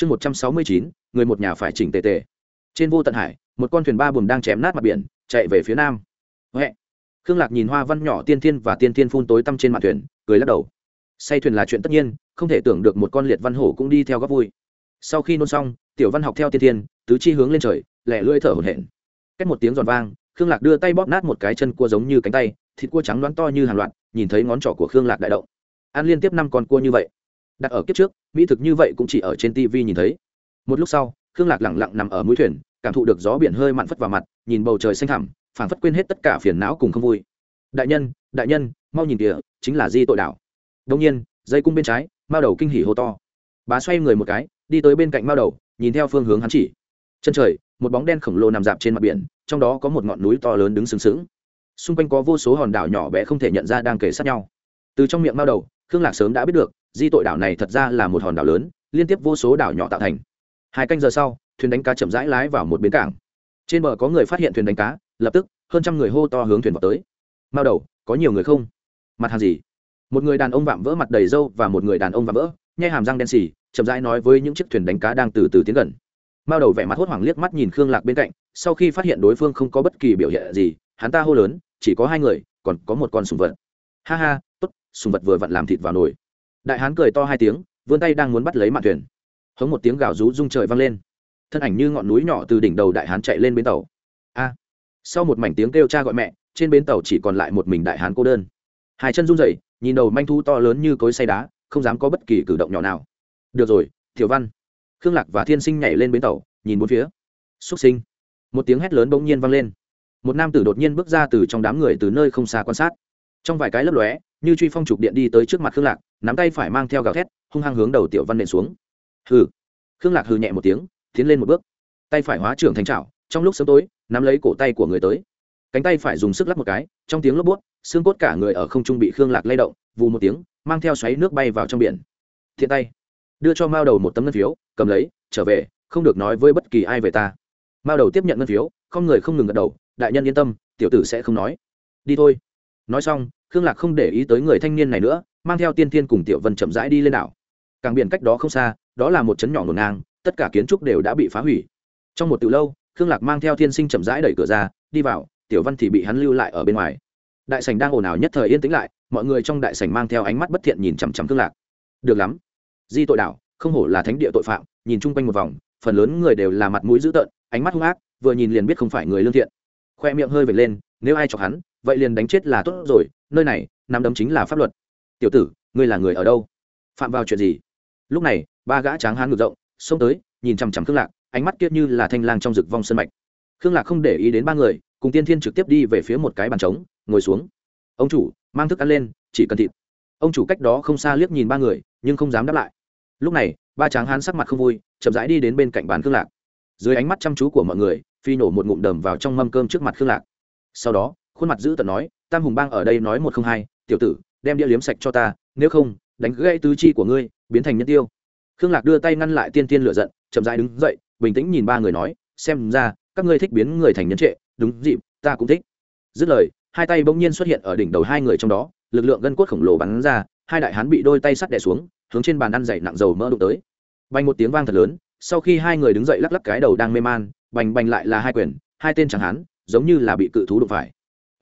chương một trăm sáu mươi chín, người một nhà phải chỉnh tề tề. Trên vô tận hải, một con thuyền ba buồm đang chém nát mặt biển, chạy về phía nam. Huệ. Khương lạc nhìn hoa văn nhỏ tiên thiên và tiên thiên phun tối tăm trên mặt thuyền, cười lắc đầu. Say thuyền là chuyện tất nhiên, không thể tưởng được một con liệt văn hổ cũng đi theo góc vui. Sau khi nôn xong, tiểu văn học theo tiên thiên, tứ chi hướng lên trời, lẻ lưỡi thở hổn hển. Cách một tiếng giòn vang, khương lạc đưa tay bóp nát một cái chân cua giống như cánh tay, thịt cua trắng đoán to như hàng loạt, nhìn thấy ngón trỏ của khương lạc đại động. Ăn liên tiếp năm con cua như vậy đặt ở kiếp trước, mỹ thực như vậy cũng chỉ ở trên tv nhìn thấy. Một lúc sau, khương lạc lẳng lặng nằm ở mũi thuyền, cảm thụ được gió biển hơi mặn phất vào mặt, nhìn bầu trời xanh thẳm, phảng phất quên hết tất cả phiền não cùng không vui. Đại nhân đại nhân, mau nhìn kìa, chính là di tội đảo đông nhiên, dây cung bên trái, mao đầu kinh hỉ hô to. Bá xoay người một cái, đi tới bên cạnh mao đầu, nhìn theo phương hướng hắn chỉ. Chân trời, một bóng đen khổng lồ nằm dạp trên mặt biển, trong đó có một ngọn núi to lớn đứng sừng sững. Xung quanh có vô số hòn đảo nhỏ bé không thể nhận ra đang kể sát nhau. Từ trong miệng mao đầu, khương lạc sớm đã biết được di tội đảo này thật ra là một hòn đảo lớn, liên tiếp vô số đảo nhỏ tạo thành. Hai canh giờ sau, thuyền đánh cá chậm rãi lái vào một bến cảng. Trên bờ có người phát hiện thuyền đánh cá, lập tức, hơn trăm người hô to hướng thuyền vào tới. Mao đầu, có nhiều người không? Mặt hàng gì? Một người đàn ông vạm vỡ mặt đầy râu và một người đàn ông vạm vỡ nhai hàm răng đen xì, chậm rãi nói với những chiếc thuyền đánh cá đang từ từ tiến gần. Mao đầu vẻ mặt hốt hoảng liếc mắt nhìn khương lạc bên cạnh, sau khi phát hiện đối phương không có bất kỳ biểu hiện gì, hắn ta hô lớn, chỉ có hai người, còn có một con sùng vật. Ha ha, tốt, sùng vật vừa vặn làm thịt vào nồi đại hán cười to hai tiếng, vươn tay đang muốn bắt lấy mạn thuyền. Hống một tiếng gào rú rung trời vang lên. Thân ảnh như ngọn núi nhỏ từ đỉnh đầu đại hán chạy lên bến tàu. A! Sau một mảnh tiếng kêu cha gọi mẹ, trên bến tàu chỉ còn lại một mình đại hán cô đơn. Hai chân run rẩy, nhìn đầu manh thu to lớn như cối say đá, không dám có bất kỳ cử động nhỏ nào. Được rồi thiểu văn. Khương lạc và thiên sinh nhảy lên bến tàu, nhìn bốn phía. Xúc sinh. Một tiếng hét lớn bỗng nhiên vang lên. Một nam tử đột nhiên bước ra từ trong đám người từ nơi không xa quan sát. Trong vài cái lấp lóe như truy phong trục điện đi tới trước mặt khương lạc, nắm tay phải mang theo gào thét, hung hăng hướng đầu tiểu văn nện xuống. Hừ. Khương lạc hừ nhẹ một tiếng, tiến lên một bước. Tay phải hóa trưởng thành trào trong lúc sớm tối, nắm lấy cổ tay của người tới. Cánh tay phải dùng sức lắp một cái, trong tiếng lốp bút xương cốt cả người ở không trung bị khương lạc lay động, vù một tiếng, mang theo xoáy nước bay vào trong biển. Thiện tay. Đưa cho mao đầu một tấm ngân phiếu, cầm lấy, trở về, không được nói với bất kỳ ai về ta. Mao đầu tiếp nhận ngân phiếu, không người không ngừng gật đầu, đại nhân yên tâm, tiểu tử sẽ không nói. Đi thôi. Nói xong khương lạc không để ý tới người thanh niên này nữa, mang theo tiên tiên cùng tiểu vân chậm rãi đi lên đảo. Càng biển cách đó không xa, đó là một trấn nhỏ ngổn ngang, tất cả kiến trúc đều đã bị phá hủy. Trong một từ lâu, khương lạc mang theo thiên sinh chậm rãi đẩy cửa ra, đi vào, tiểu văn thì bị hắn lưu lại ở bên ngoài. Đại sảnh đang ồn ào nhất thời yên tĩnh lại, mọi người trong đại sảnh mang theo ánh mắt bất thiện nhìn chằm chằm khương lạc. Được lắm. Di tội đảo, không hổ là thánh địa tội phạm, nhìn chung quanh một vòng, phần lớn người đều là mặt mũi dữ tợn, ánh mắt hung ác, vừa nhìn liền biết không phải người lương thiện. Khoe miệng hơi vệt lên, nếu ai chọc hắn, vậy liền đánh chết là tốt rồi nơi này, nắm đấm chính là pháp luật. Tiểu tử, ngươi là người ở đâu? Phạm vào chuyện gì? Lúc này, ba gã tráng hán ngược rộng, xông tới, nhìn chằm chằm khương lạc, ánh mắt kiết như là thanh lang trong rực vong sân mạch. Khương lạc không để ý đến ba người, cùng tiên thiên trực tiếp đi về phía một cái bàn trống, ngồi xuống. Ông chủ, mang thức ăn lên, chỉ cần thịt. Ông chủ cách đó không xa liếc nhìn ba người, nhưng không dám đáp lại. Lúc này, ba tráng hán sắc mặt không vui, chậm rãi đi đến bên cạnh bàn khương lạc. Dưới ánh mắt chăm chú của mọi người, phi nổ một ngụm đầm vào trong mâm cơm trước mặt khương lạc. Sau đó, khuôn mặt giữ tận nói tam hùng bang ở đây nói một không hai, tiểu tử, đem đĩa liếm sạch cho ta, nếu không, đánh gãy tứ chi của ngươi, biến thành nhân tiêu. Khương lạc đưa tay ngăn lại tiên tiên lựa giận, chậm rãi đứng dậy, bình tĩnh nhìn ba người nói, xem ra, các ngươi thích biến người thành nhân trệ, đúng dịp, ta cũng thích. Dứt lời, hai tay bỗng nhiên xuất hiện ở đỉnh đầu hai người trong đó, lực lượng gân cốt khổng lồ bắn ra, hai đại hán bị đôi tay sắt đè xuống, hướng trên bàn ăn dày nặng dầu mỡ đụng tới. Bành một tiếng vang thật lớn, sau khi hai người đứng dậy lắc lắc cái đầu đang mê man, bành bành lại là hai quyền, hai tên chẳng hán, giống như là bị cự thú đụng phải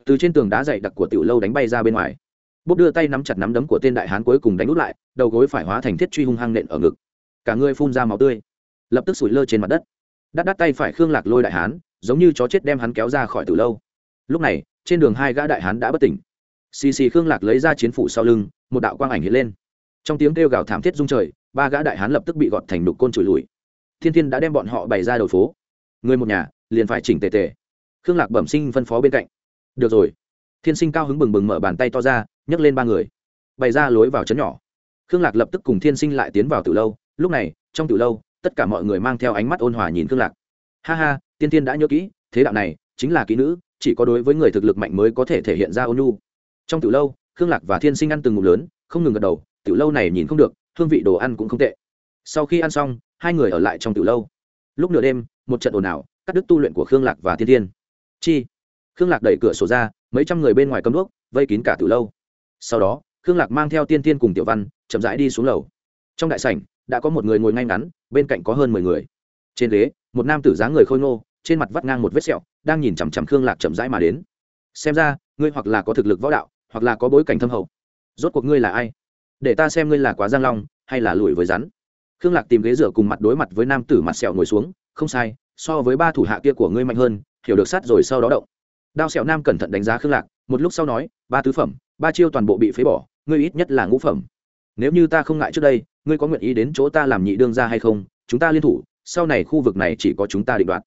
từ trên tường đá dày đặc của tiểu lâu đánh bay ra bên ngoài. Bút đưa tay nắm chặt nắm đấm của tên đại hán cuối cùng đánh út lại, đầu gối phải hóa thành thiết truy hung hăng nện ở ngực. Cả người phun ra máu tươi. Lập tức sủi lơ trên mặt đất. Đắt đắt tay phải khương lạc lôi đại hán, giống như chó chết đem hắn kéo ra khỏi từ lâu. Lúc này, trên đường hai gã đại hán đã bất tỉnh. Xì xì khương lạc lấy ra chiến phủ sau lưng, một đạo quang ảnh hiện lên. Trong tiếng kêu gào thảm thiết rung trời, ba gã đại hán lập tức bị gọt thành đục côn trùi lùi. Thiên thiên đã đem bọn họ bày ra đầu phố. Người một nhà, liền phải chỉnh tề tề. Khương lạc bẩm sinh phân phó bên cạnh được rồi. Thiên sinh cao hứng bừng bừng mở bàn tay to ra, nhấc lên ba người. Bày ra lối vào chấn nhỏ. Khương lạc lập tức cùng thiên sinh lại tiến vào từ lâu. Lúc này, trong từ lâu, tất cả mọi người mang theo ánh mắt ôn hòa nhìn khương lạc. Ha ha, tiên tiên đã nhớ kỹ, thế đạo này chính là kỹ nữ, chỉ có đối với người thực lực mạnh mới có thể thể hiện ra ôn nhu. Trong từ lâu, khương lạc và thiên sinh ăn từng ngụm lớn, không ngừng gật đầu từ lâu này nhìn không được, hương vị đồ ăn cũng không tệ. Sau khi ăn xong, hai người ở lại trong từ lâu. Lúc nửa đêm, một trận ồn ào, cắt đứt tu luyện của khương lạc và thiên thiên chi? Khương lạc đẩy cửa sổ ra, mấy trăm người bên ngoài cầm đuốc, vây kín cả từ lâu. Sau đó, khương lạc mang theo tiên tiên cùng tiểu văn, chậm rãi đi xuống lầu. Trong đại sảnh, đã có một người ngồi ngay ngắn, bên cạnh có hơn mười người. Trên ghế, một nam tử dáng người khôi ngô, trên mặt vắt ngang một vết sẹo, đang nhìn chằm chằm khương lạc chậm rãi mà đến. Xem ra, ngươi hoặc là có thực lực võ đạo, hoặc là có bối cảnh thâm hậu. Rốt cuộc ngươi là ai? Để ta xem ngươi là quá giang long, hay là lùi với rắn. Khương lạc tìm ghế rửa cùng mặt đối mặt với nam tử mặt sẹo ngồi xuống. Không sai, so với ba thủ hạ kia của ngươi mạnh hơn, hiểu được sát rồi sau đó động đao sẹo nam cẩn thận đánh giá khương lạc, một lúc sau nói, ba tứ phẩm, ba chiêu toàn bộ bị phế bỏ, ngươi ít nhất là ngũ phẩm. Nếu như ta không ngại trước đây, ngươi có nguyện ý đến chỗ ta làm nhị đương ra hay không, chúng ta liên thủ, sau này khu vực này chỉ có chúng ta định đoạt.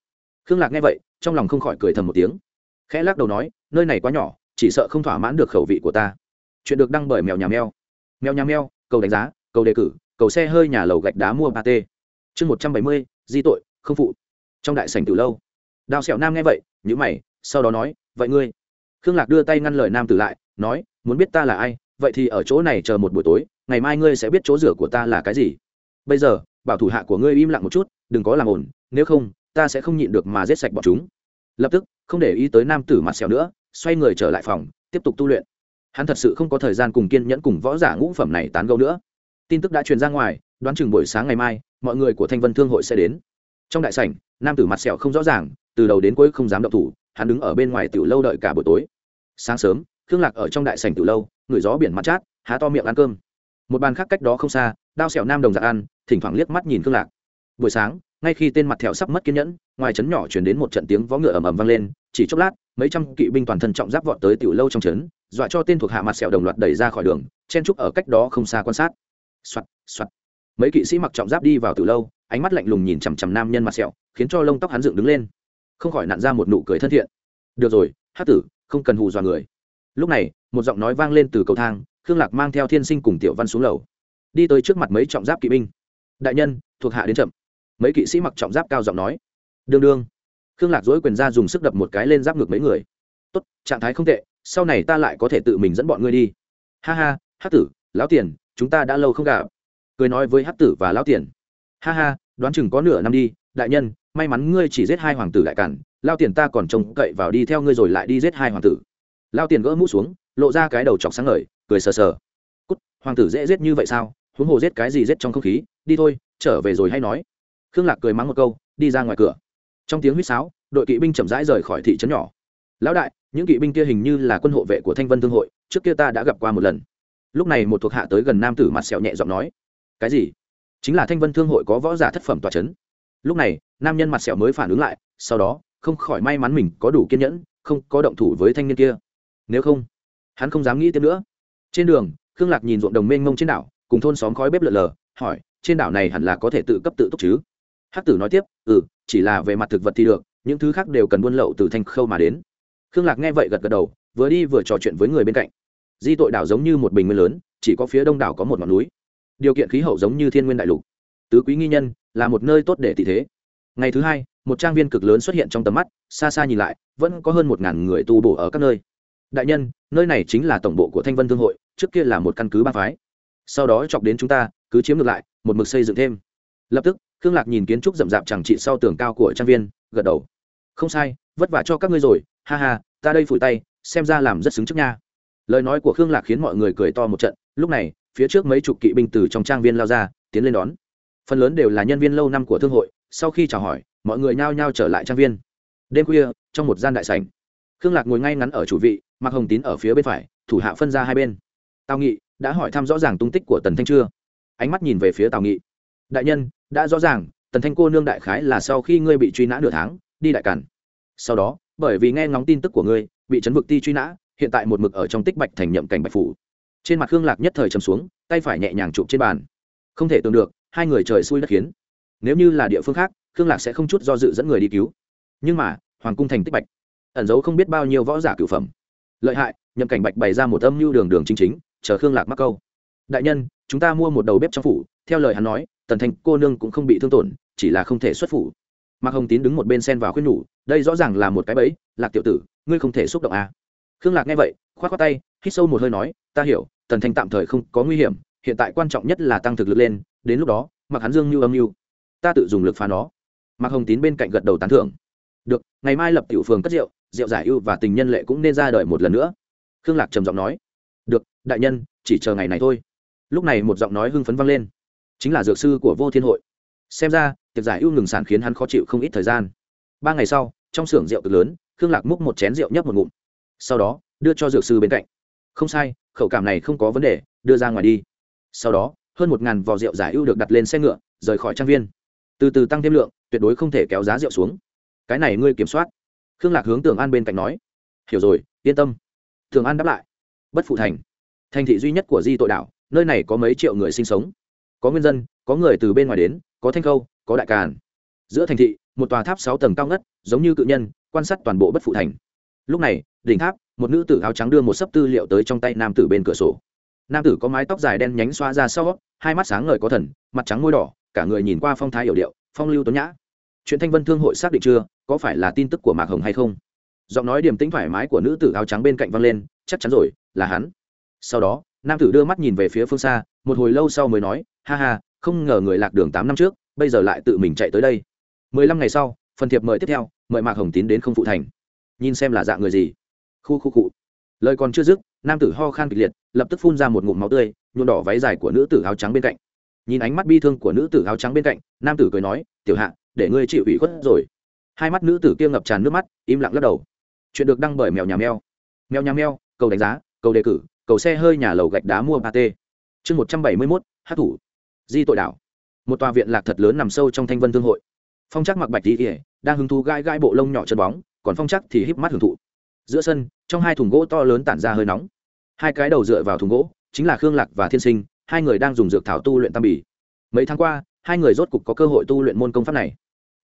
Khương lạc nghe vậy, trong lòng không khỏi cười thầm một tiếng. Khẽ lắc đầu nói, nơi này quá nhỏ, chỉ sợ không thỏa mãn được khẩu vị của ta. Chuyện được đăng bởi mèo nhà mèo. Mèo nhà mèo, cầu đánh giá, cầu đề cử, cầu xe hơi nhà lầu gạch đá mua ba t chương một trăm bảy mươi, di tội, không phụ. Trong đại sảnh từ lâu đào sẹo nam nghe vậy nhữ mày sau đó nói, vậy ngươi? Khương lạc đưa tay ngăn lời nam tử lại, nói, muốn biết ta là ai, vậy thì ở chỗ này chờ một buổi tối, ngày mai ngươi sẽ biết chỗ rửa của ta là cái gì. Bây giờ, bảo thủ hạ của ngươi im lặng một chút, đừng có làm ổn nếu không, ta sẽ không nhịn được mà giết sạch bọn chúng. Lập tức, không để ý tới nam tử mặt xẻo nữa, xoay người trở lại phòng, tiếp tục tu luyện. Hắn thật sự không có thời gian cùng kiên nhẫn cùng võ giả ngũ phẩm này tán gẫu nữa. Tin tức đã truyền ra ngoài, đoán chừng buổi sáng ngày mai, mọi người của thanh vân thương hội sẽ đến. Trong đại sảnh, nam tử mặt sẹo không rõ ràng từ đầu đến cuối không dám động thủ, hắn đứng ở bên ngoài tiểu lâu đợi cả buổi tối. Sáng sớm, khương lạc ở trong đại sảnh tiểu lâu ngửi gió biển mặt chát, há to miệng ăn cơm. Một bàn khác cách đó không xa, đao sẹo nam đồng giặc ăn, thỉnh thoảng liếc mắt nhìn khương lạc. Buổi sáng, ngay khi tên mặt thẹo sắp mất kiên nhẫn, ngoài trấn nhỏ chuyển đến một trận tiếng vó ngựa ầm ầm vang lên, chỉ chốc lát, mấy trăm kỵ binh toàn thân trọng giáp vọt tới tiểu lâu trong trấn, dọa cho tên thuộc hạ mặt sẹo đồng loạt đẩy ra khỏi đường, chen trúc ở cách đó không xa quan sát. Soạt soạt. Mấy kỵ sĩ mặc trọng giáp đi vào tiểu lâu, ánh mắt lạnh lùng nhìn chằm chằm nam nhân mặt sẹo, khiến cho lông tóc hắn dựng đứng lên không khỏi nặn ra một nụ cười thân thiện. Được rồi, hát tử, không cần hù dọa người. Lúc này, một giọng nói vang lên từ cầu thang, khương lạc mang theo thiên sinh cùng tiểu văn xuống lầu. Đi tới trước mặt mấy trọng giáp kỵ binh. Đại nhân, thuộc hạ đến chậm. Mấy kỵ sĩ mặc trọng giáp cao giọng nói. Đương đương. Khương lạc dối quyền ra dùng sức đập một cái lên giáp ngược mấy người. Tốt, trạng thái không tệ, sau này ta lại có thể tự mình dẫn bọn ngươi đi. Ha ha, hát tử, lão tiền, chúng ta đã lâu không gặp. Cười nói với hát tử và lão tiền. Ha ha, đoán chừng có nửa năm đi, đại nhân may mắn ngươi chỉ giết hai hoàng tử đại cản, lao tiền ta còn trông cậy vào đi theo ngươi rồi lại đi giết hai hoàng tử. Lao tiền gỡ mũ xuống, lộ ra cái đầu chọc sáng ngời, cười sờ sờ. Cút, hoàng tử dễ giết như vậy sao? Huống hồ giết cái gì giết trong không khí? Đi thôi, trở về rồi hay nói. Khương lạc cười mắng một câu, đi ra ngoài cửa. Trong tiếng huýt sáo, đội kỵ binh chậm rãi rời khỏi thị trấn nhỏ. Lão đại, những kỵ binh kia hình như là quân hộ vệ của thanh vân thương hội, trước kia ta đã gặp qua một lần. Lúc này một thuộc hạ tới gần nam tử mặt sẹo nhẹ giọng nói, cái gì? Chính là thanh vân thương hội có võ giả thất phẩm tòa c h ấ n lúc này, nam nhân mặt sẹo mới phản ứng lại, sau đó, không khỏi may mắn mình có đủ kiên nhẫn, không có động thủ với thanh niên kia. Nếu không, hắn không dám nghĩ tiếp nữa. Trên đường, khương lạc nhìn ruộng đồng mênh mông trên đảo, cùng thôn xóm khói bếp lợn lờ, hỏi, trên đảo này hẳn là có thể tự cấp tự túc chứ? Hắc tử nói tiếp ừ chỉ là về mặt thực vật thì được, những thứ khác đều cần buôn lậu từ thanh khâu mà đến. Khương lạc nghe vậy gật gật đầu, vừa đi vừa trò chuyện với người bên cạnh. Di tội đảo giống như một bình nguyên lớn, chỉ có phía đông đảo có một ngọn núi. Điều kiện khí hậu giống như thiên nguyên đại lục. Tứ quý nghi nhân là một nơi tốt để tị thế. Ngày thứ hai, một trang viên cực lớn xuất hiện trong tầm mắt, xa xa nhìn lại, vẫn có hơn một ngàn người tu bổ ở các nơi. Đại nhân, nơi này chính là tổng bộ của thanh vân thương hội, trước kia là một căn cứ ba phái. Sau đó chọc đến chúng ta, cứ chiếm ngược lại, một mực xây dựng thêm. Lập tức, khương lạc nhìn kiến trúc rậm rạp chẳng trị sau tường cao của trang viên, gật đầu. Không sai, vất vả cho các ngươi rồi, ha ha, ta đây phủi tay, xem ra làm rất xứng trước nha. Lời nói của khương lạc khiến mọi người cười to một trận, lúc này, phía trước mấy chục kỵ binh từ trong trang viên lao ra, tiến lên đón phần lớn đều là nhân viên lâu năm của thương hội, sau khi chào hỏi, mọi người nhao nhao trở lại trang viên. Đêm khuya, trong một gian đại sảnh, khương lạc ngồi ngay ngắn ở chủ vị, mặc hồng tín ở phía bên phải, thủ hạ phân ra hai bên. Tào nghị đã hỏi thăm rõ ràng tung tích của tần thanh chưa? Ánh mắt nhìn về phía tào nghị. Đại nhân, đã rõ ràng, tần thanh cô nương đại khái là sau khi ngươi bị truy nã nửa tháng, đi đại cản. Sau đó, bởi vì nghe ngóng tin tức của ngươi, bị chấn vực ti truy nã, hiện tại một mực ở trong tích bạch thành nhậm cảnh bạch phủ. Trên mặt khương lạc nhất thời chầm xuống, tay phải nhẹ nhàng chụp trên bàn. Không thể tưởng được hai người trời xui đất khiến. Nếu như là địa phương khác, khương lạc sẽ không chút do dự dẫn người đi cứu. Nhưng mà, hoàng cung thành tích bạch. Ẩn giấu không biết bao nhiêu võ giả cửu phẩm. Lợi hại, nhậm cảnh bạch bày ra một âm mưu đường đường chính chính, chờ khương lạc mắc câu. Đại nhân, chúng ta mua một đầu bếp trong phủ, theo lời hắn nói, tần thành cô nương cũng không bị thương tổn, chỉ là không thể xuất phủ. Mạc hồng tín đứng một bên sen vào khuyên nhủ, đây rõ ràng là một cái bẫy, lạc tiểu tử, ngươi không thể xúc động à. Khương lạc nghe vậy k h o á t k tay, hít sâu một hơi nói, ta hiểu, tần thanh tạm thời không có nguy hiểm, hiện tại quan trọng nhất là tăng thực lực lên đến lúc đó mặc hắn dương như âm mưu ta tự dùng lực phá nó. Mặc hồng tín bên cạnh gật đầu tán thưởng. Được, ngày mai lập tiểu phường cất rượu rượu giải ưu và tình nhân lệ cũng nên ra đời một lần nữa. Khương lạc trầm giọng nói. Được, đại nhân, chỉ chờ ngày này thôi. Lúc này một giọng nói hưng phấn vang lên. Chính là dược sư của vô thiên hội. Xem ra, tiệc giải ưu ngừng sản khiến hắn khó chịu không ít thời gian. Ba ngày sau, trong xưởng rượu cực lớn, khương lạc múc một chén rượu nhấp một ngụm. Sau đó, đưa cho dược sư bên cạnh. Không sai, khẩu cảm này không có vấn đề, đưa ra ngoài đi. Sau đó hơn một ngàn vò rượu giải ưu được đặt lên xe ngựa, rời khỏi trang viên. Từ từ tăng thêm lượng, tuyệt đối không thể kéo giá rượu xuống. Cái này ngươi kiểm soát. Khương lạc hướng tường an bên cạnh nói. Hiểu rồi, yên tâm. Tường an đáp lại. Bất phụ thành. Thành thị duy nhất của di tội đảo, nơi này có mấy triệu người sinh sống. Có nguyên dân, có người từ bên ngoài đến, có thanh khâu, có đại càn. Giữa thành thị, một tòa tháp sáu tầng cao ngất, giống như cự nhân, quan sát toàn bộ bất phụ thành. Lúc này, đỉnh tháp, một nữ tử áo trắng đưa một sấp tư liệu tới trong tay nam tử bên cửa sổ nam tử có mái tóc dài đen nhánh xoa ra sau, hai mắt sáng ngời có thần, mặt trắng môi đỏ, cả người nhìn qua phong thái hiểu điệu, phong lưu tuấn nhã. Chuyện thanh vân thương hội xác định chưa, có phải là tin tức của mạc hồng hay không? Giọng nói điềm tĩnh thoải mái của nữ tử áo trắng bên cạnh văng lên, chắc chắn rồi, là hắn. Sau đó, nam tử đưa mắt nhìn về phía phương xa, một hồi lâu sau mới nói, ha ha, không ngờ người lạc đường tám năm trước, bây giờ lại tự mình chạy tới đây. Mười lăm ngày sau, phần thiệp mời tiếp theo, mời mạc hồng tín đến không phụ thành. Nhìn xem là dạng người gì. Khu khu cụ lời còn chưa dứt nam tử ho khan kịch liệt, lập tức phun ra một ngụm máu tươi, nhuộm đỏ váy dài của nữ tử áo trắng bên cạnh. Nhìn ánh mắt bi thương của nữ tử áo trắng bên cạnh, nam tử cười nói, tiểu hạ, để ngươi chịu ủy khuất rồi. Hai mắt nữ tử kia ngập tràn nước mắt, im lặng lắc đầu. Chuyện được đăng bởi mèo nhà mèo. Mèo nhà mèo, cầu đánh giá, cầu đề cử, cầu xe hơi nhà lầu gạch đá mua ba t chương một trăm bảy mươi mốt, hát thủ. Di tội đảo. Một tòa viện lạc thật lớn nằm sâu trong thanh vân thương hội. Phong chắc mặc bạch tỉ ỉa đang hứng thú gai gai bộ lông nhỏ chân bóng, còn phong chắc thì híp mắt hưởng thụ. Giữa sân trong hai thùng gỗ to lớn tản ra hơi nóng. Hai cái đầu dựa vào thùng gỗ, chính là khương lạc và thiên sinh, hai người đang dùng dược thảo tu luyện tam bỉ mấy tháng qua, hai người rốt cục có cơ hội tu luyện môn công pháp này.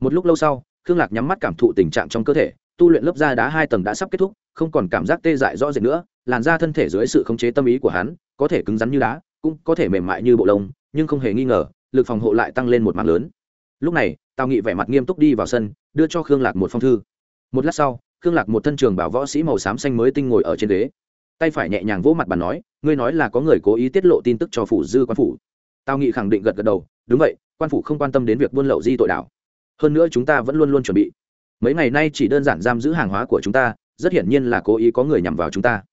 Một lúc lâu sau, khương lạc nhắm mắt cảm thụ tình trạng trong cơ thể, tu luyện lớp da đá hai tầng đã sắp kết thúc, không còn cảm giác tê dại rõ rệt nữa, làn da thân thể dưới sự khống chế tâm ý của hắn, có thể cứng rắn như đá, cũng có thể mềm mại như bộ lông, nhưng không hề nghi ngờ, lực phòng hộ lại tăng lên một mạng lớn. Lúc này, tào nghị vẻ mặt nghiêm túc đi vào sân, đưa cho khương lạc một phong thư. Một lát sau khương lạc một thân trường bảo võ sĩ màu xám xanh mới tinh ngồi ở trên ghế. Tay phải nhẹ nhàng vỗ mặt bàn nói, ngươi nói là có người cố ý tiết lộ tin tức cho phủ dư quan phủ. Tào nghị khẳng định gật gật đầu, đúng vậy, quan phủ không quan tâm đến việc buôn lậu di tội đảo hơn nữa chúng ta vẫn luôn luôn chuẩn bị. Mấy ngày nay chỉ đơn giản giam giữ hàng hóa của chúng ta, rất hiển nhiên là cố ý có người nhằm vào chúng ta.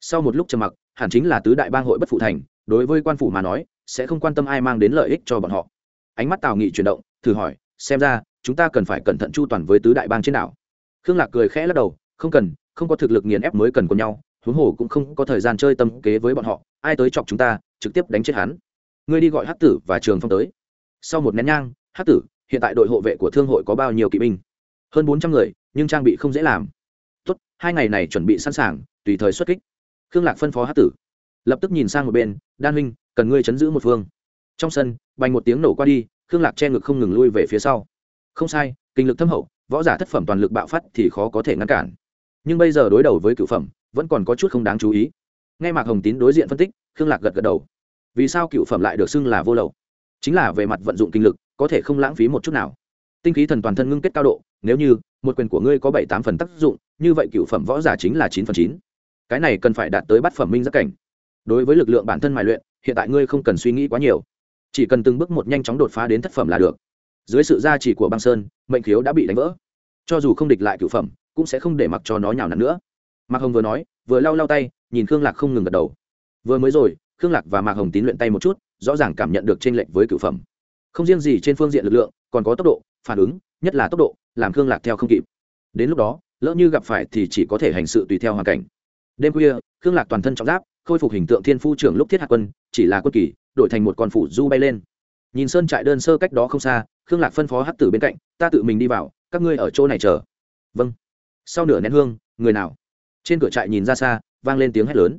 Sau một lúc trầm mặc, hẳn chính là tứ đại bang hội bất phụ thành, đối với quan phủ mà nói, sẽ không quan tâm ai mang đến lợi ích cho bọn họ. Ánh mắt tào nghị chuyển động, thử hỏi, xem ra, chúng ta cần phải cẩn thận chu toàn với tứ đại bang trên đảo khương lạc cười khẽ lắc đầu, không cần, không có thực lực nghiền ép mới cần cùng nhau, huống hồ cũng không có thời gian chơi tâm kế với bọn họ, ai tới chọc chúng ta, trực tiếp đánh chết hắn. Ngươi đi gọi hát tử và trường phong tới. Sau một nén nhang hát tử, hiện tại đội hộ vệ của thương hội có bao nhiêu kỵ binh? Hơn bốn trăm người, nhưng trang bị không dễ làm. Tốt, hai ngày này chuẩn bị sẵn sàng, tùy thời xuất kích. Khương lạc phân phó hát tử. Lập tức nhìn sang một bên, đan huynh, cần ngươi chấn giữ một phương. Trong sân, bành một tiếng nổ qua đi, khương lạc che ngực không ngừng lui về phía sau. Không sai, kinh lực thâm hậu võ giả thất phẩm toàn lực bạo phát thì khó có thể ngăn cản. Nhưng bây giờ đối đầu với cựu phẩm, vẫn còn có chút không đáng chú ý. Ngay mạc hồng tín đối diện phân tích, khương lạc gật gật đầu. Vì sao cựu phẩm lại được xưng là vô lậu? Chính là về mặt vận dụng kinh lực, có thể không lãng phí một chút nào. Tinh khí thần toàn thân ngưng kết cao độ, nếu như một quyền của ngươi có bảy tám phần tác dụng, như vậy cựu phẩm võ giả chính là chín phần chín. Cái này cần phải đạt tới bát phẩm minh giác cảnh. Đối với lực lượng bản thân mài luyện, hiện tại ngươi không cần suy nghĩ quá nhiều. Chỉ cần từng bước một nhanh chóng đột phá đến thất phẩm là được dưới sự gia trì của băng sơn, mệnh khiếu đã bị đánh vỡ. Cho dù không địch lại cựu phẩm, cũng sẽ không để mặc cho nó nhào nặn nữa. Mạc hồng vừa nói, vừa lau lau tay, nhìn khương lạc không ngừng gật đầu. Vừa mới rồi, khương lạc và mạc hồng tín luyện tay một chút, rõ ràng cảm nhận được t r ê n lệch với cựu phẩm. Không riêng gì trên phương diện lực lượng, còn có tốc độ, phản ứng, nhất là tốc độ, làm khương lạc theo không kịp. Đến lúc đó, lỡ như gặp phải thì chỉ có thể hành sự tùy theo hoàn cảnh. Đêm khuya, khương lạc toàn thân trọng giáp, khôi phục hình tượng thiên phu trưởng lúc thiết hạ quân, chỉ là quân kỳ, đổi thành một con phủ du bay lên. Nhìn sơn trại đơn sơ cách đó không xa khương lạc phân phó hắc tử bên cạnh, ta tự mình đi vào, các ngươi ở chỗ này chờ. Vâng. Sau nửa nén hương, người nào? Trên cửa trại nhìn ra xa, vang lên tiếng hét lớn.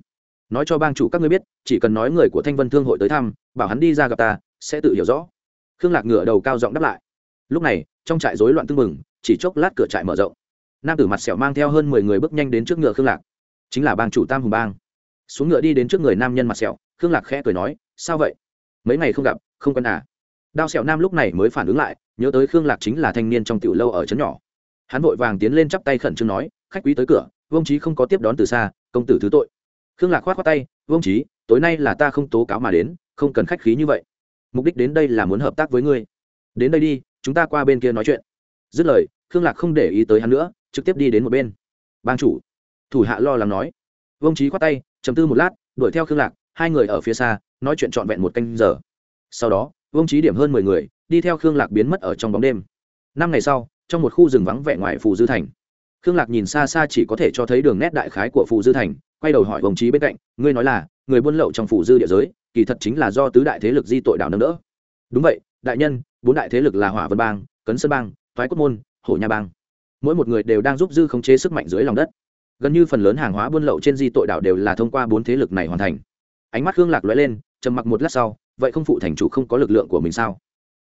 Nói cho bang chủ các ngươi biết, chỉ cần nói người của thanh vân thương hội tới thăm, bảo hắn đi ra gặp ta, sẽ tự hiểu rõ. Khương lạc ngửa đầu cao giọng đáp lại. Lúc này, trong trại rối loạn tưng bừng, chỉ chốc lát cửa trại mở rộng. Nam tử mặt sẹo mang theo hơn mười người bước nhanh đến trước ngựa khương lạc. Chính là bang chủ tam hùng bang. Xuống ngựa đi đến trước người nam nhân mặt sẹo, khương lạc khẽ cười nói, sao vậy? Mấy ngày không gặp, không quen à? Đao sẹo nam lúc này mới phản ứng lại, nhớ tới khương lạc chính là thanh niên trong tiểu lâu ở trấn nhỏ. Hắn vội vàng tiến lên chắp tay khẩn trương nói, khách quý tới cửa, vương trí không có tiếp đón từ xa, công tử thứ tội. Khương lạc khoát khoát tay, vương trí tối nay là ta không tố cáo mà đến, không cần khách khí như vậy. Mục đích đến đây là muốn hợp tác với ngươi. Đến đây đi, chúng ta qua bên kia nói chuyện. Dứt lời, khương lạc không để ý tới hắn nữa, trực tiếp đi đến một bên. Bang chủ. Thủ hạ lo lắng nói. Vương trí khoát tay chầm tư một lát, đuổi theo khương lạc, hai người ở phía xa, nói chuyện trọn vẹn một canh giờ. Sau đó vương trí điểm hơn mười người, đi theo khương lạc biến mất ở trong bóng đêm. Năm ngày sau, trong một khu rừng vắng vẻ ngoài phù dư thành, khương lạc nhìn xa xa chỉ có thể cho thấy đường nét đại khái của phù dư thành, quay đầu hỏi vương trí bên cạnh, ngươi nói là, người buôn lậu trong phù dư địa giới, kỳ thật chính là do tứ đại thế lực di tội đảo nâng đỡ. Đúng vậy, đại nhân, bốn đại thế lực là hỏa vân bang, cấn sơn bang thoái cốt môn, hổ nha bang. Mỗi một người đều đang giúp dư khống chế sức mạnh dưới lòng đất. Gần như phần lớn hàng hóa buôn lậu trên di tội đảo đều là thông qua bốn thế lực này hoàn thành. Ánh mắt khương lạc lóe lên, trầm mặc một lát sau vậy không phụ thành chủ không có lực lượng của mình sao?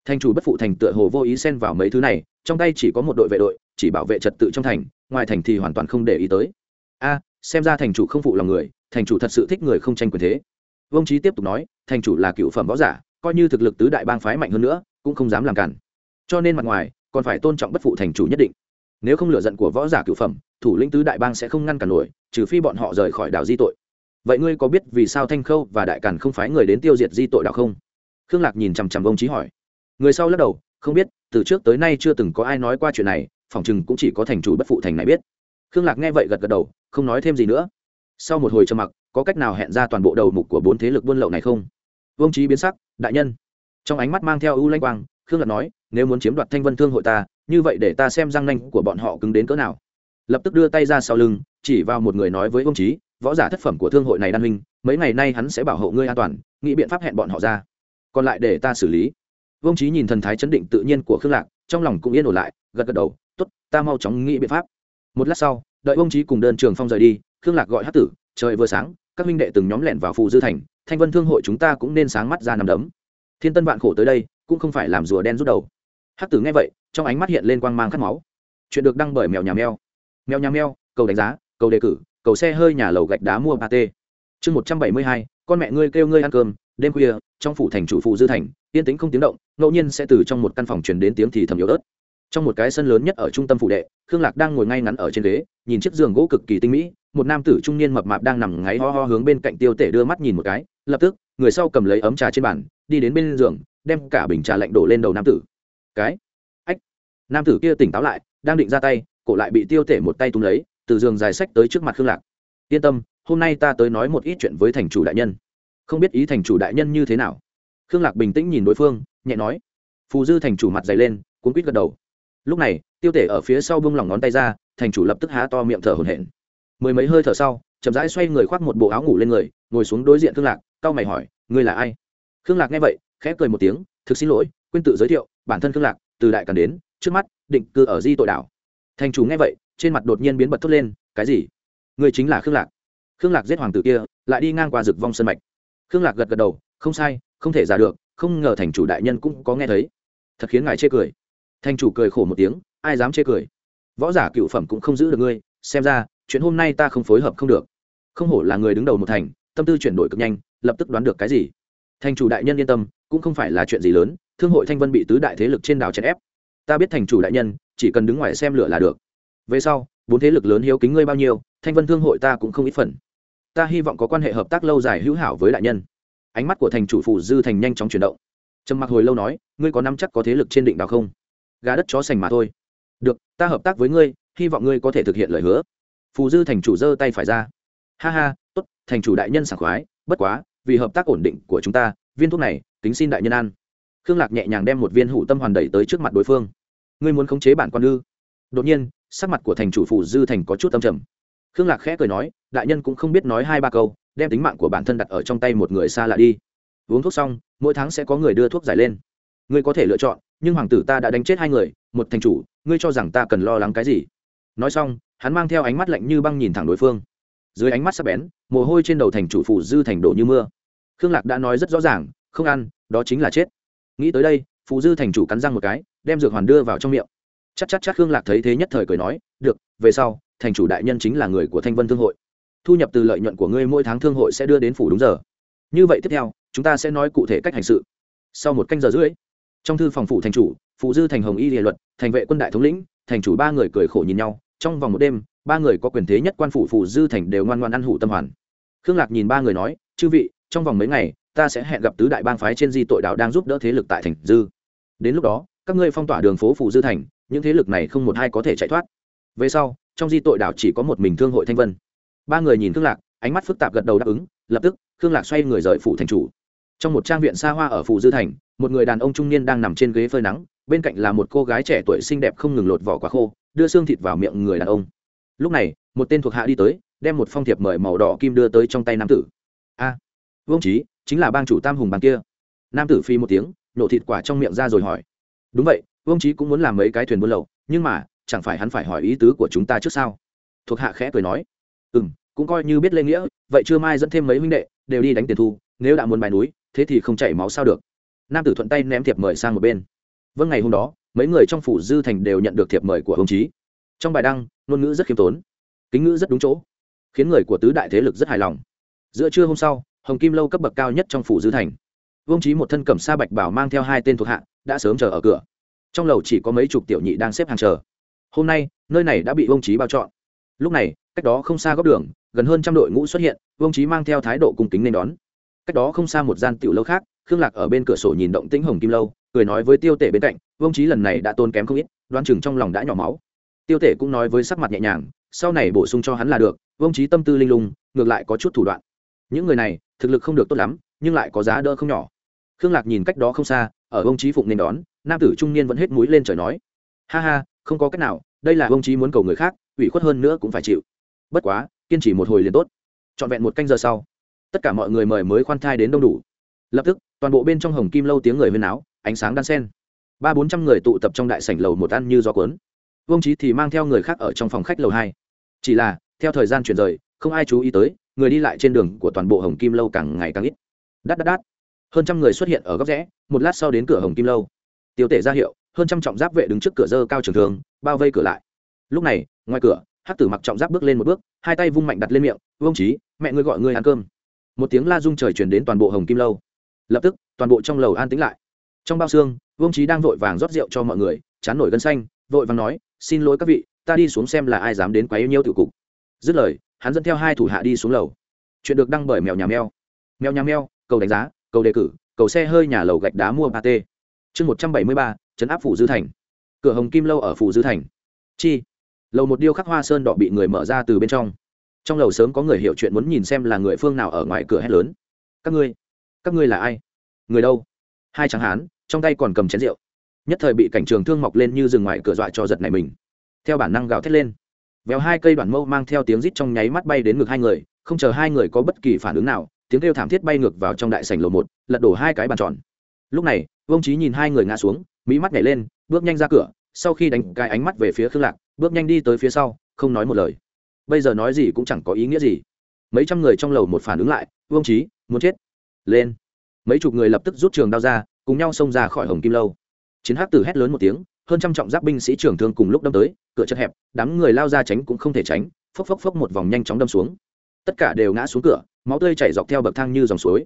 Thành chủ bất phụ thành tựa hồ vô ý xen vào mấy thứ này, trong tay chỉ có một đội vệ đội, chỉ bảo vệ trật tự trong thành, ngoài thành thì hoàn toàn không để ý tới. A, xem ra thành chủ không phụ lòng người, thành chủ thật sự thích người không tranh quyền thế. Vông trí tiếp tục nói, thành chủ là cựu phẩm võ giả, coi như thực lực tứ đại bang phái mạnh hơn nữa, cũng không dám làm cản. Cho nên mặt ngoài, còn phải tôn trọng bất phụ thành chủ nhất định. Nếu không lựa giận của võ giả cựu phẩm, thủ lĩnh tứ đại bang sẽ không ngăn cản nổi, trừ phi bọn họ rời khỏi đảo di tội vậy ngươi có biết vì sao thanh khâu và đại càn không phái người đến tiêu diệt di tội đạo không? Khương lạc nhìn chằm chằm ông trí hỏi. Người sau lắc đầu, không biết, từ trước tới nay chưa từng có ai nói qua chuyện này, phòng chừng cũng chỉ có thành chủ bất phụ thành này biết. Khương lạc nghe vậy gật gật đầu, không nói thêm gì nữa. Sau một hồi trầm mặc, có cách nào hẹn ra toàn bộ đầu mục của bốn thế lực buôn lậu này không? Vương trí biến sắc, đại nhân. Trong ánh mắt mang theo ưu lanh quang, khương lạc nói, nếu muốn chiếm đoạt thanh vân thương hội ta, như vậy để ta xem răng nanh của bọn họ cứng đến cỡ nào. Lập tức đưa tay ra sau lưng, chỉ vào một người nói với vương trí võ giả thất phẩm của thương hội này đan minh mấy ngày nay hắn sẽ bảo hộ ngươi an toàn, nghĩ biện pháp hẹn bọn họ ra. Còn lại để ta xử lý. Vương trí nhìn thần thái chấn định tự nhiên của khương lạc, trong lòng cũng yên ổn lại, gật gật đầu t ố t ta mau chóng nghĩ biện pháp. Một lát sau, đợi vương trí cùng đơn trường phong rời đi, khương lạc gọi hát tử, trời vừa sáng, các minh đệ từng nhóm lẹn vào phù dư thành, thanh vân thương hội chúng ta cũng nên sáng mắt ra nằm đấm. Thiên tân vạn khổ tới đây, cũng không phải làm rùa đen rút đầu. Hát tử nghe vậy, trong ánh mắt hiện lên quang mang khát máu. Chuyện được đăng bởi mèo nhà mèo. Mèo nhà mèo, cầu đánh giá, cầu đề cử cầu xe hơi nhà lầu gạch đá mua ba t. Chương một trăm bảy mươi hai, con mẹ ngươi kêu ngươi ăn cơm, đêm khuya, trong phủ thành chủ phụ dư thành, yên tĩnh không tiếng động, ngẫu nhiên sẽ từ trong một căn phòng truyền đến tiếng thì thầm yếu ớt. Trong một cái sân lớn nhất ở trung tâm phủ đệ, khương lạc đang ngồi ngay ngắn ở trên ghế, nhìn chiếc giường gỗ cực kỳ tinh mỹ, một nam tử trung niên mập mạp đang nằm ngáy ho ho hướng bên cạnh tiêu tể đưa mắt nhìn một cái, lập tức, người sau cầm lấy ấm trà trên bàn, đi đến bên giường, đem cả bình trà lạnh đổ lên đầu nam tử. Cái, ách. Nam tử kia tỉnh táo lại, đang định ra tay, cổ lại bị tiêu tể một tay túm lấy từ giường dài sách tới trước mặt khương lạc. Yên tâm, hôm nay ta tới nói một ít chuyện với thành chủ đại nhân. Không biết ý thành chủ đại nhân như thế nào? Khương lạc bình tĩnh nhìn đối phương, nhẹ nói. Phù dư thành chủ mặt dày lên cuốn quýt gật đầu. Lúc này, tiêu tể ở phía sau bông lỏng ngón tay ra, thành chủ lập tức há to miệng thở hổn hển. Mười mấy hơi thở sau, chậm rãi xoay người khoác một bộ áo ngủ lên người, ngồi xuống đối diện khương lạc, cau mày hỏi, ngươi là ai? Khương lạc nghe vậy, khẽ cười một tiếng, thực xin lỗi, quên tự giới thiệu, bản thân khương lạc, từ đại càn đến, trước mắt, định cư ở di tội đảo. Thành chủ nghe vậy trên mặt đột nhiên biến bật thốt lên, cái gì? Người chính là khương lạc. Khương lạc giết hoàng tử kia, lại đi ngang qua rực vong sân mạch. Khương lạc gật gật đầu, không sai, không thể giả được, không ngờ thành chủ đại nhân cũng có nghe thấy. Thật khiến ngài chê cười. Thành chủ cười khổ một tiếng, ai dám chê cười? Võ giả cựu phẩm cũng không giữ được ngươi, xem ra, chuyện hôm nay ta không phối hợp không được. Không hổ là người đứng đầu một thành, tâm tư chuyển đổi cực nhanh, lập tức đoán được cái gì. Thành chủ đại nhân yên tâm, cũng không phải là chuyện gì lớn, thương hội thanh vân bị tứ đại thế lực trên đảo chèn ép. Ta biết thành chủ đại nhân, chỉ cần đứng ngoài xem lửa là được về sau, bốn thế lực lớn hiếu kính ngươi bao nhiêu, thanh vân thương hội ta cũng không ít phần. Ta hy vọng có quan hệ hợp tác lâu dài hữu hảo với đại nhân. Ánh mắt của thành chủ phủ dư thành nhanh chóng chuyển động. Trầm mặc hồi lâu nói, ngươi có nắm chắc có thế lực trên định đảo không? Gà đất chó sành mà thôi. Được, ta hợp tác với ngươi, hy vọng ngươi có thể thực hiện lời hứa. Phù dư thành chủ giơ tay phải ra. Ha ha, tốt, thành chủ đại nhân sảng khoái, bất quá, vì hợp tác ổn định của chúng ta, viên thuốc này tính xin đại nhân ăn. Khương lạc nhẹ nhàng đem một viên hủ tâm hoàn đẩy tới trước mặt đối phương. Ngươi muốn khống chế bản quan ư? Đột nhiên sắc mặt của thành chủ phủ dư thành có chút âm trầm. Khương lạc khẽ cười nói, đại nhân cũng không biết nói hai ba câu, đem tính mạng của bản thân đặt ở trong tay một người xa lạ đi. Uống thuốc xong, mỗi tháng sẽ có người đưa thuốc giải lên. Ngươi có thể lựa chọn, nhưng hoàng tử ta đã đánh chết hai người, một thành chủ, ngươi cho rằng ta cần lo lắng cái gì? Nói xong, hắn mang theo ánh mắt lạnh như băng nhìn thẳng đối phương. Dưới ánh mắt sắp bén, mồ hôi trên đầu thành chủ phủ dư thành đổ như mưa. Khương lạc đã nói rất rõ ràng, không ăn, đó chính là chết. Nghĩ tới đây, phù dư thành chủ cắn răng một cái, đem dược hoàn đưa vào trong miệng chắc chắc chắc khương lạc thấy thế nhất thời cười nói, được, về sau, thành chủ đại nhân chính là người của thanh vân thương hội. Thu nhập từ lợi nhuận của ngươi mỗi tháng thương hội sẽ đưa đến phủ đúng giờ. Như vậy tiếp theo, chúng ta sẽ nói cụ thể cách hành sự. Sau một canh giờ rưỡi, trong thư phòng phủ thành chủ phụ dư thành hồng y địa luật, thành vệ quân đại thống lĩnh, thành chủ ba người cười khổ nhìn nhau. Trong vòng một đêm, ba người có quyền thế nhất quan phủ phụ dư thành đều ngoan ngoan ăn hủ tâm hoàn. Khương lạc nhìn ba người nói, chư vị, trong vòng mấy ngày, ta sẽ hẹn gặp tứ đại bang phái trên di tội đạo đang giúp đỡ thế lực tại thành dư. Đến lúc đó, các ngươi phong tỏa đường phố phụ dư thành những thế lực này không một hai có thể chạy thoát. Về sau trong di tội đảo chỉ có một mình thương hội thanh vân. Ba người nhìn khương lạc ánh mắt phức tạp gật đầu đáp ứng lập tức khương lạc xoay người rời phủ thành chủ. Trong một trang viện xa hoa ở phủ dư thành một người đàn ông trung niên đang nằm trên ghế phơi nắng bên cạnh là một cô gái trẻ tuổi xinh đẹp không ngừng lột vỏ quả khô đưa xương thịt vào miệng người đàn ông. Lúc này một tên thuộc hạ đi tới đem một phong thiệp mời màu đỏ kim đưa tới trong tay nam tử. A à, vương trí chính là bang chủ tam hùng bang kia. Nam tử phi một tiếng nổ thịt quả trong miệng ra rồi hỏi. Đúng vậy vương trí cũng muốn làm mấy cái thuyền buôn lậu, nhưng mà, chẳng phải hắn phải hỏi ý tứ của chúng ta trước sao? Thuộc hạ khẽ cười nói. Ừ m cũng coi như biết lê nghĩa, vậy chưa mai dẫn thêm mấy huynh đệ, đều đi đánh tiền thu, nếu đã muốn bài núi, thế thì không chảy máu sao được. Nam tử thuận tay ném thiệp mời sang một bên. Vâng ngày hôm đó, mấy người trong phủ dư thành đều nhận được thiệp mời của hồng trí. Trong bài đăng, ngôn ngữ rất khiêm tốn, kính ngữ rất đúng chỗ, khiến người của tứ đại thế lực rất hài lòng. Giữa trưa hôm sau, hồng kim lâu cấp bậc cao nhất trong phủ dư thành. Vương trí một thân cẩm sa bạch bảo mang theo hai tên thuộc hạ, đã sớm chờ ở cửa trong lầu chỉ có mấy chục tiểu nhị đang xếp hàng chờ. Hôm nay, nơi này đã bị vương trí bao trọn lúc này, cách đó không xa góc đường, gần hơn trăm đội ngũ xuất hiện, vương trí mang theo thái độ cung kính nên đón. Cách đó không xa một gian tiểu lâu khác, khương lạc ở bên cửa sổ nhìn động tĩnh hồng kim lâu, cười nói với tiêu tể bên cạnh, vương trí lần này đã tôn kém không ít đoan chừng trong lòng đã nhỏ máu. Tiêu tể cũng nói với sắc mặt nhẹ nhàng, sau này bổ sung cho hắn là được, vương trí tâm tư linh lung, ngược lại có chút thủ đoạn. Những người này, thực lực không được tốt lắm, nhưng lại có giá đỡ không nhỏ. Khương lạc nhìn cách đó không xa, ở vương trí phụng nên đón nam tử trung niên vẫn hết mũi lên trời nói, ha ha, không có cách nào, đây là ông trí muốn cầu người khác, ủy khuất hơn nữa cũng phải chịu. Bất quá, kiên trì một hồi liền tốt. Trọn vẹn một canh giờ sau, tất cả mọi người mời mới khoan thai đến đông đủ. Lập tức, toàn bộ bên trong hồng kim lâu tiếng người huyên áo ánh sáng đan sen. Ba bốn trăm người tụ tập trong đại sảnh lầu một ăn như gió cuốn. Vương trí thì mang theo người khác ở trong phòng khách lầu hai. Chỉ là, theo thời gian chuyển rời, không ai chú ý tới, người đi lại trên đường của toàn bộ hồng kim lâu càng ngày càng ít. Đắt đắt đắt hơn trăm người xuất hiện ở góc rẽ, một lát sau đến cửa hồng kim lâu tiêu tể ra hiệu, hơn trăm trọng giáp vệ đứng trước cửa dơ cao trường thường bao vây cửa lại. Lúc này, ngoài cửa, hắc tử mặc trọng giáp bước lên một bước, hai tay vung mạnh đặt lên miệng, vương trí mẹ ngươi gọi ngươi ăn cơm. Một tiếng la rung trời chuyển đến toàn bộ hồng kim lâu. Lập tức, toàn bộ trong lầu an tĩnh lại. Trong bao xương, vương trí đang vội vàng rót rượu cho mọi người, chán nổi gân xanh, vội vàng nói, xin lỗi các vị, ta đi xuống xem là ai dám đến quấy nhiêu tiểu cục. Dứt lời, hắn dẫn theo hai thủ hạ đi xuống lầu. Chuyện được đăng bởi mèo nhà mèo. Mèo nhà mèo, cầu đánh giá, cầu đề cử, cầu xe hơi nhà lầu gạch đá mua ba t chương một trăm bảy mươi ba chấn áp phủ dư thành. Cửa hồng kim lâu ở phủ dư thành. Chi? Lầu một điêu khắc hoa sơn đỏ bị người mở ra từ bên trong. Trong lầu sớm có người hiểu chuyện muốn nhìn xem là người phương nào ở ngoài cửa hét lớn. Các ngươi các ngươi là ai? Người đâu? Hai tráng hán, trong tay còn cầm chén rượu. Nhất thời bị cảnh trường thương mọc lên như rừng ngoài cửa dọa cho giật này mình. Theo bản năng gào thét lên. Véo hai cây đoạn mâu mang theo tiếng rít trong nháy mắt bay đến ngực hai người, không chờ hai người có bất kỳ phản ứng nào, tiếng kêu thảm thiết bay ngược vào trong đại sảnh lầu một, lật đổ hai cái bàn tròn lúc này, vương trí nhìn hai người ngã xuống mỹ mắt nhảy lên, bước nhanh ra cửa, sau khi đánh cái ánh mắt về phía khương lạc, bước nhanh đi tới phía sau, không nói một lời. Bây giờ nói gì cũng chẳng có ý nghĩa gì. Mấy trăm người trong lầu một phản ứng lại, vương trí muốn chết. Lên. Mấy chục người lập tức rút trường đao ra, cùng nhau xông ra khỏi hồng kim lâu. Chiến hắc tử hét lớn một tiếng, hơn trăm trọng giáp binh sĩ trưởng thương cùng lúc đâm tới, cửa chật hẹp, đám người lao ra tránh cũng không thể tránh, phốc phốc phốc một vòng nhanh chóng đâm xuống. Tất cả đều ngã xuống cửa, máu tươi chảy dọc theo bậc thang như dòng suối.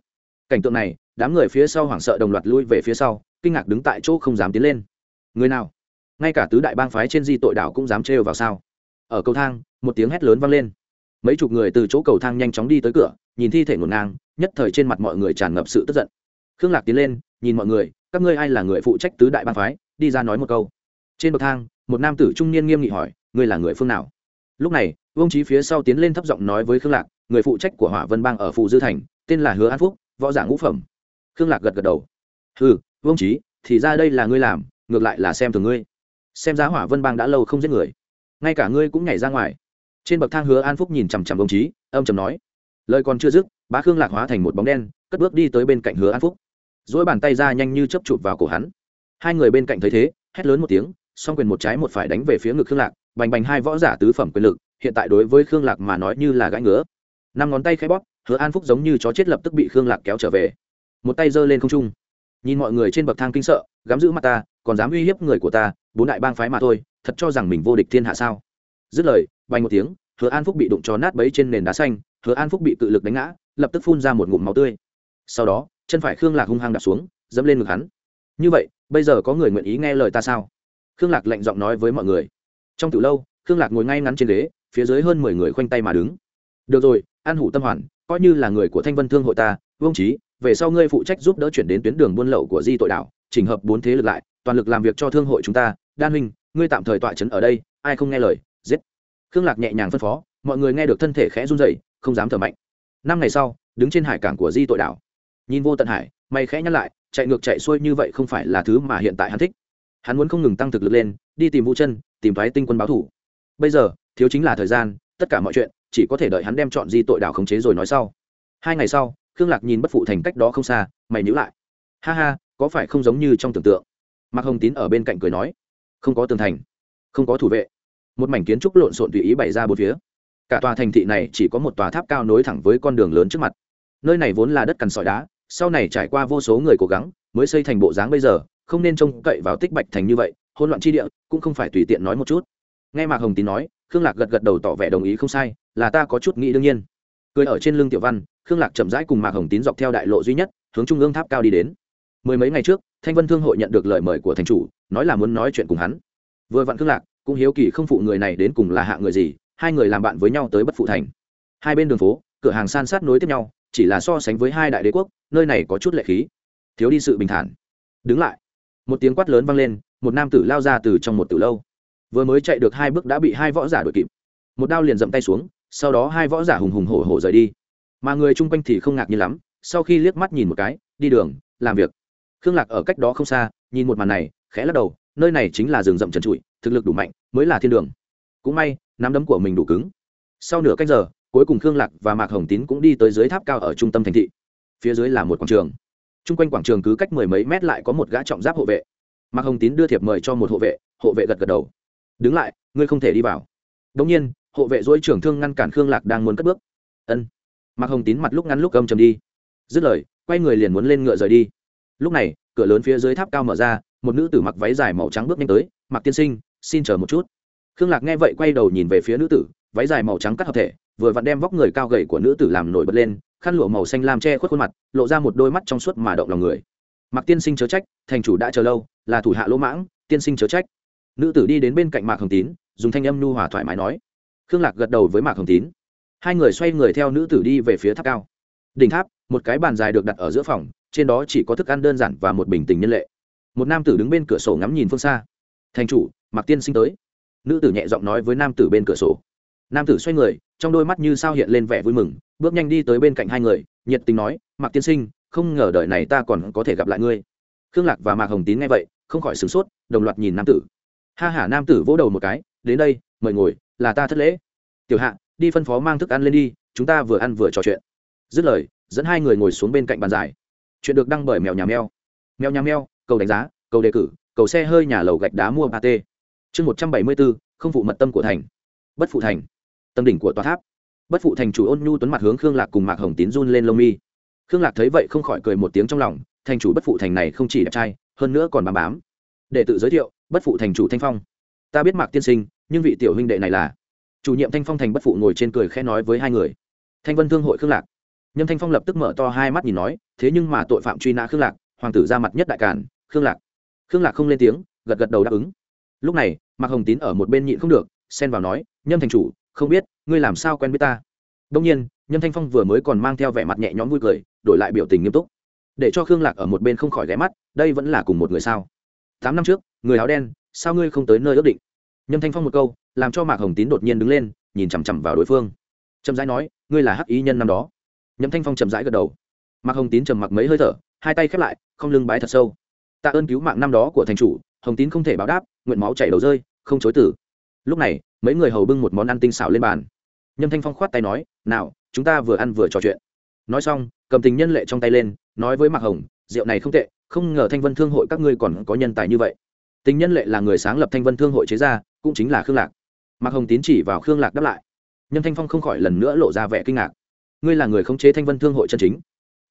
Cảnh tượng này đám người phía sau hoảng sợ đồng loạt lui về phía sau, kinh ngạc đứng tại chỗ không dám tiến lên. Người nào? Ngay cả tứ đại bang phái trên di tội đảo cũng dám trêu vào sao? Ở cầu thang, một tiếng hét lớn vang lên. Mấy chục người từ chỗ cầu thang nhanh chóng đi tới cửa, nhìn thi thể ngổn ngang, nhất thời trên mặt mọi người tràn ngập sự tức giận. Khương lạc tiến lên, nhìn mọi người, các ngươi ai là người phụ trách tứ đại bang phái? Đi ra nói một câu. Trên bậc thang, một nam tử trung niên nghiêm nghị hỏi, ngươi là người phương nào? Lúc này, vương trí phía sau tiến lên thấp giọng nói với khương lạc, người phụ trách của hỏa vân bang ở phù dư thành, tên là hứa an phúc, võ giả ngũ phẩm khương lạc gật gật đầu. Ừ vương trí thì ra đây là ngươi làm, ngược lại là xem thường ngươi. Xem ra hỏa vân bang đã lâu không giết người. Ngay cả ngươi cũng nhảy ra ngoài. Trên bậc thang hứa an phúc nhìn chằm chằm vương trí âm chầm nói, lời còn chưa dứt, bá khương lạc hóa thành một bóng đen, cất bước đi tới bên cạnh hứa an phúc. Dỗi bàn tay ra nhanh như chấp chụp vào cổ hắn. Hai người bên cạnh thấy thế, hét lớn một tiếng, song quyền một trái một phải đánh về phía ngực khương lạc, bành bành hai võ giả tứ phẩm quyền lực, hiện tại đối với khương lạc mà nói như là gãi ngứa. Năm ngón tay khẽ bóp, hứa an phúc giống như chó chết lập tức bị khương lạc kéo trở về một tay giơ lên không trung. Nhìn mọi người trên bậc thang kinh sợ, gắm giữ mặt ta, còn dám uy hiếp người của ta, bốn đại bang phái mà thôi, thật cho rằng mình vô địch thiên hạ sao? Dứt lời bay một tiếng, hứa an phúc bị đụng cho nát bấy trên nền đá xanh, hứa an phúc bị cự lực đánh ngã, lập tức phun ra một ngụm máu tươi. Sau đó, chân phải khương lạc hung hăng đạp xuống, dẫm lên ngực hắn. Như vậy, bây giờ có người nguyện ý nghe lời ta sao? Khương lạc lạnh giọng nói với mọi người. Trong từ lâu, khương lạc ngồi ngay ngắn trên ghế, phía dưới hơn mười người khoanh tay mà đứng. Được rồi, an hủ tâm hoàn coi như là người của thanh vân thương hội ta, vương trí về sau ngươi phụ trách giúp đỡ chuyển đến tuyến đường buôn lậu của di tội đảo, chỉnh hợp bốn thế lực lại, toàn lực làm việc cho thương hội chúng ta. Đan huynh, ngươi tạm thời tọa trấn ở đây, ai không nghe lời, giết. Khương lạc nhẹ nhàng phân phó, mọi người nghe được thân thể khẽ run dậy không dám thở mạnh. Năm ngày sau, đứng trên hải cảng của di tội đảo. Nhìn vô tận hải may khẽ nhắc lại, chạy ngược chạy xuôi như vậy không phải là thứ mà hiện tại hắn thích. Hắn muốn không ngừng tăng thực lực lên, đi tìm vũ chân, tìm thoái tinh quân báo thủ. Bây giờ, thiếu chính là thời gian, tất cả mọi chuyện chỉ có thể đợi hắn đem chọn di tội đảo khống chế rồi nói sau. Hai ngày sau, khương lạc nhìn bất phụ thành cách đó không xa, mày nhữ lại. Ha ha, có phải không giống như trong tưởng tượng? Mạc hồng tín ở bên cạnh cười nói. Không có tường thành, không có thủ vệ. Một mảnh kiến trúc lộn xộn tùy ý bày ra bốn phía. Cả tòa thành thị này chỉ có một tòa tháp cao nối thẳng với con đường lớn trước mặt. Nơi này vốn là đất cằn sỏi đá, sau này trải qua vô số người cố gắng, mới xây thành bộ dáng bây giờ, không nên trông cậy vào tích bạch thành như vậy, hỗn loạn chi địa cũng không phải tùy tiện nói một chút nghe mạc hồng tín nói, khương lạc gật gật đầu tỏ vẻ đồng ý không sai, là ta có chút nghĩ đương nhiên. Cười ở trên lưng tiểu văn, khương lạc chậm rãi cùng mạc hồng tín dọc theo đại lộ duy nhất, hướng trung ương tháp cao đi đến. Mười mấy ngày trước, thanh vân thương hội nhận được lời mời của thành chủ, nói là muốn nói chuyện cùng hắn. Vừa vặn khương lạc, cũng hiếu kỳ không phụ người này đến cùng là hạ người gì, hai người làm bạn với nhau tới bất phụ thành. Hai bên đường phố, cửa hàng san sát nối tiếp nhau, chỉ là so sánh với hai đại đế quốc, nơi này có chút lệ khí. Thiếu đi sự bình thản. Đứng lại. Một tiếng quát lớn vang lên, một nam tử lao ra từ trong một từ lâu vừa mới chạy được hai bước đã bị hai võ giả đuổi kịp. Một đao liền dậm tay xuống, sau đó hai võ giả hùng hùng hổ hổ rời đi. Mà người chung quanh thì không ngạc nhiên lắm, sau khi liếc mắt nhìn một cái, đi đường, làm việc. Khương lạc ở cách đó không xa, nhìn một màn này, khẽ lắc đầu, nơi này chính là rừng rậm trần trụi, thực lực đủ mạnh, mới là thiên đường. Cũng may, nắm đấm của mình đủ cứng. Sau nửa cách giờ, cuối cùng khương lạc và mạc hồng tín cũng đi tới dưới tháp cao ở trung tâm thành thị. Phía dưới là một quảng trường. T r u n g quanh quảng trường cứ cách mười mấy mét lại có một gã trọng giáp hộ vệ. Mạc hồng tín đưa thiệp mời cho một hộ vệ hộ vệ gật gật đầu đứng lại, ngươi không thể đi vào. Đông nhiên, hộ vệ dối trưởng thương ngăn cản khương lạc đang muốn cất bước. Ân. Mạc hồng tín mặt lúc ngắn lúc gầm chầm đi. Dứt lời, quay người liền muốn lên ngựa rời đi. Lúc này, cửa lớn phía dưới tháp cao mở ra, một nữ tử mặc váy dài màu trắng bước nhanh tới mặc tiên sinh, xin chờ một chút. Khương lạc nghe vậy quay đầu nhìn về phía nữ tử, váy dài màu trắng cắt hợp thể, vừa vặn đem vóc người cao gầy của nữ tử làm nổi bật lên, khăn lụa màu xanh lam che khuất khuôn mặt, lộ ra một đôi mắt trong suốt mà động lòng người. Mặc tiên sinh chớ trách, thành chủ đã chờ lâu, là thủ hạ lỗ mãng, tiên sinh chớ trách nữ tử đi đến bên cạnh mạc hồng tín, dùng thanh âm nhu hòa thoải mái nói. Khương lạc gật đầu với mạc hồng tín. Hai người xoay người theo nữ tử đi về phía tháp cao. Đỉnh tháp, một cái bàn dài được đặt ở giữa phòng, trên đó chỉ có thức ăn đơn giản và một bình tình nhân lệ. Một nam tử đứng bên cửa sổ ngắm nhìn phương xa. Thành chủ, mạc tiên sinh tới. Nữ tử nhẹ giọng nói với nam tử bên cửa sổ. Nam tử xoay người, trong đôi mắt như sao hiện lên vẻ vui mừng, bước nhanh đi tới bên cạnh hai người, nhiệt tình nói, mạc tiên sinh, không ngờ đời này ta còn có thể gặp lại ngươi. Khương lạc và mạc hồng tín nghe vậy, không khỏi sửng sốt, đồng loạt nhìn nam tử ha hả nam tử vỗ đầu một cái, đến đây, mời ngồi, là ta thất lễ. Tiểu hạ, đi phân phó mang thức ăn lên đi, chúng ta vừa ăn vừa trò chuyện. Dứt lời, dẫn hai người ngồi xuống bên cạnh bàn giải. Chuyện được đăng bởi mèo nhà mèo. Mèo nhà mèo, cầu đánh giá, cầu đề cử, cầu xe hơi nhà lầu gạch đá mua ba t chương một trăm bảy mươi bốn, không phụ mật tâm của thành. Bất phụ thành. Tâm đỉnh của tòa tháp. Bất phụ thành chủ ôn nhu tuấn mặt hướng khương lạc cùng mạc hồng tín run lên lông mi. Khương lạc thấy vậy không khỏi cười một tiếng trong lòng, thành chủ bất phụ thành này không chỉ đẹp trai, hơn nữa còn bám bám. Để tự giới thiệu bất phụ thành chủ thanh phong. Ta biết mạc tiên sinh, nhưng vị tiểu huynh đệ này là? Chủ nhiệm thanh phong thành bất phụ ngồi trên cười khẽ nói với hai người. Thanh vân thương hội khương lạc. Nhâm thanh phong lập tức mở to hai mắt nhìn nói, thế nhưng mà tội phạm truy nã khương lạc, hoàng tử ra mặt nhất đại cản khương lạc. Khương lạc không lên tiếng, gật gật đầu đáp ứng. Lúc này, mạc hồng tín ở một bên nhịn không được, xen vào nói, nhâm thành chủ, không biết, ngươi làm sao quen biết ta? Đông nhiên, nhâm thanh phong vừa mới còn mang theo vẻ mặt nhẹ nhõm vui cười, đổi lại biểu tình nghiêm túc. Để cho khương lạc ở một bên không khỏi ghé mắt, đây vẫn là cùng một người sao? Tám năm trước người áo đen, sao ngươi không tới nơi ước định? Nhâm thanh phong một câu, làm cho mạc hồng tín đột nhiên đứng lên, nhìn chằm chằm vào đối phương. Trầm rãi nói, ngươi là hắc ý nhân năm đó. Nhâm thanh phong chậm rãi gật đầu. Mạc hồng tín trầm mặc mấy hơi thở, hai tay khép lại, không lưng bái thật sâu. Tạ ơn cứu mạng năm đó của thành chủ, hồng tín không thể báo đáp, nguyện máu chảy đầu rơi, không chối tử. Lúc này, mấy người hầu bưng một món ăn tinh xảo lên bàn. Nhâm thanh phong khoát tay nói, nào, chúng ta vừa ăn vừa trò chuyện. Nói xong, cầm tình nhân lệ trong tay lên, nói với mạc hồng, rượu này không tệ, không ngờ thanh vân thương hội các ngươi còn có nhân tài như vậy tình nhân lệ là người sáng lập thanh vân thương hội chế ra, cũng chính là khương lạc. Mạc hồng tín chỉ vào khương lạc đáp lại. Nhâm thanh phong không khỏi lần nữa lộ ra vẻ kinh ngạc. Ngươi là người khống chế thanh vân thương hội chân chính.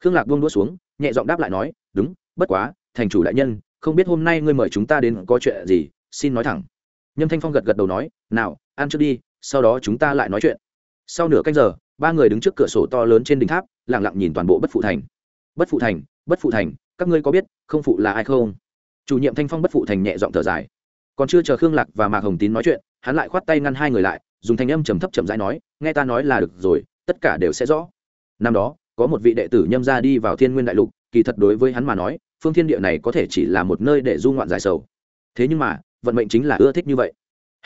Khương lạc buông đũa xuống, nhẹ giọng đáp lại nói, đúng, bất quá, thành chủ đại nhân, không biết hôm nay ngươi mời chúng ta đến có chuyện gì, xin nói thẳng. Nhâm thanh phong gật gật đầu nói, nào, ăn trước đi, sau đó chúng ta lại nói chuyện. Sau nửa canh giờ, ba người đứng trước cửa sổ to lớn trên đỉnh tháp lẳng lặng nhìn toàn bộ bất phụ thành. Bất phụ thành, bất phụ thành, các ngươi có biết không phụ là ai không? Chủ nhiệm thanh phong bất phụ thành nhẹ giọng thở dài. Còn chưa chờ khương lạc và mạc hồng tín nói chuyện, hắn lại khoát tay ngăn hai người lại, dùng thanh âm trầm thấp chậm rãi nói, nghe ta nói là được rồi, tất cả đều sẽ rõ. Năm đó, có một vị đệ tử nhâm ra đi vào thiên nguyên đại lục, kỳ thật đối với hắn mà nói, phương thiên địa này có thể chỉ là một nơi để du ngoạn giải sầu. Thế nhưng mà, vận mệnh chính là ưa thích như vậy.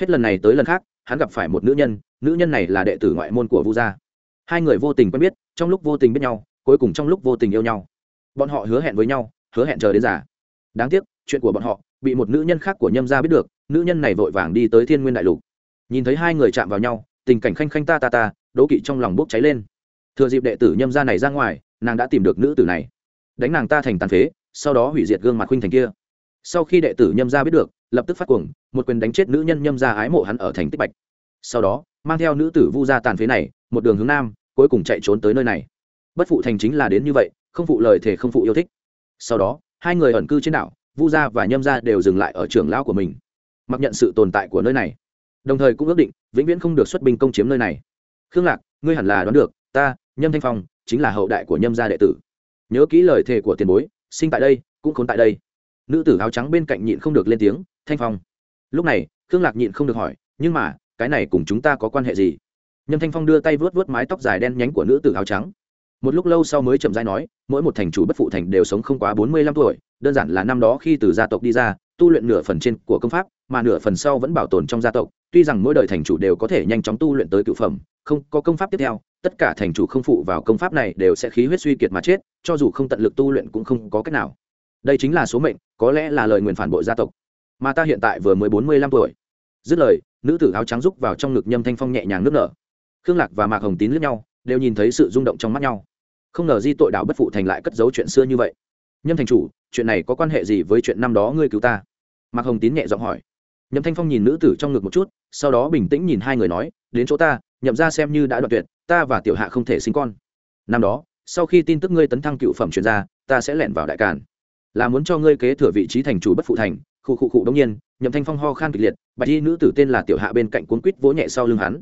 Hết lần này tới lần khác, hắn gặp phải một nữ nhân nữ nhân này là đệ tử ngoại môn của vu gia. Hai người vô tình quen biết, trong lúc vô tình biết nhau, cuối cùng trong lúc vô tình yêu nhau. Bọn họ hứa hẹn với nhau, hứa hẹn chờ đến già. Đáng tiếc chuyện của bọn họ, bị một nữ nhân khác của nhâm gia biết được, nữ nhân này vội vàng đi tới thiên nguyên đại lục. Nhìn thấy hai người chạm vào nhau, tình cảnh khanh khanh ta ta ta, đố kỵ trong lòng bốc cháy lên. Thừa dịp đệ tử nhâm gia này ra ngoài, nàng đã tìm được nữ tử này. Đánh nàng ta thành tàn phế, sau đó hủy diệt gương mặt khuynh thành kia. Sau khi đệ tử nhâm gia biết được, lập tức phát cuồng, một quyền đánh chết nữ nhân nhâm gia ái mộ hắn ở thành tích bạch. Sau đó, mang theo nữ tử vu gia tàn phế này, một đường hướng nam, cuối cùng chạy trốn tới nơi này. Bất phụ thành chính là đến như vậy, không phụ lời thể không phụ yêu thích. Sau đó, hai người ẩn cư trên đảo vu gia và nhâm gia đều dừng lại ở trường lão của mình, mặc nhận sự tồn tại của nơi này. Đồng thời cũng ước định, vĩnh viễn không được xuất binh công chiếm nơi này. Khương lạc, ngươi hẳn là đoán được, ta, nhâm thanh phong, chính là hậu đại của nhâm gia đệ tử. Nhớ kỹ lời thề của tiền bối, sinh tại đây, cũng khốn tại đây. Nữ tử áo trắng bên cạnh nhịn không được lên tiếng, thanh phong. Lúc này, khương lạc nhịn không được hỏi, nhưng mà, cái này cùng chúng ta có quan hệ gì? Nhâm thanh phong đưa tay vớt vớt mái tóc dài đen nhánh của nữ tử áo trắng một lúc lâu sau mới chậm rãi nói, mỗi một thành chủ bất phụ thành đều sống không quá bốn mươi lăm tuổi, đơn giản là năm đó khi từ gia tộc đi ra, tu luyện nửa phần trên của công pháp, mà nửa phần sau vẫn bảo tồn trong gia tộc. Tuy rằng mỗi đời thành chủ đều có thể nhanh chóng tu luyện tới cựu phẩm, không, có công pháp tiếp theo, tất cả thành chủ không phụ vào công pháp này đều sẽ khí huyết suy kiệt mà chết, cho dù không tận lực tu luyện cũng không có cách nào. Đây chính là số mệnh, có lẽ là lời nguyện phản bội gia tộc. Mà ta hiện tại vừa mới bốn mươi lăm tuổi. Dứt lời, nữ tử áo trắng rúc vào trong ngực nhâm thanh phong nhẹ nhàng nước nở. Khương lạc và mạc hồng tín lướt nhau đều nhìn thấy sự rung động trong mắt nhau. Không ngờ di tội đạo bất phụ thành lại cất giấu chuyện xưa như vậy. Nhâm thành chủ, chuyện này có quan hệ gì với chuyện năm đó ngươi cứu ta? Mạc hồng tín nhẹ giọng hỏi. Nhậm thanh phong nhìn nữ tử trong ngực một chút, sau đó bình tĩnh nhìn hai người nói, đến chỗ ta, nhậm ra xem như đã đoạn tuyệt, ta và tiểu hạ không thể sinh con. Năm đó, sau khi tin tức ngươi tấn thăng cựu phẩm truyền ra ta sẽ lẻn vào đại càn. Là muốn cho ngươi kế thừa vị trí thành chủ bất phụ thành. Khu khu khu đông nhiên, nhậm thanh phong ho khan kịch liệt, bạch y nữ tử tên là tiểu hạ bên cạnh cuốn quýt vỗ nhẹ sau lưng hắn.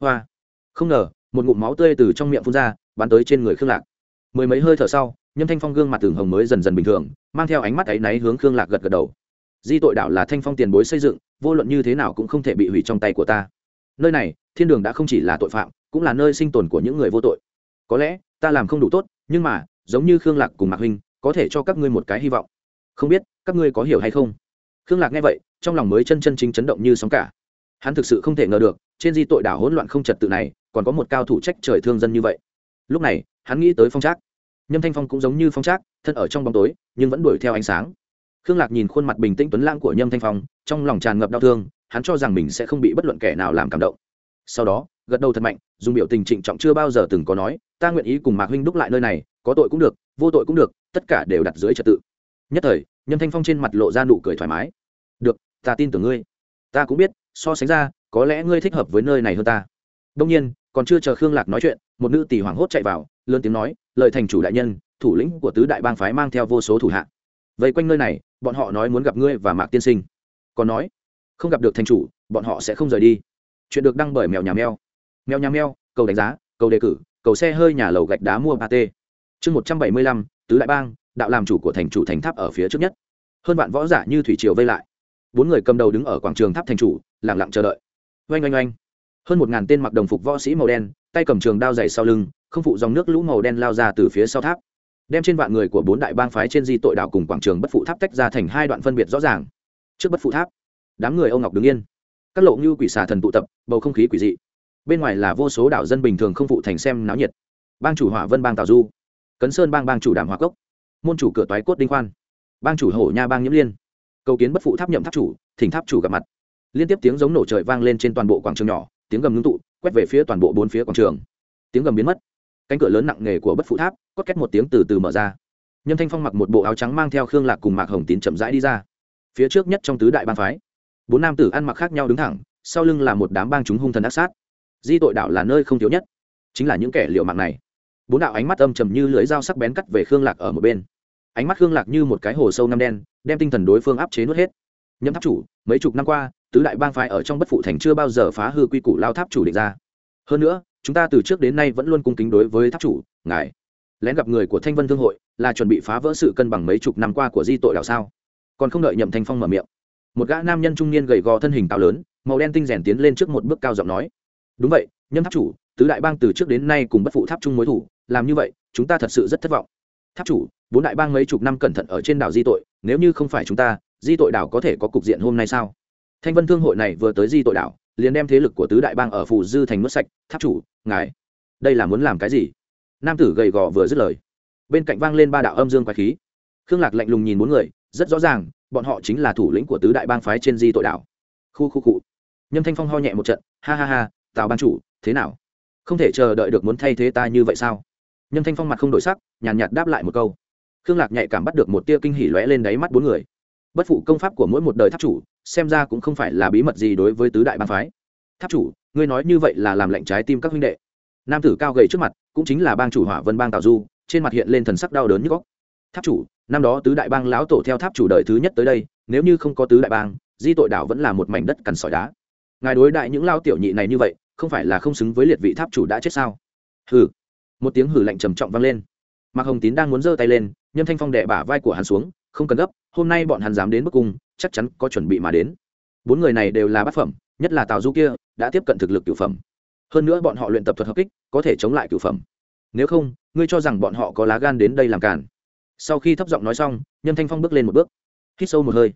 Hoa. Không ngờ một ngụm máu tươi từ trong miệng phun ra, bắn tới trên người khương lạc. Mười mấy hơi thở sau, nhâm thanh phong gương mặt tường hồng mới dần dần bình thường, mang theo ánh mắt áy náy hướng khương lạc gật gật đầu. Di tội đảo là thanh phong tiền bối xây dựng, vô luận như thế nào cũng không thể bị hủy trong tay của ta. Nơi này, thiên đường đã không chỉ là tội phạm, cũng là nơi sinh tồn của những người vô tội. Có lẽ, ta làm không đủ tốt, nhưng mà, giống như khương lạc cùng mạc huynh, có thể cho các ngươi một cái hy vọng. Không biết, các ngươi có hiểu hay không? Khương lạc nghe vậy, trong lòng mới chân chân chính chấn động như sóng cả. Hắn thực sự không thể ngờ được, trên di tội đảo hỗn loạn không trật tự này còn có một cao thủ trách trời thương dân như vậy. Lúc này, hắn nghĩ tới phong trác. Nhâm thanh phong cũng giống như phong trác, thân ở trong bóng tối, nhưng vẫn đuổi theo ánh sáng. Khương lạc nhìn khuôn mặt bình tĩnh tuấn lãng của nhâm thanh phong, trong lòng tràn ngập đau thương, hắn cho rằng mình sẽ không bị bất luận kẻ nào làm cảm động. Sau đó, gật đầu thật mạnh, dùng biểu tình trịnh trọng chưa bao giờ từng có nói, ta nguyện ý cùng mạc huynh đúc lại nơi này, có tội cũng được, vô tội cũng được, tất cả đều đặt dưới trật tự. Nhất thời, nhâm thanh phong trên mặt lộ ra nụ cười thoải mái. Được, ta tin tưởng ngươi. Ta cũng biết, so sánh ra, có lẽ ngươi thích hợp với nơi này hơn ta. Đông nhiên còn chưa chờ khương lạc nói chuyện, một nữ tỷ hoảng hốt chạy vào, lớn tiếng nói, lời thành chủ đại nhân, thủ lĩnh của tứ đại bang phái mang theo vô số thủ hạ. Vây quanh nơi này, bọn họ nói muốn gặp ngươi và mạc tiên sinh. Còn nói, không gặp được thành chủ, bọn họ sẽ không rời đi. Chuyện được đăng bởi mèo nhà mèo. Mèo nhà mèo, cầu đánh giá, cầu đề cử, cầu xe hơi nhà lầu gạch đá mua ba t chương một trăm bảy mươi lăm, tứ đại bang, đạo làm chủ của thành chủ thành tháp ở phía trước nhất. Hơn bạn võ giả như thủy triều vây lại. Bốn người cầm đầu đứng ở quảng trường tháp thành chủ lẳng lặng chờ đợi. Oanh oanh oanh hơn một ngàn tên mặc đồng phục võ sĩ màu đen, tay cầm trường đao dày sau lưng, không phụ dòng nước lũ màu đen lao ra từ phía sau tháp. Đem trên vạn người của bốn đại bang phái trên di tội đảo cùng quảng trường bất phụ tháp tách ra thành hai đoạn phân biệt rõ ràng. Trước bất phụ tháp, đám người ông ngọc đứng yên. Các lộ như quỷ xà thần tụ tập, bầu không khí quỷ dị. Bên ngoài là vô số đảo dân bình thường không phụ thành xem náo nhiệt. Bang chủ hỏa vân, bang tào du. Cấn sơn bang bang chủ đàm hòa cốc. Môn chủ cửa toái cốt đinh khoan. Bang chủ hổ nha bang nhiễm liên. Cầu kiến bất phụ tháp nhậm tháp chủ, thỉnh tháp chủ gặp mặt. Liên tiếp tiếng giống nổ trời vang lên trên toàn bộ quảng trường nhỏ tiếng gầm ngưng tụ, quét về phía toàn bộ bốn phía quảng trường. Tiếng gầm biến mất. Cánh cửa lớn nặng nề của bất phụ tháp, cốt két một tiếng từ từ mở ra. Nhâm thanh phong mặc một bộ áo trắng mang theo khương lạc cùng mạc hồng tín chậm rãi đi ra. Phía trước nhất trong tứ đại bang phái, bốn nam tử ăn mặc khác nhau đứng thẳng, sau lưng là một đám bang chúng hung thần ác sát. Di tội đạo là nơi không thiếu nhất, chính là những kẻ liệu mạng này. Bốn đạo ánh mắt âm trầm như lưới dao sắc bén cắt về khương lạc ở một bên. Ánh mắt khương lạc như một cái hồ sâu năm đen, đem tinh thần đối phương áp chế nuốt hết. Nhâm tháp chủ, mấy chục năm qua tứ đại bang phái ở trong bất phụ thành chưa bao giờ phá hư quy củ lao tháp chủ định ra. Hơn nữa, chúng ta từ trước đến nay vẫn luôn cung kính đối với tháp chủ, ngài. Lén gặp người của thanh vân thương hội là chuẩn bị phá vỡ sự cân bằng mấy chục năm qua của di tội đảo sao? Còn không đợi nhậm thanh phong mở miệng, một gã nam nhân trung niên gầy gò thân hình cao lớn, màu đen tinh rèn tiến lên trước một bước cao giọng nói, đúng vậy, nhâm tháp chủ, tứ đại bang từ trước đến nay cùng bất phụ tháp chung mối thủ, làm như vậy, chúng ta thật sự rất thất vọng. Tháp chủ, bốn đại bang mấy chục năm cẩn thận ở trên đảo di tội, nếu như không phải chúng ta, di tội đảo có thể có cục diện hôm nay sao? Thanh vân thương hội này vừa tới di tội đảo, liền đem thế lực của tứ đại bang ở phù dư thành nước sạch. Tháp chủ, ngài, đây là muốn làm cái gì? Nam tử gầy gò vừa dứt lời. Bên cạnh vang lên ba đạo âm dương quái khí. Khương lạc lạnh lùng nhìn bốn người, rất rõ ràng, bọn họ chính là thủ lĩnh của tứ đại bang phái trên di tội đảo. Khu khu cụ nhâm thanh phong ho nhẹ một trận, ha ha ha, tào ban chủ, thế nào? Không thể chờ đợi được muốn thay thế ta như vậy sao? Nhâm thanh phong mặt không đổi sắc, nhàn nhạt đáp lại một câu. Khương lạc nhạy cảm bắt được một tia kinh hỉ lóe lên đáy mắt bốn người. Bất phụ công pháp của mỗi một đời tháp chủ xem ra cũng không phải là bí mật gì đối với tứ đại bang phái. Tháp chủ, ngươi nói như vậy là làm lạnh trái tim các huynh đệ. Nam tử cao gầy trước mặt, cũng chính là bang chủ hỏa vân bang tào du, trên mặt hiện lên thần sắc đau đớn như góc. Tháp chủ, năm đó tứ đại bang lão tổ theo tháp chủ đời thứ nhất tới đây, nếu như không có tứ đại bang, di tội đảo vẫn là một mảnh đất cằn sỏi đá. Ngài đối đại những lao tiểu nhị này như vậy, không phải là không xứng với liệt vị tháp chủ đã chết sao? Hừ. Một tiếng hử lạnh trầm trọng vang lên. Mạc hồng tín đang muốn giơ tay lên, nhâm thanh phong đè bả vai của hắn xuống không cần gấp, hôm nay bọn hắn dám đến bức cung, chắc chắn có chuẩn bị mà đến. Bốn người này đều là bát phẩm, nhất là tào du kia, đã tiếp cận thực lực cửu phẩm. Hơn nữa bọn họ luyện tập thuật hợp kích, có thể chống lại cửu phẩm. Nếu không, ngươi cho rằng bọn họ có lá gan đến đây làm cản sau khi thấp giọng nói xong, nhâm thanh phong bước lên một bước. Hít sâu một hơi.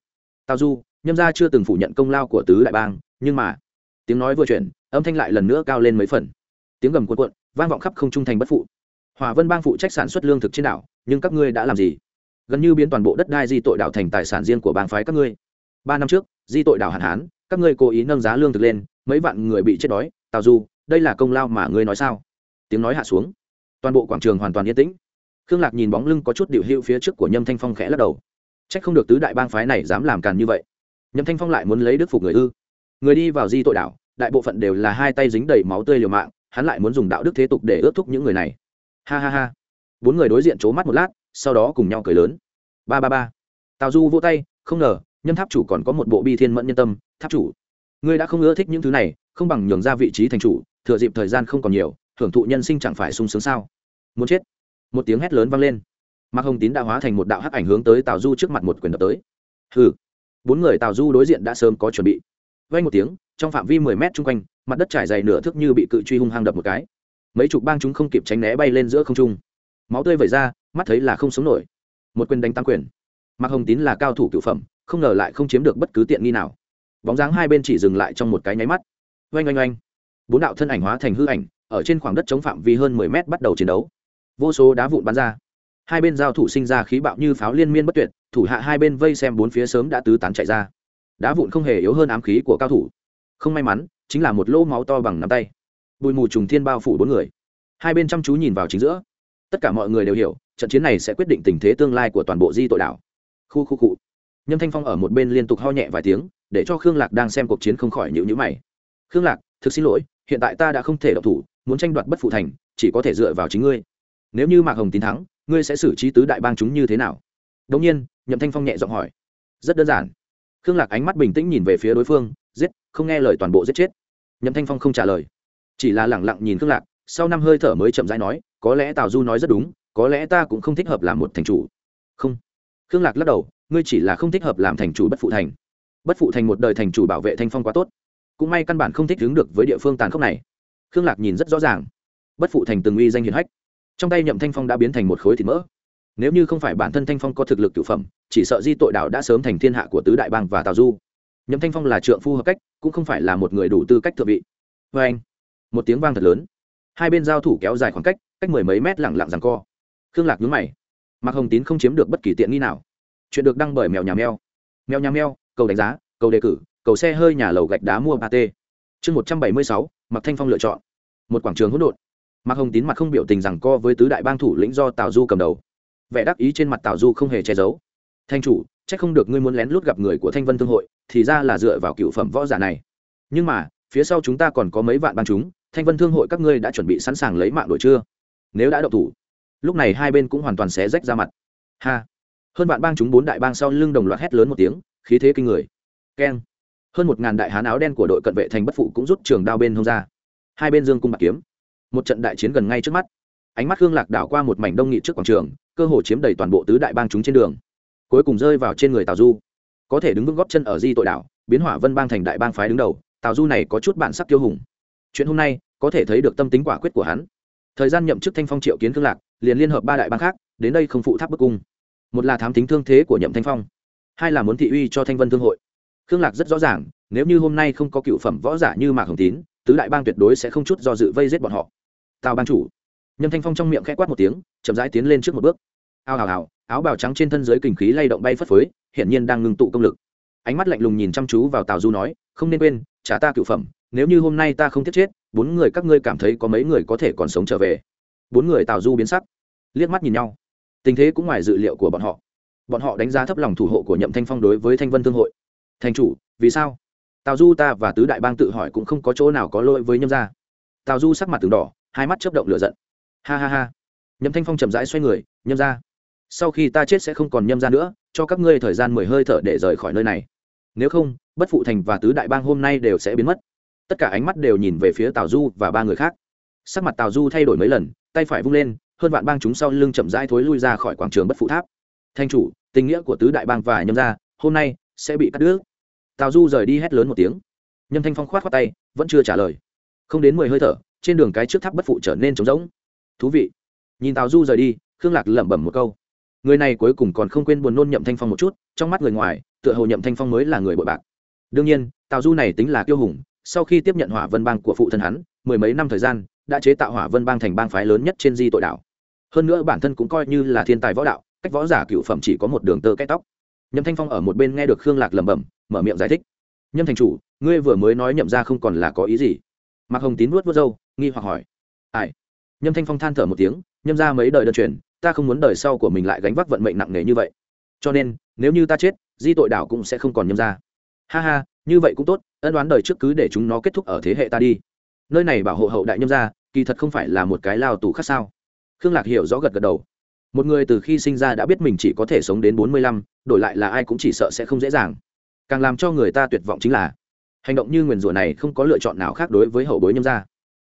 Tào du, nhâm gia chưa từng phủ nhận công lao của tứ đại bang, nhưng mà, tiếng nói vừa chuyển, âm thanh lại lần nữa cao lên mấy phần. Tiếng gầm cuộn cuộn, vang vọng khắp không trung thành bất phụ. Hòa vân bang phụ trách sản xuất lương thực trên đảo, nhưng các ngươi đã làm gì? Gần như biến toàn bộ đất đai di tội đảo thành tài sản riêng của bang phái các ngươi. Ba năm trước, di tội đảo hạn hán, các ngươi cố ý nâng giá lương thực lên, mấy vạn người bị chết đói, tào du, đây là công lao mà ngươi nói sao? Tiếng nói hạ xuống. Toàn bộ quảng trường hoàn toàn yên tĩnh. Khương lạc nhìn bóng lưng có chút điệu hữu phía trước của nhâm thanh phong khẽ lắc đầu. C h ắ c không được tứ đại bang phái này dám làm càn như vậy. Nhâm thanh phong lại muốn lấy đức phục người ư. Người đi vào di tội đảo đại bộ phận đều là hai tay dính đầy máu tươi liều mạng, hắn lại muốn dùng đạo đức thế tục để ước thúc những người này. Ha ha ha. Bốn người đối diện c h ố mắt một lát sau đó cùng nhau cười lớn. Ba ba ba. Tào du vỗ tay, không ngờ, nhâm tháp chủ còn có một bộ bi thiên mẫn nhân tâm, tháp chủ. Ngươi đã không ưa thích những thứ này, không bằng nhường ra vị trí thành chủ, thừa dịp thời gian không còn nhiều hưởng thụ nhân sinh chẳng phải sung sướng sao? Muốn chết. Một tiếng hét lớn vang lên. Mạc hồng tín đã hóa thành một đạo hắc ảnh hướng tới tào du trước mặt một quyền đập tới. Hừ. Bốn người tào du đối diện đã sớm có chuẩn bị. Vay một tiếng, trong phạm vi mười mét chung quanh, mặt đất trải dày nửa thước như bị cự truy hung hăng đập một cái. Mấy chục bang chúng không kịp tránh né bay lên giữa không trung. Máu tươi vẩy ra mắt thấy là không sống nổi. Một quyền đánh tăng quyền. Mạc hồng tín là cao thủ cựu phẩm, không ngờ lại không chiếm được bất cứ tiện nghi nào. Bóng dáng hai bên chỉ dừng lại trong một cái nháy mắt. Oanh oanh oanh. Bốn đạo thân ảnh hóa thành hư ảnh, ở trên khoảng đất chống phạm vi hơn mười mét bắt đầu chiến đấu. Vô số đá vụn bắn ra. Hai bên giao thủ sinh ra khí bạo như pháo liên miên bất tuyệt, thủ hạ hai bên vây xem bốn phía sớm đã tứ tán chạy ra. Đá vụn không hề yếu hơn ám khí của cao thủ. Không may mắn, chính là một lỗ máu to bằng nắm tay. Bụi mù trùng thiên bao phủ bốn người. Hai bên chăm chú nhìn vào chính giữa tất cả mọi người đều hiểu, trận chiến này sẽ quyết định tình thế tương lai của toàn bộ di tội đảo. Khu khu cụ nhâm thanh phong ở một bên liên tục ho nhẹ vài tiếng, để cho khương lạc đang xem cuộc chiến không khỏi nhịu nhữ mày. Khương lạc, thực xin lỗi, hiện tại ta đã không thể độc thủ, muốn tranh đoạt bất phụ thành, chỉ có thể dựa vào chính ngươi. Nếu như mạc hồng tín thắng, ngươi sẽ xử trí tứ đại bang chúng như thế nào? Đông nhiên, nhậm thanh phong nhẹ giọng hỏi. Rất đơn giản. Khương lạc ánh mắt bình tĩnh nhìn về phía đối phương, giết, không nghe lời toàn bộ giết chết. Nhậm thanh phong không trả lời. Chỉ là lẳng lặng nhìn khương lạc, sau năm hơi thở mới chậm rãi nói có lẽ tào du nói rất đúng, có lẽ ta cũng không thích hợp làm một thành chủ. Không. Khương lạc lắc đầu, ngươi chỉ là không thích hợp làm thành chủ bất phụ thành. Bất phụ thành một đời thành chủ bảo vệ thanh phong quá tốt. Cũng may căn bản không thích đứng được với địa phương tàn khốc này. Khương lạc nhìn rất rõ ràng. Bất phụ thành từng uy danh hiền hách. Trong tay nhậm thanh phong đã biến thành một khối thịt mỡ. Nếu như không phải bản thân thanh phong có thực lực cựu phẩm, chỉ sợ di tội đảo đã sớm thành thiên hạ của tứ đại bang và tào du. Nhậm thanh phong là trượng phu hợp cách, cũng không phải là một người đủ tư cách thượng vị. Vê anh một tiếng vang thật lớn. Hai bên giao thủ kéo dài khoảng cách cách mười mấy mét lẳng lặng rằng co. Khương lạc nhúng mày. Mạc hồng tín không chiếm được bất kỳ tiện nghi nào. Chuyện được đăng bởi mèo nhà mèo. Mèo nhà mèo, cầu đánh giá, cầu đề cử, cầu xe hơi nhà lầu gạch đá mua ba t. Chương một trăm bảy mươi sáu mặc thanh phong lựa chọn. Một quảng trường hỗn độn. Mạc hồng tín mặt không biểu tình rằng co với tứ đại bang thủ lĩnh do tào du cầm đầu. Vẻ đắc ý trên mặt tào du không hề che giấu. Thanh chủ c h ắ c không được ngươi muốn lén lút gặp người của thanh vân thương hội, thì ra là dựa vào cựu phẩm võ giả này. Nhưng mà, phía sau chúng ta còn có mấy vạn bang chúng, thanh vân thương hội các ngươi đã chuẩn bị sẵn sàng lấy mạng đổi chưa? Nếu đã đậu thủ, lúc này hai bên cũng hoàn toàn xé rách ra mặt. Ha! Hơn vạn bang chúng bốn đại bang sau lưng đồng loạt hét lớn một tiếng, khí thế kinh người. Keng! Hơn một ngàn đại hán áo đen của đội cận vệ thành bất phụ cũng rút trường đao bên hông ra. Hai bên dương cung bạc kiếm. Một trận đại chiến gần ngay trước mắt. Ánh mắt hương lạc đảo qua một mảnh đông nghị trước quảng trường, cơ hồ chiếm đầy toàn bộ tứ đại bang chúng trên đường. Cuối cùng rơi vào trên người tào du. Có thể đứng vững góp chân ở di tội đảo, biến hỏa vân bang thành đại bang phái đứng đầu. Tào du này có chút bản sắc tiêu hùng. Chuyện hôm nay có thể thấy được tâm tính quả quyết của hắn thời gian nhậm chức thanh phong triệu kiến thương lạc, liền liên hợp ba đại bang khác, đến đây không phụ tháp bức cung. Một là thám tính thương thế của nhậm thanh phong, hai là muốn thị uy cho thanh vân thương hội. Khương lạc rất rõ ràng, nếu như hôm nay không có cựu phẩm võ giả như mạc hồng tín, tứ đại bang tuyệt đối sẽ không chút do dự vây giết bọn họ. Tào bang chủ. Nhâm thanh phong trong miệng khẽ quát một tiếng, chậm rãi tiến lên trước một bước. Ao ào ào áo bào trắng trên thân dưới kình khí lay động bay phất phới, hiển nhiên đang ngưng tụ công lực. Ánh mắt lạnh lùng nhìn chăm chú vào tào du nói, không nên quên, trả ta cựu phẩm, nếu như hôm nay ta không thiết chết bốn người các ngươi cảm thấy có mấy người có thể còn sống trở về? Bốn người tào du biến sắc liếc mắt nhìn nhau. Tình thế cũng ngoài dự liệu của bọn họ. Bọn họ đánh giá thấp lòng thủ hộ của nhậm thanh phong đối với thanh vân thương hội. Thành chủ vì sao? Tào du ta và tứ đại bang tự hỏi cũng không có chỗ nào có lỗi với nhâm gia. Tào du sắc mặt từng đỏ hai mắt chấp động lửa giận. Ha ha ha. Nhậm thanh phong chậm rãi xoay người nhâm gia, sau khi ta chết sẽ không còn nhâm gia nữa cho các ngươi thời gian mười hơi thở để rời khỏi nơi này. Nếu không bất phụ thành và tứ đại bang hôm nay đều sẽ biến mất tất cả ánh mắt đều nhìn về phía tào du và ba người khác. Sắc mặt tào du thay đổi mấy lần, tay phải vung lên, hơn vạn bang chúng sau lưng chậm rãi thối lui ra khỏi quảng trường bất phụ tháp. Thanh chủ, tình nghĩa của tứ đại bang và nhâm gia, hôm nay sẽ bị cắt đứt. Tào du rời đi hét lớn một tiếng. Nhâm thanh phong khoát khoát tay, vẫn chưa trả lời. Không đến mười hơi thở, trên đường cái trước tháp bất phụ trở nên trống rỗng. Thú vị. Nhìn tào du rời đi, khương lạc lẩm bẩm một câu. Người này cuối cùng còn không quên buồn nôn nhậm thanh phong một chút, trong mắt người ngoài, tựa hồ nhậm thanh phong mới là người bội bạc. Đương nhiên, tào du này tính là kiêu hùng sau khi tiếp nhận hỏa vân bang của phụ thân hắn, mười mấy năm thời gian, đã chế tạo hỏa vân bang thành bang phái lớn nhất trên di tội đảo. Hơn nữa bản thân cũng coi như là thiên tài võ đạo, cách võ giả cựu phẩm chỉ có một đường tơ cái tóc. Nhâm thanh phong ở một bên nghe được khương lạc lẩm bẩm, mở miệng giải thích. Nhâm thành chủ, ngươi vừa mới nói nhậm ra không còn là có ý gì? Mạc hồng tín nuốt vớt râu, nghi hoặc hỏi. Ai? Nhâm thanh phong than thở một tiếng nhâm ra mấy đời đơn truyền, ta không muốn đời sau của mình lại gánh vác vận mệnh nặng nề như vậy. Cho nên, nếu như ta chết, di tội đảo cũng sẽ không còn nhâm ra. Ha ha như vậy cũng tốt, ân đoán đời trước cứ để chúng nó kết thúc ở thế hệ ta đi. Nơi này bảo hộ hậu đại nhâm ra kỳ thật không phải là một cái lao tù khác sao? Khương lạc hiểu rõ gật gật đầu. Một người từ khi sinh ra đã biết mình chỉ có thể sống đến bốn mươi lăm, đổi lại là ai cũng chỉ sợ sẽ không dễ dàng. Càng làm cho người ta tuyệt vọng chính là, hành động như nguyền rủa này không có lựa chọn nào khác đối với hậu bối nhâm gia.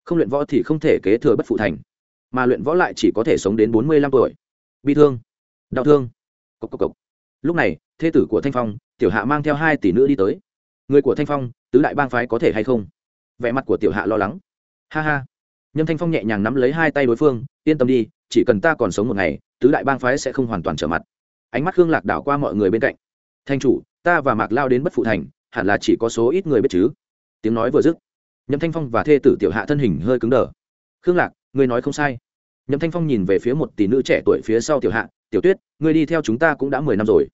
Không luyện võ thì không thể kế thừa bất phụ thành, mà luyện võ lại chỉ có thể sống đến bốn mươi lăm tuổi. Bi thương, đau thương cốc cốc cốc. lúc này, thê tử của thanh phong, tiểu hạ mang theo hai tỷ nữ đi tới người của thanh phong, tứ đại bang phái có thể hay không? Vẻ mặt của tiểu hạ lo lắng. Ha ha. Nhâm thanh phong nhẹ nhàng nắm lấy hai tay đối phương, yên tâm đi, chỉ cần ta còn sống một ngày, tứ đại bang phái sẽ không hoàn toàn trở mặt. Ánh mắt khương lạc đảo qua mọi người bên cạnh. Thanh chủ, ta và mạc lao đến bất phụ thành, hẳn là chỉ có số ít người biết chứ? Tiếng nói vừa dứt, Nhâm thanh phong và thê tử tiểu hạ thân hình hơi cứng đờ. Khương lạc, ngươi nói không sai. Nhâm thanh phong nhìn về phía một tỷ nữ trẻ tuổi phía sau tiểu hạ, tiểu tuyết, ngươi đi theo chúng ta cũng đã mười năm rồi.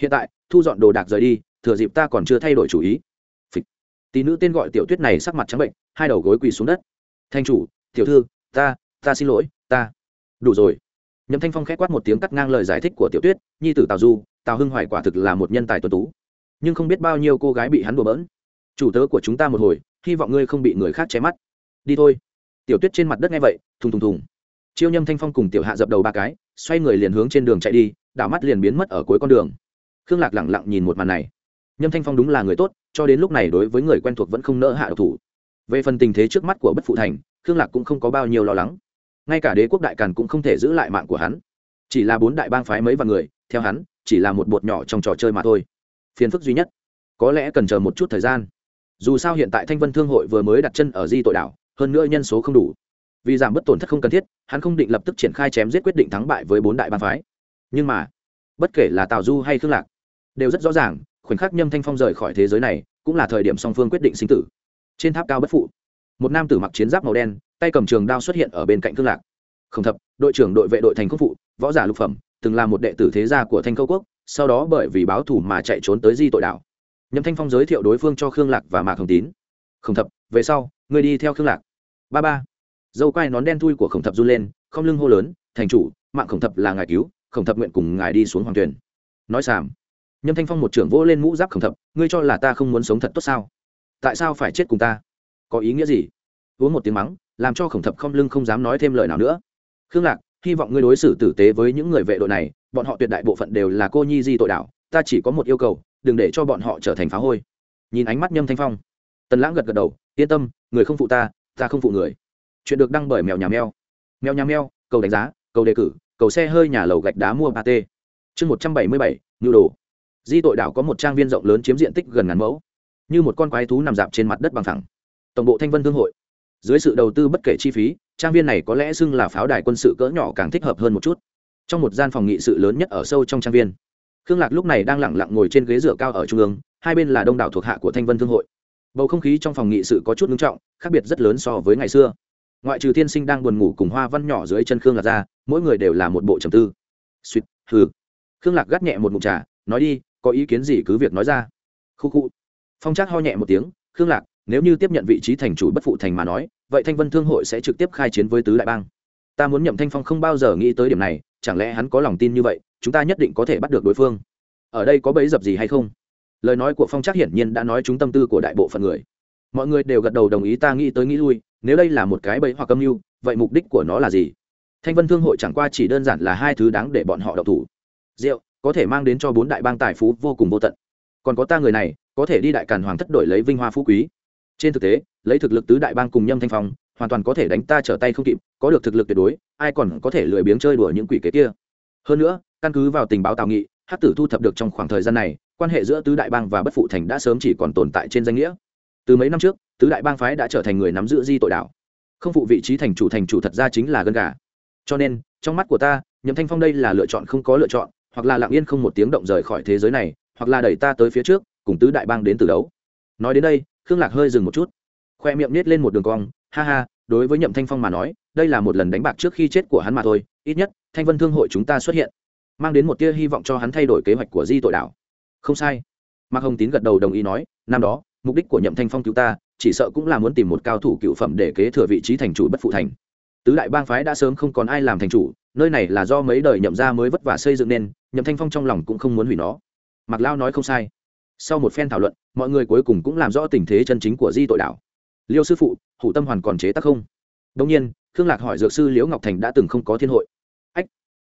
Hiện tại, thu dọn đồ đạc rời đi thừa dịp ta còn chưa thay đổi chủ ý. Phịch. tỷ nữ tên gọi tiểu tuyết này sắc mặt trắng bệnh, hai đầu gối quỳ xuống đất. Thanh chủ, tiểu thư, ta ta xin lỗi, ta. Đủ rồi. Nhậm thanh phong k h é quát một tiếng cắt ngang lời giải thích của tiểu tuyết, nhi tử tào du, tào hưng hoài quả thực là một nhân tài tuần tú. Nhưng không biết bao nhiêu cô gái bị hắn đùa bỡn. Chủ tớ của chúng ta một hồi, hy vọng ngươi không bị người khác che mắt. Đi thôi. Tiểu tuyết trên mặt đất nghe vậy, thùng thùng thùng. Chiêu nhâm thanh phong cùng tiểu hạ dập đầu ba cái, xoay người liền hướng trên đường chạy đi, đảo mắt liền biến mất ở cuối con đường. Khương lạc lẳng lặng nhìn một màn này nhâm thanh phong đúng là người tốt, cho đến lúc này đối với người quen thuộc vẫn không nỡ hạ độc thủ. Về phần tình thế trước mắt của bất phụ thành, khương lạc cũng không có bao nhiêu lo lắng. Ngay cả đế quốc đại càn cũng không thể giữ lại mạng của hắn. Chỉ là bốn đại bang phái mấy vạn người, theo hắn, chỉ là một bột nhỏ trong trò chơi mà thôi. Phiền phức duy nhất. Có lẽ cần chờ một chút thời gian. Dù sao hiện tại thanh vân thương hội vừa mới đặt chân ở di tội đảo, hơn nữa nhân số không đủ. Vì giảm bớt tổn thất không cần thiết, hắn không định lập tức triển khai chém giết quyết định thắng bại với bốn đại bang phái. Nhưng mà, bất kể là tào du hay khương lạc, đều rất rõ ràng khoảnh khắc nhâm thanh phong rời khỏi thế giới này, cũng là thời điểm song phương quyết định sinh tử. Trên tháp cao bất phụ, một nam tử mặc chiến giáp màu đen, tay cầm trường đao xuất hiện ở bên cạnh Thương lạc. Không thập, đội trưởng đội vệ đội thành công phụ, võ giả lục phẩm, từng là một đệ tử thế gia của thanh câu quốc, sau đó bởi vì báo thù mà chạy trốn tới di tội đảo. Nhâm thanh phong giới thiệu đối phương cho khương lạc và mạc hồng tín. Khổng thập, về sau người đi theo khương lạc. Ba ba. Dâu quai nón đen thui của khổng thập run lên, không lưng hô lớn, thành chủ mạng khổng thập là ngài cứu, khổng thập nguyện cùng ngài đi xuống hoàng thuyền. nói sàm nhâm thanh phong một trưởng vỗ lên mũ giáp khổng thập, ngươi cho là ta không muốn sống thật tốt sao? Tại sao phải chết cùng ta? Có ý nghĩa gì? Uống một tiếng mắng, làm cho khổng thập không lưng không dám nói thêm lời nào nữa. Khương lạc, hy vọng ngươi đối xử tử tế với những người vệ đội này, bọn họ tuyệt đại bộ phận đều là cô nhi di tội đảo ta chỉ có một yêu cầu, đừng để cho bọn họ trở thành phá hôi. Nhìn ánh mắt nhâm thanh phong, tần lãng gật gật đầu, yên tâm, người không phụ ta ta không phụ người. Chuyện được đăng bởi mèo nhà mèo. Mèo nhà mèo, cầu đánh giá, cầu đề cử, cầu xe hơi nhà lầu gạch đá mua ba t chương một trăm bảy mươi bảy, nhu đồ di tội đảo có một trang viên rộng lớn chiếm diện tích gần ngàn mẫu, như một con quái thú nằm dạp trên mặt đất bằng thẳng. Tổng bộ thanh vân thương hội. Dưới sự đầu tư bất kể chi phí, trang viên này có lẽ xưng là pháo đài quân sự cỡ nhỏ càng thích hợp hơn một chút. Trong một gian phòng nghị sự lớn nhất ở sâu trong trang viên. Khương lạc lúc này đang lẳng lặng ngồi trên ghế dựa cao ở trung ương, hai bên là đông đảo thuộc hạ của thanh vân thương hội. Bầu không khí trong phòng nghị sự có chút ngưng trọng, khác biệt rất lớn so với ngày xưa. Ngoại trừ thiên sinh đang buồn ngủ cùng hoa văn nhỏ dưới chân khương lạc ra, mỗi người đều là một bộ trầm tư. Suýt, hừ. Khương lạc gắt nhẹ một mục trà, nói đi có ý kiến gì cứ việc nói ra. Khu khu. Phong trác ho nhẹ một tiếng, khương lạc, nếu như tiếp nhận vị trí thành chủ bất phụ thành mà nói, vậy thanh vân thương hội sẽ trực tiếp khai chiến với tứ đại bang. Ta muốn nhậm thanh phong không bao giờ nghĩ tới điểm này, chẳng lẽ hắn có lòng tin như vậy, chúng ta nhất định có thể bắt được đối phương. Ở đây có bẫy dập gì hay không? Lời nói của phong trác hiển nhiên đã nói chúng tâm tư của đại bộ phận người. Mọi người đều gật đầu đồng ý ta nghĩ tới nghĩ lui, nếu đây là một cái bẫy hoặc âm mưu, vậy mục đích của nó là gì? Thanh vân thương hội chẳng qua chỉ đơn giản là hai thứ đáng để bọn họ độc thủ. Rượu có thể mang đến cho bốn đại bang tài phú vô cùng vô tận. Còn có ta người này, có thể đi đại càn hoàng thất đổi lấy vinh hoa phú quý. Trên thực tế, lấy thực lực tứ đại bang cùng nhâm thanh phong, hoàn toàn có thể đánh ta trở tay không kịp, có được thực lực tuyệt đối, ai còn có thể lười biếng chơi đùa những quỷ kế kia? Hơn nữa, căn cứ vào tình báo tào nghị hát tử thu thập được trong khoảng thời gian này, quan hệ giữa tứ đại bang và bất phụ thành đã sớm chỉ còn tồn tại trên danh nghĩa. Từ mấy năm trước, tứ đại bang phái đã trở thành người nắm giữ di tội đảo. Không phụ vị trí thành chủ thành chủ thật ra chính là gân gà. Cho nên, trong mắt của ta nhậm thanh phong đây là lựa chọn không có lựa chọn hoặc là lặng yên không một tiếng động rời khỏi thế giới này, hoặc là đẩy ta tới phía trước, cùng tứ đại bang đến từ đấu. Nói đến đây, khương lạc hơi dừng một chút. Khoe miệng nết lên một đường cong, ha ha, đối với nhậm thanh phong mà nói, đây là một lần đánh bạc trước khi chết của hắn mà thôi, ít nhất, thanh vân thương hội chúng ta xuất hiện, mang đến một tia hy vọng cho hắn thay đổi kế hoạch của di tội đảo. Không sai. Mạc hồng tín gật đầu đồng ý nói, năm đó, mục đích của nhậm thanh phong cứu ta, chỉ sợ cũng là muốn tìm một cao thủ cựu phẩm để kế thừa vị trí thành chủ bất phụ thành tứ đại bang phái đã sớm không còn ai làm thành chủ, nơi này là do mấy đời nhậm gia mới vất vả xây dựng nên, nhậm thanh phong trong lòng cũng không muốn hủy nó. Mạc lao nói không sai. Sau một phen thảo luận, mọi người cuối cùng cũng làm rõ tình thế chân chính của di tội đảo liêu sư phụ, hủ tâm hoàn còn chế tác không? Đông nhiên, khương lạc hỏi dược sư liễu ngọc thành đã từng không có thiên hội. Ách.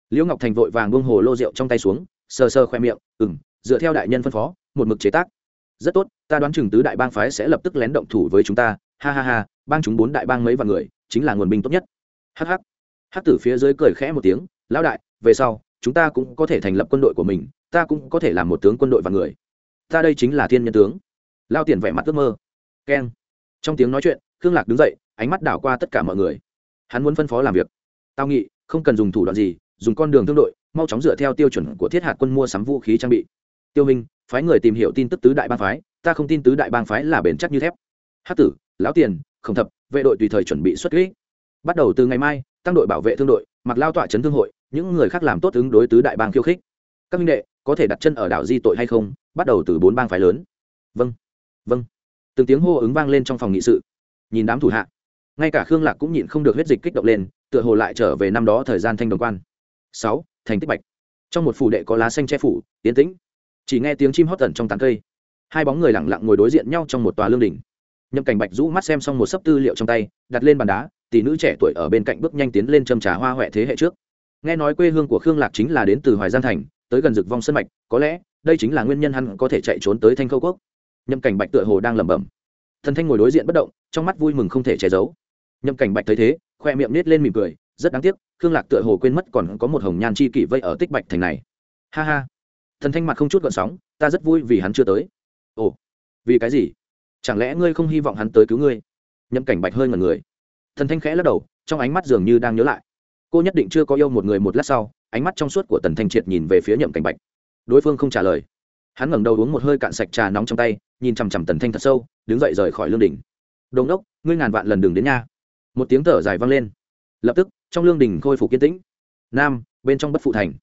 Liễu ngọc thành vội vàng buông hồ lô rượu trong tay xuống, sờ sờ khoe miệng ừ m dựa theo đại nhân phân phó, một mực chế tác. Rất tốt, ta đoán chừng tứ đại bang phái sẽ lập tức lén động thủ với chúng ta. Ha ha ha, bang chúng bốn đại bang mấy vạn người, chính là nguồn binh tốt nhất hh hắc. Tử phía dưới cười khẽ một tiếng, lão đại, về sau, chúng ta cũng có thể thành lập quân đội của mình, ta cũng có thể làm một tướng quân đội và người. Ta đây chính là thiên nhân tướng. Lao tiền vẻ mặt ước mơ. Keng. Trong tiếng nói chuyện, khương lạc đứng dậy, ánh mắt đảo qua tất cả mọi người. Hắn muốn phân phó làm việc. Tao nghĩ, không cần dùng thủ đoạn gì, dùng con đường thương đội, mau chóng dựa theo tiêu chuẩn của thiết hạt quân mua sắm vũ khí trang bị. Tiêu minh, phái người tìm hiểu tin tức tứ đại bang phái, ta không tin tứ đại bang phái là bền chắc như thép. Hát tử, lão tiền không thập, vệ đội tùy thời chuẩn bị xuất kỹ bắt đầu từ ngày mai, tăng đội bảo vệ thương đội, mặc lao tọa chấn thương hội, những người khác làm tốt ứng đối tứ đại bang khiêu khích. Các minh đệ, có thể đặt chân ở đảo di tội hay không? Bắt đầu từ bốn bang phái lớn. Vâng vâng. Từng tiếng hô ứng vang lên trong phòng nghị sự. Nhìn đám thủ hạ, ngay cả khương lạc cũng nhịn không được huyết dịch kích động lên, tựa hồ lại trở về năm đó thời gian thanh đồng quan. Sáu, thành tích bạch. Trong một phủ đệ có lá xanh che phủ tiến tĩnh. Chỉ nghe tiếng chim hót tẩn trong tán cây. Hai bóng người lẳng lặng ngồi đối diện nhau trong một tòa lương đỉnh. nhậm cảnh bạch rũ mắt xem xong một sấp tư liệu trong tay, đặt lên bàn đá tỷ nữ trẻ tuổi ở bên cạnh bước nhanh tiến lên châm trà hoa huệ thế hệ trước. Nghe nói quê hương của khương lạc chính là đến từ hoài giang thành, tới gần rực vong sân mạch, có lẽ, đây chính là nguyên nhân hắn có thể chạy trốn tới thanh khâu quốc. Nhậm cảnh bạch tựa hồ đang lẩm bẩm. Thần thanh ngồi đối diện bất động, trong mắt vui mừng không thể che giấu. Nhậm cảnh bạch thấy thế, khoe miệng nết lên mỉm cười, rất đáng tiếc, khương lạc tựa hồ quên mất còn có một hồng nhan chi kỷ vây ở tích bạch thành này. Ha ha. Thần thanh mặt không chút gợn sóng, ta rất vui vì hắn chưa tới. Ồ, vì cái gì? Chẳng lẽ ngươi không hy vọng hắn tới cứu ngươi? Nhậm cảnh bạch hơi ngần người thần thanh khẽ lắc đầu, trong ánh mắt dường như đang nhớ lại. Cô nhất định chưa có yêu một người một lát sau, ánh mắt trong suốt của tần thanh triệt nhìn về phía nhậm cảnh bạch. Đối phương không trả lời. Hắn ngẩng đầu uống một hơi cạn sạch trà nóng trong tay, nhìn chằm chằm tần thanh thật sâu, đứng dậy rời khỏi lương đỉnh. Đồn đốc, ngươi ngàn vạn lần đừng đến nha. Một tiếng thở dài vang lên. Lập tức, trong lương đình khôi phục kiên tĩnh. Nam, bên trong bất phụ thành.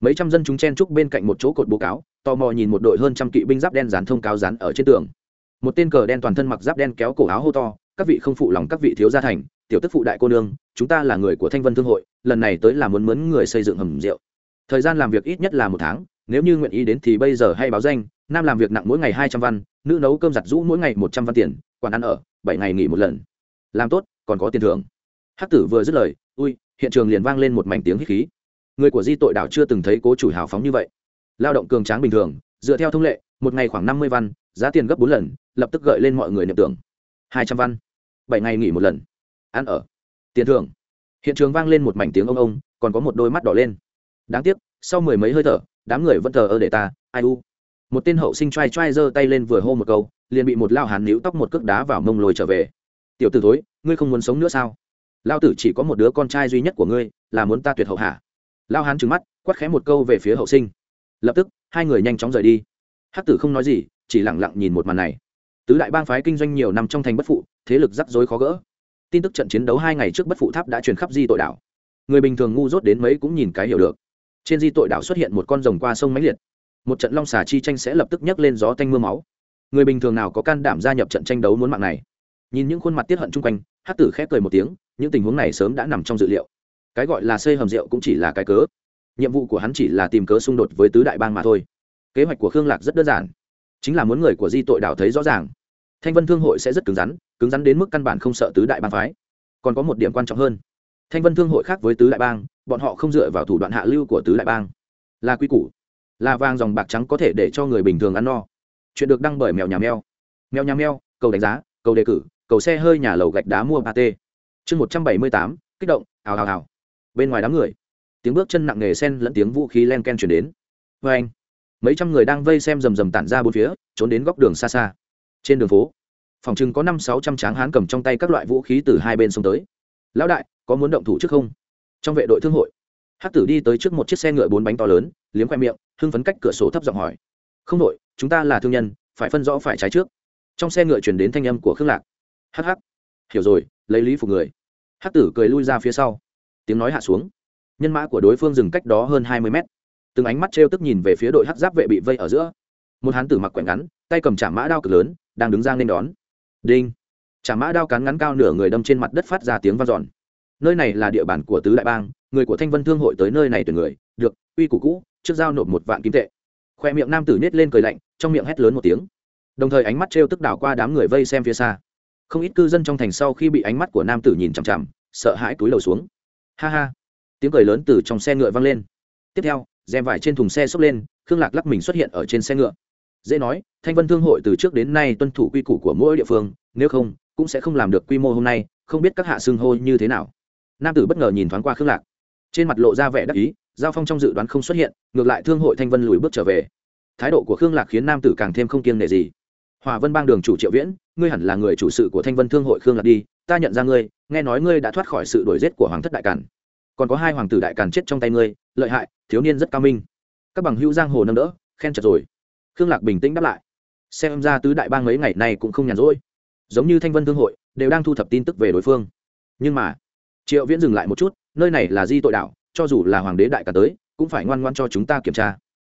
Mấy trăm dân chúng chen trúc bên cạnh một chỗ cột bố cáo, tò mò nhìn một đội hơn trăm kỵ binh giáp đen dán thông cáo dán ở trên tường. Một tên cờ đen toàn thân mặc giáp đen kéo cổ áo hô to, các vị không phụ lòng các vị thiếu gia thành tiểu tức phụ đại cô nương, chúng ta là người của thanh vân thương hội, lần này tới là muốn mướn người xây dựng hầm rượu. Thời gian làm việc ít nhất là một tháng, nếu như nguyện ý đến thì bây giờ hay báo danh, nam làm việc nặng mỗi ngày hai trăm văn, nữ nấu cơm giặt rũ mỗi ngày một trăm văn tiền, quản ăn ở, bảy ngày nghỉ một lần. Làm tốt, còn có tiền thưởng. Hắc tử vừa dứt lời, ui, hiện trường liền vang lên một mảnh tiếng hít khí. Người của di tội đảo chưa từng thấy cố chủ hào phóng như vậy. Lao động cường tráng bình thường, dựa theo thông lệ, một ngày khoảng năm mươi văn, giá tiền gấp bốn lần, lập tức gợi lên mọi người niệm tưởng. Hai trăm văn, bảy ngày nghỉ một lần ăn ở. Tiền thưởng. Hiện trường vang lên một mảnh tiếng ông ông, còn có một đôi mắt đỏ lên. Đáng tiếc, sau mười mấy hơi thở, đám người vẫn thờ ơ để ta, ai u. Một tên hậu sinh t r a i t r a i giơ tay lên vừa hô một câu, liền bị một lao hàn níu tóc một cước đá vào mông lồi trở về. Tiểu t ử thối, ngươi không muốn sống nữa sao? Lao tử chỉ có một đứa con trai duy nhất của ngươi, là muốn ta tuyệt hậu hạ lao hán trừng mắt quắt khẽ một câu về phía hậu sinh. Lập tức, hai người nhanh chóng rời đi. Hắc tử không nói gì, chỉ lẳng lặng nhìn một màn này. Tứ đại bang phái kinh doanh nhiều năm trong thành bất phụ, thế lực rắc rối khó gỡ tin tức trận chiến đấu hai ngày trước bất phụ tháp đã truyền khắp di tội đảo. Người bình thường ngu dốt đến mấy cũng nhìn cái hiểu được. Trên di tội đảo xuất hiện một con rồng qua sông mãnh liệt. Một trận long xà chi tranh sẽ lập tức nhấc lên gió tanh m ư a máu. Người bình thường nào có can đảm gia nhập trận tranh đấu muốn mạng này? Nhìn những khuôn mặt tiết hận chung quanh hát tử khép cười một tiếng, những tình huống này sớm đã nằm trong dự liệu. Cái gọi là xây hầm rượu cũng chỉ là cái cớ. Nhiệm vụ của hắn chỉ là tìm cớ xung đột với tứ đại bang mà thôi. Kế hoạch của khương lạc rất đơn giản, chính là muốn người của di tội đảo thấy rõ ràng. Thanh vân thương hội sẽ rất cứng rắn cứng rắn đến mức căn bản không sợ tứ đại bang phái. Còn có một điểm quan trọng hơn. Thanh vân thương hội khác với tứ đại bang, bọn họ không dựa vào thủ đoạn hạ lưu của tứ đại bang. Là quy củ. Là vàng dòng bạc trắng có thể để cho người bình thường ăn no. Chuyện được đăng bởi mèo nhà mèo. Mèo nhà mèo, cầu đánh giá, cầu đề cử, cầu xe hơi nhà lầu gạch đá mua ba t. Chương một trăm bảy mươi tám, kích động, hào hào hào. Bên ngoài đám người, tiếng bước chân nặng nề sen lẫn tiếng vũ khí len ken chuyển đến. Vê anh, mấy trăm người đang vây xem rầm rầm tản ra bốn phía, trốn đến góc đường xa xa. Trên đường phố phòng chừng có năm sáu trăm tráng hán cầm trong tay các loại vũ khí từ hai bên xông tới. Lão đại, có muốn động thủ trước không? Trong vệ đội thương hội hát tử đi tới trước một chiếc xe ngựa bốn bánh to lớn, liếm khoe miệng, hưng phấn cách cửa sổ thấp giọng hỏi. Không đội, chúng ta là thương nhân, phải phân rõ phải trái trước. Trong xe ngựa chuyển đến thanh âm của khương lạc. Hh hiểu rồi, lấy lý phục người. Hát tử cười lui ra phía sau. Tiếng nói hạ xuống. Nhân mã của đối phương dừng cách đó hơn hai mươi mét. Từng ánh mắt t r e o tức nhìn về phía đội hát giáp vệ bị vây ở giữa. Một hán tử mặc quẹn ngắn, tay cầm trả mã đao cực lớn, đang đứng ra nên đón đinh. Trả mã đao cán ngắn cao nửa người đâm trên mặt đất phát ra tiếng vang dọn. Nơi này là địa bàn của tứ đại bang, người của thanh vân thương hội tới nơi này tuyển người, được, uy củ cũ, trước giao nộp một vạn kim tệ. Khoe miệng nam tử nết lên cười lạnh, trong miệng hét lớn một tiếng. Đồng thời ánh mắt t tức đảo qua đám người vây xem phía xa. Không ít cư dân trong thành sau khi bị ánh mắt của nam tử nhìn chằm chằm, sợ hãi túi lầu xuống. Ha ha. Tiếng cười lớn từ trong xe ngựa vang lên. Tiếp theo, rèm vải trên thùng xe xốc lên, khương lạc lắc mình xuất hiện ở trên xe ngựa dễ nói, thanh vân thương hội từ trước đến nay tuân thủ quy củ của mỗi địa phương, nếu không, cũng sẽ không làm được quy mô hôm nay, không biết các hạ xưng hô như thế nào. Nam tử bất ngờ nhìn thoáng qua khương lạc. Trên mặt lộ ra vẻ đắc ý, giao phong trong dự đoán không xuất hiện, ngược lại thương hội thanh vân lùi bước trở về. Thái độ của khương lạc khiến nam tử càng thêm không kiêng nể gì. Hòa vân bang đường chủ triệu viễn, ngươi hẳn là người chủ sự của thanh vân thương hội khương lạc đi, ta nhận ra ngươi, nghe nói ngươi đã thoát khỏi sự đuổi giết của hoàng thất đại cản còn có hai hoàng tử đại càn chết trong tay ngươi, lợi hại, thiếu niên rất cao minh. Các bằng hữu giang hồ nâng đỡ, khen chật rồi khương lạc bình tĩnh đáp lại. Xem ra tứ đại bang mấy ngày nay cũng không nhàn rỗi. Giống như thanh vân thương hội, đều đang thu thập tin tức về đối phương. Nhưng mà, triệu viễn dừng lại một chút, nơi này là di tội đảo, cho dù là hoàng đế đại cả tới, cũng phải ngoan ngoan cho chúng ta kiểm tra.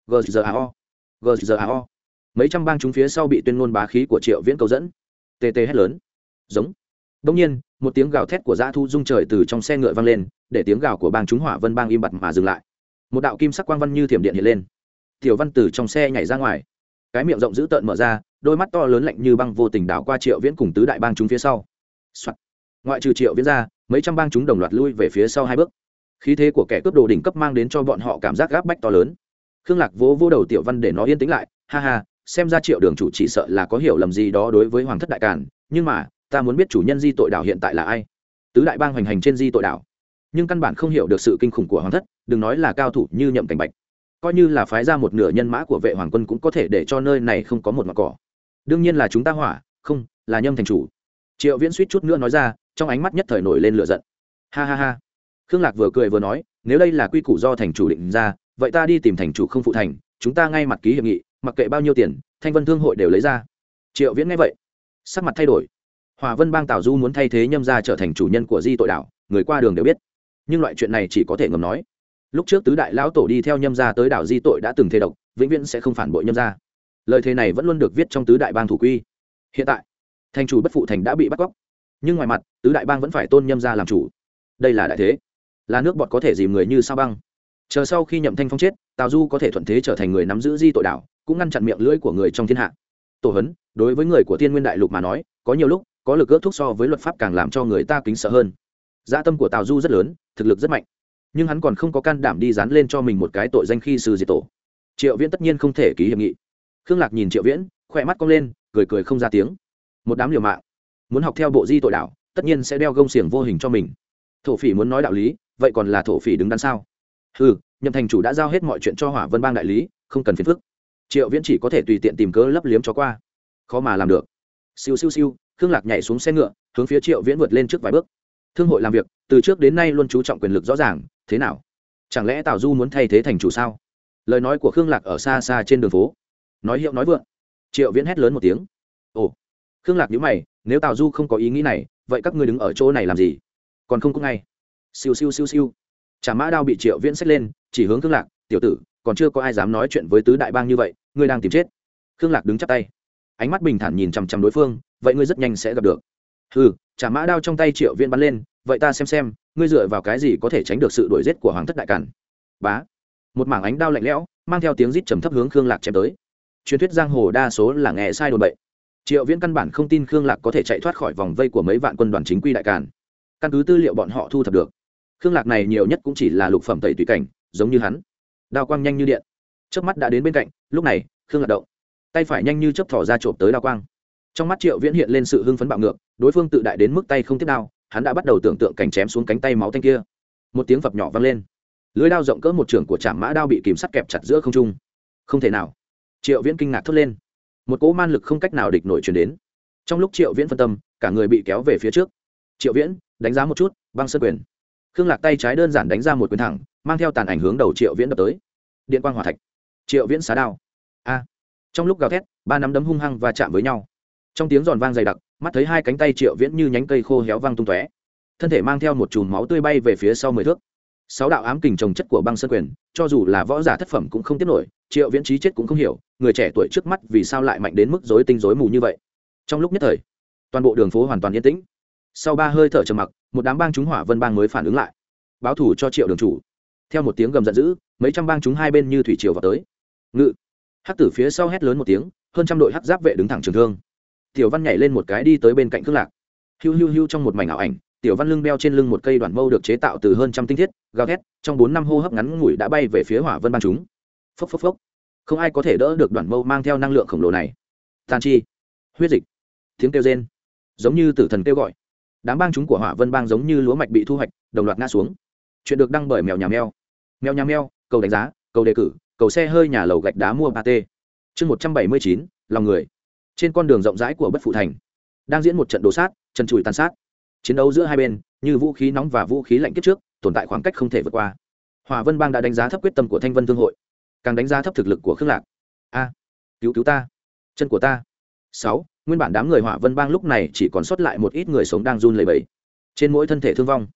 Gzao gzao mấy trăm bang chúng phía sau bị tuyên ngôn bá khí của triệu viễn cầu dẫn. Tt hét lớn. Giống. Đông nhiên, một tiếng gào thét của dã thu dung trời từ trong xe ngựa vang lên, để tiếng gào của bang chúng hỏa vân bang im bặt mà dừng lại. Một đạo kim sắc quang văn như thiểm điện hiện lên tiểu văn từ trong xe nhảy ra ngoài. Cái miệng rộng dữ tợn mở ra, đôi mắt to lớn lạnh như băng vô tình đảo qua triệu viễn cùng tứ đại bang chúng phía sau、Soạn. ngoại trừ triệu viễn ra, mấy trăm bang chúng đồng loạt lui về phía sau hai bước. Khí thế của kẻ cướp đồ đỉnh cấp mang đến cho bọn họ cảm giác gáp bách to lớn. Khương lạc vỗ vỗ đầu tiểu văn để nó yên tĩnh lại, ha ha, xem ra triệu đường chủ chỉ sợ là có hiểu lầm gì đó đối với hoàng thất đại càn, nhưng mà, ta muốn biết chủ nhân di tội đảo hiện tại là ai? Tứ đại bang hoành hành trên di tội đảo. Nhưng căn bản không hiểu được sự kinh khủng của hoàng thất, đừng nói là cao thủ như nhậm cảnh bạch coi như là phái ra một nửa nhân mã của vệ hoàng quân cũng có thể để cho nơi này không có một mặt cỏ. Đương nhiên là chúng ta hỏa, không, là nhâm thành chủ. Triệu viễn suýt chút nữa nói ra, trong ánh mắt nhất thời nổi lên lửa giận. Ha ha ha. Khương lạc vừa cười vừa nói, nếu đây là quy củ do thành chủ định ra, vậy ta đi tìm thành chủ không phụ thành, chúng ta ngay mặt ký hiệp nghị, mặc kệ bao nhiêu tiền, thanh vân thương hội đều lấy ra. Triệu viễn nghe vậy, sắc mặt thay đổi. Hòa vân bang tào du muốn thay thế nhâm ra trở thành chủ nhân của di tội đảo, người qua đường đều biết. Nhưng loại chuyện này chỉ có thể ngầm nói lúc trước tứ đại lão tổ đi theo nhâm gia tới đảo di tội đã từng thề độc, vĩnh viễn sẽ không phản bội nhâm gia. Lời thề này vẫn luôn được viết trong tứ đại bang thủ quy. Hiện tại, thành chủ bất phụ thành đã bị bắt cóc. Nhưng ngoài mặt, tứ đại bang vẫn phải tôn nhâm gia làm chủ. Đây là đại thế. Là nước bọt có thể dìm người như sao băng. Chờ sau khi nhậm thanh phong chết, tào du có thể thuận thế trở thành người nắm giữ di tội đảo, cũng ngăn chặn miệng lưỡi của người trong thiên hạ. Tổ hấn, đối với người của thiên nguyên đại lục mà nói, có nhiều lúc, có lực ước thúc so với luật pháp càng làm cho người ta kính sợ hơn. Gia tâm của tào du rất lớn, thực lực rất mạnh nhưng hắn còn không có can đảm đi dán lên cho mình một cái tội danh khi sư diệt tổ. Triệu viễn tất nhiên không thể ký hiệp nghị. Khương lạc nhìn triệu viễn, khỏe mắt cong lên, cười cười không ra tiếng. Một đám liều mạng. Muốn học theo bộ di tội đạo, tất nhiên sẽ đeo gông xiềng vô hình cho mình. Thổ phỉ muốn nói đạo lý, vậy còn là thổ phỉ đứng đằng sau ừ nhậm thành chủ đã giao hết mọi chuyện cho hỏa vân bang đại lý, không cần phiền phức. Triệu viễn chỉ có thể tùy tiện tìm cớ lấp liếm cho qua. Khó mà làm được. Siêu siêu siêu, khương lạc nhảy xuống xe ngựa, hướng phía triệu viễn vượt lên trước vài bước thương hội làm việc, từ trước đến nay luôn chú trọng quyền lực rõ ràng, thế nào? Chẳng lẽ tào du muốn thay thế thành chủ sao? Lời nói của khương lạc ở xa xa trên đường phố. Nói hiệu nói vượng. Triệu viễn hét lớn một tiếng. Ồ. Khương lạc nhữ mày, nếu tào du không có ý nghĩ này, vậy các ngươi đứng ở chỗ này làm gì? Còn không có ngay. Siêu siêu siêu siêu. Chả mã đao bị triệu viễn xách lên, chỉ hướng Khương lạc, tiểu tử, còn chưa có ai dám nói chuyện với tứ đại bang như vậy, ngươi đang tìm chết. Khương lạc đứng chắp tay. Ánh mắt bình thản nhìn chằm chằm đối phương, vậy ngươi rất nhanh sẽ gặp được ừ trả mã đao trong tay triệu viễn bắn lên, vậy ta xem xem, ngươi dựa vào cái gì có thể tránh được sự đuổi giết của hoàng thất đại cản bá. Một mảng ánh đao lạnh lẽo, mang theo tiếng rít trầm thấp hướng khương lạc chém tới. Truyền thuyết giang hồ đa số là nghe sai đồn bậy. Triệu viễn căn bản không tin khương lạc có thể chạy thoát khỏi vòng vây của mấy vạn quân đoàn chính quy đại càn. Căn cứ tư liệu bọn họ thu thập được, khương lạc này nhiều nhất cũng chỉ là lục phẩm tẩy tùy cảnh, giống như hắn. Đao quang nhanh như điện. Trước mắt đã đến bên cạnh, lúc này, khương lạc động. Tay phải nhanh như chớp thỏ ra trộm tới đao quang trong mắt triệu viễn hiện lên sự hưng phấn bạo ngược, đối phương tự đại đến mức tay không tiếp đao, hắn đã bắt đầu tưởng tượng cảnh chém xuống cánh tay máu tanh kia. Một tiếng phập nhỏ vang lên. Lưới đao rộng cỡ một trường của trạm mã đao bị kìm sắt kẹp chặt giữa không trung. Không thể nào. Triệu viễn kinh ngạc thốt lên. Một cỗ man lực không cách nào địch nổi chuyển đến. Trong lúc triệu viễn phân tâm, cả người bị kéo về phía trước. Triệu viễn, đánh giá một chút, băng sơn quyền. Khương lạc tay trái đơn giản đánh ra một quyền thẳng, mang theo tàn ảnh hướng đầu triệu viễn đập tới. Điện quang hòa thạch. Triệu viễn xá đao. A. Trong lúc gào thét, ba nắm đấm hung hăng và chạm với nhau trong tiếng giòn vang dày đặc, mắt thấy hai cánh tay triệu viễn như nhánh cây khô héo văng tung tóe. Thân thể mang theo một chùm máu tươi bay về phía sau mười thước. Sáu đạo ám kình trồng chất của băng sơn quyền, cho dù là võ giả thất phẩm cũng không tiếp nổi, triệu viễn trí chết cũng không hiểu, người trẻ tuổi trước mắt vì sao lại mạnh đến mức dối tinh dối mù như vậy. Trong lúc nhất thời, toàn bộ đường phố hoàn toàn yên tĩnh. Sau ba hơi thở trầm mặc, một đám bang chúng hỏa vân bang mới phản ứng lại. Báo thủ cho triệu đường chủ. Theo một tiếng gầm giận dữ, mấy trăm bang chúng hai bên như thủy triều vào tới. Ngự. Hắc tử phía sau hét lớn một tiếng, hơn trăm đội hắc giáp vệ đứng thẳng trường thương tiểu văn nhảy lên một cái đi tới bên cạnh khương lạc. Hiu hiu hiu trong một mảnh ảo ảnh, tiểu văn lưng đeo trên lưng một cây đoàn mâu được chế tạo từ hơn trăm tinh thiết, gào thét, trong bốn năm hô hấp ngắn ngủi đã bay về phía hỏa vân bang chúng. Phốc phốc phốc. Không ai có thể đỡ được đoàn mâu mang theo năng lượng khổng lồ này. Tàn chi. Huyết dịch. Tiếng kêu rên. Giống như tử thần kêu gọi. Đám bang chúng của hỏa vân bang giống như lúa mạch bị thu hoạch, đồng loạt ngã xuống. Chuyện được đăng bởi mèo nhà mèo. Mèo nhà mèo, cầu đánh giá, cầu đề cử, cầu xe hơi nhà lầu gạch đá mua ba t chương một trăm bảy mươi chín, lòng người trên con đường rộng rãi của bất phụ thành, đang diễn một trận đồ sát, chân chùi tàn sát. Chiến đấu giữa hai bên, như vũ khí nóng và vũ khí lạnh kiếp trước, tồn tại khoảng cách không thể vượt qua. Hòa vân bang đã đánh giá thấp quyết tâm của thanh vân thương hội, càng đánh giá thấp thực lực của khương lạc. A, cứu cứu ta. Chân của ta. Sáu, nguyên bản đám người hỏa vân bang lúc này chỉ còn sót lại một ít người sống đang run lẩy bẩy. Trên mỗi thân thể thương vong,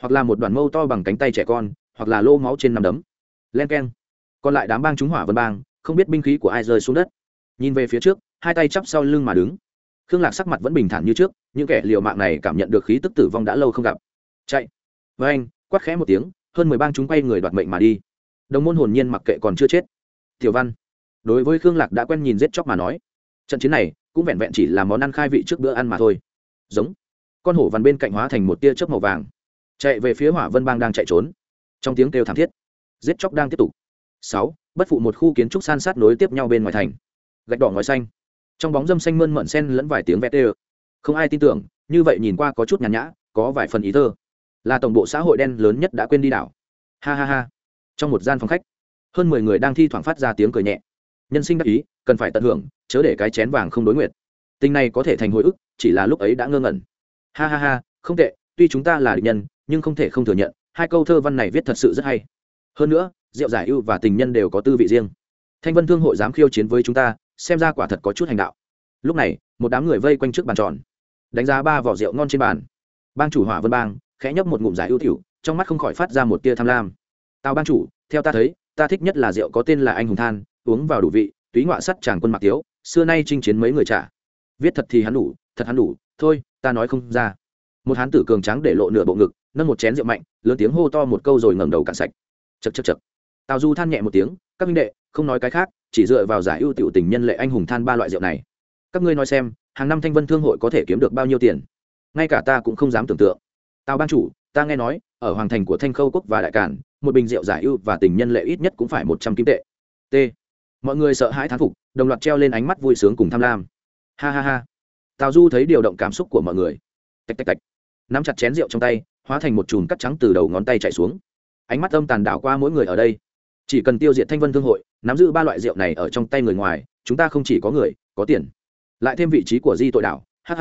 hoặc là một đoàn mâu to bằng cánh tay trẻ con, hoặc là lô máu trên nằm đấm. Len keng. Còn lại đám bang chúng hỏa vân bang, không biết binh khí của ai rơi xuống đất. Nhìn về phía trước hai tay chắp sau lưng mà đứng. Khương lạc sắc mặt vẫn bình thản như trước, những kẻ liều mạng này cảm nhận được khí tức tử vong đã lâu không gặp. Chạy. Với anh, quát khẽ một tiếng, hơn mười bang chúng quay người đoạt mệnh mà đi. Đồng môn hồn nhiên mặc kệ còn chưa chết. Tiểu văn. Đối với khương lạc đã quen nhìn giết chóc mà nói. Trận chiến này cũng vẹn vẹn chỉ là món ăn khai vị trước bữa ăn mà thôi. Giống. Con hổ vằn bên cạnh hóa thành một tia chớp màu vàng. Chạy về phía hỏa vân bang đang chạy trốn. Trong tiếng kêu thảm thiết, giết chóc đang tiếp tục. Sáu, bất phụ một khu kiến trúc san sát nối tiếp nhau bên ngoài thành. Gạch đỏ ngoài xanh trong bóng dâm xanh mơn mận sen lẫn vài tiếng vét đê không ai tin tưởng, như vậy nhìn qua có chút nhàn nhã, có vài phần ý thơ. Là tổng bộ xã hội đen lớn nhất đã quên đi đảo. Ha ha ha. Trong một gian phòng khách, hơn mười người đang thi thoảng phát ra tiếng cười nhẹ. Nhân sinh đắc ý, cần phải tận hưởng, chớ để cái chén vàng không đối nguyện. Tình này có thể thành hồi ức, chỉ là lúc ấy đã ngơ ngẩn. Ha ha ha, không tệ, tuy chúng ta là địch nhân, nhưng không thể không thừa nhận, hai câu thơ văn này viết thật sự rất hay. Hơn nữa, rượu giải ưu và tình nhân đều có tư vị riêng. Thanh vân thương hội dám khiêu chiến với chúng ta xem ra quả thật có chút hành đạo. Lúc này, một đám người vây quanh trước bàn tròn, đánh giá ba vỏ rượu ngon trên bàn. Bang chủ hỏa vân bang khẽ nhấp một ngụm giải ưu tiểu, trong mắt không khỏi phát ra một tia tham lam. Tào bang chủ, theo ta thấy, ta thích nhất là rượu có tên là anh hùng than, uống vào đủ vị, túy ngoạ sắt chàng quân mặc tiếu, xưa nay chinh chiến mấy người trả. Viết thật thì hắn đủ, thật hắn đủ, thôi, ta nói không ra. Một hán tử cường trắng để lộ nửa bộ ngực, nâng một chén rượu mạnh, lớn tiếng hô to một câu rồi ngẩng đầu cạn sạch. Chật chật chật tào du than nhẹ một tiếng, các minh đệ, không nói cái khác chỉ dựa vào giải ưu tiểu tình nhân lệ anh hùng than ba loại rượu này. Các ngươi nói xem, hàng năm thanh vân thương hội có thể kiếm được bao nhiêu tiền? Ngay cả ta cũng không dám tưởng tượng. Tào ban chủ, ta nghe nói, ở hoàng thành của thanh khâu quốc và đại cản, một bình rượu giải ưu và tình nhân lệ ít nhất cũng phải một trăm kim tệ. T. Mọi người sợ hãi thán phục, đồng loạt treo lên ánh mắt vui sướng cùng tham lam. Ha ha ha. Tào du thấy điều động cảm xúc của mọi người. Tạch tạch tạch. Nắm chặt chén rượu trong tay, hóa thành một chùm cắt trắng từ đầu ngón tay chạy xuống. Ánh mắt âm tàn đảo qua mỗi người ở đây chỉ cần tiêu diệt thanh vân thương hội, nắm giữ ba loại rượu này ở trong tay người ngoài, chúng ta không chỉ có người, có tiền. Lại thêm vị trí của di tội đảo. Hhh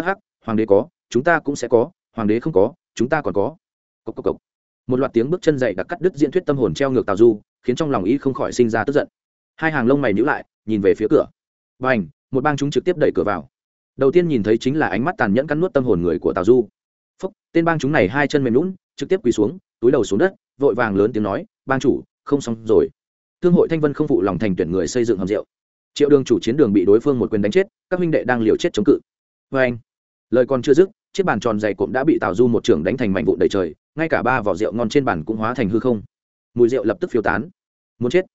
hoàng đế có, chúng ta cũng sẽ có, hoàng đế không có, chúng ta còn có. Cốc cốc cốc. một loạt tiếng bước chân dậy đặc cắt đứt diễn thuyết tâm hồn treo ngược tào du, khiến trong lòng ý không khỏi sinh ra tức giận. Hai hàng lông mày nhíu lại, nhìn về phía cửa. B à n h một bang chúng trực tiếp đẩy cửa vào. Đầu tiên nhìn thấy chính là ánh mắt tàn nhẫn cắn nuốt tâm hồn người của tào du. Phúc, tên bang chúng này hai chân mềm lún trực tiếp quỳ xuống, túi đầu xuống đất, vội vàng lớn tiếng nói, bang chủ, không xong rồi thương hội thanh vân không phụ lòng thành tuyển người xây dựng hầm rượu. Triệu đường chủ chiến đường bị đối phương một quyền đánh chết, các huynh đệ đang liều chết chống cự. Vê anh, lời còn chưa dứt, chiếc bàn tròn dày cộm đã bị tào du một trưởng đánh thành mảnh vụn đầy trời, ngay cả ba vỏ rượu ngon trên bàn cũng hóa thành hư không. Mùi rượu lập tức phiêu tán. Muốn chết?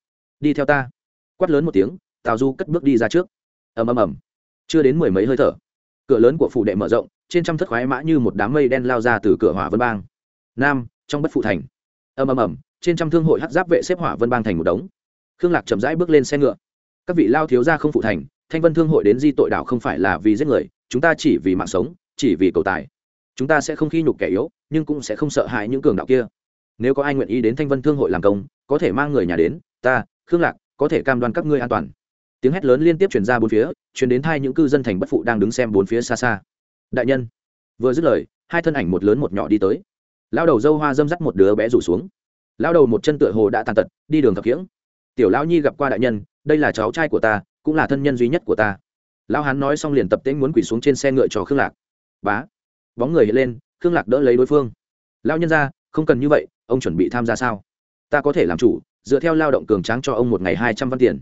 Đi theo ta. Quát lớn một tiếng, tào du cất bước đi ra trước. Ầm ầm ầm. Chưa đến mười mấy hơi thở, cửa lớn của phủ đệ mở rộng, trên trăm thất khoái mã như một đám mây đen lao ra từ cửa hỏa vân bang. Nam, trong bất phụ thành. Ầm ầm ầm trên trăm thương hội hắc giáp vệ xếp hỏa vân bang thành một đống. Khương lạc chậm rãi bước lên xe ngựa. Các vị lao thiếu gia không phụ thành, thanh vân thương hội đến di tội đảo không phải là vì giết người, chúng ta chỉ vì mạng sống, chỉ vì cầu tài. Chúng ta sẽ không khi nhục kẻ yếu, nhưng cũng sẽ không sợ hãi những cường đạo kia. Nếu có ai nguyện ý đến thanh vân thương hội làm công, có thể mang người nhà đến, ta, khương lạc, có thể cam đoan các ngươi an toàn. Tiếng hét lớn liên tiếp chuyển ra bốn phía chuyển đến thay những cư dân thành bất phụ đang đứng xem bốn phía xa xa. Đại nhân, vừa dứt lời, hai thân ảnh một lớn một nhỏ đi tới. Lao đầu dâu hoa dâm dắt một đứa bé rủ xuống lao đầu một chân tựa hồ đã tàn tật, đi đường thập kiễng tiểu lão nhi gặp qua đại nhân, đây là cháu trai của ta, cũng là thân nhân duy nhất của ta. Lão hán nói xong liền tập tễnh muốn quỳ xuống trên xe ngựa cho khương lạc. Bá. Bóng người hiện lên, khương lạc đỡ lấy đối phương. Lão nhân ra, không cần như vậy, ông chuẩn bị tham gia sao? Ta có thể làm chủ, dựa theo lao động cường tráng cho ông một ngày hai trăm văn tiền.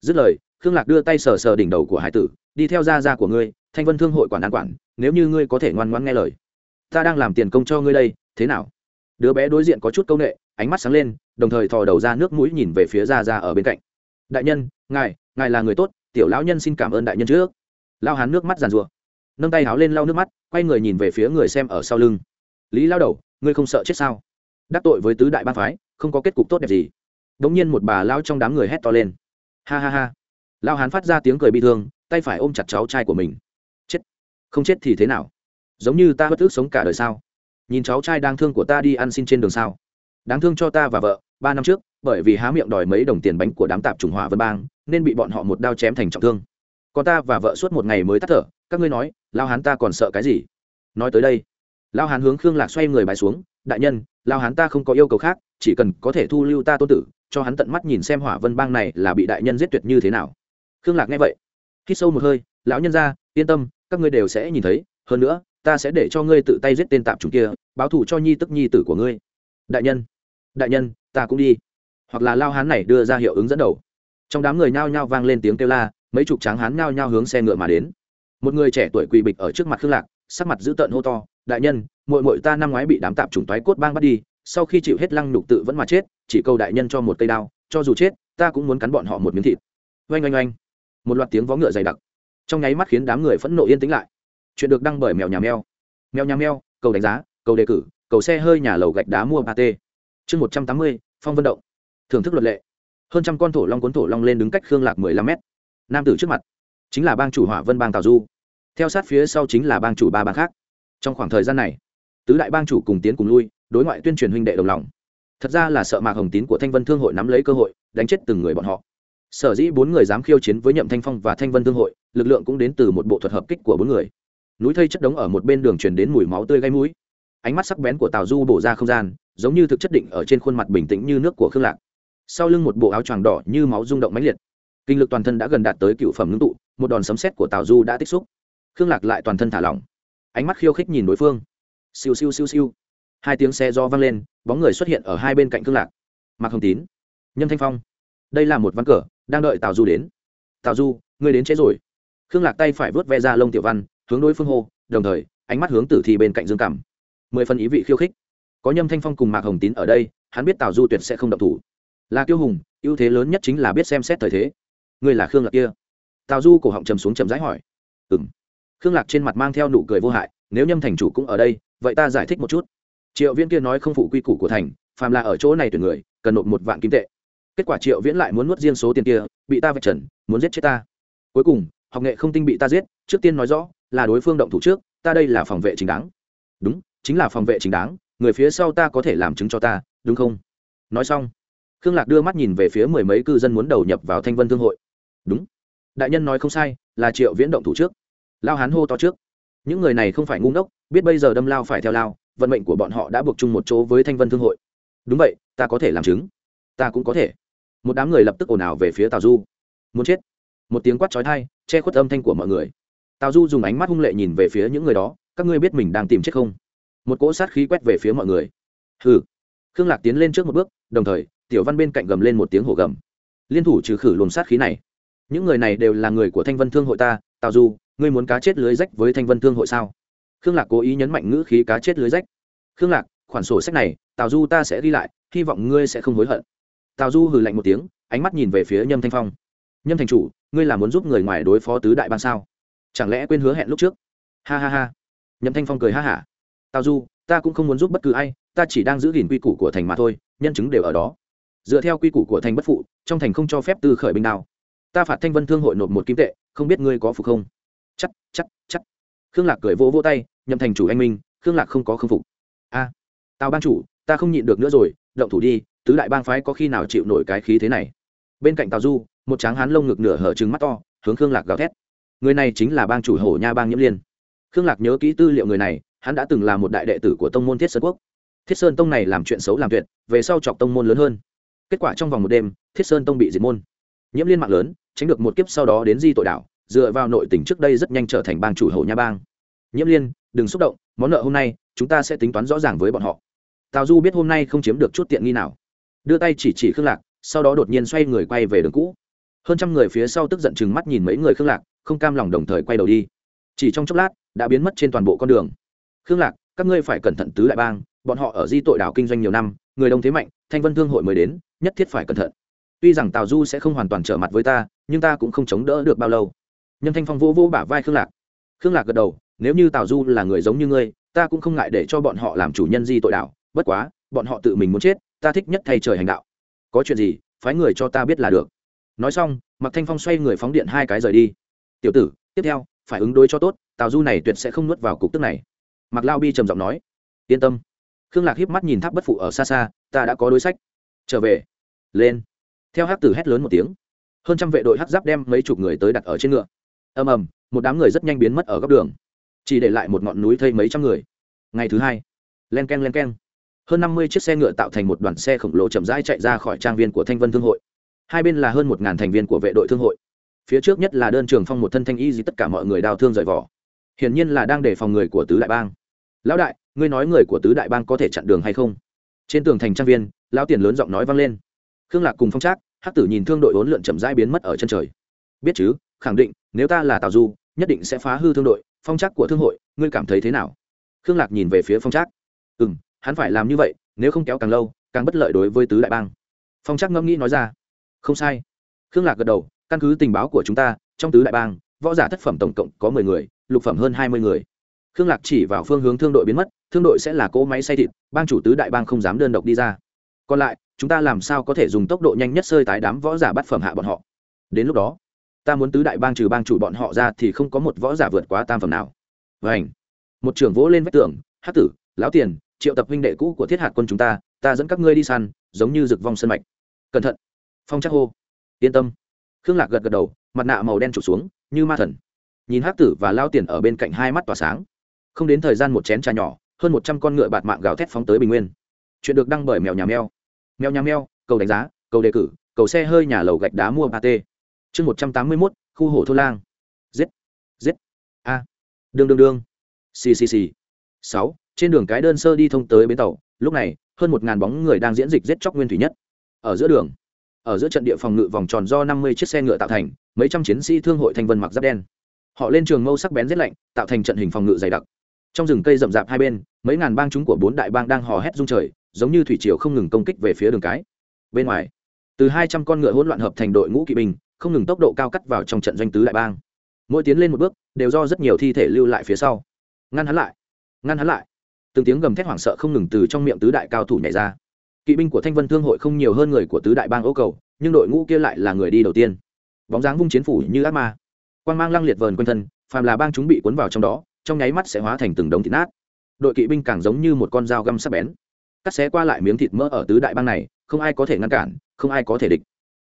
Dứt lời, khương lạc đưa tay sờ sờ đỉnh đầu của hải tử, đi theo gia gia của ngươi, thanh vân thương hội quản an quản, nếu như ngươi có thể ngoan ngoãn nghe lời. Ta đang làm tiền công cho ngươi đây, thế nào? Đứa bé đối diện có chút c â u n ệ ánh mắt sáng lên, đồng thời thò đầu ra nước mũi nhìn về phía Ra Ra ở bên cạnh. Đại nhân, ngài ngài là người tốt, tiểu lão nhân xin cảm ơn đại nhân trước. Lao hán nước mắt giàn rùa nâng tay háo lên lau nước mắt, quay người nhìn về phía người xem ở sau lưng. Lý lao đầu, ngươi không sợ chết sao? Đắc tội với tứ đại ban phái, không có kết cục tốt đẹp gì. Đ ỗ n g nhiên một bà lao trong đám người hét to lên. Ha ha ha. Lao hán phát ra tiếng cười bị thương, tay phải ôm chặt cháu trai của mình. Chết, không chết thì thế nào? Giống như ta bất ước sống cả đời sao? Nhìn cháu trai đang thương của ta đi ăn xin trên đường sao? Đáng thương cho ta và vợ, ba năm trước, bởi vì há miệng đòi mấy đồng tiền bánh của đám tạp trùng hỏa vân bang, nên bị bọn họ một đao chém thành trọng thương. Còn ta và vợ suốt một ngày mới tắt thở, các ngươi nói, lao hán ta còn sợ cái gì? Nói tới đây, lao hán hướng khương lạc xoay người bài xuống, đại nhân, lao hán ta không có yêu cầu khác, chỉ cần có thể thu lưu ta tôn tử, cho hắn tận mắt nhìn xem hỏa vân bang này là bị đại nhân giết tuyệt như thế nào. Khương lạc nghe vậy, hít sâu một hơi, lão nhân ra yên tâm, các ngươi đều sẽ nhìn thấy, hơn nữa, ta sẽ để cho ngươi tự tay giết tên tạp chủng kia, báo thù cho nhi tức nhi tử của ngươi đại nhân đại nhân, ta cũng đi. Hoặc là lao hán này đưa ra hiệu ứng dẫn đầu. Trong đám người nhao nhao vang lên tiếng kêu la, mấy chục tráng hán nhao nhao hướng xe ngựa mà đến. Một người trẻ tuổi quỳ bịch ở trước mặt khương lạc, sắc mặt dữ tợn hô to, đại nhân, muội muội ta năm ngoái bị đám tạp chủng toái cốt bang bắt đi, sau khi chịu hết lăng nhục tự vẫn mà chết, chỉ câu đại nhân cho một cây đao, cho dù chết, ta cũng muốn cắn bọn họ một miếng thịt. Oanh oanh oanh. Một loạt tiếng vó ngựa dày đặc. Trong nháy mắt khiến đám người phẫn nộ yên tĩnh lại. Chuyện được đăng bởi mèo nhà mèo. Mèo nhà mèo, cầu đánh giá, cầu đề cử cầu xe hơi nhà lầu gạch đá mua ba t chương một trăm tám mươi, phong vận động. Thưởng thức luật lệ. Hơn trăm con thổ long cuốn thổ long lên đứng cách khương lạc mười lăm mét. Nam tử trước mặt chính là bang chủ hỏa vân bang tào du. Theo sát phía sau chính là bang chủ ba bang khác. Trong khoảng thời gian này, tứ đại bang chủ cùng tiến cùng lui, đối ngoại tuyên truyền huynh đệ đồng lòng. Thật ra là sợ mạc hồng tín của thanh vân thương hội nắm lấy cơ hội, đánh chết từng người bọn họ. Sở dĩ bốn người dám khiêu chiến với nhậm thanh phong và thanh vân thương hội, lực lượng cũng đến từ một bộ thuật hợp kích của bốn người. Núi thây chất đống ở một bên đường truyền đến mùi máu tươi gây mũi ánh mắt sắc bén của tào du bổ ra không gian, giống như thực chất định ở trên khuôn mặt bình tĩnh như nước của khương lạc. Sau lưng một bộ áo choàng đỏ như máu rung động mãnh liệt. Kinh lực toàn thân đã gần đạt tới cựu phẩm ngưng tụ, một đòn sấm sét của tào du đã tích xúc. Khương lạc lại toàn thân thả lỏng. Ánh mắt khiêu khích nhìn đối phương. Siêu siêu siêu siêu. Hai tiếng xe do vang lên, bóng người xuất hiện ở hai bên cạnh khương lạc. Mạc hồng tín. Nhân thanh phong. Đây là một văn cờ, đang đợi tào du đến. Tào du, ngươi đến trễ rồi. Khương lạc tay phải vớt ve ra lông tiểu văn, hướng đối phương hô, đồng thời, ánh mắt hướng tử thi bên cạnh dương cảm mười phần ý vị khiêu khích. Có nhâm thanh phong cùng mạc hồng tín ở đây, hắn biết tào du tuyệt sẽ không động thủ. Là kiêu hùng, ưu thế lớn nhất chính là biết xem xét thời thế. Ngươi là khương lạc kia. Tào du cổ họng trầm xuống chầm rãi hỏi. Ừ m khương lạc trên mặt mang theo nụ cười vô hại, nếu nhâm thành chủ cũng ở đây, vậy ta giải thích một chút. Triệu Viễn kia nói không phụ quy củ của thành, phàm là ở chỗ này tuyển người, cần nộp một vạn kim tệ. Kết quả triệu viễn lại muốn nuốt riêng số tiền kia, bị ta vạch trần, muốn giết chết ta. Cuối cùng, học nghệ không tinh bị ta giết, trước tiên nói rõ, là đối phương động thủ trước, ta đây là phòng vệ chính đáng. Đúng chính là phòng vệ chính đáng, người phía sau ta có thể làm chứng cho ta, đúng không? Nói xong, khương lạc đưa mắt nhìn về phía mười mấy cư dân muốn đầu nhập vào thanh vân thương hội. Đúng. Đại nhân nói không sai, là triệu viễn động thủ trước. Lao hán hô to trước. Những người này không phải ngu ngốc, biết bây giờ đâm lao phải theo lao, vận mệnh của bọn họ đã buộc chung một chỗ với thanh vân thương hội. Đúng vậy, ta có thể làm chứng. Ta cũng có thể. Một đám người lập tức ồn ào về phía tào du. Muốn chết. Một tiếng quát trói thai che khuất âm thanh của mọi người. Tào du dùng ánh mắt hung lệ nhìn về phía những người đó, các ngươi biết mình đang tìm chết không? Một cỗ sát khí quét về phía mọi người. Hừ. Khương lạc tiến lên trước một bước, đồng thời, tiểu văn bên cạnh gầm lên một tiếng hổ gầm. Liên thủ trừ khử luồng sát khí này. Những người này đều là người của thanh vân thương hội ta, tào du, ngươi muốn cá chết lưới rách với thanh vân thương hội sao? Khương lạc cố ý nhấn mạnh ngữ khí cá chết lưới rách. Khương lạc, khoản sổ sách này, tào du ta sẽ ghi lại, hy vọng ngươi sẽ không hối hận. Tào du hừ lạnh một tiếng, ánh mắt nhìn về phía nhâm thanh phong. Nhâm thành chủ, ngươi là muốn giúp người ngoài đối phó tứ đại ban sao? Chẳng lẽ quên hứa hẹn lúc trước? Ha ha ha. Nhâm thanh phong cười ha hả tào du, ta cũng không muốn giúp bất cứ ai, ta chỉ đang giữ gìn quy củ của thành mà thôi, nhân chứng đều ở đó. Dựa theo quy củ của thành bất phụ, trong thành không cho phép tư khởi binh nào. Ta phạt thanh vân thương hội nộp một kim tệ, không biết ngươi có phục không? Chắc chắc chắc. Khương lạc cười vỗ vỗ tay, nhậm thành chủ anh minh, khương lạc không có k phục. A, tào ban chủ, ta không nhịn được nữa rồi, động thủ đi, tứ đại bang phái có khi nào chịu nổi cái khí thế này? Bên cạnh tào du, một tráng hán lông ngực nửa hở trừng mắt to, hướng khương lạc gào thét. Người này chính là bang chủ hổ nha bang nhiễm liên. Khương lạc nhớ kỹ tư liệu người này hắn đã từng là một đại đệ tử của tông môn thiết sơn quốc. Thiết sơn tông này làm chuyện xấu làm tuyệt, về sau chọc tông môn lớn hơn. Kết quả trong vòng một đêm, thiết sơn tông bị diệt môn. Nhiễm liên mạng lớn, tránh được một kiếp sau đó đến di tội đảo dựa vào nội tỉnh trước đây rất nhanh trở thành bang chủ hậu nha bang. Nhiễm liên, đừng xúc động, món nợ hôm nay, chúng ta sẽ tính toán rõ ràng với bọn họ. Tào du biết hôm nay không chiếm được chút tiện nghi nào. Đưa tay chỉ chỉ khương lạc, sau đó đột nhiên xoay người quay về đường cũ. Hơn trăm người phía sau tức giận chừng mắt nhìn mấy người khương lạc, không cam lòng đồng thời quay đầu đi. Chỉ trong chốc lát, đã biến mất trên toàn bộ con đường khương lạc, các ngươi phải cẩn thận tứ đại bang, bọn họ ở di tội đảo kinh doanh nhiều năm, người đông thế mạnh, thanh vân thương hội mới đến, nhất thiết phải cẩn thận. Tuy rằng tào du sẽ không hoàn toàn trở mặt với ta, nhưng ta cũng không chống đỡ được bao lâu. Nhân thanh phong vô vô bả vai khương lạc. Khương lạc gật đầu, nếu như tào du là người giống như ngươi, ta cũng không ngại để cho bọn họ làm chủ nhân di tội đảo, bất quá, bọn họ tự mình muốn chết, ta thích nhất thay trời hành đạo. Có chuyện gì, phái người cho ta biết là được. Nói xong mặc thanh phong xoay người phóng điện hai cái rời đi. Tiểu tử, tiếp theo, phải ứng đối cho tốt, tào du này tuyệt sẽ không nuốt vào cục tức này mặc lao bi trầm giọng nói, yên tâm. Khương lạc hiếp mắt nhìn tháp bất phụ ở xa xa, ta đã có đối sách. Trở về. Lên. Theo hát tử hét lớn một tiếng, hơn trăm vệ đội hát giáp đem mấy chục người tới đặt ở trên ngựa. Ầm ầm, một đám người rất nhanh biến mất ở góc đường, chỉ để lại một ngọn núi thây mấy trăm người. Ngày thứ hai, len k e n len k e n hơn năm mươi chiếc xe ngựa tạo thành một đoàn xe khổng lồ chậm rãi chạy ra khỏi trang viên của thanh vân thương hội. Hai bên là hơn một ngàn thành viên của vệ đội thương hội. Phía trước nhất là đơn trường phong một thân thanh y gì tất cả mọi người đào thương rời vỏ. Hiển nhiên là đang đề phòng người của tứ đại bang lão đại, ngươi nói người của tứ đại bang có thể chặn đường hay không? Trên tường thành trang viên, lão tiền lớn giọng nói vang lên. Khương lạc cùng phong trác, hắc tử nhìn thương đội hỗn lượn chậm rãi biến mất ở chân trời. Biết chứ, khẳng định, nếu ta là tào du, nhất định sẽ phá hư thương đội, phong trác của thương hội, ngươi cảm thấy thế nào? Khương lạc nhìn về phía phong trác. Ừ m hắn phải làm như vậy, nếu không kéo càng lâu, càng bất lợi đối với tứ đại bang. Phong trác ngẫm nghĩ nói ra. Không sai. Khương lạc gật đầu, căn cứ tình báo của chúng ta, trong tứ đại bang, võ giả thất phẩm tổng cộng có mười người, lục phẩm hơn hai mươi người khương lạc chỉ vào phương hướng thương đội biến mất, thương đội sẽ là cỗ máy xay thịt, bang chủ tứ đại bang không dám đơn độc đi ra. Còn lại, chúng ta làm sao có thể dùng tốc độ nhanh nhất sơi tái đám võ giả bắt phẩm hạ bọn họ? Đến lúc đó, ta muốn tứ đại bang trừ bang chủ bọn họ ra thì không có một võ giả vượt quá tam phẩm nào. Vảnh một trưởng vỗ lên vách tường hát tử, lão tiền, triệu tập huynh đệ cũ của thiết hạt quân chúng ta ta dẫn các ngươi đi săn, giống như rực vong sân mạch. Cẩn thận. Phong chắc hô. Yên tâm. Khương lạc gật gật đầu, mặt nạ màu đen trục xuống, như ma thần. Nhìn hắc tử và lao tiền ở bên cạnh hai mắt tỏa sáng không đến thời gian một chén trà nhỏ, hơn một trăm con ngựa bạt mạng gào thét phóng tới bình nguyên. Chuyện được đăng bởi mèo nhà mèo. Mèo nhà mèo, cầu đánh giá, cầu đề cử, cầu xe hơi nhà lầu gạch đá mua ba t. Chương một trăm tám mươi mốt, khu hồ thô lang. Giết giết. A. Đương đương đương ccc sáu, trên đường cái đơn sơ đi thông tới bến tàu, lúc này, hơn một ngàn bóng người đang diễn dịch giết chóc nguyên thủy nhất. Ở giữa đường, ở giữa trận địa phòng ngự vòng tròn do năm mươi chiếc xe ngựa tạo thành, mấy trăm chiến sĩ thương hội thanh vân mặc giáp đen. Họ lên trường mâu sắc bén rét lạnh, tạo thành trận hình phòng ngự dày đặc trong rừng cây rậm rạp hai bên, mấy ngàn bang chúng của bốn đại bang đang hò hét rung trời, giống như thủy triều không ngừng công kích về phía đường cái. Bên ngoài, từ hai trăm con ngựa hỗn loạn hợp thành đội ngũ kỵ binh, không ngừng tốc độ cao cắt vào trong trận doanh tứ đại bang. Mỗi tiến lên một bước, đều do rất nhiều thi thể lưu lại phía sau. Ngăn hắn lại, ngăn hắn lại. Từng tiếng gầm thét hoảng sợ không ngừng từ trong miệng tứ đại cao thủ nhảy ra. Kỵ binh của thanh vân thương hội không nhiều hơn người của tứ đại bang ô cầu, nhưng đội ngũ kia lại là người đi đầu tiên. Bóng dáng vung chiến phủ như ác ma. Quan mang lăng liệt vờn quanh thân phàm là bang chúng bị cuốn vào trong đó, trong nháy mắt sẽ hóa thành từng đống thịt nát. Đội kỵ binh càng giống như một con dao găm sắc bén. Cắt xé qua lại miếng thịt mỡ ở tứ đại bang này, không ai có thể ngăn cản, không ai có thể địch.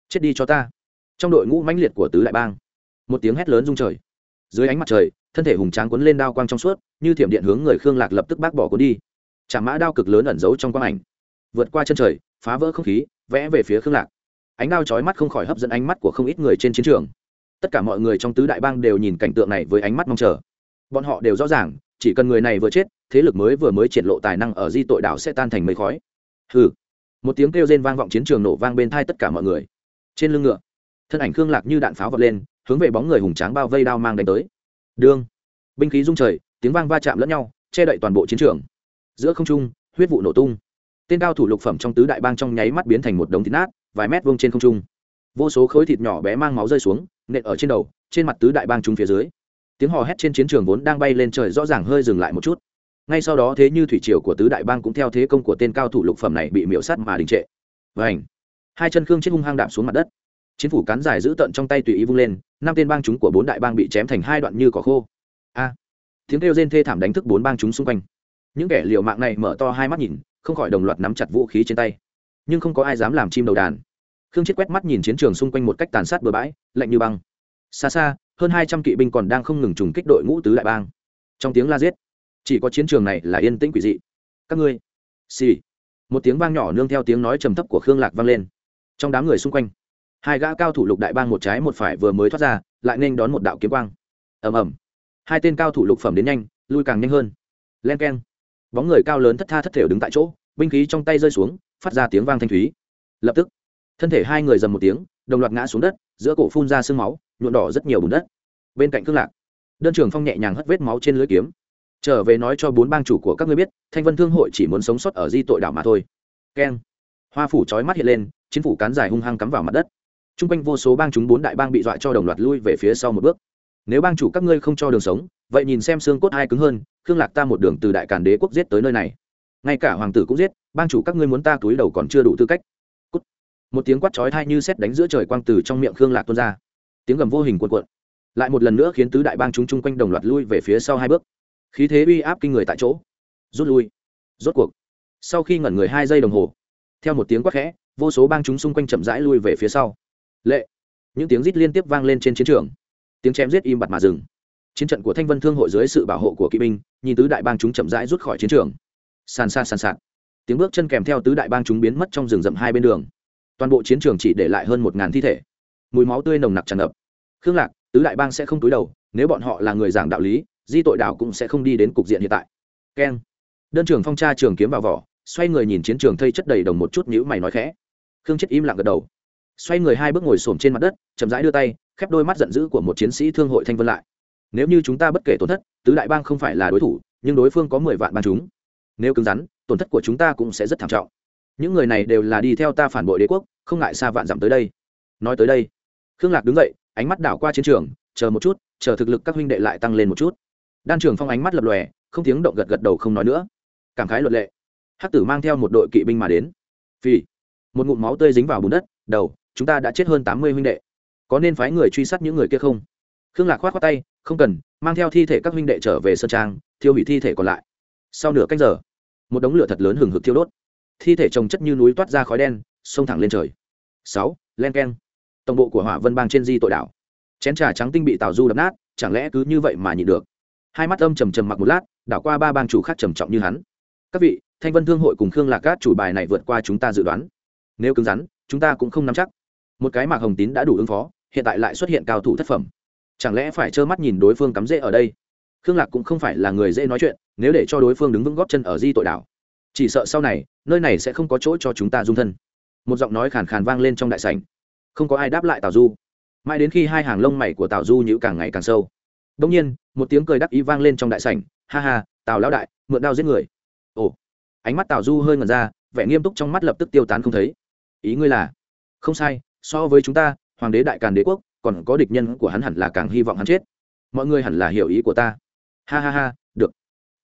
Chết đi cho ta. Trong đội ngũ mãnh liệt của tứ đại bang, một tiếng hét lớn rung trời. Dưới ánh mặt trời, thân thể hùng tráng quấn lên đao quang trong suốt, như thiểm điện hướng người khương lạc lập tức bác bỏ cuốn đi. Trả mã đao cực lớn ẩn giấu trong quang ảnh. Vượt qua chân trời, phá vỡ không khí, vẽ về phía khương lạc. Ánh đao chói mắt không khỏi hấp dẫn ánh mắt của không ít người trên chiến trường tất cả mọi người trong tứ đại bang đều nhìn cảnh tượng này với ánh mắt mong chờ. Bọn họ đều rõ ràng, chỉ cần người này vừa chết, thế lực mới vừa mới triển lộ tài năng ở di tội đảo sẽ tan thành mây khói. Hừ. Một tiếng kêu rên vang vọng chiến trường nổ vang bên thai tất cả mọi người. Trên lưng ngựa, thân ảnh khương lạc như đạn pháo vọt lên, hướng về bóng người hùng tráng bao vây đao mang đánh tới. Đương. Binh khí rung trời, tiếng vang va chạm lẫn nhau, che đậy toàn bộ chiến trường. Giữa không trung, huyết vụ nổ tung. Tên cao thủ lục phẩm trong tứ đại bang trong nháy mắt biến thành một đống thịt nát, vài mét vuông trên không trung vô số khối thịt nhỏ bé mang máu rơi xuống, nện ở trên đầu, trên mặt tứ đại bang chúng phía dưới. Tiếng hò hét trên chiến trường vốn đang bay lên trời rõ ràng hơi dừng lại một chút. Ngay sau đó thế như thủy triều của tứ đại bang cũng theo thế công của tên cao thủ lục phẩm này bị miễu sát mà đình trệ. Vảnh hai chân khương chết hung hăng đạp xuống mặt đất. Chiến phủ cán dài giữ tận trong tay tùy ý vung lên, năm tên bang chúng của bốn đại bang bị chém thành hai đoạn như cỏ khô. A! Tiếng kêu rên thê thảm đánh thức bốn bang chúng xung quanh. Những kẻ liều mạng này mở to hai mắt nhìn, không khỏi đồng loạt nắm chặt vũ khí trên tay. Nhưng không có ai dám làm chim đầu đàn khương chết quét mắt nhìn chiến trường xung quanh một cách tàn sát bừa bãi, lạnh như băng. Xa xa, hơn hai trăm kỵ binh còn đang không ngừng trùng kích đội ngũ tứ đại bang. Trong tiếng la giết, chỉ có chiến trường này là yên tĩnh quỷ dị. Các ngươi, xì、sì. một tiếng vang nhỏ nương theo tiếng nói trầm thấp của khương lạc vang lên. Trong đám người xung quanh, hai gã cao thủ lục đại bang một trái một phải vừa mới thoát ra, lại nên đón một đạo kiếm quang. Ầm ầm. Hai tên cao thủ lục phẩm đến nhanh, lui càng nhanh hơn. Len k e n bóng người cao lớn thất tha thất thểu đứng tại chỗ, binh khí trong tay rơi xuống, phát ra tiếng vang thanh thúy. Lập tức thân thể hai người dầm một tiếng, đồng loạt ngã xuống đất, giữa cổ phun ra sương máu nhuộn đỏ rất nhiều bùn đất. Bên cạnh khương lạc, đơn trường phong nhẹ nhàng hất vết máu trên lưới kiếm. Trở về nói cho bốn bang chủ của các ngươi biết, thanh vân thương hội chỉ muốn sống sót ở di tội đảo mà thôi. Keng. Hoa phủ trói mắt hiện lên chính phủ cán dài hung hăng cắm vào mặt đất. T r u n g quanh vô số bang chúng bốn đại bang bị dọa cho đồng loạt lui về phía sau một bước. Nếu bang chủ các ngươi không cho đường sống, vậy nhìn xem xương cốt ai cứng hơn, khương lạc ta một đường từ đại càn đế quốc giết tới nơi này. Ngay cả hoàng tử cũng giết, bang chủ các ngươi muốn ta túi đầu còn chưa đủ tư cách một tiếng quát chói thai như xét đánh giữa trời quang từ trong miệng khương lạc tuôn ra. Tiếng gầm vô hình cuộn cuộn. Lại một lần nữa khiến tứ đại bang chúng chung quanh đồng loạt lui về phía sau hai bước. Khí thế uy áp kinh người tại chỗ. Rút lui. Rốt cuộc. Sau khi ngẩn người hai giây đồng hồ, theo một tiếng quát khẽ, vô số bang chúng xung quanh chậm rãi lui về phía sau. Lệ. Những tiếng rít liên tiếp vang lên trên chiến trường. Tiếng chém giết im bặt mà dừng. Chiến trận của thanh vân thương hội dưới sự bảo hộ của kỵ binh, nhìn tứ đại bang chúng chậm rãi rút khỏi chiến trường. Sàn xa sàn sạt tiếng bước chân kèm theo tứ đại bang chúng biến mất trong rừng rậm hai bên đường toàn bộ chiến trường chỉ để lại hơn một ngàn thi thể. Mùi máu tươi nồng nặc tràn ngập. Khương lạc, tứ đại bang sẽ không túi đầu, nếu bọn họ là người giảng đạo lý, di tội đảo cũng sẽ không đi đến cục diện hiện tại. Keng. Đơn trưởng phong tra trường kiếm vào vỏ, xoay người nhìn chiến trường thây chất đầy đồng một chút nhữ mày nói khẽ. Khương chết im lặng gật đầu. Xoay người hai bước ngồi xổm trên mặt đất, chậm rãi đưa tay, khép đôi mắt giận dữ của một chiến sĩ thương hội thanh vân lại. Nếu như chúng ta bất kể tổn thất, tứ đại bang không phải là đối thủ, nhưng đối phương có mười vạn bang chúng. Nếu cứng rắn, tổn thất của chúng ta cũng sẽ rất thảm trọng những người này đều là đi theo ta phản bội đế quốc, không ngại xa vạn dặm tới đây. Nói tới đây, khương lạc đứng dậy, ánh mắt đảo qua chiến trường, chờ một chút, chờ thực lực các huynh đệ lại tăng lên một chút. Đan trường phong ánh mắt lập lòe, không tiếng động gật gật đầu không nói nữa. Cảm khái luật lệ, hắc tử mang theo một đội kỵ binh mà đến. Vì một ngụm máu tươi dính vào bùn đất, đầu, chúng ta đã chết hơn tám mươi huynh đệ. Có nên phái người truy sát những người kia không? Khương lạc khoát khoát tay, không cần, mang theo thi thể các huynh đệ trở về sơn trang, thiêu hủy thi thể còn lại. Sau nửa cách giờ, một đống lửa thật lớn hừng hực thiêu đốt thi thể trồng chất như núi toát ra khói đen, xông thẳng lên trời. Sáu, len keng. Tổng bộ của hỏa vân bang trên di tội đảo chén trà trắng tinh bị tào du đập nát, chẳng lẽ cứ như vậy mà nhịn được? Hai mắt âm trầm trầm mặc một lát, đảo qua ba bang chủ khác trầm trọng như hắn. Các vị, thanh vân thương hội cùng khương lạc cát chủ bài này vượt qua chúng ta dự đoán. Nếu cứng rắn, chúng ta cũng không nắm chắc. Một cái mạc hồng tín đã đủ ứng phó, hiện tại lại xuất hiện cao thủ thất phẩm. Chẳng lẽ phải trơ mắt nhìn đối phương cắm rễ ở đây? Khương lạc cũng không phải là người dễ nói chuyện, nếu để cho đối phương đứng vững góp chân ở di tội đảo chỉ sợ sau này nơi này sẽ không có chỗ cho chúng ta dung thân. Một giọng nói khàn khàn vang lên trong đại sảnh. Không có ai đáp lại tào du. Mãi đến khi hai hàng lông mày của tào du nhữ càng ngày càng sâu. Đông nhiên, một tiếng cười đắc ý vang lên trong đại sảnh. Ha ha, tào lão đại, mượn đao giết người. Ồ, ánh mắt tào du hơi ngần ra, vẻ nghiêm túc trong mắt lập tức tiêu tán không thấy. Ý ngươi là? Không sai, so với chúng ta, hoàng đế đại càn đế quốc, còn có địch nhân của hắn hẳn là càng hy vọng hắn chết. Mọi người hẳn là hiểu ý của ta. Ha ha ha, được.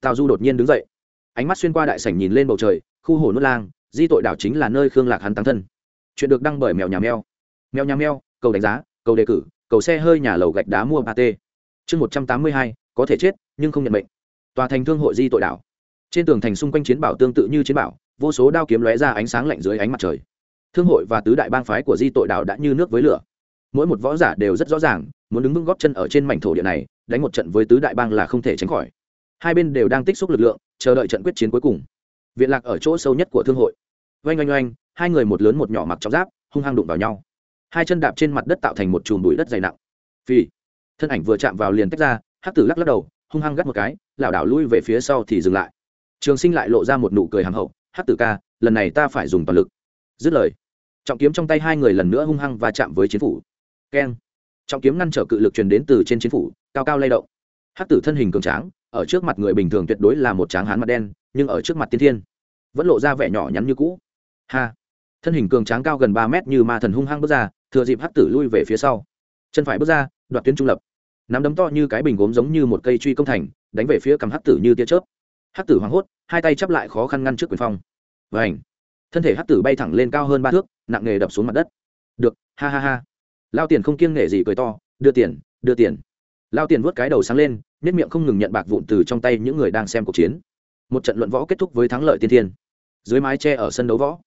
Tào du đột nhiên đứng dậy ánh mắt xuyên qua đại sảnh nhìn lên bầu trời, khu hồ nước lang, di tội đảo chính là nơi khương lạc hắn tăng thân. Chuyện được đăng bởi mèo nhà mèo. Mèo nhà mèo, cầu đánh giá, cầu đề cử, cầu xe hơi nhà lầu gạch đá mua ba t. Chương một trăm tám mươi hai, có thể chết, nhưng không nhận bệnh tòa thành thương hội di tội đảo. Trên tường thành xung quanh chiến bảo tương tự như chiến bảo, vô số đao kiếm lóe ra ánh sáng lạnh dưới ánh mặt trời. Thương hội và tứ đại bang phái của di tội đảo đã như nước với lửa. Mỗi một võ giả đều rất rõ ràng, muốn đứng vững góp chân ở trên mảnh thổ địa này, đánh một trận với tứ đại bang là không thể tránh khỏi hai bên đều đang tích xúc lực lượng, chờ đợi trận quyết chiến cuối cùng. Viện lạc ở chỗ sâu nhất của thương hội. Oanh oanh oanh, hai người một lớn một nhỏ mặc trong giáp, hung hăng đụng vào nhau. Hai chân đạp trên mặt đất tạo thành một chùm bụi đất dày nặng. Vì thân ảnh vừa chạm vào liền tách ra, hắc tử lắc lắc đầu, hung hăng gắt một cái, lảo đảo lui về phía sau thì dừng lại. Trường sinh lại lộ ra một nụ cười hàm hậu, Hắc tử ca, lần này ta phải dùng toàn lực. Dứt lời, trọng kiếm trong tay hai người lần nữa hung hăng và chạm với chiến phủ. Keng. Trọng kiếm ngăn trở cự lực truyền đến từ trên chiến phủ, cao cao lay động. Hắc tử thân hình cường tráng ở trước mặt người bình thường tuyệt đối là một tráng hán mặt đen, nhưng ở trước mặt tiên thiên, vẫn lộ ra vẻ nhỏ nhắn như cũ. Ha! Thân hình cường tráng cao gần ba mét như ma thần hung hăng bước ra, thừa dịp hắc tử lui về phía sau. Chân phải bước ra, đoạt tuyến trung lập. Nắm đấm to như cái bình gốm giống như một cây truy công thành, đánh về phía cầm hắc tử như tia chớp. Hắc tử hoảng hốt, hai tay chắp lại khó khăn ngăn trước quyền phong. Và ảnh thân thể hắc tử bay thẳng lên cao hơn ba thước, nặng nghề đập xuống mặt đất. Được, ha ha ha. Lao tiền không kiêng nể gì cười to, đưa tiền đưa tiền. Lao tiền vớt cái đầu sáng lên nhất miệng không ngừng nhận bạc vụn từ trong tay những người đang xem cuộc chiến. Một trận luận võ kết thúc với thắng lợi tiên thiên. Dưới mái tre ở sân đấu võ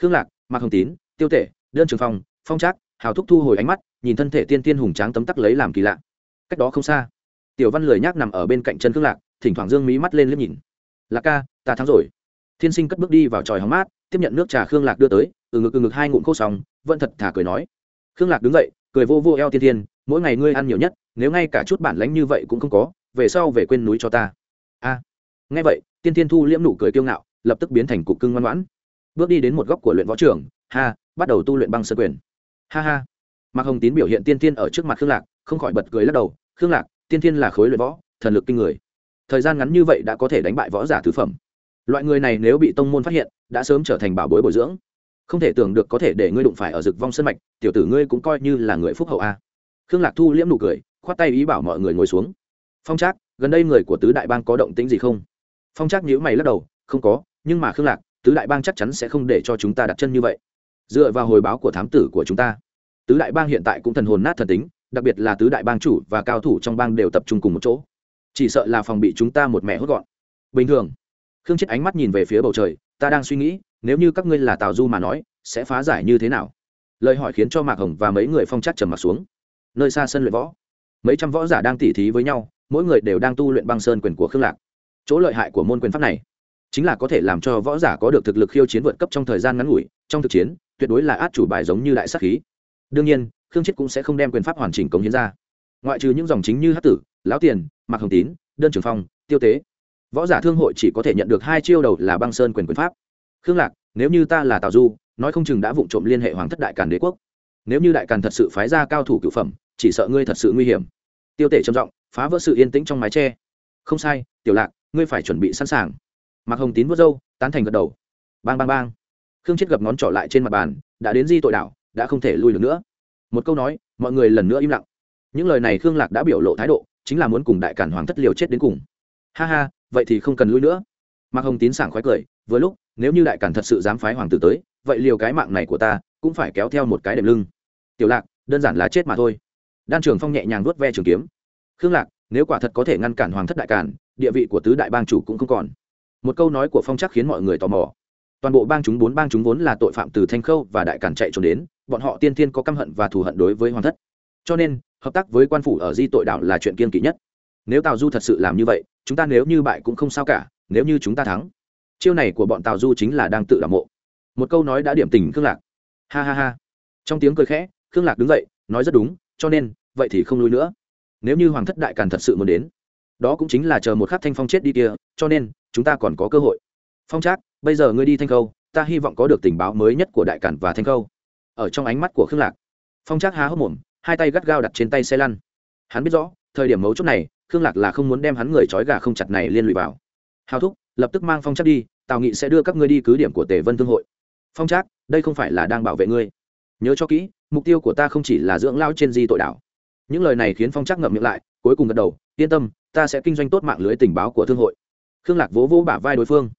khương lạc mạc hồng tín tiêu tể đơn trường phong phong trác hào thúc thu hồi ánh mắt nhìn thân thể tiên tiên hùng tráng tấm tắc lấy làm kỳ lạ. Cách đó không xa tiểu văn lười nhác nằm ở bên cạnh chân khương lạc thỉnh thoảng dương mí mắt lên liếc nhìn. Lạc ca ta thắng rồi. Thiên sinh cất bước đi vào tròi hóng mát tiếp nhận nước trà khương lạc đưa tới từ ngực từ ngực hai ngụm khô sòng, vẫn thật thả cười nói. Khương lạc đứng dậy cười vô vô eo tiên tiên mỗi ngày ngươi ăn nhiều nhất nếu ngay cả chút bản lánh như vậy cũng không có về sau về quên núi cho ta. A. Nghe vậy, tiên tiên thu liễm nụ cười kiêu ngạo, lập tức biến thành cục cưng ngoan ngoãn. Bước đi đến một góc của luyện võ trường, ha, bắt đầu tu luyện băng sơ quyền. Ha ha. Mạc hồng tín biểu hiện tiên tiên ở trước mặt khương lạc, không khỏi bật cười lắc đầu, khương lạc, tiên tiên là khối luyện võ, thần lực kinh người. Thời gian ngắn như vậy đã có thể đánh bại võ giả thứ phẩm. Loại người này nếu bị tông môn phát hiện, đã sớm trở thành bảo bối bồi dưỡng. Không thể tưởng được có thể để ngươi đụng phải ở rực vong sân mạch, tiểu tử ngươi cũng coi như là người phúc hậu a. Khương lạc thu liễm nụ cười, khoát tay ý bảo mọi người ngồi xuống phong trác, gần đây người của tứ đại bang có động tĩnh gì không? Phong trác nhíu mày lắc đầu, không có, nhưng mà khương lạc, tứ đại bang chắc chắn sẽ không để cho chúng ta đặt chân như vậy. Dựa vào hồi báo của thám tử của chúng ta, tứ đại bang hiện tại cũng thần hồn nát thần tính, đặc biệt là tứ đại bang chủ và cao thủ trong bang đều tập trung cùng một chỗ. Chỉ sợ là phòng bị chúng ta một mẹ hốt gọn. Bình thường, khương chết ánh mắt nhìn về phía bầu trời, ta đang suy nghĩ, nếu như các ngươi là tào du mà nói, sẽ phá giải như thế nào? Lời hỏi khiến cho mạc hồng và mấy người phong chắc trầm m ặ t xuống. Nơi xa sân luyện võ, mấy trăm võ giả đang tỉ thí với nhau mỗi người đều đang tu luyện băng sơn quyền của khương lạc chỗ lợi hại của môn quyền pháp này chính là có thể làm cho võ giả có được thực lực khiêu chiến vượt cấp trong thời gian ngắn ngủi trong thực chiến tuyệt đối là át chủ bài giống như đại sắc khí đương nhiên khương chết cũng sẽ không đem quyền pháp hoàn chỉnh cống hiến ra ngoại trừ những dòng chính như hát tử lão tiền mạc hồng tín đơn trường phong tiêu tế võ giả thương hội chỉ có thể nhận được hai chiêu đầu là băng sơn quyền quyền pháp khương lạc nếu như ta là tào du nói không chừng đã vụng trộm liên hệ hoàng thất đại càn đế quốc nếu như đại càn thật sự phái ra cao thủ cựu phẩm chỉ sợ ngươi thật sự nguy hiểm tiêu tể trầm giọng phá vỡ sự yên tĩnh trong mái tre không sai, tiểu lạc, ngươi phải chuẩn bị sẵn sàng. Mạc hồng tín vớt râu, tán thành gật đầu. Bang bang bang. Khương chết gập ngón trỏ lại trên mặt bàn, đã đến di tội đảo đã không thể lui được nữa. Một câu nói, mọi người lần nữa im lặng. Những lời này khương lạc đã biểu lộ thái độ, chính là muốn cùng đại cản hoàng thất liều chết đến cùng. Ha ha, vậy thì không cần lui nữa. Mạc hồng tín sảng khoái cười, vừa lúc, nếu như đại cản thật sự dám phái hoàng tử tới, vậy liều cái mạng này của ta, cũng phải kéo theo một cái đệm lưng. Tiểu lạc, đơn giản là chết mà thôi. Đan trường phong nhẹ nhàng vuốt ve trường kiếm khương lạc, nếu quả thật có thể ngăn cản hoàng thất đại cản địa vị của tứ đại bang chủ cũng không còn. Một câu nói của phong chắc khiến mọi người tò mò. Toàn bộ bang chúng bốn bang chúng vốn là tội phạm từ thanh khâu và đại cản chạy trốn đến, bọn họ tiên tiên có căm hận và thù hận đối với hoàng thất. Cho nên, hợp tác với quan phủ ở di tội đảo là chuyện kiên kỵ nhất. Nếu tào du thật sự làm như vậy, chúng ta nếu như bại cũng không sao cả, nếu như chúng ta thắng. Chiêu này của bọn tào du chính là đang tự đ mộ. Một câu nói đã điểm tình khương lạc. Ha ha ha. Trong tiếng cười khẽ, khương lạc đứng dậy, nói rất đúng, cho nên, vậy thì không lui nữa nếu như hoàng thất đại càn thật sự muốn đến, đó cũng chính là chờ một khắc thanh phong chết đi kia, cho nên, chúng ta còn có cơ hội. Phong trác, bây giờ ngươi đi thanh khâu, ta hy vọng có được tình báo mới nhất của đại cản và thanh khâu. Ở trong ánh mắt của khương lạc, phong trác há hốc mồm, hai tay gắt gao đặt trên tay xe lăn. Hắn biết rõ, thời điểm mấu chốt này, khương lạc là không muốn đem hắn người trói gà không chặt này liên lụy vào. Hào thúc, lập tức mang phong trác đi, tào nghị sẽ đưa các ngươi đi cứ điểm của tề vân thương hội. Phong trác, đây không phải là đang bảo vệ ngươi. Nhớ cho kỹ, mục tiêu của ta không chỉ là dưỡng lao trên di tội đảo những lời này khiến phong trắc ngậm miệng lại, cuối cùng gật đầu, yên tâm, ta sẽ kinh doanh tốt mạng lưới tình báo của thương hội. Khương lạc vỗ vỗ bả vai đối phương.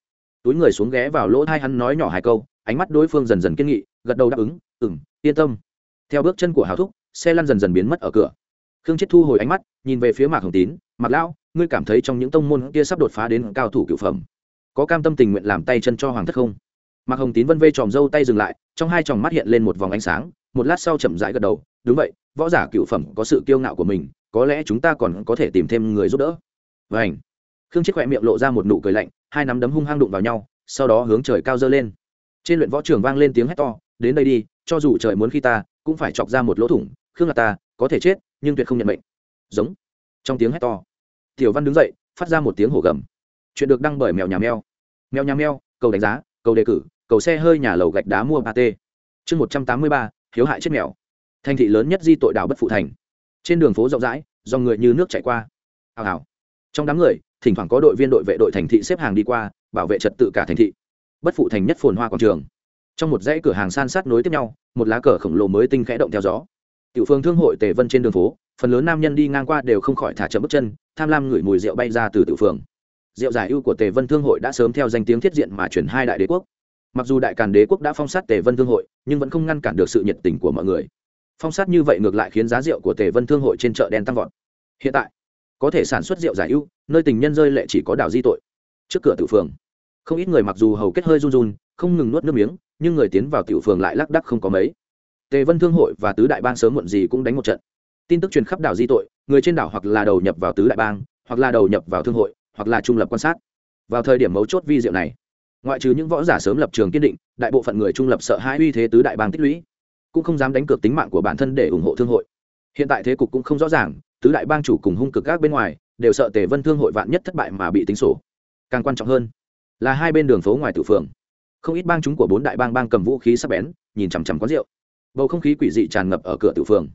Túi người xuống ghé vào lỗ thai hắn nói nhỏ hai câu, ánh mắt đối phương dần dần kiên nghị, gật đầu đáp ứng ừng yên tâm. Theo bước chân của hào thúc, xe lăn dần dần biến mất ở cửa. Khương chết thu hồi ánh mắt, nhìn về phía mạc hồng tín mặc lão, ngươi cảm thấy trong những tông môn kia sắp đột phá đến cao thủ cựu phẩm, có cam tâm tình nguyện làm tay chân cho hoàng thất không? Mạc hồng tín vân vê tròm râu tay dừng lại, trong hai tròng mắt hiện lên một vòng ánh sáng một lát sau chậm rãi gật đầu, đúng vậy, võ giả cựu phẩm có sự kiêu ngạo của mình, có lẽ chúng ta còn có thể tìm thêm người giúp đỡ. Vảnh khương chết khỏe miệng lộ ra một nụ cười lạnh, hai nắm đấm hung hăng đụng vào nhau, sau đó hướng trời cao dơ lên. Trên luyện võ trường vang lên tiếng hét to, đến đây đi, cho dù trời muốn khi ta, cũng phải chọc ra một lỗ thủng, khương là ta, có thể chết, nhưng tuyệt không nhận mệnh. Giống. Trong tiếng hét to, tiểu văn đứng dậy, phát ra một tiếng hổ gầm. Chuyện được đăng bởi mèo nhà mèo. Mèo nhà mèo, cầu đánh giá, cầu đề cử, cầu xe hơi nhà lầu gạch đá mua ba t chương một trăm tám mươi ba hiếu hại chết mèo. Thành thị lớn nhất di tội đảo bất phụ thành. Trên đường phố rộng rãi do người như nước chảy qua. Hào hào. Trong đám người, thỉnh thoảng có đội viên đội vệ đội thành thị xếp hàng đi qua, bảo vệ trật tự cả thành thị. Bất phụ thành nhất phồn hoa quảng trường. Trong một dãy cửa hàng san sát nối tiếp nhau, một lá cờ khổng lồ mới tinh khẽ động theo gió. Tiểu phương thương hội tề vân trên đường phố, phần lớn nam nhân đi ngang qua đều không khỏi thả chậm bước chân, tham lam ngửi mùi rượu bay ra từ tiểu phường. Rượu giải ưu của tề vân thương hội đã sớm theo danh tiếng thiết diện mà chuyển hai đại đế quốc mặc dù đại càn đế quốc đã phong sát tề vân thương hội, nhưng vẫn không ngăn cản được sự nhiệt tình của mọi người. Phong sát như vậy ngược lại khiến giá rượu của tề vân thương hội trên chợ đen tăng vọt. Hiện tại, có thể sản xuất rượu giải ưu, nơi tình nhân rơi lệ chỉ có đảo di tội. Trước cửa tự phường, không ít người mặc dù hầu kết hơi run run, không ngừng nuốt nước miếng, nhưng người tiến vào tiểu phường lại lác đắc không có mấy. Tề vân thương hội và tứ đại bang sớm muộn gì cũng đánh một trận. Tin tức truyền khắp đảo di tội, người trên đảo hoặc là đầu nhập vào tứ đại bang, hoặc là đầu nhập vào thương hội, hoặc là trung lập quan sát. Vào thời điểm mấu chốt vi diệu này ngoại trừ những võ giả sớm lập trường kiên định, đại bộ phận người trung lập sợ hai uy thế tứ đại bang tích lũy, cũng không dám đánh cược tính mạng của bản thân để ủng hộ thương hội. Hiện tại thế cục cũng không rõ ràng, tứ đại bang chủ cùng hung cực các bên ngoài đều sợ tề vân thương hội vạn nhất thất bại mà bị tính sổ. Càng quan trọng hơn là hai bên đường phố ngoài tử phường, không ít bang chúng của bốn đại bang bang cầm vũ khí sắc bén, nhìn chằm chằm quán rượu. Bầu không khí quỷ dị tràn ngập ở cửa tử phường.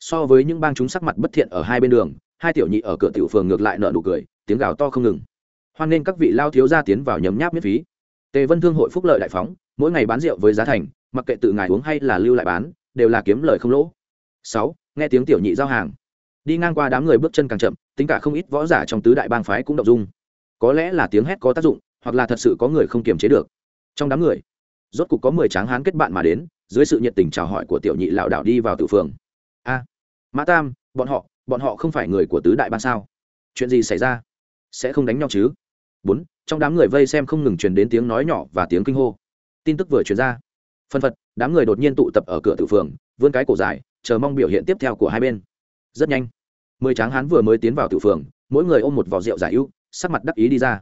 So với những bang chúng sắc mặt bất thiện ở hai bên đường, hai tiểu nhị ở cửa tiểu phường ngược lại nợ nụ cười, tiếng gào to không ngừng. Hoan nên các vị lao thiếu gia tiến vào nhấm nháp miễn phí tề vân thương hội phúc lợi đại phóng, mỗi ngày bán rượu với giá thành, mặc kệ tự ngài uống hay là lưu lại bán, đều là kiếm lời không lỗ. Sáu, nghe tiếng tiểu nhị giao hàng. Đi ngang qua đám người bước chân càng chậm, tính cả không ít võ giả trong tứ đại bang phái cũng động dung. Có lẽ là tiếng hét có tác dụng, hoặc là thật sự có người không kiềm chế được. Trong đám người, rốt cục có mười tráng hán kết bạn mà đến, dưới sự nhiệt tình chào hỏi của tiểu nhị lão đảo đi vào tự phường. A, mã tam, bọn họ bọn họ không phải người của tứ đại bang sao? Chuyện gì xảy ra? Sẽ không đánh nhau chứ? Bốn trong đám người vây xem không ngừng truyền đến tiếng nói nhỏ và tiếng kinh hô. Tin tức vừa truyền ra, phân phật, đám người đột nhiên tụ tập ở cửa tử phường, vươn cái cổ dài, chờ mong biểu hiện tiếp theo của hai bên. Rất nhanh, mười tráng hán vừa mới tiến vào tử phường, mỗi người ôm một vỏ rượu giải ưu, sắc mặt đắc ý đi ra.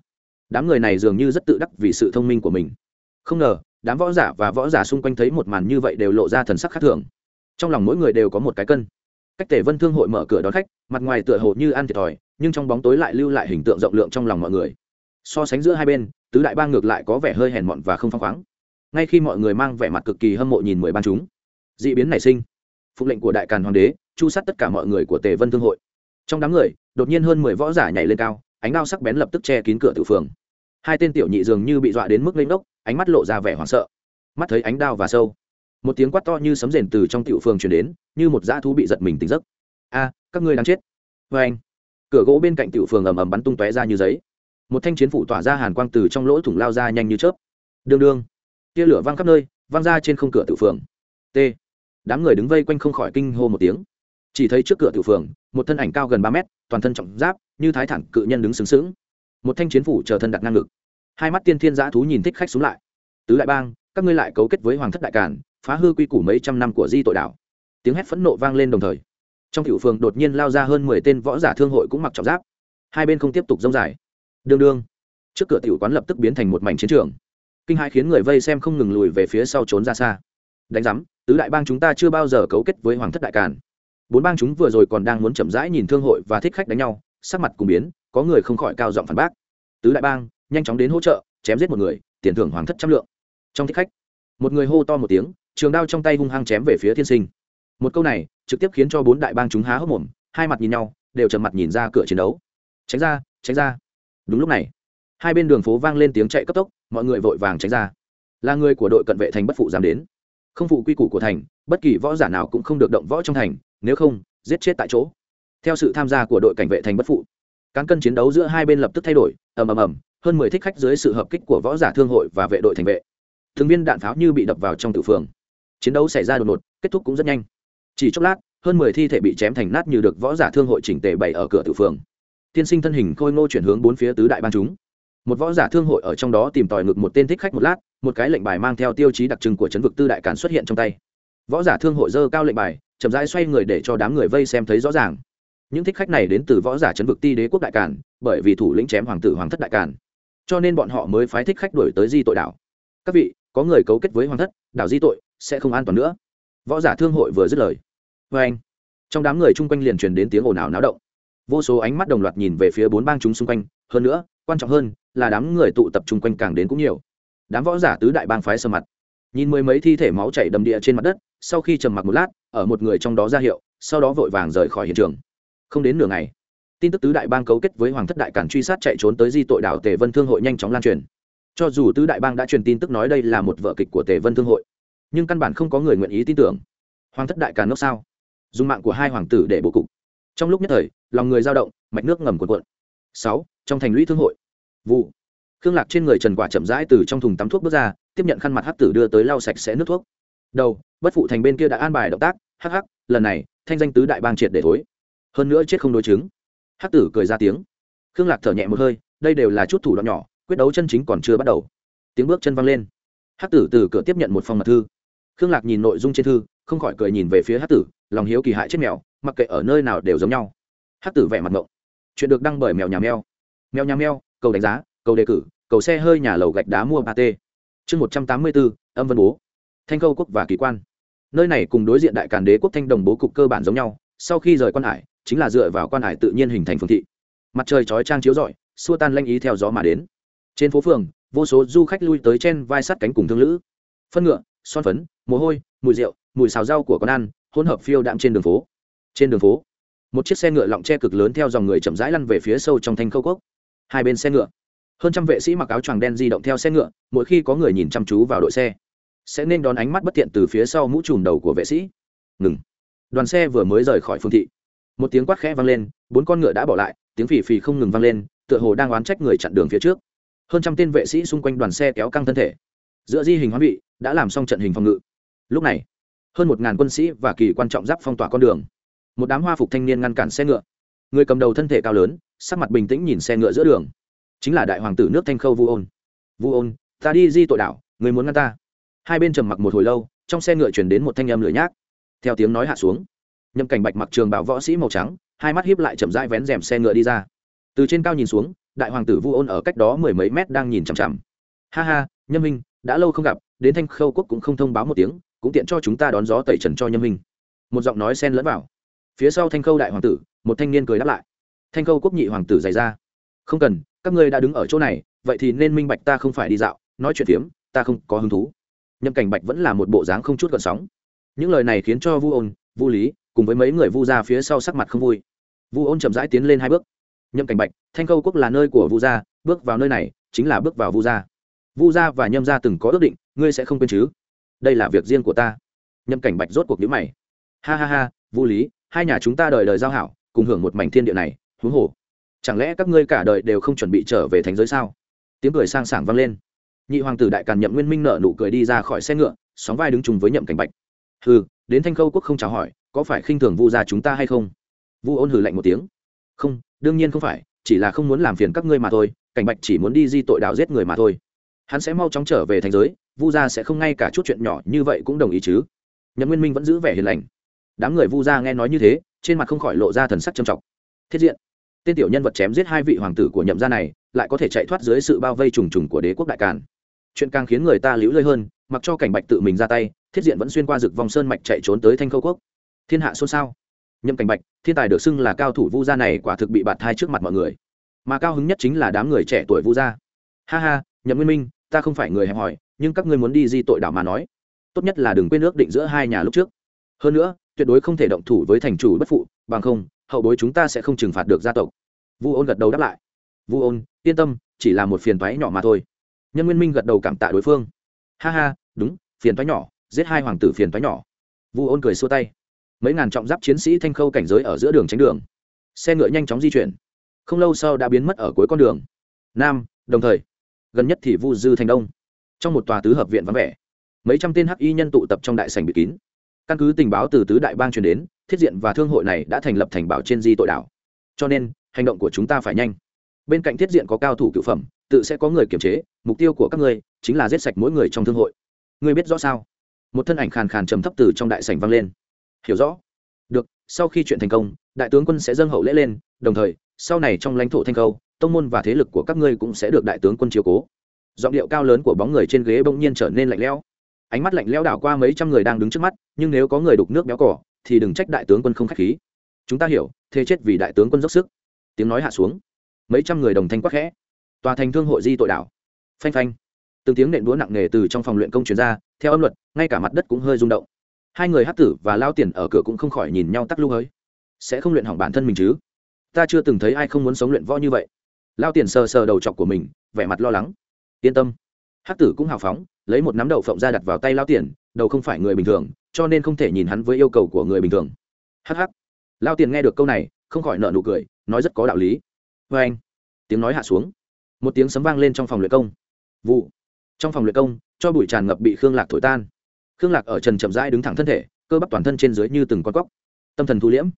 Đám người này dường như rất tự đắc vì sự thông minh của mình. Không ngờ, đám võ giả và võ giả xung quanh thấy một màn như vậy đều lộ ra thần sắc khác thường. Trong lòng mỗi người đều có một cái cân. Cách tể vân thương hội mở cửa đón khách, mặt ngoài tựa hồ như ăn thiệt thòi, nhưng trong bóng tối lại lưu lại hình tượng rộng lượng trong lòng mọi người so sánh giữa hai bên, tứ đại bang ngược lại có vẻ hơi hèn mọn và không phăng khoáng. Ngay khi mọi người mang vẻ mặt cực kỳ hâm mộ nhìn mười ban chúng d ị biến nảy sinh. Phục lệnh của đại càn hoàng đế chu sát tất cả mọi người của tề vân thương hội. Trong đám người, đột nhiên hơn mười võ giả nhảy lên cao, ánh đao sắc bén lập tức che kín cửa tự phường. Hai tên tiểu nhị dường như bị dọa đến mức lên đốc ánh mắt lộ ra vẻ hoảng sợ. Mắt thấy ánh đao và sâu, một tiếng quát to như sấm rền từ trong tiểu phường truyền đến, như một dã thú bị giật mình tỉnh giấc. A, các ngươi đang chết. Vê anh cửa gỗ bên cạnh tiểu phường ầm ầm bắn tung tóe ra như giấy một thanh chiến phủ tỏa ra hàn quang từ trong lỗ thủng lao ra nhanh như chớp. Đương đương. Tia lửa văng khắp nơi văng ra trên không cửa tiểu phường. T. Đám người đứng vây quanh không khỏi kinh hô một tiếng. Chỉ thấy trước cửa tiểu phường, một thân ảnh cao gần ba mét, toàn thân trọng giáp, như thái thẳng cự nhân đứng sướng sướng một thanh chiến phủ chờ thân đặt ngang ngực. Hai mắt tiên thiên giã thú nhìn thích khách xuống lại. Tứ đại bang, các ngươi lại cấu kết với hoàng thất đại cản phá hư quy củ mấy trăm năm của di tội đảo tiếng hét phẫn nộ vang lên đồng thời. Trong tiểu phường đột nhiên lao ra hơn mười tên võ giả thương hội cũng mặc trọng giáp. Hai bên không tiếp tục dông dài đương đương. Trước cửa tiểu quán lập tức biến thành một mảnh chiến trường. Kinh hãi khiến người vây xem không ngừng lùi về phía sau trốn ra xa. Đánh giám, tứ đại bang chúng ta chưa bao giờ cấu kết với hoàng thất đại càn. Bốn bang chúng vừa rồi còn đang muốn chậm rãi nhìn thương hội và thích khách đánh nhau, sắc mặt cùng biến, có người không khỏi cao giọng phản bác. Tứ đại bang, nhanh chóng đến hỗ trợ, chém giết một người, tiền thưởng hoàng thất trăm lượng. Trong thích khách, một người hô to một tiếng, trường đao trong tay hung hăng chém về phía thiên sinh. Một câu này, trực tiếp khiến cho bốn đại bang chúng há hốc mồm, hai mặt nhìn nhau, đều trầm mặt nhìn ra cửa chiến đấu. Tránh ra tránh ra đúng lúc này, hai bên đường phố vang lên tiếng chạy cấp tốc, mọi người vội vàng tránh ra. Là người của đội cận vệ thành bất phụ dám đến. Không phụ quy củ của thành, bất kỳ võ giả nào cũng không được động võ trong thành, nếu không, giết chết tại chỗ. Theo sự tham gia của đội cảnh vệ thành bất phụ, cán cân chiến đấu giữa hai bên lập tức thay đổi, ầm ầm ầm, hơn mười thích khách dưới sự hợp kích của võ giả thương hội và vệ đội thành vệ. Thường viên đạn pháo như bị đập vào trong tử phường. Chiến đấu xảy ra đột ngột, kết thúc cũng rất nhanh. Chỉ chốc lát, hơn mười thi thể bị chém thành nát như được võ giả thương hội chỉnh tề bày ở cửa tử phường tiên sinh thân hình khôi ngô chuyển hướng bốn phía tứ đại ban chúng. Một võ giả thương hội ở trong đó tìm tòi ngực một tên thích khách một lát, một cái lệnh bài mang theo tiêu chí đặc trưng của chấn vực tư đại cản xuất hiện trong tay. Võ giả thương hội dơ cao lệnh bài, chậm rãi xoay người để cho đám người vây xem thấy rõ ràng. Những thích khách này đến từ võ giả chấn vực ti đế quốc đại cản bởi vì thủ lĩnh chém hoàng tử hoàng thất đại cản cho nên bọn họ mới phái thích khách đuổi tới di tội đảo. Các vị, có người cấu kết với hoàng thất, đảo di tội sẽ không an toàn nữa. Võ giả thương hội vừa dứt lời. Vê anh trong đám người chung quanh liền truyền đến tiếng ồn ào náo động vô số ánh mắt đồng loạt nhìn về phía bốn bang chúng xung quanh, hơn nữa, quan trọng hơn là đám người tụ tập chung quanh càng đến cũng nhiều. Đám võ giả tứ đại bang phái sơ mặt. Nhìn mười mấy thi thể máu chảy đầm địa trên mặt đất, sau khi trầm mặc một lát, ở một người trong đó ra hiệu, sau đó vội vàng rời khỏi hiện trường. Không đến nửa ngày, tin tức tứ đại bang cấu kết với hoàng thất đại cản truy sát chạy trốn tới di tội đảo tề vân thương hội nhanh chóng lan truyền. Cho dù tứ đại bang đã truyền tin tức nói đây là một vở kịch của tề vân thương hội, nhưng căn bản không có người nguyện ý tin tưởng. Hoàng thất đại càn ngốc sao? Dùng mạng của hai hoàng tử để bố cục trong lúc nhất thời, lòng người dao động, mạch nước ngầm cuộn cuộn. Sáu, trong thành lũy thương hội. Vụ. Khương lạc trên người trần quả chậm rãi từ trong thùng tắm thuốc bước ra, tiếp nhận khăn mặt hắc tử đưa tới lau sạch sẽ nước thuốc. Đầu, bất phụ thành bên kia đã an bài động tác, hắc hắc, lần này, thanh danh tứ đại bang triệt để thối. Hơn nữa chết không đối chứng. Hắc tử cười ra tiếng. Khương lạc thở nhẹ một hơi, đây đều là chút thủ đoạn nhỏ, quyết đấu chân chính còn chưa bắt đầu. Tiếng bước chân văng lên. Hắc tử từ cửa tiếp nhận một phòng mật thư. Khương lạc nhìn nội dung trên thư, không khỏi cười nhìn về phía hắc tử, lòng hiếu kỳ hại chết mèo mặc kệ ở nơi nào đều giống nhau. Hát tử vẻ mặt ngộng. Chuyện được đăng bởi mèo nhà mèo. Mèo nhà mèo, cầu đánh giá, cầu đề cử, cầu xe hơi nhà lầu gạch đá mua ba t chương một trăm tám mươi bốn âm vân bố. Thanh khâu quốc và kỳ quan. Nơi này cùng đối diện đại càn đế quốc thanh đồng bố cục cơ bản giống nhau, sau khi rời quan hải, chính là dựa vào quan hải tự nhiên hình thành phương thị. Mặt trời chói trang chiếu rọi, xua tan lanh ý theo gió mà đến. Trên phố phường, vô số du khách lui tới trên vai sắt cánh cùng thương lữ. Phân ngựa, son phấn, mồ hôi, mùi rượu, mùi xào rau của con ăn, hỗn hợp phiêu đạm trên đường phố trên đường phố, một chiếc xe ngựa lọng tre cực lớn theo dòng người chậm rãi lăn về phía sâu trong thanh khâu Cốc. hai bên xe ngựa, hơn trăm vệ sĩ mặc áo choàng đen di động theo xe ngựa, mỗi khi có người nhìn chăm chú vào đội xe, sẽ nên đón ánh mắt bất tiện từ phía sau mũ trùm đầu của vệ sĩ. Ngừng. Đoàn xe vừa mới rời khỏi phương thị, một tiếng quát khẽ vang lên, bốn con ngựa đã bỏ lại, tiếng phì phì không ngừng vang lên, tựa hồ đang oán trách người chặn đường phía trước. Hơn trăm tên vệ sĩ xung quanh đoàn xe kéo căng thân thể. Giữa di hình hóa bị đã làm xong trận hình phòng ngự. Lúc này, hơn một ngàn quân sĩ và kỳ quan trọng giáp phong tỏa con đường một đám hoa phục thanh niên ngăn cản xe ngựa. Người cầm đầu thân thể cao lớn, sắc mặt bình tĩnh nhìn xe ngựa giữa đường. Chính là đại hoàng tử nước thanh khâu vu ôn. Vu ôn, ta đi di tội đảo người muốn ngăn ta. Hai bên trầm mặc một hồi lâu, trong xe ngựa chuyển đến một thanh âm lửa nhác. Theo tiếng nói hạ xuống nhâm cảnh bạch mặc trường bảo võ sĩ màu trắng, hai mắt hiếp lại chậm rãi vén rèm xe ngựa đi ra. Từ trên cao nhìn xuống, đại hoàng tử vu ôn ở cách đó mười mấy mét đang nhìn chằm chằm. Ha ha, nhâm minh, đã lâu không gặp, đến thanh khâu quốc cũng không thông báo một tiếng, cũng tiện cho chúng ta đón gió tẩy trần cho nhâm minh. Một giọng nói xen lẫn vào phía sau thanh khâu đại hoàng tử, một thanh niên cười đáp lại. Thanh khâu quốc nhị hoàng tử dày ra. Không cần, các ngươi đã đứng ở chỗ này, vậy thì nên minh bạch ta không phải đi dạo, nói chuyện phiếm, ta không có hứng thú. Nhậm cảnh bạch vẫn là một bộ dáng không chút gợn sóng. Những lời này khiến cho vu ôn, vu lý, cùng với mấy người vu gia phía sau sắc mặt không vui. Vu ôn chậm rãi tiến lên hai bước. Nhậm cảnh bạch, thanh khâu quốc là nơi của vu gia, bước vào nơi này chính là bước vào vu gia. Vu gia và nhâm gia từng có ước định, ngươi sẽ không quên chứ? Đây là việc riêng của ta. Nhậm cảnh bạch rốt cuộc nhữ mày. Ha ha ha, vu lý hai nhà chúng ta đời đời giao hảo, cùng hưởng một mảnh thiên địa này, huống hồ. Chẳng lẽ các ngươi cả đời đều không chuẩn bị trở về thành giới sao? Tiếng cười sang sảng vang lên. Nhị hoàng tử đại càn nhậm nguyên minh nợ nụ cười đi ra khỏi xe ngựa, sóng vai đứng chung với nhậm cảnh bạch. Hừ, đến thanh khâu quốc không chào hỏi, có phải khinh thường vu gia chúng ta hay không? Vu ôn hừ lạnh một tiếng. Không, đương nhiên không phải, chỉ là không muốn làm phiền các ngươi mà thôi, cảnh bạch chỉ muốn đi di tội đạo giết người mà thôi. Hắn sẽ mau chóng trở về thành giới, vu gia sẽ không ngay cả chút chuyện nhỏ như vậy cũng đồng ý chứ. Nhậm nguyên minh vẫn giữ vẻ hiền lành đám người vu gia nghe nói như thế, trên mặt không khỏi lộ ra thần sắc trầm trọng. Thiết diện. Tên tiểu nhân vật chém giết hai vị hoàng tử của nhậm gia này, lại có thể chạy thoát dưới sự bao vây trùng trùng của đế quốc đại càn. Chuyện càng khiến người ta liễu lơi hơn, mặc cho cảnh bạch tự mình ra tay, thiết diện vẫn xuyên qua rực vòng sơn mạch chạy trốn tới thanh khâu quốc. Thiên hạ xôn xao. Nhậm cảnh bạch, thiên tài được xưng là cao thủ vu gia này quả thực bị bạt thai trước mặt mọi người. Mà cao hứng nhất chính là đám người trẻ tuổi vu gia. Ha ha, nhậm nguyên minh, ta không phải người hẹp hòi, nhưng các ngươi muốn đi di tội đảo mà nói. Tốt nhất là đừng quên ước định giữa hai nhà lúc trước. Hơn nữa tuyệt đối không thể động thủ với thành chủ bất phụ, bằng không, hậu bối chúng ta sẽ không trừng phạt được gia tộc. Vu ôn gật đầu đáp lại. Vu ôn, yên tâm, chỉ là một phiền toái nhỏ mà thôi. Nhân nguyên minh gật đầu cảm tạ đối phương. Ha ha, đúng, phiền toái nhỏ, giết hai hoàng tử phiền toái nhỏ. Vu ôn cười xua tay. Mấy ngàn trọng giáp chiến sĩ thanh khâu cảnh giới ở giữa đường tránh đường. Xe ngựa nhanh chóng di chuyển. Không lâu sau đã biến mất ở cuối con đường. Nam, đồng thời, gần nhất thì vu dư thành đông. Trong một tòa tứ hợp viện vắng vẻ, mấy trăm tên hắc y nhân tụ tập trong đại sành bị kín căn cứ tình báo từ tứ đại bang truyền đến, thiết diện và thương hội này đã thành lập thành bảo trên di tội đảo. Cho nên, hành động của chúng ta phải nhanh. Bên cạnh thiết diện có cao thủ cựu phẩm, tự sẽ có người kiểm chế, mục tiêu của các ngươi chính là giết sạch mỗi người trong thương hội. Ngươi biết rõ sao? Một thân ảnh khàn khàn trầm thấp từ trong đại sảnh vang lên. Hiểu rõ. Được, sau khi chuyện thành công, đại tướng quân sẽ dâng hậu lễ lên, đồng thời, sau này trong lãnh thổ thanh khâu, tông môn và thế lực của các ngươi cũng sẽ được đại tướng quân chiếu cố. Giọng điệu cao lớn của bóng người trên ghế bỗng nhiên trở nên lạnh lẽo ánh mắt lạnh lẽo đảo qua mấy trăm người đang đứng trước mắt nhưng nếu có người đục nước béo cỏ thì đừng trách đại tướng quân không khách khí. Chúng ta hiểu thế chết vì đại tướng quân dốc sức. Tiếng nói hạ xuống mấy trăm người đồng thanh quắc khẽ. Tòa thành thương hội di tội đảo. Phanh phanh. Từng tiếng nện đũa nặng nề từ trong phòng luyện công truyền ra, theo âm luật ngay cả mặt đất cũng hơi rung động. Hai người hát tử và lao tiền ở cửa cũng không khỏi nhìn nhau tắc lưu hơi. Sẽ không luyện hỏng bản thân mình chứ? Ta chưa từng thấy ai không muốn sống luyện võ như vậy. Lao tiền sờ sờ đầu chọc của mình vẻ mặt lo lắng. Yên tâm. Hát tử cũng hào phóng lấy một nắm đậu phộng ra đặt vào tay lao tiền, đầu không phải người bình thường, cho nên không thể nhìn hắn với yêu cầu của người bình thường. Hh lao tiền nghe được câu này, không khỏi nợ nụ cười, nói rất có đạo lý. Vê anh, tiếng nói hạ xuống. Một tiếng sấm vang lên trong phòng luyện công. Vụ. Trong phòng luyện công, cho bụi tràn ngập bị khương lạc thổi tan. Khương lạc ở trần chậm rãi đứng thẳng thân thể, cơ bắp toàn thân trên dưới như từng con cóc. Tâm thần thu liễm.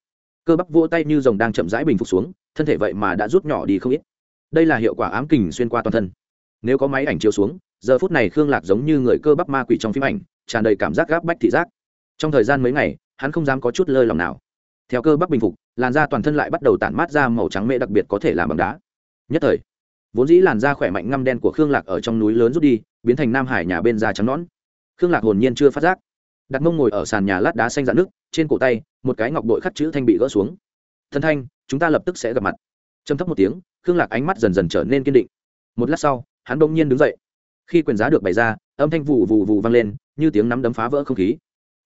Cơ bắp vỗ tay như rồng đang chậm rãi bình phục xuống, thân thể vậy mà đã rút nhỏ đi không ít. Đây là hiệu quả ám kình xuyên qua toàn thân. Nếu có máy ảnh chiếu xuống giờ phút này khương lạc giống như người cơ bắp ma quỷ trong phim ảnh, tràn đầy cảm giác gáp bách thị giác. Trong thời gian mấy ngày, hắn không dám có chút lơi lòng nào. Theo cơ bắp bình phục, làn da toàn thân lại bắt đầu tản mát ra màu trắng mễ đặc biệt có thể làm bằng đá. Nhất thời, vốn dĩ làn da khỏe mạnh ngăm đen của khương lạc ở trong núi lớn rút đi, biến thành nam hải nhà bên da trắng nõn. Khương lạc hồn nhiên chưa phát giác. Đặt mông ngồi ở sàn nhà lát đá xanh dạn nước trên cổ tay, một cái ngọc bội khắc chữ thanh bị gỡ xuống. Thân thanh, chúng ta lập tức sẽ gặp mặt. Châm thấp một tiếng, khương lạc ánh mắt dần dần trở nên kiên định. Một lát sau, hắn bỗng nhiên đứng dậy khi quyền giá được bày ra, âm thanh vụ vụ vụ vang lên, như tiếng nắm đấm phá vỡ không khí.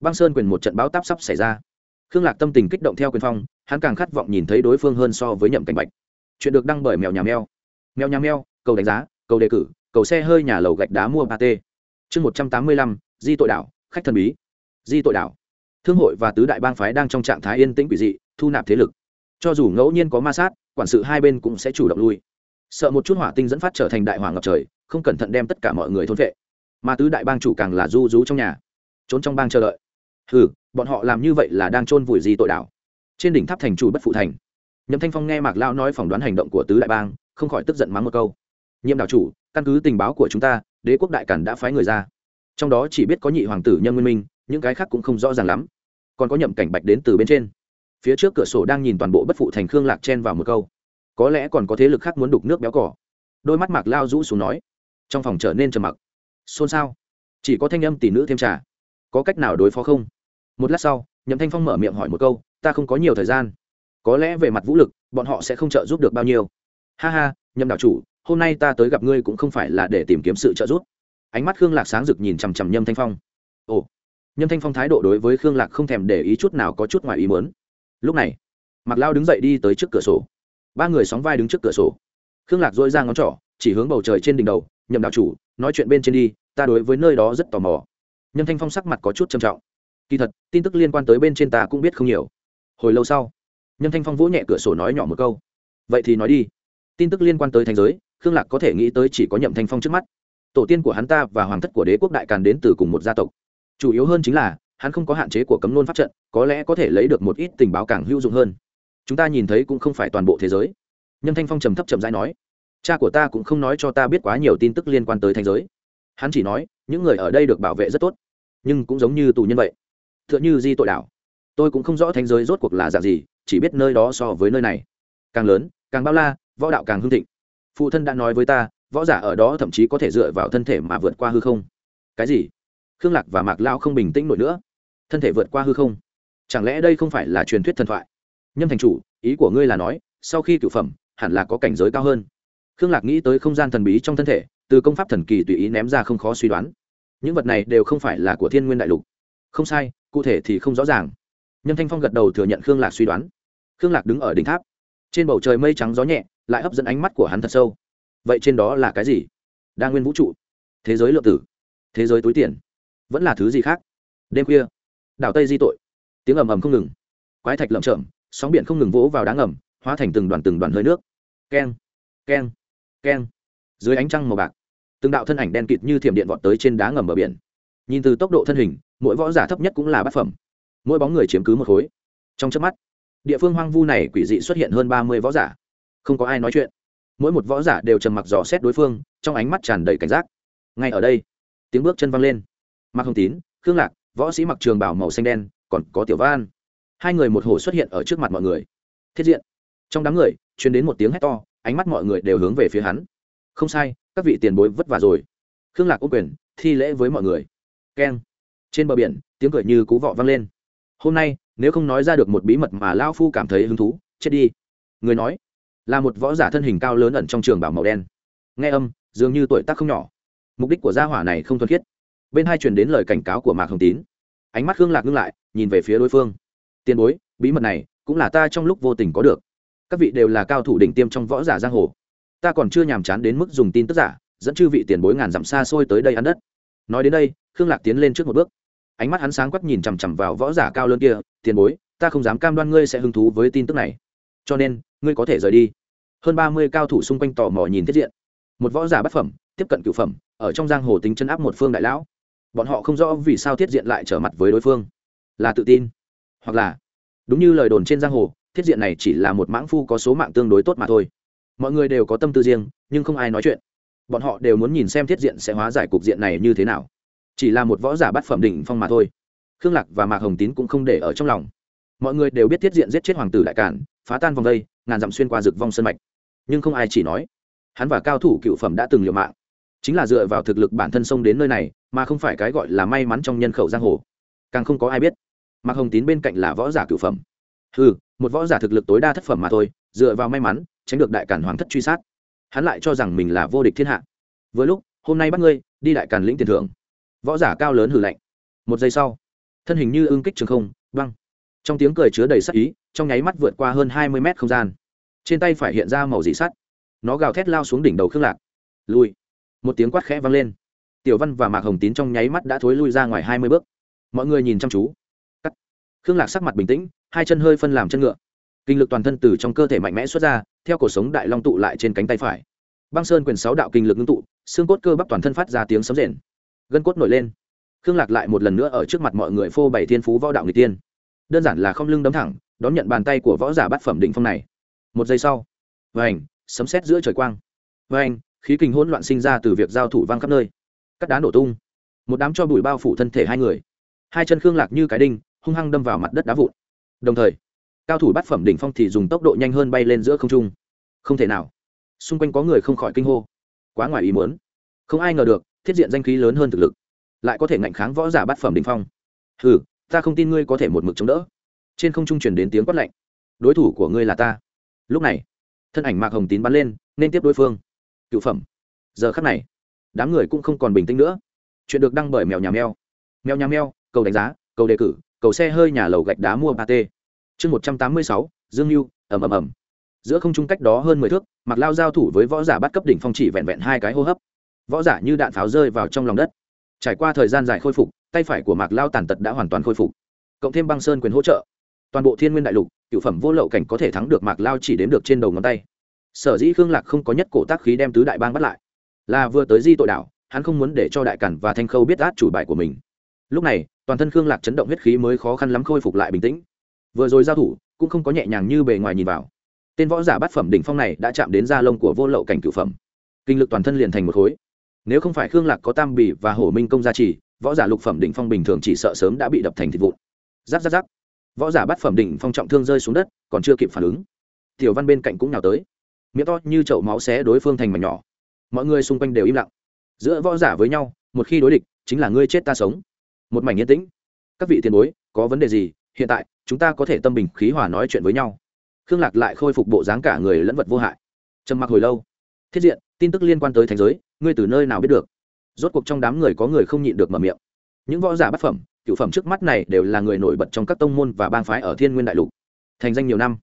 Băng sơn quyền một trận báo táp sắp xảy ra. Khương lạc tâm tình kích động theo quyền phong, hắn càng khát vọng nhìn thấy đối phương hơn so với nhậm cảnh bạch. Chuyện được đăng bởi mèo nhà mèo. Mèo nhà mèo, cầu đánh giá, cầu đề cử, cầu xe hơi nhà lầu gạch đá mua ba t chương một trăm tám mươi lăm, di tội đảo khách thần bí. Di tội đảo thương hội và tứ đại bang phái đang trong trạng thái yên tĩnh quỷ dị, thu nạp thế lực. Cho dù ngẫu nhiên có ma sát, quản sự hai bên cũng sẽ chủ động lui. Sợ một chút hỏa tinh dẫn phát trở thành đại hỏa ngập trời không cẩn thận đem tất cả mọi người thôn vệ. Mà tứ đại bang chủ càng là du rú trong nhà, trốn trong bang chờ đợi. Ừ bọn họ làm như vậy là đang chôn vùi gì tội đảo trên đỉnh tháp thành chủ bất phụ thành. Nhậm thanh phong nghe mạc lao nói phỏng đoán hành động của tứ đại bang, không khỏi tức giận mắng một câu. Nhiệm đảo chủ, căn cứ tình báo của chúng ta, đế quốc đại cản đã phái người ra. Trong đó chỉ biết có nhị hoàng tử nhân nguyên minh, những cái khác cũng không rõ ràng lắm. Còn có nhậm cảnh bạch đến từ bên trên. Phía trước cửa sổ đang nhìn toàn bộ bất phụ thành khương lạc chen vào một câu. Có lẽ còn có thế lực khác muốn đục nước béo cỏ. Đôi mắt mạc lao rũ xuống nói trong phòng trở nên trầm mặc. Xôn xao. Chỉ có thanh âm tỷ nữ thêm trà. Có cách nào đối phó không? Một lát sau, nhậm thanh phong mở miệng hỏi một câu, ta không có nhiều thời gian. Có lẽ về mặt vũ lực, bọn họ sẽ không trợ giúp được bao nhiêu. Ha ha, nhậm đạo chủ, hôm nay ta tới gặp ngươi cũng không phải là để tìm kiếm sự trợ giúp. Ánh mắt khương lạc sáng rực nhìn chằm chằm nhâm thanh phong. Ồ. Nhâm thanh phong thái độ đối với khương lạc không thèm để ý chút nào có chút ngoài ý mớn lúc này mặc lao đứng dậy đi tới trước cửa sổ. Ba người sóng vai đứng trước cửa sổ. Khương lạc dội ra ngón trỏ, chỉ hướng bầu trời trên đỉnh đầu nhậm đạo chủ, nói chuyện bên trên đi, ta đối với nơi đó rất tò mò. Nhâm thanh phong sắc mặt có chút trầm trọng. Kỳ thật, tin tức liên quan tới bên trên ta cũng biết không nhiều. Hồi lâu sau, nhâm thanh phong vỗ nhẹ cửa sổ nói nhỏ một câu. Vậy thì nói đi. Tin tức liên quan tới thành giới, khương lạc có thể nghĩ tới chỉ có nhậm thanh phong trước mắt. Tổ tiên của hắn ta và hoàng thất của đế quốc đại càn đến từ cùng một gia tộc. Chủ yếu hơn chính là, hắn không có hạn chế của cấm nôn pháp trận, có lẽ có thể lấy được một ít tình báo càng hữu dụng hơn. Chúng ta nhìn thấy cũng không phải toàn bộ thế giới. Nhâm thanh phong trầm thấp trầm rãi nói cha của ta cũng không nói cho ta biết quá nhiều tin tức liên quan tới thành giới. Hắn chỉ nói, những người ở đây được bảo vệ rất tốt, nhưng cũng giống như tù nhân vậy. T h ư ợ n h ư di tội đảo. Tôi cũng không rõ thành giới rốt cuộc là dạng gì, chỉ biết nơi đó so với nơi này. Càng lớn, càng bao la, võ đạo càng hưng thịnh. Phụ thân đã nói với ta, võ giả ở đó thậm chí có thể dựa vào thân thể mà vượt qua hư không. Cái gì? Khương lạc và mạc lao không bình tĩnh nổi nữa. Thân thể vượt qua hư không? Chẳng lẽ đây không phải là truyền thuyết thần thoại? Nhâm thành chủ, ý của ngươi là nói, sau khi cựu phẩm, hẳn là có cảnh giới cao hơn khương lạc nghĩ tới không gian thần bí trong thân thể, từ công pháp thần kỳ tùy ý ném ra không khó suy đoán. Những vật này đều không phải là của thiên nguyên đại lục. Không sai, cụ thể thì không rõ ràng. Nhâm thanh phong gật đầu thừa nhận khương lạc suy đoán. Khương lạc đứng ở đỉnh tháp. Trên bầu trời mây trắng gió nhẹ, lại hấp dẫn ánh mắt của hắn thật sâu. Vậy trên đó là cái gì? Đa nguyên vũ trụ. Thế giới lượng tử. Thế giới túi tiền. Vẫn là thứ gì khác? Đêm khuya. Đảo tây di tội. Tiếng ầm ầm không ngừng. Quái thạch lậm chậm sóng biển không ngừng vỗ vào đá ngầm, hóa thành từng đoàn từng đoàn hơi nước. Keng. Keng keng. Dưới ánh trăng màu bạc, từng đạo thân ảnh đen kịt như thiểm điện vọt tới trên đá ngầm bờ biển. Nhìn từ tốc độ thân hình, mỗi võ giả thấp nhất cũng là bát phẩm. Mỗi bóng người chiếm cứ một khối. Trong trước mắt, địa phương hoang vu này quỷ dị xuất hiện hơn ba mươi võ giả. Không có ai nói chuyện. Mỗi một võ giả đều trầm mặc dò xét đối phương, trong ánh mắt tràn đầy cảnh giác. Ngay ở đây, tiếng bước chân văng lên. Mạc hồng tín, khương lạc, võ sĩ mặc trường bảo màu xanh đen, còn có tiểu văn. Hai người một hồ xuất hiện ở trước mặt mọi người. Thiết diện. Trong đám người chuyến đến một tiếng hét to ánh mắt mọi người đều hướng về phía hắn. Không sai, các vị tiền bối vất vả rồi. Khương lạc ô quyền, thi lễ với mọi người. Keng. Trên bờ biển, tiếng cười như cú vọ vang lên. Hôm nay, nếu không nói ra được một bí mật mà lao phu cảm thấy hứng thú, chết đi. Người nói, là một võ giả thân hình cao lớn ẩn trong trường bảo màu đen. Nghe âm, dường như tuổi tác không nhỏ. Mục đích của gia hỏa này không thuần khiết. Bên hai truyền đến lời cảnh cáo của mạc hồng tín. Ánh mắt khương lạc ngưng lại, nhìn về phía đối phương. Tiền bối, bí mật này cũng là ta trong lúc vô tình có được các vị đều là cao thủ đỉnh tiêm trong võ giả giang hồ. Ta còn chưa nhàm chán đến mức dùng tin tức giả, dẫn chư vị tiền bối ngàn dặm xa xôi tới đây ăn đất. Nói đến đây, khương lạc tiến lên trước một bước. Ánh mắt hắn sáng quắc nhìn chằm chằm vào võ giả cao lớn kia, tiền bối, ta không dám cam đoan ngươi sẽ hứng thú với tin tức này. Cho nên, ngươi có thể rời đi. Hơn ba mươi cao thủ xung quanh tò mò nhìn thiết diện. Một võ giả bất phẩm, tiếp cận cựu phẩm, ở trong giang hồ tính chân áp một phương đại lão. Bọn họ không rõ vì sao thiết diện lại trở mặt với đối phương. Là tự tin, hoặc là, đúng như lời đồn trên giang hồ thiết diện này chỉ là một mãng phu có số mạng tương đối tốt mà thôi. Mọi người đều có tâm tư riêng, nhưng không ai nói chuyện. Bọn họ đều muốn nhìn xem thiết diện sẽ hóa giải cục diện này như thế nào. Chỉ là một võ giả bắt phẩm đỉnh phong mà thôi. Khương lạc và mạc hồng tín cũng không để ở trong lòng. Mọi người đều biết thiết diện giết chết hoàng tử đại cản, phá tan vòng đây, ngàn dặm xuyên qua rực vong sân mạch. Nhưng không ai chỉ nói, hắn và cao thủ cựu phẩm đã từng liều mạng. Chính là dựa vào thực lực bản thân xông đến nơi này, mà không phải cái gọi là may mắn trong nhân khẩu giang hồ. Càng không có ai biết, mạc hồng tín bên cạnh là võ giả cựu phẩm ừ một võ giả thực lực tối đa thất phẩm mà thôi, dựa vào may mắn, tránh được đại cản hoàng thất truy sát. Hắn lại cho rằng mình là vô địch thiên hạ. Với lúc, hôm nay bắt ngươi, đi đại càn lĩnh tiền thưởng. Võ giả cao lớn hử lạnh. Một giây sau, thân hình như ưng kích trường không băng trong tiếng cười chứa đầy sắc ý, trong nháy mắt vượt qua hơn hai mươi mét không gian. Trên tay phải hiện ra màu dị sắt. Nó gào thét lao xuống đỉnh đầu khương lạc. Lui. Một tiếng quát khẽ vang lên. Tiểu văn và mạc hồng tín trong nháy mắt đã thối lui ra ngoài hai mươi bước. Mọi người nhìn chăm chú khương lạc sắc mặt bình tĩnh, hai chân hơi phân làm chân ngựa. Kinh lực toàn thân từ trong cơ thể mạnh mẽ xuất ra, theo cổ sống đại long tụ lại trên cánh tay phải. Băng sơn quyền sáu đạo kinh lực ngưng tụ, xương cốt cơ bắp toàn thân phát ra tiếng sấm rền. Gân cốt nổi lên. Khương lạc lại một lần nữa ở trước mặt mọi người phô bày thiên phú võ đạo người tiên. Đơn giản là không lưng đấm thẳng, đón nhận bàn tay của võ giả bát phẩm định phong này. Một giây sau, vành, sấm sét giữa trời quang. Vành, khí kình hỗn loạn sinh ra từ việc giao thủ vang khắp nơi. Cắt đá nổ tung. Một đám cho bụi bao phủ thân thể hai người. Hai chân khương lạc như cái đinh hung hăng đâm vào mặt đất đá vụn. Đồng thời, cao thủ bát phẩm đỉnh phong thì dùng tốc độ nhanh hơn bay lên giữa không trung. Không thể nào. Xung quanh có người không khỏi kinh hô. Quá ngoài ý muốn. Không ai ngờ được, thiết diện danh khí lớn hơn thực lực. Lại có thể ngạnh kháng võ giả bát phẩm đỉnh phong. Hừ, ta không tin ngươi có thể một mực chống đỡ. Trên không trung truyền đến tiếng quát lạnh. Đối thủ của ngươi là ta. Lúc này, thân ảnh mạc hồng tín bắn lên, nên tiếp đối phương. Cựu phẩm. Giờ khắc này, đám người cũng không còn bình tĩnh nữa. Chuyện được đăng bởi mèo nhà mèo. Mèo nhà mèo, cầu đánh giá, cầu đề cử cầu xe hơi nhà lầu gạch đá mua ba t chương một trăm tám mươi sáu, dương mưu ầm ầm ầm. Giữa không trung cách đó hơn mười thước mặc lao giao thủ với võ giả bắt cấp đỉnh phong chỉ vẹn vẹn hai cái hô hấp. Võ giả như đạn pháo rơi vào trong lòng đất. Trải qua thời gian dài khôi phục, tay phải của mạc lao tàn tật đã hoàn toàn khôi phục. Cộng thêm băng sơn quyền hỗ trợ, toàn bộ thiên nguyên đại lục, cựu phẩm vô lậu cảnh có thể thắng được mạc lao chỉ đếm được trên đầu ngón tay. Sở dĩ khương lạc không có nhất cổ tác khí đem tứ đại bang bắt lại, là vừa tới di tội đảo, hắn không muốn để cho đại cản và thanh khâu biết át chủ bài của mình. Lúc này toàn thân khương lạc chấn động huyết khí mới khó khăn lắm khôi phục lại bình tĩnh. Vừa rồi giao thủ, cũng không có nhẹ nhàng như bề ngoài nhìn vào. Tên võ giả bát phẩm đỉnh phong này đã chạm đến da lông của vô lậu cảnh cửu phẩm. Kinh lực toàn thân liền thành một khối. Nếu không phải khương lạc có tam bì và hổ minh công gia trì, võ giả lục phẩm đỉnh phong bình thường chỉ sợ sớm đã bị đập thành thịt vụn. Giáp giáp giáp. Võ giả bát phẩm đỉnh phong trọng thương rơi xuống đất, còn chưa kịp phản ứng. Tiểu văn bên cạnh cũng nào tới. Miệng to như chậu máu xé đối phương thành mảnh nhỏ. Mọi người xung quanh đều im lặng. Giữa võ giả với nhau, một khi đối địch, chính là ngươi chết ta sống một mảnh yên tĩnh. Các vị tiền bối, có vấn đề gì? Hiện tại, chúng ta có thể tâm bình khí hòa nói chuyện với nhau. Khương lạc lại khôi phục bộ dáng cả người lẫn vật vô hại. Trầm mặc hồi lâu. Thiết diện, tin tức liên quan tới thành giới, ngươi từ nơi nào biết được? Rốt cuộc trong đám người có người không nhịn được mở miệng. Những võ giả bất phẩm, cựu phẩm trước mắt này đều là người nổi bật trong các tông môn và bang phái ở thiên nguyên đại lục. Thành danh nhiều năm.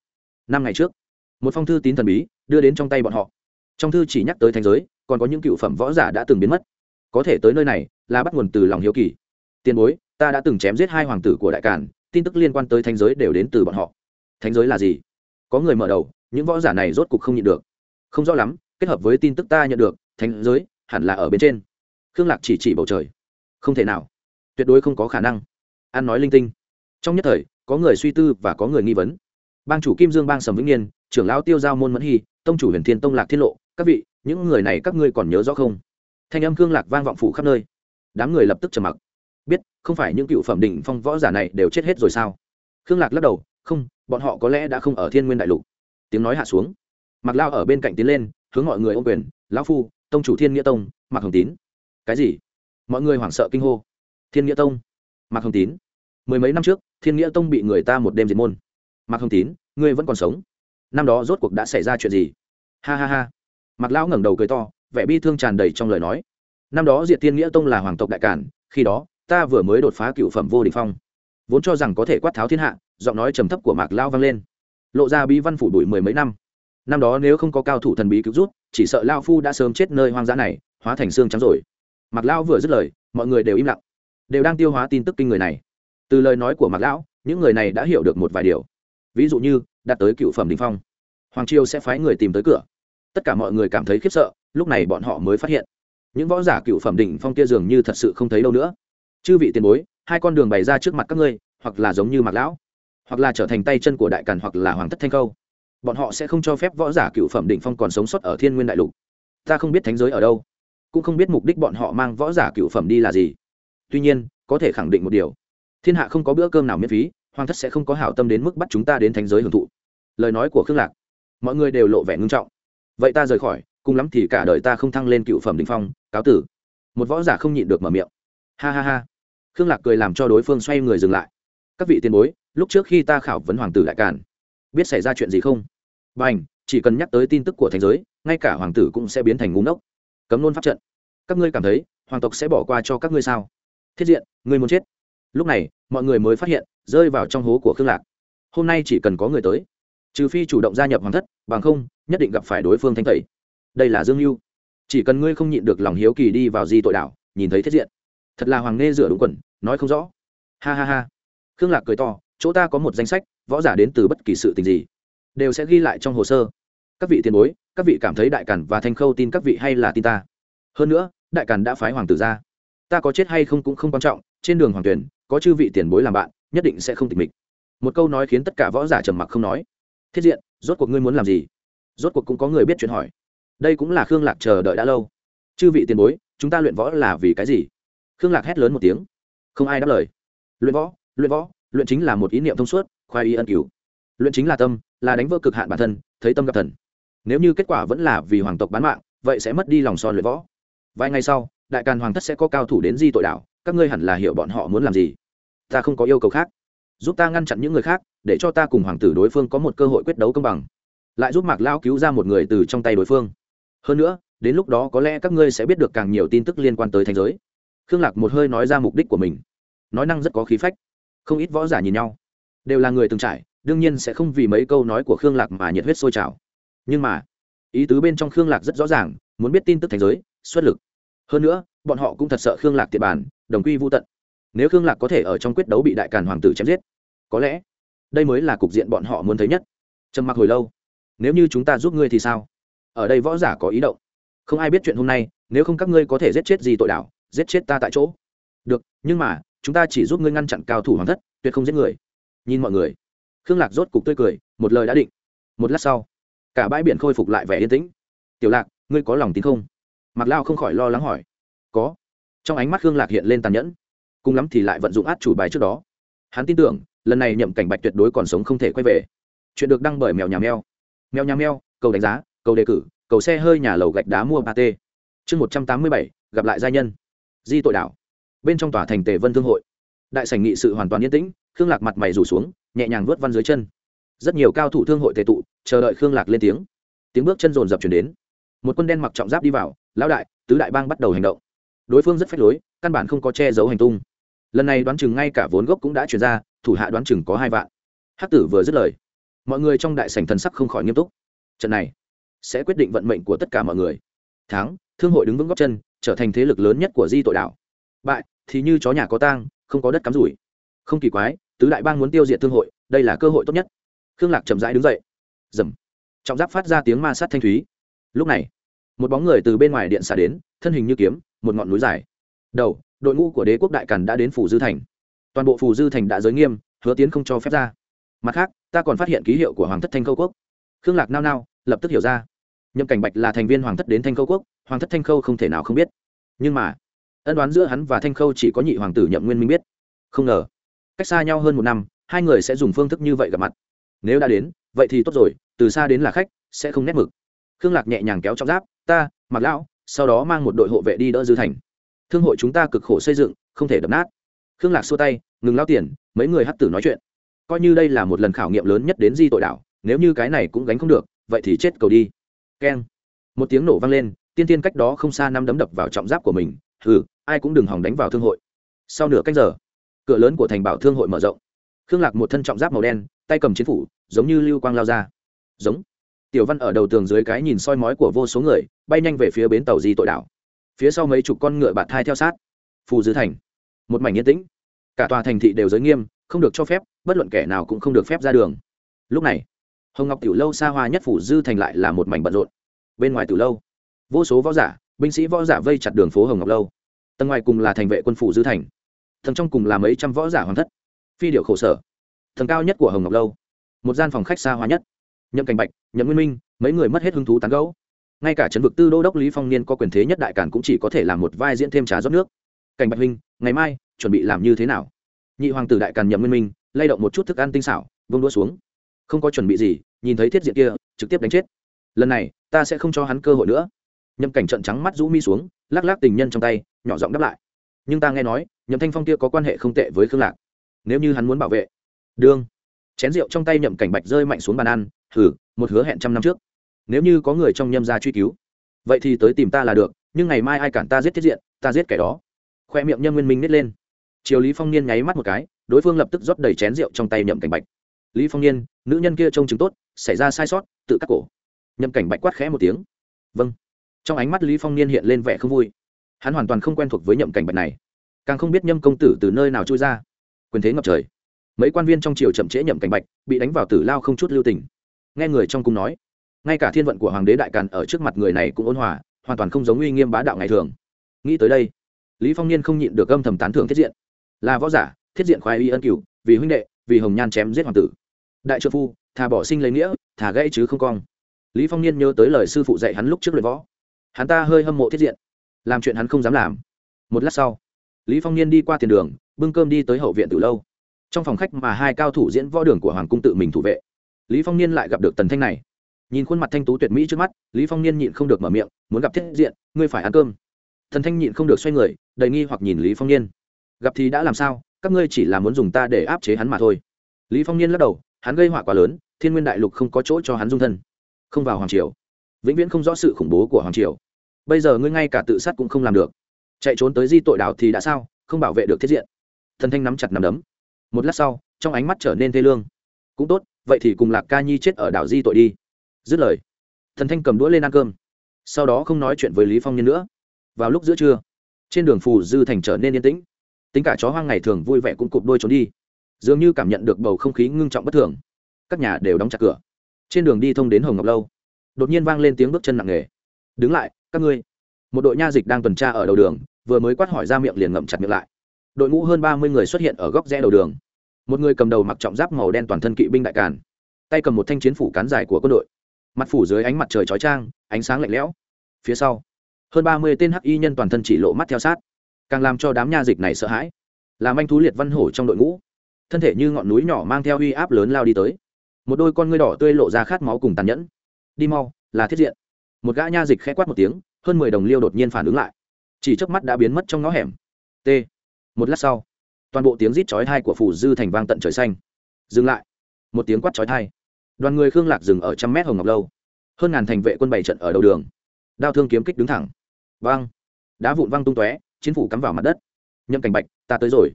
Năm ngày trước, một phong thư tín thần bí đưa đến trong tay bọn họ. Trong thư chỉ nhắc tới thành giới, còn có những cựu phẩm võ giả đã từng biến mất. Có thể tới nơi này là bắt nguồn từ lòng hiếu kỳ tiền bối, ta đã từng chém giết hai hoàng tử của đại càn, tin tức liên quan tới thánh giới đều đến từ bọn họ. Thánh giới là gì? Có người mở đầu, những võ giả này rốt cục không nhịn được. Không rõ lắm, kết hợp với tin tức ta nhận được, thánh giới hẳn là ở bên trên. Khương lạc chỉ chỉ bầu trời. Không thể nào. Tuyệt đối không có khả năng. An nói linh tinh. Trong nhất thời, có người suy tư và có người nghi vấn. Bang chủ kim dương bang sầm vĩnh niên, trưởng lão tiêu giao môn mẫn hy, tông chủ huyền thiên tông lạc Thiên lộ, các vị, những người này các ngươi còn nhớ rõ không? Thanh âm khương lạc vang vọng phủ khắp nơi. Đám người lập tức trầm mặc không phải những cựu phẩm đỉnh phong võ giả này đều chết hết rồi sao? Khương lạc lắc đầu, không, bọn họ có lẽ đã không ở thiên nguyên đại lục. Tiếng nói hạ xuống. Mặc lao ở bên cạnh tiến lên, hướng mọi người ô quyền, lão phu, tông chủ thiên nghĩa tông mặc hồng tín. Cái gì? Mọi người hoảng sợ kinh hô. Thiên nghĩa tông mặc hồng tín. Mười mấy năm trước, thiên nghĩa tông bị người ta một đêm diệt môn. Mặc hồng tín, ngươi vẫn còn sống? Năm đó rốt cuộc đã xảy ra chuyện gì? Ha ha ha. Mặc lão ngẩng đầu cười to, vẻ bi thương tràn đầy trong lời nói. Năm đó diệt Thiên nghĩa tông là hoàng tộc đại cản khi đó ta vừa mới đột phá cựu phẩm vô địch phong. Vốn cho rằng có thể quát tháo thiên hạ, giọng nói trầm thấp của mạc lao vang lên. Lộ ra bí văn phủ đuổi mười mấy năm. Năm đó nếu không có cao thủ thần bí cứu rút chỉ sợ lao phu đã sớm chết nơi hoang dã này, hóa thành xương trắng rồi. Mạc lao vừa dứt lời, mọi người đều im lặng. Đều đang tiêu hóa tin tức kinh người này. Từ lời nói của mạc lão, những người này đã hiểu được một vài điều. Ví dụ như, đạt tới cựu phẩm đình phong. Hoàng triều sẽ phái người tìm tới cửa. Tất cả mọi người cảm thấy khiếp sợ, lúc này bọn họ mới phát hiện. Những võ giả cựu phẩm đỉnh phong kia dường như thật sự không thấy đâu nữa chư vị tiền bối, hai con đường bày ra trước mặt các ngươi, hoặc là giống như mặc lão, hoặc là trở thành tay chân của đại càn, hoặc là hoàng thất thanh câu bọn họ sẽ không cho phép võ giả cựu phẩm đỉnh phong còn sống sót ở thiên nguyên đại lục. Ta không biết thánh giới ở đâu, cũng không biết mục đích bọn họ mang võ giả cựu phẩm đi là gì. Tuy nhiên, có thể khẳng định một điều. Thiên hạ không có bữa cơm nào miễn phí, hoàng thất sẽ không có hảo tâm đến mức bắt chúng ta đến thánh giới hưởng thụ. Lời nói của khương lạc, mọi người đều lộ vẻ ngưng trọng. Vậy ta rời khỏi, cùng lắm thì cả đời ta không thăng lên cựu phẩm đỉnh phong, cáo tử. Một võ giả không nhịn được mở miệng. Ha ha ha khương lạc cười làm cho đối phương xoay người dừng lại. Các vị tiền bối, lúc trước khi ta khảo vấn hoàng tử đại càn, biết xảy ra chuyện gì không? B à n h chỉ cần nhắc tới tin tức của thành giới, ngay cả hoàng tử cũng sẽ biến thành ngúng ốc cấm nôn pháp trận. Các ngươi cảm thấy hoàng tộc sẽ bỏ qua cho các ngươi sao? Thiết diện, ngươi muốn chết. Lúc này, mọi người mới phát hiện, rơi vào trong hố của khương lạc. Hôm nay chỉ cần có người tới, trừ phi chủ động gia nhập hoàng thất, bằng không, nhất định gặp phải đối phương thanh tẩy. Đây là dương mưu chỉ cần ngươi không nhịn được lòng hiếu kỳ đi vào di tội đảo, nhìn thấy thiết diện. Thật là hoàng nghe rửa đúng quần nói không rõ. Ha ha ha. Khương lạc cười to, chỗ ta có một danh sách, võ giả đến từ bất kỳ sự tình gì, đều sẽ ghi lại trong hồ sơ. Các vị tiền bối, các vị cảm thấy đại càn và thanh khâu tin các vị hay là tin ta? Hơn nữa, đại càn đã phái hoàng tử ra. Ta có chết hay không cũng không quan trọng, trên đường hoàng tuyển, có chư vị tiền bối làm bạn, nhất định sẽ không tịch mịch. Một câu nói khiến tất cả võ giả trầm mặc không nói. Thiết diện, rốt cuộc ngươi muốn làm gì? Rốt cuộc cũng có người biết chuyện hỏi. Đây cũng là khương lạc chờ đợi đã lâu. Chư vị tiền bối, chúng ta luyện võ là vì cái gì? Khương lạc hét lớn một tiếng không ai đáp lời. Luyện võ luyện võ, luyện chính là một ý niệm thông suốt, khoai y ân cứu luyện chính là tâm, là đánh vỡ cực hạn bản thân, thấy tâm gặp thần. Nếu như kết quả vẫn là vì hoàng tộc bán mạng, vậy sẽ mất đi lòng son luyện võ. Vài ngày sau, đại càn hoàng thất sẽ có cao thủ đến di tội đảo các ngươi hẳn là hiểu bọn họ muốn làm gì. Ta không có yêu cầu khác. Giúp ta ngăn chặn những người khác, để cho ta cùng hoàng tử đối phương có một cơ hội quyết đấu công bằng. Lại giúp mạc lao cứu ra một người từ trong tay đối phương. Hơn nữa, đến lúc đó có lẽ các ngươi sẽ biết được càng nhiều tin tức liên quan tới thành giới. Khương lạc một hơi nói ra mục đích của mình nói năng rất có khí phách. Không ít võ giả nhìn nhau. Đều là người từng trải, đương nhiên sẽ không vì mấy câu nói của khương lạc mà nhiệt huyết sôi trào. Nhưng mà, ý tứ bên trong khương lạc rất rõ ràng, muốn biết tin tức thành giới, xuất lực. Hơn nữa, bọn họ cũng thật sợ khương lạc tiệp bản đồng quy vô tận. Nếu khương lạc có thể ở trong quyết đấu bị đại càn hoàng tử chém giết, có lẽ đây mới là cục diện bọn họ muốn thấy nhất. Trầm mặc hồi lâu. Nếu như chúng ta giúp ngươi thì sao? Ở đây võ giả có ý động. Không ai biết chuyện hôm nay, nếu không các ngươi có thể giết chết gì tội đảo giết chết ta tại chỗ. Được, nhưng mà chúng ta chỉ giúp ngươi ngăn chặn cao thủ hoàng thất, tuyệt không giết người. Nhìn mọi người. Khương lạc rốt cục tươi cười, một lời đã định. Một lát sau, cả bãi biển khôi phục lại vẻ yên tĩnh. Tiểu lạc, ngươi có lòng tin không? Mặc lao không khỏi lo lắng hỏi. Có. Trong ánh mắt khương lạc hiện lên tàn nhẫn. Cùng lắm thì lại vận dụng át chủ bài trước đó. Hắn tin tưởng, lần này nhậm cảnh bạch tuyệt đối còn sống không thể quay về. Chuyện được đăng bởi mèo nhà mèo. Mèo nhà mèo, cầu đánh giá, cầu đề cử, cầu xe hơi nhà lầu gạch đá mua ba t chương một trăm tám mươi bảy, gặp lại gia nhân. Di tội đảo bên trong tòa thành tề vân thương hội. Đại sảnh nghị sự hoàn toàn yên tĩnh khương lạc mặt mày rủ xuống nhẹ nhàng vớt văn dưới chân. Rất nhiều cao thủ thương hội tề tụ chờ đợi khương lạc lên tiếng. Tiếng bước chân rồn rập chuyển đến. Một quân đen mặc trọng giáp đi vào lão đại tứ đại bang bắt đầu hành động. Đối phương rất phách lối căn bản không có che giấu hành tung. Lần này đoán chừng ngay cả vốn gốc cũng đã chuyển ra thủ hạ đoán chừng có hai vạn. Hắc tử vừa dứt lời mọi người trong đại sảnh thần sắc không khỏi nghiêm túc. Trận này sẽ quyết định vận mệnh của tất cả mọi người. Tháng, thương hội đứng vững góc chân trở thành thế lực lớn nhất của di tội đảo bại, thì như chó nhà có tang, không có đất cắm rủi. Không kỳ quái, tứ đại bang muốn tiêu diệt thương hội, đây là cơ hội tốt nhất. Khương lạc chậm rãi đứng dậy. Dầm trọng giáp phát ra tiếng ma sát thanh thúy. Lúc này, một bóng người từ bên ngoài điện xả đến, thân hình như kiếm, một ngọn núi dài. Đầu, đội ngũ của đế quốc đại càn đã đến phủ dư thành. Toàn bộ phủ dư thành đã giới nghiêm, hứa tiến không cho phép ra. Mặt khác, ta còn phát hiện ký hiệu của hoàng thất thanh khâu quốc. Khương lạc nao nao, lập tức hiểu ra. Nhậm cảnh bạch là thành viên hoàng thất đến thanh khâu quốc, hoàng thất thanh khâu không thể nào không biết. Nhưng mà ân đoán giữa hắn và thanh khâu chỉ có nhị hoàng tử nhậm nguyên minh biết không ngờ cách xa nhau hơn một năm hai người sẽ dùng phương thức như vậy gặp mặt nếu đã đến vậy thì tốt rồi từ xa đến là khách sẽ không nét mực khương lạc nhẹ nhàng kéo trọng giáp ta mặc lão sau đó mang một đội hộ vệ đi đỡ dư thành thương hội chúng ta cực khổ xây dựng không thể đập nát khương lạc xua tay ngừng lao tiền mấy người hắt tử nói chuyện coi như đây là một lần khảo nghiệm lớn nhất đến di tội đảo nếu như cái này cũng gánh không được vậy thì chết cầu đi keng một tiếng nổ vang lên tiên tiên cách đó không xa năm đấm đập vào trọng giáp của mình hừ ai cũng đừng hòng đánh vào thương hội. Sau nửa cách giờ, cửa lớn của thành bảo thương hội mở rộng. Khương lạc một thân trọng giáp màu đen, tay cầm chiến phủ, giống như lưu quang lao ra. Giống. Tiểu văn ở đầu tường dưới cái nhìn soi mói của vô số người, bay nhanh về phía bến tàu di tội đảo. Phía sau mấy chục con ngựa bạt thai theo sát. Phù dư thành. Một mảnh yên tĩnh. Cả tòa thành thị đều giới nghiêm, không được cho phép, bất luận kẻ nào cũng không được phép ra đường. Lúc này, hồng ngọc tiểu lâu xa hoa nhất phủ dư thành lại là một mảnh bận rộn. Bên ngoài tiểu lâu, vô số võ giả, binh sĩ võ giả vây chặt đường phố hồng ngọc lâu tầng ngoài cùng là thành vệ quân phủ dư thành, tầng trong cùng là mấy trăm võ giả hoàng thất. Phi điệu khổ sở, tầng cao nhất của hồng ngọc lâu, một gian phòng khách xa hoa nhất, nhậm cảnh bạch, nhậm nguyên minh, mấy người mất hết hứng thú tán gẫu. Ngay cả trấn vực tư đô đốc lý phong niên có quyền thế nhất đại cản cũng chỉ có thể làm một vai diễn thêm trà rót nước. Cảnh bạch huynh, ngày mai, chuẩn bị làm như thế nào? Nhị hoàng tử đại càn nhậm nguyên minh, lay động một chút thức ăn tinh xảo, vung đũa xuống. Không có chuẩn bị gì, nhìn thấy thiết diện kia, trực tiếp đánh chết. Lần này, ta sẽ không cho hắn cơ hội nữa. Nhậm cảnh trận trắng mắt rũ mi xuống lắc lắc tình nhân trong tay, nhỏ giọng đáp lại. Nhưng ta nghe nói, nhậm thanh phong kia có quan hệ không tệ với khương lạc. Nếu như hắn muốn bảo vệ, đương. Chén rượu trong tay nhậm cảnh bạch rơi mạnh xuống bàn ăn, thử, một hứa hẹn trăm năm trước. Nếu như có người trong nhâm gia truy cứu, vậy thì tới tìm ta là được, nhưng ngày mai ai cản ta giết thiết diện, ta giết kẻ đó. Khoe miệng nhâm nguyên minh nít lên. Triều lý phong niên nháy mắt một cái, đối phương lập tức rót đầy chén rượu trong tay nhậm cảnh bạch. Lý phong niên, nữ nhân kia trông chứng tốt, xảy ra sai sót, tự cắt cổ. Nhậm cảnh bạch quát khẽ một tiếng. Vâng trong ánh mắt lý phong niên hiện lên vẻ không vui. Hắn hoàn toàn không quen thuộc với nhậm cảnh bạch này. Càng không biết nhâm công tử từ nơi nào trôi ra. Quyền thế ngập trời. Mấy quan viên trong triều chậm trễ nhậm cảnh bạch, bị đánh vào tử lao không chút lưu tình. Nghe người trong cung nói, ngay cả thiên vận của hoàng đế đại càn ở trước mặt người này cũng ôn hòa, hoàn toàn không giống uy nghiêm bá đạo ngày thường. Nghĩ tới đây, lý phong niên không nhịn được âm thầm tán thưởng thiết diện. Là võ giả, thiết diện khoái y ân cửu, vì huynh đệ, vì hồng nhan chém giết hoàng tử. Đại trợ phu, thà bỏ sinh lấy nghĩa, thà gãy chứ không cong. Lý phong niên nhớ tới lời sư phụ dạy hắn lúc trước luyện võ hắn ta hơi hâm mộ thiết diện. Làm chuyện hắn không dám làm. Một lát sau, lý phong niên đi qua tiền đường, bưng cơm đi tới hậu viện từ lâu. Trong phòng khách mà hai cao thủ diễn võ đường của hoàng cung tự mình thủ vệ. Lý phong niên lại gặp được tần thanh này. Nhìn khuôn mặt thanh tú tuyệt mỹ trước mắt, lý phong niên nhịn không được mở miệng, muốn gặp thiết diện, ngươi phải ăn cơm. Thần thanh nhịn không được xoay người, đầy nghi hoặc nhìn lý phong niên. Gặp thì đã làm sao? Các ngươi chỉ là muốn dùng ta để áp chế hắn mà thôi. Lý phong niên lắc đầu, hắn gây họa quá lớn, thiên nguyên đại lục không có chỗ cho hắn dung thân. Không vào hoàng triều vĩnh viễn không rõ sự khủng bố của hoàng triều. Bây giờ ngươi ngay cả tự sát cũng không làm được. Chạy trốn tới di tội đảo thì đã sao? Không bảo vệ được thiết diện. Thần thanh nắm chặt nắm đấm. Một lát sau, trong ánh mắt trở nên thê lương. Cũng tốt, vậy thì cùng lạc ca nhi chết ở đảo di tội đi. Dứt lời, thần thanh cầm đũa lên ăn cơm. Sau đó không nói chuyện với lý phong nhân nữa. Vào lúc giữa trưa, trên đường phù dư thành trở nên yên tĩnh. Tính cả chó hoang ngày thường vui vẻ cũng cụp đôi trốn đi. Dường như cảm nhận được bầu không khí ngưng trọng bất thường. Các nhà đều đóng chặt cửa. Trên đường đi thông đến hồng ngọc lâu đột nhiên vang lên tiếng bước chân nặng nề. Đứng lại, các ngươi. Một đội nha dịch đang tuần tra ở đầu đường, vừa mới quát hỏi ra miệng liền ngậm chặt miệng lại. Đội ngũ hơn ba mươi người xuất hiện ở góc rẽ đầu đường. Một người cầm đầu mặc trọng giáp màu đen toàn thân kỵ binh đại càn, tay cầm một thanh chiến phủ cán dài của quân đội. Mặt phủ dưới ánh mặt trời chói trang ánh sáng lạnh lẽo. Phía sau, hơn ba mươi tên hắc y nhân toàn thân chỉ lộ mắt theo sát, càng làm cho đám nha dịch này sợ hãi. Làm anh thú liệt văn hổ trong đội ngũ, thân thể như ngọn núi nhỏ mang theo uy áp lớn lao đi tới. Một đôi con ngươi đỏ tươi lộ ra khát máu cùng tàn nhẫn đi mau, là thiết diện. Một gã nha dịch khẽ quát một tiếng, hơn mười đồng liêu đột nhiên phản ứng lại. Chỉ trước mắt đã biến mất trong ngõ hẻm. T. Một lát sau, toàn bộ tiếng rít chói thai của phủ dư thành vang tận trời xanh. Dừng lại. Một tiếng quát chói thai đoàn người khương lạc dừng ở trăm mét hồng ngọc lâu. Hơn ngàn thành vệ quân bảy trận ở đầu đường. Đao thương kiếm kích đứng thẳng. Vang. Đá vụn văng tung tóe, chiến phủ cắm vào mặt đất. Nhậm cảnh bạch, ta tới rồi.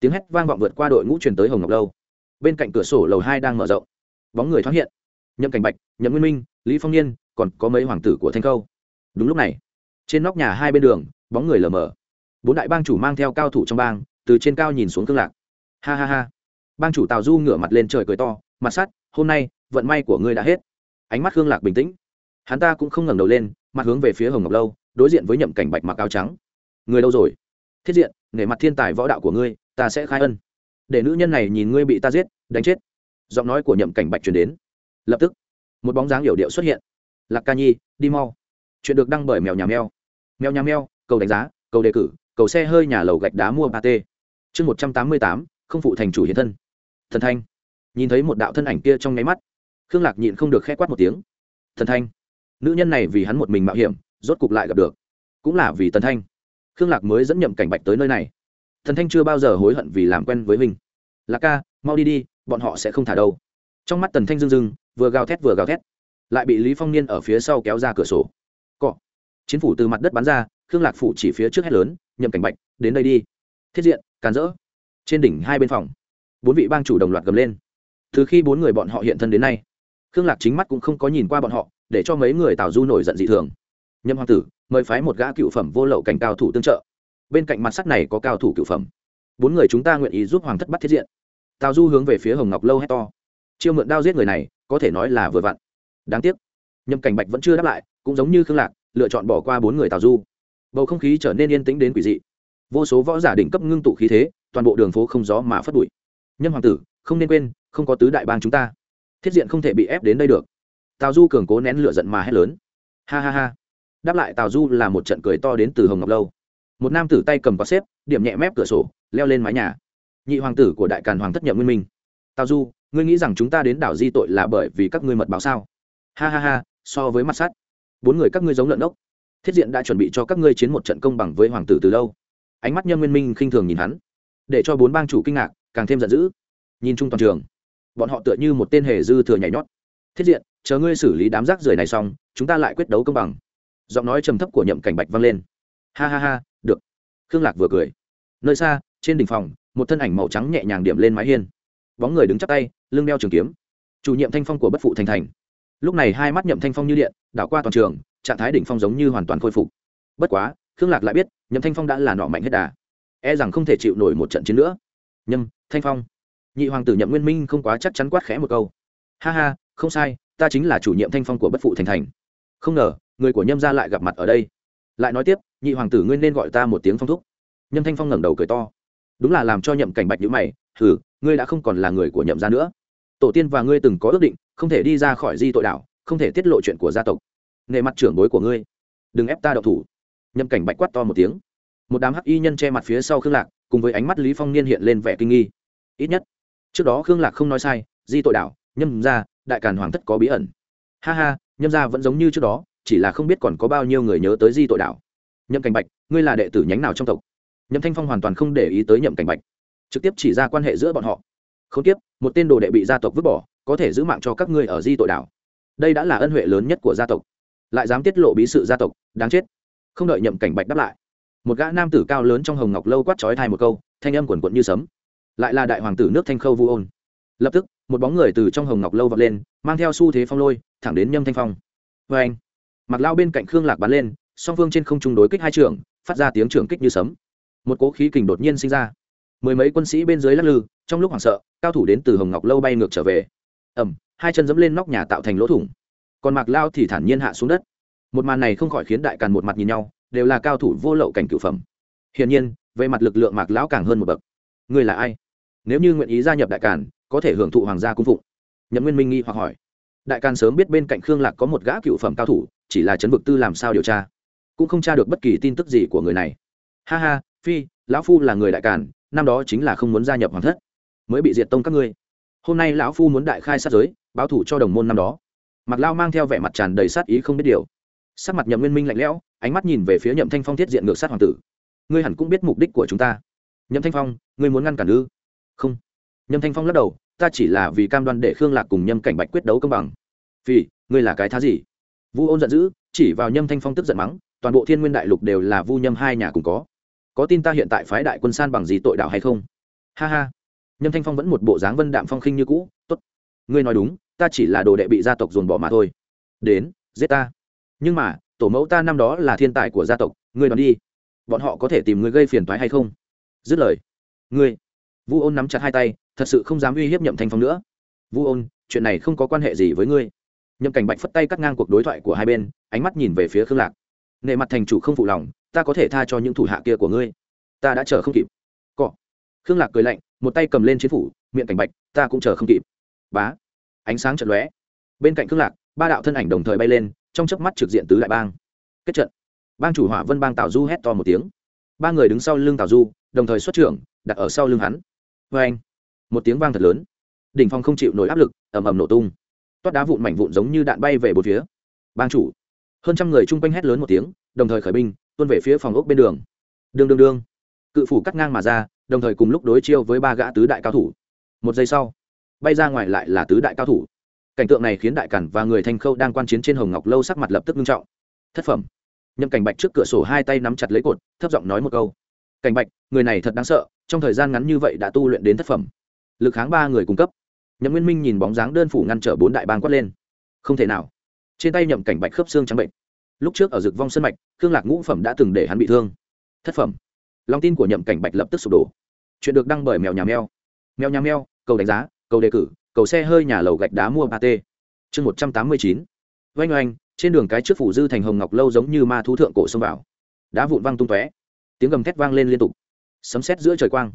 Tiếng hét vang vọng vượt qua đội ngũ truyền tới hồng ngọc lâu. Bên cạnh cửa sổ lầu hai đang mở rộng. Bóng người thoáng hiện nhậm cảnh bạch, nhậm nguyên minh, lý phong niên, còn có mấy hoàng tử của thanh khâu. Đúng lúc này, trên nóc nhà hai bên đường, bóng người lờ mờ. Bốn đại bang chủ mang theo cao thủ trong bang, từ trên cao nhìn xuống thương lạc. Ha ha ha. Bang chủ tào du ngửa mặt lên trời cười to, mặt sắt, hôm nay, vận may của ngươi đã hết. Ánh mắt cương lạc bình tĩnh. Hắn ta cũng không ngẩng đầu lên, mặt hướng về phía hồng ngọc lâu, đối diện với nhậm cảnh bạch mặc áo trắng. Người đâu rồi? Thiết diện, nể mặt thiên tài võ đạo của ngươi, ta sẽ khai ân. Để nữ nhân này nhìn ngươi bị ta giết, đánh chết. Giọng nói của nhậm cảnh bạch truyền đến lập tức, một bóng dáng hiểu điệu xuất hiện. Lạc ca nhi, đi mau. Chuyện được đăng bởi mèo nhà mèo. Mèo nhà mèo, cầu đánh giá, cầu đề cử, cầu xe hơi nhà lầu gạch đá mua ba t chương một trăm tám mươi tám, không phụ thành chủ hiện thân. Thần thanh. Nhìn thấy một đạo thân ảnh kia trong nháy mắt, khương lạc nhịn không được k h ẽ quát một tiếng. Thần thanh. Nữ nhân này vì hắn một mình mạo hiểm, rốt cục lại gặp được. Cũng là vì tần thanh. Khương lạc mới dẫn nhậm cảnh bạch tới nơi này. Thần thanh chưa bao giờ hối hận vì làm quen với mình. Lạc ca, mau đi đi, bọn họ sẽ không thả đâu. Trong mắt tần thanh dưng dưng vừa gào thét vừa gào thét, lại bị lý phong niên ở phía sau kéo ra cửa sổ. Cọ. Chiến phủ từ mặt đất bắn ra, khương lạc phủ chỉ phía trước hét lớn, nhậm cảnh bạch, đến đây đi. Thiết diện, càn rỡ. Trên đỉnh hai bên phòng, bốn vị bang chủ đồng loạt gầm lên. Từ khi bốn người bọn họ hiện thân đến nay, khương lạc chính mắt cũng không có nhìn qua bọn họ, để cho mấy người tào du nổi giận dị thường. Nhâm hoàng tử, mời phái một gã cựu phẩm vô lậu cảnh cao thủ tương trợ. Bên cạnh mặt sắc này có cao thủ cựu phẩm. Bốn người chúng ta nguyện ý giúp hoàng thất bắt thiết diện. Tào du hướng về phía hồng ngọc lâu hét to. Chiêu mượn đao giết người này có thể nói là vừa vặn. Đáng tiếc nhâm cảnh bạch vẫn chưa đáp lại, cũng giống như khương lạc, lựa chọn bỏ qua bốn người tào du. Bầu không khí trở nên yên tĩnh đến quỷ dị. Vô số võ giả đỉnh cấp ngưng tụ khí thế, toàn bộ đường phố không gió mà phất bụi. Nhâm hoàng tử, không nên quên, không có tứ đại bang chúng ta. Thiết diện không thể bị ép đến đây được. Tào du cường cố nén lửa giận mà hét lớn. Ha ha ha. Đáp lại tào du là một trận cười to đến từ hồng ngọc lâu. Một nam tử tay cầm có xếp, điểm nhẹ mép cửa sổ, leo lên mái nhà. Nhị hoàng tử của đại càn hoàng thất nhậm nguyên minh. Tào du ngươi nghĩ rằng chúng ta đến đảo di tội là bởi vì các ngươi mật báo sao? Ha ha ha, so với mặt sắt. Bốn người các ngươi giống lợn ốc. Thiết diện đã chuẩn bị cho các ngươi chiến một trận công bằng với hoàng tử từ lâu. Ánh mắt nhân nguyên minh khinh thường nhìn hắn. Để cho bốn bang chủ kinh ngạc, càng thêm giận dữ. Nhìn chung toàn trường, bọn họ tựa như một tên hề dư thừa nhảy nhót. Thiết diện, chờ ngươi xử lý đám rác rưởi này xong, chúng ta lại quyết đấu công bằng. Giọng nói trầm thấp của nhậm cảnh bạch vang lên. Ha ha ha, được. Khương lạc vừa cười. Nơi xa, trên đỉnh phòng, một thân ảnh màu trắng nhẹ nhàng điểm lên mái hiên bóng người đứng chắp tay, lưng đeo trường kiếm. Chủ nhiệm thanh phong của bất phụ thành thành. Lúc này hai mắt nhậm thanh phong như điện, đảo qua toàn trường, trạng thái đỉnh phong giống như hoàn toàn khôi phục. Bất quá, khương lạc lại biết, nhậm thanh phong đã là nọ mạnh hết đà. E rằng không thể chịu nổi một trận chiến nữa. Nhâm, thanh phong. Nhị hoàng tử nhậm nguyên minh không quá chắc chắn quát khẽ một câu. Ha ha, không sai, ta chính là chủ nhiệm thanh phong của bất phụ thành thành. Không ngờ, người của nhâm gia lại gặp mặt ở đây. Lại nói tiếp, nhị hoàng tử ngươi nên gọi ta một tiếng phong thúc. Nhâm thanh phong ngẩng đầu cười to. Đúng là làm cho nhậm cảnh bạch nhữ mày thử ngươi đã không còn là người của nhậm gia nữa. Tổ tiên và ngươi từng có ước định, không thể đi ra khỏi di tội đảo, không thể tiết lộ chuyện của gia tộc. Nghệ mặt trưởng bối của ngươi, đừng ép ta đậu thủ. Nhậm cảnh bạch quát to một tiếng. Một đám hắc y nhân che mặt phía sau khương lạc, cùng với ánh mắt lý phong niên hiện lên vẻ kinh nghi. Ít nhất, trước đó khương lạc không nói sai, di tội đảo nhâm gia, đại càn hoàng thất có bí ẩn. Ha ha nhâm gia vẫn giống như trước đó, chỉ là không biết còn có bao nhiêu người nhớ tới di tội đảo. Nhậm cảnh bạch, ngươi là đệ tử nhánh nào trong tộc? Nhậm thanh phong hoàn toàn không để ý tới nhậm cảnh bạch trực tiếp chỉ ra quan hệ giữa bọn họ. Không tiếp, một tên đồ đệ bị gia tộc vứt bỏ, có thể giữ mạng cho các ngươi ở di tội đảo. Đây đã là ân huệ lớn nhất của gia tộc. Lại dám tiết lộ bí sự gia tộc, đáng chết. Không đợi nhậm cảnh bạch đáp lại, một gã nam tử cao lớn trong hồng ngọc lâu quát trói thai một câu, thanh âm quần quận như sấm. Lại là đại hoàng tử nước thanh khâu vu ôn. Lập tức, một bóng người từ trong hồng ngọc lâu vọt lên, mang theo xu thế phong lôi, thẳng đến nhâm thanh phong. Vê anh mặc lao bên cạnh khương lạc bắn lên, song phương trên không trung đối kích hai trường, phát ra tiếng trưởng kích như sấm. Một cố khí kình đột nhiên sinh ra mười mấy quân sĩ bên dưới lắc lư, trong lúc hoảng sợ, cao thủ đến từ hồng ngọc lâu bay ngược trở về. Ẩm, hai chân dẫm lên nóc nhà tạo thành lỗ thủng. Còn mạc lao thì thản nhiên hạ xuống đất. Một màn này không khỏi khiến đại càn một mặt nhìn nhau, đều là cao thủ vô lậu cảnh cửu phẩm. Hiển nhiên, về mặt lực lượng mạc lão càng hơn một bậc. Người là ai? Nếu như nguyện ý gia nhập đại càn, có thể hưởng thụ hoàng gia cung phụng. Nhậm nguyên minh nghi hoặc hỏi. Đại càn sớm biết bên cạnh khương lạc có một gã cựu phẩm cao thủ, chỉ là chấn vực tư làm sao điều tra? Cũng không tra được bất kỳ tin tức gì của người này. Ha ha, phi, lão phu là người đại càn năm đó chính là không muốn gia nhập hoàng thất, mới bị diệt tông các ngươi. Hôm nay lão phu muốn đại khai sát giới, báo thủ cho đồng môn năm đó. Mặc lao mang theo vẻ mặt tràn đầy sát ý không biết điều. Sắc mặt nhậm nguyên minh lạnh lẽo, ánh mắt nhìn về phía nhậm thanh phong thiết diện ngược sát hoàng tử. Ngươi hẳn cũng biết mục đích của chúng ta. Nhậm thanh phong, ngươi muốn ngăn cản ư? Không. Nhậm thanh phong lắc đầu, ta chỉ là vì cam đoan để khương lạc cùng nhâm cảnh bạch quyết đấu công bằng. Vì, ngươi là cái thá gì? Vu ôn giận dữ, chỉ vào nhâm thanh phong tức giận mắng, toàn bộ thiên nguyên đại lục đều là vu nhâm hai nhà cùng có có tin ta hiện tại phái đại quân san bằng gì tội đạo hay không? Ha ha. Nhâm thanh phong vẫn một bộ dáng vân đạm phong khinh như cũ, tốt. Ngươi nói đúng, ta chỉ là đồ đệ bị gia tộc dồn bỏ mà thôi. Đến, giết ta. Nhưng mà, tổ mẫu ta năm đó là thiên tài của gia tộc, ngươi đoán đi. Bọn họ có thể tìm ngươi gây phiền toái hay không? Dứt lời. Ngươi. Vu ôn nắm chặt hai tay, thật sự không dám uy hiếp nhậm thanh phong nữa. Vu ôn, chuyện này không có quan hệ gì với ngươi. Nhậm cảnh bạch phất tay cắt ngang cuộc đối thoại của hai bên, ánh mắt nhìn về phía khương lạc. Nệ mặt thành chủ không phụ lòng ta có thể tha cho những thủ hạ kia của ngươi. Ta đã chờ không kịp. Cọ. Khương lạc cười lạnh, một tay cầm lên chiến phủ, miệng cảnh bạch, ta cũng chờ không kịp. Bá. Ánh sáng chật lóe. Bên cạnh khương lạc, ba đạo thân ảnh đồng thời bay lên, trong chớp mắt trực diện tứ đại bang. Kết trận. Bang chủ hỏa vân bang tào du hét to một tiếng. Ba người đứng sau lưng tào du, đồng thời xuất trưởng, đặt ở sau lưng hắn. Vê anh. Một tiếng vang thật lớn. Đỉnh phong không chịu nổi áp lực, ầm ầm nổ tung. Toát đá vụn mảnh vụn giống như đạn bay về bốn phía. Bang chủ. Hơn trăm người chung quanh hét lớn một tiếng, đồng thời khởi binh tuôn về phía phòng ốc bên đường. Đương đương đương. Cự phủ cắt ngang mà ra, đồng thời cùng lúc đối chiêu với ba gã tứ đại cao thủ. Một giây sau, bay ra ngoài lại là tứ đại cao thủ. Cảnh tượng này khiến đại cản và người thanh khâu đang quan chiến trên hồng ngọc lâu sắc mặt lập tức nghiêm trọng. Thất phẩm. Nhậm cảnh bạch trước cửa sổ hai tay nắm chặt lấy cột, thấp giọng nói một câu. Cảnh bạch, người này thật đáng sợ, trong thời gian ngắn như vậy đã tu luyện đến thất phẩm. Lực kháng ba người cung cấp. Nhậm nguyên minh nhìn bóng dáng đơn phủ ngăn trở bốn đại bang quát lên. Không thể nào. Trên tay nhậm cảnh bạch khớp xương trắng bệnh lúc trước ở rực vong sân mạch, khương lạc ngũ phẩm đã từng để hắn bị thương. Thất phẩm. Lòng tin của nhậm cảnh bạch lập tức sụp đổ. Chuyện được đăng bởi mèo nhà mèo. Mèo nhà mèo, cầu đánh giá, cầu đề cử, cầu xe hơi nhà lầu gạch đá mua ba t. Chương một trăm tám mươi chín. Oanh oanh, trên đường cái trước phủ dư thành hồng ngọc lâu giống như ma thú thượng cổ xông vào. Đá vụn văng tung tóe. Tiếng gầm thét vang lên liên tục. Sấm sét giữa trời quang.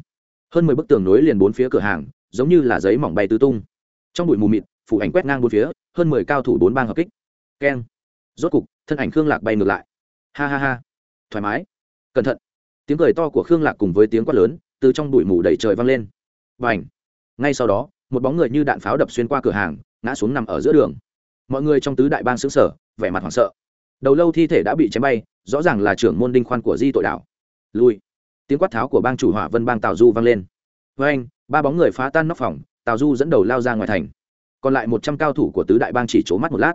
Hơn mười bức tường nối liền bốn phía cửa hàng, giống như là giấy mỏng bay tứ tung. Trong bụi mù mịt, phủ ảnh quét ngang bốn phía, hơn mười cao thủ bốn bang hợp kích. Keng rốt cục, thân ảnh khương lạc bay ngược lại. Ha ha ha. Thoải mái. Cẩn thận. Tiếng cười to của khương lạc cùng với tiếng quát lớn, từ trong bụi mù đầy trời vang lên. Và ảnh ngay sau đó, một bóng người như đạn pháo đập xuyên qua cửa hàng, ngã xuống nằm ở giữa đường. Mọi người trong tứ đại bang xứng sở vẻ mặt hoảng sợ. Đầu lâu thi thể đã bị chém bay, rõ ràng là trưởng môn đinh khoan của di tội đảo lui. Tiếng quát tháo của bang chủ hỏa vân bang tào du vang lên. Với anh ba bóng người phá tan nóc phòng, tào du dẫn đầu lao ra ngoài thành. Còn lại một trăm cao thủ của tứ đại bang chỉ c mắt một lát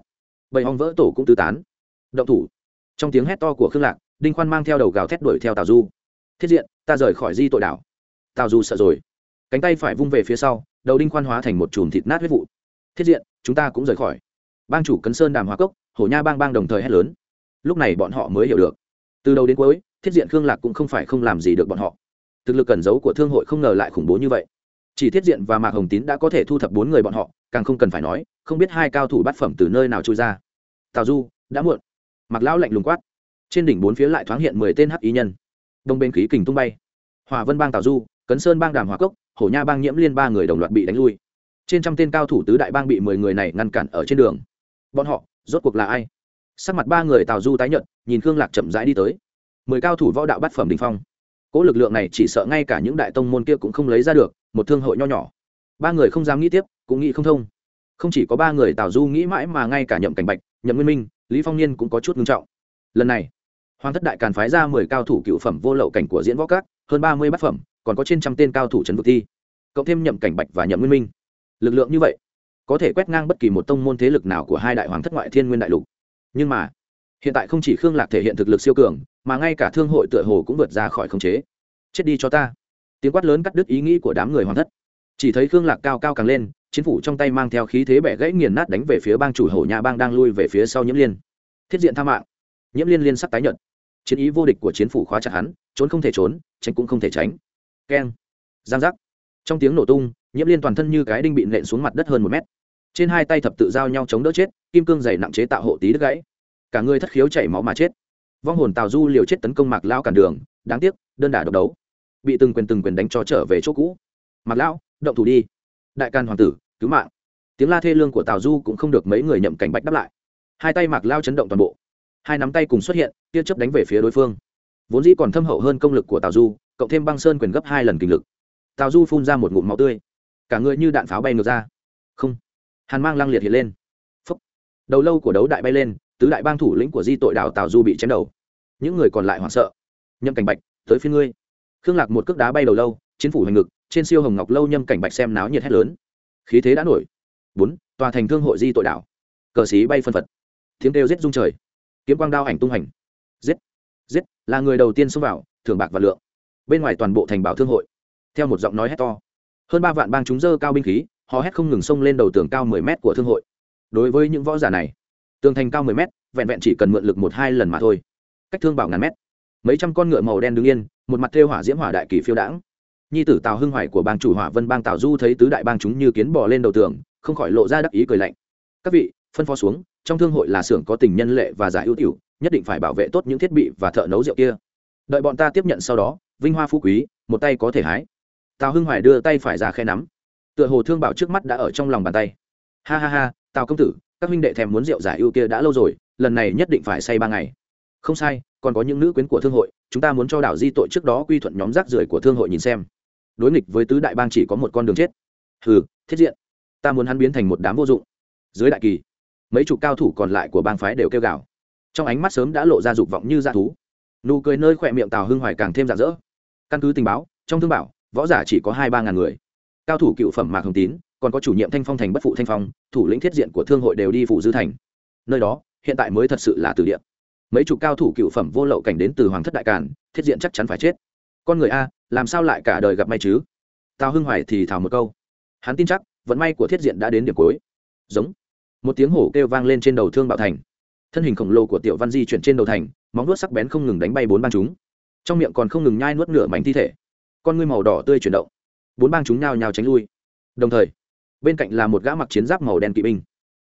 bầy hong vỡ tổ cũng tứ tán. Động thủ. Trong tiếng hét to của khương lạc, đinh khoan mang theo đầu gào thét đuổi theo tào du. Thiết diện, ta rời khỏi di tội đảo. Tào du sợ rồi. Cánh tay phải vung về phía sau, đầu đinh khoan hóa thành một chùm thịt nát huyết vụ. Thiết diện, chúng ta cũng rời khỏi. Bang chủ cấn sơn đàm hóa cốc, hổ nha bang bang đồng thời hét lớn. Lúc này bọn họ mới hiểu được. Từ đầu đến cuối, thiết diện khương lạc cũng không phải không làm gì được bọn họ. Thực lực cẩn giấu của thương hội không ngờ lại khủng bố như vậy chỉ thiết diện và mạc hồng tín đã có thể thu thập bốn người bọn họ, càng không cần phải nói, không biết hai cao thủ bát phẩm từ nơi nào trôi ra. Tào du, đã muộn. Mặc lão lạnh lùng quát. Trên đỉnh bốn phía lại thoáng hiện mười tên hắc ý nhân. Đông bên khí kình tung bay. Hòa vân bang tào du, cấn sơn bang đàm hòa cốc, hổ nha bang nhiễm liên ba người đồng loạt bị đánh lui. Trên trăm tên cao thủ tứ đại bang bị mười người này ngăn cản ở trên đường. Bọn họ, rốt cuộc là ai? Sắc mặt ba người tào du tái nhận nhìn khương lạc chậm rãi đi tới. Mười cao thủ võ đạo bát phẩm đình phong cỗ lực lượng này chỉ sợ ngay cả những đại tông môn kia cũng không lấy ra được, một thương hội nho nhỏ. Ba người không dám nghĩ tiếp, cũng nghĩ không thông. Không chỉ có ba người tào du nghĩ mãi mà ngay cả nhậm cảnh bạch, nhậm nguyên minh, lý phong niên cũng có chút ngưng trọng. Lần này, hoàng thất đại càn phái ra mười cao thủ cựu phẩm vô lậu cảnh của diễn võ các, hơn ba mươi bát phẩm, còn có trên trăm tên cao thủ trấn vực thi. Cộng thêm nhậm cảnh bạch và nhậm nguyên minh. Lực lượng như vậy, có thể quét ngang bất kỳ một tông môn thế lực nào của hai đại hoàng thất ngoại thiên nguyên đại lục. Nhưng mà, hiện tại không chỉ khương lạc thể hiện thực lực siêu cường mà ngay cả thương hội tựa hồ cũng vượt ra khỏi khống chế. Chết đi cho ta. Tiếng quát lớn cắt đứt ý nghĩ của đám người hoàng thất. Chỉ thấy khương lạc cao cao càng lên, chiến phủ trong tay mang theo khí thế bẻ gãy nghiền nát đánh về phía bang chủ hổ nhà bang đang lui về phía sau nhiễm liên. Thiết diện tha mạng. Nhiễm liên liên sắc tái nhợt. Chiến ý vô địch của chiến phủ khóa chặt hắn, trốn không thể trốn, tránh cũng không thể tránh. Keng. Giang giác. Trong tiếng nổ tung, nhiễm liên toàn thân như cái đinh bị nện xuống mặt đất hơn một mét. Trên hai tay thập tự giao nhau chống đỡ chết, kim cương dày nặng chế tạo hộ tí đứt gãy. Cả người thất khiếu chảy máu mà chết vong hồn tào du liều chết tấn công mạc lao cản đường, đáng tiếc, đơn đả độc đấu. Bị từng quyền từng quyền đánh cho trở về chỗ cũ. Mạc lão, động thủ đi. Đại can hoàng tử, cứu mạng. Tiếng la thê lương của tào du cũng không được mấy người nhậm cảnh bách đáp lại. Hai tay mạc lao chấn động toàn bộ. Hai nắm tay cùng xuất hiện, tia chớp đánh về phía đối phương. Vốn dĩ còn thâm hậu hơn công lực của tào du, cộng thêm băng sơn quyền gấp hai lần kinh lực. Tào du phun ra một ngụm máu tươi. Cả người như đạn pháo bay ngược ra. Không. Hàn mang lăng liệt hiện lên. Phúc. đầu lâu của đấu đại bay lên tứ đại bang thủ lĩnh của di tội đảo tào du bị chém đầu. Những người còn lại hoảng sợ. Nhâm cảnh bạch, tới phía ngươi. Khương lạc một cước đá bay đầu lâu, chiến phủ hành ngực, trên siêu hồng ngọc lâu nhâm cảnh bạch xem náo nhiệt hét lớn. Khí thế đã nổi. Bốn, tòa thành thương hội di tội đảo. Cờ xí bay phân phật. Tiếng kêu giết rung trời. Kiếm quang đao ảnh tung hành. Giết giết, là người đầu tiên xông vào, thưởng bạc và lượng. Bên ngoài toàn bộ thành bảo thương hội. Theo một giọng nói hét to. Hơn ba vạn bang chúng dơ cao binh khí họ hét không ngừng xông lên đầu tường cao mười mét của thương hội. Đối với những võ giả này tường thành cao mười mét, vẹn vẹn chỉ cần mượn lực một hai lần mà thôi. Cách thương bảo ngàn mét. Mấy trăm con ngựa màu đen đứng yên, một mặt thêu hỏa diễm hỏa đại kỳ phiêu đãng. Nhi tử tào hưng hoài của bang chủ hỏa vân bang tào du thấy tứ đại bang chúng như kiến bò lên đầu tường, không khỏi lộ ra đắc ý cười lạnh. Các vị, phân phó xuống, trong thương hội là xưởng có tình nhân lệ và giải ưu tiểu, nhất định phải bảo vệ tốt những thiết bị và thợ nấu rượu kia. Đợi bọn ta tiếp nhận sau đó, vinh hoa phú quý, một tay có thể hái. Tào hưng hoài đưa tay phải ra khe nắm. Tựa hồ thương bảo trước mắt đã ở trong lòng bàn tay. Ha ha ha, tào công tử các huynh đệ thèm muốn rượu giải ưu kia đã lâu rồi, lần này nhất định phải say ba ngày. Không sai, còn có những nữ quyến của thương hội, chúng ta muốn cho đảo di tội trước đó quy thuận nhóm rác rưởi của thương hội nhìn xem. Đối nghịch với tứ đại bang chỉ có một con đường chết. Hừ, thiết diện. Ta muốn hắn biến thành một đám vô dụng. Dưới đại kỳ, mấy chục cao thủ còn lại của bang phái đều kêu gào. Trong ánh mắt sớm đã lộ ra dục vọng như dã thú. Nụ cười nơi khỏe miệng tào hưng hoài càng thêm rạng rỡ. Căn cứ tình báo, trong thương bảo, võ giả chỉ có hai ba ngàn người. Cao thủ cựu phẩm mạc hồng tín còn có chủ nhiệm thanh phong thành bất phụ thanh phong, thủ lĩnh thiết diện của thương hội đều đi phụ dư thành. Nơi đó, hiện tại mới thật sự là từ địa mấy chục cao thủ cựu phẩm vô lậu cảnh đến từ hoàng thất đại càn, thiết diện chắc chắn phải chết. Con người a, làm sao lại cả đời gặp may chứ? Tào hưng hoài thì thào một câu. Hắn tin chắc, vận may của thiết diện đã đến điểm cuối. Giống. Một tiếng hổ kêu vang lên trên đầu thương bạo thành. Thân hình khổng lồ của tiểu văn di chuyển trên đầu thành, móng nuốt sắc bén không ngừng đánh bay bốn bang chúng. Trong miệng còn không ngừng nhai nuốt nửa mảnh thi thể. Con ngươi màu đỏ tươi chuyển động. Bốn bang chúng nhao nhao tránh lui. Đồng thời bên cạnh là một gã mặc chiến giáp màu đen kỵ binh,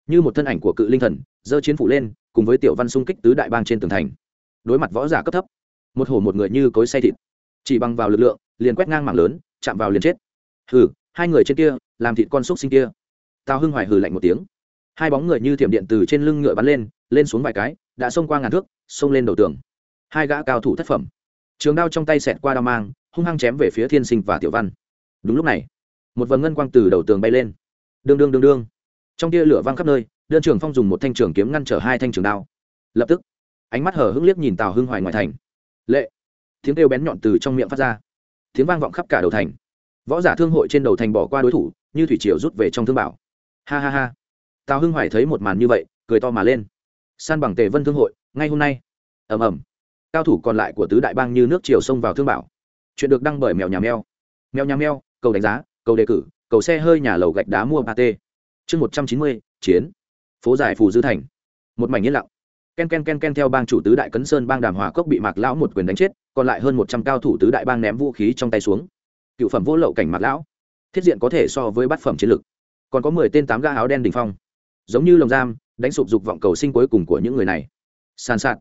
như một thân ảnh của cự linh thần, giơ chiến phủ lên, cùng với tiểu văn xung kích tứ đại bang trên tường thành. Đối mặt võ giả cấp thấp, một hổ một người như cối say thịt, chỉ bằng vào lực lượng, liền quét ngang mảng lớn, chạm vào liền chết. Hừ, hai người trên kia, làm thịt con xúc sinh kia. Tào hưng hoài hừ lạnh một tiếng. Hai bóng người như thiểm điện từ trên lưng ngựa bắn lên lên xuống vài cái, đã xông qua ngàn thước, xông lên đầu tường. Hai gã cao thủ thất phẩm. Trường đao trong tay xẹt qua đao mang, hung hăng chém về phía thiên sinh và tiểu văn. Đúng lúc này, một vầng ngân quang từ đầu tường bay lên đương đương đương đương. Trong tia lửa văng khắp nơi, đơn trường phong dùng một thanh trường kiếm ngăn trở hai thanh trường đao. Lập tức, ánh mắt hở hững liếc nhìn tào hưng hoài ngoài thành. Lệ! Tiếng kêu bén nhọn từ trong miệng phát ra. Tiếng vang vọng khắp cả đầu thành. Võ giả thương hội trên đầu thành bỏ qua đối thủ, như thủy triều rút về trong thương bảo. Ha ha ha. Tào hưng hoài thấy một màn như vậy, cười to mà lên. San bằng tề vân thương hội, ngay hôm nay. Ầm ầm. Cao thủ còn lại của tứ đại bang như nước triều xông vào thương bảo. Chuyện được đăng bởi mèo nhà mèo. Mèo nhà mèo, cầu đánh giá, cầu đề cử cầu xe hơi nhà lầu gạch đá mua ba t. Chương một trăm chín mươi, chiến. Phố giải phù dư thành. Một mảnh yên lặng. Ken ken ken ken theo bang chủ tứ đại cấn sơn bang đàm hòa cốc bị mạc lão một quyền đánh chết, còn lại hơn một trăm cao thủ tứ đại bang ném vũ khí trong tay xuống. Cựu phẩm vô lậu cảnh mạc lão. Thiết diện có thể so với bát phẩm chiến lực. Còn có mười tên tám ga áo đen đình phong. Giống như lồng giam, đánh sụp dục vọng cầu sinh cuối cùng của những người này. Sàn sạt.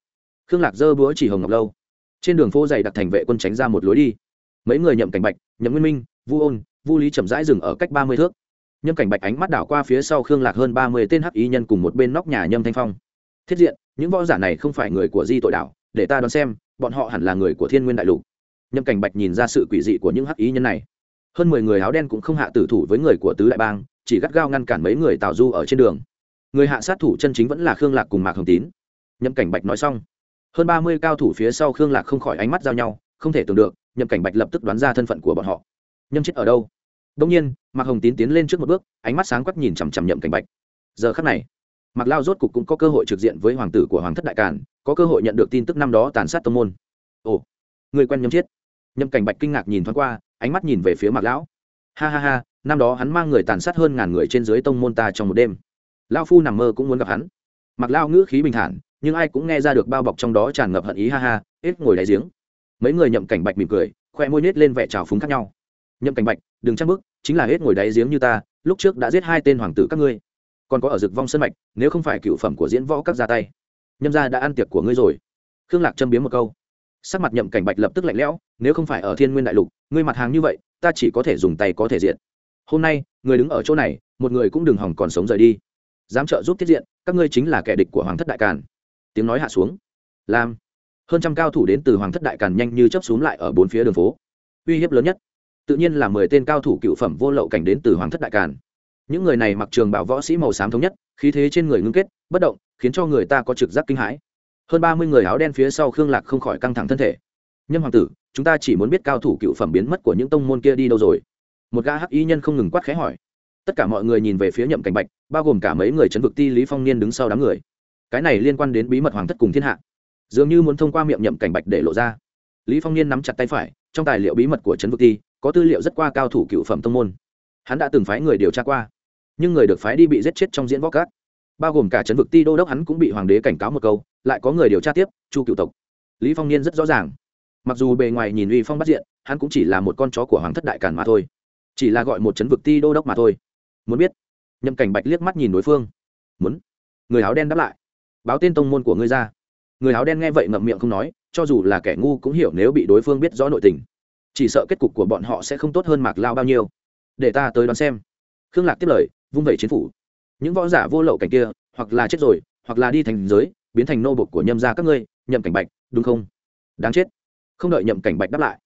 Khương lạc dơ búa chỉ hồng ngọc lâu. Trên đường phố dày đặc thành vệ quân tránh ra một lối đi. Mấy người nhậm cảnh bạch, nhậm nguyên minh, vu ôn vu lý chậm rãi dừng ở cách ba mươi thước. Nhâm cảnh bạch ánh mắt đảo qua phía sau khương lạc hơn ba mươi tên hắc y nhân cùng một bên nóc nhà nhâm thanh phong. Thiết diện, những võ giả này không phải người của di tội đảo, để ta đoán xem, bọn họ hẳn là người của thiên nguyên đại lục. Nhâm cảnh bạch nhìn ra sự quỷ dị của những hắc y nhân này. Hơn mười người áo đen cũng không hạ tử thủ với người của tứ đại bang, chỉ gắt gao ngăn cản mấy người tào du ở trên đường. Người hạ sát thủ chân chính vẫn là khương lạc cùng mạc hồng tín. Nhâm cảnh bạch nói xong. Hơn ba mươi cao thủ phía sau khương lạc không khỏi ánh mắt giao nhau, không thể tưởng được, Nhâm cảnh bạch lập tức đoán ra thân phận của bọn họ nhâm chết ở đâu? Đông nhiên, mạc hồng tín tiến lên trước một bước, ánh mắt sáng quắc nhìn chằm chằm nhậm cảnh bạch. Giờ khắc này, mạc lao rốt cục cũng có cơ hội trực diện với hoàng tử của hoàng thất đại càn, có cơ hội nhận được tin tức năm đó tàn sát tông môn. Ồ, người quen nhâm chết. Nhậm cảnh bạch kinh ngạc nhìn thoáng qua, ánh mắt nhìn về phía mạc lão. Ha ha ha, năm đó hắn mang người tàn sát hơn ngàn người trên dưới tông môn ta trong một đêm. Lao phu nằm mơ cũng muốn gặp hắn. Mặc lao ngữ khí bình thản, nhưng ai cũng nghe ra được bao bọc trong đó tràn ngập hận ý, ha ha, hết ngồi đáy giếng. Mấy người nhậm cảnh bạch mỉm cười, khoe môi nết lên vẻ trào phúng khác nhau nhậm cảnh bạch, đừng chắc bức, chính là hết ngồi đáy giếng như ta, lúc trước đã giết hai tên hoàng tử các ngươi. Còn có ở rực vong sân mạch, nếu không phải cựu phẩm của diễn võ các ra tay, nhâm gia đã ăn tiệc của ngươi rồi. Khương lạc châm biếm một câu. Sắc mặt nhậm cảnh bạch lập tức lạnh lẽo, nếu không phải ở thiên nguyên đại lục, ngươi mặt hàng như vậy, ta chỉ có thể dùng tay có thể diện. Hôm nay, người đứng ở chỗ này, một người cũng đừng hỏng còn sống rời đi. Dám trợ giúp tiết diện, các ngươi chính là kẻ địch của hoàng thất đại càn. Tiếng nói hạ xuống. Làm hơn trăm cao thủ đến từ hoàng thất đại càn nhanh như chấp xuống lại ở bốn phía đường phố. Uy hiếp lớn nhất tự nhiên là mười tên cao thủ cựu phẩm vô lậu cảnh đến từ hoàng thất đại càn. Những người này mặc trường bảo võ sĩ màu xám thống nhất, khí thế trên người ngưng kết, bất động, khiến cho người ta có trực giác kinh hãi. Hơn ba mươi người áo đen phía sau khương lạc không khỏi căng thẳng thân thể. Nhân hoàng tử, chúng ta chỉ muốn biết cao thủ cựu phẩm biến mất của những tông môn kia đi đâu rồi? Một gã hắc y nhân không ngừng quát khẽ hỏi. Tất cả mọi người nhìn về phía nhậm cảnh bạch, bao gồm cả mấy người chấn vực ti lý phong niên đứng sau đám người. Cái này liên quan đến bí mật hoàng thất cùng thiên hạ. Dường như muốn thông qua miệng nhậm cảnh bạch để lộ ra. Lý phong niên nắm chặt tay phải, trong tài liệu bí mật của Trấn vực ti có tư liệu rất qua cao thủ cựu phẩm tông môn. Hắn đã từng phái người điều tra qua. Nhưng người được phái đi bị giết chết trong diễn võ cát bao gồm cả chấn vực ti đô đốc hắn cũng bị hoàng đế cảnh cáo một câu, lại có người điều tra tiếp, chu cựu tộc. Lý phong niên rất rõ ràng. Mặc dù bề ngoài nhìn uy phong bắt diện, hắn cũng chỉ là một con chó của hoàng thất đại càn mà thôi. Chỉ là gọi một chấn vực ti đô đốc mà thôi. Muốn biết? Nhậm cảnh bạch liếc mắt nhìn đối phương. Muốn. Người áo đen đáp lại. Báo tên tông môn của ngươi ra. Người áo đen nghe vậy ngậm miệng không nói, cho dù là kẻ ngu cũng hiểu nếu bị đối phương biết rõ nội tình chỉ sợ kết cục của bọn họ sẽ không tốt hơn mạc lao bao nhiêu. Để ta tới đón xem. Khương lạc tiếp lời, vung vẩy chiến phủ. Những võ giả vô lậu cảnh kia, hoặc là chết rồi, hoặc là đi thành giới, biến thành nô bộc của nhâm gia các ngươi, nhậm cảnh bạch, đúng không? Đáng chết. Không đợi nhậm cảnh bạch đáp lại,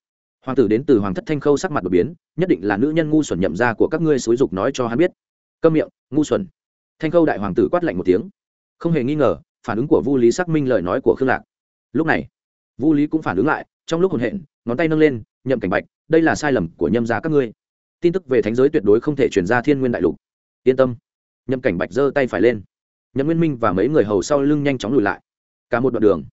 hoàng tử đến từ hoàng thất thanh khâu sắc mặt đột biến, nhất định là nữ nhân ngu xuẩn nhậm gia của các ngươi xúi dục nói cho hắn biết. Câm miệng, ngu xuẩn. Thanh khâu đại hoàng tử quát lạnh một tiếng. Không hề nghi ngờ, phản ứng của vu lý xác minh lời nói của khương lạc. Lúc này, vu lý cũng phản ứng lại, trong lúc hồn hện, ngón tay nâng lên nhậm cảnh bạch, đây là sai lầm của nhâm gia các ngươi. Tin tức về thánh giới tuyệt đối không thể chuyển ra thiên nguyên đại lục. Yên tâm. Nhậm cảnh bạch giơ tay phải lên. Nhậm nguyên minh và mấy người hầu sau lưng nhanh chóng lùi lại. Cả một đoạn đường,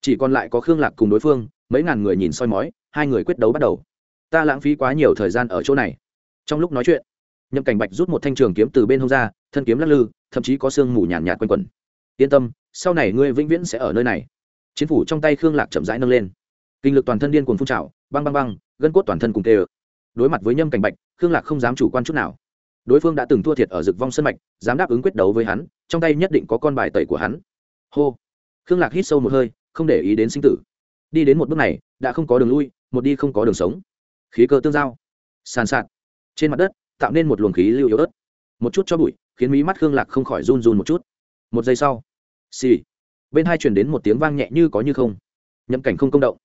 chỉ còn lại có khương lạc cùng đối phương, mấy ngàn người nhìn soi mói, hai người quyết đấu bắt đầu. Ta lãng phí quá nhiều thời gian ở chỗ này. Trong lúc nói chuyện, nhậm cảnh bạch rút một thanh trường kiếm từ bên hông ra, thân kiếm lắc lư, thậm chí có sương mù nhàn nhạt quanh quẩn. Yên tâm, sau này ngươi vĩnh viễn sẽ ở nơi này. Chiến phủ trong tay khương lạc chậm rãi nâng lên. Kinh lực toàn thân điên cuồng phun trào băng băng băng gân cốt toàn thân cùng tê ơ. Đối mặt với nhâm cảnh bạch khương lạc không dám chủ quan chút nào. Đối phương đã từng thua thiệt ở rực vong sân mạch dám đáp ứng quyết đấu với hắn trong tay nhất định có con bài tẩy của hắn. Hô. Khương lạc hít sâu một hơi không để ý đến sinh tử. Đi đến một bước này đã không có đường lui một đi không có đường sống. Khí cơ tương giao. Sàn sạt. Trên mặt đất tạo nên một luồng khí lưu yếu ớt. Một chút cho bụi khiến mí mắt khương lạc không khỏi run run một chút. Một giây sau xì, bên hai chuyển đến một tiếng vang nhẹ như có như không. Nhậm cảnh không công động.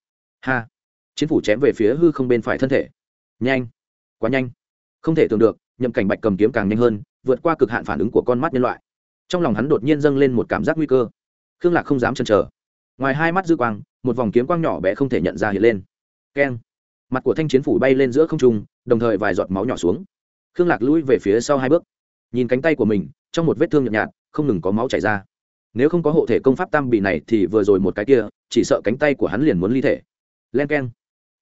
Ha chiến phủ chém về phía hư không bên phải thân thể. Nhanh, quá nhanh. Không thể tưởng được, nhậm cảnh bạch cầm kiếm càng nhanh hơn, vượt qua cực hạn phản ứng của con mắt nhân loại. Trong lòng hắn đột nhiên dâng lên một cảm giác nguy cơ. Khương lạc không dám chần chờ. Ngoài hai mắt dư quang, một vòng kiếm quang nhỏ bé không thể nhận ra hiện lên. Keng. Mặt của thanh chiến phủ bay lên giữa không trung, đồng thời vài giọt máu nhỏ xuống. Khương lạc lui về phía sau hai bước. Nhìn cánh tay của mình, trong một vết thương nhợt nhạt, không ngừng có máu chảy ra. Nếu không có hộ thể công pháp tam bị này thì vừa rồi một cái kia, chỉ sợ cánh tay của hắn liền muốn ly thể. Len keng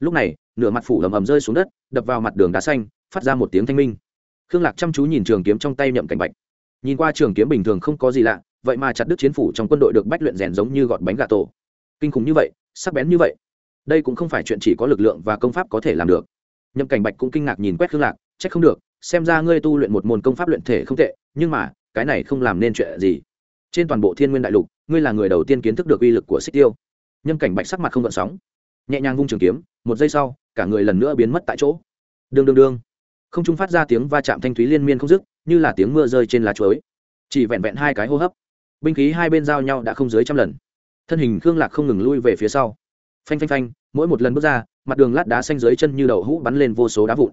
lúc này, nửa mặt phủ ầm ầm rơi xuống đất, đập vào mặt đường đá xanh, phát ra một tiếng thanh minh. Khương lạc chăm chú nhìn trường kiếm trong tay nhậm cảnh bạch. Nhìn qua trường kiếm bình thường không có gì lạ, vậy mà chặt đứt chiến phủ trong quân đội được bách luyện rèn giống như gọt bánh gà tổ. Kinh khủng như vậy, sắc bén như vậy. Đây cũng không phải chuyện chỉ có lực lượng và công pháp có thể làm được. Nhậm cảnh bạch cũng kinh ngạc nhìn quét khương lạc c h ắ c không được, xem ra ngươi tu luyện một môn công pháp luyện thể không tệ, nhưng mà, cái này không làm nên chuyện gì. Trên toàn bộ thiên nguyên đại lục, ngươi là người đầu tiên kiến thức được uy lực của xích tiêu. Nhâm cảnh bạch sắc mặt không gợn sóng, nhẹ nhàng vung trường kiếm một giây sau, cả người lần nữa biến mất tại chỗ. Đương đương đương. Không trung phát ra tiếng va chạm thanh thúy liên miên không dứt, như là tiếng mưa rơi trên lá chuối. Chỉ vẹn vẹn hai cái hô hấp. Binh khí hai bên giao nhau đã không dưới trăm lần. Thân hình khương lạc không ngừng lui về phía sau. Phanh phanh phanh, mỗi một lần bước ra, mặt đường lát đá xanh dưới chân như đậu hũ bắn lên vô số đá vụn.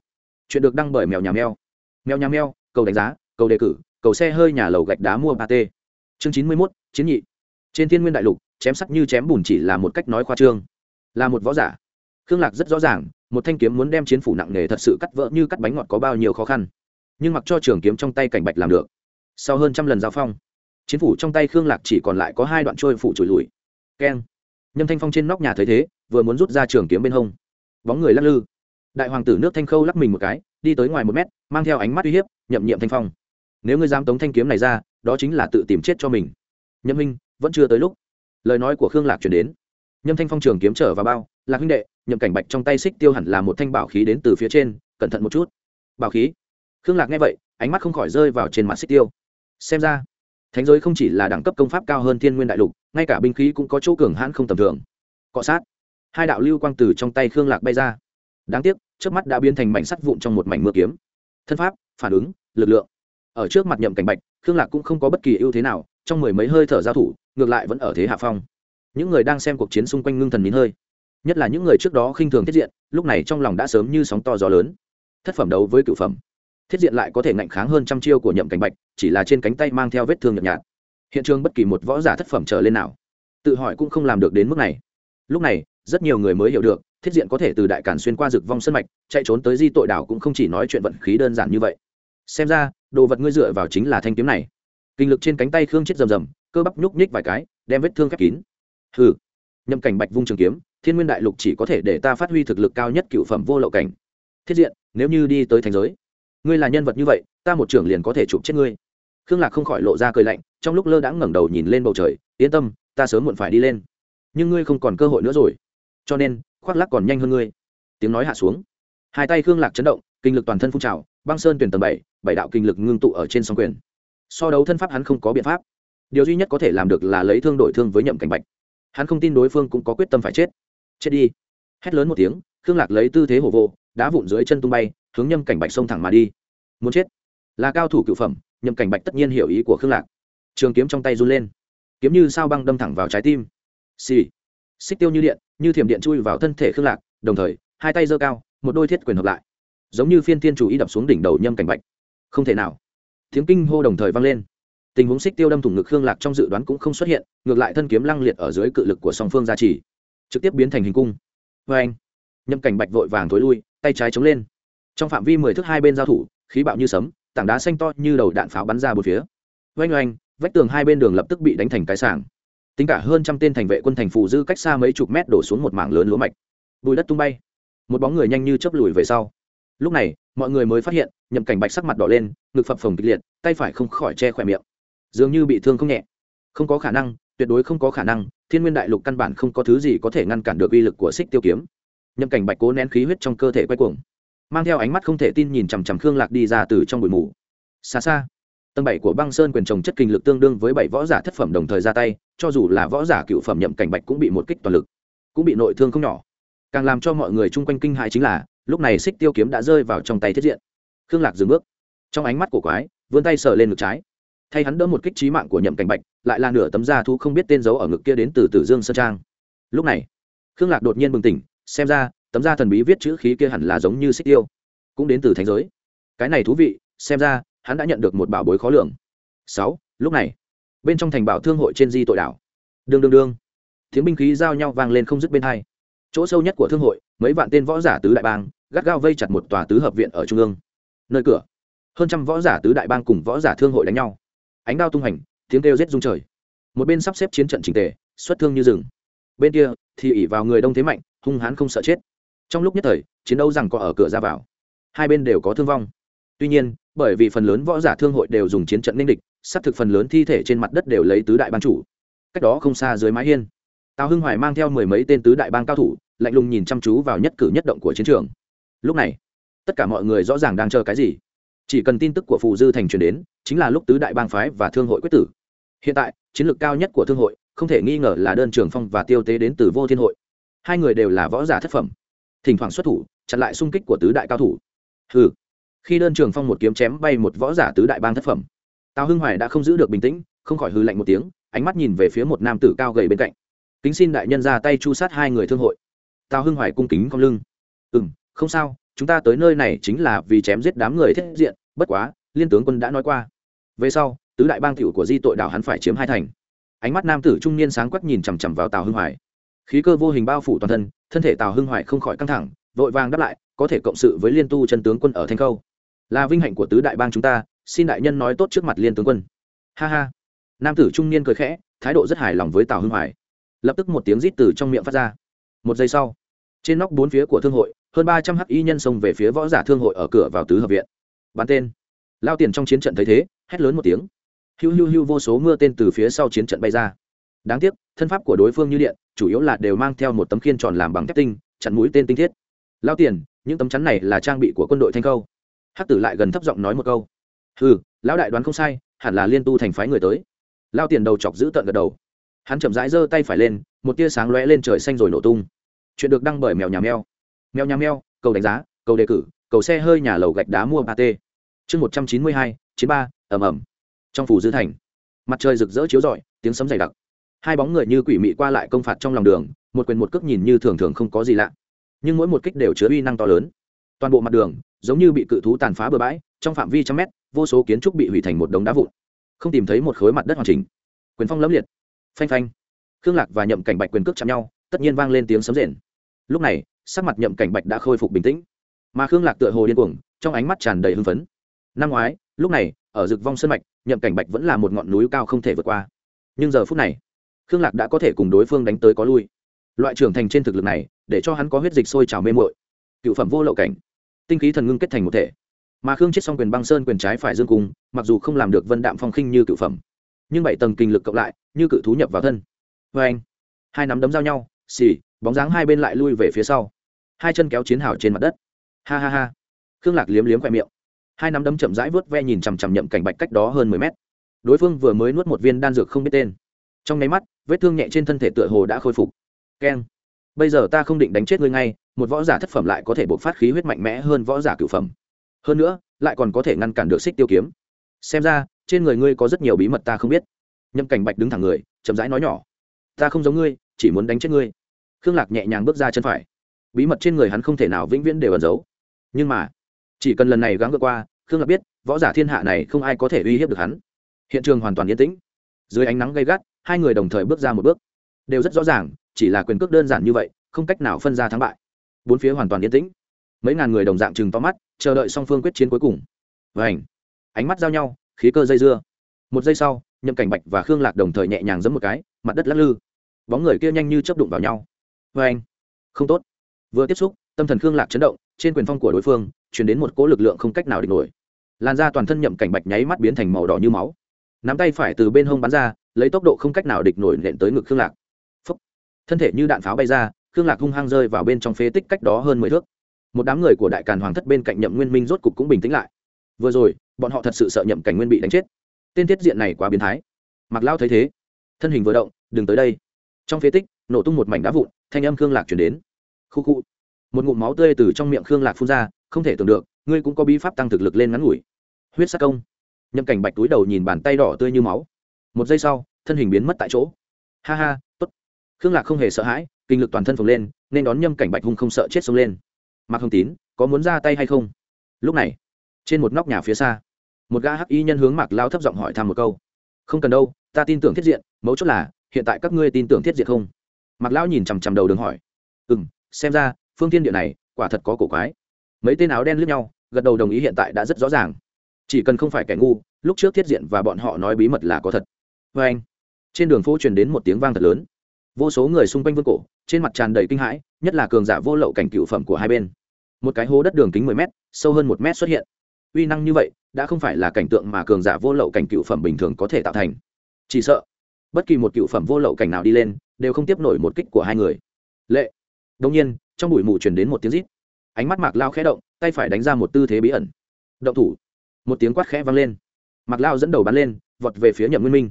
Chuyện được đăng bởi mèo nhà mèo. Mèo nhà mèo, cầu đánh giá, cầu đề cử, cầu xe hơi nhà lầu gạch đá mua ba t chương chín mươi mốt, chiến nhị. Trên thiên nguyên đại lục, chém sắc như chém bùn chỉ là một cách nói khoa trương. Là một võ giả khương lạc rất rõ ràng, một thanh kiếm muốn đem chiến phủ nặng nề thật sự cắt vỡ như cắt bánh ngọt có bao nhiêu khó khăn. Nhưng mặc cho trường kiếm trong tay cảnh bạch làm được, sau hơn trăm lần giao phong, chiến phủ trong tay khương lạc chỉ còn lại có hai đoạn trôi phủ trụi lùi. Keng. Nhâm thanh phong trên nóc nhà thấy thế, vừa muốn rút ra trường kiếm bên hông. Bóng người lắc lư. Đại hoàng tử nước thanh khâu lắc mình một cái, đi tới ngoài một mét, mang theo ánh mắt uy hiếp, nhậm nhiệm thanh phong. Nếu ngươi dám tống thanh kiếm này ra, đó chính là tự tìm chết cho mình. Nhâm minh vẫn chưa tới lúc. Lời nói của khương lạc chuyển đến. Nhâm thanh phong trường kiếm trở vào bao, lạc huynh đệ nhậm cảnh bạch trong tay xích tiêu hẳn là một thanh bảo khí đến từ phía trên, cẩn thận một chút. Bảo khí? Khương lạc nghe vậy, ánh mắt không khỏi rơi vào trên mặt xích tiêu. Xem ra, thánh giới không chỉ là đẳng cấp công pháp cao hơn thiên nguyên đại lục, ngay cả binh khí cũng có chỗ cường hãn không tầm thường. Cọ sát. Hai đạo lưu quang từ trong tay khương lạc bay ra. Đáng tiếc, trước mắt đã biến thành mảnh sắt vụn trong một mảnh mưa kiếm. Thân pháp, phản ứng, lực lượng. Ở trước mặt nhậm cảnh bạch, khương lạc cũng không có bất kỳ ưu thế nào, trong mười mấy hơi thở giao thủ, ngược lại vẫn ở thế hạ phong. Những người đang xem cuộc chiến xung quanh ngưng thần nín hơi nhất là những người trước đó khinh thường thiết diện, lúc này trong lòng đã sớm như sóng to gió lớn. Thất phẩm đấu với cựu phẩm. Thiết diện lại có thể ngạnh kháng hơn trăm chiêu của nhậm cảnh bạch, chỉ là trên cánh tay mang theo vết thương nhợt nhạt. Hiện trường bất kỳ một võ giả thất phẩm trở lên nào, tự hỏi cũng không làm được đến mức này. Lúc này, rất nhiều người mới hiểu được, thiết diện có thể từ đại cản xuyên qua rực vong sân mạch, chạy trốn tới di tội đảo cũng không chỉ nói chuyện vận khí đơn giản như vậy. Xem ra, đồ vật ngươi dựa vào chính là thanh kiếm này. Kinh lực trên cánh tay khương chết rầm rầm, cơ bắp nhúc nhích vài cái, đem vết thương khép kín. Hừ. Nhậm cảnh bạch vung trường kiếm thiên nguyên đại lục chỉ có thể để ta phát huy thực lực cao nhất cựu phẩm vô lậu cảnh. Thiết diện, nếu như đi tới thành giới, ngươi là nhân vật như vậy, ta một trưởng liền có thể chụp chết ngươi. Khương lạc không khỏi lộ ra cười lạnh, trong lúc lơ đãng ngẩng đầu nhìn lên bầu trời, yên tâm, ta sớm muộn phải đi lên. Nhưng ngươi không còn cơ hội nữa rồi. Cho nên, khoác lắc còn nhanh hơn ngươi. Tiếng nói hạ xuống. Hai tay khương lạc chấn động, kinh lực toàn thân phun trào, băng sơn tuyển tầng bảy bảy đạo kinh lực ngưng tụ ở trên song quyền. So đấu thân pháp hắn không có biện pháp. Điều duy nhất có thể làm được là lấy thương đổi thương với nhậm cảnh bạch. Hắn không tin đối phương cũng có quyết tâm phải chết chết đi. Hét lớn một tiếng, khương lạc lấy tư thế hổ vô đá vụn dưới chân tung bay, hướng nhâm cảnh bạch xông thẳng mà đi. Muốn chết? Là cao thủ cựu phẩm, nhâm cảnh bạch tất nhiên hiểu ý của khương lạc. Trường kiếm trong tay run lên. Kiếm như sao băng đâm thẳng vào trái tim. Xì. Xích tiêu như điện, như thiểm điện chui vào thân thể khương lạc, đồng thời, hai tay giơ cao, một đôi thiết quyền hợp lại. Giống như phiên thiên chủ ý đập xuống đỉnh đầu nhâm cảnh bạch. Không thể nào. Tiếng kinh hô đồng thời vang lên. Tình huống xích tiêu đâm thủng ngực khương lạc trong dự đoán cũng không xuất hiện, ngược lại thân kiếm lăng liệt ở dưới cự lực của song phương gia trì trực tiếp biến thành hình cung. Vê anh nhâm cảnh bạch vội vàng thối lui, tay trái chống lên. Trong phạm vi mười thước hai bên giao thủ, khí bạo như sấm, tảng đá xanh to như đầu đạn pháo bắn ra bốn phía. Oanh oanh vách tường hai bên đường lập tức bị đánh thành cái sảng. Tính cả hơn trăm tên thành vệ quân thành phù dư cách xa mấy chục mét đổ xuống một mảng lớn lúa mạch. Bùi đất tung bay. Một bóng người nhanh như chớp lùi về sau. Lúc này, mọi người mới phát hiện, nhậm cảnh bạch sắc mặt đỏ lên, ngực phập phồng kịch liệt, tay phải không khỏi che khỏe miệng. Dường như bị thương không nhẹ. Không có khả năng, tuyệt đối không có khả năng thiên nguyên đại lục căn bản không có thứ gì có thể ngăn cản được uy lực của xích tiêu kiếm. Nhậm cảnh bạch cố nén khí huyết trong cơ thể quay cuồng, mang theo ánh mắt không thể tin nhìn chằm chằm khương lạc đi ra từ trong bụi mù. Xa xa, tầng bảy của băng sơn quyền trồng chất kinh lực tương đương với bảy võ giả thất phẩm đồng thời ra tay, cho dù là võ giả cựu phẩm nhậm cảnh bạch cũng bị một kích toàn lực, cũng bị nội thương không nhỏ. Càng làm cho mọi người chung quanh kinh hại chính là, lúc này xích tiêu kiếm đã rơi vào trong tay thiết diện. Khương lạc dừng bước, trong ánh mắt của quái, vươn tay sờ lên ngực trái thay hắn đỡ một kích trí mạng của nhậm cảnh bạch, lại là nửa tấm da thu không biết tên dấu ở ngực kia đến từ tử dương sơn trang. Lúc này, khương lạc đột nhiên bừng tỉnh, xem ra, tấm da thần bí viết chữ khí kia hẳn là giống như xích tiêu, cũng đến từ thành giới. Cái này thú vị, xem ra, hắn đã nhận được một bảo bối khó lường. Sáu, lúc này, bên trong thành bảo thương hội trên di tội đảo. Đương đương đương. Tiếng binh khí giao nhau vang lên không dứt bên hai. Chỗ sâu nhất của thương hội, mấy vạn tên võ giả tứ đại bang, gắt gao vây chặt một tòa tứ hợp viện ở trung ương. Nơi cửa, hơn trăm võ giả tứ đại bang cùng võ giả thương hội đánh nhau ánh đao tung hành tiếng kêu rết rung trời. Một bên sắp xếp chiến trận trình tề, xuất thương như rừng. Bên kia, thì ỉ vào người đông thế mạnh, hung hãn không sợ chết. Trong lúc nhất thời, chiến đấu rằng có ở cửa ra vào. Hai bên đều có thương vong. Tuy nhiên, bởi vì phần lớn võ giả thương hội đều dùng chiến trận ninh địch xác thực phần lớn thi thể trên mặt đất đều lấy tứ đại ban chủ. Cách đó không xa dưới mái hiên, tào hưng hoài mang theo mười mấy tên tứ đại bang cao thủ, lạnh lùng nhìn chăm chú vào nhất cử nhất động của chiến trường. Lúc này, tất cả mọi người rõ ràng đang chờ cái gì chỉ cần tin tức của phù dư thành truyền đến, chính là lúc tứ đại bang phái và thương hội quyết tử. Hiện tại, chiến lược cao nhất của thương hội, không thể nghi ngờ là đơn trường phong và tiêu tế đến từ vô thiên hội. Hai người đều là võ giả thất phẩm. Thỉnh thoảng xuất thủ, chặn lại xung kích của tứ đại cao thủ. Ừ khi đơn trường phong một kiếm chém bay một võ giả tứ đại bang thất phẩm, tào hưng hoài đã không giữ được bình tĩnh, không khỏi hư lạnh một tiếng, ánh mắt nhìn về phía một nam tử cao gầy bên cạnh. Kính xin đại nhân ra tay chu sát hai người thương hội. Tào hưng hoài cung kính không lưng. Ừ m không sao, chúng ta tới nơi này chính là vì chém giết đám người thiết diện bất quá, liên tướng quân đã nói qua. Về sau, tứ đại bang cựu của di tội đảo hắn phải chiếm hai thành. Ánh mắt nam tử trung niên sáng quắc nhìn chằm chằm vào tào hưng hoài. Khí cơ vô hình bao phủ toàn thân thân thể tào hưng hoài không khỏi căng thẳng, vội vàng đáp lại, có thể cộng sự với liên tu chân tướng quân ở thanh khâu. Là vinh hạnh của tứ đại bang chúng ta, xin đại nhân nói tốt trước mặt liên tướng quân. Ha ha. Nam tử trung niên cười khẽ, thái độ rất hài lòng với tào hưng hoài. Lập tức một tiếng rít từ trong miệng phát ra. Một giây sau, trên nóc bốn phía của thương hội, hơn ba trăm hắc y nhân xông về phía võ giả thương hội ở cửa vào tứ hợp viện bắn tên. Lao tiền trong chiến trận thấy thế, hét lớn một tiếng. Hiu hiu hiu vô số mưa tên từ phía sau chiến trận bay ra. Đáng tiếc, thân pháp của đối phương như điện, chủ yếu là đều mang theo một tấm khiên tròn làm bằng thép tinh, chặn mũi tên tinh thiết. Lao tiền, những tấm chắn này là trang bị của quân đội thanh câu hắc tử lại gần thấp giọng nói một câu. Ừ lão đại đoán không sai, hẳn là liên tu thành phái người tới. Lao tiền đầu chọc giữ tận gật đầu. Hắn chậm rãi giơ tay phải lên, một tia sáng lóe lên trời xanh rồi nổ tung. Chuyện được đăng bởi mèo nhà mèo. Mèo nhà mèo, cầu đánh giá, cầu đề cử cầu xe hơi nhà lầu gạch đá mua ba t. Chương một trăm chín mươi hai chín ba ẩm ẩm trong phủ dư thành, mặt trời rực rỡ chiếu rọi, tiếng sấm dày đặc. Hai bóng người như quỷ mị qua lại công phạt trong lòng đường, một quyền một cước nhìn như thường thường không có gì lạ. Nhưng mỗi một kích đều chứa uy năng to lớn. Toàn bộ mặt đường, giống như bị cự thú tàn phá bừa bãi, trong phạm vi trăm mét, vô số kiến trúc bị hủy thành một đống đá vụn. Không tìm thấy một khối mặt đất hoàn chỉnh. Quyền phong lẫm liệt. Phanh phanh. Khương lạc và nhậm cảnh bạch quyền cước chạm nhau, tất nhiên vang lên tiếng sấm rền. Lúc này, sắc mặt nhậm cảnh bạch đã khôi phục bình tĩnh mà khương lạc tựa hồ điên cuồng, trong ánh mắt tràn đầy hưng phấn. Năm ngoái, lúc này, ở rực vong sân mạch, nhậm cảnh bạch vẫn là một ngọn núi cao không thể vượt qua. Nhưng giờ phút này, khương lạc đã có thể cùng đối phương đánh tới có lui. Loại trưởng thành trên thực lực này, để cho hắn có huyết dịch sôi trào mê mội cựu phẩm vô lậu cảnh. Tinh khí thần ngưng kết thành một thể. Mà khương chết xong quyền băng sơn quyền trái phải dương cung, mặc dù không làm được vân đạm phong khinh như cựu phẩm, nhưng bảy tầng kinh lực cộng lại, như cự thú nhập vào thân. Vê anh, hai nắm đấm giao nhau, xì, bóng dáng hai bên lại lui về phía sau. Hai chân kéo chiến hào trên mặt đất ha ha ha. Khương lạc liếm liếm khoe miệng. Hai nắm đấm chậm rãi vớt ve nhìn chằm chằm nhậm cảnh bạch cách đó hơn mười mét. Đối phương vừa mới nuốt một viên đan dược không biết tên. Trong nháy mắt, vết thương nhẹ trên thân thể tựa hồ đã khôi phục. Keng. Bây giờ ta không định đánh chết ngươi ngay, một võ giả thất phẩm lại có thể bộc phát khí huyết mạnh mẽ hơn võ giả cửu phẩm. Hơn nữa, lại còn có thể ngăn cản được xích tiêu kiếm. Xem ra, trên người ngươi có rất nhiều bí mật ta không biết. Nhậm cảnh bạch đứng thẳng người, chậm rãi nói nhỏ. Ta không giống ngươi, chỉ muốn đánh chết ngươi. Khương lạc nhẹ nhàng bước ra chân phải. Bí mật trên người hắn không thể nào vĩnh viễn đều ẩn giấu nhưng mà, chỉ cần lần này gắng vượt qua, khương lạc biết, võ giả thiên hạ này không ai có thể uy hiếp được hắn. Hiện trường hoàn toàn yên tĩnh. Dưới ánh nắng gay gắt, hai người đồng thời bước ra một bước. Đều rất rõ ràng, chỉ là quyền cước đơn giản như vậy, không cách nào phân ra thắng bại. Bốn phía hoàn toàn yên tĩnh. Mấy ngàn người đồng dạng chừng to mắt, chờ đợi song phương quyết chiến cuối cùng. Và ảnh ánh mắt giao nhau, khí cơ dây dưa. Một giây sau, nhậm cảnh bạch và khương lạc đồng thời nhẹ nhàng giấm một cái, mặt đất lắc lư. Bóng người kia nhanh như chấp đụng vào nhau. Và anh không tốt. Vừa tiếp xúc, tâm thần khương lạc chấn động trên quyền phong của đối phương, chuyển đến một cỗ lực lượng không cách nào địch nổi. Làn da toàn thân nhậm cảnh bạch nháy mắt biến thành màu đỏ như máu. Nắm tay phải từ bên hông bắn ra, lấy tốc độ không cách nào địch nổi nện tới ngực khương lạc. Phúc. thân thể như đạn pháo bay ra, khương lạc hung hăng rơi vào bên trong phế tích cách đó hơn mười thước. Một đám người của đại càn hoàng thất bên cạnh nhậm nguyên minh rốt cục cũng bình tĩnh lại. Vừa rồi, bọn họ thật sự sợ nhậm cảnh nguyên bị đánh chết. Tên tiết diện này quá biến thái. Mặc lao thấy thế. Thân hình vừa động, đừng tới đây. Trong phế tích, nổ tung một mảnh đá vụn, thanh âm khương lạc chuyển đến. Khu khu một ngụm máu tươi từ trong miệng khương lạc phun ra, không thể tưởng được, ngươi cũng có bí pháp tăng thực lực lên ngắn ngủi. Huyết sắc công. Nhậm cảnh bạch túi đầu nhìn bàn tay đỏ tươi như máu. Một giây sau, thân hình biến mất tại chỗ. Ha ha, tốt. Khương lạc không hề sợ hãi, kinh lực toàn thân phồng lên, nên đón nhâm cảnh bạch hung không sợ chết xông lên. Mạc hồng tín, có muốn ra tay hay không? Lúc này, trên một nóc nhà phía xa, một gã hắc y nhân hướng mạc lao thấp giọng hỏi thăm một câu. Không cần đâu, ta tin tưởng thiết diện, mấu chốt là, hiện tại các ngươi tin tưởng thiết diện không? Mạc lão nhìn chằm chằm đầu đường hỏi. Ừ m xem ra phương tiên địa này, quả thật có cổ quái. Mấy tên áo đen lướt nhau, gật đầu đồng ý hiện tại đã rất rõ ràng. Chỉ cần không phải kẻ ngu, lúc trước thiết diện và bọn họ nói bí mật là có thật. Vê anh, trên đường phố truyền đến một tiếng vang thật lớn. Vô số người xung quanh vương cổ, trên mặt tràn đầy kinh hãi, nhất là cường giả vô lậu cảnh cựu phẩm của hai bên. Một cái hố đất đường kính mười m sâu hơn một m xuất hiện. Uy năng như vậy, đã không phải là cảnh tượng mà cường giả vô lậu cảnh cựu phẩm bình thường có thể tạo thành. Chỉ sợ, bất kỳ một cựu phẩm vô lậu cảnh nào đi lên, đều không tiếp nổi một kích của hai người. Lệ. Đông nhiên trong bụi mù truyền đến một tiếng rít. Ánh mắt mạc lao khẽ động, tay phải đánh ra một tư thế bí ẩn. Động thủ. Một tiếng quát khẽ vang lên. Mạc lao dẫn đầu bắn lên, vọt về phía nhậm nguyên minh.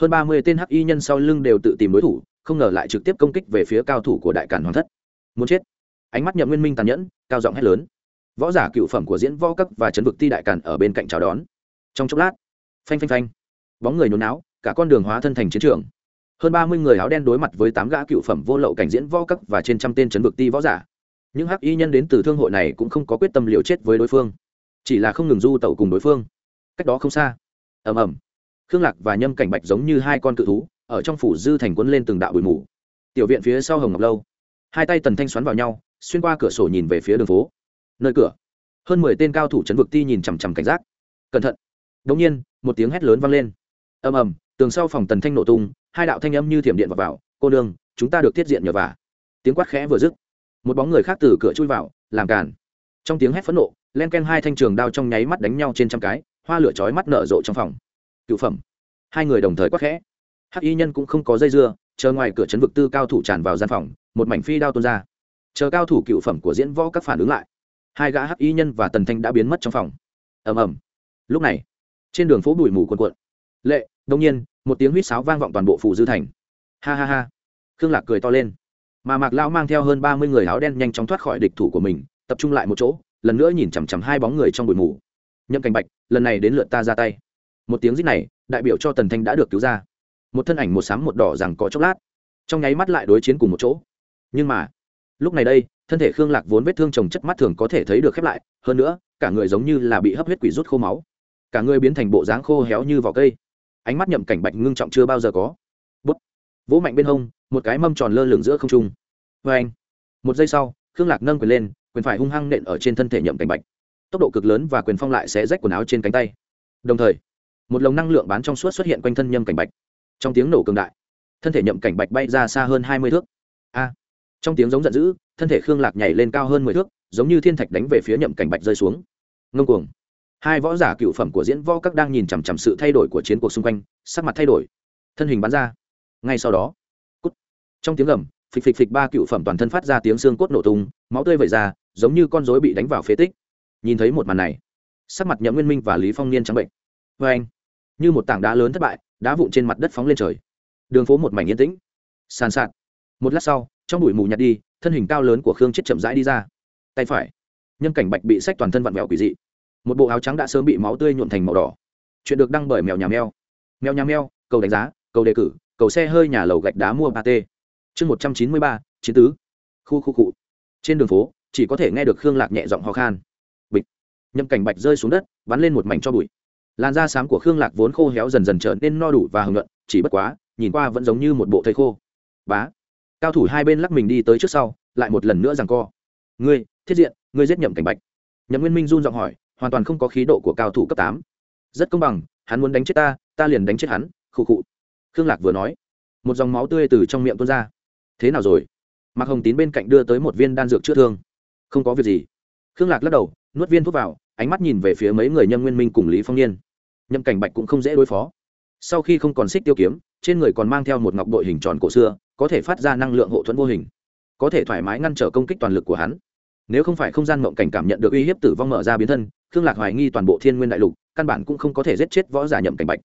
Hơn ba mươi tên hắc y nhân sau lưng đều tự tìm đối thủ, không ngờ lại trực tiếp công kích về phía cao thủ của đại cản hoàng thất. Muốn chết. Ánh mắt nhậm nguyên minh tàn nhẫn, cao giọng hét lớn. Võ giả cựu phẩm của diễn võ cấp và chấn vực ti đại cản ở bên cạnh chào đón. Trong chốc lát, phanh phanh phanh. Bóng người nhốn náo, cả con đường hóa thân thành chiến trường hơn ba mươi người áo đen đối mặt với tám gã cựu phẩm vô lậu cảnh diễn võ cấp và trên trăm tên chấn vực ti võ giả. Những hắc y nhân đến từ thương hội này cũng không có quyết tâm liều chết với đối phương, chỉ là không ngừng du tẩu cùng đối phương. Cách đó không xa, ầm ầm, khương lạc và nhâm cảnh bạch giống như hai con cự thú, ở trong phủ dư thành quấn lên từng đạo bụi mù. Tiểu viện phía sau hồng ngọc lâu, hai tay tần thanh xoắn vào nhau, xuyên qua cửa sổ nhìn về phía đường phố. Nơi cửa, hơn mười tên cao thủ chấn vực ti nhìn chằm chằm cảnh giác. Cẩn thận. Đống nhiên, một tiếng hét lớn vang lên. Ầm ầm, tường sau phòng tần thanh nổ tung hai đạo thanh âm như thiểm điện vào, vào cô đương chúng ta được tiết diện nhờ vả. Tiếng quát khẽ vừa dứt một bóng người khác từ cửa chui vào làm càn. Trong tiếng hét phẫn nộ len ken hai thanh trường đao trong nháy mắt đánh nhau trên trăm cái hoa lửa chói mắt nở rộ trong phòng. Cựu phẩm. Hai người đồng thời quát khẽ. Hắc y nhân cũng không có dây dưa chờ ngoài cửa chấn vực tư cao thủ tràn vào gian phòng một mảnh phi đao tuôn ra. Chờ cao thủ cựu phẩm của diễn võ các phản ứng lại hai gã hắc y nhân và tần thanh đã biến mất trong phòng. Ầm ầm. Lúc này trên đường phố bụi mù quần quận lệ đông nhiên, một tiếng huýt sáo vang vọng toàn bộ phủ dư thành. Ha ha ha. Khương lạc cười to lên. Mà mạc lao mang theo hơn ba mươi người áo đen nhanh chóng thoát khỏi địch thủ của mình, tập trung lại một chỗ, lần nữa nhìn chằm chằm hai bóng người trong bụi mù. Nhậm cảnh bạch, lần này đến lượt ta ra tay. Một tiếng rít này, đại biểu cho tần thanh đã được cứu ra. Một thân ảnh một sáng một đỏ rằng có chốc lát. Trong nháy mắt lại đối chiến cùng một chỗ. Nhưng mà, lúc này đây, thân thể khương lạc vốn vết thương trồng chất mắt thường có thể thấy được khép lại, hơn nữa, cả người giống như là bị hấp huyết quỷ rút khô máu. Cả người biến thành bộ dáng khô héo như vỏ cây ánh mắt nhậm cảnh bạch ngưng trọng chưa bao giờ có. Bút. Vỗ mạnh bên hông, một cái mâm tròn lơ lửng giữa không trung. Vê anh. Một giây sau, khương lạc nâng quyền lên, quyền phải hung hăng nện ở trên thân thể nhậm cảnh bạch. Tốc độ cực lớn và quyền phong lại sẽ rách quần áo trên cánh tay. Đồng thời, một lồng năng lượng bán trong suốt xuất hiện quanh thân Nhậm cảnh bạch. Trong tiếng nổ cường đại, thân thể nhậm cảnh bạch bay ra xa hơn hai mươi thước. A. Trong tiếng giống giận dữ, thân thể khương lạc nhảy lên cao hơn mười thước, giống như thiên thạch đánh về phía nhậm cảnh bạch rơi xuống. Ngông cuồng hai võ giả cựu phẩm của diễn võ các đang nhìn chằm chằm sự thay đổi của chiến cuộc xung quanh, sắc mặt thay đổi. Thân hình bắn ra. Ngay sau đó, cút. trong tiếng gầm, phịch phịch phịch ba cựu phẩm toàn thân phát ra tiếng xương cốt nổ tung, máu tươi vẩy ra, giống như con rối bị đánh vào phế tích. Nhìn thấy một màn này, sắc mặt nhậm nguyên minh và lý phong niên trắng bệnh. Vê anh, như một tảng đá lớn thất bại, đá vụn trên mặt đất phóng lên trời. Đường phố một mảnh yên tĩnh. Sàn sạt. Một lát sau, trong bụi mù nhạt đi, thân hình cao lớn của khương chết chậm rãi đi ra. Tay phải, nhân cảnh bạch bị sách toàn thân vặn vẹo quỷ dị một bộ áo trắng đã sớm bị máu tươi nhuộn thành màu đỏ. Chuyện được đăng bởi mèo nhà mèo. Mèo nhà mèo, cầu đánh giá, cầu đề cử, cầu xe hơi nhà lầu gạch đá mua ba t chương một trăm chín mươi ba, chiến tứ. Khu khu cụ trên đường phố, chỉ có thể nghe được khương lạc nhẹ giọng ho khan. Bịch. Nhâm cảnh bạch rơi xuống đất, bắn lên một mảnh cho bụi. Làn da xám của khương lạc vốn khô héo dần dần trở nên no đủ và hưởng luận chỉ bất quá, nhìn qua vẫn giống như một bộ thây khô. Bá. Cao thủ hai bên lắc mình đi tới trước sau, lại một lần nữa rằng co. Ngươi, thiết diện, ngươi giết nhậm cảnh bạch. Nhậm nguyên minh run giọng hỏi hoàn toàn không có khí độ của cao thủ cấp tám. Rất công bằng, hắn muốn đánh chết ta ta liền đánh chết hắn, khụ khụ. Khương lạc vừa nói, một dòng máu tươi từ trong miệng tuôn ra. Thế nào rồi? Mạc hồng tín bên cạnh đưa tới một viên đan dược chữa thương. Không có việc gì. Khương lạc lắc đầu, nuốt viên thuốc vào, ánh mắt nhìn về phía mấy người nhâm nguyên minh cùng lý phong niên. Nhâm cảnh bạch cũng không dễ đối phó. Sau khi không còn xích tiêu kiếm, trên người còn mang theo một ngọc đội hình tròn cổ xưa, có thể phát ra năng lượng hộ thuẫn vô hình. Có thể thoải mái ngăn trở công kích toàn lực của hắn. Nếu không phải không gian mộng cảnh cảm nhận được uy hiếp tử vong mở ra biến thân khương lạc hoài nghi toàn bộ thiên nguyên đại lục, căn bản cũng không có thể giết chết võ giả nhậm cảnh bạch.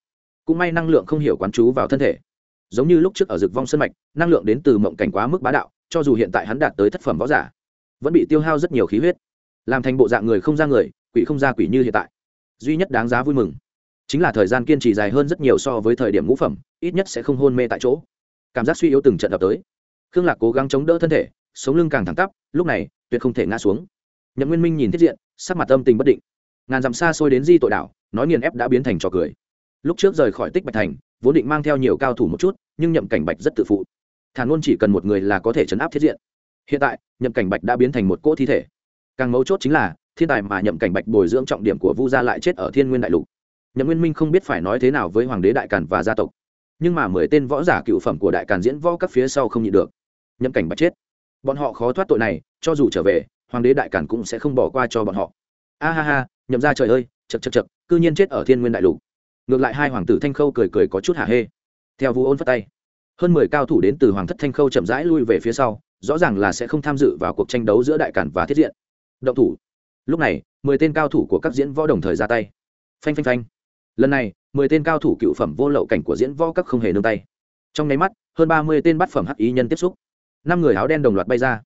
Cũng may năng lượng không hiểu quán chú vào thân thể. Giống như lúc trước ở dực vong sân mạch, năng lượng đến từ mộng cảnh quá mức bá đạo, cho dù hiện tại hắn đạt tới thất phẩm võ giả, vẫn bị tiêu hao rất nhiều khí huyết. Làm thành bộ dạng người không ra người, quỷ không ra quỷ như hiện tại. Duy nhất đáng giá vui mừng chính là thời gian kiên trì dài hơn rất nhiều so với thời điểm ngũ phẩm, ít nhất sẽ không hôn mê tại chỗ. Cảm giác suy yếu từng trận đập tới. Khương lạc cố gắng chống đỡ thân thể, sống lưng càng thẳng tắp, lúc này, tuyệt không thể ngã xuống. Nhậm nguyên minh nhìn thiết diện, sắc mặt âm tình bất định ngàn dặm xa xôi đến di tội đảo, nói nghiền ép đã biến thành trò cười. Lúc trước rời khỏi tích bạch thành, vốn định mang theo nhiều cao thủ một chút, nhưng nhậm cảnh bạch rất tự phụ. Thản luôn chỉ cần một người là có thể chấn áp thiết diện. Hiện tại, nhậm cảnh bạch đã biến thành một cỗ thi thể. Càng mấu chốt chính là, thiên tài mà nhậm cảnh bạch bồi dưỡng trọng điểm của vu gia lại chết ở thiên nguyên đại lục. Nhậm nguyên minh không biết phải nói thế nào với hoàng đế đại càn và gia tộc, nhưng mà mười tên võ giả cựu phẩm của đại càn diễn võ các phía sau không nhịn được. Nhậm cảnh bạch chết. Bọn họ khó thoát tội này, cho dù trở về, hoàng đế đại càn cũng sẽ không bỏ qua cho bọn họ. A ha ha nhậm ra trời ơi chật chật chật cư nhiên chết ở thiên nguyên đại lục. Ngược lại hai hoàng tử thanh khâu cười cười có chút hả hê. Theo vũ ôn phất tay, hơn mười cao thủ đến từ hoàng thất thanh khâu chậm rãi lui về phía sau, rõ ràng là sẽ không tham dự vào cuộc tranh đấu giữa đại cản và thiết diện. Động thủ. Lúc này, mười tên cao thủ của các diễn võ đồng thời ra tay. Phanh phanh phanh. Lần này, mười tên cao thủ cựu phẩm vô lậu cảnh của diễn võ các không hề nương tay. Trong nháy mắt, hơn ba mươi tên bát phẩm hắc ý nhân tiếp xúc. Năm người áo đen đồng loạt bay ra.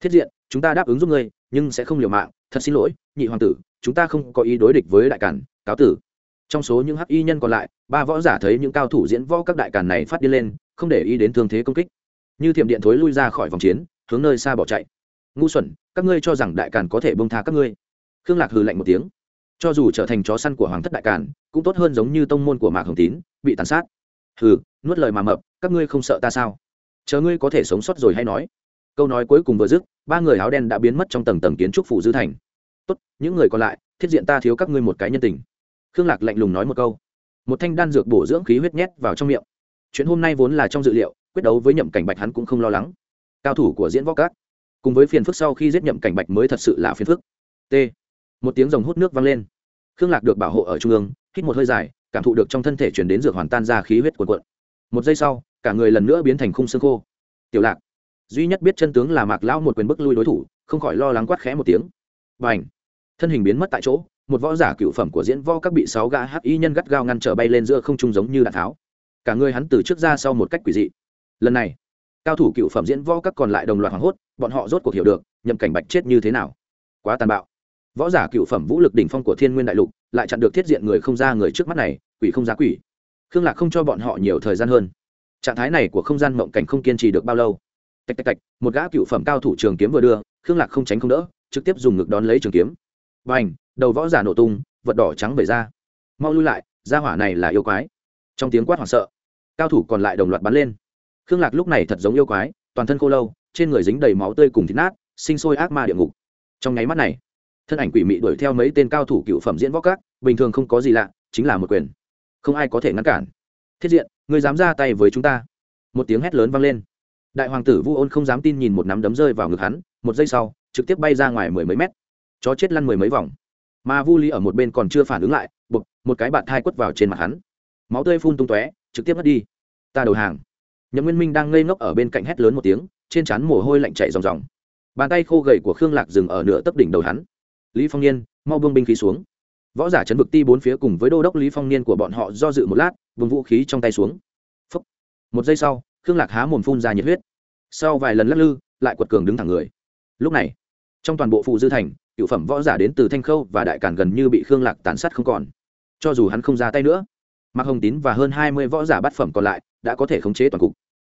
Thiết diện, chúng ta đáp ứng giúp ngươi, nhưng sẽ không liều mạng, thật xin lỗi, nhị hoàng tử chúng ta không có ý đối địch với đại cản cáo tử. Trong số những hắc y nhân còn lại, ba võ giả thấy những cao thủ diễn võ các đại cản này phát đi lên, không để ý đến thương thế công kích. Như thiểm điện thối lui ra khỏi vòng chiến, hướng nơi xa bỏ chạy. Ngu xuẩn, các ngươi cho rằng đại càn có thể bông tha các ngươi. Khương lạc hừ lạnh một tiếng. Cho dù trở thành chó săn của hoàng thất đại càn, cũng tốt hơn giống như tông môn của mạc hồng tín, bị tàn sát. Hừ, nuốt lời mà mập, các ngươi không sợ ta sao? Chờ ngươi có thể sống sót rồi hay nói. Câu nói cuối cùng vừa dứt, ba người áo đen đã biến mất trong tầng tầng kiến trúc phủ dư thành tốt, những người còn lại, thiết diện ta thiếu các ngươi một cái nhân tình. Khương lạc lạnh lùng nói một câu. Một thanh đan dược bổ dưỡng khí huyết nhét vào trong miệng. Chuyện hôm nay vốn là trong dự liệu, quyết đấu với nhậm cảnh bạch hắn cũng không lo lắng. Cao thủ của diễn võ các, cùng với phiền phức sau khi giết nhậm cảnh bạch mới thật sự là phiền phức. T. Một tiếng rồng hút nước vang lên. Khương lạc được bảo hộ ở trung ương, hít một hơi dài, cảm thụ được trong thân thể chuyển đến dược hoàn tan ra khí huyết cuộn cuộn. Một giây sau, cả người lần nữa biến thành khung xương khô. Tiểu lạc. Duy nhất biết chân tướng là mạc lão một quyền bức lui đối thủ, không khỏi lo lắng quát khẽ một tiếng. B à n h thân hình biến mất tại chỗ, một võ giả cựu phẩm của diễn võ các bị sáu gã hắc y nhân gắt gao ngăn trở bay lên giữa không trung giống như đạn tháo. Cả người hắn từ trước ra sau một cách quỷ dị. Lần này, cao thủ cựu phẩm diễn võ các còn lại đồng loạt hoảng hốt, bọn họ rốt cuộc hiểu được, nhậm cảnh bạch chết như thế nào. Quá tàn bạo. Võ giả cựu phẩm vũ lực đỉnh phong của thiên nguyên đại lục lại chặn được thiết diện người không ra người trước mắt này, quỷ không ra quỷ. Khương lạc không cho bọn họ nhiều thời gian hơn. Trạng thái này của không gian mộng cảnh không kiên trì được bao lâu. Tạch tạch tạch, một gã cựu phẩm cao thủ trường kiếm vừa đưa, khương lạc không tránh không đỡ, trực tiếp dùng ngực đón lấy trường kiếm và ảnh, đầu võ giả nổ tung, vật đỏ trắng bể ra. Mau lui lại ra hỏa này là yêu quái. Trong tiếng quát hoảng sợ, cao thủ còn lại đồng loạt bắn lên. Khương lạc lúc này thật giống yêu quái, toàn thân khô lâu, trên người dính đầy máu tươi cùng thịt nát, sinh sôi ác ma địa ngục. Trong nháy mắt này, thân ảnh quỷ mị đuổi theo mấy tên cao thủ cựu phẩm diễn võ các, bình thường không có gì lạ, chính là một quyền. Không ai có thể ngăn cản. Thiết diện người dám ra tay với chúng ta. Một tiếng hét lớn vang lên. Đại hoàng tử vu ôn không dám tin nhìn một nắm đấm rơi vào ngực hắn, một giây sau, trực tiếp bay ra ngoài mười mấy mét chó chết lăn mười mấy vòng. Mà vu lý ở một bên còn chưa phản ứng lại bực một cái bạt thai quất vào trên mặt hắn. Máu tươi phun tung tóe, trực tiếp mất đi. Ta đầu hàng. Nhậm nguyên minh đang ngây ngốc ở bên cạnh hét lớn một tiếng, trên trán mồ hôi lạnh chạy ròng ròng. Bàn tay khô gầy của khương lạc dừng ở nửa tấp đỉnh đầu hắn. Lý phong niên, mau buông binh khí xuống. Võ giả chấn vực ti bốn phía cùng với đô đốc lý phong niên của bọn họ do dự một lát, vùng vũ khí trong tay xuống. Phúc. một giây sau, khương lạc há mồm phun ra nhiệt huyết. Sau vài lần lắc lư, lại quật cường đứng thẳng người. Lúc này, trong toàn bộ phụ dư thành cựu phẩm võ giả đến từ thanh khâu và đại cản gần như bị khương lạc tàn sát không còn. Cho dù hắn không ra tay nữa, mạc hồng tín và hơn hai mươi võ giả bát phẩm còn lại đã có thể khống chế toàn cục.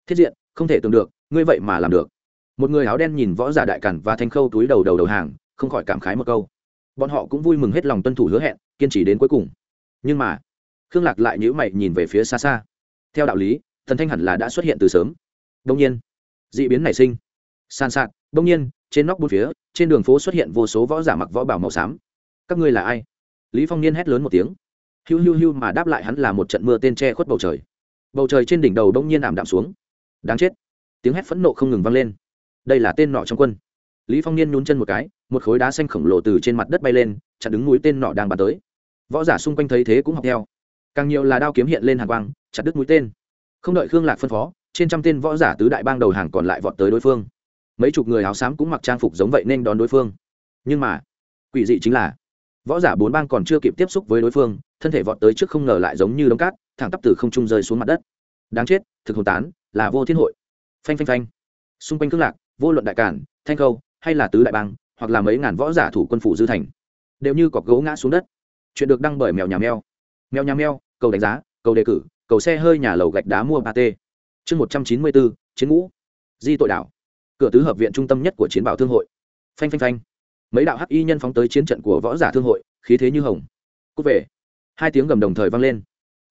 Thiết diện, không thể tưởng được, ngươi vậy mà làm được. Một người áo đen nhìn võ giả đại cản và thanh khâu túi đầu đầu đầu hàng, không khỏi cảm khái một câu. Bọn họ cũng vui mừng hết lòng tuân thủ hứa hẹn, kiên trì đến cuối cùng. Nhưng mà, khương lạc lại nhữ mày nhìn về phía xa xa. Theo đạo lý, thần thanh hẳn là đã xuất hiện từ sớm. Đông nhiên d ị biến nảy sinh. San sạt, đông nhiên trên nóc bốn phía, trên đường phố xuất hiện vô số võ giả mặc võ bảo màu xám. Các ngươi là ai? Lý phong niên hét lớn một tiếng. Hiu hiu hiu mà đáp lại hắn là một trận mưa tên che khuất bầu trời. Bầu trời trên đỉnh đầu đông nhiên ảm đạm xuống. Đáng chết. Tiếng hét phẫn nộ không ngừng vang lên. Đây là tên nọ trong quân. Lý phong niên nhún chân một cái, một khối đá xanh khổng lồ từ trên mặt đất bay lên, chặn đứng núi tên nọ đang bắn tới. Võ giả xung quanh thấy thế cũng học theo. Càng nhiều là đao kiếm hiện lên hàng quang, chặt đứt mũi tên. Không đợi khương lạc phân phó, trên trăm tên võ giả tứ đại bang đầu hàng còn lại vọt tới đối phương mấy chục người áo xám cũng mặc trang phục giống vậy nên đón đối phương. Nhưng mà, quỷ dị chính là, võ giả bốn bang còn chưa kịp tiếp xúc với đối phương, thân thể vọt tới trước không ngờ lại giống như đống cát, thẳng tắp từ không trung rơi xuống mặt đất. Đáng chết, thực hồn tán, là vô thiên hội. Phanh phanh phanh. Xung quanh cương lạc, vô luận đại cản, thanh khâu, hay là tứ đại bang, hoặc là mấy ngàn võ giả thủ quân phủ dư thành, đều như cọc gấu ngã xuống đất. Chuyện được đăng bởi mèo nhà mèo. Mèo nhà mèo, cầu đánh giá, cầu đề cử, cầu xe hơi nhà lầu gạch đá mua ba t chương một trăm chín mươi bốn, chiến ngũ. Di tội đảo cửa tứ hợp viện trung tâm nhất của chiến bảo thương hội. Phanh phanh phanh. Mấy đạo hắc y nhân phóng tới chiến trận của võ giả thương hội, khí thế như hồng. Cúc về. Hai tiếng gầm đồng thời vang lên.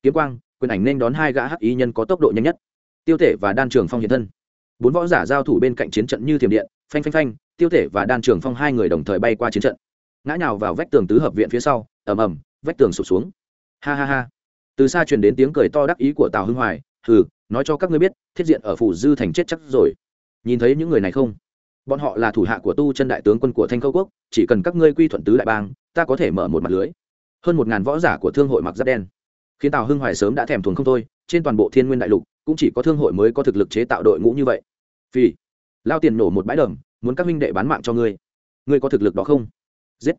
Kiếm quang, quyền ảnh nên đón hai gã hắc y nhân có tốc độ nhanh nhất. Tiêu thể và đan trường phong hiện thân. Bốn võ giả giao thủ bên cạnh chiến trận như thiểm điện. Phanh phanh phanh. Tiêu thể và đan trường phong hai người đồng thời bay qua chiến trận. Ngã nhào vào vách tường tứ hợp viện phía sau, ầm ầm, vách tường sụp xuống. Ha ha ha. Từ xa truyền đến tiếng cười to đắc ý của tào hưng hoài. Hừ, nói cho các ngươi biết, thiết diện ở phủ dư thành chết chắc rồi nhìn thấy những người này không? Bọn họ là thủ hạ của tu chân đại tướng quân của thanh khâu quốc, chỉ cần các ngươi quy thuận tứ đại bang, ta có thể mở một mặt lưới. Hơn một ngàn võ giả của thương hội mặc giáp đen. Khiến tào hưng hoài sớm đã thèm thuồng không thôi, trên toàn bộ thiên nguyên đại lục, cũng chỉ có thương hội mới có thực lực chế tạo đội ngũ như vậy. Vì lao tiền nổ một bãi đầm, muốn các minh đệ bán mạng cho ngươi. Ngươi có thực lực đó không? Giết.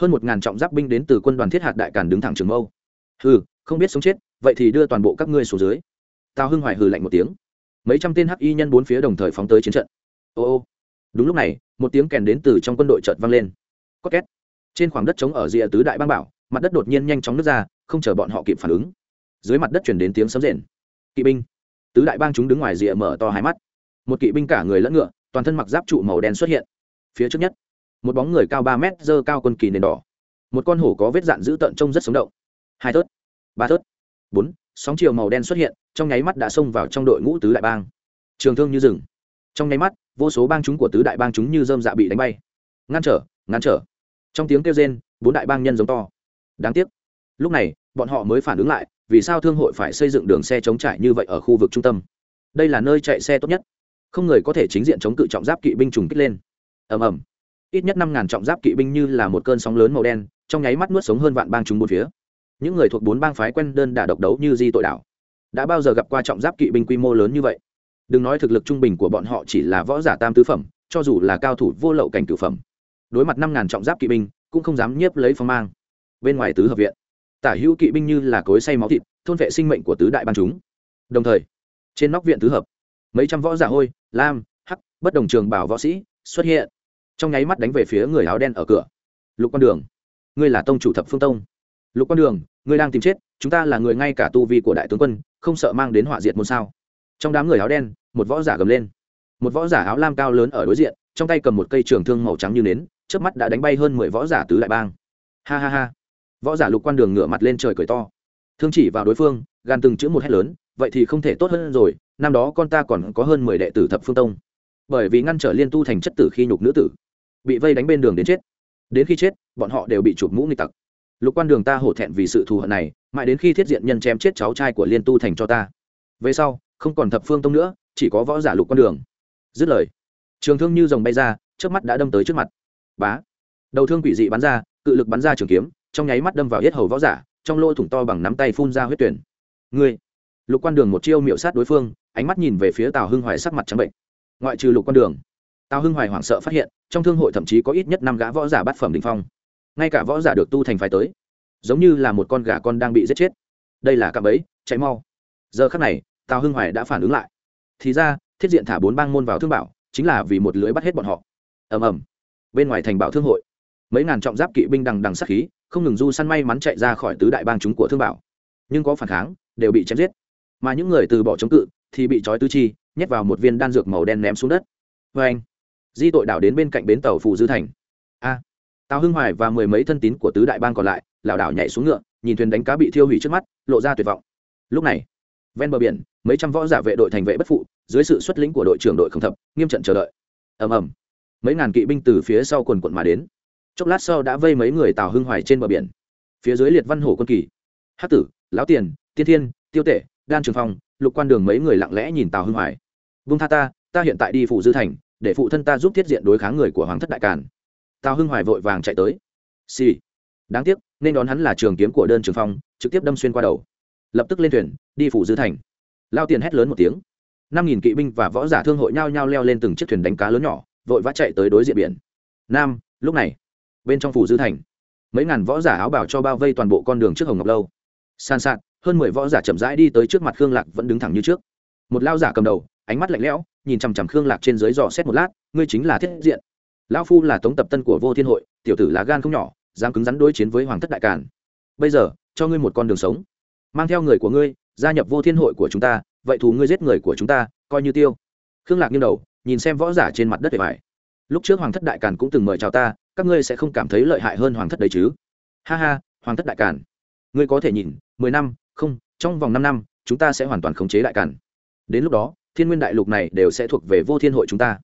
Hơn một ngàn trọng giáp binh đến từ quân đoàn thiết hạt đại càn đứng thẳng trường mâu. Hừ, không biết sống chết, vậy thì đưa toàn bộ các ngươi xuống dưới. Tào hưng hoài hừ lạnh một tiếng mấy trăm tên hắc y nhân bốn phía đồng thời phóng tới chiến trận. Ô ô. Đúng lúc này, một tiếng kèn đến từ trong quân đội chợt vang lên. Có két. Trên khoảng đất trống ở rìa tứ đại bang bảo, mặt đất đột nhiên nhanh chóng nước ra, không chờ bọn họ kịp phản ứng. Dưới mặt đất chuyển đến tiếng sấm rền. Kỵ binh. Tứ đại bang chúng đứng ngoài rìa mở to hai mắt. Một kỵ binh cả người lẫn ngựa, toàn thân mặc giáp trụ màu đen xuất hiện. Phía trước nhất, một bóng người cao ba mét dơ cao quân kỳ nền đỏ. Một con hổ có vết dạn dữ tợn trông rất sống động. Hai thớt, ba thớt, bốn sóng chiều màu đen xuất hiện, trong nháy mắt đã xông vào trong đội ngũ tứ đại bang. Trường thương như rừng. Trong nháy mắt, vô số bang chúng của tứ đại bang chúng như dơm dạ bị đánh bay. Ngăn trở ngăn trở. Trong tiếng kêu rên, bốn đại bang nhân giống to. Đáng tiếc. Lúc này, bọn họ mới phản ứng lại, vì sao thương hội phải xây dựng đường xe chống trải như vậy ở khu vực trung tâm? Đây là nơi chạy xe tốt nhất. Không người có thể chính diện chống cự trọng giáp kỵ binh trùng kích lên. Ầm ầm. Ít nhất năm ngàn trọng giáp kỵ binh như là một cơn sóng lớn màu đen, trong nháy mắt nuốt sống hơn vạn bang chúng bốn phía những người thuộc bốn bang phái quen đơn đả độc đấu như di tội đảo. Đã bao giờ gặp qua trọng giáp kỵ binh quy mô lớn như vậy? Đừng nói thực lực trung bình của bọn họ chỉ là võ giả tam tứ phẩm, cho dù là cao thủ vô lậu cảnh cửu phẩm. Đối mặt năm ngàn trọng giáp kỵ binh, cũng không dám nhiếp lấy phong mang. Bên ngoài tứ hợp viện, tả hữu kỵ binh như là cối say máu thịt, thôn vệ sinh mệnh của tứ đại ban chúng. Đồng thời, trên nóc viện tứ hợp, mấy trăm võ giả hôi, lam, hắc, bất đồng trường bảo võ sĩ xuất hiện. Trong nháy mắt đánh về phía người áo đen ở cửa. Lục con đường, ngươi là tông chủ thập phương tông lục Quan đường, ngươi đang tìm chết, chúng ta là người ngay cả tu vi của đại tướng quân, không sợ mang đến họa diệt môn sao? Trong đám người áo đen, một võ giả gầm lên. Một võ giả áo lam cao lớn ở đối diện, trong tay cầm một cây trường thương màu trắng như nến trước mắt đã đánh bay hơn mười võ giả tứ đại bang. Ha ha ha. Võ giả lục quan đường ngửa mặt lên trời cười to. Thương chỉ vào đối phương, gan từng chữ một hét lớn, vậy thì không thể tốt hơn rồi, năm đó con ta còn có hơn mười đệ tử thập phương tông. Bởi vì ngăn trở liên tu thành chất tử khi nhục nữ tử, bị vây đánh bên đường đến chết. Đến khi chết, bọn họ đều bị chụp mũ nghịch tặc lục quan đường ta hổ thẹn vì sự thù hận này, mãi đến khi thiết diện nhân chém chết cháu trai của liên tu thành cho ta. Về sau, không còn thập phương tông nữa, chỉ có võ giả lục quan đường. Dứt lời, trường thương như dòng bay ra trước mắt đã đâm tới trước mặt. Bá! Đầu thương quỷ dị bắn ra, cự lực bắn ra trường kiếm, trong nháy mắt đâm vào yết hầu võ giả, trong lỗ thủng to bằng nắm tay phun ra huyết tuyển. Ngươi! Lục quan đường một chiêu miệu sát đối phương, ánh mắt nhìn về phía tào hưng hoài sắc mặt trắng bệnh. Ngoại trừ lục quan đường, tào hưng hoài hoảng sợ phát hiện, trong thương hội thậm chí có ít nhất năm gã võ giả bát phẩm đình phong ngay cả võ giả được tu thành phái tới, giống như là một con gà con đang bị giết chết. Đây là cạm ấy chạy mau. Giờ khắc này, tào hưng hoài đã phản ứng lại. Thì ra, thiết diện thả bốn bang môn vào thương bảo, chính là vì một lưới bắt hết bọn họ. Ầm ầm. Bên ngoài thành bảo thương hội, mấy ngàn trọng giáp kỵ binh đằng đằng sát khí, không ngừng du săn may mắn chạy ra khỏi tứ đại bang chúng của thương bảo. Nhưng có phản kháng, đều bị chém giết. Mà những người từ bỏ chống cự, thì bị trói tư chi, nhét vào một viên đan dược màu đen ném xuống đất. Vê anh. Di tội đảo đến bên cạnh bến tàu phù dư thành. A tào hưng hoài và mười mấy thân tín của tứ đại bang còn lại, lảo đảo nhảy xuống ngựa, nhìn thuyền đánh cá bị thiêu hủy trước mắt, lộ ra tuyệt vọng. Lúc này, ven bờ biển, mấy trăm võ giả vệ đội thành vệ bất phụ, dưới sự xuất lĩnh của đội trưởng đội không thập, nghiêm trận chờ đợi. Ầm ầm, mấy ngàn kỵ binh từ phía sau quần quận mà đến. Chốc lát sau đã vây mấy người tào hưng hoài trên bờ biển. Phía dưới liệt văn hổ quân kỳ hát tử, lão tiền, tiên thiên, tiêu tể đan trường phong, lục quan đường mấy người lặng lẽ nhìn tào hưng hoài. Vung tha ta ta hiện tại đi phụ dư thành, để phụ thân ta giúp thiết diện đối kháng người của hoàng thất đại càn tào hưng hoài vội vàng chạy tới. Xì、sì. đáng tiếc, nên đón hắn là trường kiếm của đơn trường phong, trực tiếp đâm xuyên qua đầu. Lập tức lên thuyền, đi phủ dư thành. Lao tiền hét lớn một tiếng. Năm nghìn kỵ binh và võ giả thương hội nhao nhao leo lên từng chiếc thuyền đánh cá lớn nhỏ, vội vã chạy tới đối diện biển. Nam, lúc này, bên trong phủ dư thành, mấy ngàn võ giả áo bảo cho bao vây toàn bộ con đường trước hồng ngọc lâu. San sạt, hơn mười võ giả chậm rãi đi tới trước mặt khương lạc vẫn đứng thẳng như trước. Một lao giả cầm đầu, ánh mắt lạnh lẽo, nhìn chằm chằm khương lạc trên dưới dò xét một lát, ngươi chính là thiết diện lão phu là tống tập tân của vô thiên hội, tiểu tử lá gan không nhỏ, dám cứng rắn đối chiến với hoàng thất đại càn. Bây giờ, cho ngươi một con đường sống. Mang theo người của ngươi, gia nhập vô thiên hội của chúng ta, vậy thù ngươi giết người của chúng ta, coi như tiêu. Khương lạc nghiêng đầu, nhìn xem võ giả trên mặt đất để vải lúc trước hoàng thất đại càn cũng từng mời chào ta, các ngươi sẽ không cảm thấy lợi hại hơn hoàng thất đấy chứ? Ha ha, hoàng thất đại càn. Ngươi có thể nhìn, mười năm, không, trong vòng năm năm, chúng ta sẽ hoàn toàn khống chế đại càn. Đến lúc đó, thiên nguyên đại lục này đều sẽ thuộc về vô thiên hội chúng ta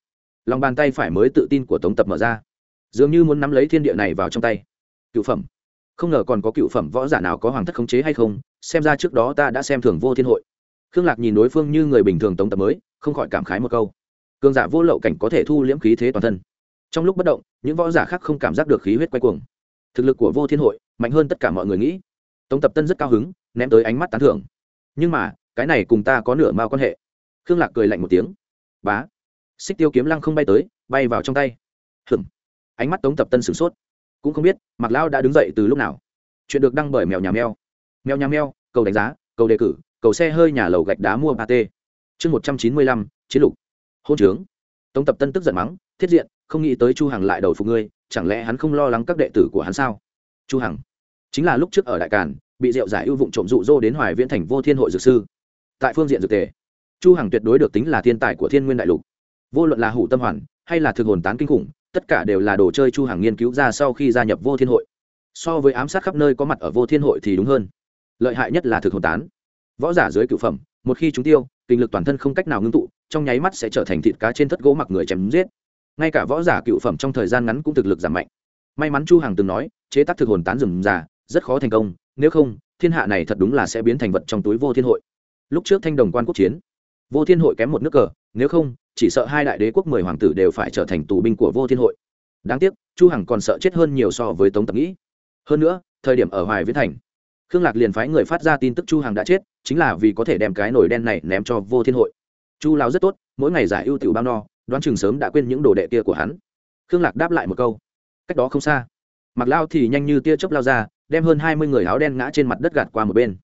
lòng bàn tay phải mới tự tin của tống tập mở ra. Dường như muốn nắm lấy thiên địa này vào trong tay. Cựu phẩm. Không ngờ còn có cựu phẩm võ giả nào có hoàng thất khống chế hay không, xem ra trước đó ta đã xem thường vô thiên hội. Khương lạc nhìn đối phương như người bình thường tống tập mới, không khỏi cảm khái một câu. Cường giả vô lậu cảnh có thể thu liễm khí thế toàn thân. Trong lúc bất động, những võ giả khác không cảm giác được khí huyết quay cuồng. Thực lực của vô thiên hội mạnh hơn tất cả mọi người nghĩ. Tống tập tân rất cao hứng, ném tới ánh mắt tán thưởng. Nhưng mà, cái này cùng ta có nửa mao quan hệ. Khương lạc cười lạnh một tiếng. Bá xích tiêu kiếm lăng không bay tới, bay vào trong tay. Hừng ánh mắt tống tập tân sửng sốt. Cũng không biết mặc lão đã đứng dậy từ lúc nào. Chuyện được đăng bởi mèo nhà mèo. Mèo nhà mèo, cầu đánh giá, cầu đề cử, cầu xe hơi nhà lầu gạch đá mua ba t chương một trăm chín mươi lăm, chiến lục. Hôn trướng. Tống tập tân tức giận mắng, thiết diện, không nghĩ tới chu hằng lại đầu phục ngươi, chẳng lẽ hắn không lo lắng các đệ tử của hắn sao? Chu hằng. Chính là lúc trước ở đại càn, bị rượu giải ưu vụng trộm dụ dỗ đến hoài viễn thành vô thiên hội dược sư. Tại phương diện dược tề, chu hằng tuyệt đối được tính là thiên tài của thiên nguyên đại lục vô luận là hủ tâm hoàn, hay là thực hồn tán kinh khủng, tất cả đều là đồ chơi chu Hàng nghiên cứu ra sau khi gia nhập vô thiên hội. So với ám sát khắp nơi có mặt ở vô thiên hội thì đúng hơn. Lợi hại nhất là thực hồn tán. Võ giả dưới cựu phẩm, một khi chúng tiêu, kinh lực toàn thân không cách nào ngưng tụ, trong nháy mắt sẽ trở thành thịt cá trên thất gỗ mặc người chém giết. Ngay cả võ giả cựu phẩm trong thời gian ngắn cũng thực lực giảm mạnh. May mắn chu hằng từng nói, chế tác thực hồn tán rừng già, rất khó thành công, nếu không, thiên hạ này thật đúng là sẽ biến thành vật trong túi vô thiên hội. Lúc trước thanh đồng quan quốc chiến, vô thiên hội kém một nước cờ, nếu không chỉ sợ hai đại đế quốc mười hoàng tử đều phải trở thành tù binh của vô thiên hội. Đáng tiếc, chu hằng còn sợ chết hơn nhiều so với tống tập nghĩ. Hơn nữa, thời điểm ở hoài viễn thành, khương lạc liền phái người phát ra tin tức chu hằng đã chết, chính là vì có thể đem cái nồi đen này ném cho vô thiên hội. Chu lão rất tốt, mỗi ngày giải ưu tiểu bao no, đoán chừng sớm đã quên những đồ đệ kia của hắn. Khương lạc đáp lại một câu, cách đó không xa mặc lao thì nhanh như tia chớp lao ra, đem hơn hai mươi người áo đen ngã trên mặt đất gạt qua một bên.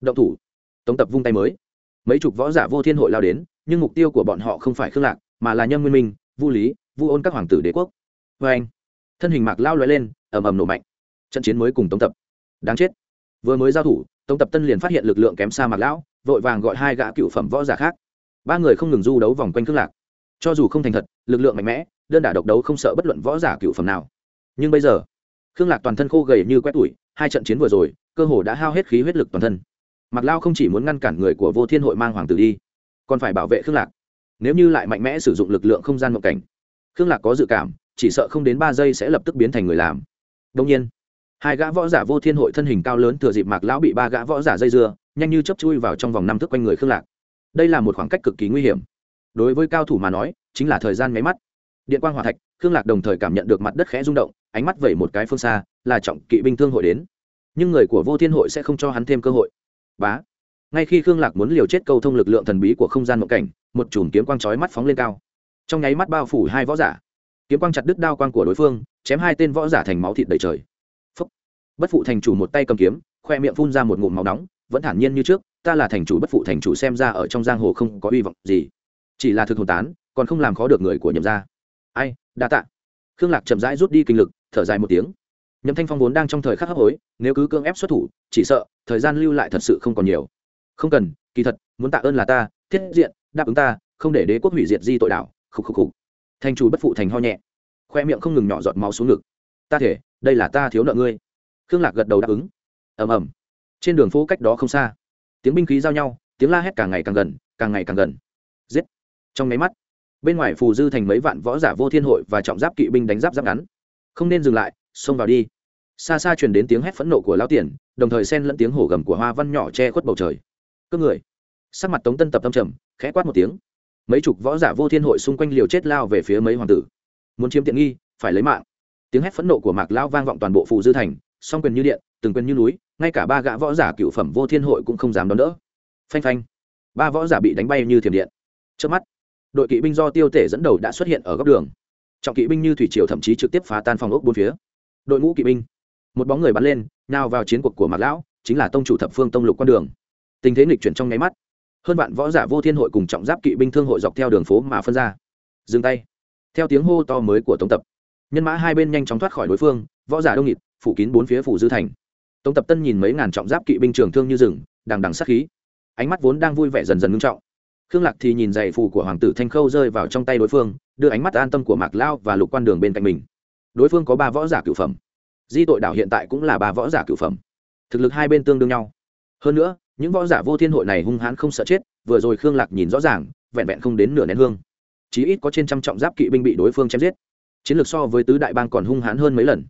Động thủ. Tống tập vung tay mới mấy chục võ giả vô thiên hội lao đến, nhưng mục tiêu của bọn họ không phải khương lạc, mà là nhâm nguyên minh, vu lý, vu ôn các hoàng tử đế quốc. Vê anh, thân hình mạc lao l lên, ầm ầm nổ mạnh. Trận chiến mới cùng tống tập. Đáng chết. Vừa mới giao thủ, tống tập tân liền phát hiện lực lượng kém xa mạc lão, vội vàng gọi hai gã cựu phẩm võ giả khác. Ba người không ngừng du đấu vòng quanh khương lạc. Cho dù không thành thật, lực lượng mạnh mẽ, đơn đả độc đấu không sợ bất luận võ giả cựu phẩm nào. Nhưng bây giờ, khương lạc toàn thân khô gầy như quét tủi, hai trận chiến vừa rồi, cơ hồ đã hao hết khí huyết lực toàn thân mạc lao không chỉ muốn ngăn cản người của vô thiên hội mang hoàng tử đi, còn phải bảo vệ khương lạc. Nếu như lại mạnh mẽ sử dụng lực lượng không gian mộng cảnh, khương lạc có dự cảm, chỉ sợ không đến ba giây sẽ lập tức biến thành người làm. Đông nhiên, hai gã võ giả vô thiên hội thân hình cao lớn thừa dịp mạc lão bị ba gã võ giả dây dưa, nhanh như chấp chui vào trong vòng năm thước quanh người khương lạc. Đây là một khoảng cách cực kỳ nguy hiểm. Đối với cao thủ mà nói, chính là thời gian máy mắt. Điện quang hòa thạch, khương lạc đồng thời cảm nhận được mặt đất khẽ rung động, ánh mắt vẩy một cái phương xa, là trọng kỵ binh thương hội đến. Nhưng người của vô thiên hội sẽ không cho hắn thêm cơ hội bá. Ngay khi khương lạc muốn liều chết câu thông lực lượng thần bí của không gian mộng cảnh, một chùm kiếm quang chói mắt phóng lên cao. Trong nháy mắt bao phủ hai võ giả. Kiếm quang chặt đứt đao quang của đối phương, chém hai tên võ giả thành máu thịt đầy trời. Phúc. bất phụ thành chủ một tay cầm kiếm, khoe miệng phun ra một ngụm máu nóng, vẫn thản nhiên như trước, ta là thành chủ, bất phụ thành chủ xem ra ở trong giang hồ không có hy vọng gì. Chỉ là thực hồn tán, còn không làm khó được người của nhậm gia. Ai, đa tạ. Khương lạc chậm rãi rút đi kinh lực, thở dài một tiếng nhậm thanh phong vốn đang trong thời khắc hấp hối, nếu cứ cưỡng ép xuất thủ, chỉ sợ thời gian lưu lại thật sự không còn nhiều. Không cần, kỳ thật, muốn tạ ơn là ta, thiết diện, đáp ứng ta, không để đế quốc hủy diệt di tội đảo, khục khục khục. Thanh chủ bất phụ thành ho nhẹ, khoe miệng không ngừng nhỏ giọt máu xuống ngực. Ta thể, đây là ta thiếu nợ ngươi. Khương lạc gật đầu đáp ứng. Ầm ầm. Trên đường phố cách đó không xa, tiếng binh khí giao nhau, tiếng la hét càng ngày càng gần, càng ngày càng gần. Giết. Trong máy mắt, bên ngoài phù dư thành mấy vạn võ giả vô thiên hội và trọng giáp kỵ binh đánh giáp giáp ngắn. Không nên dừng lại xông vào đi. Xa xa truyền đến tiếng hét phẫn nộ của lão tiền, đồng thời xen lẫn tiếng hổ gầm của hoa văn nhỏ che khuất bầu trời. Cướp người. Sắc mặt tống tân tập tâm trầm, khẽ quát một tiếng. Mấy chục võ giả vô thiên hội xung quanh liều chết lao về phía mấy hoàng tử. Muốn chiếm tiện nghi, phải lấy mạng. Tiếng hét phẫn nộ của mạc lao vang vọng toàn bộ phù dư thành, song quyền như điện, từng quyền như núi, ngay cả ba gã võ giả cựu phẩm vô thiên hội cũng không dám đón đỡ. Phanh phanh. Ba võ giả bị đánh bay như thiểm điện. Trước mắt, đội kỵ binh do tiêu tể dẫn đầu đã xuất hiện ở góc đường. Trọng kỵ binh như thủy triều thậm chí trực tiếp phá tan phòng ốc bốn phía đội ngũ kỵ binh. Một bóng người bắn lên nào vào chiến cuộc của mạc lão, chính là tông chủ thập phương tông lục quan đường. Tình thế nghịch chuyển trong nháy mắt. Hơn vạn võ giả vô thiên hội cùng trọng giáp kỵ binh thương hội dọc theo đường phố mà phân ra. Dừng tay. Theo tiếng hô to mới của tống tập, nhân mã hai bên nhanh chóng thoát khỏi đối phương, võ giả đông nghịt, phủ kín bốn phía phủ dư thành. Tống tập tân nhìn mấy ngàn trọng giáp kỵ binh trường thương như rừng, đằng đằng sát khí. Ánh mắt vốn đang vui vẻ dần dần ngưng trọng. Khương lạc thì nhìn giày phù của hoàng tử thanh khâu rơi vào trong tay đối phương, đưa ánh mắt an tâm của mạc lao và lục quan đường bên cạnh mình đối phương có ba võ giả cửu phẩm. Di tội đảo hiện tại cũng là ba võ giả cửu phẩm. Thực lực hai bên tương đương nhau. Hơn nữa, những võ giả vô thiên hội này hung hãn không sợ chết, vừa rồi khương lạc nhìn rõ ràng, vẹn vẹn không đến nửa nén hương. Chí ít có trên trăm trọng giáp kỵ binh bị đối phương chém giết. Chiến lược so với tứ đại bang còn hung hãn hơn mấy lần.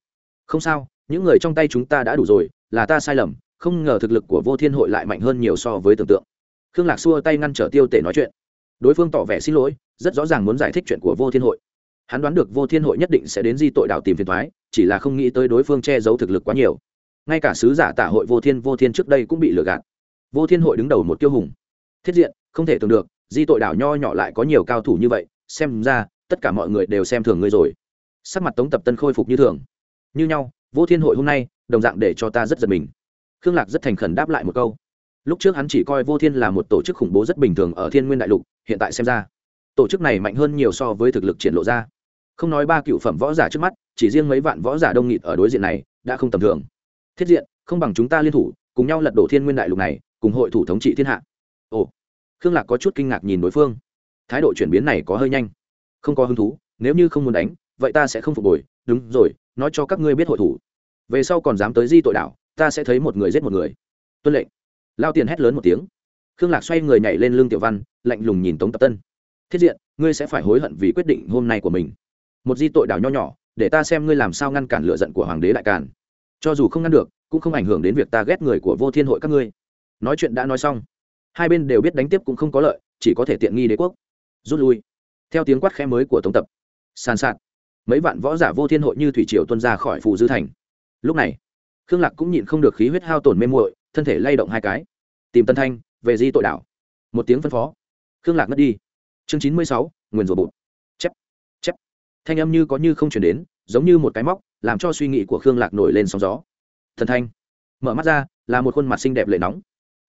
Không sao, những người trong tay chúng ta đã đủ rồi, là ta sai lầm, không ngờ thực lực của vô thiên hội lại mạnh hơn nhiều so với tưởng tượng. Khương lạc xua tay ngăn trở tiêu tể nói chuyện. Đối phương tỏ vẻ xin lỗi, rất rõ ràng muốn giải thích chuyện của vô thiên hội hắn đoán được vô thiên hội nhất định sẽ đến di tội đảo tìm phiền thoái, chỉ là không nghĩ tới đối phương che giấu thực lực quá nhiều. Ngay cả sứ giả tả hội vô thiên vô thiên trước đây cũng bị lừa gạt. Vô thiên hội đứng đầu một tiêu hùng. Thiết diện, không thể tưởng được, di tội đảo nho nhỏ lại có nhiều cao thủ như vậy, xem ra, tất cả mọi người đều xem thường ngươi rồi. Sắc mặt tống tập tân khôi phục như thường. Như nhau, vô thiên hội hôm nay, đồng dạng để cho ta rất giật mình. Khương lạc rất thành khẩn đáp lại một câu. Lúc trước hắn chỉ coi vô thiên là một tổ chức khủng bố rất bình thường ở thiên nguyên đại lục, hiện tại xem ra, tổ chức này mạnh hơn nhiều so với thực lực triển lộ ra không nói ba cựu phẩm võ giả trước mắt, chỉ riêng mấy vạn võ giả đông nghịt ở đối diện này, đã không tầm thường. Thiết diện, không bằng chúng ta liên thủ, cùng nhau lật đổ thiên nguyên đại lục này, cùng hội thủ thống trị thiên hạ. Ồ, khương lạc có chút kinh ngạc nhìn đối phương. Thái độ chuyển biến này có hơi nhanh. Không có hứng thú, nếu như không muốn đánh, vậy ta sẽ không phục hồi. Đúng rồi, nói cho các ngươi biết hội thủ. Về sau còn dám tới di tội đảo, ta sẽ thấy một người giết một người. Tuân lệnh. Lao tiền hét lớn một tiếng. Khương lạc xoay người nhảy lên lưng tiểu văn, lạnh lùng nhìn tống tập tân. Thiết diện, ngươi sẽ phải hối hận vì quyết định hôm nay của mình một di tội đảo nho nhỏ, để ta xem ngươi làm sao ngăn cản lựa giận của hoàng đế đại càn. Cho dù không ngăn được, cũng không ảnh hưởng đến việc ta ghét người của vô thiên hội các ngươi. Nói chuyện đã nói xong, hai bên đều biết đánh tiếp cũng không có lợi, chỉ có thể tiện nghi đế quốc. Rút lui. Theo tiếng quát khẽ mới của tống tập, sàn sạt, mấy vạn võ giả vô thiên hội như thủy triều tuân ra khỏi phù dư thành. Lúc này, khương lạc cũng nhịn không được khí huyết hao tổn mê muội, thân thể lay động hai cái. Tìm tân thanh, về di tội đảo. Một tiếng phân phó. Khương lạc ngất đi. Chương chín mươi sáu, nguyền rủa bụt thanh âm như có như không chuyển đến giống như một cái móc làm cho suy nghĩ của khương lạc nổi lên sóng gió. Thần thanh mở mắt ra là một khuôn mặt xinh đẹp lệ nóng.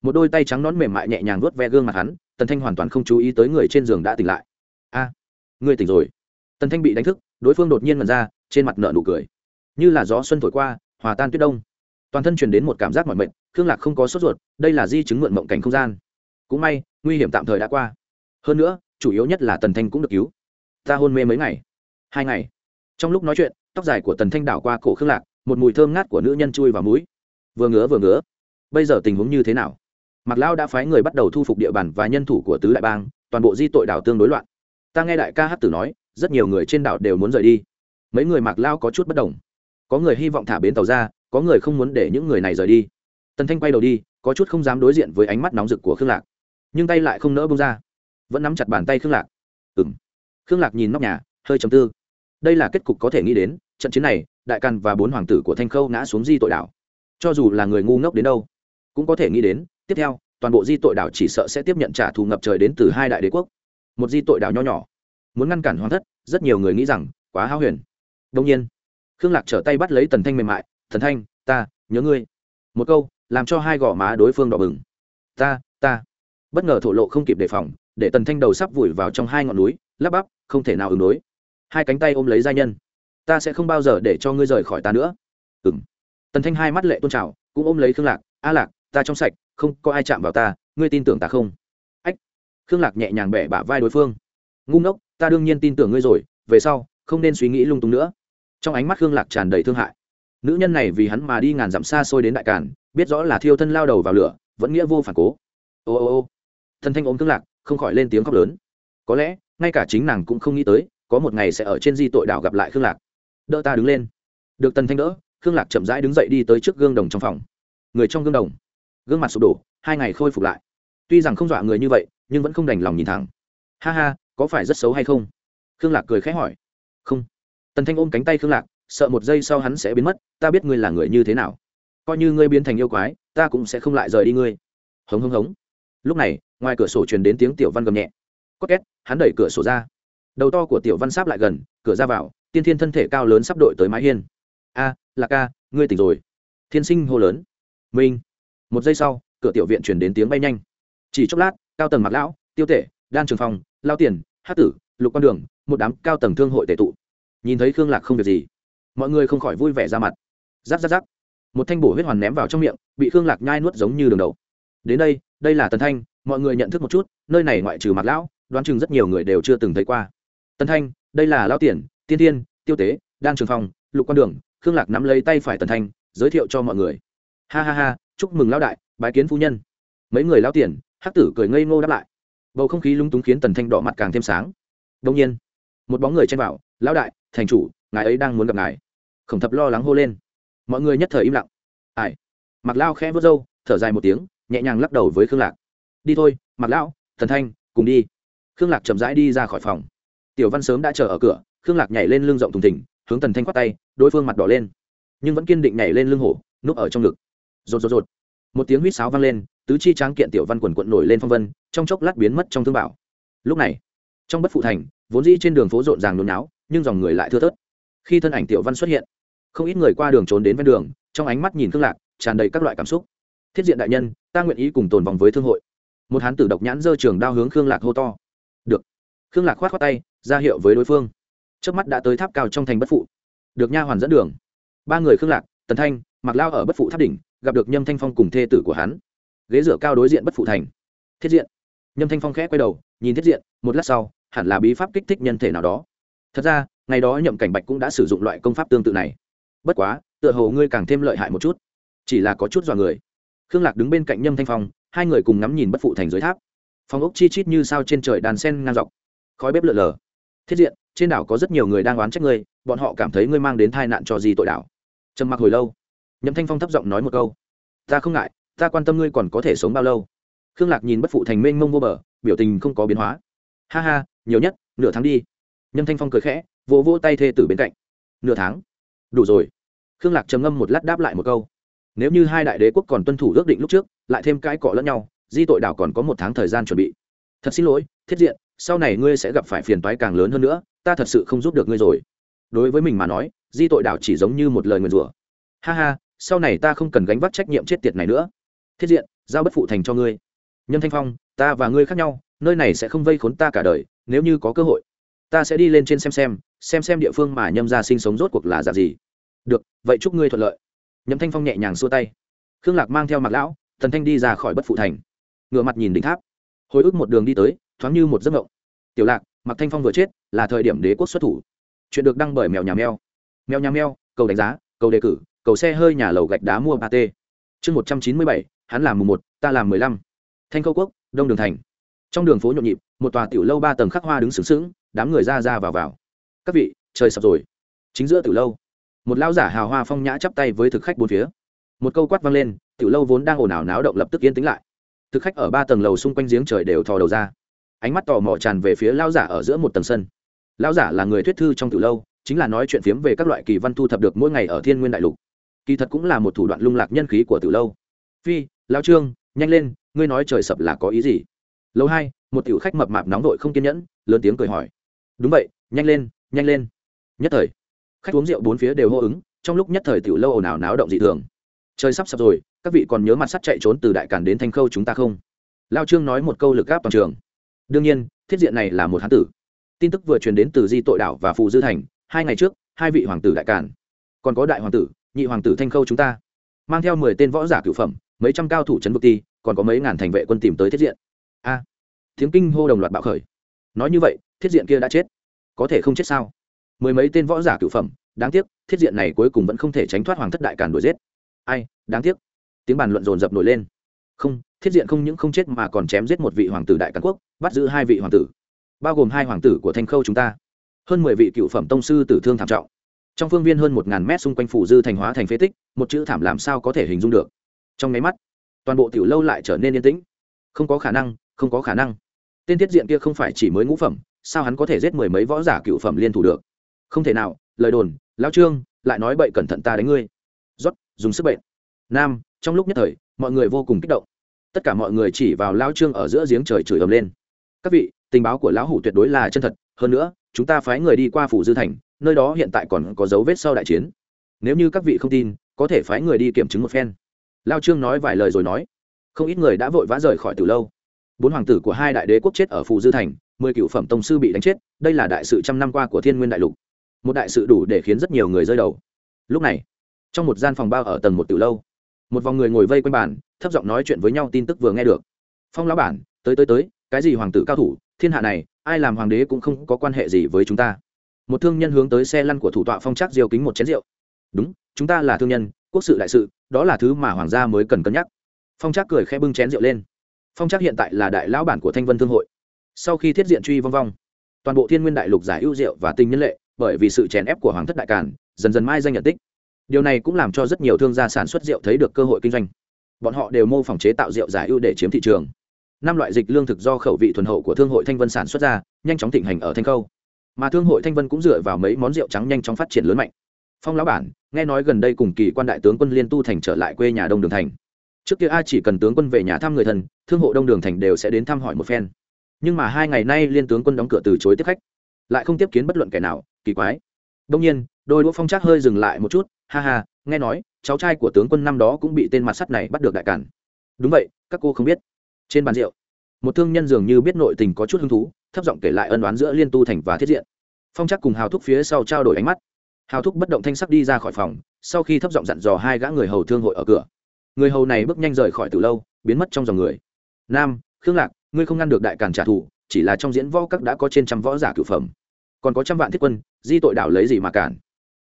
Một đôi tay trắng nón mềm mại nhẹ nhàng vuốt ve gương mặt hắn tần thanh hoàn toàn không chú ý tới người trên giường đã tỉnh lại. A à, tỉnh rồi. Tần thanh bị đánh thức đối phương đột nhiên mật ra trên mặt nợ nụ cười. Như là gió xuân thổi qua hòa tan tuyết đông. Toàn thân truyền đến một cảm giác mỏi mệt khương lạc không có sốt ruột đây là di chứng mượn mộng cảnh không gian. Cũng may nguy hiểm tạm thời đã qua. Hơn nữa chủ yếu nhất là tần thanh cũng được cứu. Ta hôn mê mấy ngày hai ngày. Trong lúc nói chuyện, tóc dài của tần thanh đảo qua cổ khương lạc, một mùi thơm ngát của nữ nhân chui vào mũi. Vừa ngứa vừa ngứa. Bây giờ tình huống như thế nào? Mặc lao đã phái người bắt đầu thu phục địa bàn và nhân thủ của tứ đại bang, toàn bộ di tội đảo tương đối loạn. Ta nghe đại ca hát tử nói, rất nhiều người trên đảo đều muốn rời đi. Mấy người mặc lao có chút bất đồng. Có người hy vọng thả bến tàu ra, có người không muốn để những người này rời đi. Tần thanh quay đầu đi, có chút không dám đối diện với ánh mắt nóng rực của khương lạc. Nhưng tay lại không nỡ bông ra. Vẫn nắm chặt bàn tay khương lạc. Ừ m khương lạc nhìn nóc nhà, hơi chầm tư đây là kết cục có thể nghĩ đến, trận chiến này, đại càn và bốn hoàng tử của thanh khâu ngã xuống di tội đảo. Cho dù là người ngu ngốc đến đâu, cũng có thể nghĩ đến, tiếp theo, toàn bộ di tội đảo chỉ sợ sẽ tiếp nhận trả thù ngập trời đến từ hai đại đế quốc. Một di tội đảo nho nhỏ, muốn ngăn cản hoàng thất, rất nhiều người nghĩ rằng, quá hao huyền. Đông nhiên, khương lạc trở tay bắt lấy tần thanh mềm mại thần thanh, ta nhớ ngươi. Một câu, làm cho hai gò má đối phương đỏ bừng. Ta ta. Bất ngờ thổ lộ không kịp đề phòng, để tần thanh đầu sắp vùi vào trong hai ngọn núi, lắp bắp, không thể nào ứng đối hai cánh tay ôm lấy gia nhân. Ta sẽ không bao giờ để cho ngươi rời khỏi ta nữa. Ừng tần thanh hai mắt lệ tôn trào, cũng ôm lấy khương lạc. A lạc, ta trong sạch, không có ai chạm vào ta, ngươi tin tưởng ta không? Ách. Khương lạc nhẹ nhàng bẻ bả vai đối phương. Ngu ngốc, ta đương nhiên tin tưởng ngươi rồi, về sau, không nên suy nghĩ lung tung nữa. Trong ánh mắt khương lạc tràn đầy thương hại. Nữ nhân này vì hắn mà đi ngàn dặm xa xôi đến đại càn, biết rõ là thiêu thân lao đầu vào lửa, vẫn nghĩa vô phản cố. Ô ô ô. Thần thanh ôm khương lạc, không khỏi lên tiếng khóc lớn. Có lẽ, ngay cả chính nàng cũng không nghĩ tới có một ngày sẽ ở trên di tội đảo gặp lại khương lạc. Đỡ ta đứng lên. Được tần thanh đỡ, khương lạc chậm rãi đứng dậy đi tới trước gương đồng trong phòng. Người trong gương đồng. Gương mặt sụp đổ, hai ngày khôi phục lại. Tuy rằng không dọa người như vậy, nhưng vẫn không đành lòng nhìn thẳng. Ha ha, có phải rất xấu hay không? Khương lạc cười khẽ hỏi. Không. Tần thanh ôm cánh tay khương lạc, sợ một giây sau hắn sẽ biến mất, ta biết ngươi là người như thế nào. Coi như ngươi biến thành yêu quái, ta cũng sẽ không lại rời đi ngươi. Hống hống hống. Lúc này, ngoài cửa sổ truyền đến tiếng tiểu văn gầm nhẹ. Có két, hắn đẩy cửa sổ ra đầu to của tiểu văn sáp lại gần, cửa ra vào, tiên thiên thân thể cao lớn sắp đội tới mái hiên. A là ca, ngươi tỉnh rồi. Thiên sinh hô lớn. Minh một giây sau, cửa tiểu viện chuyển đến tiếng bay nhanh. Chỉ chốc lát, cao tầng mặc lão, tiêu tể, đan trường phong, lao tiền hát tử, lục quan đường, một đám cao tầng thương hội tệ tụ. Nhìn thấy khương lạc không việc gì, mọi người không khỏi vui vẻ ra mặt. Giáp giáp giáp một thanh bổ huyết hoàn ném vào trong miệng, bị khương lạc nhai nuốt giống như đường đầu. Đến đây đây là tần thanh, mọi người nhận thức một chút, nơi này ngoại trừ mặc lão, đoán chừng rất nhiều người đều chưa từng thấy qua tần thanh, đây là lao tiền, tiên tiên, tiêu tế, đan trường phong, lục quan đường, khương lạc nắm lấy tay phải tần thanh, giới thiệu cho mọi người. Ha ha ha, chúc mừng lão đại, bái kiến phu nhân. Mấy người lao tiền, hắc tử cười ngây ngô đáp lại. Bầu không khí lung túng khiến tần thanh đỏ mặt càng thêm sáng. Đông nhiên, một bóng người chen vào, lão đại, thành chủ, ngài ấy đang muốn gặp ngài. Khổng thập lo lắng hô lên. Mọi người nhất thời im lặng. Ai? Mặc lao khẽ vớt râu, thở dài một tiếng, nhẹ nhàng lắc đầu với khương lạc. Đi thôi mặc lão thần thanh, cùng đi. Khương lạc chậm rãi đi ra khỏi phòng tiểu văn sớm đã chờ ở cửa, khương lạc nhảy lên lưng rộng thùng thỉnh hướng tần thanh khoát tay, đối phương mặt đỏ lên. Nhưng vẫn kiên định nhảy lên lưng hổ, núp ở trong ngực. Rột rột rột. Một tiếng huýt sáo vang lên, tứ chi tráng kiện tiểu văn quần quận nổi lên phong vân, trong chốc lát biến mất trong thương bảo. Lúc này, trong bất phụ thành, vốn dĩ trên đường phố rộn ràng nôn náo, nhưng dòng người lại thưa thớt. Khi thân ảnh tiểu văn xuất hiện, không ít người qua đường trốn đến ven đường, trong ánh mắt nhìn khương lạc, tràn đầy các loại cảm xúc. Thiết diện đại nhân, ta nguyện ý cùng tồn vòng với thương hội. Một hán tử độc nhãn dơ trường đao hướng khương lạc hô to. Được. Khương lạc khoát khoát tay ra hiệu với đối phương. Trước mắt đã tới tháp cao trong thành bất phụ. Được nha hoàn dẫn đường. Ba người khương lạc, tần thanh mặc lao ở bất phụ tháp đỉnh, gặp được nhâm thanh phong cùng thê tử của hắn. Ghế dựa cao đối diện bất phụ thành. Thiết diện. Nhâm thanh phong khẽ quay đầu, nhìn thiết diện, một lát sau, hẳn là bí pháp kích thích nhân thể nào đó. Thật ra, ngày đó nhậm cảnh bạch cũng đã sử dụng loại công pháp tương tự này. Bất quá, tựa hồ ngươi càng thêm lợi hại một chút. Chỉ là có chút dọa người. Khương lạc đứng bên cạnh nhâm thanh phong, hai người cùng ngắm nhìn bất phụ thành dưới tháp. Phong ốc chi chít như sao trên trời đàn sen ngang dọc. Khói bếp lợn lờ thiết diện, trên đảo có rất nhiều người đang oán trách ngươi, bọn họ cảm thấy ngươi mang đến tai nạn cho gì tội đảo. Trầm mặc hồi lâu, nhậm thanh phong thấp giọng nói một câu. Ta không ngại, ta quan tâm ngươi còn có thể sống bao lâu. Khương lạc nhìn bất phụ thành mênh mông vô bờ, biểu tình không có biến hóa. Ha ha, nhiều nhất, nửa tháng đi. Nhâm thanh phong cười khẽ, vỗ vỗ tay thê tử bên cạnh. Nửa tháng? Đủ rồi. Khương lạc trầm ngâm một lát đáp lại một câu. Nếu như hai đại đế quốc còn tuân thủ ước định lúc trước, lại thêm cãi cọ lẫn nhau, di tội đảo còn có một tháng thời gian chuẩn bị. Thật xin lỗi, thiết diện sau này ngươi sẽ gặp phải phiền toái càng lớn hơn nữa, ta thật sự không giúp được ngươi rồi. Đối với mình mà nói, di tội đảo chỉ giống như một lời nguyền rủa. Ha ha, sau này ta không cần gánh vác trách nhiệm chết tiệt này nữa. Thiết diện, giao bất phụ thành cho ngươi. Nhân thanh phong, ta và ngươi khác nhau, nơi này sẽ không vây khốn ta cả đời, nếu như có cơ hội, ta sẽ đi lên trên xem xem xem xem địa phương mà nhâm ra sinh sống rốt cuộc là dạng gì. Được, vậy chúc ngươi thuận lợi. Nhâm thanh phong nhẹ nhàng xua tay. Khương lạc mang theo Mặc lão, thần thanh đi ra khỏi bất phụ thành. Ngựa mặt nhìn đỉnh tháp. Hồi ức một đường đi tới thoáng như một giấc mộng. Tiểu lạc mặc thanh phong vừa chết, là thời điểm đế quốc xuất thủ. Chuyện được đăng bởi mèo nhà mèo. Mèo nhà mèo, cầu đánh giá, cầu đề cử, cầu xe hơi nhà lầu gạch đá mua ba t chương một trăm chín mươi bảy, hắn làm mùng một, ta làm mười lăm. Thanh khâu quốc, đông đường thành. Trong đường phố nhộn nhịp, một tòa tiểu lâu ba tầng khắc hoa đứng sướng sướng đám người ra ra vào vào. Các vị, trời sập rồi. Chính giữa tiểu lâu, một lão giả hào hoa phong nhã chắp tay với thực khách bốn phía. Một câu quát vang lên, tiểu lâu vốn đang ồn ào náo động lập tức yên tĩnh lại. Thực khách ở ba tầng lầu xung quanh giếng trời đều thò đầu ra ánh mắt tò mò tràn về phía lão giả ở giữa một tầng sân. Lão giả là người thuyết thư trong Tử lâu, chính là nói chuyện phiếm về các loại kỳ văn thu thập được mỗi ngày ở thiên nguyên đại lục. Kỳ thật cũng là một thủ đoạn lung lạc nhân khí của Tử lâu. Phi, lão trương, nhanh lên, ngươi nói trời sập là có ý gì? Lâu hai, một tiểu khách mập mạp nóng vội không kiên nhẫn, lớn tiếng cười hỏi. Đúng vậy, nhanh lên nhanh lên. Nhất thời, khách uống rượu bốn phía đều hô ứng, trong lúc nhất thời tiểu lâu ồn ào náo động dị thường. Trời sắp sập rồi, các vị còn nhớ mặt sắt chạy trốn từ đại Càn đến thanh khâu chúng ta không? Lao trương nói một câu lực gáp toàn trường đương nhiên thiết diện này là một hán tử. Tin tức vừa truyền đến từ di tội đảo và phù dư thành hai ngày trước hai vị hoàng tử đại cản còn có đại hoàng tử nhị hoàng tử thanh khâu chúng ta. Mang theo mười tên võ giả cửu phẩm mấy trăm cao thủ trấn vực ti còn có mấy ngàn thành vệ quân tìm tới thiết diện. A à, tiếng kinh hô đồng loạt bạo khởi. Nói như vậy thiết diện kia đã chết. Có thể không chết sao? Mười mấy tên võ giả cửu phẩm đáng tiếc thiết diện này cuối cùng vẫn không thể tránh thoát hoàng thất đại càn đuổi giết. Ai đáng tiếc. Tiếng bàn luận dồn dập nổi lên không, thiết diện không những không chết mà còn chém giết một vị hoàng tử đại càn quốc, bắt giữ hai vị hoàng tử, bao gồm hai hoàng tử của thanh khâu chúng ta. Hơn mười vị cựu phẩm tông sư tử thương thảm trọng. Trong phương viên hơn một ngàn mét xung quanh phủ dư thành hóa thành phế tích, một chữ thảm làm sao có thể hình dung được. Trong máy mắt, toàn bộ tiểu lâu lại trở nên yên tĩnh. Không có khả năng, không có khả năng. Tên thiết diện kia không phải chỉ mới ngũ phẩm, sao hắn có thể giết mười mấy võ giả cựu phẩm liên thủ được? Không thể nào, lời đồn lao trương, lại nói bậy cẩn thận ta đánh ngươi. Rót, dùng sức bệnh nam, trong lúc nhất thời, mọi người vô cùng kích động tất cả mọi người chỉ vào lao trương ở giữa giếng trời chửi ầm lên. Các vị, tình báo của lão hủ tuyệt đối là chân thật, hơn nữa, chúng ta phái người đi qua phủ dư thành, nơi đó hiện tại còn có dấu vết sau đại chiến. Nếu như các vị không tin, có thể phái người đi kiểm chứng một phen. Lao trương nói vài lời rồi nói. Không ít người đã vội vã rời khỏi từ lâu. Bốn hoàng tử của hai đại đế quốc chết ở phù dư thành, mười cựu phẩm tông sư bị đánh chết, đây là đại sự trăm năm qua của thiên nguyên đại lục. Một đại sự đủ để khiến rất nhiều người rơi đầu. Lúc này, trong một gian phòng bao ở tầng một từ lâu một vòng người ngồi vây quanh bàn, thấp giọng nói chuyện với nhau tin tức vừa nghe được. Phong lão bản, tới tới tới, cái gì hoàng tử cao thủ, thiên hạ này, ai làm hoàng đế cũng không có quan hệ gì với chúng ta. Một thương nhân hướng tới xe lăn của thủ tọa phong trác diêu kính một chén rượu. Đúng, chúng ta là thương nhân, quốc sự đại sự, đó là thứ mà hoàng gia mới cần cân nhắc. Phong trác cười khẽ bưng chén rượu lên. Phong trác hiện tại là đại lão bản của thanh vân thương hội. Sau khi thiết diện truy vong vong, toàn bộ thiên nguyên đại lục giải ưu rượu và tình nhân lệ, bởi vì sự chèn ép của hoàng thất đại càn, dần dần mai danh nhận tích điều này cũng làm cho rất nhiều thương gia sản xuất rượu thấy được cơ hội kinh doanh. Bọn họ đều mô phỏng chế tạo rượu giải ưu để chiếm thị trường. Năm loại dịch lương thực do khẩu vị thuần hậu của thương hội thanh vân sản xuất ra, nhanh chóng thịnh hành ở thanh khâu. Mà thương hội thanh vân cũng dựa vào mấy món rượu trắng nhanh chóng phát triển lớn mạnh. Phong lão bản, nghe nói gần đây cùng kỳ quan đại tướng quân liên tu thành trở lại quê nhà đông đường thành. Trước kia ai chỉ cần tướng quân về nhà thăm người thân, thương hộ đông đường thành đều sẽ đến thăm hỏi một phen. Nhưng mà hai ngày nay liên tướng quân đóng cửa từ chối tiếp khách. Lại không tiếp kiến bất luận kẻ nào, kỳ quái. Đông nhiên, đôi đũa phong trác hơi dừng lại một chút ha ha, nghe nói, cháu trai của tướng quân năm đó cũng bị tên mặt sắt này bắt được đại cản đúng vậy, các cô không biết. Trên bàn rượu, một thương nhân dường như biết nội tình có chút hứng thú, thấp giọng kể lại ân oán giữa liên tu thành và thiết diện. Phong chắc cùng hào thúc phía sau trao đổi ánh mắt. Hào thúc bất động thanh sắc đi ra khỏi phòng, sau khi thấp giọng dặn dò hai gã người hầu thương hội ở cửa. Người hầu này bước nhanh rời khỏi từ lâu, biến mất trong dòng người. Nam, khương lạc, ngươi không ngăn được đại càn trả thù, chỉ là trong diễn võ các đã có trên trăm võ giả cửu phẩm. Còn có trăm vạn thiết quân, di tội đảo lấy gì mà cản?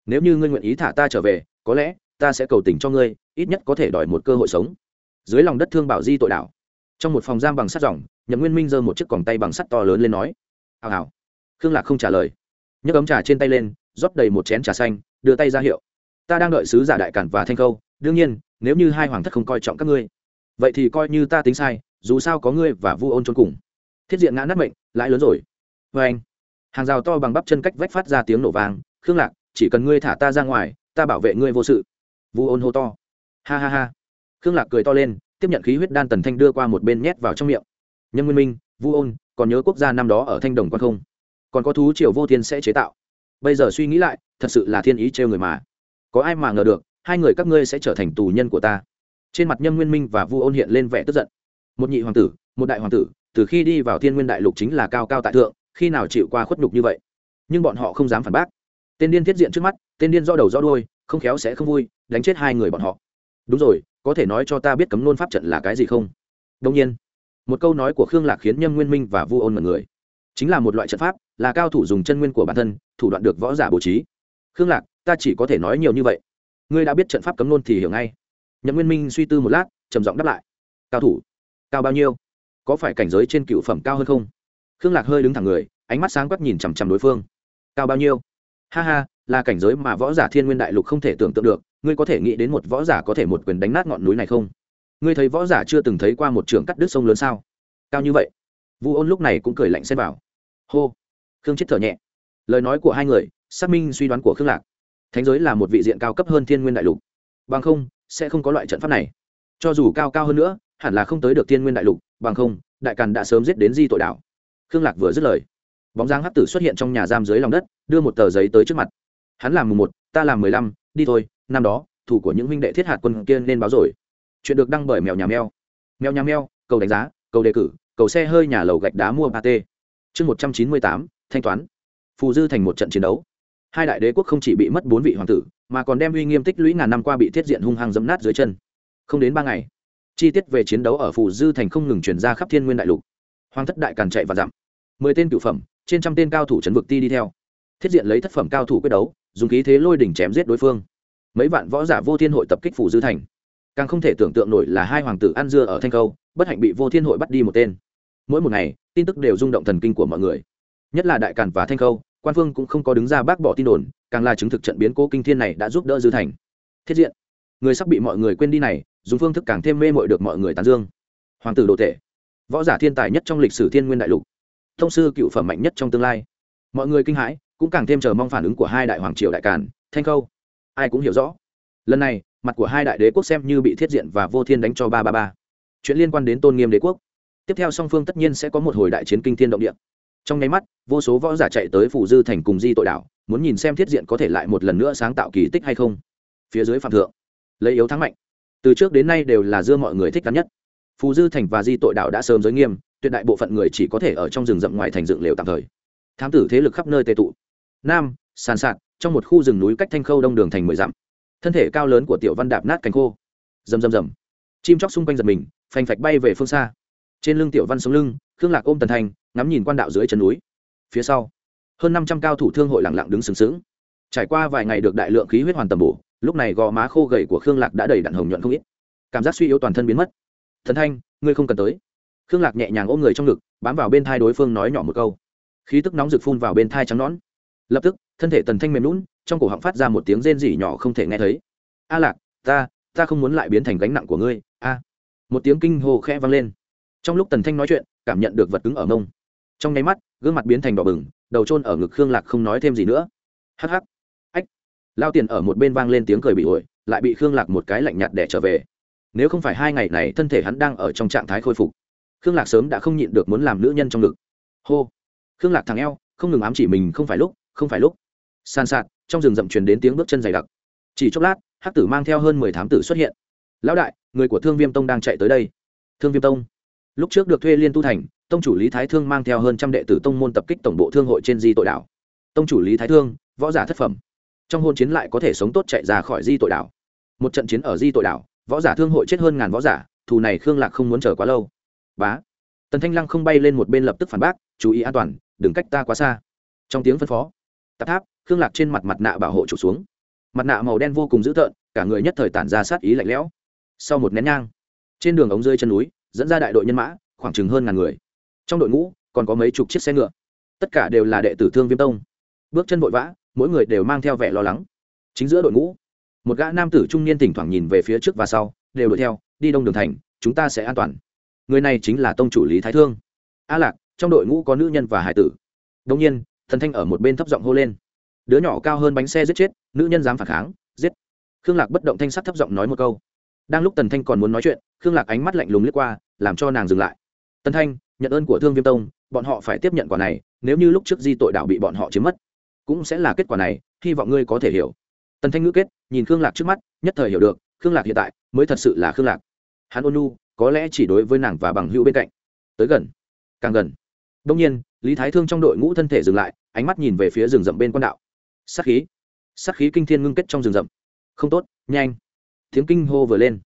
Nếu như ngươi nguyện ý thả ta trở về, có lẽ ta sẽ cầu tình cho ngươi, ít nhất có thể đòi một cơ hội sống. Dưới lòng đất thương bảo di tội đảo trong một phòng giam bằng sắt dòng nhậm nguyên minh giơ một chiếc còng tay bằng sắt to lớn lên nói, hào hào. Khương lạc không trả lời. Nhấc ấm trà trên tay lên, rót đầy một chén trà xanh, đưa tay ra hiệu, ta đang đợi sứ giả đại cản và thanh khâu, đương nhiên, nếu như hai hoàng thất không coi trọng các ngươi, vậy thì coi như ta tính sai, dù sao có ngươi và vu ôn trốn cùng. Thiết diện ngã nát mệnh, lãi lớn rồi. Vê anh hàng rào to bằng bắp chân cách vách phát ra tiếng nổ vàng. khương lạc chỉ cần ngươi thả ta ra ngoài, ta bảo vệ ngươi vô sự. Vu ôn hô to. Ha ha ha. Khương lạc cười to lên, tiếp nhận khí huyết đan tần thanh đưa qua một bên nhét vào trong miệng. Nhân nguyên minh, vu ôn, còn nhớ quốc gia năm đó ở thanh đồng quan không? Còn có thú triều vô thiên sẽ chế tạo. Bây giờ suy nghĩ lại, thật sự là thiên ý trêu người mà. Có ai mà ngờ được, hai người các ngươi sẽ trở thành tù nhân của ta. Trên mặt nhâm nguyên minh và vu ôn hiện lên vẻ tức giận. Một nhị hoàng tử, một đại hoàng tử, từ khi đi vào thiên nguyên đại lục chính là cao cao tại thượng, khi nào chịu qua khuất nhục như vậy? Nhưng bọn họ không dám phản bác tên điên thiết diện trước mắt, tên điên do đầu do đôi không khéo sẽ không vui, đánh chết hai người bọn họ. Đúng rồi, có thể nói cho ta biết cấm nôn pháp trận là cái gì không? Đông nhiên, một câu nói của khương lạc khiến nhâm nguyên minh và vu ôn mật người. Chính là một loại trận pháp, là cao thủ dùng chân nguyên của bản thân, thủ đoạn được võ giả bố trí. Khương lạc, ta chỉ có thể nói nhiều như vậy. Ngươi đã biết trận pháp cấm nôn thì hiểu ngay. Nhậm nguyên minh suy tư một lát, trầm giọng đáp lại. Cao thủ, cao bao nhiêu? Có phải cảnh giới trên cựu phẩm cao hơn không? Khương lạc hơi đứng thẳng người, ánh mắt sáng quắc nhìn chằm chằm đối phương. Cao bao nhiêu? Ha ha, là cảnh giới mà võ giả thiên nguyên đại lục không thể tưởng tượng được, ngươi có thể nghĩ đến một võ giả có thể một quyền đánh nát ngọn núi này không? Ngươi thấy võ giả chưa từng thấy qua một trường cắt đứt sông lớn sao? Cao như vậy. Vu ôn lúc này cũng cười lạnh xem vào. Hô. Khương chết thở nhẹ. Lời nói của hai người, xác minh suy đoán của khương lạc. Thánh giới là một vị diện cao cấp hơn thiên nguyên đại lục. Bằng không, sẽ không có loại trận pháp này. Cho dù cao cao hơn nữa, hẳn là không tới được thiên nguyên đại lục. Bằng không, đại càn đã sớm giết đến di tội đảo khương lạc vừa dứt lời bóng dáng hắc tử xuất hiện trong nhà giam dưới lòng đất, đưa một tờ giấy tới trước mặt. Hắn làm mùng một, ta làm mười lăm, đi thôi, năm đó, thủ của những huynh đệ thiết hạt quân kia nên báo rồi. Chuyện được đăng bởi mèo nhà mèo. Mèo nhà mèo, cầu đánh giá, cầu đề cử, cầu xe hơi nhà lầu gạch đá mua ba t. Chương một trăm chín mươi tám, thanh toán. Phù dư thành một trận chiến đấu. Hai đại đế quốc không chỉ bị mất bốn vị hoàng tử, mà còn đem uy nghiêm tích lũy ngàn năm qua bị thiết diện hung hăng dẫm nát dưới chân. Không đến ba ngày, chi tiết về chiến đấu ở phù dư thành không ngừng chuyển ra khắp thiên nguyên đại lục. Hoàng thất đại càn chạy và dặm. Mười tên cựu phẩm trên trăm tên cao thủ trấn vực ti đi theo. Thiết diện lấy thất phẩm cao thủ quyết đấu, dùng khí thế lôi đỉnh chém giết đối phương. Mấy vạn võ giả vô thiên hội tập kích phủ dư thành. Càng không thể tưởng tượng nổi là hai hoàng tử ăn dưa ở thanh câu, bất hạnh bị vô thiên hội bắt đi một tên. Mỗi một ngày, tin tức đều rung động thần kinh của mọi người. Nhất là đại càn và thanh khâu quan phương cũng không có đứng ra bác bỏ tin đồn, càng là chứng thực trận biến cố kinh thiên này đã giúp đỡ dư thành. Thiết diện, người sắp bị mọi người quên đi này, dùng phương thức càng thêm mê mội được mọi người tán dương. Hoàng tử đồ tể, võ giả thiên tài nhất trong lịch sử thiên nguyên đại lục thông sư cựu phẩm mạnh nhất trong tương lai. Mọi người kinh hãi, cũng càng thêm chờ mong phản ứng của hai đại hoàng triều đại càn, thanh khâu. Ai cũng hiểu rõ. Lần này, mặt của hai đại đế quốc xem như bị thiết diện và vô thiên đánh cho ba ba ba. Chuyện liên quan đến tôn nghiêm đế quốc. Tiếp theo song phương tất nhiên sẽ có một hồi đại chiến kinh thiên động địa. Trong nháy mắt, vô số võ giả chạy tới phủ dư thành cùng di tội đảo, muốn nhìn xem thiết diện có thể lại một lần nữa sáng tạo kỳ tích hay không. Phía dưới phạm thượng, lấy yếu thắng mạnh. Từ trước đến nay đều là dưa mọi người thích đắn nhất. Phù dư thành và di tội đảo đã sớm giới nghiêm tuyệt đại bộ phận người chỉ có thể ở trong rừng rậm ngoài thành dựng lều tạm thời. Thám tử thế lực khắp nơi tệ tụ. Nam, sàn sạt, trong một khu rừng núi cách thanh khâu đông đường thành mười dặm. Thân thể cao lớn của tiểu văn đạp nát cánh khô. Rầm rầm rầm. Chim chóc xung quanh giật mình, phành phạch bay về phương xa. Trên lưng tiểu văn sống lưng, khương lạc ôm tần thành, ngắm nhìn quan đạo dưới chân núi. Phía sau, hơn năm trăm cao thủ thương hội lặng lặng đứng sừng sững. Trải qua vài ngày được đại lượng khí huyết hoàn tầm bổ, lúc này gò má khô gầy của khương lạc đã đầy đặn hồng nhuận không ít. Cảm giác suy yếu toàn thân biến mất. Thần thanh ngươi không cần tới khương lạc nhẹ nhàng ôm người trong ngực, bám vào bên thai đối phương nói nhỏ một câu. Khí tức nóng rực phun vào bên thai trắng nón lập tức, thân thể tần thanh mềm lún trong cổ họng phát ra một tiếng rên rỉ nhỏ không thể nghe thấy. A lạc, ta ta không muốn lại biến thành gánh nặng của ngươi. A. Một tiếng kinh hô khẽ vang lên. Trong lúc tần thanh nói chuyện, cảm nhận được vật cứng ở mông. Trong nháy mắt, gương mặt biến thành đỏ bừng, đầu trôn ở ngực khương lạc không nói thêm gì nữa. Hắc hắc. Ách. Lao tiền ở một bên vang lên tiếng cười bị ổi, lại bị khương lạc một cái lạnh nhạt để trở về. Nếu không phải hai ngày này thân thể hắn đang ở trong trạng thái khôi phục khương lạc sớm đã không nhịn được muốn làm nữ nhân trong ngực. Hô. Khương lạc thằng eo, không ngừng ám chỉ mình, không phải lúc, không phải lúc. San sạt, trong rừng rậm truyền đến tiếng bước chân dày đặc. Chỉ chốc lát, hắc tử mang theo hơn mười thám tử xuất hiện. Lão đại, người của thương viêm tông đang chạy tới đây. Thương viêm tông. Lúc trước được thuê liên tu thành, tông chủ lý thái thương mang theo hơn trăm đệ tử tông môn tập kích tổng bộ thương hội trên di tội đảo. Tông chủ lý thái thương, võ giả thất phẩm. Trong hôn chiến lại có thể sống tốt chạy ra khỏi di tội đảo. Một trận chiến ở di tội đảo, võ giả thương hội chết hơn ngàn võ giả, thù này khương lạc không muốn chờ quá lâu bá. Tần thanh lăng không bay lên một bên lập tức phản bác, chú ý an toàn, đừng cách ta quá xa. Trong tiếng phân phó, tạp tháp, khương lạc trên mặt mặt nạ bảo hộ trục xuống. Mặt nạ màu đen vô cùng dữ tợn, cả người nhất thời tản ra sát ý lạnh lẽo. Sau một nén nhang, trên đường ống rơi chân núi, dẫn ra đại đội nhân mã, khoảng chừng hơn ngàn người. Trong đội ngũ, còn có mấy chục chiếc xe ngựa. Tất cả đều là đệ tử thương viêm tông. Bước chân vội vã, mỗi người đều mang theo vẻ lo lắng. Chính giữa đội ngũ, một gã nam tử trung niên thỉnh thoảng nhìn về phía trước và sau, đều đuổi theo, đi đông đường thành, chúng ta sẽ an toàn người này chính là tông chủ lý thái thương a lạc trong đội ngũ có nữ nhân và hải tử đông nhiên thần thanh ở một bên thấp giọng hô lên đứa nhỏ cao hơn bánh xe giết chết nữ nhân dám phản kháng giết khương lạc bất động thanh sắt thấp giọng nói một câu đang lúc tần thanh còn muốn nói chuyện khương lạc ánh mắt lạnh lùng lướt qua làm cho nàng dừng lại tần thanh nhận ơn của thương viêm tông bọn họ phải tiếp nhận quả này nếu như lúc trước di tội đạo bị bọn họ chiếm mất cũng sẽ là kết quả này hy vọng ngươi có thể hiểu tần thanh ngữ kết nhìn khương lạc trước mắt nhất thời hiểu được khương lạc hiện tại mới thật sự là khương lạc hắn ôn nu có lẽ chỉ đối với nàng và bằng hữu bên cạnh. Tới gần, càng gần. Đông nhiên, lý thái thương trong đội ngũ thân thể dừng lại, ánh mắt nhìn về phía rừng rậm bên quan đạo. Sắc khí sắc khí kinh thiên ngưng kết trong rừng rậm. Không tốt, nhanh. Tiếng kinh hô vừa lên.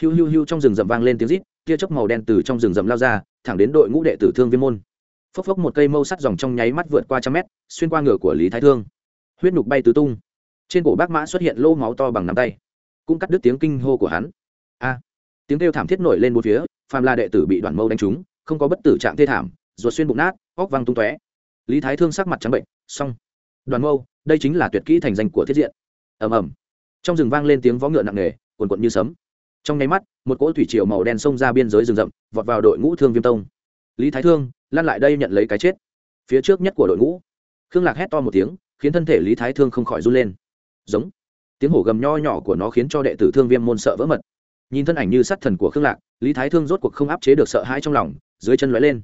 Hiu hiu hiu trong rừng rậm vang lên tiếng rít, tia chớp màu đen từ trong rừng rậm lao ra, thẳng đến đội ngũ đệ tử thương viêm môn. Phốc phốc một cây mâu sắt dòng trong nháy mắt vượt qua trăm mét, xuyên qua ngựa của lý thái thương. Huyết nhục bay tứ tung. Trên cổ bác mã xuất hiện lô máu to bằng nắm tay. Cũng cắt đứt tiếng kinh hô của hắn. A! Tiếng kêu thảm thiết nổi lên bốn phía, phàm là đệ tử bị đoàn mâu đánh trúng, không có bất tử trạng thê thảm, ruột xuyên bụng nát, óc văng tung tóe. Lý thái thương sắc mặt trắng bệnh, xong. Đoàn mâu, đây chính là tuyệt kỹ thành danh của thiết diện. Ầm ầm. Trong rừng vang lên tiếng vó ngựa nặng nề, cuồn cuộn như sấm. Trong nháy mắt, một cỗ thủy triều màu đen xông ra biên giới rừng rậm, vọt vào đội ngũ thương viêm tông. Lý thái thương, lăn lại đây nhận lấy cái chết. Phía trước nhất của đội ngũ, khương lạc hét to một tiếng, khiến thân thể lý thái thương không khỏi run lên. Giống. Tiếng hổ gầm nho nhỏ của nó khiến cho đệ tử thương viêm môn sợ vỡ mật nhìn thân ảnh như sát thần của khương lạc, lý thái thương rốt cuộc không áp chế được sợ hãi trong lòng, dưới chân lóe lên.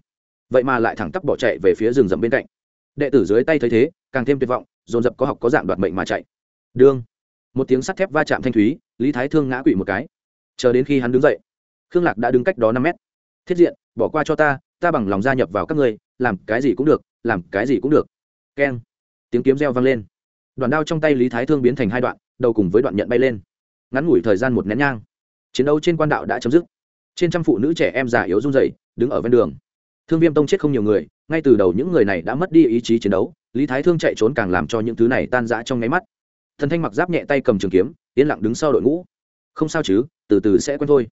Vậy mà lại thẳng tắp bỏ chạy về phía rừng rậm bên cạnh. Đệ tử dưới tay thấy thế, càng thêm tuyệt vọng, dồn dập có học có dạng đoạt mệnh mà chạy. Đương, một tiếng sắt thép va chạm thanh thúy, lý thái thương ngã quỵ một cái. Chờ đến khi hắn đứng dậy, khương lạc đã đứng cách đó năm mét. Thiết diện, bỏ qua cho ta ta bằng lòng gia nhập vào các ngươi, làm cái gì cũng được, làm cái gì cũng được. Keng, tiếng kiếm reo vang lên. Đoạn đao trong tay lý thái thương biến thành hai đoạn, đầu cùng với đoạn nhận bay lên. Ngắn ngủi thời gian một nén nhang chiến đấu trên quan đạo đã chấm dứt. Trên trăm phụ nữ trẻ em già yếu run rẩy, đứng ở ven đường. Thương viêm tông chết không nhiều người, ngay từ đầu những người này đã mất đi ý chí chiến đấu, lý thái thương chạy trốn càng làm cho những thứ này tan rã trong nháy mắt. Thần thanh mặc giáp nhẹ tay cầm trường kiếm, yên lặng đứng sau đội ngũ. Không sao chứ, từ từ sẽ quen thôi.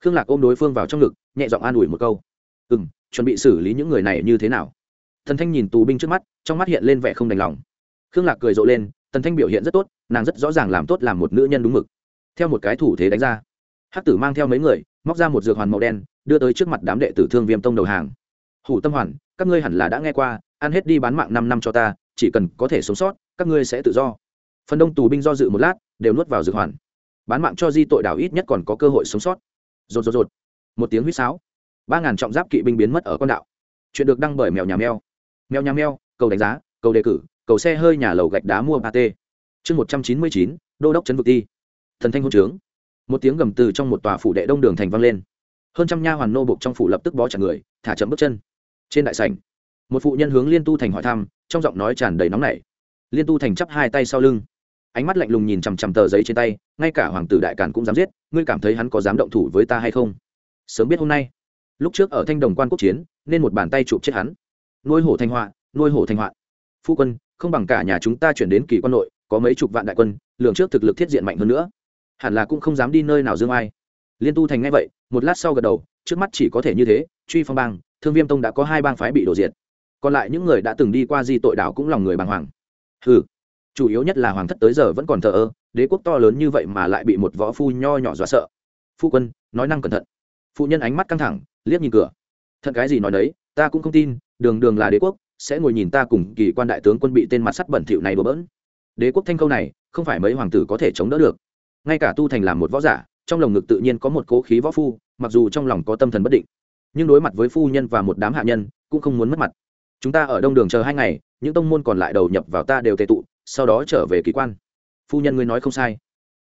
Khương lạc ôm đối phương vào trong ngực, nhẹ giọng an ủi một câu. Ừ m chuẩn bị xử lý những người này như thế nào? Thần thanh nhìn tù binh trước mắt, trong mắt hiện lên vẻ không đành lòng. Khương lạc cười rộ lên tần thanh biểu hiện rất tốt, nàng rất rõ ràng làm tốt làm một nữ nhân đúng mực. Theo một cái thủ thế đánh ra hắc tử mang theo mấy người, móc ra một dược hoàn màu đen, đưa tới trước mặt đám đệ tử thương viêm tông đầu hàng. Hủ tâm hoàn, các ngươi hẳn là đã nghe qua, ăn hết đi bán mạng năm năm cho ta, chỉ cần có thể sống sót, các ngươi sẽ tự do. Phần đông tù binh do dự một lát, đều nuốt vào dược hoàn. Bán mạng cho di tội đảo ít nhất còn có cơ hội sống sót. Rột rột rột. Một tiếng huýt sáo. Ba ngàn trọng giáp kỵ binh biến mất ở con đạo. Chuyện được đăng bởi mèo nhà mèo. Mèo nhà mèo, cầu đánh giá, cầu đề cử, cầu xe hơi nhà lầu gạch đá mua ba t chương một trăm chín mươi chín, đô đốc trấn vực ti. Thần thanh hôn trướng một tiếng gầm từ trong một tòa phủ đệ đông đường thành vang lên. Hơn trăm nha hoàn nô bục trong phủ lập tức bó chặt người, thả chậm bước chân. Trên đại sảnh, một phụ nhân hướng liên tu thành hỏi thăm, trong giọng nói tràn đầy nóng nảy. Liên tu thành chắp hai tay sau lưng, ánh mắt lạnh lùng nhìn chằm chằm tờ giấy trên tay, ngay cả hoàng tử đại càn cũng dám giết, ngươi cảm thấy hắn có dám động thủ với ta hay không? Sớm biết hôm nay, lúc trước ở thanh đồng quan quốc chiến, nên một bàn tay chụp chết hắn. Nuôi hổ thanh họa, nuôi hổ thanh họa. Phu quân, không bằng cả nhà chúng ta chuyển đến kỳ quan nội, có mấy chục vạn đại quân lường trước thực lực thiết diện mạnh hơn nữa hẳn là cũng không dám đi nơi nào dương ai. Liên tu thành ngay vậy, một lát sau gật đầu, trước mắt chỉ có thể như thế, truy phong bang, thương viêm tông đã có hai bang phái bị đổ diệt. Còn lại những người đã từng đi qua di tội đảo cũng lòng người bàng hoàng. Ừ chủ yếu nhất là hoàng thất tới giờ vẫn còn thờ ơ, đế quốc to lớn như vậy mà lại bị một võ phu nho nhỏ dọa sợ. Phu quân, nói năng cẩn thận. Phụ nhân ánh mắt căng thẳng, liếc nhìn cửa. Thận cái gì nói đấy, ta cũng không tin, đường đường là đế quốc, sẽ ngồi nhìn ta cùng kỳ quan đại tướng quân bị tên mặt sắt bẩn thỉu này đổ bỡn. Đế quốc thanh câu này, không phải mấy hoàng tử có thể chống đỡ được ngay cả tu thành làm một võ giả, trong lồng ngực tự nhiên có một cố khí võ phu, mặc dù trong lòng có tâm thần bất định. Nhưng đối mặt với phu nhân và một đám hạ nhân, cũng không muốn mất mặt. Chúng ta ở đông đường chờ hai ngày, những tông môn còn lại đầu nhập vào ta đều tệ tụ, sau đó trở về kỳ quan. Phu nhân ngươi nói không sai.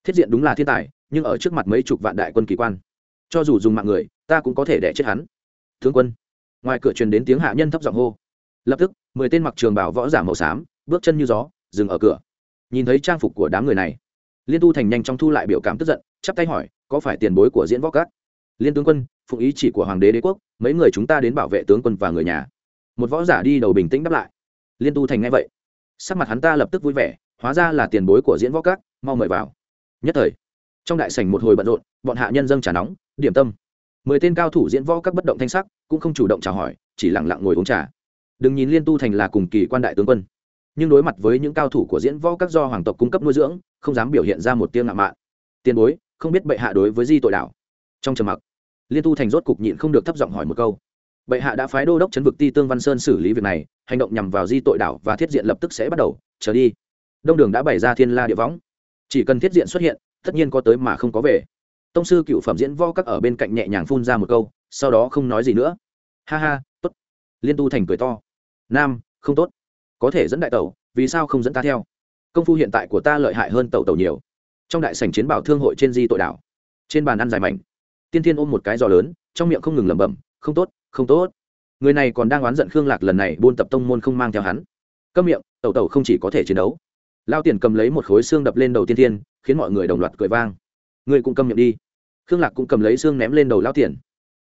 Thiết diện đúng là thiên tài, nhưng ở trước mặt mấy chục vạn đại quân kỳ quan, cho dù dùng mạng người, ta cũng có thể đẻ chết hắn. Thương quân. Ngoài cửa truyền đến tiếng hạ nhân thấp giọng hô. Lập tức, mười tên mặc trường bảo võ giả màu xám, bước chân như gió, dừng ở cửa. Nhìn thấy trang phục của đám người này liên tu thành nhanh chóng thu lại biểu cảm tức giận, chắp tay hỏi, có phải tiền bối của diễn võ các? Liên tướng quân, phụng ý chỉ của hoàng đế đế quốc, mấy người chúng ta đến bảo vệ tướng quân và người nhà. Một võ giả đi đầu bình tĩnh đáp lại. Liên tu thành ngay vậy, sắc mặt hắn ta lập tức vui vẻ, hóa ra là tiền bối của diễn võ các, mau mời vào. Nhất thời, trong đại sảnh một hồi bận rộn, bọn hạ nhân dâng trà nóng, điểm tâm. Mười tên cao thủ diễn võ các bất động thanh sắc, cũng không chủ động chào hỏi, chỉ lặng lặng ngồi uống trà. Đừng nhìn liên tu thành là cùng kỳ quan đại tướng quân nhưng đối mặt với những cao thủ của diễn võ các do hoàng tộc cung cấp nuôi dưỡng, không dám biểu hiện ra một tiếng ngạo mạn. Tiền bối, không biết bệ hạ đối với di tội đảo trong trầm mặc, liên tu thành rốt cục nhịn không được thấp giọng hỏi một câu. Bệ hạ đã phái đô đốc chấn vực ti tương văn sơn xử lý việc này, hành động nhằm vào di tội đảo và thiết diện lập tức sẽ bắt đầu trở đi. Đông đường đã bày ra thiên la địa võng. Chỉ cần thiết diện xuất hiện, tất nhiên có tới mà không có về. Tông sư cựu phẩm diễn võ các ở bên cạnh nhẹ nhàng phun ra một câu, sau đó không nói gì nữa. Ha ha, tốt. Liên tu thành cười to. Nam, không tốt có thể dẫn đại tẩu, vì sao không dẫn ta theo? Công phu hiện tại của ta lợi hại hơn tẩu tẩu nhiều. Trong đại sảnh chiến bảo thương hội trên di tội đảo, trên bàn ăn dài mảnh. Tiên thiên ôm một cái giò lớn, trong miệng không ngừng lẩm bẩm, không tốt không tốt. Người này còn đang oán giận khương lạc lần này buôn tập tông môn không mang theo hắn. Câm miệng, tẩu tẩu không chỉ có thể chiến đấu. Lao tiền cầm lấy một khối xương đập lên đầu tiên thiên, khiến mọi người đồng loạt cười vang. Người cũng câm miệng đi. Khương lạc cũng cầm lấy xương ném lên đầu lao tiền.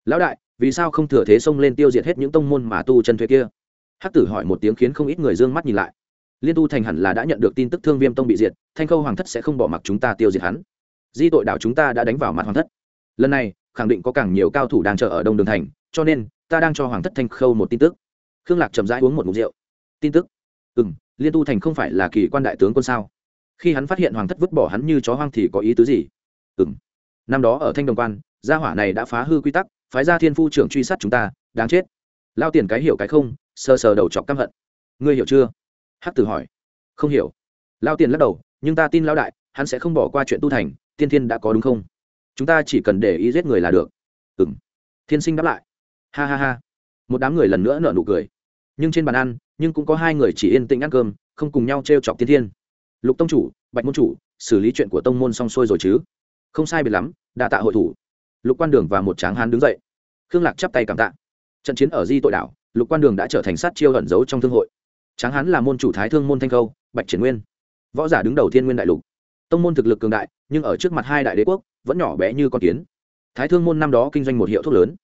Lão đại, vì sao không thừa thế xông lên tiêu diệt hết những tông môn mà tu chân thuê kia? Hắc tử hỏi một tiếng khiến không ít người d ư ơ n g mắt nhìn lại. Liên tu thành hẳn là đã nhận được tin tức thương viêm tông bị diệt, thanh khâu hoàng thất sẽ không bỏ mặc chúng ta tiêu diệt hắn. Di tội đạo chúng ta đã đánh vào mặt hoàng thất. Lần này, khẳng định có càng nhiều cao thủ đang chờ ở đông đường thành, cho nên, ta đang cho hoàng thất thanh khâu một tin tức. Khương lạc chậm rãi uống một mục rượu. Tin tức? Ừ m liên tu thành không phải là kỳ quan đại tướng quân sao? Khi hắn phát hiện hoàng thất vứt bỏ hắn như chó hoang thì có ý tứ gì? Ừ m năm đó ở thanh đồng quan, gia hỏa này đã phá hư quy tắc, phái ra thiên phu trưởng truy sát chúng ta, đáng chết. Lao tiền cái hiểu cái không sờ sờ đầu chọc căm hận. Ngươi hiểu chưa? Hắc tử hỏi. Không hiểu. Lao tiền lắc đầu, nhưng ta tin lao đại, hắn sẽ không bỏ qua chuyện tu thành, tiên thiên đã có đúng không? Chúng ta chỉ cần để ý giết người là được. Ừ m thiên sinh đáp lại. Ha ha ha. Một đám người lần nữa nở nụ cười. Nhưng trên bàn ăn, nhưng cũng có hai người chỉ yên tĩnh ăn cơm, không cùng nhau t r e o chọc tiên thiên. Lục tông chủ, bạch môn chủ, xử lý chuyện của tông môn xong xuôi rồi chứ? Không sai biệt lắm, đa tạ hội thủ. Lục quan đường và một tráng hán đứng dậy. Khương lạc chắp tay cảm tạ. Trận chiến ở di tội đảo lục quan đường đã trở thành sát chiêu ẩn giấu trong thương hội. Tráng hán là môn chủ thái thương môn thanh khâu, bạch triển nguyên. Võ giả đứng đầu thiên nguyên đại lục. Tông môn thực lực cường đại, nhưng ở trước mặt hai đại đế quốc, vẫn nhỏ bé như con kiến. Thái thương môn năm đó kinh doanh một hiệu thuốc lớn.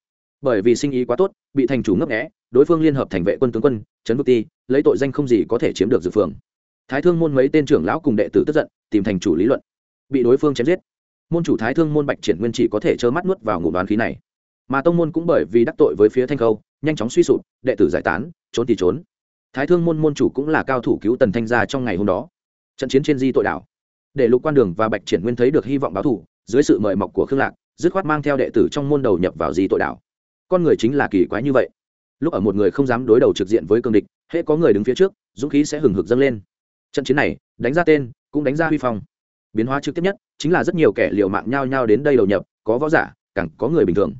Bởi vì sinh ý quá tốt, bị thành chủ ngấp nghẽ đối phương liên hợp thành vệ quân tướng quân, trấn vực ti, lấy tội danh không gì có thể chiếm được dự phường. Thái thương môn mấy tên trưởng lão cùng đệ tử tức giận, tìm thành chủ lý luận. Bị đối phương chém giết. Môn chủ thái thương môn bạch triển nguyên chỉ có thể trơ mắt nuốt vào ngụm đoán khí này mà tông môn cũng bởi vì đắc tội với phía thanh khâu, nhanh chóng suy sụp, đệ tử giải tán, trốn thì trốn. Thái thương môn môn chủ cũng là cao thủ cứu tần thanh gia trong ngày hôm đó. Trận chiến trên di tội đảo. Để lục quan đường và bạch triển nguyên thấy được hy vọng báo thủ dưới sự mời mọc của khương lạc, dứt khoát mang theo đệ tử trong môn đầu nhập vào di tội đảo. Con người chính là kỳ quái như vậy. Lúc ở một người không dám đối đầu trực diện với cương địch, hễ có người đứng phía trước, dũng khí sẽ hừng hực dâng lên. Trận chiến này, đánh ra tên, cũng đánh ra huy phong. Biến hóa trực tiếp nhất, chính là rất nhiều kẻ liều mạng nhau nhau đến đây đầu nhập, có võ giả, càng có người bình thường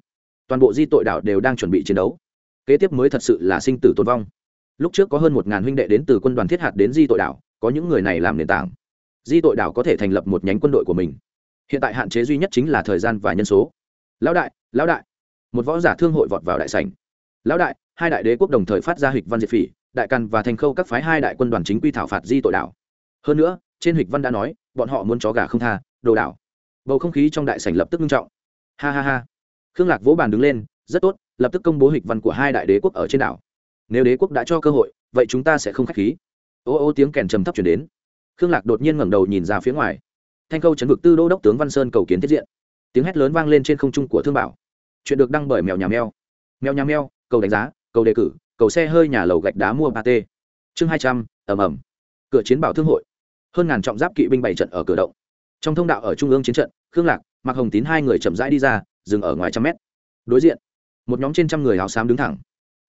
toàn bộ di tội đảo đều đang chuẩn bị chiến đấu. Kế tiếp mới thật sự là sinh tử tồn vong. Lúc trước có hơn một ngàn huynh đệ đến từ quân đoàn thiết hạt đến di tội đảo, có những người này làm nền tảng. Di tội đảo có thể thành lập một nhánh quân đội của mình. Hiện tại hạn chế duy nhất chính là thời gian và nhân số. Lão đại lão đại. Một võ giả thương hội vọt vào đại sảnh. Lão đại, hai đại đế quốc đồng thời phát ra hịch văn diệt phỉ, đại căn và thành khâu các phái hai đại quân đoàn chính quy thảo phạt di tội đảo. Hơn nữa, trên hịch văn đã nói, bọn họ muốn chó gà không tha, đồ đảo. Bầu không khí trong đại sảnh lập tức nghiêm trọng. Ha ha ha khương lạc vỗ bàn đứng lên, rất tốt, lập tức công bố hịch văn của hai đại đế quốc ở trên đảo. Nếu đế quốc đã cho cơ hội, vậy chúng ta sẽ không k h á c h khí. Ô ô tiếng kèn trầm thấp chuyển đến. Khương lạc đột nhiên ngẩng đầu nhìn ra phía ngoài. Thanh câu chấn vực tư đô đốc tướng văn sơn cầu kiến tiết diện. Tiếng hét lớn vang lên trên không trung của thương bảo. Chuyện được đăng bởi mèo nhà mèo. Mèo nhà mèo, cầu đánh giá, cầu đề cử, cầu xe hơi nhà lầu gạch đá mua ba t. Chương hai trăm ẩm ẩm cửa chiến bảo thương hội. Hơn ngàn trọng giáp kỵ binh bảy trận ở cửa động. Trong thông đạo ở trung ương chiến trận, khương lạc mặc hồng tín hai người chậm rãi đi ra dừng ở ngoài trăm mét. Đối diện, một nhóm trên trăm người áo xám đứng thẳng.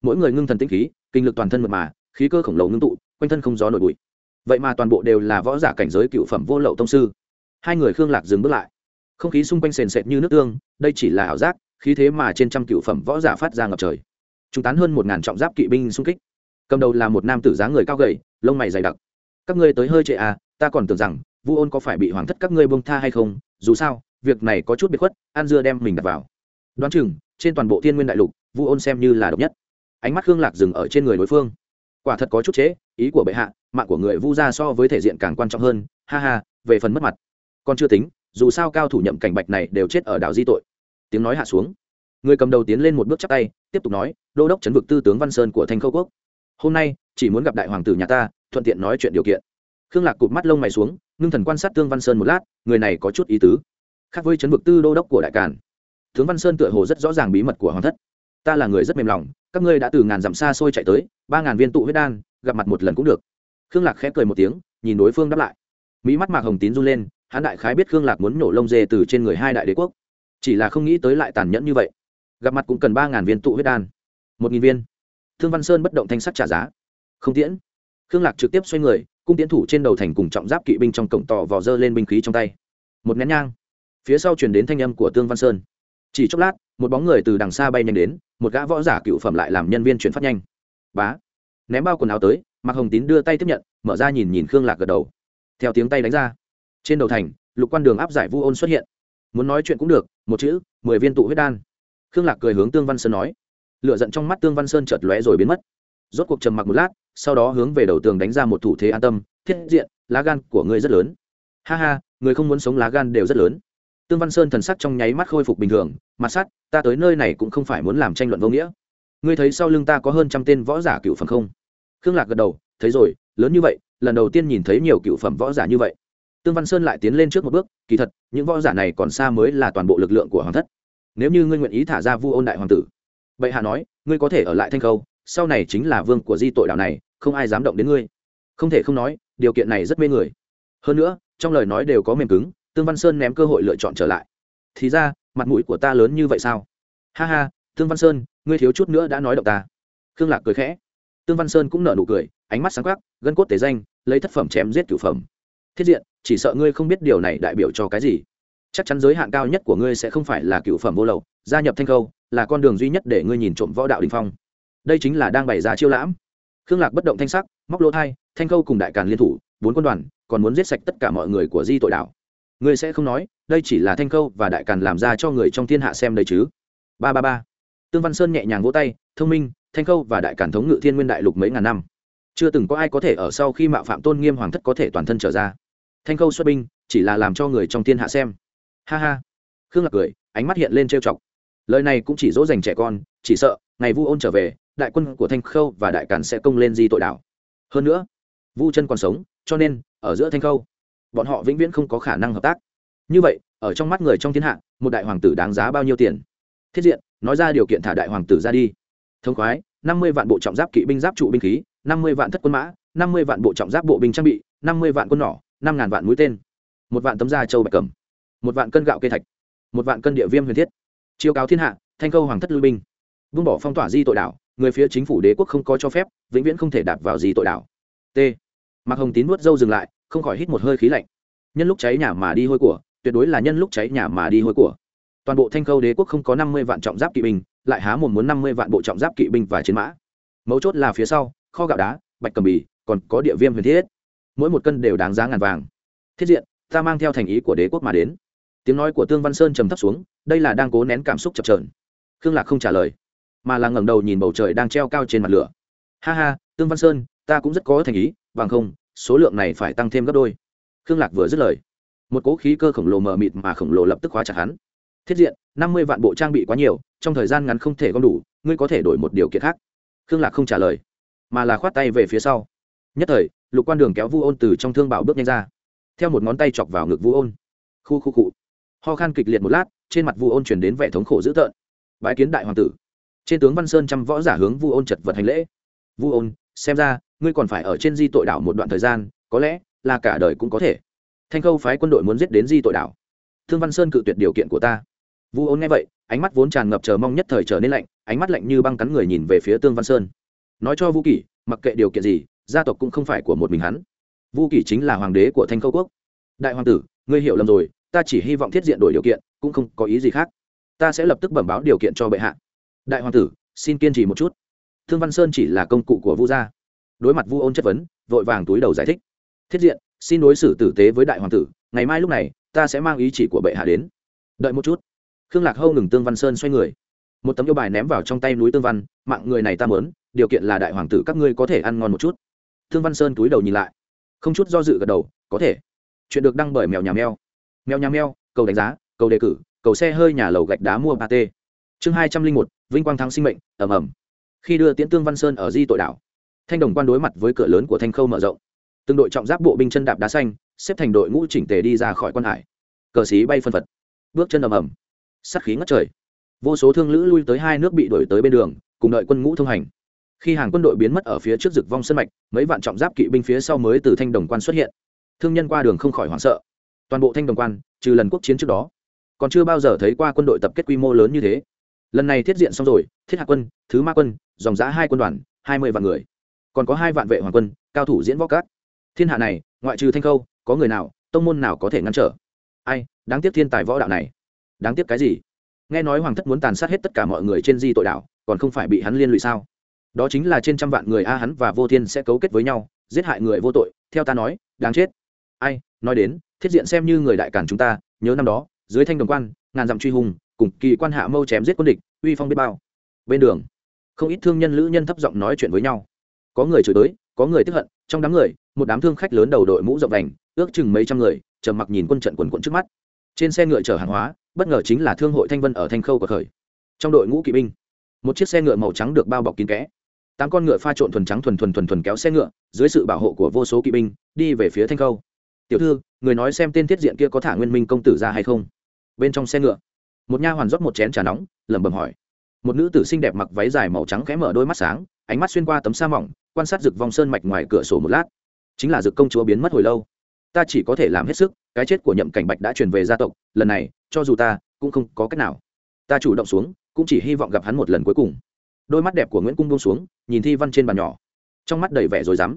Mỗi người ngưng thần tĩnh khí, kinh lực toàn thân mật mà, khí cơ khổng lồ ngưng tụ, quanh thân không gió nổi bụi. Vậy mà toàn bộ đều là võ giả cảnh giới cựu phẩm vô lậu tông sư. Hai người khương lạc dừng bước lại. Không khí xung quanh sền sệt như nước tương, đây chỉ là ảo giác, khí thế mà trên trăm cựu phẩm võ giả phát ra ngập trời. Chúng tán hơn một ngàn trọng giáp kỵ binh xung kích. Cầm đầu là một nam tử dáng người cao gầy, lông mày dày đặc. Các ngươi tới hơi trệ à ta còn tưởng rằng, vu ôn có phải bị hoàng thất các ngươi bông tha hay không, dù sao việc này có chút biệt khuất, an dưa đem mình đặt vào. Đoán chừng, trên toàn bộ thiên nguyên đại lục, vu ôn xem như là độc nhất. Ánh mắt khương lạc dừng ở trên người đối phương. Quả thật có chút chế, ý của bệ hạ, mạng của người vu ra so với thể diện càng quan trọng hơn, ha ha, về phần mất mặt. Còn chưa tính, dù sao cao thủ nhậm cảnh bạch này đều chết ở đảo di tội. Tiếng nói hạ xuống. Người cầm đầu tiến lên một bước chắc tay, tiếp tục nói, đô đốc chấn vực tư tướng văn sơn của thanh khâu quốc. Hôm nay, chỉ muốn gặp đại hoàng tử nhà ta, thuận tiện nói chuyện điều kiện. Khương lạc cụp mắt lông mày xuống, ngưng thần quan sát tương văn sơn một lát, người này có chút ý tứ khác với chấn vực tư đô đốc của đại càn. Tướng văn sơn tựa hồ rất rõ ràng bí mật của hoàng thất. Ta là người rất mềm lòng, các ngươi đã từ ngàn dặm xa xôi chạy tới, ba ngàn viên tụ huyết đan, gặp mặt một lần cũng được. Khương lạc khẽ cười một tiếng, nhìn đối phương đáp lại. Mỹ mắt mạc hồng tín run lên, hắn đại khái biết khương lạc muốn nổ lông dê từ trên người hai đại đế quốc. Chỉ là không nghĩ tới lại tàn nhẫn như vậy. Gặp mặt cũng cần ba ngàn viên tụ huyết đan. Một nghìn viên. Thương văn sơn bất động thanh sắc trả giá. Không tiễn. Khương lạc trực tiếp xoay người, cung tiến thủ trên đầu thành cùng trọng giáp kỵ binh trong cổng tỏ vò dơ lên binh khí trong tay. Một nén nhang phía sau truyền đến thanh âm của tương văn sơn. Chỉ chốc lát, một bóng người từ đằng xa bay nhanh đến, một gã võ giả cựu phẩm lại làm nhân viên chuyển phát nhanh. Bá! Ném bao quần áo tới, mạc hồng tín đưa tay tiếp nhận, mở ra nhìn nhìn khương lạc gật đầu. Theo tiếng tay đánh ra. Trên đầu thành, lục quan đường áp giải vu ôn xuất hiện. Muốn nói chuyện cũng được, một chữ, mười viên tụ huyết đan. Khương lạc cười hướng tương văn sơn nói. Lựa giận trong mắt tương văn sơn chợt lóe rồi biến mất. Rốt cuộc trầm mặc một lát, sau đó hướng về đầu tường đánh ra một thủ thế an tâm, thiết diện, lá gan của ngươi rất lớn. Ha ha, người không muốn sống lá gan đều rất lớn tương văn sơn thần sắc trong nháy mắt khôi phục bình thường, mặt sắt, ta tới nơi này cũng không phải muốn làm tranh luận vô nghĩa. Ngươi thấy sau lưng ta có hơn trăm tên võ giả cựu phẩm không? Khương lạc gật đầu, thấy rồi, lớn như vậy, lần đầu tiên nhìn thấy nhiều cựu phẩm võ giả như vậy. Tương văn sơn lại tiến lên trước một bước, kỳ thật, những võ giả này còn xa mới là toàn bộ lực lượng của hoàng thất. Nếu như ngươi nguyện ý thả ra vu ôn đại hoàng tử, bệ hạ nói, ngươi có thể ở lại thanh khâu, sau này chính là vương của di tội đảo này, không ai dám động đến ngươi. Không thể không nói, điều kiện này rất mê người. Hơn nữa, trong lời nói đều có mềm cứng tương văn sơn ném cơ hội lựa chọn trở lại. Thì ra, mặt mũi của ta lớn như vậy sao? Ha ha, tương văn sơn, ngươi thiếu chút nữa đã nói động ta. Khương lạc cười khẽ. Tương văn sơn cũng nở nụ cười, ánh mắt sáng quắc, gân cốt tế danh, lấy thất phẩm chém giết cửu phẩm. Thiết diện, chỉ sợ ngươi không biết điều này đại biểu cho cái gì. Chắc chắn giới hạn cao nhất của ngươi sẽ không phải là cửu phẩm vô lậu, gia nhập thanh khâu, là con đường duy nhất để ngươi nhìn trộm võ đạo đình phong. Đây chính là đang bày ra chiêu lãm. Khương lạc bất động thanh sắc, móc lỗ thai, thanh khâu cùng đại càn liên thủ, bốn quân đoàn, còn muốn giết sạch tất cả mọi người của di tội Đạo ngươi sẽ không nói, đây chỉ là thanh khâu và đại càn làm ra cho người trong thiên hạ xem đây chứ. Ba ba ba. Tương văn sơn nhẹ nhàng vỗ tay, thông minh, thanh khâu và đại càn thống ngự thiên nguyên đại lục mấy ngàn năm. Chưa từng có ai có thể ở sau khi mạo phạm tôn nghiêm hoàng thất có thể toàn thân trở ra. Thanh khâu xuất binh, chỉ là làm cho người trong thiên hạ xem. Ha ha. Khương lạc cười, ánh mắt hiện lên trêu chọc. Lời này cũng chỉ dỗ dành trẻ con, chỉ sợ, ngày vu ôn trở về, đại quân của thanh khâu và đại càn sẽ công lên di tội đảo hơn nữa, vu chân còn sống, cho nên, ở giữa thanh khâu bọn họ vĩnh viễn không có khả năng hợp tác. Như vậy, ở trong mắt người trong thiên hạ, một đại hoàng tử đáng giá bao nhiêu tiền? Thiết diện, nói ra điều kiện thả đại hoàng tử ra đi. Thông khoái, năm mươi vạn bộ trọng giáp kỵ binh giáp trụ binh khí, năm mươi vạn thất quân mã, năm mươi vạn bộ trọng giáp bộ binh trang bị, năm mươi vạn quân nỏ, năm ngàn vạn mũi tên. Một vạn tấm da châu bạch cầm một vạn cân gạo kê thạch. Một vạn cân địa viêm huyền thiết. Chiêu cáo thiên hạ, thanh câu hoàng thất lưu binh. Vung bỏ phong tỏa di tội đảo, người phía chính phủ đế quốc không có cho phép, vĩnh viễn không thể đạp vào di tội đảo. T. Mạc hồng tín nuốt dâu dừng lại không khỏi hít một hơi khí lạnh. Nhân lúc cháy nhà mà đi hôi của, tuyệt đối là nhân lúc cháy nhà mà đi hôi của. Toàn bộ thanh khâu đế quốc không có năm mươi vạn trọng giáp kỵ binh, lại há mồm muốn năm mươi vạn bộ trọng giáp kỵ binh và chiến mã. Mấu chốt là phía sau, kho gạo đá, bạch cầm bì, còn có địa viêm huyền thiết. Mỗi một cân đều đáng giá ngàn vàng. Thiết diện, ta mang theo thành ý của đế quốc mà đến. Tiếng nói của tương văn sơn trầm thấp xuống, đây là đang cố nén cảm xúc chập trờn khương lạc không trả lời, mà là ngẩng đầu nhìn bầu trời đang treo cao trên mặt lửa. Ha ha, tương văn sơn, ta cũng rất có thành ý, bằng không số lượng này phải tăng thêm gấp đôi. Khương lạc vừa dứt lời, một cỗ khí cơ khổng lồ mờ mịt mà khổng lồ lập tức khóa chặt hắn. Thiết diện, năm mươi vạn bộ trang bị quá nhiều, trong thời gian ngắn không thể gom đủ, ngươi có thể đổi một điều kiện khác. Khương lạc không trả lời, mà là khoát tay về phía sau. Nhất thời, lục quan đường kéo vu ôn từ trong thương bảo bước nhanh ra, theo một ngón tay chọc vào ngực vu ôn. Khu khu cụ ho khan kịch liệt một lát, trên mặt vu ôn chuyển đến vẻ thống khổ dữ tợn. Bái kiến đại hoàng tử. Trên tướng văn sơn chăm võ giả hướng vu ôn chật vật hành lễ. Vu ôn xem ra, ngươi còn phải ở trên di tội đảo một đoạn thời gian, có lẽ là cả đời cũng có thể. Thanh khâu phái quân đội muốn giết đến di tội đảo. Thương văn sơn cự tuyệt điều kiện của ta. Vu ôn nghe vậy, ánh mắt vốn tràn ngập chờ mong nhất thời trở nên lạnh, ánh mắt lạnh như băng cắn người nhìn về phía tương văn sơn. Nói cho vũ kỷ, mặc kệ điều kiện gì, gia tộc cũng không phải của một mình hắn. Vu kỷ chính là hoàng đế của thanh khâu quốc. Đại hoàng tử, ngươi hiểu lầm rồi, ta chỉ hy vọng thiết diện đổi điều kiện, cũng không có ý gì khác. Ta sẽ lập tức bẩm báo điều kiện cho bệ hạ. Đại hoàng tử, xin kiên trì một chút thương văn sơn chỉ là công cụ của vu gia. Đối mặt vu ôn chất vấn, vội vàng túi đầu giải thích. Thiết diện, xin đối xử tử tế với đại hoàng tử, ngày mai lúc này, ta sẽ mang ý chỉ của bệ hạ đến. Đợi một chút. Khương lạc hâu ngừng tương văn sơn xoay người. Một tấm yêu bài ném vào trong tay núi tương văn, mạng người này ta mớn điều kiện là đại hoàng tử các ngươi có thể ăn ngon một chút. Thương văn sơn túi đầu nhìn lại. Không chút do dự gật đầu, có thể. Chuyện được đăng bởi mèo nhà mèo. Mèo nhà mèo, cầu đánh giá, cầu đề cử, cầu xe hơi nhà lầu gạch đá mua ba t chương hai trăm linh một, vinh quang thắng sinh mệnh ẩm ẩm khi đưa tiễn tương văn sơn ở di tội đảo, thanh đồng quan đối mặt với cửa lớn của thanh khâu mở rộng. Từng đội trọng giáp bộ binh chân đạp đá xanh, xếp thành đội ngũ chỉnh tề đi ra khỏi quan hải. Cờ xí bay phân phật. Bước chân ầm ầm. Sắt khí ngất trời. Vô số thương lữ lui tới hai nước bị đuổi tới bên đường, cùng đợi quân ngũ thông hành. Khi hàng quân đội biến mất ở phía trước rực vong sân mạch, mấy vạn trọng giáp kỵ binh phía sau mới từ thanh đồng quan xuất hiện. Thương nhân qua đường không khỏi hoảng sợ. Toàn bộ thanh đồng quan, trừ lần quốc chiến trước đó, còn chưa bao giờ thấy qua quân đội tập kết quy mô lớn như thế lần này thiết diện xong rồi, thiết hạ quân, thứ ma quân, dòng giã hai quân đoàn, hai mươi vạn người. Còn có hai vạn vệ hoàng quân, cao thủ diễn võ cát thiên hạ này, ngoại trừ thanh khâu, có người nào, tông môn nào có thể ngăn trở? Ai, đáng tiếc thiên tài võ đạo này. Đáng tiếc cái gì? Nghe nói hoàng thất muốn tàn sát hết tất cả mọi người trên di tội đảo còn không phải bị hắn liên lụy sao? Đó chính là trên trăm vạn người a hắn và vô thiên sẽ cấu kết với nhau, giết hại người vô tội, theo ta nói, đáng chết. Ai, nói đến, thiết diện xem như người đại cản chúng ta, nhớ năm đó, dưới thanh đồng quan, ngàn dặm truy hùng cùng kỳ quan hạ mâu chém giết quân địch, uy phong biết bao. Bên đường, không ít thương nhân lữ nhân thấp giọng nói chuyện với nhau. Có người chửi tới, có người tức hận, trong đám người, một đám thương khách lớn đầu đội mũ rộng đành ước chừng mấy trăm người, trầm mặc nhìn quân trận quần quận trước mắt. Trên xe ngựa chở hàng hóa, bất ngờ chính là thương hội thanh vân ở thanh khâu của khởi trong đội ngũ kỵ binh, một chiếc xe ngựa màu trắng được bao bọc kín kẽ. Tám con ngựa pha trộn thuần trắng thuần thuần thuần thuần kéo xe ngựa, dưới sự bảo hộ của vô số kỵ binh, đi về phía thanh khâu. Tiểu thư, người nói xem tên thiết diện kia có thả nguyên minh công tử ra hay không? Bên trong xe ngựa một nha hoàn rót một chén trà nóng, lẩm bẩm hỏi. Một nữ tử xinh đẹp mặc váy dài màu trắng khẽ mở đôi mắt sáng, ánh mắt xuyên qua tấm sa mỏng, quan sát rực vòng sơn mạch ngoài cửa sổ một lát. Chính là rực công chúa biến mất hồi lâu. Ta chỉ có thể làm hết sức, cái chết của nhậm cảnh bạch đã truyền về gia tộc, lần này, cho dù ta, cũng không có cách nào. Ta chủ động xuống, cũng chỉ hy vọng gặp hắn một lần cuối cùng. Đôi mắt đẹp của nguyễn cung buông xuống, nhìn thi văn trên bàn nhỏ. Trong mắt đầy vẻ rồi dám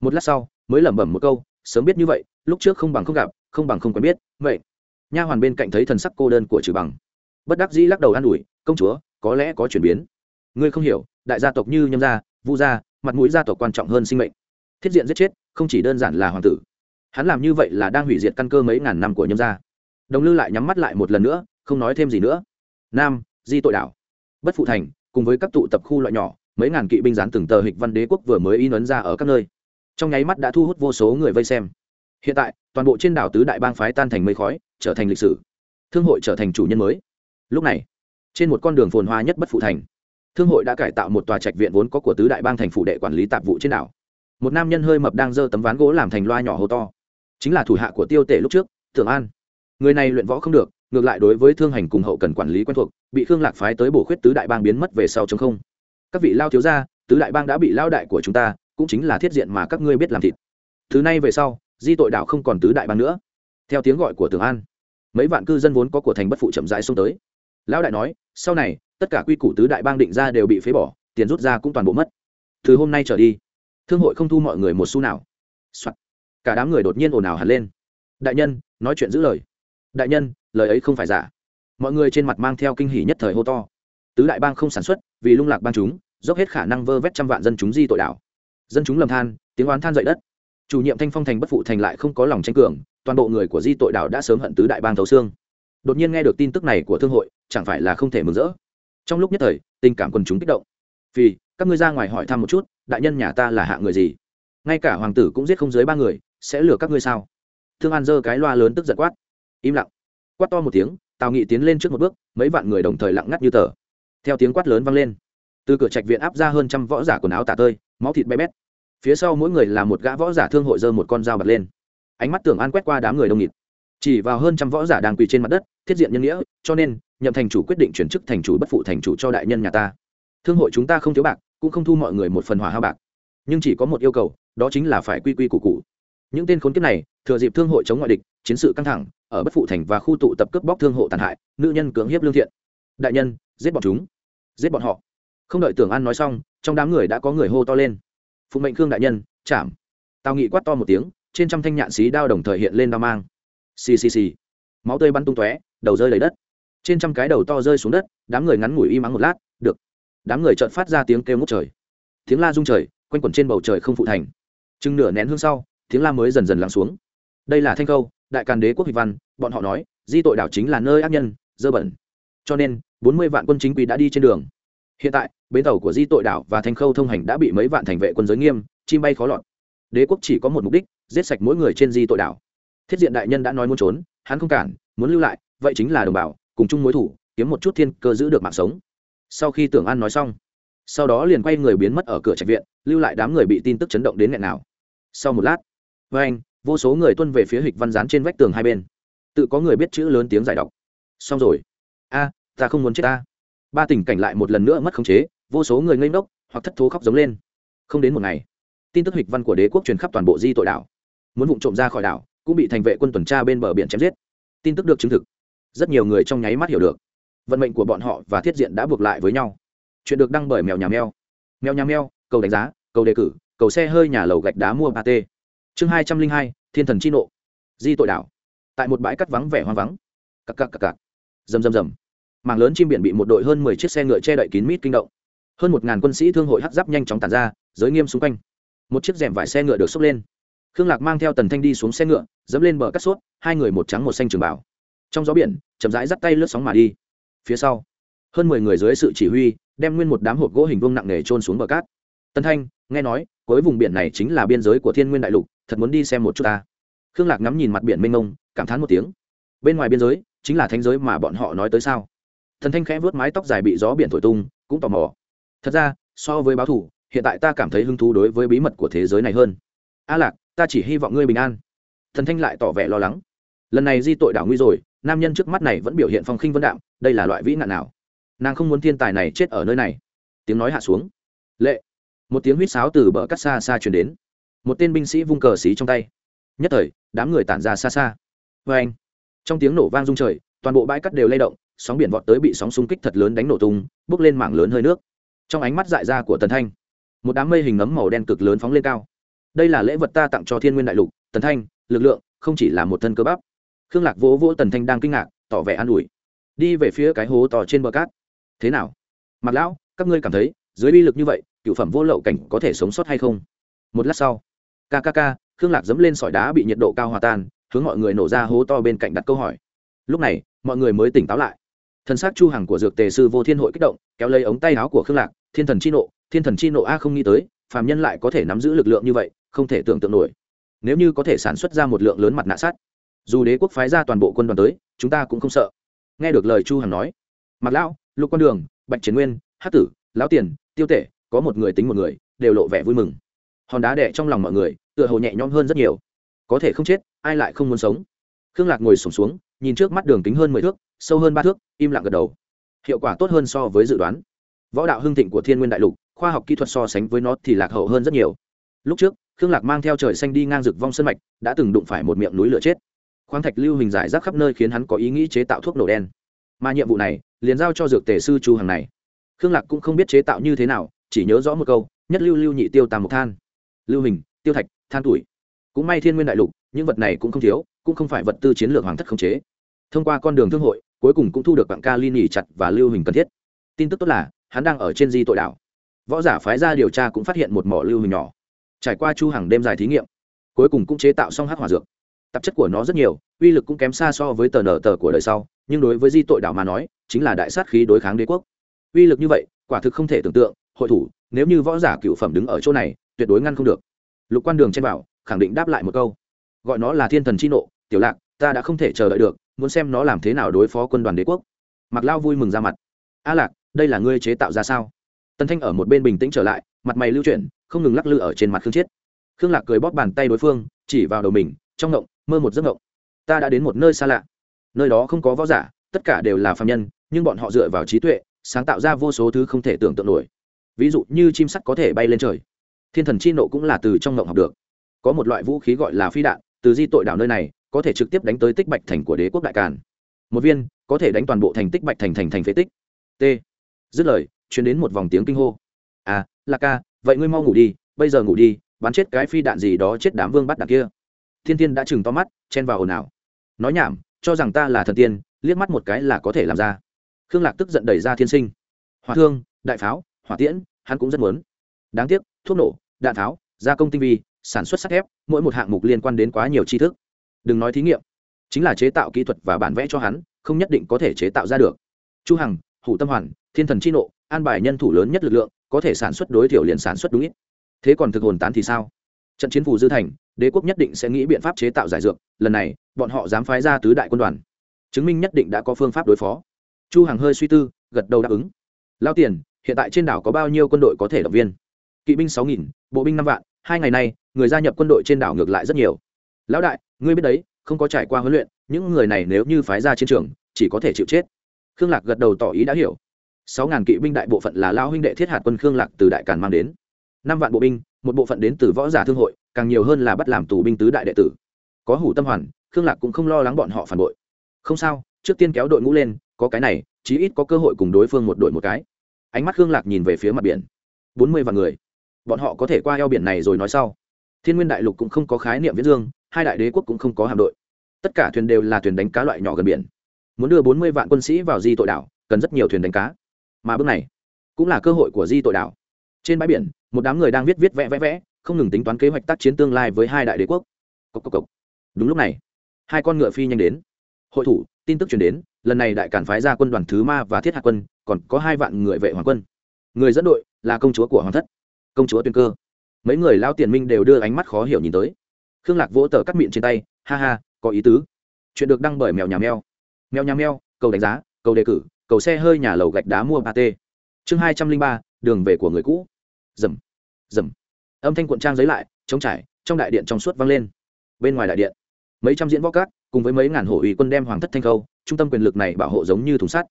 một lát sau, mới lẩm bẩm một câu, sớm biết như vậy, lúc trước không bằng không gặp, không bằng không quen biết, vậy. Nha hoàn bên cạnh thấy thần sắc cô đơn của trừ bằng bất đắc dĩ lắc đầu an ủi, công chúa, có lẽ có chuyển biến. Ngươi không hiểu, đại gia tộc như nhâm gia, vu gia, mặt mũi gia tộc quan trọng hơn sinh mệnh. Thiết diện giết chết, không chỉ đơn giản là hoàng tử. Hắn làm như vậy là đang hủy diệt căn cơ mấy ngàn năm của nhâm gia. Đồng lư lại nhắm mắt lại một lần nữa, không nói thêm gì nữa. Nam, di tội đảo. Bất phụ thành, cùng với các tụ tập khu loại nhỏ, mấy ngàn kỵ binh dán từng tờ hịch văn đế quốc vừa mới in ấn ra ở các nơi. Trong nháy mắt đã thu hút vô số người vây xem. Hiện tại, toàn bộ trên đảo tứ đại bang phái tan thành mây khói, trở thành lịch sử. Thương hội trở thành chủ nhân mới lúc này, trên một con đường phồn hoa nhất bất phụ thành, thương hội đã cải tạo một tòa trạch viện vốn có của tứ đại bang thành phủ đệ quản lý tạp vụ trên đảo. Một nam nhân hơi mập đang giơ tấm ván gỗ làm thành loa nhỏ hô to. Chính là thủ hạ của tiêu tể lúc trước, thượng an. Người này luyện võ không được, ngược lại đối với thương hành cùng hậu cần quản lý quen thuộc, bị khương lạc phái tới bổ khuyết tứ đại bang biến mất về sau chống không. Các vị lao thiếu gia, tứ đại bang đã bị lao đại của chúng ta, cũng chính là thiết diện mà các ngươi biết làm thịt. Thứ nay về sau, di tội đảo không còn tứ đại bang nữa. Theo tiếng gọi của tường an, mấy vạn cư dân vốn có của thành bất phụ chậm rãi xông tới lão đại nói, sau này, tất cả quy củ tứ đại bang định ra đều bị phế bỏ, tiền rút ra cũng toàn bộ mất. Từ hôm nay trở đi, thương hội không thu mọi người một xu nào、Soạn. cả đám người đột nhiên ồn ào hẳn lên. Đại nhân, nói chuyện giữ lời. Đại nhân, lời ấy không phải giả. Mọi người trên mặt mang theo kinh hỉ nhất thời hô to. Tứ đại bang không sản xuất, vì lung lạc bang chúng, dốc hết khả năng vơ vét trăm vạn dân chúng di tội đảo dân chúng lầm than, tiếng oán than dậy đất. Chủ nhiệm thanh phong thành bất phụ thành lại không có lòng tranh cường, toàn bộ người của di tội đảo đã sớm hận tứ đại bang thấu xương đột nhiên nghe được tin tức này của thương hội, chẳng phải là không thể mừng rỡ. Trong lúc nhất thời, tình cảm quần chúng kích động. Vì các ngươi ra ngoài hỏi thăm một chút, đại nhân nhà ta là hạ người gì? Ngay cả hoàng tử cũng giết không dưới ba người, sẽ lừa các ngươi sao? Thương an giơ cái loa lớn tức giận quát. Im lặng. Quát to một tiếng, tào nghị tiến lên trước một bước, mấy vạn người đồng thời lặng ngắt như tờ. Theo tiếng quát lớn vang lên, từ cửa trạch viện áp ra hơn trăm võ giả quần áo tả tơi, máu thịt bé bét. Phía sau mỗi người là một gã võ giả thương hội dơ một con dao bật lên. Ánh mắt tưởng an quét qua đám người đông nghịt. Chỉ vào hơn trăm võ giả đang quỳ trên mặt đất thiết diện nhân nghĩa, cho nên, nhậm thành chủ quyết định chuyển chức thành chủ bất phụ thành chủ cho đại nhân nhà ta. Thương hội chúng ta không thiếu bạc, cũng không thu mọi người một phần hỏa hao bạc. Nhưng chỉ có một yêu cầu, đó chính là phải quy quy củ cụ những tên khốn kiếp này, thừa dịp thương hội chống ngoại địch, chiến sự căng thẳng, ở bất phụ thành và khu tụ tập cướp bóc thương hộ tàn hại, nữ nhân cưỡng hiếp lương thiện. Đại nhân, giết bọn chúng. Giết bọn họ. Không đợi tưởng an nói xong, trong đám người đã có người hô to lên. Phụ mệnh khương đại nhân, chạm. Tào nghị quát to một tiếng, trên trăm thanh nhạn xí đao đồng thời hiện lên đao mang. Xì xì xì. Máu tươi bắn tung tóe đầu rơi lấy đất. Trên trăm cái đầu to rơi xuống đất đám người ngắn ngủi im mắng một lát được. Đám người chợt phát ra tiếng kêu ngút trời. Tiếng la rung trời quanh quẩn trên bầu trời không phụ thành. Chừng nửa nén hương sau tiếng la mới dần dần lắng xuống. Đây là thanh khâu, đại càn đế quốc hịch văn bọn họ nói di tội đảo chính là nơi ác nhân dơ bẩn. Cho nên bốn mươi vạn quân chính quy đã đi trên đường. Hiện tại bến tàu của di tội đảo và thanh khâu thông hành đã bị mấy vạn thành vệ quân giới nghiêm chim bay khó lọt. Đế quốc chỉ có một mục đích giết sạch mỗi người trên di tội đảo. Thiết diện đại nhân đã nói muốn trốn hắn không cản muốn lưu lại vậy chính là đồng bào, cùng chung mối thủ, kiếm một chút thiên cơ giữ được mạng sống. Sau khi tưởng an nói xong, sau đó liền quay người biến mất ở cửa trạch viện, lưu lại đám người bị tin tức chấn động đến nghẹn nào. Sau một lát, với anh, vô số người tuân về phía hịch văn dán trên vách tường hai bên. Tự có người biết chữ lớn tiếng giải đọc. Xong rồi. A, ta không muốn chết ta. Ba tình cảnh lại một lần nữa mất khống chế, vô số người ngây ngốc, hoặc thất thố khóc giống lên. Không đến một ngày, tin tức hịch văn của đế quốc truyền khắp toàn bộ di tội đảo. Muốn vụ trộm ra khỏi đảo, cũng bị thành vệ quân tuần tra bên bờ biển chém giết. Tin tức được chứng thực rất nhiều người trong nháy mắt hiểu được. Vận mệnh của bọn họ và thiết diện đã buộc lại với nhau. Chuyện được đăng bởi mèo nhà mèo. Mèo nhà mèo, cầu đánh giá, cầu đề cử, cầu xe hơi nhà lầu gạch đá mua ba t chương hai trăm linh hai, thiên thần chi nộ. Di tội đảo. Tại một bãi cắt vắng vẻ hoang vắng. Cặc cặc cặc cặc. Rầm rầm rầm. Mảng lớn chim biển bị một đội hơn mười chiếc xe ngựa che đậy kín mít kinh động. Hơn một ngàn quân sĩ thương hội hắc giáp nhanh chóng tàn ra, giới nghiêm xung quanh. Một chiếc rèm vải xe ngựa được xốc lên. Khương lạc mang theo tần thanh đi xuống xe ngựa, dẫm lên bờ cắt suốt, hai người một trắng một xanh trường bảo trong gió biển, chậm rãi dắt tay lướt sóng mà đi. Phía sau, hơn mười người dưới sự chỉ huy, đem nguyên một đám hộp gỗ hình vuông nặng nề trôn xuống bờ cát. Tân thanh, nghe nói, cuối vùng biển này chính là biên giới của thiên nguyên đại lục, thật muốn đi xem một chút ta. Khương lạc ngắm nhìn mặt biển mênh mông, cảm thán một tiếng. Bên ngoài biên giới, chính là thánh giới mà bọn họ nói tới sao? Thần thanh khẽ vớt mái tóc dài bị gió biển thổi tung, cũng tò mò. Thật ra, so với báo thủ, hiện tại ta cảm thấy hứng thú đối với bí mật của thế giới này hơn. A lạc, ta chỉ hy vọng ngươi bình an. Thần thanh lại tỏ vẻ lo lắng. Lần này di tội đảo nguy rồi nam nhân trước mắt này vẫn biểu hiện phong khinh vân đạm, đây là loại vĩ nạn nào? Nàng không muốn thiên tài này chết ở nơi này. Tiếng nói hạ xuống. Lệ. Một tiếng huýt sáo từ bờ cắt xa xa chuyển đến. Một tên binh sĩ vung cờ xí trong tay. Nhất thời, đám người tản ra xa xa. Vê anh, trong tiếng nổ vang rung trời, toàn bộ bãi cắt đều lay động, sóng biển vọt tới bị sóng xung kích thật lớn đánh nổ tung bốc lên mảng lớn hơi nước. Trong ánh mắt dại ra của tần thanh, một đám mây hình nấm màu đen cực lớn phóng lên cao. Đây là lễ vật ta tặng cho thiên nguyên đại lục. Tần thanh, lực lượng không chỉ là một thân cơ bắp khương lạc vỗ vỗ tần thanh đang kinh ngạc, tỏ vẻ an ủi. Đi về phía cái hố to trên bờ cát. Thế nào? Mặt lão, các ngươi cảm thấy, dưới bi lực như vậy, cựu phẩm vô lậu cảnh có thể sống sót hay không? Một lát sau kkk khương lạc dẫm lên sỏi đá bị nhiệt độ cao hòa tan, hướng mọi người nổ ra hố to bên cạnh đặt câu hỏi. Lúc này, mọi người mới tỉnh táo lại. Thân xác chu hằng của dược tề sư vô thiên hội kích động, kéo lấy ống tay áo của khương lạc, thiên thần chi nộ, thiên thần chi nộ a, không nghĩ tới, phàm nhân lại có thể nắm giữ lực lượng như vậy, không thể tưởng tượng nổi. Nếu như có thể sản xuất ra một lượng lớn mặt nạ sắt dù đế quốc phái ra toàn bộ quân đoàn tới chúng ta cũng không sợ. Nghe được lời chu hằng nói mặc lão lục Quan đường bạch triển nguyên hát tử lão tiền tiêu tể có một người tính một người đều lộ vẻ vui mừng. Hòn đá đẻ trong lòng mọi người tựa hồ nhẹ nhõm hơn rất nhiều. Có thể không chết ai lại không muốn sống? Khương lạc ngồi sổm xuống, xuống nhìn trước mắt đường kính hơn mười thước sâu hơn ba thước im lặng gật đầu. Hiệu quả tốt hơn so với dự đoán. Võ đạo hưng thịnh của thiên nguyên đại lục khoa học kỹ thuật so sánh với nó thì lạc hậu hơn rất nhiều. Lúc trước khương lạc mang theo trời xanh đi ngang rực vong sân mạch đã từng đụng phải một miệng núi lửa chết khoáng thạch lưu hình giải rác khắp nơi khiến hắn có ý nghĩ chế tạo thuốc nổ đen. Mà nhiệm vụ này, liền giao cho dược tề sư chu hàng này. Khương lạc cũng không biết chế tạo như thế nào, chỉ nhớ rõ một câu, nhất lưu lưu nhị tiêu tàm mộc than. Lưu hình, tiêu thạch, than tuổi. Cũng may thiên nguyên đại lục, những vật này cũng không thiếu, cũng không phải vật tư chiến lược hoàng thất khống chế. Thông qua con đường thương hội, cuối cùng cũng thu được bạn ca ly nỉ chặt và lưu hình cần thiết. Tin tức tốt là, hắn đang ở trên di tội đảo. Võ giả phái ra điều tra cũng phát hiện một mỏ lưu hình nhỏ. Trải qua chu hàng đêm dài thí nghiệm, cuối cùng cũng chế tạo xong hát hỏa dược tạp chất của nó rất nhiều, uy lực cũng kém xa so với tờ nở tờ của đời sau, nhưng đối với di tội đảo mà nói, chính là đại sát khí đối kháng đế quốc. Uy lực như vậy, quả thực không thể tưởng tượng, hội thủ, nếu như võ giả cựu phẩm đứng ở chỗ này, tuyệt đối ngăn không được. Lục quan đường trên bảo, khẳng định đáp lại một câu. Gọi nó là thiên thần chi nộ, tiểu lạc, ta đã không thể chờ đợi được, muốn xem nó làm thế nào đối phó quân đoàn đế quốc. Mặc lao vui mừng ra mặt. A lạc, đây là ngươi chế tạo ra sao? Tần thanh ở một bên bình tĩnh trở lại, mặt mày lưu chuyển, không ngừng lắc lư ở trên mặt khương chiết. Khương lạc cười bóp bàn tay đối phương, chỉ vào đầu mình, trong ngộng mơ một giấc ngộng ta đã đến một nơi xa lạ. Nơi đó không có võ giả, tất cả đều là phạm nhân, nhưng bọn họ dựa vào trí tuệ, sáng tạo ra vô số thứ không thể tưởng tượng nổi. Ví dụ như chim sắt có thể bay lên trời. Thiên thần chi nộ cũng là từ trong ngộng học được. Có một loại vũ khí gọi là phi đạn, từ di tội đảo nơi này, có thể trực tiếp đánh tới tích bạch thành của đế quốc đại càn. Một viên, có thể đánh toàn bộ thành tích bạch thành thành thành phế tích. T. Dứt lời chuyển đến một vòng tiếng kinh hô. À là ca, vậy ngươi mau ngủ đi, bây giờ ngủ đi, bắn chết cái phi đạn gì đó chết đám vương bắt đạn kia thiên tiên đã chừng to mắt, chen vào ồn ào. Nói nhảm, cho rằng ta là thần tiên, liếc mắt một cái là có thể làm ra. Khương lạc tức giận đẩy ra thiên sinh. Hỏa thương, đại pháo, hỏa tiễn, hắn cũng rất muốn. Đáng tiếc, thuốc nổ, đạn pháo gia công tinh vi, sản xuất sắt thép, mỗi một hạng mục liên quan đến quá nhiều tri thức. Đừng nói thí nghiệm, chính là chế tạo kỹ thuật và bản vẽ cho hắn, không nhất định có thể chế tạo ra được. Chu hằng, hủ tâm hoàn, thiên thần chi nộ, an bài nhân thủ lớn nhất lực lượng, có thể sản xuất đối thiểu liền sản xuất đúng ít. Thế còn thực hồn tán thì sao? Trận chiến phù dư thành, đế quốc nhất định sẽ nghĩ biện pháp chế tạo giải dược, lần này, bọn họ dám phái ra tứ đại quân đoàn. Chứng minh nhất định đã có phương pháp đối phó. Chu hằng hơi suy tư, gật đầu đáp ứng. Lao tiền, hiện tại trên đảo có bao nhiêu quân đội có thể động viên? Kỵ binh sáu nghìn, bộ binh năm vạn, hai ngày nay, người gia nhập quân đội trên đảo ngược lại rất nhiều. Lão đại, ngươi biết đấy, không có trải qua huấn luyện, những người này nếu như phái ra chiến trường, chỉ có thể chịu chết. Khương lạc gật đầu tỏ ý đã hiểu. Sáu ngàn kỵ binh đại bộ phận là lao huynh đệ thiết hạt quân khương lạc từ đại càn mang đến. Năm vạn bộ binh một bộ phận đến từ võ giả thương hội, càng nhiều hơn là bắt làm tù binh tứ đại đệ tử. Có hủ tâm hoàn, khương lạc cũng không lo lắng bọn họ phản bội. Không sao, trước tiên kéo đội ngũ lên, có cái này, chí ít có cơ hội cùng đối phương một đội một cái. Ánh mắt khương lạc nhìn về phía mặt biển. Bốn mươi vạn người. Bọn họ có thể qua eo biển này rồi nói sau. Thiên nguyên đại lục cũng không có khái niệm viễn dương, hai đại đế quốc cũng không có hạm đội. Tất cả thuyền đều là thuyền đánh cá loại nhỏ gần biển. Muốn đưa bốn mươi vạn quân sĩ vào di tội đảo, cần rất nhiều thuyền đánh cá. Mà bước này, cũng là cơ hội của di tội đảo. Trên bãi biển một đám người đang viết viết vẽ vẽ vẽ, không ngừng tính toán kế hoạch tác chiến tương lai với hai đại đế quốc. Cốc cốc cốc. đúng lúc này, hai con ngựa phi nhanh đến. Hội thủ, tin tức truyền đến, lần này đại cản phái ra quân đoàn thứ ma và thiết hạ quân, còn có hai vạn người vệ hoàng quân. Người dẫn đội là công chúa của hoàng thất, công chúa tuyên cơ. Mấy người lao tiền minh đều đưa ánh mắt khó hiểu nhìn tới. Khương lạc vỗ tờ cắt miệng trên tay, ha ha, có ý tứ. Chuyện được đăng bởi mèo nhà mèo. Mèo nhà mèo, cầu đánh giá, cầu đề cử, cầu xe hơi nhà lầu gạch đá mua ba t chương hai trăm linh ba, đường về của người cũ dầm dầm. Âm thanh cuộn trang giấy lại chống trải, trong đại điện trong suốt vang lên. Bên ngoài đại điện, mấy trăm diễn võ cát cùng với mấy ngàn hộ ủy quân đem hoàng thất thanh khâu, trung tâm quyền lực này bảo hộ giống như thùng sắt.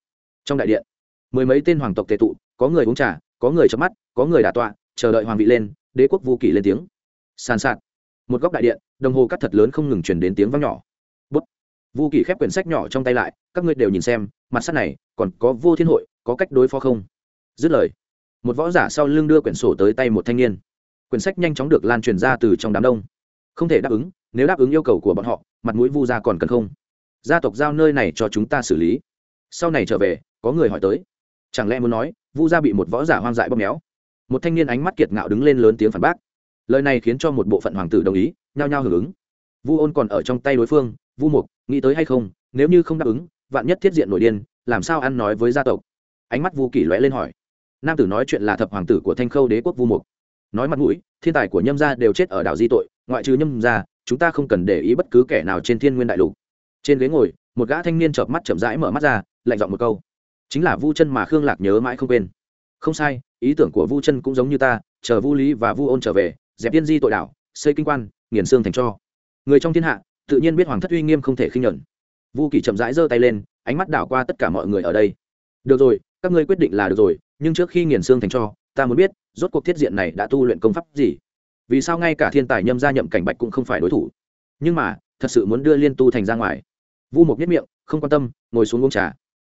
Trong đại điện, mười mấy tên hoàng tộc tề tụ, có người uống trà, có người chớp mắt, có người đả tọa, chờ đợi hoàng vị lên, đế quốc vu kỷ lên tiếng. Sàn sạt. Một góc đại điện, đồng hồ cắt thật lớn không ngừng truyền đến tiếng vang nhỏ. Bút. Vu kỷ khép quyển sách nhỏ trong tay lại, các ngươi đều nhìn xem, mặt sắt này, còn có vô thiên hội, có cách đối phó không? Dứt lời một võ giả sau lưng đưa quyển sổ tới tay một thanh niên. Quyển sách nhanh chóng được lan truyền ra từ trong đám đông. Không thể đáp ứng, nếu đáp ứng yêu cầu của bọn họ, mặt mũi vu gia còn cần không? Gia tộc giao nơi này cho chúng ta xử lý. Sau này trở về, có người hỏi tới. Chẳng lẽ muốn nói, vu gia bị một võ giả hoang dại bóp méo? Một thanh niên ánh mắt kiệt ngạo đứng lên lớn tiếng phản bác. Lời này khiến cho một bộ phận hoàng tử đồng ý, nhao nhao hưởng ứng. Vu ôn còn ở trong tay đối phương, vu mục, nghĩ tới hay không, nếu như không đáp ứng, vạn nhất thiết diện nổi điên, làm sao ăn nói với gia tộc? Ánh mắt vu kỷ lóe lên hỏi nam tử nói chuyện là thập hoàng tử của thanh khâu đế quốc vu mục. Nói mặt mũi, thiên tài của nhâm gia đều chết ở đảo di tội, ngoại trừ nhâm gia, chúng ta không cần để ý bất cứ kẻ nào trên thiên nguyên đại lục. Trên ghế ngồi, một gã thanh niên chợp mắt chậm rãi mở mắt ra, lạnh giọng một câu. Chính là vu chân mà khương lạc nhớ mãi không quên. Không sai, ý tưởng của vu chân cũng giống như ta, chờ vu lý và vu ôn trở về, dẹp tiên di tội đảo, xây kinh quan, nghiền xương thành cho. Người trong thiên hạ, tự nhiên biết hoàng thất uy nghiêm không thể khinh nhẫn vu kỳ chậm rãi giơ tay lên, ánh mắt đảo qua tất cả mọi người ở đây. Được rồi, các ngươi quyết định là được rồi nhưng trước khi nghiền xương thành cho, ta muốn biết, rốt cuộc thiết diện này đã tu luyện công pháp gì? Vì sao ngay cả thiên tài nhâm gia nhậm cảnh bạch cũng không phải đối thủ? Nhưng mà, thật sự muốn đưa liên tu thành ra ngoài. Vu mục nhất miệng, không quan tâm, ngồi xuống uống trà.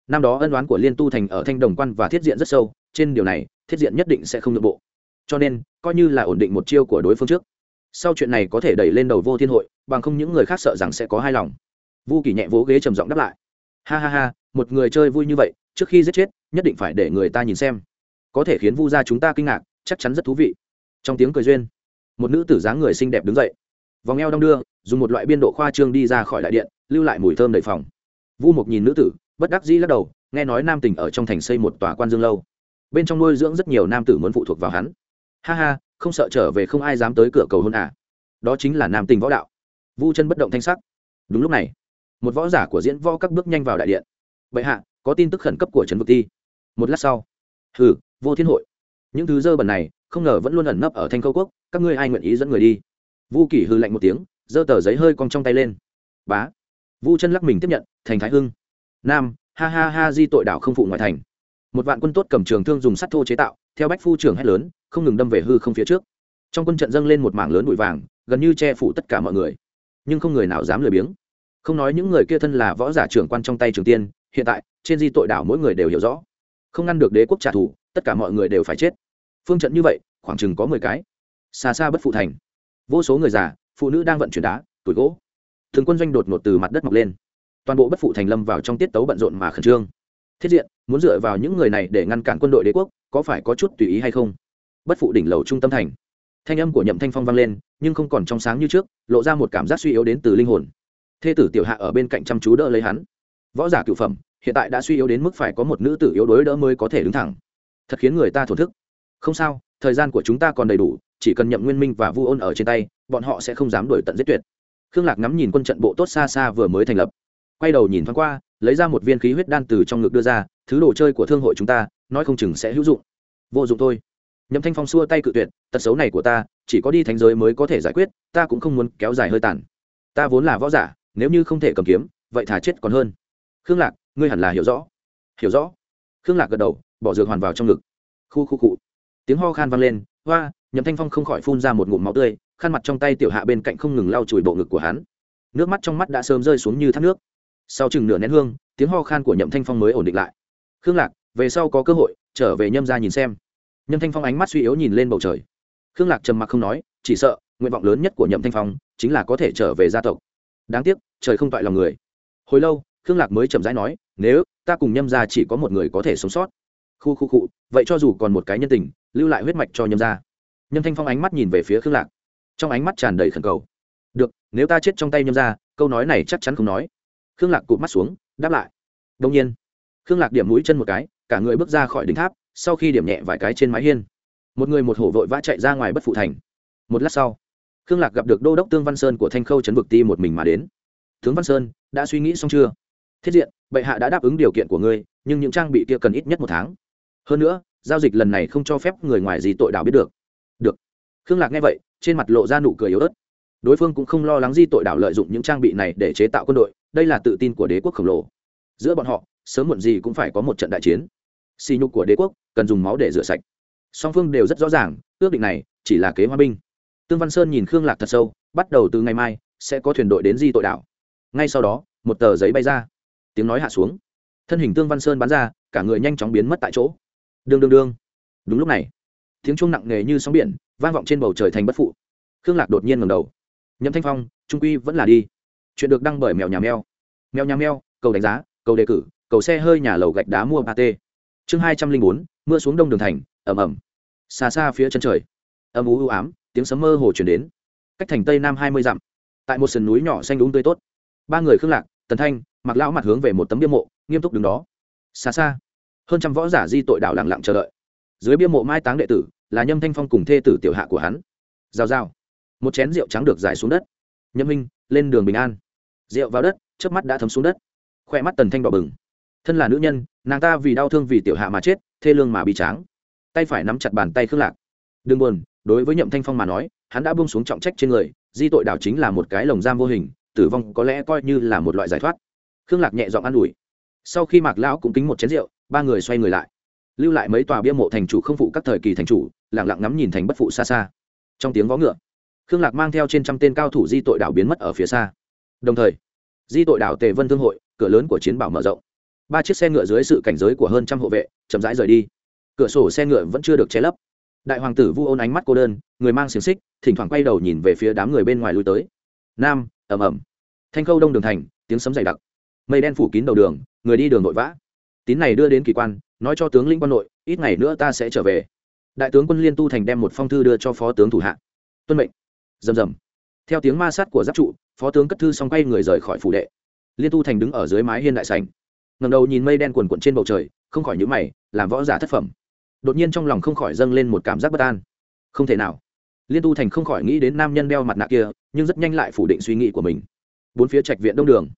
Năm đó ân đoán của liên tu thành ở thanh đồng quan và thiết diện rất sâu, trên điều này, thiết diện nhất định sẽ không nội bộ. Cho nên, coi như là ổn định một chiêu của đối phương trước. Sau chuyện này có thể đẩy lên đầu vô thiên hội, bằng không những người khác sợ rằng sẽ có hai lòng. Vu kỳ nhẹ vỗ ghế trầm giọng đáp lại ha ha ha, một người chơi vui như vậy, trước khi giết chết, nhất định phải để người ta nhìn xem. Có thể khiến vu gia chúng ta kinh ngạc, chắc chắn rất thú vị. Trong tiếng cười duyên, một nữ tử dáng người xinh đẹp đứng dậy. Vòng eo đong đưa, dùng một loại biên độ khoa trương đi ra khỏi đại điện, lưu lại mùi thơm đầy phòng. Vu mục nhìn nữ tử, bất đắc dĩ lắc đầu, nghe nói nam tỉnh ở trong thành xây một tòa quan dương lâu. Bên trong nuôi dưỡng rất nhiều nam tử muốn phụ thuộc vào hắn. Ha ha, không sợ trở về không ai dám tới cửa cầu hôn à. Đó chính là nam tình võ đạo. Vu chân bất động thanh sắc. Đúng lúc này một võ giả của diễn võ các bước nhanh vào đại điện. Vậy hạ, có tin tức khẩn cấp của trần vực ti. Một lát sau, hừ, vô thiên hội. Những thứ dơ bẩn này, không ngờ vẫn luôn ẩn nấp ở thanh khâu quốc, các ngươi ai nguyện ý dẫn người đi? Vu kỷ hư lạnh một tiếng, giơ tờ giấy hơi cong trong tay lên. Bá. Vu chân lắc mình tiếp nhận, thành thái hưng. Nam, ha ha ha, di tội đảo không phụ ngoại thành. Một vạn quân tốt cầm trường thương dùng sắt thô chế tạo, theo bách phu trưởng hét lớn, không ngừng đâm về hư không phía trước. Trong quân trận dâng lên một mảng lớn bụi vàng, gần như che phủ tất cả mọi người. Nhưng không người nào dám lười biếng không nói những người kia thân là võ giả trưởng quan trong tay trường tiên, hiện tại, trên di tội đảo mỗi người đều hiểu rõ. Không ngăn được đế quốc trả thù, tất cả mọi người đều phải chết. Phương trận như vậy, khoảng chừng có mười cái. Xa xa bất phụ thành. Vô số người già, phụ nữ đang vận chuyển đá, tuổi gỗ. Thường quân doanh đột ngột từ mặt đất mọc lên. Toàn bộ bất phụ thành lâm vào trong tiết tấu bận rộn mà khẩn trương. Thiết diện, muốn dựa vào những người này để ngăn cản quân đội đế quốc, có phải có chút tùy ý hay không? Bất phụ đỉnh lầu trung tâm thành. Thanh âm của nhậm thanh phong vang lên, nhưng không còn trong sáng như trước, lộ ra một cảm giác suy yếu đến từ linh hồn thê tử tiểu hạ ở bên cạnh chăm chú đỡ lấy hắn. Võ giả cựu phẩm, hiện tại đã suy yếu đến mức phải có một nữ tử yếu đuối đỡ mới có thể đứng thẳng. Thật khiến người ta thổn thức. Không sao, thời gian của chúng ta còn đầy đủ, chỉ cần nhậm nguyên minh và vu ôn ở trên tay, bọn họ sẽ không dám đuổi tận giết tuyệt. Khương lạc ngắm nhìn quân trận bộ tốt xa xa vừa mới thành lập. Quay đầu nhìn thoáng qua, lấy ra một viên khí huyết đan từ trong ngực đưa ra, thứ đồ chơi của thương hội chúng ta, nói không chừng sẽ hữu dụng. Vô dụng thôi. Nhậm thanh phong xua tay cự tuyệt, tật xấu này của ta, chỉ có đi thành giới mới có thể giải quyết, ta cũng không muốn kéo dài hơi tàn. Ta vốn là võ giả nếu như không thể cầm kiếm, vậy thả chết còn hơn. Khương lạc, ngươi hẳn là hiểu rõ. Hiểu rõ. Khương lạc gật đầu, bỏ dược hoàn vào trong ngực. Khu khu cụ tiếng ho khan vang lên, hoa, nhậm thanh phong không khỏi phun ra một ngụm máu tươi, khăn mặt trong tay tiểu hạ bên cạnh không ngừng lau chùi bộ ngực của hắn. Nước mắt trong mắt đã sớm rơi xuống như thác nước. Sau chừng nửa nén hương, tiếng ho khan của nhậm thanh phong mới ổn định lại. Khương lạc, về sau có cơ hội, trở về nhâm ra nhìn xem. Nhâm thanh phong ánh mắt suy yếu nhìn lên bầu trời. Khương lạc trầm mặc không nói, chỉ sợ, nguyện vọng lớn nhất của nhậm thanh phong chính là có thể trở về gia tộc. Đáng tiếc trời không toại lòng người. Hồi lâu khương lạc mới chậm rãi nói nếu ta cùng nhâm ra chỉ có một người có thể sống sót. Khu khu khu, vậy cho dù còn một cái nhân tình lưu lại huyết mạch cho nhâm ra nhâm thanh phong ánh mắt nhìn về phía khương lạc. Trong ánh mắt tràn đầy khẩn cầu. Được nếu ta chết trong tay nhâm ra câu nói này chắc chắn không nói. Khương lạc cụt mắt xuống đáp lại. Đông nhiên. Khương lạc điểm mũi chân một cái cả người bước ra khỏi đỉnh tháp sau khi điểm nhẹ vài cái trên mái hiên. Một người một hổ vội vã chạy ra ngoài bất phụ thành. Một lát sau khương lạc gặp được đô đốc tương văn sơn của thanh khâu trấn vực ti một mình mà đến tướng văn sơn, đã suy nghĩ xong chưa? Thiết diện, bệ hạ đã đáp ứng điều kiện của ngươi, nhưng những trang bị kia cần ít nhất một tháng. Hơn nữa, giao dịch lần này không cho phép người ngoài gì tội Đảo biết được. Được. Khương lạc nghe vậy, trên mặt lộ ra nụ cười yếu ớt. Đối phương cũng không lo lắng di tội đảo lợi dụng những trang bị này để chế tạo quân đội, đây là tự tin của đế quốc khổng lồ. Giữa bọn họ, sớm muộn gì cũng phải có một trận đại chiến. Xì nhục của đế quốc, cần dùng máu để rửa sạch. Song phương đều rất rõ ràng, ước định này chỉ là kế hoa binh. Tương văn sơn nhìn khương lạc thật sâu, bắt đầu từ ngày mai, sẽ có thuyền đội đến di tội đảo ngay sau đó, một tờ giấy bay ra. Tiếng nói hạ xuống. Thân hình tương văn sơn bắn ra, cả người nhanh chóng biến mất tại chỗ. Đương đương đương. Đúng lúc này, tiếng chuông nặng nề như sóng biển, vang vọng trên bầu trời thành bất phụ. Khương lạc đột nhiên ngầm đầu. Nhậm thanh phong, trung quy vẫn là đi. Chuyện được đăng bởi mèo nhà mèo. Mèo nhà mèo, cầu đánh giá, cầu đề cử, cầu xe hơi nhà lầu gạch đá mua ba t chương hai trăm linh bốn, mưa xuống đông đường thành ẩm ẩm xa xa phía chân trời, âm ú ưu ám, tiếng sấm mơ hồ chuyển đến. Cách thành tây nam hai mươi dặm. Tại một sườn núi nhỏ xanh đúng tươi tốt ba người khương lạc, tần thanh mặc lão mặt hướng về một tấm bia mộ, nghiêm túc đứng đó. Xa xa, hơn trăm võ giả di tội đảo lặng lặng chờ đợi. Dưới bia mộ mai táng đệ tử là nhâm thanh phong cùng thê tử tiểu hạ của hắn. Giao giao một chén rượu trắng được giải xuống đất. Nhâm minh, lên đường bình an. Rượu vào đất trước mắt đã thấm xuống đất. Khoe mắt tần thanh đỏ bừng. Thân là nữ nhân, nàng ta vì đau thương vì tiểu hạ mà chết, thê lương mà bị tráng. Tay phải nắm chặt bàn tay khương lạc. Đừng buồn, đối với nhậm thanh phong mà nói, hắn đã buông xuống trọng trách trên người, di tội đảo chính là một cái lồng giam vô hình tử vong có lẽ coi như là một loại giải thoát. Khương lạc nhẹ giọng an ủi. Sau khi mạc lão cũng kính một chén rượu, ba người xoay người lại. Lưu lại mấy tòa bia mộ thành chủ không phụ các thời kỳ thành chủ lẳng lặng ngắm nhìn thành bất phụ xa xa. Trong tiếng vó ngựa, khương lạc mang theo trên trăm tên cao thủ di tội đảo biến mất ở phía xa. Đồng thời, di tội đảo tề vân thương hội, cửa lớn của chiến bảo mở rộng. Ba chiếc xe ngựa dưới sự cảnh giới của hơn trăm hộ vệ, chậm rãi rời đi. Cửa sổ xe ngựa vẫn chưa được che lấp. Đại hoàng tử vu ôn ánh mắt cô đơn, người mang xiềng xích, thỉnh thoảng quay đầu nhìn về phía đám người bên ngoài lui tới. Nam ầm ầm, thanh khâu đông đường thành tiếng sấm dày đặc. Mây đen phủ kín đầu đường người đi đường nội vã. Tín này đưa đến kỳ quan nói cho tướng lĩnh quan nội ít ngày nữa ta sẽ trở về. Đại tướng quân liên tu thành đem một phong thư đưa cho phó tướng thủ hạ. Tuân mệnh. Rầm rầm. Theo tiếng ma sát của giáp trụ phó tướng cất thư xong quay người rời khỏi phủ đệ. Liên tu thành đứng ở dưới mái hiên đại sành ngầm đầu nhìn mây đen quần quận trên bầu trời không khỏi nhữ mày làm võ giả thất phẩm. Đột nhiên trong lòng không khỏi dâng lên một cảm giác bất an. Không thể nào liên tu thành không khỏi nghĩ đến nam nhân đeo mặt nạ kia, nhưng rất nhanh lại phủ định suy nghĩ của mình. Bốn phía trạch viện đông đường.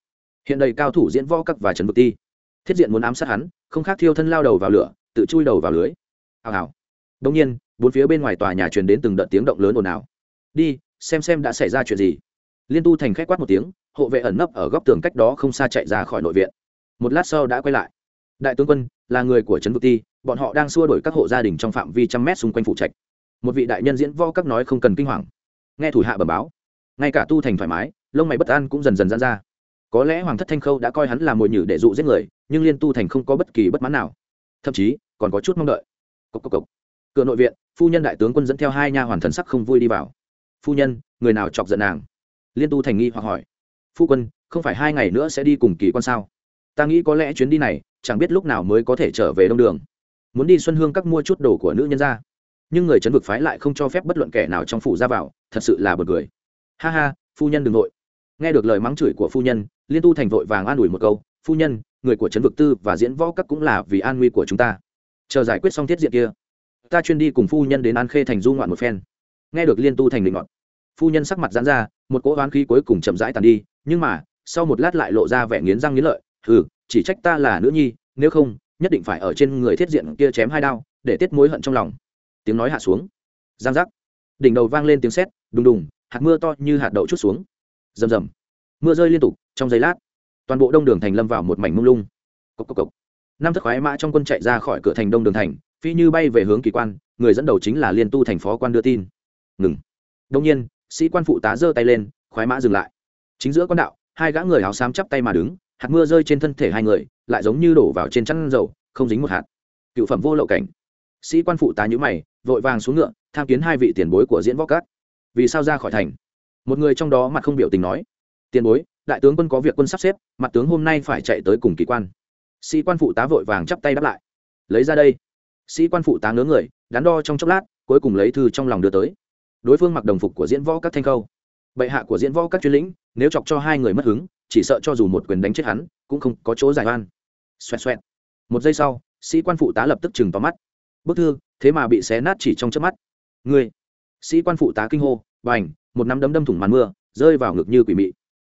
Hiện đầy cao thủ diễn võ các và trần vực ti. Thiết diện muốn ám sát hắn, không khác thiêu thân lao đầu vào lửa, tự chui đầu vào lưới. Hào hào. Đông nhiên, bốn phía bên ngoài tòa nhà truyền đến từng đợt tiếng động lớn ồn ào. Đi, xem xem đã xảy ra chuyện gì. Liên tu thành k h á c quát một tiếng, hộ vệ ẩn nấp ở góc tường cách đó không xa chạy ra khỏi nội viện. Một lát sau đã quay lại. Đại tướng quân, là người của trấn vực ti, bọn họ đang xua đổi các hộ gia đình trong phạm vi trăm mét xung quanh phụ trạch một vị đại nhân diễn võ các nói không cần kinh hoàng. Nghe thủ hạ bẩm báo, ngay cả tu thành thoải mái, lông mày bất an cũng dần dần dán ra. Có lẽ hoàng thất thanh khâu đã coi hắn là mồi nhử để dụ giết người, nhưng liên tu thành không có bất kỳ bất mãn nào. Thậm chí, còn có chút mong đợi. Cốc cốc cốc. cửa nội viện, phu nhân đại tướng quân dẫn theo hai nha hoàn thần sắc không vui đi vào. Phu nhân, người nào chọc giận nàng? Liên tu thành nghi hoặc hỏi. Phu quân, không phải hai ngày nữa sẽ đi cùng kỳ quan sao? Ta nghĩ có lẽ chuyến đi này, chẳng biết lúc nào mới có thể trở về đông đường. Muốn đi xuân hương các mua chút đồ của nữ nhân ra nhưng người chấn vực phái lại không cho phép bất luận kẻ nào trong phủ ra vào, thật sự là buồn cười. Ha ha, phu nhân đừng nội nghe được lời mắng chửi của phu nhân, liên tu thành vội vàng an ủi một câu, phu nhân, người của trấn vực tư và diễn võ các cũng là vì an nguy của chúng ta. Chờ giải quyết xong thiết diện kia, ta chuyên đi cùng phu nhân đến an khê thành du ngoạn một phen. Nghe được liên tu thành định ngọn phu nhân sắc mặt giãn ra, một cỗ oán khí cuối cùng chậm rãi tàn đi, nhưng mà, sau một lát lại lộ ra vẻ nghiến răng nghiến lợi ừ chỉ trách ta là nữ nhi, nếu không, nhất định phải ở trên người thiết diện kia chém hai đao, để tiết mối hận trong lòng tiếng nói hạ xuống. Giang giác. Đỉnh đầu vang lên tiếng sét, đùng đùng, hạt mưa to như hạt đậu chút xuống. Rầm rầm. Mưa rơi liên tục, trong giây lát, toàn bộ đông đường thành lâm vào một mảnh mông lung. Cốc cốc cốc. năm thất khoái mã trong quân chạy ra khỏi cửa thành đông đường thành, phi như bay về hướng kỳ quan, người dẫn đầu chính là liên tu thành phó quan đưa tin. Ngừng. Đông nhiên, sĩ quan phụ tá giơ tay lên, khoái mã dừng lại. Chính giữa quan đạo, hai gã người áo xám chắp tay mà đứng, hạt mưa rơi trên thân thể hai người, lại giống như đổ vào trên chăn dầu không dính một hạt. Cựu phẩm vô lậu cảnh sĩ quan phụ tá nhữ mày, vội vàng xuống ngựa, tham kiến hai vị tiền bối của diễn võ cát vì sao ra khỏi thành? Một người trong đó mặt không biểu tình nói. Tiền bối, đại tướng quân có việc quân sắp xếp, mặt tướng hôm nay phải chạy tới cùng kỳ quan. Sĩ quan phụ tá vội vàng chắp tay đáp lại. Lấy ra đây. Sĩ quan phụ tá ngớ người, đắn đo trong chốc lát, cuối cùng lấy thư trong lòng đưa tới. Đối phương mặc đồng phục của diễn võ các thanh khâu. Bệ hạ của diễn võ các chuyên lĩnh, nếu chọc cho hai người mất hứng, chỉ sợ cho dù một quyền đánh chết hắn, cũng không có chỗ giải oan. Xoẹt xoẹt. Một giây sau, sĩ quan phụ tá lập tức chừng tóm mắt bức thư, thế mà bị xé nát chỉ trong chớp mắt. Người sĩ quan phụ tá kinh hô và ảnh một nắm đấm đâm thủng màn mưa, rơi vào ngực như quỷ mị.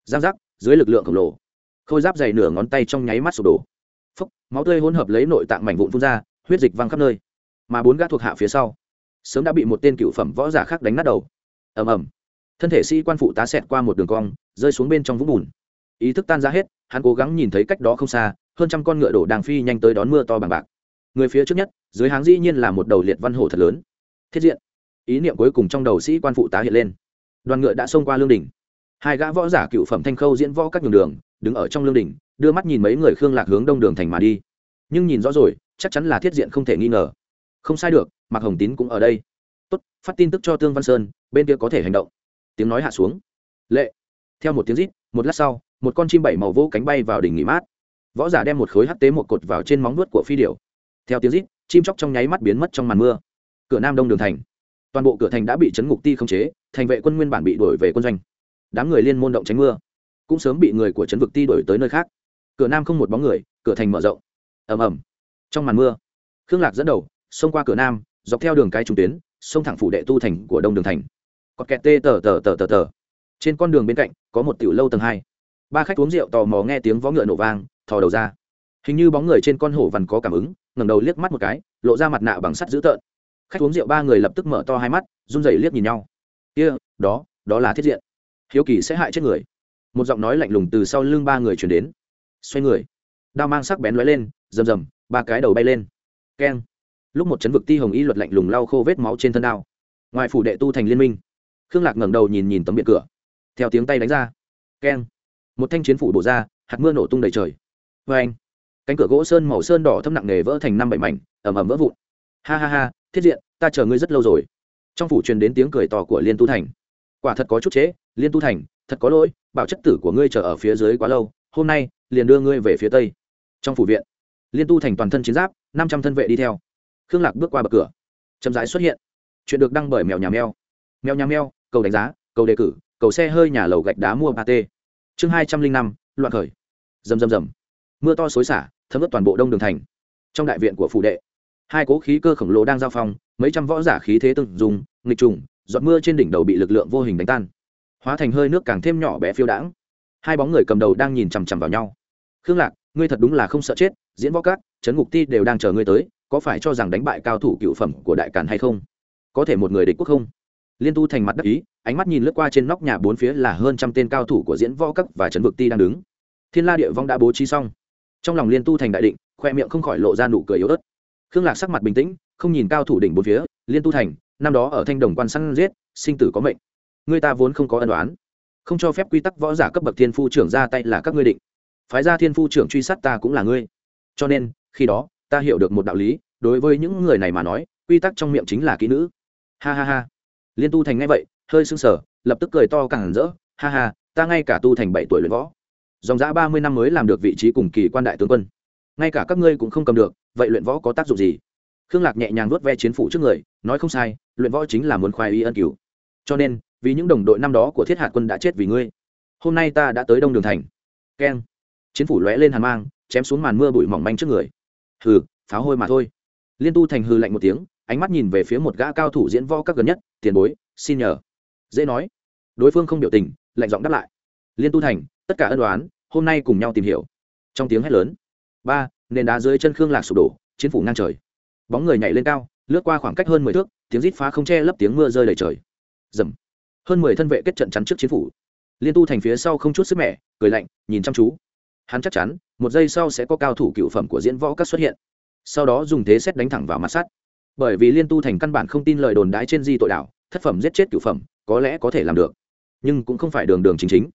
Giang giác, dưới lực lượng khổng lồ. Khôi giáp dày nửa ngón tay trong nháy mắt sụp đổ. Phốc máu tươi hỗn hợp lấy nội tạng mảnh vụn phun ra, huyết dịch văng khắp nơi. Mà bốn gã thuộc hạ phía sau, sớm đã bị một tên cựu phẩm võ giả khác đánh nát đầu. Ầm ầm. Thân thể sĩ quan phụ tá xẹt qua một đường cong, rơi xuống bên trong vũng bùn. Ý thức tan ra hết, hắn cố gắng nhìn thấy cách đó không xa, hơn trăm con ngựa đổ đang phi nhanh tới đón mưa to bằng bạc. Người phía trước nhất dưới háng dĩ nhiên là một đầu liệt văn hổ thật lớn. Thiết diện. Ý niệm cuối cùng trong đầu sĩ quan phụ tá hiện lên. Đoàn ngựa đã xông qua lương đình hai gã võ giả cựu phẩm thanh khâu diễn võ các nhường đường, đứng ở trong lương đình đưa mắt nhìn mấy người khương lạc hướng đông đường thành mà đi. Nhưng nhìn rõ rồi, chắc chắn là thiết diện không thể nghi ngờ. Không sai được, mạc hồng tín cũng ở đây. Tốt, phát tin tức cho tương văn sơn, bên kia có thể hành động. Tiếng nói hạ xuống. Lệ. Theo một tiếng rít, một lát sau, một con chim bảy màu vỗ cánh bay vào đỉnh nghỉ mát. Võ giả đem một khối hắt tế một cột vào trên móng nuốt của phi điểu. Theo tiếng rít chim chóc trong nháy mắt biến mất trong màn mưa. Cửa nam đông đường thành. Toàn bộ cửa thành đã bị chấn ngục ti khống chế, thành vệ quân nguyên bản bị đuổi về quân doanh. Đám người liên môn động tránh mưa. Cũng sớm bị người của chấn vực ti đuổi tới nơi khác. Cửa nam không một bóng người, cửa thành mở rộng. Ầm ầm. Trong màn mưa, khương lạc dẫn đầu, xông qua cửa nam, dọc theo đường cái trung tuyến, xông thẳng phủ đệ tu thành của đông đường thành. Còn kẹt tê tờ tờ tờ tờ tờ. Trên con đường bên cạnh, có một tiểu lâu tầng hai. Ba khách uống rượu tò mò nghe tiếng vó ngựa nổ vang, thò đầu ra. Hình như bóng người trên con hổ vằn có cảm ứng ngẩng đầu liếc mắt một cái, lộ ra mặt nạ bằng sắt dữ tợn. Khách uống rượu ba người lập tức mở to hai mắt, run rẩy liếc nhìn nhau. Kia, đó đó là thiết diện. Hiếu kỳ sẽ hại chết người. Một giọng nói lạnh lùng từ sau lưng ba người chuyển đến. Xoay người. Đao mang sắc bén lóe lên, rầm rầm, ba cái đầu bay lên. Keng. Lúc một chấn vực ti hồng y luật lạnh lùng lau khô vết máu trên thân đao. Ngoài phủ đệ tu thành liên minh. Khương lạc ngẩng đầu nhìn nhìn tấm biển cửa. Theo tiếng tay đánh ra. Keng. Một thanh chiến phủ bổ ra, hạt mưa nổ tung đầy trời. Vê anh cánh cửa gỗ sơn màu sơn đỏ thâm nặng nề vỡ thành năm bảy mảnh ẩm ẩm vỡ vụn. Ha ha ha thiết diện ta chờ ngươi rất lâu rồi. Trong phủ truyền đến tiếng cười to của liên tu thành. Quả thật có chút chế, liên tu thành thật có lỗi bảo chất tử của ngươi chờ ở phía dưới quá lâu hôm nay liền đưa ngươi về phía tây. Trong phủ viện liên tu thành toàn thân chiến giáp năm trăm thân vệ đi theo. Khương lạc bước qua bậc cửa. Chậm rãi xuất hiện. Chuyện được đăng bởi mèo nhà mèo. Mèo nhà mèo cầu đánh giá cầu đề cử cầu xe hơi nhà lầu gạch đá mua ba t chương hai trăm linh năm loạn khởi. Rầm rầm rầm. Mưa to xối xả thấm ướt toàn bộ đông đường thành. Trong đại viện của phủ đệ, hai cố khí cơ khổng lồ đang giao phong, mấy trăm võ giả khí thế từng dùng nghịch trùng, giọt mưa trên đỉnh đầu bị lực lượng vô hình đánh tan. Hóa thành hơi nước càng thêm nhỏ bé phiêu đãng. Hai bóng người cầm đầu đang nhìn chằm chằm vào nhau. Khương lạc, ngươi thật đúng là không sợ chết, diễn võ cát trấn ngục ti đều đang chờ ngươi tới, có phải cho rằng đánh bại cao thủ cựu phẩm của đại càn hay không? Có thể một người địch quốc không? Liên tu thành mặt đắc ý, ánh mắt nhìn lướt qua trên nóc nhà bốn phía là hơn trăm tên cao thủ của diễn võ cấp và trấn vực ti đang đứng. Thiên la địa vong đã bố trí xong trong lòng liên tu thành đại định, khoe miệng không khỏi lộ ra nụ cười yếu ớt. Khương lạc sắc mặt bình tĩnh, không nhìn cao thủ đỉnh bốn phía, liên tu thành, năm đó ở thanh đồng quan săn giết, sinh tử có mệnh. Người ta vốn không có ân đoán không cho phép quy tắc võ giả cấp bậc thiên phu trưởng ra tay là các ngươi định. Phái ra thiên phu trưởng truy sát ta cũng là ngươi. Cho nên, khi đó, ta hiểu được một đạo lý, đối với những người này mà nói, quy tắc trong miệng chính là kỹ nữ. Ha ha ha. Liên tu thành ngay vậy, hơi sưng sở lập tức cười to càng rỡ. Ha ha, ta ngay cả tu thành bảy tuổi luyện võ dòng giã ba mươi năm mới làm được vị trí cùng kỳ quan đại tướng quân. Ngay cả các ngươi cũng không cầm được, vậy luyện võ có tác dụng gì? Khương lạc nhẹ nhàng vuốt ve chiến phủ trước người, nói không sai, luyện võ chính là muốn khoai y ân cứu. Cho nên, vì những đồng đội năm đó của thiết hạt quân đã chết vì ngươi, hôm nay ta đã tới đông đường thành. Keng. Chiến phủ lóe lên hàn mang, chém xuống màn mưa bụi mỏng manh trước người. Hừ, pháo hôi mà thôi. Liên tu thành hư lạnh một tiếng, ánh mắt nhìn về phía một gã cao thủ diễn võ các gần nhất, tiền bối, xin nhờ. Dễ nói. Đối phương không biểu tình, lạnh giọng đáp lại liên tu thành, tất cả ân đoán hôm nay cùng nhau tìm hiểu. Trong tiếng hét lớn, ba, nền đá dưới chân khương lạc sụp đổ, chiến phủ ngang trời. Bóng người nhảy lên cao, lướt qua khoảng cách hơn mười thước, tiếng rít phá không che lấp tiếng mưa rơi đầy trời. Dầm hơn mười thân vệ kết trận chắn trước chiến phủ. Liên tu thành phía sau không chút sức mẻ, cười lạnh, nhìn chăm chú. Hắn chắc chắn, một giây sau sẽ có cao thủ cựu phẩm của diễn võ các xuất hiện. Sau đó dùng thế xét đánh thẳng vào mặt sắt. Bởi vì liên tu thành căn bản không tin lời đồn đái trên di tội đảo thất phẩm giết chết cựu phẩm, có lẽ có thể làm được. Nhưng cũng không phải đường đường chính chính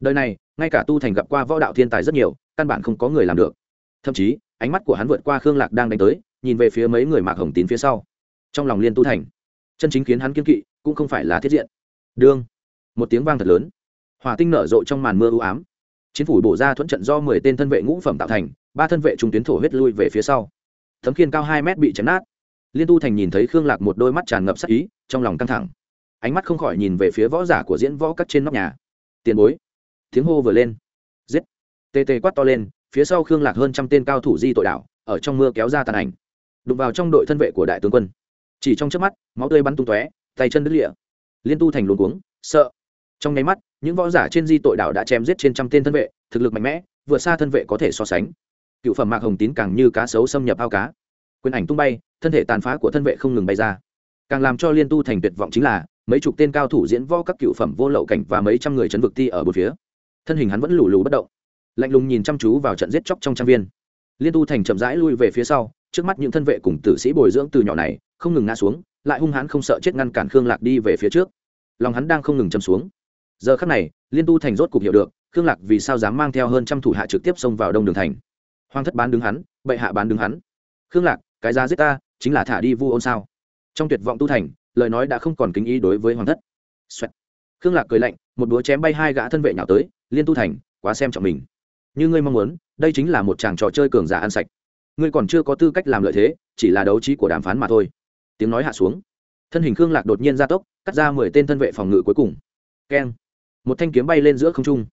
đời này, ngay cả tu thành gặp qua võ đạo thiên tài rất nhiều, căn bản không có người làm được. Thậm chí, ánh mắt của hắn vượt qua khương lạc đang đánh tới, nhìn về phía mấy người mạc hồng tín phía sau. Trong lòng liên tu thành, chân chính khiến hắn kiên kỵ, cũng không phải là thiết diện. Đương, một tiếng vang thật lớn. Hỏa tinh nở rộ trong màn mưa ưu ám. Chiến phủ bổ ra thuẫn trận do mười tên thân vệ ngũ phẩm tạo thành, ba thân vệ trung tuyến thổ huyết lui về phía sau. Thấm khiên cao hai mét bị chém nát. Liên tu thành nhìn thấy khương lạc một đôi mắt tràn ngập sắc ý, trong lòng căng thẳng. Ánh mắt không khỏi nhìn về phía võ giả của diễn võ cắt trên nóc nhà. Tiền bối tiếng hô vừa lên. Giết. Tê tê quát to lên, phía sau khương lạc hơn trăm tên cao thủ di tội đảo, ở trong mưa kéo ra tàn ảnh. Đụng vào trong đội thân vệ của đại tướng quân. Chỉ trong chớp mắt, máu tươi bắn tung tóe, tay chân đứt lịa liên tu thành luồn cuống, sợ. Trong nháy mắt, những võ giả trên di tội đảo đã chém giết trên trăm tên thân vệ, thực lực mạnh mẽ, vượt xa thân vệ có thể so sánh. Cựu phẩm mạc hồng tín càng như cá sấu xâm nhập ao cá. Quyền ảnh tung bay, thân thể tàn phá của thân vệ không ngừng bay ra. Càng làm cho liên tu thành tuyệt vọng chính là, mấy chục tên cao thủ diễn võ các cựu phẩm vô lậu cảnh và mấy trăm người chấn vực ti ở một phía thân hình hắn vẫn lù lù bất động, lạnh lùng nhìn chăm chú vào trận giết chóc trong trang viên. Liên tu thành chậm rãi lui về phía sau, trước mắt những thân vệ cùng tử sĩ bồi dưỡng từ nhỏ này không ngừng ngã xuống, lại hung hãn không sợ chết ngăn cản khương lạc đi về phía trước. Lòng hắn đang không ngừng châm xuống. Giờ khắc này, liên tu thành rốt cục hiểu được, khương lạc vì sao dám mang theo hơn trăm thủ hạ trực tiếp xông vào đông đường thành. Hoàng thất bán đứng hắn, bệ hạ bán đứng hắn. Khương lạc, cái giá giết ta, chính là thả đi vu ôn sao? Trong tuyệt vọng tu thành, lời nói đã không còn kính ý đối với hoàng thất. Xoẹt. khương lạc cười lạnh, một búa chém bay hai gã thân vệ nhào tới liên tu thành, quá xem trọng mình. Như ngươi mong muốn, đây chính là một chàng trò chơi cường giả ăn sạch. Ngươi còn chưa có tư cách làm lợi thế, chỉ là đấu trí của đàm phán mà thôi. Tiếng nói hạ xuống. Thân hình khương lạc đột nhiên ra tốc, cắt ra mười tên thân vệ phòng ngự cuối cùng. Keng. Một thanh kiếm bay lên giữa không trung.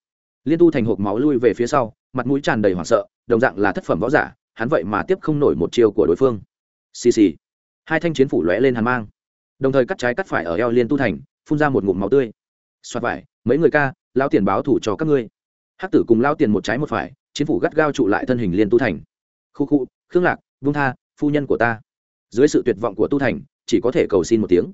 Liên tu thành hộp máu lui về phía sau, mặt mũi tràn đầy hoảng sợ, đồng dạng là thất phẩm võ giả, hắn vậy mà tiếp không nổi một chiều của đối phương. Xì xì. Hai thanh chiến phủ lóe lên hàn mang. Đồng thời cắt trái cắt phải ở eo liên tu thành, phun ra một ngụm máu tươi. Xoạt vải, mấy người ca lao tiền báo thủ cho các ngươi. Hắc tử cùng lao tiền một trái một phải, chiến phủ gắt gao trụ lại thân hình liên tu thành. Khu khu, khương lạc vung tha, phu nhân của ta. Dưới sự tuyệt vọng của tu thành, chỉ có thể cầu xin một tiếng.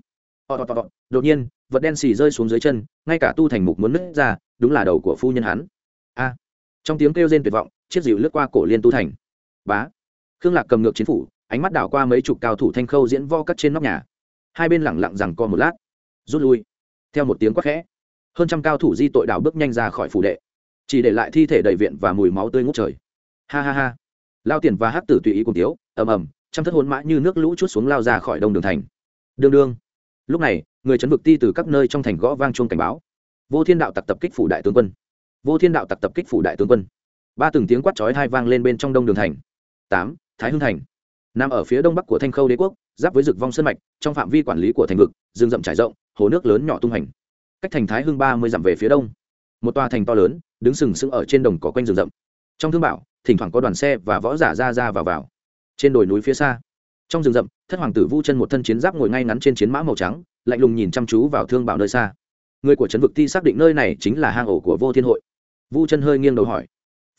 Đột nhiên, vật đen xì rơi xuống dưới chân, ngay cả tu thành mục muốn nứt ra, đúng là đầu của phu nhân hắn. A. Trong tiếng kêu rên tuyệt vọng, chiếc dịu lướt qua cổ liên tu thành. Bá. Khương lạc cầm ngược chiến phủ, ánh mắt đảo qua mấy chục cao thủ thanh khâu diễn vo cắt trên nóc nhà. Hai bên lẳng lặng rằng co một lát. Rút lui. Theo một tiếng quát khẽ hơn trăm cao thủ di tội đảo bước nhanh ra khỏi phủ đệ, chỉ để lại thi thể đầy viện và mùi máu tươi ngút trời. Ha ha ha. Lao tiền và hát tử tùy ý cùng tiếu, ầm ầm, trăm thất hôn mã như nước lũ chút xuống lao ra khỏi đông đường thành. Đương đương. Lúc này, người chấn vực ti từ các nơi trong thành gõ vang chuông cảnh báo. Vô thiên đạo tặc tập kích phủ đại tướng quân. Vô thiên đạo tặc tập kích phủ đại tướng quân. Ba từng tiếng quát chói hai vang lên bên trong đông đường thành. Tám, thái hưng thành. Nằm ở phía đông bắc của thanh khâu đế quốc, giáp với rực vong sân mạch, trong phạm vi quản lý của thành vực, rừng rậm trải rộng, hồ nước lớn nhỏ tung hành cách thành thái hưng ba mươi dặm về phía đông. Một tòa thành to lớn, đứng sừng sững ở trên đồng cỏ quanh rừng rậm. Trong thương bảo, thỉnh thoảng có đoàn xe và võ giả ra ra vào vào. Trên đồi núi phía xa, trong rừng rậm, thất hoàng tử vu chân một thân chiến giáp ngồi ngay ngắn trên chiến mã màu trắng, lạnh lùng nhìn chăm chú vào thương bảo nơi xa. Người của trấn vực ti xác định nơi này chính là hang ổ của vô thiên hội. Vu chân hơi nghiêng đầu hỏi.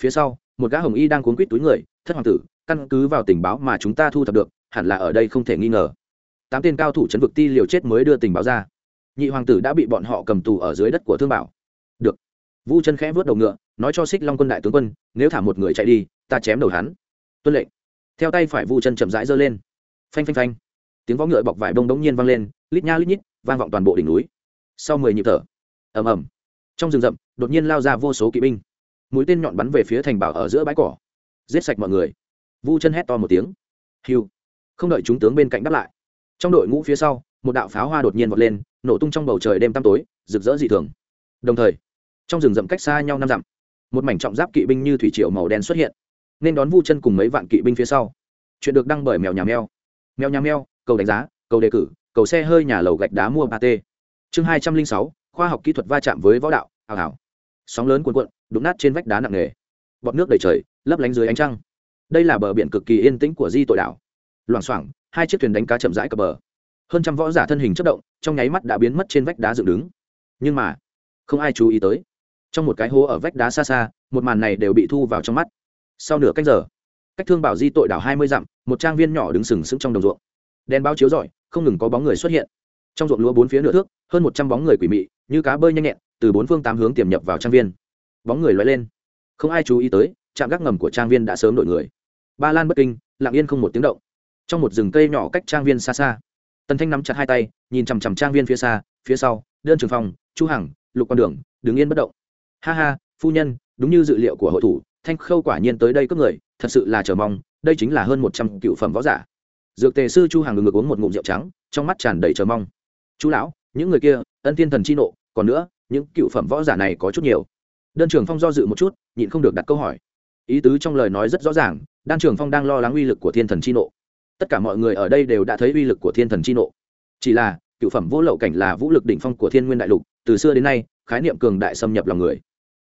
Phía sau, một gã hồng y đang cuốn quít túi người, thất hoàng tử, căn cứ vào tình báo mà chúng ta thu thập được, hẳn là ở đây không thể nghi ngờ. Tám tên cao thủ trấn vực ti liều chết mới đưa tình báo ra nhị hoàng tử đã bị bọn họ cầm tù ở dưới đất của thương bảo. Được. Vu chân khẽ vớt đầu ngựa, nói cho xích long quân đại tướng quân, nếu thả một người chạy đi, ta chém đầu hắn. Tuân lệnh. Theo tay phải vu chân chậm rãi giơ lên. Phanh phanh phanh. Tiếng võ ngựa bọc vải bông đống nhiên vang lên, lít nha lít nhít, vang vọng toàn bộ đỉnh núi. Sau mười nhịp thở, ầm ầm. Trong rừng rậm, đột nhiên lao ra vô số kỵ binh. Mũi tên nhọn bắn về phía thành bảo ở giữa bãi cỏ. Giết sạch mọi người. Vu chân hét to một tiếng. Hiu. Không đợi chúng tướng bên cạnh đáp lại, trong đội ngũ phía sau một đạo pháo hoa đột nhiên vọt lên, nổ tung trong bầu trời đêm tăm tối, rực rỡ dị thường. Đồng thời, trong rừng rậm cách xa nhau năm dặm, một mảnh trọng giáp kỵ binh như thủy triều màu đen xuất hiện, nên đón vu chân cùng mấy vạn kỵ binh phía sau. Chuyện được đăng bởi mèo nhà mèo. Mèo nhà mèo, cầu đánh giá, cầu đề cử, cầu xe hơi nhà lầu gạch đá mua ba t chương hai trăm linh sáu, khoa học kỹ thuật va chạm với võ đạo, hào hào. Sóng lớn cuồn cuộn, đụng nát trên vách đá nặng nề. Bọt nước đầy trời, lấp lánh dưới ánh trăng. Đây là bờ biển cực kỳ yên tĩnh của di tội đảo. Loảng xoảng, hai chiếc thuyền đánh cá chậm rãi cập bờ hơn trăm võ giả thân hình chất động, trong nháy mắt đã biến mất trên vách đá dựng đứng. Nhưng mà, không ai chú ý tới. Trong một cái hố ở vách đá xa xa, một màn này đều bị thu vào trong mắt. Sau nửa cách giờ, cách thương bảo di tội đảo hai mươi dặm, một trang viên nhỏ đứng sừng sững trong đồng ruộng. Đèn bao chiếu rọi, không ngừng có bóng người xuất hiện. Trong ruộng lúa bốn phía nửa thước, hơn một trăm bóng người quỷ mị, như cá bơi nhanh nhẹn, từ bốn phương tám hướng tiềm nhập vào trang viên. Bóng người loay lên. Không ai chú ý tới, trạm gác ngầm của trang viên đã sớm đổi người. Ba lan bất kinh, lặng yên không một tiếng động. Trong một rừng cây nhỏ cách trang viên xa xa tần thanh nắm chặt hai tay, nhìn chằm chằm trang viên phía xa, phía sau, đơn trường phòng, chu hằng, lục con đường, đứng yên bất động. Ha ha, phu nhân, đúng như dự liệu của hội thủ, thanh khâu quả nhiên tới đây cướp người, thật sự là chờ mong, đây chính là hơn một trăm cựu phẩm võ giả. Dược tề sư chu hàng ngừng ngược uống một ngụm rượu trắng, trong mắt tràn đầy chờ mong. Chú lão, những người kia, ân thiên thần chi nộ, còn nữa, những cựu phẩm võ giả này có chút nhiều. Đơn trường phong do dự một chút, nhịn không được đặt câu hỏi. Ý tứ trong lời nói rất rõ ràng, đan trường phong đang lo lắng uy lực của thiên thần chi nộ tất cả mọi người ở đây đều đã thấy uy lực của thiên thần chi nộ. Chỉ là, cựu phẩm vô lậu cảnh là vũ lực đỉnh phong của thiên nguyên đại lục, từ xưa đến nay, khái niệm cường đại xâm nhập lòng người.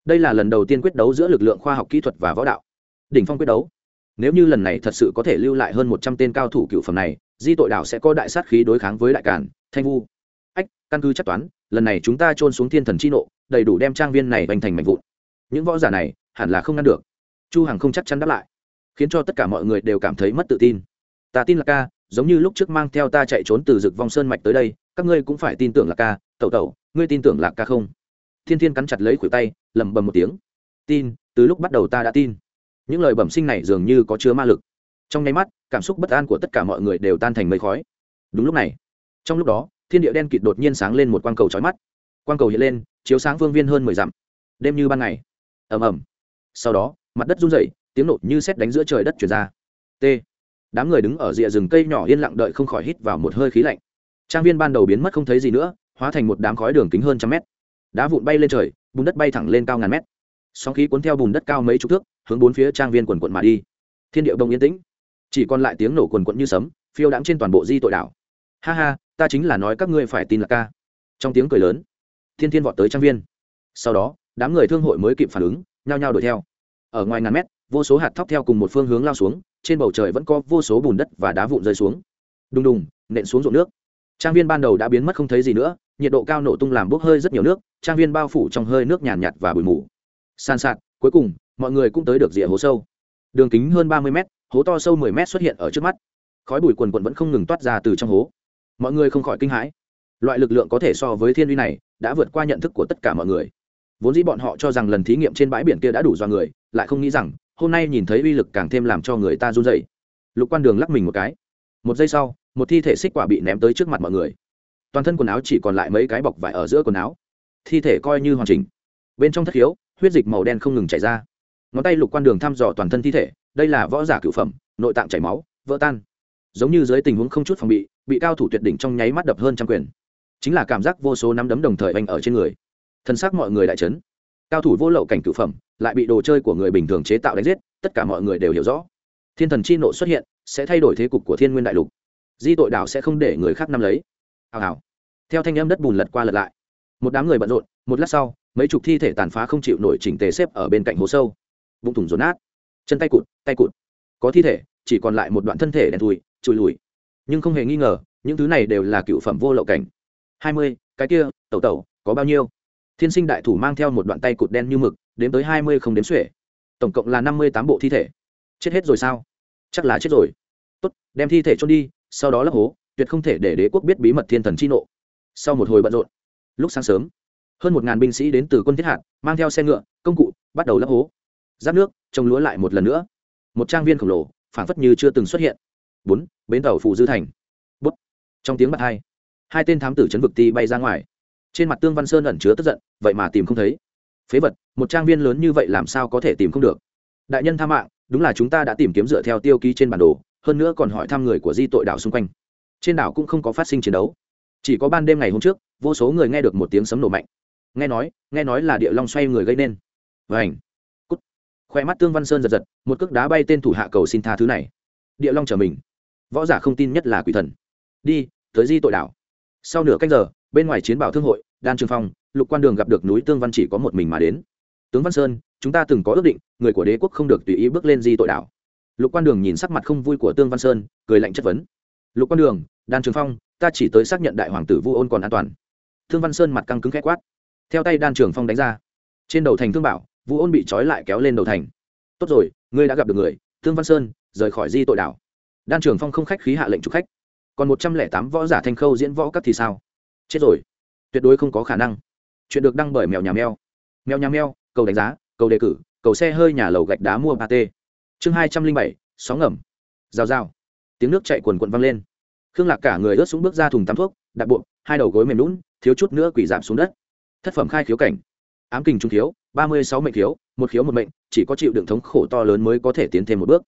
Đây là lần đầu tiên quyết đấu giữa lực lượng khoa học kỹ thuật và võ đạo. Đỉnh phong quyết đấu. Nếu như lần này thật sự có thể lưu lại hơn một trăm tên cao thủ cựu phẩm này, di tội đảo sẽ có đại sát khí đối kháng với đại cản thanh vu. Ách, căn cứ chắc toán, lần này chúng ta trôn xuống thiên thần chi nộ, đầy đủ đem trang viên này vành thành mạnh vụn. Những võ giả này hẳn là không ngăn được. Chu hằng không chắc chắn đáp lại, khiến cho tất cả mọi người đều cảm thấy mất tự tin ta tin là ca, giống như lúc trước mang theo ta chạy trốn từ rực vong sơn mạch tới đây, các ngươi cũng phải tin tưởng là ca. Tẩu tẩu, ngươi tin tưởng là ca không? Thiên thiên cắn chặt lấy khuỷu tay lầm bầm một tiếng. Tin, từ lúc bắt đầu ta đã tin. Những lời bẩm sinh này dường như có chứa ma lực. Trong nháy mắt, cảm xúc bất an của tất cả mọi người đều tan thành mây khói. Đúng lúc này, trong lúc đó, thiên địa đen kịt đột nhiên sáng lên một quang cầu trói mắt. Quang cầu hiện lên, chiếu sáng vương viên hơn mười dặm. Đêm như ban ngày. Ầm ầm. Sau đó, mặt đất run rẩy, tiếng nổ như sét đánh giữa trời đất chuyển ra. T đám người đứng ở rìa rừng cây nhỏ yên lặng đợi không khỏi hít vào một hơi khí lạnh. Trang viên ban đầu biến mất không thấy gì nữa, hóa thành một đám khói đường kính hơn trăm mét. Đá vụn bay lên trời, bùn đất bay thẳng lên cao ngàn mét. Sóng khí cuốn theo bùn đất cao mấy chục thước, hướng bốn phía trang viên quần quận mà đi. Thiên điệu đông yên tĩnh. Chỉ còn lại tiếng nổ quần quận như sấm, phiêu đãng trên toàn bộ di tội đảo. Ha ha, ta chính là nói các ngươi phải tin là ca. Trong tiếng cười lớn, thiên thiên vọt tới trang viên. Sau đó, đám người thương hội mới kịp phản ứng, nhao nhao đuổi theo. Ở ngoài ngàn mét, vô số hạt thóc theo cùng một phương hướng lao xuống trên bầu trời vẫn có vô số bùn đất và đá vụn rơi xuống. Đùng đùng nện xuống ruộng nước. Trang viên ban đầu đã biến mất không thấy gì nữa nhiệt độ cao nổ tung làm bốc hơi rất nhiều nước trang viên bao phủ trong hơi nước nhàn nhạt, nhạt và bụi mù. San sạt cuối cùng mọi người cũng tới được rìa hố sâu. Đường kính hơn ba mươi mét hố to sâu mười mét xuất hiện ở trước mắt. Khói bụi quần quần vẫn không ngừng toát ra từ trong hố. Mọi người không khỏi kinh hãi. Loại lực lượng có thể so với thiên uy này đã vượt qua nhận thức của tất cả mọi người. Vốn dĩ bọn họ cho rằng lần thí nghiệm trên bãi biển kia đã đủ do người lại không nghĩ rằng hôm nay nhìn thấy uy lực càng thêm làm cho người ta run dậy lục quan đường lắc mình một cái. Một giây sau, một thi thể xích quả bị ném tới trước mặt mọi người. Toàn thân quần áo chỉ còn lại mấy cái bọc vải ở giữa quần áo. Thi thể coi như hoàn chỉnh. Bên trong thất khiếu, huyết dịch màu đen không ngừng chảy ra. Ngón tay lục quan đường thăm dò toàn thân thi thể, đây là võ giả cựu phẩm, nội tạng chảy máu, vỡ tan. Giống như dưới tình huống không chút phòng bị bị cao thủ tuyệt đỉnh trong nháy mắt đập hơn trăm quyền. Chính là cảm giác vô số nắm đấm đồng thời anh ở trên người. Thân xác mọi người đại chấn. Cao thủ vô lậu cảnh cựu phẩm lại bị đồ chơi của người bình thường chế tạo đánh giết, tất cả mọi người đều hiểu rõ. Thiên thần chi nộ xuất hiện, sẽ thay đổi thế cục của thiên nguyên đại lục. Di tội đảo sẽ không để người khác nắm lấy. Hào hào. Theo thanh âm đất bùn lật qua lật lại. Một đám người bận rộn, một lát sau, mấy chục thi thể tàn phá không chịu nổi chỉnh tề xếp ở bên cạnh hố sâu. Bụng thủng rốn nát. Chân tay cụt tay cụt. Có thi thể, chỉ còn lại một đoạn thân thể đen thùi trùi lùi. Nhưng không hề nghi ngờ, những thứ này đều là cựu phẩm vô lậu cảnh. Hai mươi, cái kia, tẩu tẩu, có bao nhiêu? Thiên sinh đại thủ mang theo một đoạn tay cụt đen như mực đếm tới hai mươi không đếm xuể. Tổng cộng là năm mươi tám bộ thi thể. Chết hết rồi sao? Chắc là chết rồi. Tốt, đem thi thể trôn đi, sau đó lấp hố, tuyệt không thể để đế quốc biết bí mật thiên thần chi nộ. Sau một hồi bận rộn, lúc sáng sớm, hơn một ngàn binh sĩ đến từ quân thiết hạt, mang theo xe ngựa, công cụ, bắt đầu lấp hố. Giáp nước, trồng lúa lại một lần nữa. Một trang viên khổng lồ phản phất như chưa từng xuất hiện. Bốn, bến tàu phủ dư thành. Bút. Trong tiếng bật hai hai tên thám tử chấn vực ti bay ra ngoài. Trên mặt tương văn sơn ẩn chứa tức giận, vậy mà tìm không thấy phế vật, một trang viên lớn như vậy làm sao có thể tìm không được? Đại nhân tha mạng, đúng là chúng ta đã tìm kiếm dựa theo tiêu ký trên bản đồ, hơn nữa còn hỏi thăm người của di tội đảo xung quanh. Trên đảo cũng không có phát sinh chiến đấu. Chỉ có ban đêm ngày hôm trước, vô số người nghe được một tiếng sấm nổ mạnh. Nghe nói nghe nói là địa long xoay người gây nên. Vảnh cút. Khoe mắt tương văn sơn giật giật, một cước đá bay tên thủ hạ cầu xin tha thứ này. Địa long trở mình. Võ giả không tin nhất là quỷ thần. Đi, tới di tội đảo. Sau nửa cách giờ, bên ngoài chiến bảo thương hội đan trường phong, lục quan đường gặp được núi tương văn chỉ có một mình mà đến. Tướng văn sơn, chúng ta từng có ước định, người của đế quốc không được tùy ý bước lên di tội đảo. Lục quan đường nhìn sắc mặt không vui của tương văn sơn, cười lạnh chất vấn. Lục quan đường, đan trường phong, ta chỉ tới xác nhận đại hoàng tử vu ôn còn an toàn. Thương văn sơn mặt căng cứng k h ẽ quát. Theo tay đan trường phong đánh ra. Trên đầu thành thương bảo, vu ôn bị trói lại kéo lên đầu thành. Tốt rồi, ngươi đã gặp được người thương văn sơn, rời khỏi di tội đảo. Đan trường phong không khách khí hạ lệnh trục khách. Còn một trăm lẻ tám võ giả thanh khâu diễn võ các thì sao? Chết rồi tuyệt đối không có khả năng. Chuyện được đăng bởi mèo nhà mèo. Mèo nhà mèo, cầu đánh giá, cầu đề cử, cầu xe hơi nhà lầu gạch đá mua ba t chương hai trăm linh bảy, sóng ngầm. Rào rào. Tiếng nước chạy quần quận văng lên. Khương lạc cả người ướt xuống bước ra thùng tắm thuốc, đặt buộc, hai đầu gối mềm lún, thiếu chút nữa quỷ giảm xuống đất. Thất phẩm khai khiếu cảnh. Ám kình trung thiếu, ba mươi sáu mệnh thiếu, một khiếu một mệnh, chỉ có chịu đựng thống khổ to lớn mới có thể tiến thêm một bước.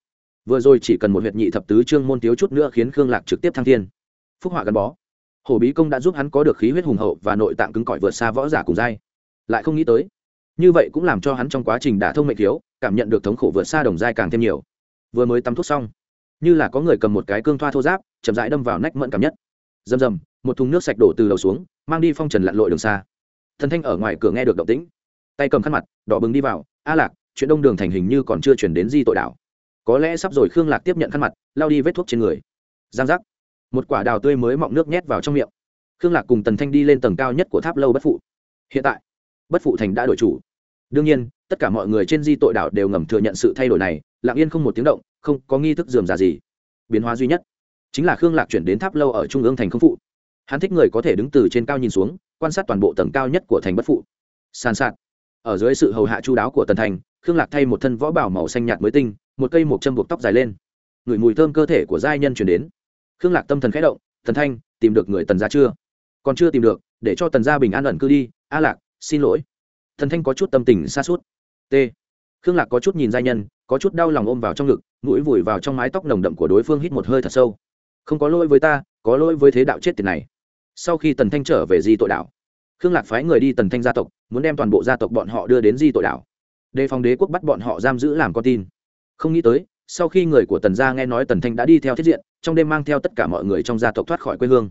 Vừa rồi chỉ cần một huyệt nhị thập tứ trương môn thiếu chút nữa khiến khương lạc trực tiếp thăng thiên. Phúc họa gắn bó. Hổ bí công đã giúp hắn có được khí huyết hùng hậu và nội tạng cứng cỏi vượt xa võ giả cùng dai lại không nghĩ tới, như vậy cũng làm cho hắn trong quá trình đả thông mệnh thiếu, cảm nhận được thống khổ vượt xa đồng dai càng thêm nhiều. Vừa mới tắm thuốc xong, như là có người cầm một cái cương thoa thô giáp, chậm rãi đâm vào nách mẫn cảm nhất. Rầm rầm, một thùng nước sạch đổ từ đầu xuống, mang đi phong trần lặn lội đường xa. Thần thanh ở ngoài cửa nghe được động tĩnh, tay cầm khăn mặt, đỏ bừng đi vào, a lạc, chuyện đông đường thành hình như còn chưa chuyển đến di tội đảo. Có lẽ sắp rồi. Khương lạc tiếp nhận khăn mặt lao đi vết thuốc trên người. Giang giác một quả đào tươi mới mọng nước nhét vào trong miệng. Khương lạc cùng tần thanh đi lên tầng cao nhất của tháp lâu bất phụ. Hiện tại, bất phụ thành đã đổi chủ. Đương nhiên, tất cả mọi người trên di tội đảo đều ngầm thừa nhận sự thay đổi này lạng yên không một tiếng động, không có nghi thức dườm già gì. Biến hóa duy nhất chính là khương lạc chuyển đến tháp lâu ở trung ương thành không phụ. Hắn thích người có thể đứng từ trên cao nhìn xuống, quan sát toàn bộ tầng cao nhất của thành bất phụ. Sàn sạt. Ở dưới sự hầu hạ chú đáo của tần thành, khương lạc thay một thân võ bảo màu xanh nhạt mới tinh, một cây một châm buộc tóc dài lên. Ngửi mùi thơm cơ thể của giai nhân chuyển đến khương lạc tâm thần khẽ động thần thanh, tìm được người tần gia chưa? Còn chưa tìm được, để cho tần gia bình an ẩn cư đi, a lạc, xin lỗi. Thần thanh có chút tâm tình xa suốt t. Khương lạc có chút nhìn giai nhân, có chút đau lòng ôm vào trong ngực, mũi vùi vào trong mái tóc nồng đậm của đối phương hít một hơi thật sâu. Không có lỗi với ta, có lỗi với thế đạo chết tiền này. Sau khi tần thanh trở về di tội đảo khương lạc phái người đi tần thanh gia tộc, muốn đem toàn bộ gia tộc bọn họ đưa đến di tội đảo đề phòng đế quốc bắt bọn họ giam giữ làm con tin. Không nghĩ tới sau khi người của tần gia nghe nói tần thanh đã đi theo thiết diện, trong đêm mang theo tất cả mọi người trong gia tộc thoát khỏi quê hương.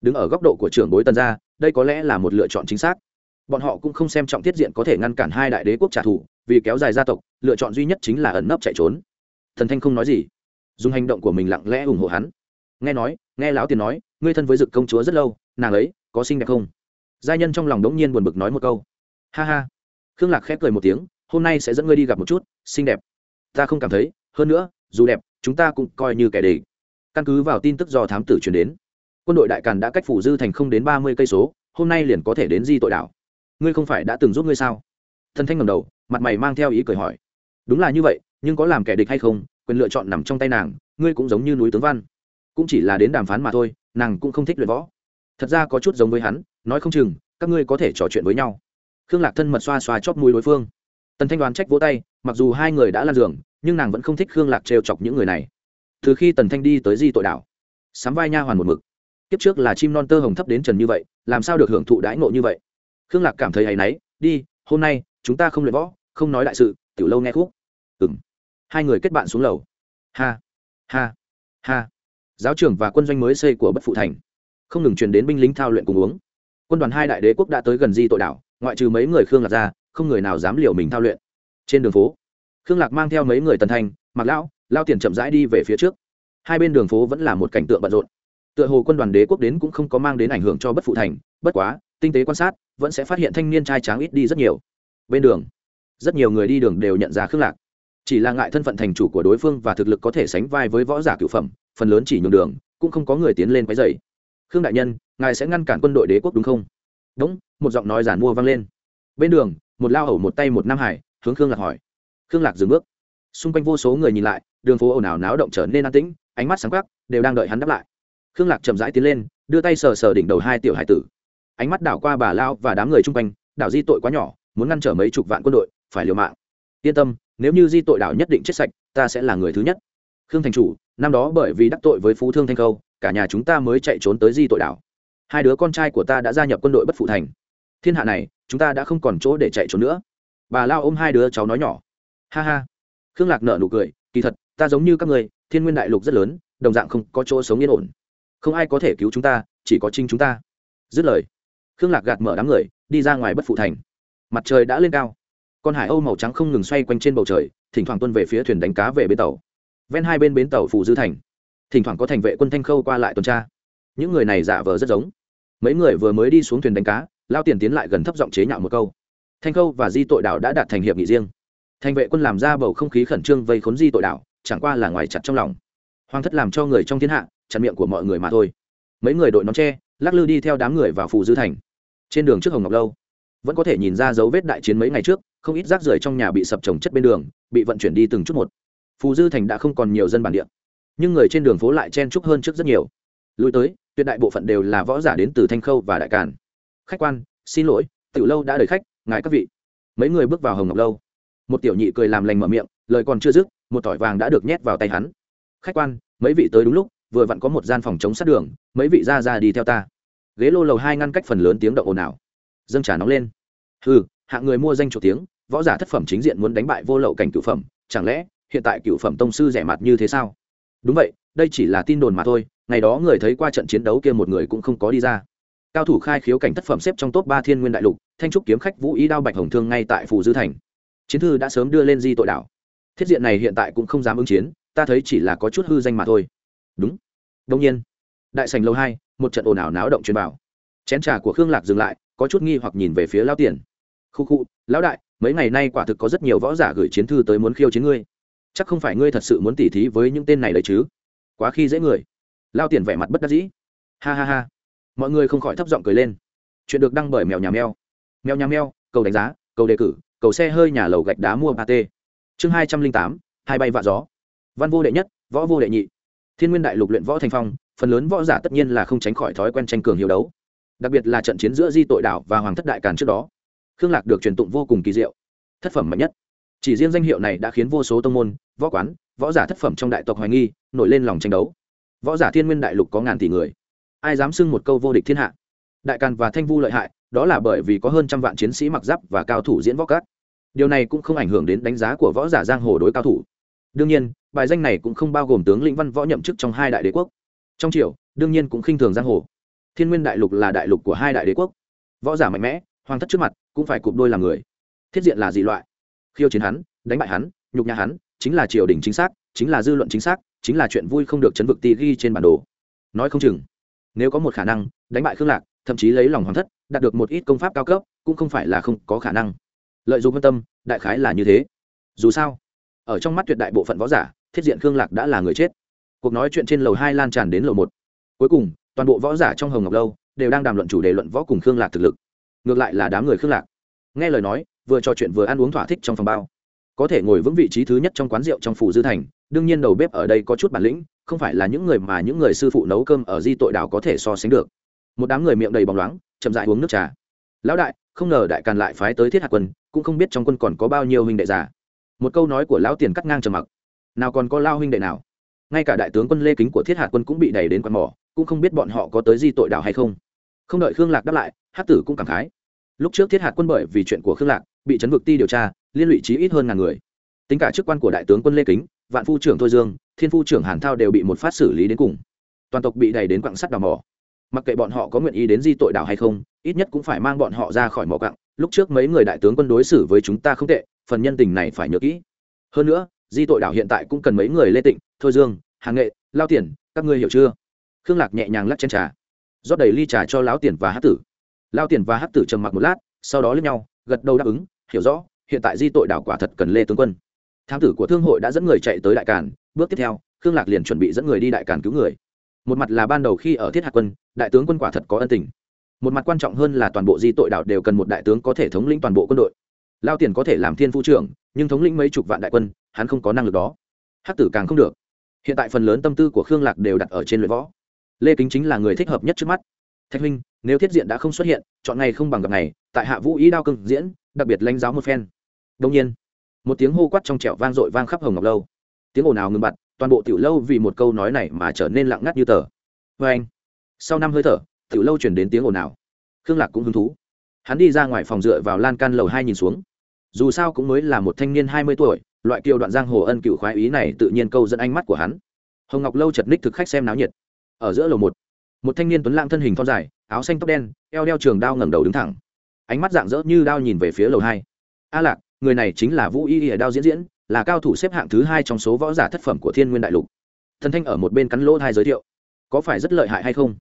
Đứng ở góc độ của trưởng bối tần gia, đây có lẽ là một lựa chọn chính xác. Bọn họ cũng không xem trọng thiết diện có thể ngăn cản hai đại đế quốc trả thù, vì kéo dài gia tộc, lựa chọn duy nhất chính là ẩn nấp chạy trốn. Thần thanh không nói gì. Dùng hành động của mình lặng lẽ ủng hộ hắn. Nghe nói, nghe lão tiền nói, ngươi thân với dực công chúa rất lâu, nàng ấy có xinh đẹp không? Giai nhân trong lòng đống nhiên buồn bực nói một câu. Ha ha. Khương lạc khép cười một tiếng, hôm nay sẽ dẫn ngươi đi gặp một chút, xinh đẹp. Ta không cảm thấy hơn nữa, dù đẹp, chúng ta cũng coi như kẻ đề căn cứ vào tin tức do thám tử truyền đến, quân đội đại càn đã cách phủ dư thành không đến ba mươi cây số, hôm nay liền có thể đến di tội đảo. Ngươi không phải đã từng giúp ngươi sao? Thần thanh ngầm đầu, mặt mày mang theo ý cười hỏi. Đúng là như vậy, nhưng có làm kẻ địch hay không, quyền lựa chọn nằm trong tay nàng, ngươi cũng giống như núi tướng văn. Cũng chỉ là đến đàm phán mà thôi, nàng cũng không thích luyện võ. Thật ra có chút giống với hắn, nói không chừng, các ngươi có thể trò chuyện với nhau. Khương lạc thân mật xoa xoa chóp mũi đối phương. Tần thanh đoán trách vỗ tay, mặc dù hai người đã lan giường nhưng nàng vẫn không thích khương lạc trêu chọc những người này. Từ khi tần thanh đi tới di tội đảo, sắm vai nha hoàn một mực. Kiếp trước là chim non tơ hồng thấp đến trần như vậy, làm sao được hưởng thụ đãi ngộ như vậy? Khương lạc cảm thấy hay náy, đi, hôm nay, chúng ta không luyện võ, không nói đại sự, tiểu lâu nghe khúc. Ừng hai người kết bạn xuống lầu. Ha ha ha. Giáo trưởng và quân doanh mới xây của bất phụ thành. Không ngừng truyền đến binh lính thao luyện cùng uống. Quân đoàn hai đại đế quốc đã tới gần di tội đảo, ngoại trừ mấy người khương lạc ra, không người nào dám liều mình thao luyện. Trên đường phố khương lạc mang theo mấy người tần thanh mặc lão, lao tiền chậm rãi đi về phía trước. Hai bên đường phố vẫn là một cảnh tượng bận rộn. Tựa hồ quân đoàn đế quốc đến cũng không có mang đến ảnh hưởng cho bất phụ thành, bất quá, tinh tế quan sát, vẫn sẽ phát hiện thanh niên trai tráng ít đi rất nhiều. Bên đường, rất nhiều người đi đường đều nhận ra khương lạc. Chỉ là ngại thân phận thành chủ của đối phương và thực lực có thể sánh vai với võ giả cựu phẩm, phần lớn chỉ nhường đường, cũng không có người tiến lên quấy dày khương đại nhân, ngài sẽ ngăn cản quân đội đế quốc đúng không? Đúng, một giọng nói giản mua vang lên. Bên đường, một lao hầu một tay một nam hải, hướng khương lạc hỏi khương lạc dừng bước. Xung quanh vô số người nhìn lại, đường phố ồn ào náo động trở nên an tĩnh, ánh mắt sáng khắc đều đang đợi hắn đáp lại. Khương lạc chậm rãi tiến lên, đưa tay sờ sờ đỉnh đầu hai tiểu hải tử. Ánh mắt đảo qua bà lao và đám người chung quanh, đảo di tội quá nhỏ, muốn ngăn trở mấy chục vạn quân đội, phải liều mạng. Yên tâm, nếu như di tội đảo nhất định chết sạch, ta sẽ là người thứ nhất. Khương thành chủ, năm đó bởi vì đắc tội với phú thương thanh khâu, cả nhà chúng ta mới chạy trốn tới di tội đảo. Hai đứa con trai của ta đã gia nhập quân đội bất phụ thành. Thiên hạ này, chúng ta đã không còn chỗ để chạy trốn nữa. Bà lao ôm hai đứa cháu nói nhỏ ha ha. Khương lạc nợ nụ cười, kỳ thật, ta giống như các người thiên nguyên đại lục rất lớn, đồng dạng không có chỗ sống yên ổn. Không ai có thể cứu chúng ta, chỉ có chính chúng ta. Dứt lời, khương lạc gạt mở đám người, đi ra ngoài bất phụ thành. Mặt trời đã lên cao. Con hải âu màu trắng không ngừng xoay quanh trên bầu trời, thỉnh thoảng tuân về phía thuyền đánh cá về bến tàu. Ven hai bên bến tàu phù dư thành. Thỉnh thoảng có thành vệ quân thanh khâu qua lại tuần tra. Những người này giả vờ rất giống. Mấy người vừa mới đi xuống thuyền đánh cá, lao tiền tiến lại gần thấp giọng chế nhạo một câu. Thanh khâu và di tội đảo đã đạt thành hiệp nghị riêng thành vệ quân làm ra bầu không khí khẩn trương vây khốn di tội đảo chẳng qua là ngoài chặt trong lòng. Hoàng thất làm cho người trong thiên hạ, chặn miệng của mọi người mà thôi. Mấy người đội nón tre, lắc lư đi theo đám người vào phù dư thành. Trên đường trước hồng ngọc lâu, vẫn có thể nhìn ra dấu vết đại chiến mấy ngày trước, không ít rác rưởi trong nhà bị sập trồng chất bên đường, bị vận chuyển đi từng chút một. Phù dư thành đã không còn nhiều dân bản địa, nhưng người trên đường phố lại chen chúc hơn trước rất nhiều. Lui tới, tuyệt đại bộ phận đều là võ giả đến từ thanh khâu và đại càn. Khách quan, xin lỗi, tiểu lâu đã đợi khách, ngài các vị. Mấy người bước vào hồng ngọc lâu một tiểu nhị cười làm lành mở miệng, lời còn chưa dứt, một tỏi vàng đã được nhét vào tay hắn. Khách quan, mấy vị tới đúng lúc, vừa vặn có một gian phòng chống sát đường, mấy vị ra ra đi theo ta. Ghế lô lầu hai ngăn cách phần lớn tiếng động ồn ào. Dâng trà nóng lên. Ừ hạng người mua danh chủ tiếng, võ giả thất phẩm chính diện muốn đánh bại vô lậu cảnh cựu phẩm, chẳng lẽ, hiện tại cửu phẩm tông sư rẻ mặt như thế sao? Đúng vậy, đây chỉ là tin đồn mà thôi, ngày đó người thấy qua trận chiến đấu kia một người cũng không có đi ra. Cao thủ khai khiếu cảnh thất phẩm xếp trong top ba thiên nguyên đại lục, thanh trúc kiếm khách vũ ý đao bạch hồng thương ngay tại phù dư thành chiến thư đã sớm đưa lên di tội đảo. Thiết diện này hiện tại cũng không dám ứng chiến, ta thấy chỉ là có chút hư danh mà thôi. Đúng. Đông nhiên, đại sành lâu hai, một trận ồn ào náo động truyền bảo chén trà của khương lạc dừng lại, có chút nghi hoặc nhìn về phía lao tiền. Khu khu, lão đại, mấy ngày nay quả thực có rất nhiều võ giả gửi chiến thư tới muốn khiêu chiến ngươi. Chắc không phải ngươi thật sự muốn tỉ thí với những tên này đấy chứ? Quá khi dễ người. Lao tiền vẻ mặt bất đắc dĩ. Ha ha ha. Mọi người không khỏi thấp giọng cười lên. Chuyện được đăng bởi mèo nhà mèo. Mèo nhà mèo, cầu đánh giá, cầu đề cử cầu xe hơi nhà lầu gạch đá mua ba t chương hai trăm linh tám, hai bay vạ gió. Văn vô đệ nhất, võ vô đệ nhị. Thiên nguyên đại lục luyện võ thành phong, phần lớn võ giả tất nhiên là không tránh khỏi thói quen tranh cường hiếu đấu. Đặc biệt là trận chiến giữa di tội đảo và hoàng thất đại càn trước đó, khương lạc được truyền tụng vô cùng kỳ diệu. Thất phẩm mạnh nhất. Chỉ riêng danh hiệu này đã khiến vô số tông môn, võ quán, võ giả thất phẩm trong đại tộc hoài nghi, nổi lên lòng tranh đấu. Võ giả thiên nguyên đại lục có ngàn tỷ người. Ai dám xưng một câu vô địch thiên hạ? Đại càn và thanh vu lợi hại đó là bởi vì có hơn trăm vạn chiến sĩ mặc giáp và cao thủ diễn võ cát điều này cũng không ảnh hưởng đến đánh giá của võ giả giang hồ đối cao thủ. Đương nhiên, bài danh này cũng không bao gồm tướng lĩnh văn võ nhậm chức trong hai đại đế quốc. Trong triều, đương nhiên cũng khinh thường giang hồ. Thiên nguyên đại lục là đại lục của hai đại đế quốc. Võ giả mạnh mẽ, hoàng thất trước mặt, cũng phải cụp đôi làm người. Thiết diện là dị loại. Khiêu chiến hắn, đánh bại hắn, nhục nhã hắn, chính là triều đình chính xác, chính là dư luận chính xác, chính là chuyện vui không được chấn vực ti ghi trên bản đồ. Nói không chừng, nếu có một khả năng, đánh bại khương lạc, thậm chí lấy lòng hoàng thất đạt được một ít công pháp cao cấp, cũng không phải là không có khả năng. Lợi dụng quan tâm, đại khái là như thế. Dù sao, ở trong mắt tuyệt đại bộ phận võ giả, thiết diện khương lạc đã là người chết. Cuộc nói chuyện trên lầu hai lan tràn đến lầu một. Cuối cùng, toàn bộ võ giả trong hồng ngọc lâu đều đang đàm luận chủ đề luận võ cùng khương lạc thực lực. Ngược lại là đám người khương lạc. Nghe lời nói, vừa trò chuyện vừa ăn uống thỏa thích trong phòng bao. Có thể ngồi vững vị trí thứ nhất trong quán rượu trong phủ dư thành, đương nhiên đầu bếp ở đây có chút bản lĩnh, không phải là những người mà những người sư phụ nấu cơm ở di tội đảo có thể so sánh được. Một đám người miệng đầy bóng loáng chậm dại uống nước trà. Lão đại, không ngờ đại càn lại phái tới thiết hạt quân, cũng không biết trong quân còn có bao nhiêu huynh đệ già. Một câu nói của lão tiền cắt ngang trầm mặc. Nào còn có lao huynh đệ nào? Ngay cả đại tướng quân lê kính của thiết hạt quân cũng bị đẩy đến quạt mỏ, cũng không biết bọn họ có tới di tội đạo hay không. Không đợi khương lạc đáp lại hát tử cũng cảm khái. Lúc trước thiết hạt quân bởi vì chuyện của khương lạc, bị chấn vực ti điều tra, liên lụy trí ít hơn ngàn người. Tính cả chức quan của đại tướng quân lê kính, vạn phu trưởng thôi dương, thiên phu trưởng hàn thao đều bị một phát xử lý đến cùng. Toàn tộc bị đẩy đến quặng sắt đào mỏ mặc kệ bọn họ có nguyện ý đến di tội đảo hay không, ít nhất cũng phải mang bọn họ ra khỏi mỏ cặng lúc trước mấy người đại tướng quân đối xử với chúng ta không tệ, phần nhân tình này phải nhớ kỹ. Hơn nữa, di tội đảo hiện tại cũng cần mấy người lê tịnh, thôi dương hàng nghệ, lao tiền, các ngươi hiểu chưa? Khương lạc nhẹ nhàng lắc chân trà, rót đầy ly trà cho lão tiền và hát tử. Lao tiền và hát tử trầm mặc một lát, sau đó lên nhau, gật đầu đáp ứng, hiểu rõ, hiện tại di tội đảo quả thật cần lê tướng quân. Thám tử của thương hội đã dẫn người chạy tới đại càn, bước tiếp theo, khương lạc liền chuẩn bị dẫn người đi đại càn cứu người một mặt là ban đầu khi ở thiết hạt quân, đại tướng quân quả thật có ân tình. Một mặt quan trọng hơn là toàn bộ di tội đảo đều cần một đại tướng có thể thống lĩnh toàn bộ quân đội. Lao tiền có thể làm thiên phu trưởng, nhưng thống lĩnh mấy chục vạn đại quân, hắn không có năng lực đó. Hắc tử càng không được. Hiện tại phần lớn tâm tư của khương lạc đều đặt ở trên luyện võ. Lê kính chính là người thích hợp nhất trước mắt. Thạch huynh, nếu thiết diện đã không xuất hiện, chọn ngày không bằng gặp ngày, tại hạ vũ ý đao cưng diễn, đặc biệt lãnh giáo một phen. Đông nhiên, một tiếng hô quát trong trẻo vang dội vang khắp hồng ngọc lâu. Tiếng ồn ào ngừng bặt toàn bộ tiểu lâu vì một câu nói này mà trở nên lặng ngắt như tờ. Vê anh, sau năm hơi thở, tiểu lâu chuyển đến tiếng ồn ào. Khương lạc cũng hứng thú. Hắn đi ra ngoài phòng dựa vào lan can lầu hai nhìn xuống. Dù sao cũng mới là một thanh niên hai mươi tuổi, loại kiều đoạn giang hồ ân cựu khoái ý này tự nhiên câu dẫn ánh mắt của hắn. Hồng ngọc lâu chật ních thực khách xem náo nhiệt. Ở giữa lầu một một thanh niên tuấn lãng thân hình thon dài, áo xanh tóc đen, eo đeo trường đao ngẩng đầu đứng thẳng. Ánh mắt dạng dỡ như đao nhìn về phía lầu hai. A lạc, người này chính là vũ y ỉa đao diễn diễn là cao thủ xếp hạng thứ hai trong số võ giả thất phẩm của thiên nguyên đại lục. Thần thanh ở một bên cắn lỗ thai giới thiệu, có phải rất lợi hại hay không?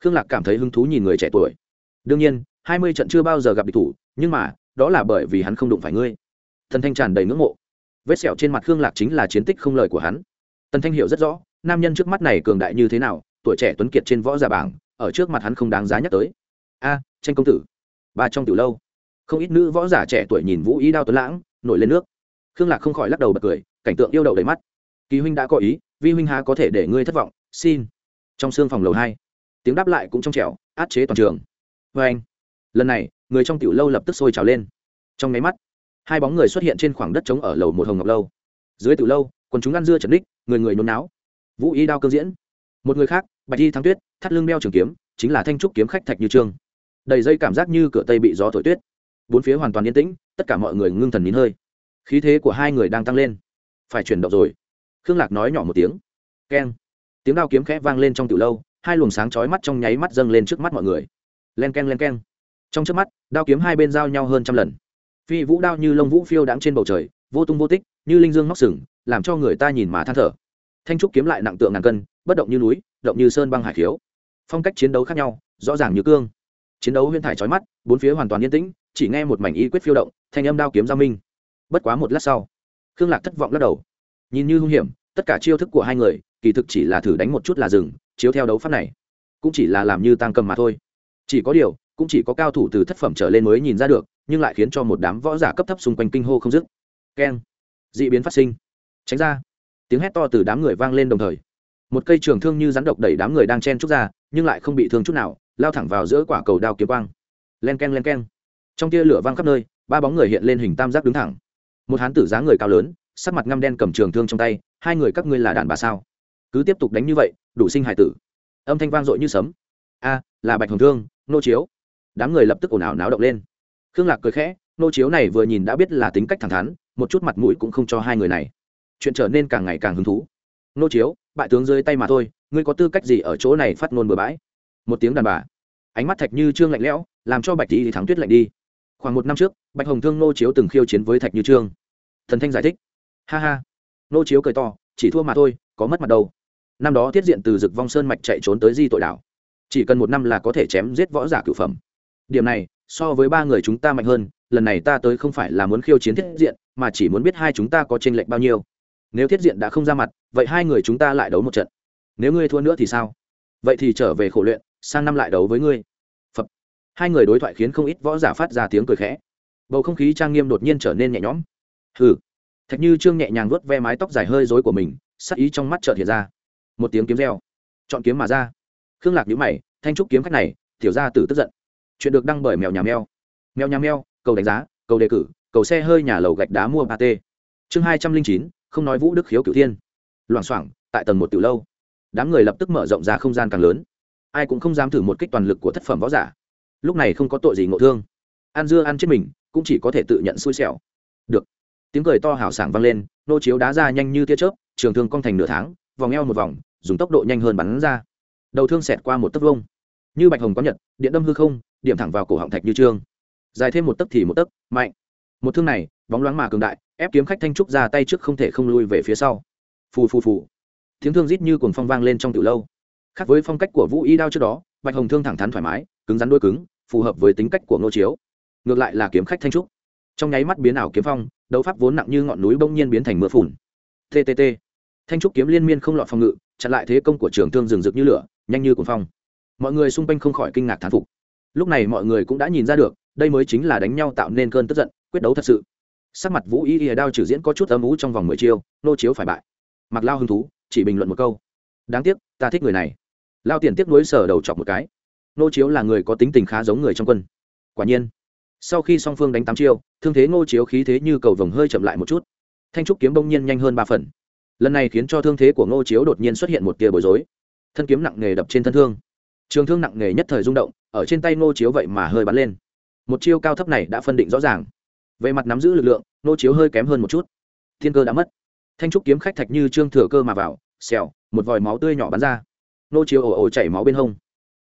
Khương lạc cảm thấy hứng thú nhìn người trẻ tuổi. Đương nhiên, hai mươi trận chưa bao giờ gặp địch thủ, nhưng mà, đó là bởi vì hắn không đụng phải ngươi. Thần thanh tràn đầy ngưỡng mộ. Vết sẹo trên mặt khương lạc chính là chiến tích không lời của hắn. Tần thanh hiểu rất rõ, nam nhân trước mắt này cường đại như thế nào, tuổi trẻ tuấn kiệt trên võ giả bảng, ở trước mặt hắn không đáng giá nhắc tới. A, tranh công tử. Ba trong từ lâu, không ít nữ võ giả trẻ tuổi nhìn vũ ý đao tuấn lãng, nổi lên nước khương lạc không khỏi lắc đầu bật cười, cảnh tượng yêu đậu đầy mắt. Kỳ huynh đã có ý, vi huynh há có thể để ngươi thất vọng, xin. Trong xương phòng lầu hai, tiếng đáp lại cũng trong trẻo, át chế toàn trường. Vê anh, lần này, người trong tiểu lâu lập tức sôi trào lên. Trong máy mắt, hai bóng người xuất hiện trên khoảng đất trống ở lầu một hồng ngọc lâu. Dưới tiểu lâu, quần chúng ăn dưa trần đích người người nôn náo. Vũ y đao cơ diễn. Một người khác, bạch y thắng tuyết, thắt lưng đeo trường kiếm, chính là thanh trúc kiếm khách thạch như trương. Đầy dây cảm giác như cửa tây bị gió thổi tuyết. Bốn phía hoàn toàn yên tĩnh, tất cả mọi người ngưng thần nín hơi khí thế của hai người đang tăng lên. Phải chuyển động rồi. Khương lạc nói nhỏ một tiếng. Keng. Tiếng đao kiếm khẽ vang lên trong từ lâu, hai luồng sáng chói mắt trong nháy mắt dâng lên trước mắt mọi người. Len k e n len k e n trong trước mắt, đao kiếm hai bên giao nhau hơn trăm lần. Phi vũ đao như lông vũ phiêu đãng trên bầu trời, vô tung vô tích, như linh dương móc sừng, làm cho người ta nhìn mà than thở. Thanh trúc kiếm lại nặng tượng ngàn cân, bất động như núi, động như sơn băng hải khiếu. Phong cách chiến đấu khác nhau, rõ ràng như cương. Chiến đấu huyên thải trói mắt, bốn phía hoàn toàn yên tĩnh, chỉ nghe một mảnh y quyết phiêu động, thanh âm đao kiếm giao minh bất quá một lát sau, khương lạc thất vọng lắc đầu. Nhìn như hung hiểm, tất cả chiêu thức của hai người, kỳ thực chỉ là thử đánh một chút là dừng, chiếu theo đấu pháp này, cũng chỉ là làm như tăng cầm mà thôi. Chỉ có điều, cũng chỉ có cao thủ từ thất phẩm trở lên mới nhìn ra được, nhưng lại khiến cho một đám võ giả cấp thấp xung quanh kinh hô không dứt. Keng. D ị biến phát sinh. Tránh ra. Tiếng hét to từ đám người vang lên đồng thời. Một cây trường thương như rắn độc đẩy đám người đang chen trúc ra, nhưng lại không bị thương chút nào, lao thẳng vào giữa quả cầu đao kiếm quang. Len k e n len k e n trong tia lửa vang khắp nơi, ba bóng người hiện lên hình tam giác đứng thẳng một hán tử dáng người cao lớn, sắc mặt ngăm đen cầm trường thương trong tay, hai người các ngươi là đàn bà sao? Cứ tiếp tục đánh như vậy, đủ sinh hải tử. Âm thanh vang dội như sấm. A, là bạch hồng thương, nô chiếu. Đám người lập tức ồn ào náo động lên. Khương lạc cười khẽ, nô chiếu này vừa nhìn đã biết là tính cách thẳng thắn, một chút mặt mũi cũng không cho hai người này. Chuyện trở nên càng ngày càng hứng thú. Nô chiếu, bại tướng dưới tay mà thôi, ngươi có tư cách gì ở chỗ này phát ngôn bừa bãi? Một tiếng đàn bà. Ánh mắt thạch như trương lạnh lẽo, làm cho bạch tỷ thắng tuyết lạnh đi khoảng một năm trước, bạch hồng thương nô chiếu từng khiêu chiến với thạch như trương. Thần thanh giải thích. Ha ha. Nô chiếu cười to, chỉ thua mà thôi, có mất mặt đâu. Năm đó tiết diện từ dực vong sơn mạch chạy trốn tới di tội đảo. Chỉ cần một năm là có thể chém giết võ giả cửu phẩm. Điểm này, so với ba người chúng ta mạnh hơn, lần này ta tới không phải là muốn khiêu chiến thiết diện, mà chỉ muốn biết hai chúng ta có tranh lệch bao nhiêu. Nếu thiết diện đã không ra mặt, vậy hai người chúng ta lại đấu một trận. Nếu ngươi thua nữa thì sao? Vậy thì trở về khổ luyện, sang năm lại đấu với ngươi hai người đối thoại khiến không ít võ giả phát ra tiếng cười khẽ. Bầu không khí trang nghiêm đột nhiên trở nên nhẹ nhõm. Hừ. Thạch như trương nhẹ nhàng vuốt ve mái tóc dài hơi rối của mình, sắc ý trong mắt chợt hiện ra. Một tiếng kiếm reo. Chọn kiếm mà ra. Khương lạc nhíu mày, thanh trúc kiếm khách này, tiểu gia tử tức giận. Chuyện được đăng bởi mèo nhà mèo. Mèo nhà mèo, cầu đánh giá, cầu đề cử, cầu xe hơi nhà lầu gạch đá mua ba t chương hai trăm linh chín, không nói vũ đức khiếu cửu thiên. Loảng xoảng, tại tầng một tiểu lâu. Đám người lập tức mở rộng ra không gian càng lớn. Ai cũng không dám thử một kích toàn lực của thất phẩm võ giả lúc này không có tội gì ngộ thương. Ăn dưa ăn chết mình, cũng chỉ có thể tự nhận xui xẻo. Được. Tiếng cười to hào sảng vang lên, nô chiếu đá ra nhanh như tia chớp, trường thương cong thành nửa tháng, vòng eo một vòng, dùng tốc độ nhanh hơn bắn ra. Đầu thương xẹt qua một tấc vông như bạch hồng có nhật, điện đâm hư không, điểm thẳng vào cổ họng thạch như trương. Dài thêm một tấc thì một tấc, mạnh. Một thương này, bóng loáng mà cường đại, ép kiếm khách thanh trúc ra tay trước không thể không lui về phía sau. Phù phù phù. Tiếng thương rít như cuồng phong vang lên trong từ lâu. Khác với phong cách của vũ y đao trước đó, bạch hồng thương thẳng thắn thoải mái, cứng rắn đôi cứng phù hợp với tính cách của ngô chiếu. Ngược lại là kiếm khách thanh trúc. Trong nháy mắt biến ảo kiếm phong, đấu pháp vốn nặng như ngọn núi bỗng nhiên biến thành mưa phùn. Ttt thanh trúc kiếm liên miên không lọt phòng ngự, chặn lại thế công của trường thương rừng rực như lửa, nhanh như cuồng phong. Mọi người xung quanh không khỏi kinh ngạc thán phục. Lúc này mọi người cũng đã nhìn ra được, đây mới chính là đánh nhau tạo nên cơn tức giận, quyết đấu thật sự. Sắc mặt vũ y y đao trừ diễn có chút âm ú trong vòng mười chiêu nô chiếu phải bại. Mặc lao hứng thú, chỉ bình luận một câu. Đáng tiếc, ta thích người này. Lao tiền tiếc nuối sở đầu chọc một cái nô chiếu là người có tính tình khá giống người trong quân. Quả nhiên, sau khi song phương đánh tám chiêu, thương thế ngô chiếu khí thế như cầu vồng hơi chậm lại một chút. Thanh trúc kiếm bỗng nhiên nhanh hơn ba phần. Lần này khiến cho thương thế của ngô chiếu đột nhiên xuất hiện một tia bối rối. Thân kiếm nặng nề đập trên thân thương. Trường thương nặng nề nhất thời rung động, ở trên tay ngô chiếu vậy mà hơi bắn lên. Một chiêu cao thấp này đã phân định rõ ràng. Về mặt nắm giữ lực lượng, ngô chiếu hơi kém hơn một chút. Thiên cơ đã mất. Thanh trúc kiếm khách thạch như trương thừa cơ mà vào, xèo, một vòi máu tươi nhỏ bắn ra. Ngô chiếu ồ ồ chảy máu bên hông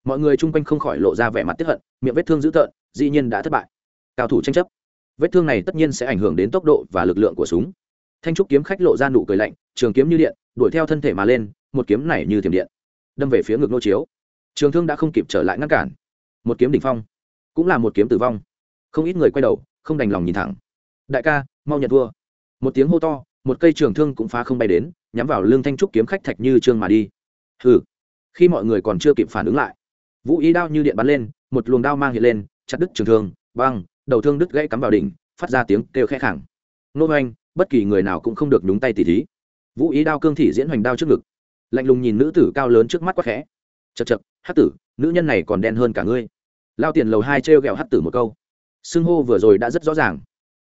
mọi người chung quanh không khỏi lộ ra vẻ mặt tiếp hận, miệng vết thương dữ tợn, dĩ nhiên đã thất bại. Cao thủ tranh chấp. Vết thương này tất nhiên sẽ ảnh hưởng đến tốc độ và lực lượng của súng. Thanh trúc kiếm khách lộ ra nụ cười lạnh, trường kiếm như điện, đuổi theo thân thể mà lên, một kiếm này như thiểm điện, đâm về phía ngực nô chiếu. Trường thương đã không kịp trở lại ngăn cản. Một kiếm đỉnh phong, cũng là một kiếm tử vong. Không ít người quay đầu, không đành lòng nhìn thẳng. Đại ca, mau nhận vua. một tiếng hô to, một cây trường thương cũng phá không bay đến, nhắm vào lưng thanh trúc kiếm khách thạch như trương mà đi. Hừ. Khi mọi người còn chưa kịp phản ứng lại vũ ý đao như điện bắn lên, một luồng đao mang hiện lên, chặt đứt trường thương, băng, đầu thương đứt gãy cắm vào đỉnh, phát ra tiếng kêu khẽ khẳng nô hoành, bất kỳ người nào cũng không được nhúng tay tỉ thí. Vũ ý đao cương thị diễn hoành đao trước ngực. Lạnh lùng nhìn nữ tử cao lớn trước mắt quá khẽ. Chật chật hát tử, nữ nhân này còn đen hơn cả ngươi. Lao tiền lầu hai trêu ghẹo hát tử một câu. Xưng hô vừa rồi đã rất rõ ràng.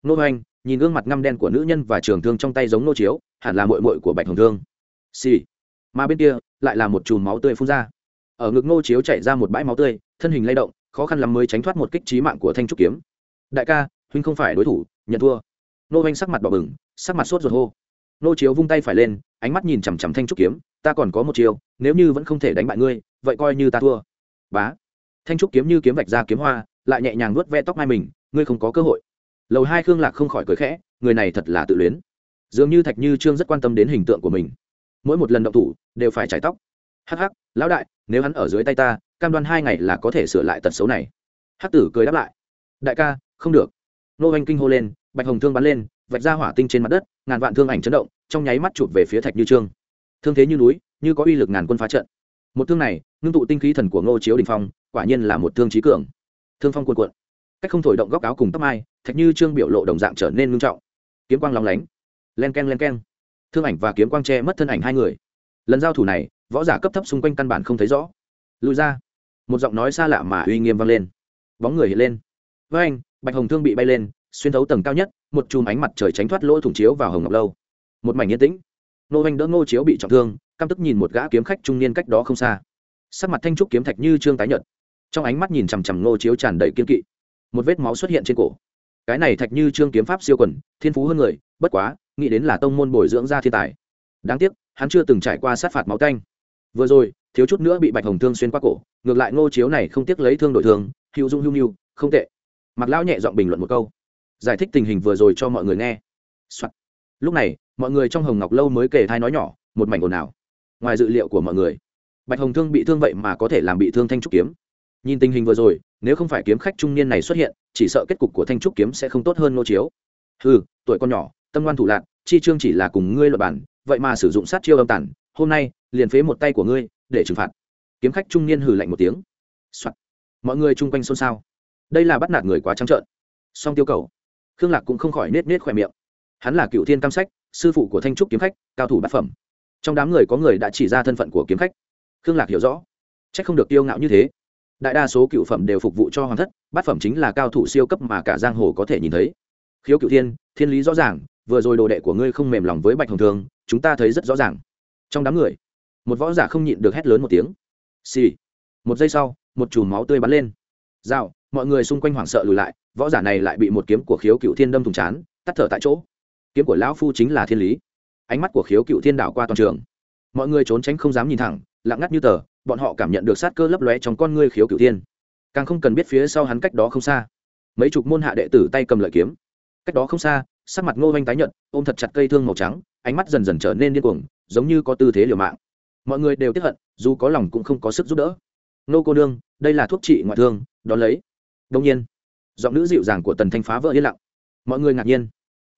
Nô hoành, nhìn gương mặt ngăm đen của nữ nhân và trường thương trong tay giống nô chiếu, hẳn là mội mội của bạch hồng thương. Xì、sì. mà bên kia, lại là một chùm máu tươi phun ra ở ngực nô chiếu chảy ra một bãi máu tươi, thân hình lay động, khó khăn lắm mới tránh thoát một kích trí mạng của thanh trúc kiếm. Đại ca, huynh không phải đối thủ, nhận thua. Nô hoành sắc mặt bỏ bừng, sắc mặt sốt ruột hô. Nô chiếu vung tay phải lên, ánh mắt nhìn chằm chằm thanh trúc kiếm, ta còn có một chiêu, nếu như vẫn không thể đánh bại ngươi, vậy coi như ta thua. Bá. Thanh trúc kiếm như kiếm vạch ra kiếm hoa, lại nhẹ nhàng nuốt ve tóc mai mình, ngươi không có cơ hội. Lầu hai khương lạc không khỏi cười khẽ, người này thật là tự luyến. Dường như thạch như trương rất quan tâm đến hình tượng của mình. Mỗi một lần động thủ, đều phải chải tóc. Hắc hắc, lão đại nếu hắn ở dưới tay ta, cam đoan hai ngày là có thể sửa lại tật xấu này. Hắc tử cười đáp lại. Đại ca, không được. Nô anh kinh hô lên, bạch hồng thương bắn lên, vạch ra hỏa tinh trên mặt đất, ngàn vạn thương ảnh chấn động, trong nháy mắt chụp về phía thạch như trương. Thương thế như núi, như có uy lực ngàn quân phá trận. Một thương này, ngưng tụ tinh khí thần của ngô chiếu đình phong, quả nhiên là một thương trí cường. Thương phong cuồn cuộn. Cách không thổi động góc áo cùng tóc mai, thạch như trương biểu lộ đồng dạng trở nên ngưng trọng. Kiếm quang lóng lánh. Len k e n len k e n thương ảnh và kiếm quang che mất thân ảnh hai người. Lần giao thủ này võ giả cấp thấp xung quanh căn bản không thấy rõ. Lùi ra. Một giọng nói xa lạ mà uy nghiêm vang lên. Bóng người hiện lên. Với anh, bạch hồng thương bị bay lên, xuyên thấu tầng cao nhất, một chùm ánh mặt trời tránh thoát lỗ thủng chiếu vào hồng ngọc lâu. Một mảnh yên tĩnh. Nô anh đỡ ngô chiếu bị trọng thương, căm tức nhìn một gã kiếm khách trung niên cách đó không xa. Sắc mặt thanh trúc kiếm thạch như trương tái nhợt. Trong ánh mắt nhìn chằm chằm ngô chiếu tràn đầy kiên kỵ. Một vết máu xuất hiện trên cổ. Cái này thạch như trương kiếm pháp siêu quần, thiên phú hơn người, bất quá, nghĩ đến là tông môn bồi dưỡng ra thiên tài. Đáng tiếc, hắn chưa từng trải qua sát phạt máu tanh vừa rồi, thiếu chút nữa bị bạch hồng thương xuyên qua cổ, ngược lại ngô chiếu này không tiếc lấy thương đổi thương, hữu dung hữu nhu, không tệ. Mặc lão nhẹ giọng bình luận một câu. Giải thích tình hình vừa rồi cho mọi người nghe、Soạn. lúc này, mọi người trong hồng ngọc lâu mới kể thai nói nhỏ, một mảnh ồn ào. Ngoài dự liệu của mọi người, bạch hồng thương bị thương vậy mà có thể làm bị thương thanh trúc kiếm. Nhìn tình hình vừa rồi, nếu không phải kiếm khách trung niên này xuất hiện, chỉ sợ kết cục của thanh trúc kiếm sẽ không tốt hơn nô chiếu. Ừ tuổi con nhỏ, tâm ngoan thủ lạc, chi trương chỉ là cùng ngươi luật bản vậy mà sử dụng sát chiêu âm tản, hôm nay liền phế một tay của ngươi, để trừng phạt. Kiếm khách trung niên hừ lạnh một tiếng、Soạn. mọi người chung quanh xôn xao. Đây là bắt nạt người quá trắng trợn. Song tiêu cầu. Khương lạc cũng không khỏi nết nết khỏe miệng. Hắn là cựu thiên cam sách, sư phụ của thanh trúc kiếm khách, cao thủ bát phẩm. Trong đám người có người đã chỉ ra thân phận của kiếm khách. Khương lạc hiểu rõ. C h ắ c không được tiêu ngạo như thế. Đại đa số cựu phẩm đều phục vụ cho hoàng thất, bát phẩm chính là cao thủ siêu cấp mà cả giang hồ có thể nhìn thấy. Khiếu cựu thiên thiên lý rõ ràng, vừa rồi đồ đệ của ngươi không mềm lòng với bạch hồng thường chúng ta thấy rất rõ ràng. Trong đám người một võ giả không nhịn được hét lớn một tiếng. Xì、sì. một giây sau, một chùm máu tươi bắn lên. Dao mọi người xung quanh hoảng sợ lùi lại, võ giả này lại bị một kiếm của khiếu cựu thiên đâm thùng chán, tắt thở tại chỗ. Kiếm của lão phu chính là thiên lý. Ánh mắt của khiếu cựu thiên đảo qua toàn trường. Mọi người trốn tránh không dám nhìn thẳng, lặng ngắt như tờ, bọn họ cảm nhận được sát cơ lấp lóe trong con ngươi khiếu cựu thiên. Càng không cần biết phía sau hắn cách đó không xa. Mấy chục môn hạ đệ tử tay cầm lợi kiếm. Cách đó không xa, sắc mặt ngô vanh tái nhợt, ôm thật chặt cây thương màu trắng, ánh mắt dần dần trở nên điên cuồng, giống như có tư thế liều mạng mọi người đều tiếp hận, dù có lòng cũng không có sức giúp đỡ. Nô cô đương đây là thuốc trị ngoại thương, đón lấy. Đông nhiên, giọng nữ dịu dàng của tần thanh phá vỡ yên lặng. Mọi người ngạc nhiên.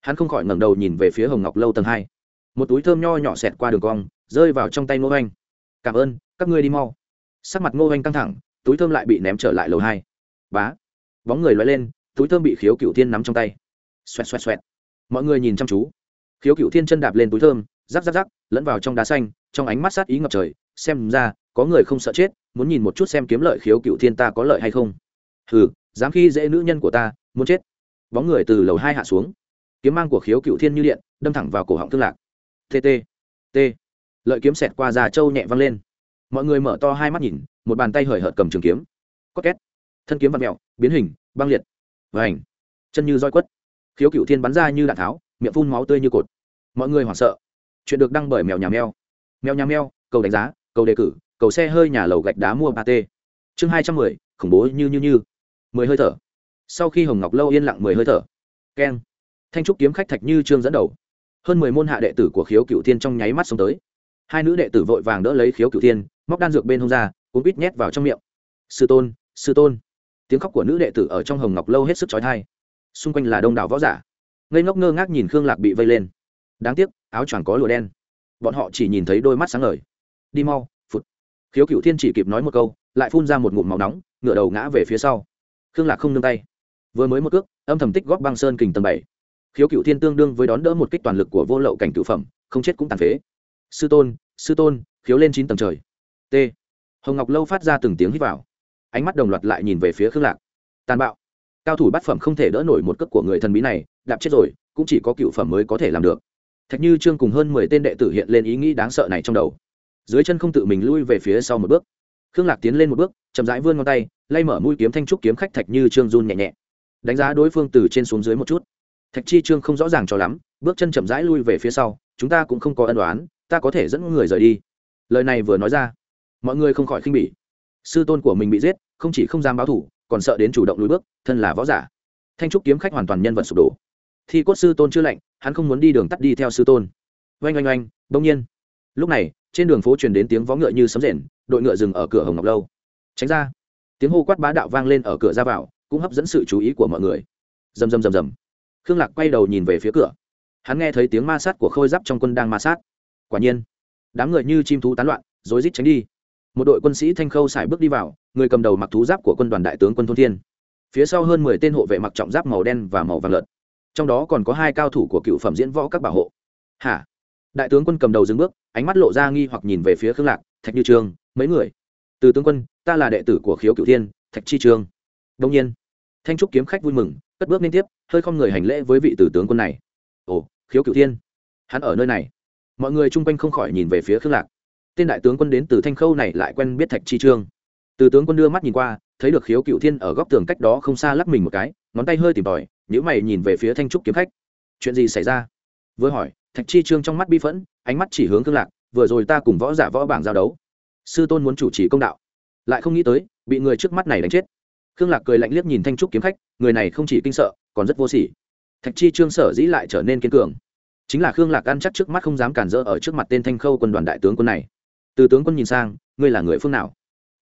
Hắn không khỏi ngẩng đầu nhìn về phía hồng ngọc lâu tầng hai. Một túi thơm nho nhỏ xẹt qua đường cong, rơi vào trong tay ngô anh cảm ơn, các ngươi đi mau. Sắc mặt ngô anh căng thẳng, túi thơm lại bị ném trở lại lầu hai. Bá! Bóng người loay lên, túi thơm bị khiếu cựu thiên nắm trong tay. Xoẹt xoẹt xoẹt. Mọi người nhìn chăm chú. Khiếu cựu thiên chân đạp lên túi thơm, rắc rắc rắc, lẫn vào trong đá xanh trong ánh mắt sát ý ngập trời, xem ra, có người không sợ chết, muốn nhìn một chút xem kiếm lợi khiếu cựu thiên ta có lợi hay không. Hừ, dám khi dễ nữ nhân của ta, muốn chết. Bóng người từ lầu hai hạ xuống. Kiếm mang của khiếu cựu thiên như điện, đâm thẳng vào cổ họng thương lạc. Tt t lợi kiếm xẹt qua già trâu nhẹ văng lên. Mọi người mở to hai mắt nhìn, một bàn tay hời hợt cầm trường kiếm. Có két. Thân kiếm vặt mẹo, biến hình, băng liệt. Vành. Chân như roi quất. Khiếu cựu thiên bắn ra như đạn tháo, miệng phun máu tươi như cột. Mọi người hoảng sợ. Chuyện được đăng bởi mèo nhà mèo mèo nhà mèo, cầu đánh giá, cầu đề cử, cầu xe hơi nhà lầu gạch đá mua ba t. Chương hai trăm mười, khủng bố như như như. Mười hơi thở. Sau khi hồng ngọc lâu yên lặng mười hơi thở. Keng. Thanh trúc kiếm khách thạch như trương dẫn đầu. Hơn mười môn hạ đệ tử của khiếu cựu thiên trong nháy mắt xông tới. Hai nữ đệ tử vội vàng đỡ lấy khiếu cựu thiên, móc đan dược bên hông ra, cuốn quýt nhét vào trong miệng. Sư tôn sư tôn. Tiếng khóc của nữ đệ tử ở trong hồng ngọc lâu hết sức trói thai xung quanh là đông đảo võ giả. Ngây ngốc ngơ ngác nhìn khương lạc bị vây lên. Đáng tiếc, áo choàng có lụa đen bọn họ chỉ nhìn thấy đôi mắt sáng ngời. Đi mau, phụt. Khiếu cựu thiên chỉ kịp nói một câu, lại phun ra một ngụm màu nóng ngựa đầu ngã về phía sau. Khương lạc không nương tay. Vừa mới một cước, âm thầm tích góp băng sơn kình tầng bảy. Khiếu cựu thiên tương đương với đón đỡ một kích toàn lực của vô lậu cảnh cựu phẩm, không chết cũng tàn phế. Sư tôn sư tôn, khiếu lên chín tầng trời. T. Hồng ngọc lâu phát ra từng tiếng hít vào. Ánh mắt đồng loạt lại nhìn về phía khương lạc. Tàn bạo. Cao thủ bát phẩm không thể đỡ nổi một cước của người thần bí này, đạp chết rồi, cũng chỉ có cựu phẩm mới có thể làm được thạch như trương cùng hơn mười tên đệ tử hiện lên ý nghĩ đáng sợ này trong đầu. Dưới chân không tự mình lui về phía sau một bước, khương lạc tiến lên một bước, chậm rãi vươn ngón tay, lay mở mũi kiếm thanh trúc kiếm khách thạch như trương run nhẹ nhẹ, đánh giá đối phương từ trên xuống dưới một chút. Thạch chi trương không rõ ràng cho lắm, bước chân chậm rãi lui về phía sau, chúng ta cũng không có ân đoán ta có thể dẫn người rời đi. Lời này vừa nói ra, mọi người không khỏi khinh bỉ. Sư tôn của mình bị giết, không chỉ không dám báo thủ, còn sợ đến chủ động lùi bước, thân là võ giả. Thanh trúc kiếm khách hoàn toàn nhân vật sụp đổ thi cốt sư tôn chưa lạnh, hắn không muốn đi đường tắt đi theo sư tôn. Oanh oanh oanh đông nhiên. Lúc này, trên đường phố truyền đến tiếng vó ngựa như sấm rền, đội ngựa dừng ở cửa hồng ngọc lâu. Tránh ra. Tiếng hô quát bá đạo vang lên ở cửa ra vào, cũng hấp dẫn sự chú ý của mọi người. Rầm rầm rầm rầm. Khương lạc quay đầu nhìn về phía cửa. Hắn nghe thấy tiếng ma sát của khôi giáp trong quân đang ma sát. Quả nhiên, đám người như chim thú tán loạn, rối rít tránh đi. Một đội quân sĩ thanh khâu xài bước đi vào, người cầm đầu mặc thú giáp của quân đoàn đại tướng quân thôn thiên. Phía sau hơn mười tên hộ vệ mặc trọng giáp màu đen và màu vàng lợn trong đó còn có hai cao thủ của cựu phẩm diễn võ các bảo hộ. Hả? Đại tướng quân cầm đầu dừng bước, ánh mắt lộ ra nghi hoặc nhìn về phía khương lạc, thạch như trường, mấy người? Từ tướng quân, ta là đệ tử của khiếu cựu thiên, thạch chi trường. Đông nhiên, thanh trúc kiếm khách vui mừng, cất bước liên tiếp, hơi không người hành lễ với vị tử tướng quân này. Ồ, khiếu cựu thiên, hắn ở nơi này. Mọi người chung quanh không khỏi nhìn về phía khương lạc. Tên đại tướng quân đến từ thanh khâu này lại quen biết thạch chi trương từ tướng quân đưa mắt nhìn qua, thấy được khiếu cựu thiên ở góc tường cách đó không xa lắc mình một cái, ngón tay hơi tìm tòi nhữ mày nhìn về phía thanh trúc kiếm khách. Chuyện gì xảy ra? Vừa hỏi, thạch chi trương trong mắt bi phẫn, ánh mắt chỉ hướng thương lạc, vừa rồi ta cùng võ giả võ bảng giao đấu, sư tôn muốn chủ trì công đạo, lại không nghĩ tới, bị người trước mắt này đánh chết. Khương lạc cười lạnh liếc nhìn thanh trúc kiếm khách, người này không chỉ kinh sợ, còn rất vô sỉ. Thạch chi trương sở dĩ lại trở nên kiên cường, chính là khương lạc ăn chắc trước mắt không dám cản rỡ ở trước mặt tên thanh khâu quân đoàn đại tướng quân này. Từ tướng quân nhìn sang, ngươi là người phương nào?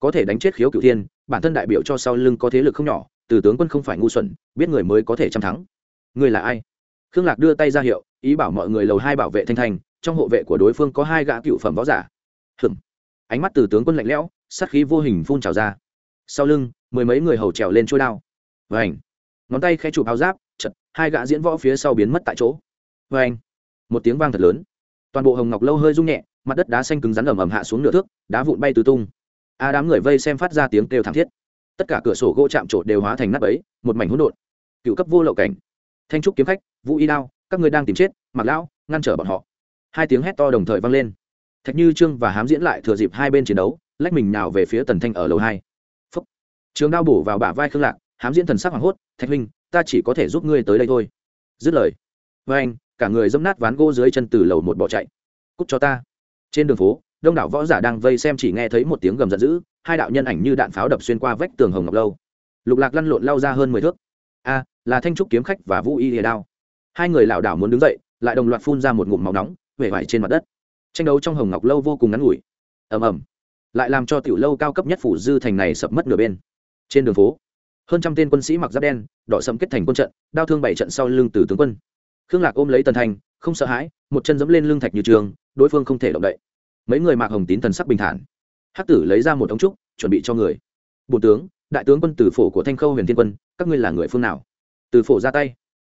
Có thể đánh chết khiếu cựu thiên, bản thân đại biểu cho sau lưng có thế lực không nhỏ từ tướng quân không phải ngu xuẩn, biết người mới có thể trăm thắng. Ngươi là ai? Khương lạc đưa tay ra hiệu, ý bảo mọi người lầu hai bảo vệ thanh thành. trong hộ vệ của đối phương có hai gã cựu phẩm võ giả. Hừng ánh mắt từ tướng quân lạnh lẽo, sát khí vô hình phun trào ra. Sau lưng, mười mấy người hầu trèo lên trôi đao. Vảnh ngón tay khe chụp áo giáp, chật, hai gã diễn võ phía sau biến mất tại chỗ. Vảnh một tiếng vang thật lớn. Toàn bộ hồng ngọc lâu hơi rung nhẹ, mặt đất đá xanh cứng rắn ẩm ẩm hạ xuống nửa thước, đá vụn bay tứ tung. A đám người vây xem phát ra tiếng kêu thảm thiết tất cả cửa sổ gỗ chạm trộn đều hóa thành nắp ấy một mảnh hỗn độn. Cựu cấp vô lậu cảnh. Thanh trúc kiếm khách, vũ y đao, các người đang tìm chết mặc lão, ngăn trở bọn họ. Hai tiếng hét to đồng thời vang lên. Thạch như trương và hám diễn lại thừa dịp hai bên chiến đấu, lách mình nào về phía tần thanh ở lầu hai. Phúc. Trường đao bổ vào bả vai khương lạc, hám diễn thần sắc hoảng hốt, thạch huynh, ta chỉ có thể giúp ngươi tới đây thôi. Dứt lời, với anh, cả người dẫm nát ván gỗ dưới chân từ lầu một bỏ chạy. Cút cho ta. Trên đường phố, đông đảo võ giả đang vây xem chỉ nghe thấy một tiếng gầm giận dữ hai đạo nhân ảnh như đạn pháo đập xuyên qua vách tường hồng ngọc lâu. Lục lạc lăn lộn lao ra hơn mười thước. A, là thanh trúc kiếm khách và vũ y hề đao. Hai người lảo đảo muốn đứng dậy, lại đồng loạt phun ra một ngụm máu nóng huệ vải trên mặt đất. Tranh đấu trong hồng ngọc lâu vô cùng ngắn ngủi. Ầm ầm. Lại làm cho tiểu lâu cao cấp nhất phủ dư thành này sập mất nửa bên. Trên đường phố, hơn trăm tên quân sĩ mặc giáp đen, đỏ sầm kết thành quân trận, đao thương bảy trận sau lưng từ tướng quân. Khương lạc ôm lấy tần thành, không sợ hãi, một chân dẫm lên lưng thạch như trường, đối phương không thể động đậy. Mấy người mặc hồng tín thần sắc bình thản hắc tử lấy ra một ống trúc, chuẩn bị cho người. Bộ tướng, đại tướng quân tử phổ của thanh khâu huyền thiên quân, các ngươi là người phương nào? Từ phổ ra tay.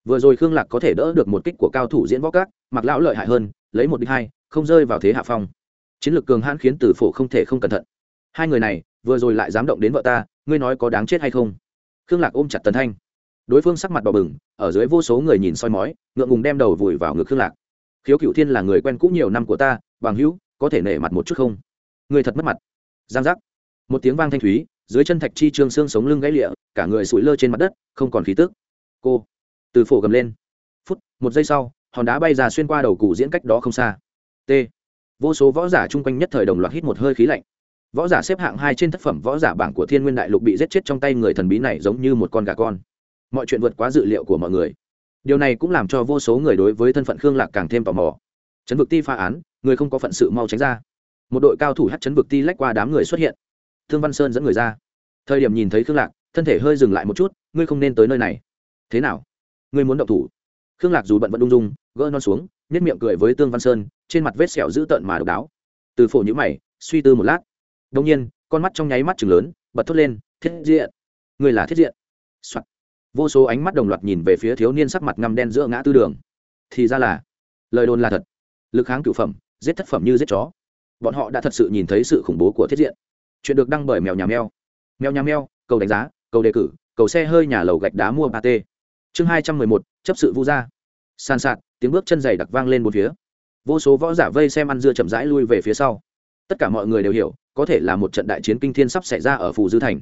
Vừa rồi khương lạc có thể đỡ được một kích của cao thủ diễn võ các, mặc lão lợi hại hơn, lấy một đích hai, không rơi vào thế hạ phong. Chiến lược cường hãn khiến từ phổ không thể không cẩn thận. Hai người này, vừa rồi lại dám động đến vợ ta, ngươi nói có đáng chết hay không? Khương lạc ôm chặt tần thanh. Đối phương sắc mặt bò bừng, ở dưới vô số người nhìn soi mói, ngượng ngùng đem đầu vùi vào ngực khương lạc. Khiếu cựu thiên là người quen cũ nhiều năm của ta, bằng hữu, có thể nể mặt một chút không? Người thật mất mặt. Giang giác. Một tiếng vang thanh thúy, dưới chân thạch chi trương xương sống lưng gãy lịa, cả người sủi lơ trên mặt đất, không còn khí tức. Cô, từ phổ gầm lên. Phút, một giây sau, hòn đá bay ra xuyên qua đầu cụ diễn cách đó không xa. T. Vô số võ giả chung quanh nhất thời đồng loạt hít một hơi khí lạnh. Võ giả xếp hạng hai trên tác phẩm võ giả bảng của thiên nguyên đại lục bị giết chết trong tay người thần bí này giống như một con gà con. Mọi chuyện vượt quá dự liệu của mọi người. Điều này cũng làm cho vô số người đối với thân phận khương lạc càng thêm tò mò. Chấn vực ti phá án, người không có phận sự mau tránh ra một đội cao thủ hát chấn vực ti lách qua đám người xuất hiện. Thương văn sơn dẫn người ra. Thời điểm nhìn thấy khương lạc, thân thể hơi dừng lại một chút, ngươi không nên tới nơi này. Thế nào? Ngươi muốn động thủ? Khương lạc dù bận vẫn ung dung, gỡ non xuống nhét miệng cười với tương văn sơn, trên mặt vết sẹo dữ tợn mà độc đáo. Từ phổ nhữ mày, suy tư một lát. Đông nhiên, con mắt trong nháy mắt chừng lớn, bật thốt lên, thiết diện! Người là thiết diện、Soạn. vô số ánh mắt đồng loạt nhìn về phía thiếu niên sắc mặt ngăm đen giữa ngã tư đường. Thì ra là, lời đồn là thật. Lực kháng cựu phẩm, giết thất phẩm như giết chó bọn họ đã thật sự nhìn thấy sự khủng bố của thiết diện. Chuyện được đăng bởi mèo nhà mèo. Mèo nhà mèo, cầu đánh giá, cầu đề cử, cầu xe hơi nhà lầu gạch đá mua ba t. Chương hai trăm mười một, chấp sự vu gia. San sạt, tiếng bước chân dày đặc vang lên một phía. Vô số võ giả vây xem ăn dưa chậm rãi lui về phía sau. Tất cả mọi người đều hiểu, có thể là một trận đại chiến kinh thiên sắp xảy ra ở phủ dư thành.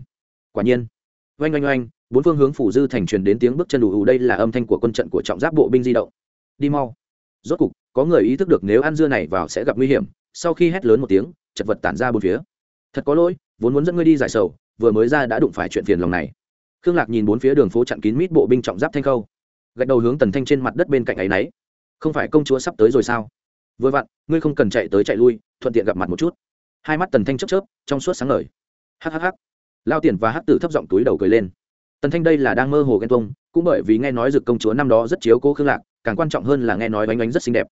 Quả nhiên, oanh oanh oanh, bốn phương hướng phủ dư thành truyền đến tiếng bước chân đủ ù đây là âm thanh của quân trận của trọng giáp bộ binh di động. Đi mau. Rốt cục, có người ý thức được nếu ăn dưa này vào sẽ gặp nguy hiểm sau khi hét lớn một tiếng, chật vật tản ra bốn phía. Thật có lỗi, vốn muốn dẫn ngươi đi giải sầu, vừa mới ra đã đụng phải chuyện phiền lòng này. Khương lạc nhìn bốn phía đường phố chặn kín mít bộ binh trọng giáp thanh khâu. Gạch đầu hướng tần thanh trên mặt đất bên cạnh ấy nấy. Không phải công chúa sắp tới rồi sao? Vừa vặn, ngươi không cần chạy tới chạy lui, thuận tiện gặp mặt một chút. Hai mắt tần thanh chớp chớp, trong suốt sáng ngời. Hhh lao tiền và hắc tử thấp giọng túi đầu cười lên. Tần thanh đây là đang mơ hồ ghen tuông, cũng bởi vì nghe nói dực công chúa năm đó rất chiếu cố khương lạc, càng quan trọng hơn là nghe nói bánh bánh rất xinh đẹp.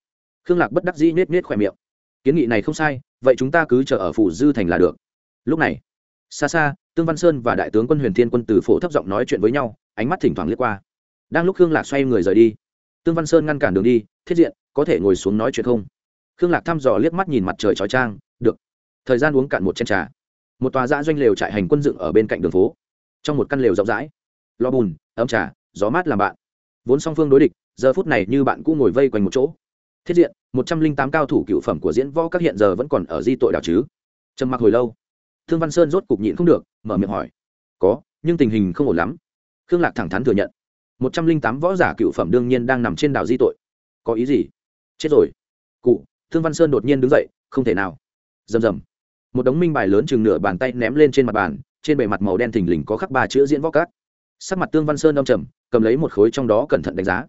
Khương lạc bất đắc dĩ nết nết khỏe miệng kiến nghị này không sai, vậy chúng ta cứ chờ ở phủ dư thành là được. Lúc này, xa xa, tương văn sơn và đại tướng quân huyền thiên quân từ phổ thấp giọng nói chuyện với nhau, ánh mắt thỉnh thoảng liếc qua. Đang lúc khương lạc xoay người rời đi, tương văn sơn ngăn cản đường đi, thiết diện, có thể ngồi xuống nói chuyện không? Khương lạc thăm dò liếc mắt nhìn mặt trời trói trang, được. Thời gian uống cạn một chén trà. Một tòa dã doanh lều trại hành quân dựng ở bên cạnh đường phố. Trong một căn lều rộng rãi. Lo bùn, ấm trà, gió mát làm bạn. Vốn song phương đối địch, giờ phút này như bạn cũ ngồi vây quanh một chỗ thiết diện, một trăm linh tám cao thủ cựu phẩm của diễn võ các hiện giờ vẫn còn ở di tội đảo chứ? Trầm mặc hồi lâu. Thương văn sơn rốt cục nhịn không được, mở miệng hỏi. Có, nhưng tình hình không ổn lắm. Khương lạc thẳng thắn thừa nhận. Một trăm linh tám võ giả cựu phẩm đương nhiên đang nằm trên đảo di tội. Có ý gì? Chết rồi. Cụ, thương văn sơn đột nhiên đứng dậy, không thể nào. Rầm rầm. Một đống minh bài lớn chừng nửa bàn tay ném lên trên mặt bàn, trên bề mặt màu đen thình lình có khắc ba chữ diễn võ cát sắc mặt tương văn sơn đông trầm, cầm lấy một khối trong đó cẩn thận đánh giá.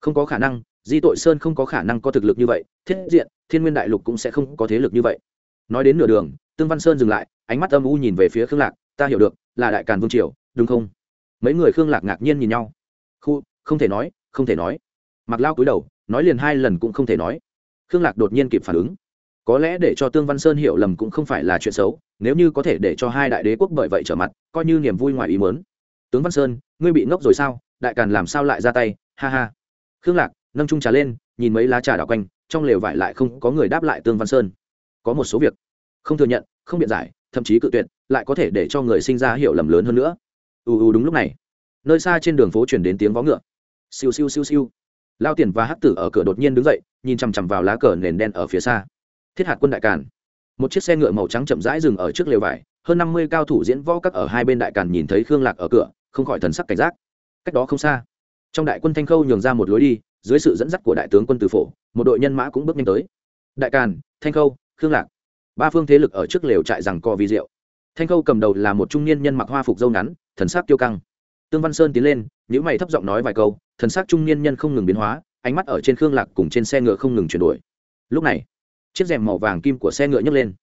Không có khả năng di tội sơn không có khả năng có thực lực như vậy, thiết diện, thiên nguyên đại lục cũng sẽ không có thế lực như vậy. Nói đến nửa đường, tương văn sơn dừng lại, ánh mắt âm u nhìn về phía khương lạc, ta hiểu được, là đại càn vương triều, đúng không? Mấy người khương lạc ngạc nhiên nhìn nhau. Khu, không thể nói, không thể nói. Mặc lao cúi đầu, nói liền hai lần cũng không thể nói. Khương lạc đột nhiên kịp phản ứng. Có lẽ để cho tương văn sơn hiểu lầm cũng không phải là chuyện xấu, nếu như có thể để cho hai đại đế quốc bởi vậy trở mặt, coi như niềm vui ngoài ý mớn tướng văn sơn, ngươi bị ngốc rồi sao? Đại càn làm sao lại ra tay? Ha ha. Khương lạc nâng trung trà lên, nhìn mấy lá trà đảo quanh, trong lều vải lại không có người đáp lại tương văn sơn. Có một số việc không thừa nhận, không biện giải, thậm chí cự tuyệt, lại có thể để cho người sinh ra hiểu lầm lớn hơn nữa. Ù ù đúng lúc này, nơi xa trên đường phố chuyển đến tiếng vó ngựa. Siêu siêu siêu siêu. Lao tiền và hắc tử ở cửa đột nhiên đứng dậy, nhìn chằm chằm vào lá cờ nền đen ở phía xa. Thiết hạt quân đại càn. Một chiếc xe ngựa màu trắng chậm rãi dừng ở trước lều vải, hơn năm mươi cao thủ diễn võ các ở hai bên đại càn nhìn thấy khương lạc ở cửa, không khỏi thần sắc cảnh giác. Cách đó không xa, trong đại quân thanh khâu nhường ra một lối đi dưới sự dẫn dắt của đại tướng quân từ phổ, một đội nhân mã cũng bước nhanh tới. Đại càn, thanh khâu, khương lạc. Ba phương thế lực ở trước lều trại rằng co vi diệu. Thanh khâu cầm đầu là một trung niên nhân mặc hoa phục dâu ngắn, thần sắc kiêu căng. Tương văn sơn tiến lên những mày thấp giọng nói vài câu, thần sắc trung niên nhân không ngừng biến hóa, ánh mắt ở trên khương lạc cùng trên xe ngựa không ngừng chuyển đổi. Lúc này, chiếc rèm màu vàng kim của xe ngựa nhấc lên.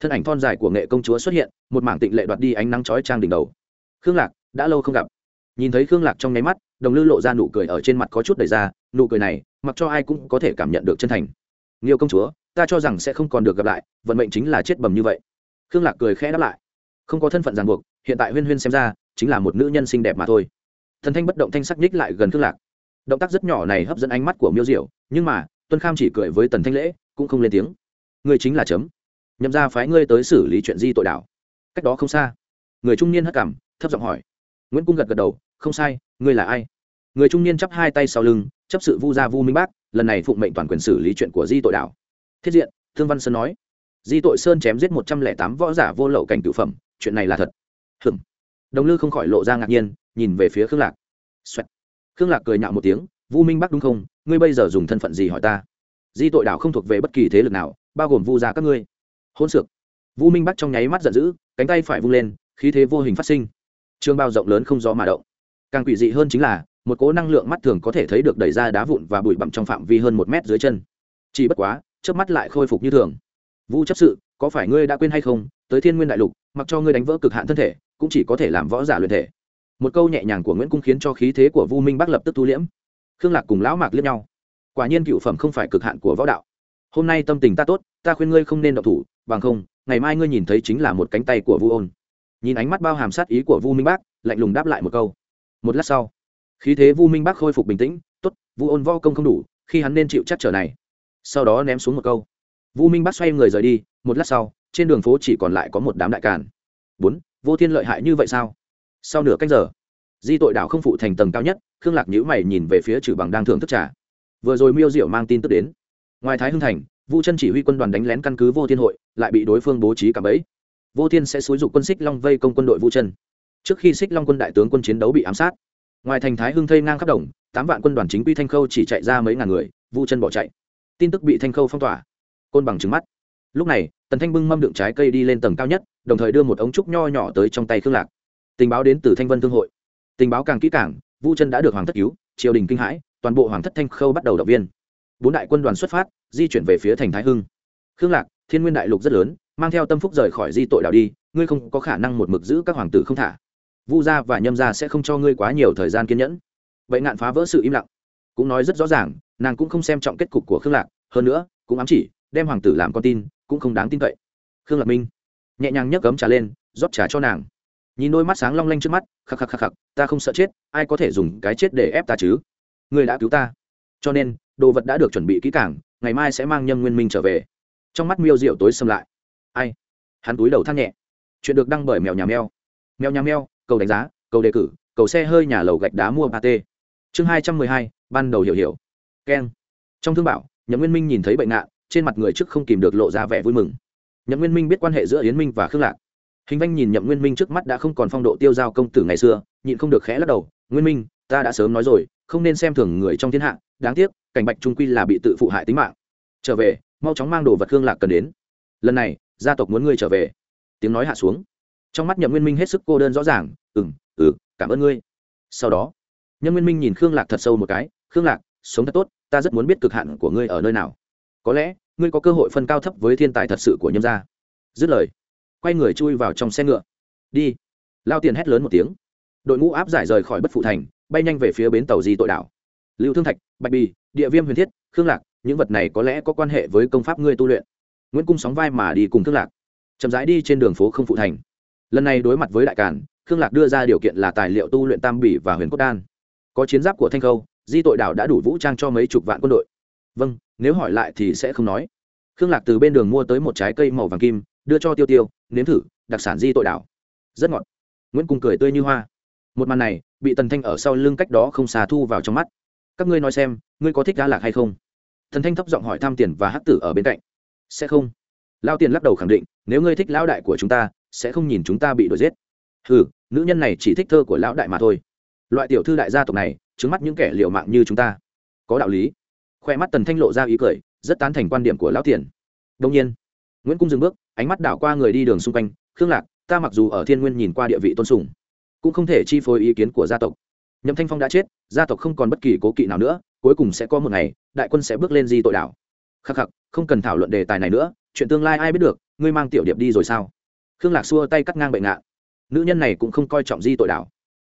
Thân ảnh thon dài của nghệ công chúa xuất hiện, một mảng tịnh lệ đoạt đi ánh nắng chói trang đỉnh đầu. Khương lạc, đã lâu không gặp nhìn thấy khương lạc trong nháy mắt, đồng lư lộ ra nụ cười ở trên mặt có chút đầy ra, nụ cười này, mặc cho ai cũng có thể cảm nhận được chân thành. Nghiêu công chúa, ta cho rằng sẽ không còn được gặp lại, vận mệnh chính là chết bầm như vậy. Khương lạc cười khẽ đáp lại. Không có thân phận ràng buộc, hiện tại huyên huyên xem ra, chính là một nữ nhân xinh đẹp mà thôi. Thần thanh bất động thanh sắc nhích lại gần khương lạc. Động tác rất nhỏ này hấp dẫn ánh mắt của miêu diệu, nhưng mà, tuân kham chỉ cười với tần thanh lễ, cũng không lên tiếng. Người chính là chấm. Nhậm ra phái ngươi tới xử lý chuyện di tội đảo cách đó không xa, người trung niên hất cảm thấp giọng hỏi. Nguyễn cung gật gật đầu không sai, ngươi là ai? Người trung niên chắp hai tay sau lưng, chấp sự vu gia vu minh bác, lần này phụng mệnh toàn quyền xử lý chuyện của di tội đảo thiết diện, thương văn sơn nói, di tội sơn chém giết một trăm lẻ tám võ giả vô lậu cảnh cựu phẩm, chuyện này là thật. Hừng đồng lư không khỏi lộ ra ngạc nhiên, nhìn về phía khương lạc. Xoẹt. khương lạc cười nhạo một tiếng, vu minh bắc đúng không? Ngươi bây giờ dùng thân phận gì hỏi ta? Di tội đảo không thuộc về bất kỳ thế lực nào, bao gồm vu gia các ngươi. Hôn sược. Vu minh bắc trong nháy mắt giận dữ, cánh tay phải vung lên, khí thế vô hình phát sinh. Trường bao rộng lớn không gió mà động càng quỷ dị hơn chính là, một cỗ năng lượng mắt thường có thể thấy được đẩy ra đá vụn và bụi bặm trong phạm vi hơn một mét dưới chân. Chỉ bất quá trước mắt lại khôi phục như thường. Vu chấp sự, có phải ngươi đã quên hay không, tới thiên nguyên đại lục, mặc cho ngươi đánh vỡ cực hạn thân thể, cũng chỉ có thể làm võ giả luyện thể. Một câu nhẹ nhàng của nguyễn cung khiến cho khí thế của vu minh bắc lập tức thu liễm. Khương lạc cùng lão mạc liếc nhau. Quả nhiên cựu phẩm không phải cực hạn của võ đạo. Hôm nay tâm tình ta tốt, ta khuyên ngươi không nên động thủ, bằng không, ngày mai ngươi nhìn thấy chính là một cánh tay của vu ôn. Nhìn ánh mắt bao hàm sát ý của vu minh bác lạnh lùng đáp lại một câu một lát sau, khí thế vu minh bác khôi phục bình tĩnh t ố t vu ôn vo công không đủ, khi hắn nên chịu chắc trở này. Sau đó ném xuống một câu. Vu minh bác xoay người rời đi, một lát sau, trên đường phố chỉ còn lại có một đám đại càn. Bốn, vô thiên lợi hại như vậy sao? Sau nửa canh giờ, di tội đảo không phụ thành tầng cao nhất, khương lạc nhữ mày nhìn về phía trừ bằng đang thưởng thức trả vừa rồi miêu diệu mang tin tức đến. Ngoài thái hưng thành, vu chân chỉ huy quân đoàn đánh lén căn cứ vô thiên hội, lại bị đối phương bố trí cả bẫy. Vô thiên sẽ xúi dục quân xích long vây công quân đội vu chân trước khi xích long quân đại tướng quân chiến đấu bị ám sát, ngoài thành thái hưng thây ngang khắp đồng, tám vạn quân đoàn chính quy thanh khâu chỉ chạy ra mấy ngàn người, vu chân bỏ chạy. Tin tức bị thanh khâu phong tỏa, côn bằng trứng mắt. Lúc này, tần thanh bưng mâm đựng trái cây đi lên tầng cao nhất, đồng thời đưa một ống trúc nho nhỏ tới trong tay khương lạc. Tình báo đến từ thanh vân thương hội. Tình báo càng kỹ càng, vu chân đã được hoàng thất cứu, triều đình kinh hãi, toàn bộ hoàng thất thanh khâu bắt đầu động viên. Bốn đại quân đoàn xuất phát, di chuyển về phía thành thái hưng. Khương lạc, thiên nguyên đại lục rất lớn, mang theo tâm phúc rời khỏi di tội đảo đi, ngươi không có khả năng một mực giữ các hoàng tử không thả vu gia và nhâm gia sẽ không cho ngươi quá nhiều thời gian kiên nhẫn. Vậy ngạn phá vỡ sự im lặng. Cũng nói rất rõ ràng, nàng cũng không xem trọng kết cục của khương lạc, hơn nữa, cũng ám chỉ, đem hoàng tử làm con tin, cũng không đáng tin cậy. Khương lạc minh nhẹ nhàng nhấc cấm trà lên, rót trà cho nàng. Nhìn đôi mắt sáng long lanh trước mắt, khắc khắc khắc khắc, ta không sợ chết, ai có thể dùng cái chết để ép ta chứ? Ngươi đã cứu ta. Cho nên, đồ vật đã được chuẩn bị kỹ càng, ngày mai sẽ mang nhâm nguyên minh trở về. Trong mắt miêu rượu tối xâm lại. Ai? Hắn túi đầu thắt nhẹ. Chuyện được đăng bởi mèo nhà mèo. Mèo nhà mèo cầu đánh giá, cầu đề cử, cầu xe hơi nhà lầu gạch đá mua ba t chương hai trăm mười hai, ban đầu hiểu hiểu. Keng. Trong thương bảo, nhậm nguyên minh nhìn thấy bệnh nạn, trên mặt người trước không kìm được lộ ra vẻ vui mừng. Nhậm nguyên minh biết quan hệ giữa yến minh và khương lạc. Hình vanh nhìn nhậm nguyên minh trước mắt đã không còn phong độ tiêu giao công tử ngày xưa, nhịn không được khẽ lắc đầu, nguyên minh, ta đã sớm nói rồi, không nên xem thường người trong thiên hạ, đáng tiếc, cảnh bạch trung quy là bị tự phụ hại tính mạng. Trở về, mau chóng mang đồ vật khương lạc cần đến. Lần này, gia tộc muốn ngươi trở về. Tiếng nói hạ xuống trong mắt nhậm nguyên minh hết sức cô đơn rõ ràng ừ m ừ cảm ơn ngươi. Sau đó, nhậm nguyên minh nhìn khương lạc thật sâu một cái, khương lạc, sống thật tốt, ta rất muốn biết cực hạn của ngươi ở nơi nào. Có lẽ, ngươi có cơ hội phân cao thấp với thiên tài thật sự của nhâm gia. Dứt lời, quay người chui vào trong xe ngựa. Đi. Lao tiền hét lớn một tiếng. Đội ngũ áp giải rời khỏi bất phụ thành, bay nhanh về phía bến tàu di tội đảo. Lưu thương thạch, bạch bì, địa viêm huyền thiết, khương lạc, những vật này có lẽ có quan hệ với công pháp ngươi tu luyện. Nguyễn cung sóng vai mà đi cùng thương lạc, chậm rãi đi trên đường phố không phụ thành lần này đối mặt với đại càn, khương lạc đưa ra điều kiện là tài liệu tu luyện tam bỉ và huyền cốt đan. Có chiến giáp của thanh khâu di tội đảo đã đủ vũ trang cho mấy chục vạn quân đội. Vâng nếu hỏi lại thì sẽ không nói. Khương lạc từ bên đường mua tới một trái cây màu vàng kim đưa cho tiêu tiêu nếm thử đặc sản di tội đảo. Rất ngọt. Nguyễn cung cười tươi như hoa. Một màn này bị tần thanh ở sau lưng cách đó không xà thu vào trong mắt. Các ngươi nói xem ngươi có thích đa lạc hay không? Thần thanh thấp giọng hỏi tham tiền và hắc tử ở bên cạnh. Sẽ không. Lao tiền lắc đầu khẳng định nếu ngươi thích lão đại của chúng ta sẽ không nhìn chúng ta bị đuổi giết. Ừ nữ nhân này chỉ thích thơ của lão đại mà thôi. Loại tiểu thư đại gia tộc này, trứng mắt những kẻ liệu mạng như chúng ta. Có đạo lý. Khoe mắt tần thanh lộ ra ý cười, rất tán thành quan điểm của lão tiền. Đông nhiên, nguyễn cung dừng bước, ánh mắt đảo qua người đi đường xung quanh. Khương lạc, ta mặc dù ở thiên nguyên nhìn qua địa vị tôn sùng, cũng không thể chi phối ý kiến của gia tộc. Nhậm thanh phong đã chết, gia tộc không còn bất kỳ cố kỵ nào nữa, cuối cùng sẽ có một ngày, đại quân sẽ bước lên di tội đảo. Khắc khắc, không cần thảo luận đề tài này nữa, chuyện tương lai ai biết được, ngươi mang tiểu điệp đi rồi sao? Khương lạc xua tay cắt ngang bệnh ngạn nữ nhân này cũng không coi trọng di tội đảo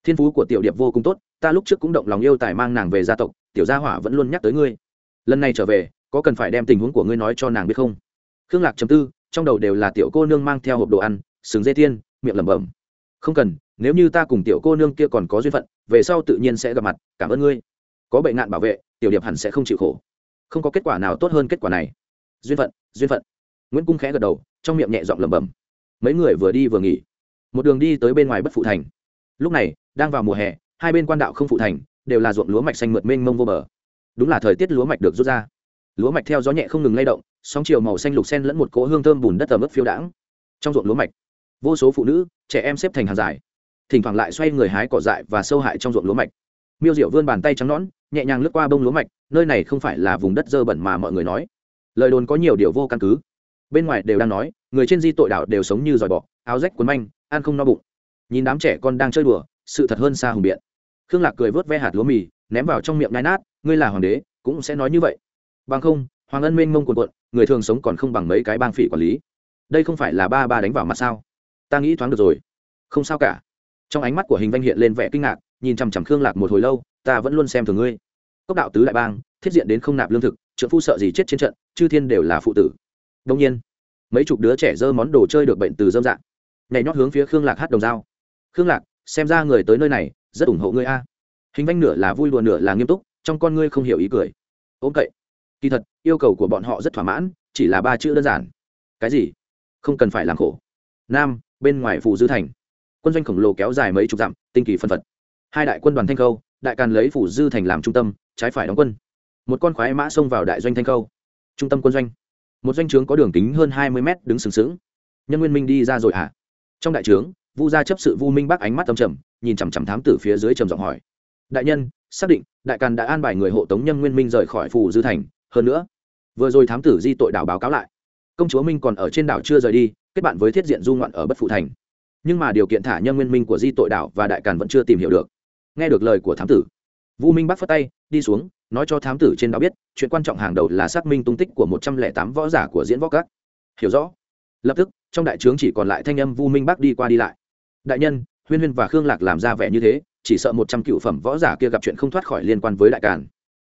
thiên phú của tiểu điệp vô cùng tốt, ta lúc trước cũng động lòng yêu tài mang nàng về gia tộc, tiểu gia hỏa vẫn luôn nhắc tới ngươi. Lần này trở về, có cần phải đem tình huống của ngươi nói cho nàng biết không? Khương lạc chấm tư, trong đầu đều là tiểu cô nương mang theo hộp đồ ăn, sừng dây thiên miệng lẩm bẩm. Không cần, nếu như ta cùng tiểu cô nương kia còn có duyên phận, về sau tự nhiên sẽ gặp mặt, cảm ơn ngươi. Có bệnh nạn bảo vệ, tiểu điệp hẳn sẽ không chịu khổ. Không có kết quả nào tốt hơn kết quả này. Duyên phận duyên phận. Nguyễn cung khẽ gật đầu, trong miệng nhẹ giọng lẩm bẩm mấy người vừa đi vừa nghỉ. Một đường đi tới bên ngoài bất phụ thành. Lúc này, đang vào mùa hè, hai bên quan đạo không phụ thành, đều là ruộng lúa mạch xanh mượt mênh mông vô bờ. Đúng là thời tiết lúa mạch được rút ra. Lúa mạch theo gió nhẹ không ngừng lay động, sóng chiều màu xanh lục sen lẫn một cỗ hương thơm bùn đất tầm ướp phiêu đãng. Trong ruộng lúa mạch, vô số phụ nữ, trẻ em xếp thành hàng dài. Thỉnh thoảng lại xoay người hái cỏ dại và sâu hại trong ruộng lúa mạch. Miêu diệu vươn bàn tay trắng nõn, nhẹ nhàng lướt qua bông lúa mạch, nơi này không phải là vùng đất dơ bẩn mà mọi người nói. Lời đồn có nhiều điều vô căn cứ bên ngoài đều đang nói, người trên di tội đảo đều sống như giỏi bọ, áo rách quấn manh, ăn không no bụng. Nhìn đám trẻ con đang chơi đùa, sự thật hơn xa hùng biện. Khương lạc cười vớt ve hạt lúa mì, ném vào trong miệng nai nát, ngươi là hoàng đế, cũng sẽ nói như vậy. Bằng không, hoàng ân mênh mông cuồn cuộn, người thường sống còn không bằng mấy cái bang phỉ quản lý. Đây không phải là ba ba đánh vào mặt sao? Ta nghĩ thoáng được rồi. Không sao cả. Trong ánh mắt của hình vanh hiện lên vẻ kinh ngạc, nhìn chằm chằm khương lạc một hồi lâu, ta vẫn luôn xem thường ngươi. Cốc đạo tứ đại bang, thiết diện đến không nạp lương thực, trượng phu sợ gì chết trên trận, chư thiên đều là phụ tử đông nhiên, mấy chục đứa trẻ dơ món đồ chơi được bệnh từ dơm dạng, nhảy nhót hướng phía khương lạc hát đồng dao. Khương lạc, xem ra người tới nơi này rất ủng hộ ngươi a. Hình vanh nửa là vui đùa nửa là nghiêm túc, trong con ngươi không hiểu ý cười. Ôm cậy. Kỳ thật, yêu cầu của bọn họ rất thỏa mãn, chỉ là ba chữ đơn giản. Cái gì? Không cần phải làm khổ. Nam, bên ngoài phủ dư thành. Quân doanh khổng lồ kéo dài mấy chục dặm, tinh kỳ phân phật. Hai đại quân đoàn thanh khâu, đại càn lấy phủ dư thành làm trung tâm, trái phải đóng quân. Một con khoái mã xông vào đại doanh thanh khâu. Trung tâm quân doanh một doanh trướng có đường kính hơn hai mươi mét đứng sừng sững. Nhân nguyên minh đi ra rồi hả? À? trong đại trướng, vu gia chấp sự vu minh bác ánh mắt tâm trầm, nhìn chằm chằm thám tử phía dưới trầm giọng hỏi. Đại nhân, xác định, đại càn đã an bài người hộ tống nhân nguyên minh rời khỏi phủ dư thành. Hơn nữa, vừa rồi thám tử di tội đảo báo cáo lại. Công chúa minh còn ở trên đảo chưa rời đi, kết bạn với thiết diện du ngoạn ở bất phụ thành. Nhưng mà điều kiện thả nhân nguyên minh của di tội đảo và đại càn vẫn chưa tìm hiểu được. Nghe được lời của thám tử, vu minh bắc phất tay, đi xuống nói cho thám tử trên đó biết, chuyện quan trọng hàng đầu là xác minh tung tích của một trăm lẻ tám võ giả của diễn võ các. Hiểu rõ. Lập tức, trong đại trướng chỉ còn lại thanh âm vu minh bắc đi qua đi lại. Đại nhân, huyên huyên và khương lạc làm ra vẻ như thế, chỉ sợ một trăm cựu phẩm võ giả kia gặp chuyện không thoát khỏi liên quan với đại càn.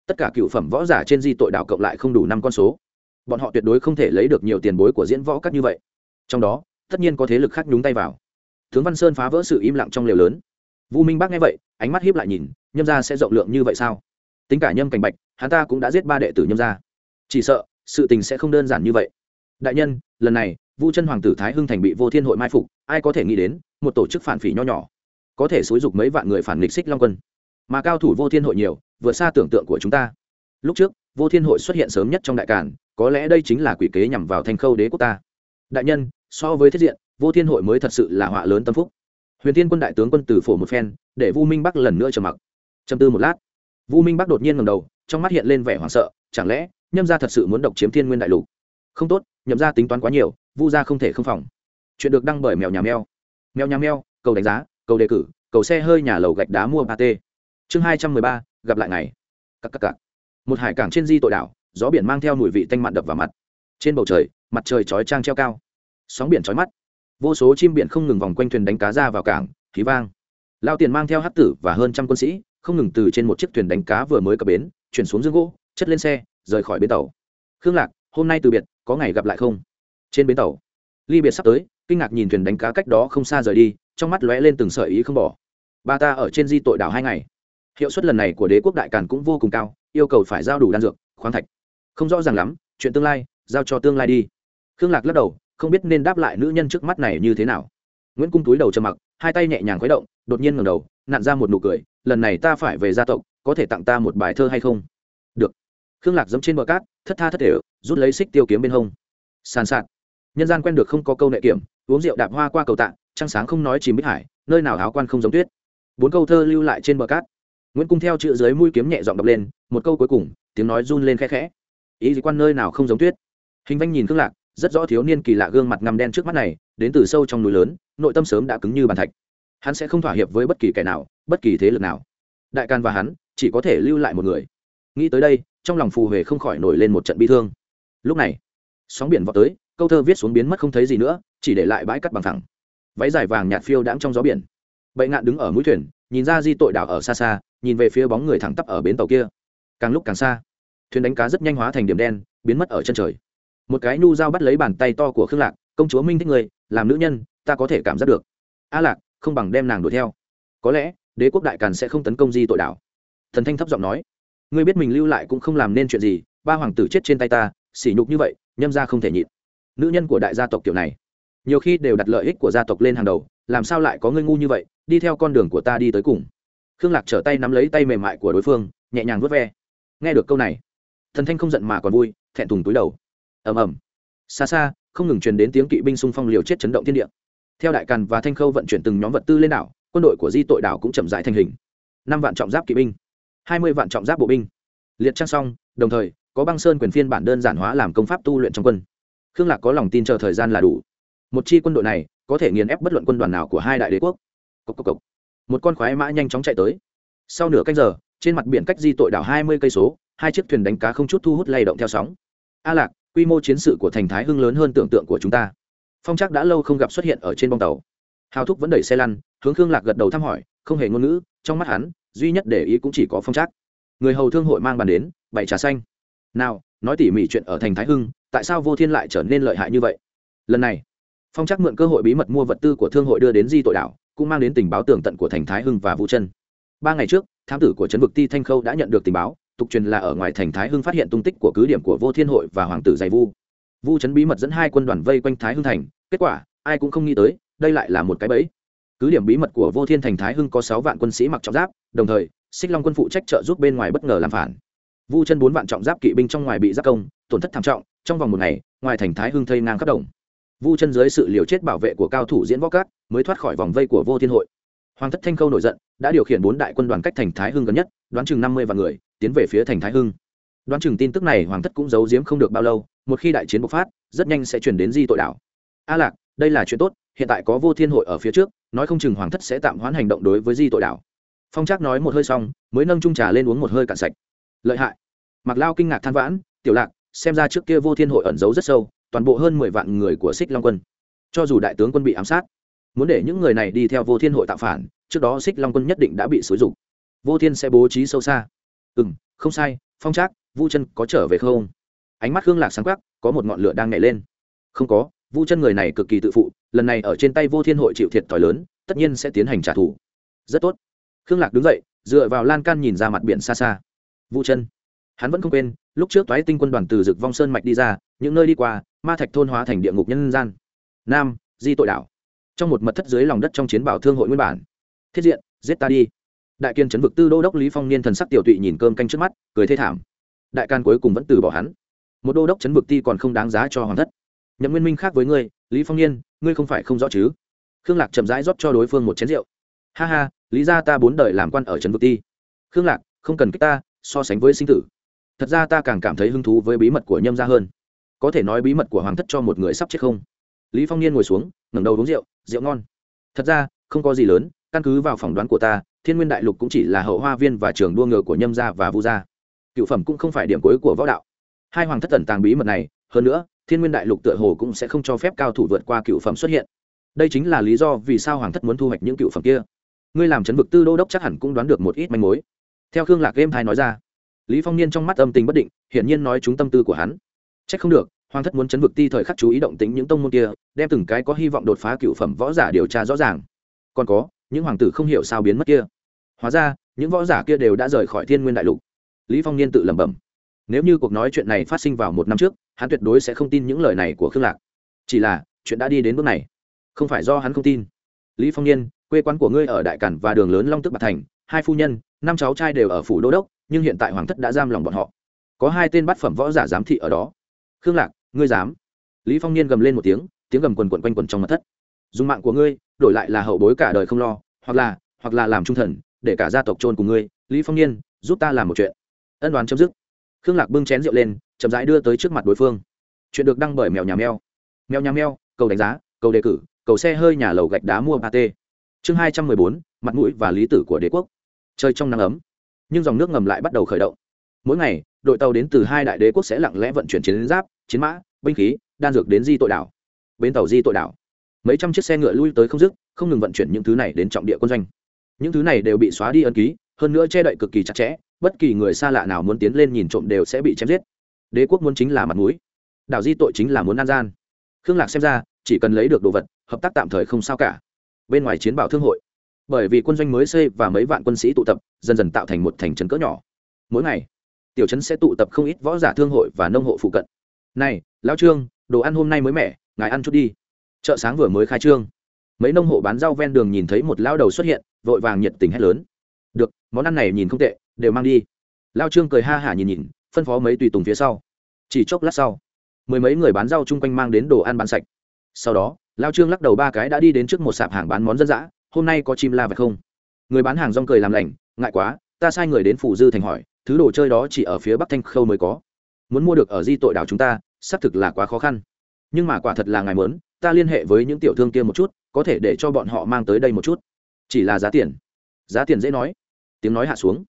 Tất cả cựu phẩm võ giả trên di tội đảo cộng lại không đủ năm con số. Bọn họ tuyệt đối không thể lấy được nhiều tiền bối của diễn võ các như vậy. Trong đó, tất nhiên có thế lực khác nhúng tay vào. Tướng văn sơn phá vỡ sự im lặng trong lều lớn. Vũ minh bác nghe vậy, ánh mắt hiếp lại nhìn, nhâm gia sẽ rộng lượng như vậy sao? Tính cả nhâm cảnh bạch, hắn ta cũng đã giết ba đệ tử nhâm gia. Chỉ sợ, sự tình sẽ không đơn giản như vậy. Đại nhân, lần này, vu chân hoàng tử thái hưng thành bị vô thiên hội mai phục, ai có thể nghĩ đến, một tổ chức phản phỉ nho nhỏ, có thể xúi dục mấy vạn người phản nghịch xích long quân. Mà cao thủ vô thiên hội nhiều, vượt xa tưởng tượng của chúng ta. Lúc trước, vô thiên hội xuất hiện sớm nhất trong đại cản có lẽ đây chính là quỷ kế nhằm vào thanh khâu đế quốc ta. Đại nhân, so với thiết diện, vô thiên hội mới thật sự là họa lớn tâm phúc. Huyền thiên quân đại tướng quân tử phổ một phen, để vu minh bắc lần nữa trầm mặc. Trầm tư một lát vu minh bắc đột nhiên ngầm đầu, trong mắt hiện lên vẻ hoảng sợ, chẳng lẽ nhâm gia thật sự muốn độc chiếm thiên nguyên đại lục? Không tốt, nhậm gia tính toán quá nhiều, vu gia không thể không phòng. Chuyện được đăng bởi mèo nhà mèo. Mèo nhà mèo, cầu đánh giá, cầu đề cử, cầu xe hơi nhà lầu gạch đá mua ba t chương hai trăm mười ba, gặp lại ngày. Cặp cặp cặp một hải cảng trên di tội đảo, gió biển mang theo mùi vị tanh mặn đập vào mặt. Trên bầu trời, mặt trời chói trang treo cao. Sóng biển chói mắt. Vô số chim biển không ngừng vòng quanh thuyền đánh cá ra vào cảng, khí vang. Lao tiền mang theo hát tử và hơn trăm quân sĩ không ngừng từ trên một chiếc thuyền đánh cá vừa mới cập bến, chuyển xuống dương gỗ, chất lên xe, rời khỏi bến tàu. Khương lạc, hôm nay từ biệt, có ngày gặp lại không? Trên bến tàu. Ly biệt sắp tới, kinh ngạc nhìn thuyền đánh cá cách đó không xa rời đi, trong mắt lóe lên từng sợi ý không bỏ. Ba ta ở trên di tội đảo hai ngày. Hiệu suất lần này của đế quốc đại càn cũng vô cùng cao, yêu cầu phải giao đủ đan dược, khoáng thạch. Không rõ ràng lắm, chuyện tương lai, giao cho tương lai đi. Khương lạc lắc đầu, không biết nên đáp lại nữ nhân trước mắt này như thế nào. Nguyễn cung túi đầu trầm mặc, hai tay nhẹ nhàng khuấy động, đột nhiên ngầm đầu, nặn ra một nụ cười lần này ta phải về gia tộc, có thể tặng ta một bài thơ hay không? Được. Khương lạc dẫm trên bờ cát, thất tha thất thể, rút lấy xích tiêu kiếm bên hông. Sàn sạt. Nhân gian quen được không có câu nệ kiểm, uống rượu đạp hoa qua cầu tạng, trăng sáng không nói chìm bích hải, nơi nào áo quan không giống tuyết. Bốn câu thơ lưu lại trên bờ cát. Nguyễn cung theo chữ dưới mũi kiếm nhẹ giọng đọc lên, một câu cuối cùng, tiếng nói run lên khẽ khẽ. Ý gì quan nơi nào không giống tuyết? Hình vanh nhìn khương lạc, rất rõ thiếu niên kỳ lạ gương mặt ngăm đen trước mắt này, đến từ sâu trong núi lớn, nội tâm sớm đã cứng như bàn thạch. Hắn sẽ không thỏa hiệp với bất kỳ kẻ nào bất kỳ thế lực nào. Đại can và hắn chỉ có thể lưu lại một người. Nghĩ tới đây, trong lòng phù huệ không khỏi nổi lên một trận bi thương. Lúc này, sóng biển vọt tới, câu thơ viết xuống biến mất không thấy gì nữa, chỉ để lại bãi cắt bằng thẳng váy dài vàng nhạt phiêu đãng trong gió biển. Bệ ngạn đứng ở mũi thuyền, nhìn ra di tội đảo ở xa xa, nhìn về phía bóng người thẳng tắp ở bến tàu kia. Càng lúc càng xa, thuyền đánh cá rất nhanh hóa thành điểm đen, biến mất ở chân trời. Một cái nu dao bắt lấy bàn tay to của khương lạc, công chúa minh thích người, làm nữ nhân, ta có thể cảm giác được. A lạc, không bằng đem nàng đuổi theo. Có lẽ đế quốc đại càn sẽ không tấn công di tội đảo. Thần thanh thấp giọng nói, ngươi biết mình lưu lại cũng không làm nên chuyện gì, ba hoàng tử chết trên tay ta, sỉ nhục như vậy, nhâm ra không thể nhịn. Nữ nhân của đại gia tộc kiểu này, nhiều khi đều đặt lợi ích của gia tộc lên hàng đầu, làm sao lại có ngươi ngu như vậy, đi theo con đường của ta đi tới cùng. Khương lạc trở tay nắm lấy tay mềm mại của đối phương, nhẹ nhàng vớt ve. Nghe được câu này, thần thanh không giận mà còn vui, thẹn thùng túi đầu. Ầm ầm. Xa xa, không ngừng truyền đến tiếng kỵ binh xung phong liều chết chấn động thiên địa. Theo đại càn và thanh khâu vận chuyển từng nhóm vật tư lên đảo quân đội của di tội đảo cũng chậm rãi thành hình. Năm vạn trọng giáp kỵ binh, hai mươi vạn trọng giáp bộ binh. Liệt trang xong, đồng thời, có băng sơn quyền phiên bản đơn giản hóa làm công pháp tu luyện trong quân. Khương lạc có lòng tin chờ thời gian là đủ. Một chi quân đội này có thể nghiền ép bất luận quân đoàn nào của hai đại đế quốc. Cốc cốc cốc. một con khoái mã nhanh chóng chạy tới. Sau nửa canh giờ, trên mặt biển cách di tội đảo hai mươi cây số, hai chiếc thuyền đánh cá không chút thu hút lay động theo sóng. A lạc, quy mô chiến sự của thành thái hưng lớn hơn tưởng tượng của chúng ta. Phong trác đã lâu không gặp xuất hiện ở trên bong tàu hào thúc vẫn đẩy xe lăn, hướng khương lạc gật đầu thăm hỏi, không hề ngôn ngữ, trong mắt hắn, duy nhất để ý cũng chỉ có phong trác. Người hầu thương hội mang bàn đến bảy trà xanh. Nào, nói tỉ mỉ chuyện ở thành thái hưng, tại sao vô thiên lại trở nên lợi hại như vậy? Lần này, phong trác mượn cơ hội bí mật mua vật tư của thương hội đưa đến di tội đảo, cũng mang đến tình báo tường tận của thành thái hưng và vũ chân. Ba ngày trước, thám tử của trấn vực ti thanh khâu đã nhận được tình báo, tục truyền là ở ngoài thành thái hưng phát hiện tung tích của cứ điểm của vô thiên hội và hoàng tử giày vu. Vu trấn bí mật dẫn hai quân đoàn vây quanh thái hưng thành, kết quả, ai cũng không nghĩ tới đây lại là một cái bẫy. Cứ điểm bí mật của vô thiên thành thái hưng có sáu vạn quân sĩ mặc trọng giáp, đồng thời, xích long quân phụ trách trợ giúp bên ngoài bất ngờ làm phản. Vu chân bốn vạn trọng giáp kỵ binh trong ngoài bị giáp công, tổn thất thảm trọng, trong vòng một ngày, ngoài thành thái hưng thây ngang khắp đồng. Vu chân dưới sự liều chết bảo vệ của cao thủ diễn võ cát mới thoát khỏi vòng vây của vô thiên hội. Hoàng thất thanh khâu nổi giận, đã điều khiển bốn đại quân đoàn cách thành thái hưng gần nhất, đoán chừng năm mươi vạn người, tiến về phía thành thái hưng. Đoán chừng tin tức này hoàng thất cũng giấu giếm không được bao lâu, một khi đại chiến bộc phát, rất nhanh sẽ chuyển đến di tội đảo. A lạc đây là chuyện tốt, hiện tại có vô thiên hội ở phía trước, nói không chừng hoàng thất sẽ tạm hoãn hành động đối với di tội đảo phong trác nói một hơi xong, mới nâng trung trà lên uống một hơi cạn sạch. Lợi hại. Mặc lao kinh ngạc than vãn, tiểu lạc, xem ra trước kia vô thiên hội ẩn giấu rất sâu, toàn bộ hơn mười vạn người của xích long quân. Cho dù đại tướng quân bị ám sát, muốn để những người này đi theo vô thiên hội tạo phản, trước đó xích long quân nhất định đã bị xúi rục vô thiên sẽ bố trí sâu xa. Ừ m không sai, phong trác, vu chân có trở về không? Ánh mắt hương lạc sáng quắc, có một ngọn lửa đang nhảy lên. Không có vu chân người này cực kỳ tự phụ, lần này ở trên tay vô thiên hội chịu thiệt thòi lớn, tất nhiên sẽ tiến hành trả thù. Rất tốt. Khương lạc đứng dậy, dựa vào lan can nhìn ra mặt biển xa xa. Vu chân. Hắn vẫn không quên, lúc trước toái tinh quân đoàn từ rực vong sơn mạch đi ra, những nơi đi qua, ma thạch thôn hóa thành địa ngục nhân gian. Nam, di tội đảo trong một mật thất dưới lòng đất trong chiến bảo thương hội nguyên bản. Thiết diện, giết ta đi. Đại kiên chấn vực tư đô đốc lý phong niên thần sắc tiểu tụy nhìn cơm canh trước mắt, cười thê thảm. Đại can cuối cùng vẫn từ bỏ hắn. Một đô đốc chấn vực ti còn không đáng giá cho hoàng thất nhậm nguyên minh khác với ngươi, lý phong niên ngươi không phải không rõ chứ? Khương lạc chậm rãi rót cho đối phương một chén rượu. Ha ha, lý ra ta bốn đời làm quan ở trấn vực ti. Khương lạc, không cần kích ta, so sánh với sinh tử. Thật ra ta càng cảm thấy hứng thú với bí mật của nhâm gia hơn. Có thể nói bí mật của hoàng thất cho một người sắp chết không? Lý phong niên ngồi xuống, ngẩng đầu uống rượu rượu ngon. Thật ra, không có gì lớn, căn cứ vào phỏng đoán của ta, thiên nguyên đại lục cũng chỉ là hậu hoa viên và trường đua ngựa của nhâm gia và vu gia. Cựu phẩm cũng không phải điểm cuối của võ đạo. Hai hoàng thất tần tàng bí mật này, hơn nữa thiên nguyên đại lục tựa hồ cũng sẽ không cho phép cao thủ vượt qua cựu phẩm xuất hiện. Đây chính là lý do vì sao hoàng thất muốn thu hoạch những cựu phẩm kia. Ngươi làm chấn vực tư đô đốc chắc hẳn cũng đoán được một ít manh mối. Theo khương lạc game thái nói ra, lý phong niên trong mắt âm tình bất định, hiển nhiên nói chúng tâm tư của hắn. Trách không được, hoàng thất muốn chấn vực ti thời khắc chú ý động tính những tông môn kia, đem từng cái có hy vọng đột phá cựu phẩm võ giả điều tra rõ ràng. Còn có, những hoàng tử không hiểu sao biến mất kia. Hóa ra, những võ giả kia đều đã rời khỏi thiên nguyên đại lục. Lý phong niên tự lẩm bẩm nếu như cuộc nói chuyện này phát sinh vào một năm trước, hắn tuyệt đối sẽ không tin những lời này của khương lạc. Chỉ là, chuyện đã đi đến bước này. Không phải do hắn không tin. Lý phong niên quê quán của ngươi ở đại cản và đường lớn long tức bạc thành, hai phu nhân, năm cháu trai đều ở phủ đô đốc, nhưng hiện tại hoàng thất đã giam lòng bọn họ. Có hai tên bắt phẩm võ giả giám thị ở đó. Khương lạc, ngươi dám? Lý phong niên gầm lên một tiếng tiếng gầm quần quần quanh quần trong mật thất. Dùng mạng của ngươi, đổi lại là hậu bối cả đời không lo, hoặc là hoặc là làm trung thần, để cả gia tộc trôn cùng ngươi. Lý phong niên giúp ta làm một chuyện. Ân đoán chấm dứt khương lạc bưng chén rượu lên, chậm rãi đưa tới trước mặt đối phương. Chuyện được đăng bởi mèo nhà mèo. Mèo nhà mèo, cầu đánh giá, cầu đề cử, cầu xe hơi nhà lầu gạch đá mua ba t. Chương hai trăm mười bốn, mặt mũi và lý tử của đế quốc. Chơi trong nắng ấm, nhưng dòng nước ngầm lại bắt đầu khởi động. Mỗi ngày, đội tàu đến từ hai đại đế quốc sẽ lặng lẽ vận chuyển chiến giáp, chiến mã, binh khí, đan dược đến di tội đảo. Bến tàu di tội đảo. Mấy trăm chiếc xe ngựa lui tới không dứt, không ngừng vận chuyển những thứ này đến trọng địa quân doanh. Những thứ này đều bị xóa đi ân ký, hơn nữa che đậy cực kỳ chặt chẽ bất kỳ người xa lạ nào muốn tiến lên nhìn trộm đều sẽ bị chém giết. Đế quốc muốn chính là mặt mũi, đảo di tội chính là muốn an gian. Khương lạc xem ra, chỉ cần lấy được đồ vật, hợp tác tạm thời không sao cả. Bên ngoài chiến bảo thương hội, bởi vì quân doanh mới xây và mấy vạn quân sĩ tụ tập, dần dần tạo thành một thành trấn cỡ nhỏ. Mỗi ngày, tiểu trấn sẽ tụ tập không ít võ giả thương hội và nông hộ phụ cận. Này, lão trương, đồ ăn hôm nay mới mẻ, ngài ăn chút đi. Chợ sáng vừa mới khai trương. Mấy nông hộ bán rau ven đường nhìn thấy một lao đầu xuất hiện, vội vàng nhiệt tình hét lớn món ăn này nhìn không tệ, đều mang đi. Lao trương cười ha hả nhìn nhìn, phân phó mấy tùy tùng phía sau. Chỉ chốc lát sau, mười mấy người bán rau chung quanh mang đến đồ ăn bán sạch. Sau đó, lao trương lắc đầu ba cái đã đi đến trước một sạp hàng bán món dân dã, hôm nay có chim la vạch không? Người bán hàng rong cười làm lành, ngại quá, ta sai người đến phủ dư thành hỏi, thứ đồ chơi đó chỉ ở phía bắc thanh khâu mới có. Muốn mua được ở di tội đảo chúng ta, xác thực là quá khó khăn. Nhưng mà quả thật là ngài mớn ta liên hệ với những tiểu thương kia một chút, có thể để cho bọn họ mang tới đây một chút. Chỉ là giá tiền. Giá tiền dễ nói tiếng nói hạ xuống.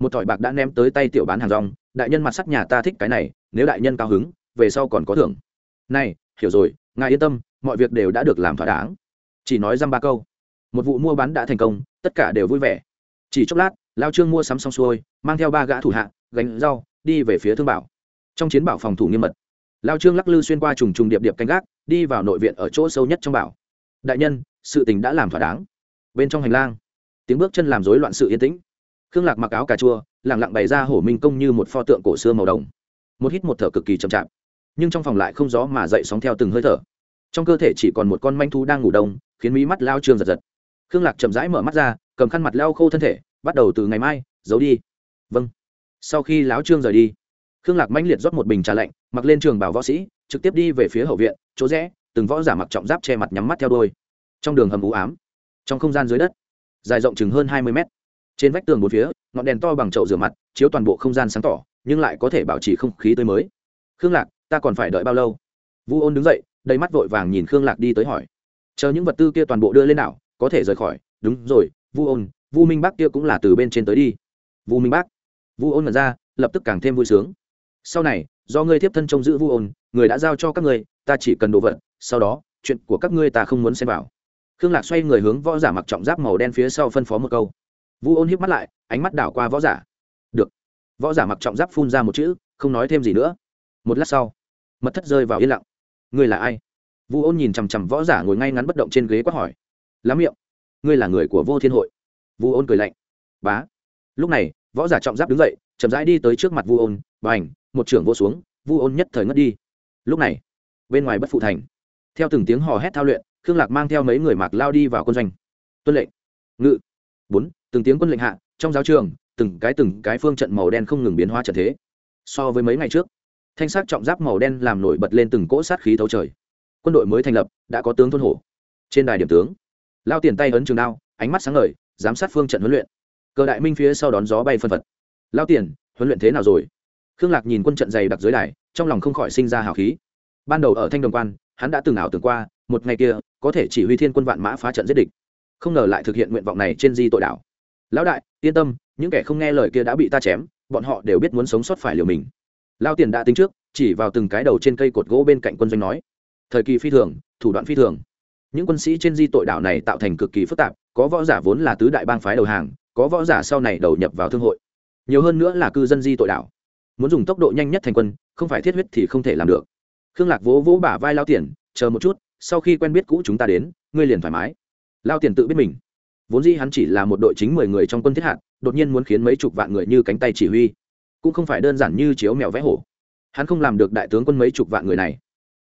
Một thỏi bạc đã ném tới tay tiểu bán hàng rong, đại nhân mặt sắc nhà ta thích cái này, nếu đại nhân cao hứng, về sau còn có thưởng. Này, hiểu rồi, ngài yên tâm, mọi việc đều đã được làm thỏa đáng. Chỉ nói dăm ba câu. Một vụ mua bán đã thành công, tất cả đều vui vẻ. Chỉ chốc lát, lao trương mua sắm xong xuôi, mang theo ba gã thủ hạ, gánh rau, đi về phía thương bảo. Trong chiến bảo phòng thủ nghiêm mật. Lao trương lắc lư xuyên qua trùng trùng điệp điệp canh gác, đi vào nội viện ở chỗ sâu nhất trong bảo. Đại nhân, sự tình đã làm thỏa đáng. Bên trong hành lang, tiếng bước chân làm rối loạn sự yên tĩnh khương lạc mặc áo cà chua lẳng lặng bày ra hổ minh công như một pho tượng cổ xưa màu đồng. Một hít một thở cực kỳ chậm chạp. Nhưng trong phòng lại không gió mà dậy sóng theo từng hơi thở. Trong cơ thể chỉ còn một con manh thu đang ngủ đông, khiến mí mắt lao trương giật giật. Khương lạc chậm rãi mở mắt ra, cầm khăn mặt leo khô thân thể, bắt đầu từ ngày mai, giấu đi. Vâng. Sau khi lão trương rời đi, khương lạc mãnh liệt rót một bình trà lạnh, mặc lên trường bảo võ sĩ, trực tiếp đi về phía hậu viện, chỗ rẽ, từng võ giả mặc trọng giáp che mặt nhắm mắt theo đôi trong đường hầm u ám, trong không gian dưới đất, dài rộng chừng hơn hai mươi mét trên vách tường một phía, ngọn đèn to bằng chậu rửa mặt, chiếu toàn bộ không gian sáng tỏ, nhưng lại có thể bảo trì không khí tươi mới. Khương lạc, ta còn phải đợi bao lâu? Vu ôn đứng dậy, đầy mắt vội vàng nhìn khương lạc đi tới hỏi. Chờ những vật tư kia toàn bộ đưa lên nào có thể rời khỏi. Đúng rồi, vu ôn, vu minh bác kia cũng là từ bên trên tới đi. Vu minh bác vu ôn mật ra, lập tức càng thêm vui sướng. Sau này, do ngươi tiếp thân trông giữ vu ôn, người đã giao cho các ngươi, ta chỉ cần đồ vật, sau đó, chuyện của các ngươi ta không muốn xem vào. Khương lạc xoay người hướng võ giả mặc trọng giáp màu đen phía sau phân phó một câu vu ôn hiếp mắt lại, ánh mắt đảo qua võ giả. Được. Võ giả mặc trọng giáp phun ra một chữ, không nói thêm gì nữa. Một lát sau, mật thất rơi vào yên lặng. Ngươi là ai? Vu ôn nhìn chằm chằm võ giả ngồi ngay ngắn bất động trên ghế quát hỏi. Lắm miệng. Ngươi là người của vô thiên hội. Vu ôn cười lạnh. Bá. Lúc này, võ giả trọng giáp đứng dậy, chậm rãi đi tới trước mặt vu ôn b à n h một trưởng vô xuống, vu ôn nhất thời ngất đi. Lúc này, bên ngoài bất phụ thành. Theo từng tiếng hò hét thao luyện, khương lạc mang theo mấy người mạc lao đi vào quân doanh. Tuân lệnh. Ngự. Bốn từng tiếng quân lệnh hạ, trong giáo trường, từng cái từng cái phương trận màu đen không ngừng biến hóa trận thế. So với mấy ngày trước, thanh sắc trọng giáp màu đen làm nổi bật lên từng cỗ sát khí thấu trời. Quân đội mới thành lập, đã có tướng thôn hổ. Trên đài điểm tướng, lao tiền tay ấn trường đao, ánh mắt sáng ngời, giám sát phương trận huấn luyện. Cờ đại minh phía sau đón gió bay phân phật. Lao tiền, huấn luyện thế nào rồi? Khương lạc nhìn quân trận dày đặc dưới đài, trong lòng không khỏi sinh ra hào khí. Ban đầu ở thanh đồng quan, hắn đã từng ảo tưởng qua, một ngày kia, có thể chỉ huy thiên quân vạn mã phá trận giết địch. Không ngờ lại thực hiện nguyện vọng này trên di tội đảo lão đại, yên tâm, những kẻ không nghe lời kia đã bị ta chém, bọn họ đều biết muốn sống sót phải liều mình. Lao tiền đã tính trước, chỉ vào từng cái đầu trên cây cột gỗ bên cạnh quân doanh nói, thời kỳ phi thường, thủ đoạn phi thường. Những quân sĩ trên di tội đảo này tạo thành cực kỳ phức tạp, có võ giả vốn là tứ đại bang phái đầu hàng, có võ giả sau này đầu nhập vào thương hội. Nhiều hơn nữa là cư dân di tội đảo. Muốn dùng tốc độ nhanh nhất thành quân, không phải thiết huyết thì không thể làm được. Khương lạc vỗ vỗ bả vai lao tiền, chờ một chút, sau khi quen biết cũ chúng ta đến, ngươi liền thoải mái. Lao tiền tự biết mình vốn dĩ hắn chỉ là một đội chính mười người trong quân thiết hạt, đột nhiên muốn khiến mấy chục vạn người như cánh tay chỉ huy, cũng không phải đơn giản như chiếu mèo vẽ hổ. Hắn không làm được đại tướng quân mấy chục vạn người này.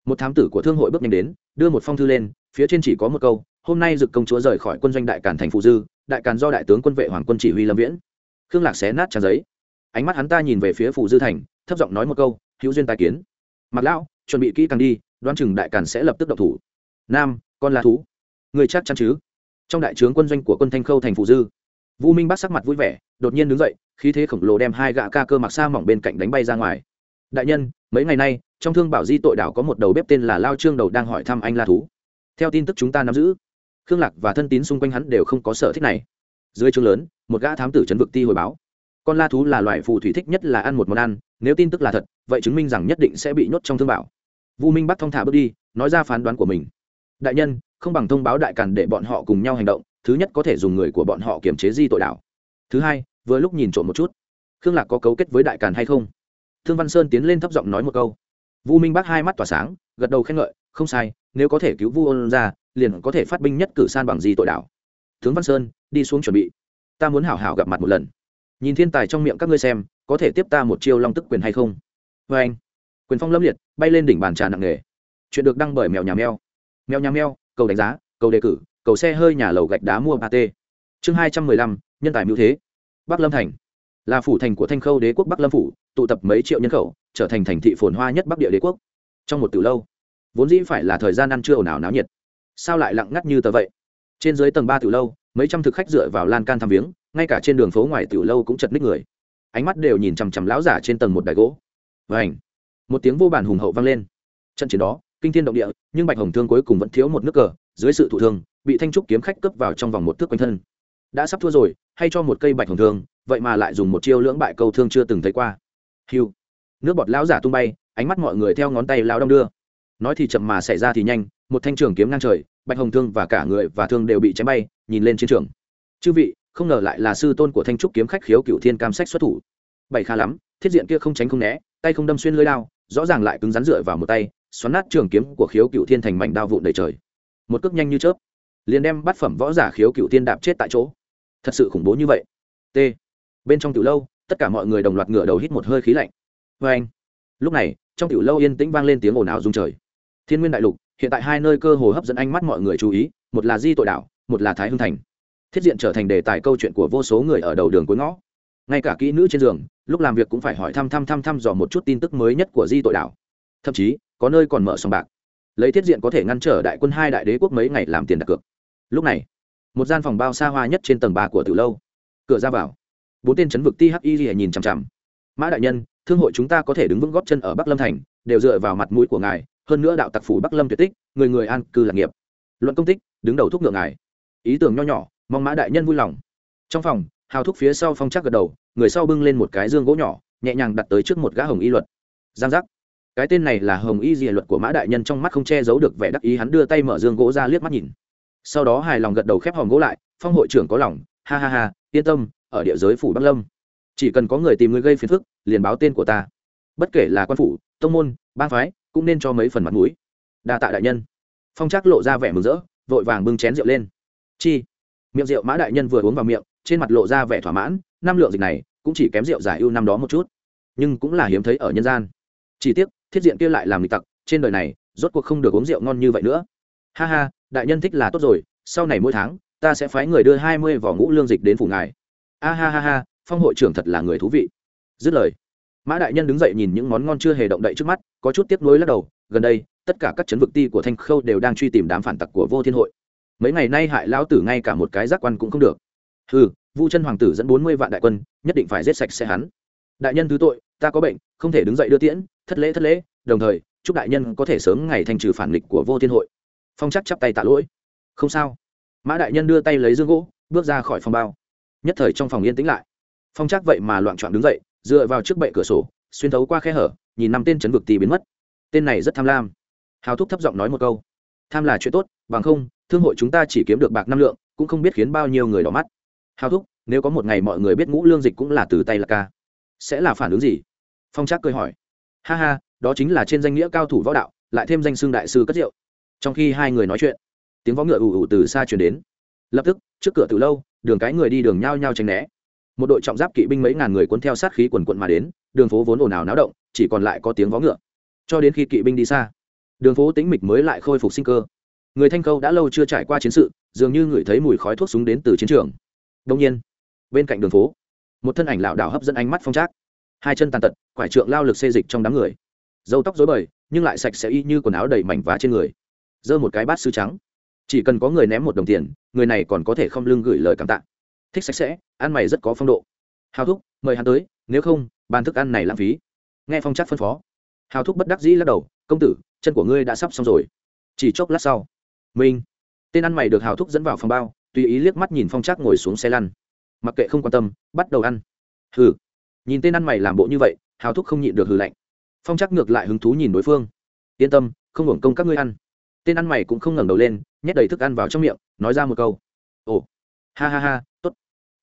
Một thám tử của thương hội bước nhanh đến, đưa một phong thư lên, phía trên chỉ có một câu, hôm nay dực công chúa rời khỏi quân doanh đại càn thành phụ dư, đại càn do đại tướng quân vệ hoàng quân chỉ huy lâm viễn. Khương lạc xé nát trang giấy. Ánh mắt hắn ta nhìn về phía phụ dư thành, thấp giọng nói một câu, hữu duyên tài kiến. Mặc lão, chuẩn bị kỹ càng đi đoan chừng đại càn sẽ lập tức độc thủ. Nam, con là thú. Người chắc chắn chứ? Trong đại trướng quân doanh của quân thanh khâu thành phụ dư. Vũ minh bắt sắc mặt vui vẻ, đột nhiên đứng dậy, khí thế khổng lồ đem hai gã ca cơ mặc xa mỏng bên cạnh đánh bay ra ngoài. Đại nhân, mấy ngày nay, trong thương bảo di tội đảo có một đầu bếp tên là lao trương đầu đang hỏi thăm anh la thú. Theo tin tức chúng ta nắm giữ, khương lạc và thân tín xung quanh hắn đều không có sở thích này. Dưới chương lớn, một gã thám tử chấn vực ti hồi báo. Con la thú là loại phù thủy thích nhất là ăn một món ăn, nếu tin tức là thật, vậy chứng minh rằng nhất định sẽ bị nhốt trong thương bảo. Vu minh bắt thong thả bước đi, nói ra phán đoán của mình. Đại nhân không bằng thông báo đại càn để bọn họ cùng nhau hành động, thứ nhất có thể dùng người của bọn họ kiểm chế di tội đảo thứ hai, vừa lúc nhìn trộm một chút, khương lạc có cấu kết với đại càn hay không? Thương văn sơn tiến lên thấp giọng nói một câu. Vu minh bác hai mắt tỏa sáng, gật đầu khen ngợi, không sai, nếu có thể cứu vu ôn ra, liền có thể phát binh nhất cử san bằng di tội đảo tướng văn sơn, đi xuống chuẩn bị. Ta muốn hảo hảo gặp mặt một lần. Nhìn thiên tài trong miệng các ngươi xem, có thể tiếp ta một chiêu long tức quyền hay không? Vê anh quyền phong lâm liệt, bay lên đỉnh bàn trà nặng nề. Chuyện được đăng bởi mèo nhà mèo. Mèo nhà mèo cầu đánh giá, cầu đề cử, cầu xe hơi nhà lầu gạch đá mua ba t. Chương hai trăm mười lăm, nhân tài mưu thế. Bắc lâm thành. Là phủ thành của thanh khâu đế quốc bắc lâm phủ, tụ tập mấy triệu nhân khẩu, trở thành thành thị phồn hoa nhất bắc địa đế quốc. Trong một từ lâu, vốn dĩ phải là thời gian ăn trưa ồn ào náo nhiệt. Sao lại lặng ngắt như tờ vậy? Trên dưới tầng ba từ lâu, mấy trăm thực khách dựa vào lan can thăm viếng, ngay cả trên đường phố ngoài từ lâu cũng chật ních người. Ánh mắt đều nhìn chằm chằm lão giả trên tầng một đài gỗ. Và ảnh một tiếng vô bản hùng hậu vang lên. Trận chiến đó kinh thiên động địa, nhưng bạch hồng thương cuối cùng vẫn thiếu một nước cờ, dưới sự thụ thương, bị thanh trúc kiếm khách cướp vào trong vòng một thước quanh thân. Đã sắp thua rồi, hay cho một cây bạch hồng thương, vậy mà lại dùng một chiêu lưỡng bại câu thương chưa từng thấy qua. Hiu nước bọt lão giả tung bay, ánh mắt mọi người theo ngón tay lao đong đưa. Nói thì chậm mà xảy ra thì nhanh, một thanh trường kiếm ngang trời, bạch hồng thương và cả người và thương đều bị chém bay, nhìn lên chiến trường. Chư vị, không ngờ lại là sư tôn của thanh trúc kiếm khách khiếu cựu thiên cam sách xuất thủ. Bảy khá lắm, thiết diện kia không tránh không né, tay không đâm xuyên lưới đao, rõ ràng lại cứng rắn dựa vào một tay xoắn nát trường kiếm của khiếu cựu thiên thành mảnh đao vụn đầy trời. Một cước nhanh như chớp, liền đem bát phẩm võ giả khiếu cựu thiên đạp chết tại chỗ. Thật sự khủng bố như vậy. T. Bên trong tiểu lâu, tất cả mọi người đồng loạt ngửa đầu hít một hơi khí lạnh. Vê anh, lúc này, trong tiểu lâu yên tĩnh vang lên tiếng ồn ào rung trời. Thiên nguyên đại lục, hiện tại hai nơi cơ hồ hấp dẫn ánh mắt mọi người chú ý, một là di tội đảo, một là thái hưng thành. Thiết diện trở thành đề tài câu chuyện của vô số người ở đầu đường cuối ngõ. Ngay cả kỹ nữ trên giường, lúc làm việc cũng phải hỏi thăm thăm thăm thăm dò một chút tin tức mới nhất của di tội đảo. Thậm chí có nơi còn mở sòng bạc. Lấy thiết diện có thể ngăn trở đại quân hai đại đế quốc mấy ngày làm tiền đặt cược. Lúc này, một gian phòng bao xa hoa nhất trên tầng ba của từ lâu. Cửa ra vào. Bốn tên chấn vực ti hắc y nhìn chằm chằm. Mã đại nhân, thương hội chúng ta có thể đứng vững góp chân ở bắc lâm thành, đều dựa vào mặt mũi của ngài, hơn nữa đạo tặc phủ bắc lâm tuyệt tích, người người an cư lạc nghiệp. Luận công tích, đứng đầu thúc ngựa ngài. Ý tưởng nho nhỏ, mong mã đại nhân vui lòng. Trong phòng, hào thúc phía sau phong chắc gật đầu, người sau bưng lên một cái dương gỗ nhỏ, nhẹ nhàng đặt tới trước một gã hồng y luật. Giang giác cái tên này là hồng y dìa luật của mã đại nhân trong mắt không che giấu được vẻ đắc ý, hắn đưa tay mở dương gỗ ra liếc mắt nhìn. Sau đó hài lòng gật đầu khép hòm gỗ lại, phong hội trưởng có lòng, ha ha ha, yên tâm, ở địa giới phủ bắc lâm. Chỉ cần có người tìm người gây phiền phức, liền báo tên của ta. Bất kể là quan phủ, tông môn, bang phái, cũng nên cho mấy phần mặt mũi. Đa tạ đại nhân. Phong trác lộ ra vẻ mừng rỡ, vội vàng bưng chén rượu lên. Chi? Miệng rượu mã đại nhân vừa uống vào miệng, trên mặt lộ ra vẻ thỏa mãn, năm lượng dịch này, cũng chỉ kém rượu giải ưu năm đó một chút. Nhưng cũng là hiếm thấy ở nhân gian. Chỉ tiếc thiết diện kia lại làm lịch tặc, trên đời này, rốt cuộc không được uống rượu ngon như vậy nữa. Ha ha, đại nhân thích là tốt rồi, sau này mỗi tháng, ta sẽ phái người đưa hai mươi vỏ ngũ lương dịch đến phủ ngài. A ha ha ha, phong hội trưởng thật là người thú vị. Dứt lời, mã đại nhân đứng dậy nhìn những món ngon chưa hề động đậy trước mắt, có chút tiếc nuối lắc đầu, gần đây, tất cả các chấn vực ti của thanh khâu đều đang truy tìm đám phản tặc của vô thiên hội. Mấy ngày nay hại lão tử ngay cả một cái giác quan cũng không được. Ừ vu chân hoàng tử dẫn bốn mươi vạn đại quân, nhất định phải giết sạch xe hắn đại nhân thứ tội, ta có bệnh, không thể đứng dậy đưa tiễn, thất lễ thất lễ, đồng thời, chúc đại nhân có thể sớm ngày thành trừ phản nghịch của vô thiên hội. Phong chắc chắp tay tạ lỗi. Không sao. Mã đại nhân đưa tay lấy dương gỗ, bước ra khỏi phòng bao. Nhất thời trong phòng yên tĩnh lại. Phong chắc vậy mà loạn trọn đứng dậy, dựa vào trước bệ cửa sổ, xuyên thấu qua khe hở, nhìn năm tên chấn vực tì biến mất. Tên này rất tham lam. Hào thúc thấp giọng nói một câu. Tham là chuyện tốt, bằng không, thương hội chúng ta chỉ kiếm được bạc năm lượng, cũng không biết khiến bao nhiêu người đỏ mắt. Hào thúc, nếu có một ngày mọi người biết ngũ lương dịch cũng là từ tay là ca sẽ là phản ứng gì? Phong trác cười hỏi. Ha ha, đó chính là trên danh nghĩa cao thủ võ đạo, lại thêm danh xương đại sư cất rượu. Trong khi hai người nói chuyện, tiếng võ ngựa ù ù từ xa chuyển đến. Lập tức, trước cửa từ lâu, đường cái người đi đường nhao nhao tránh né. Một đội trọng giáp kỵ binh mấy ngàn người cuốn theo sát khí quần quận mà đến, đường phố vốn ồn ào náo động, chỉ còn lại có tiếng vó ngựa. Cho đến khi kỵ binh đi xa, đường phố tĩnh mịch mới lại khôi phục sinh cơ. Người thanh khâu đã lâu chưa trải qua chiến sự, dường như ngửi thấy mùi khói thuốc súng đến từ chiến trường. Đông nhiên, bên cạnh đường phố một thân ảnh lảo đảo hấp dẫn ánh mắt phong trác. Hai chân tàn tật, quải trượng lao lực xê dịch trong đám người. Dâu tóc dối bời, nhưng lại sạch sẽ y như quần áo đầy mảnh vá trên người. Giơ một cái bát sứ trắng. Chỉ cần có người ném một đồng tiền, người này còn có thể không lưng gửi lời cảm tạ. Thích sạch sẽ, ăn mày rất có phong độ. Hào thúc, mời hắn tới, nếu không, bàn thức ăn này lãng phí. Nghe phong chắc phân phó. Hào thúc bất đắc dĩ lắc đầu, công tử, chân của ngươi đã sắp xong rồi. Chỉ chốc lát sau, minh. Tên ăn mày được hào thúc dẫn vào phòng bao, tùy ý liếc mắt nhìn phong trác ngồi xuống xe lăn mặc kệ không quan tâm, bắt đầu ăn. Hừ. Nhìn tên ăn mày làm bộ như vậy, hào thúc không nhịn được hừ lạnh. Phong trác ngược lại hứng thú nhìn đối phương. Yên tâm, không hưởng công các ngươi ăn. Tên ăn mày cũng không ngẩng đầu lên, nhét đầy thức ăn vào trong miệng, nói ra một câu. Ồ. Ha ha ha t ố t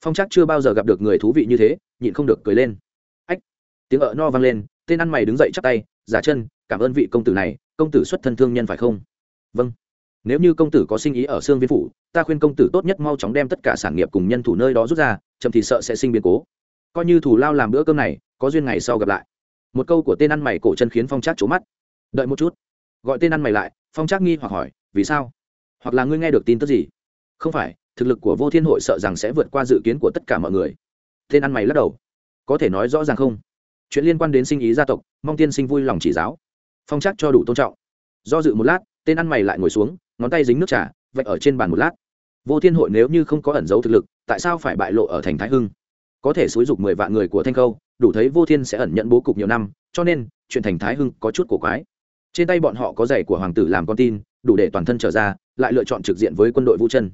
phong trác chưa bao giờ gặp được người thú vị như thế, nhịn không được cười lên. Ách. Tiếng ợ no vang lên, tên ăn mày đứng dậy chắp tay, giả chân, cảm ơn vị công tử này, công tử xuất thân thương nhân phải không? Vâng nếu như công tử có sinh ý ở xương viên phủ, ta khuyên công tử tốt nhất mau chóng đem tất cả sản nghiệp cùng nhân thủ nơi đó rút ra, chậm thì sợ sẽ sinh biến cố. Coi như thủ lao làm bữa cơm này, có duyên ngày sau gặp lại. Một câu của tên ăn mày cổ chân khiến phong trác trố mắt. Đợi một chút. Gọi tên ăn mày lại, phong trác nghi hoặc hỏi, vì sao? Hoặc là ngươi nghe được tin tức gì? Không phải, thực lực của vô thiên hội sợ rằng sẽ vượt qua dự kiến của tất cả mọi người. Tên ăn mày lắc đầu. Có thể nói rõ ràng không? Chuyện liên quan đến sinh ý gia tộc, mong tiên sinh vui lòng chỉ giáo. Phong trác cho đủ tôn trọng. Do dự một lát, tên ăn mày lại ngồi xuống ngón tay dính nước trà, vạch ở trên bàn một lát. Vô thiên hội nếu như không có ẩn dấu thực lực, tại sao phải bại lộ ở thành thái hưng? Có thể xúi dục mười vạn người của thanh khâu, đủ thấy vô thiên sẽ ẩn nhận bố cục nhiều năm, cho nên, chuyện thành thái hưng có chút cổ quái. Trên tay bọn họ có giày của hoàng tử làm con tin, đủ để toàn thân trở ra, lại lựa chọn trực diện với quân đội vũ chân.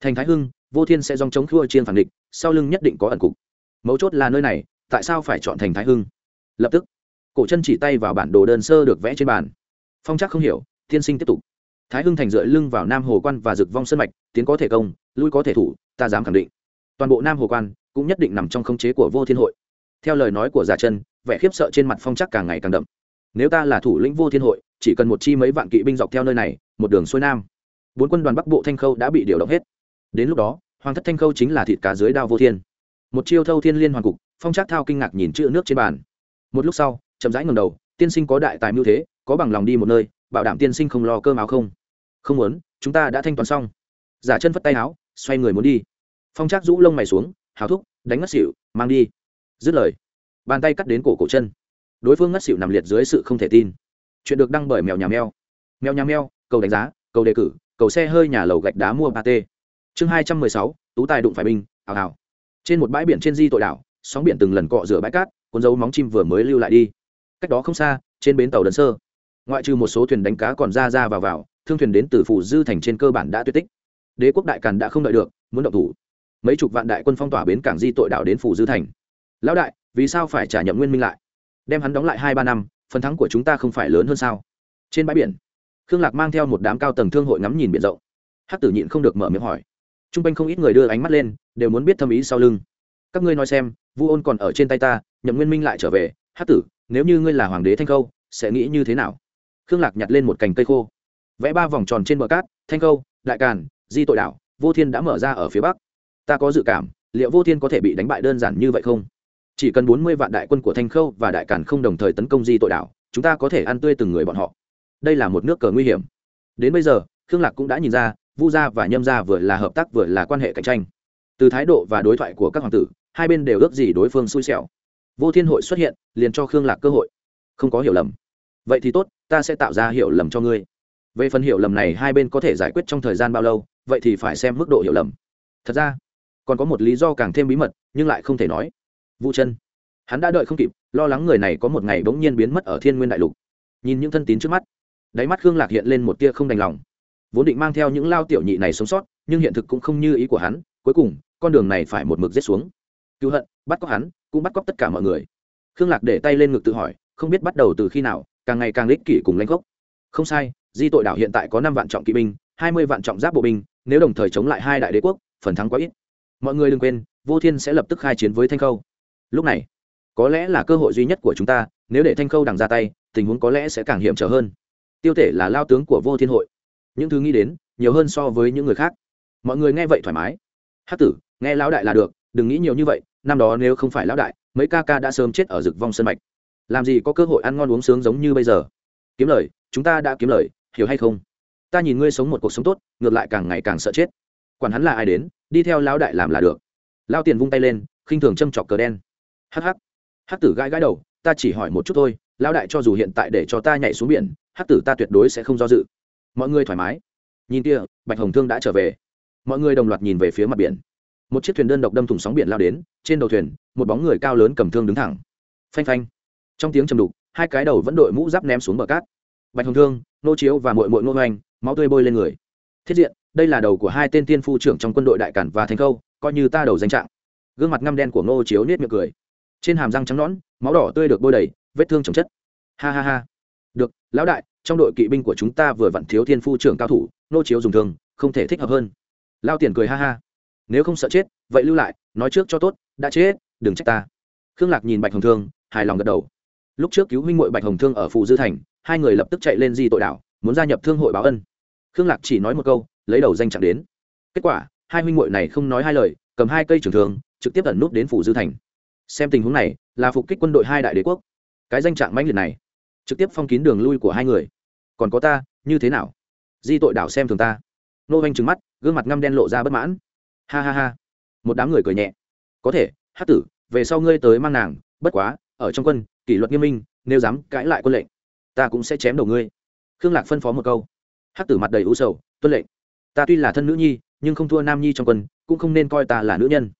Thành thái hưng, vô thiên sẽ dòng chống khua chiên phản địch, sau lưng nhất định có ẩn cục. Mấu chốt là nơi này, tại sao phải chọn thành thái hưng? Lập tức, cổ chân chỉ tay vào bản đồ đơn sơ được vẽ trên bàn. Phong chắc không hiểu, tiên sinh tiếp tục thái hưng thành dựa lưng vào nam hồ quan và rực vong sân mạch, tiến có thể công, lui có thể thủ, ta dám khẳng định. Toàn bộ nam hồ quan cũng nhất định nằm trong khống chế của vô thiên hội. Theo lời nói của giả chân, vẻ khiếp sợ trên mặt phong chắc càng ngày càng đậm. Nếu ta là thủ lĩnh vô thiên hội, chỉ cần một chi mấy vạn kỵ binh dọc theo nơi này, một đường xuôi nam, bốn quân đoàn bắc bộ thanh khâu đã bị điều động hết. Đến lúc đó, hoàng thất thanh khâu chính là thịt cá dưới đao vô thiên. Một chiêu thâu thiên liên hoàn cục, phong trác thao kinh ngạc nhìn chữ nước trên bàn. Một lúc sau, chậm rãi ngầm đầu, tiên sinh có đại tài mưu thế, có bằng lòng đi một nơi bảo đảm tiên sinh không lo cơm áo không? Không muốn, chúng ta đã thanh toán xong. Giả chân phất tay áo, xoay người muốn đi. Phong trác rũ lông mày xuống, hào thúc, đánh ngất xỉu, mang đi. Dứt lời, bàn tay cắt đến cổ cổ chân. Đối phương ngất xỉu nằm liệt dưới sự không thể tin. Chuyện được đăng bởi mèo nhà mèo. Mèo nhà mèo, cầu đánh giá, cầu đề cử, cầu xe hơi nhà lầu gạch đá mua ba t chương hai trăm mười sáu, tú tài đụng phải binh, hào hào. Trên một bãi biển trên di tội đảo, sóng biển từng lần cọ rửa bãi cát, cuốn dấu móng chim vừa mới lưu lại đi. Cách đó không xa, trên bến tàu đần sơ ngoại trừ một số thuyền đánh cá còn ra ra vào vào, thương thuyền đến từ phủ dư thành trên cơ bản đã tuyệt tích. Đế quốc đại càn đã không đợi được, muốn động thủ. Mấy chục vạn đại quân phong tỏa bến cảng di tội đảo đến phủ dư thành. Lão đại, vì sao phải trả nhậm nguyên minh lại? Đem hắn đóng lại hai ba năm, phần thắng của chúng ta không phải lớn hơn sao? Trên bãi biển, khương lạc mang theo một đám cao tầng thương hội ngắm nhìn biển rộng. Hắc tử nhịn không được mở miệng hỏi. T r u n g quanh không ít người đưa ánh mắt lên, đều muốn biết thâm ý sau lưng. Các ngươi nói xem, vu ôn còn ở trên tay ta, nhậm nguyên minh lại trở về. Hắc tử, nếu như ngươi là hoàng đế thanh khâu, sẽ nghĩ như thế nào? Khương lạc nhặt lên một cành cây khô. Vẽ ba vòng tròn trên bờ cát, thanh khâu, đại càn, di tội đảo, vô thiên đã mở ra ở phía bắc. Ta có dự cảm, liệu vô thiên có thể bị đánh bại đơn giản như vậy không? Chỉ cần bốn mươi vạn đại quân của thanh khâu và đại càn không đồng thời tấn công di tội đảo, chúng ta có thể ăn tươi từng người bọn họ. Đây là một nước cờ nguy hiểm. Đến bây giờ, khương lạc cũng đã nhìn ra, vu gia và nhâm gia vừa là hợp tác vừa là quan hệ cạnh tranh. Từ thái độ và đối thoại của các hoàng tử, hai bên đều ước gì đối phương xui xẻo. Vô thiên hội xuất hiện, liền cho khương lạc cơ hội. Không có hiểu lầm. Vậy thì tốt ta sẽ tạo ra hiểu lầm cho ngươi. Về phần hiểu lầm này hai bên có thể giải quyết trong thời gian bao lâu, vậy thì phải xem mức độ hiểu lầm. Thật ra, còn có một lý do càng thêm bí mật, nhưng lại không thể nói. Vũ chân, hắn đã đợi không kịp, lo lắng người này có một ngày bỗng nhiên biến mất ở thiên nguyên đại lục. Nhìn những thân tín trước mắt, đáy mắt khương lạc hiện lên một tia không đành lòng. Vốn định mang theo những lao tiểu nhị này sống sót, nhưng hiện thực cũng không như ý của hắn, cuối cùng, con đường này phải một mực rết xuống. Cứu hận, bắt cóc hắn, cũng bắt cóc tất cả mọi người. Khương lạc để tay lên ngực tự hỏi, không biết bắt đầu từ khi nào càng ngày càng lích kỷ cùng lãnh gốc. Không sai, di tội đảo hiện tại có năm vạn trọng kỵ binh, hai mươi vạn trọng giáp bộ binh, nếu đồng thời chống lại hai đại đế quốc, phần thắng quá ít. Mọi người đừng quên, vô thiên sẽ lập tức khai chiến với thanh khâu. Lúc này, có lẽ là cơ hội duy nhất của chúng ta, nếu để thanh khâu đằng ra tay, tình huống có lẽ sẽ càng hiểm trở hơn. Tiêu thể là lao tướng của vô thiên hội. Những thứ nghĩ đến, nhiều hơn so với những người khác. Mọi người nghe vậy thoải mái. Hát tử, nghe lão đại là được, đừng nghĩ nhiều như vậy, năm đó nếu không phải lão đại, mấy ca ca đã sớm chết ở rực vong sân mạch làm gì có cơ hội ăn ngon uống sướng giống như bây giờ? Kiếm lời, chúng ta đã kiếm lời, hiểu hay không? Ta nhìn ngươi sống một cuộc sống tốt, ngược lại càng ngày càng sợ chết. Quản hắn là ai đến, đi theo lão đại làm là được. Lao tiền vung tay lên, khinh thường châm chọc cờ đen. Hắc hắc. Hắc tử gãi gãi đầu, ta chỉ hỏi một chút thôi, lão đại cho dù hiện tại để cho ta nhảy xuống biển, hắc tử ta tuyệt đối sẽ không do dự. Mọi người thoải mái. Nhìn kia, bạch hồng thương đã trở về. Mọi người đồng loạt nhìn về phía mặt biển. Một chiếc thuyền đơn độc đâm thủng sóng biển lao đến, trên đầu thuyền, một bóng người cao lớn cầm thương đứng thẳng. Phanh phanh trong tiếng trầm đục, hai cái đầu vẫn đội mũ giáp ném xuống bờ cát. Bạch hồng thương, nô chiếu và mội mội nô hoành, máu tươi bôi lên người. Thiết diện, đây là đầu của hai tên tiên phu trưởng trong quân đội đại cản và thành khâu, coi như ta đầu danh trạng. Gương mặt ngăm đen của nô chiếu nết miệng cười. Trên hàm răng trắng nõn, máu đỏ tươi được bôi đầy, vết thương chồng chất. Ha ha ha. Được, lão đại, trong đội kỵ binh của chúng ta vừa vặn thiếu thiên phu trưởng cao thủ, nô chiếu dùng thương, không thể thích hợp hơn. Lao tiền cười ha ha. Nếu không sợ chết, vậy lưu lại, nói trước cho tốt, đã chết, đừng trách ta. Khương lạc nhìn bạch hồng thương, hài lòng gật đầu lúc trước cứu huynh mội bạch hồng thương ở phù dư thành, hai người lập tức chạy lên di tội đảo, muốn gia nhập thương hội báo ân. Khương lạc chỉ nói một câu, lấy đầu danh chẳng đến. Kết quả, hai huynh muội này không nói hai lời, cầm hai cây trường thường trực tiếp ẩn nút đến phủ dư thành. Xem tình huống này, là phục kích quân đội hai đại đế quốc. Cái danh trạng mãnh liệt này, trực tiếp phong kín đường lui của hai người. Còn có ta, như thế nào? Di tội đảo xem thường ta. Nô vanh trừng mắt, gương mặt ngăm đen lộ ra bất mãn. Ha ha ha. Một đám người cười nhẹ. Có thể hát tử, về sau ngươi tới mang nàng, bất quá, ở trong quân kỷ luật nghiêm minh, nếu dám cãi lại quân lệnh, ta cũng sẽ chém đầu ngươi. Khương lạc phân phó một câu. Hắc tử mặt đầy u sầu, tuân lệnh. Ta tuy là thân nữ nhi, nhưng không thua nam nhi trong quân, cũng không nên coi ta là nữ nhân.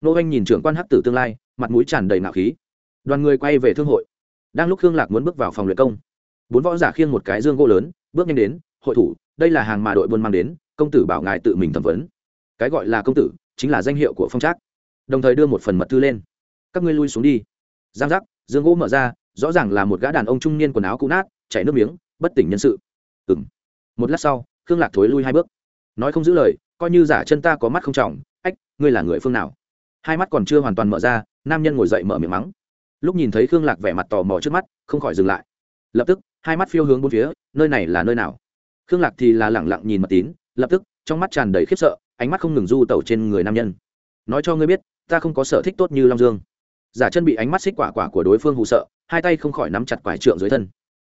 Nô anh nhìn trưởng quan hắc tử tương lai, mặt mũi tràn đầy nạo khí. Đoàn người quay về thương hội. Đang lúc khương lạc muốn bước vào phòng luyện công, bốn võ giả khiêng một cái dương gỗ lớn, bước nhanh đến, hội thủ, đây là hàng mà đội buôn mang đến, công tử bảo ngài tự mình thẩm vấn. Cái gọi là công tử, chính là danh hiệu của phong trác. Đồng thời đưa một phần mật thư lên. Các ngươi lui xuống đi. Giang giác dương gỗ mở ra, rõ ràng là một gã đàn ông trung niên quần áo cũ nát, chảy nước miếng, bất tỉnh nhân sự. Ừng một lát sau, khương lạc thối lui hai bước. Nói không giữ lời, coi như giả chân ta có mắt không trọng, ách, ngươi là người phương nào? Hai mắt còn chưa hoàn toàn mở ra, nam nhân ngồi dậy mở miệng mắng. Lúc nhìn thấy khương lạc vẻ mặt tò mò trước mắt, không khỏi dừng lại. Lập tức, hai mắt phiêu hướng bốn phía, nơi này là nơi nào? Khương lạc thì là lẳng lặng nhìn mật tín, lập tức, trong mắt tràn đầy khiếp sợ, ánh mắt không ngừng du tẩu trên người nam nhân. Nói cho ngươi biết, ta không có sở thích tốt như long dương giả chân bị ánh mắt xích quả quả của đối phương hụ sợ, hai tay không khỏi nắm chặt quải trượng dưới thân.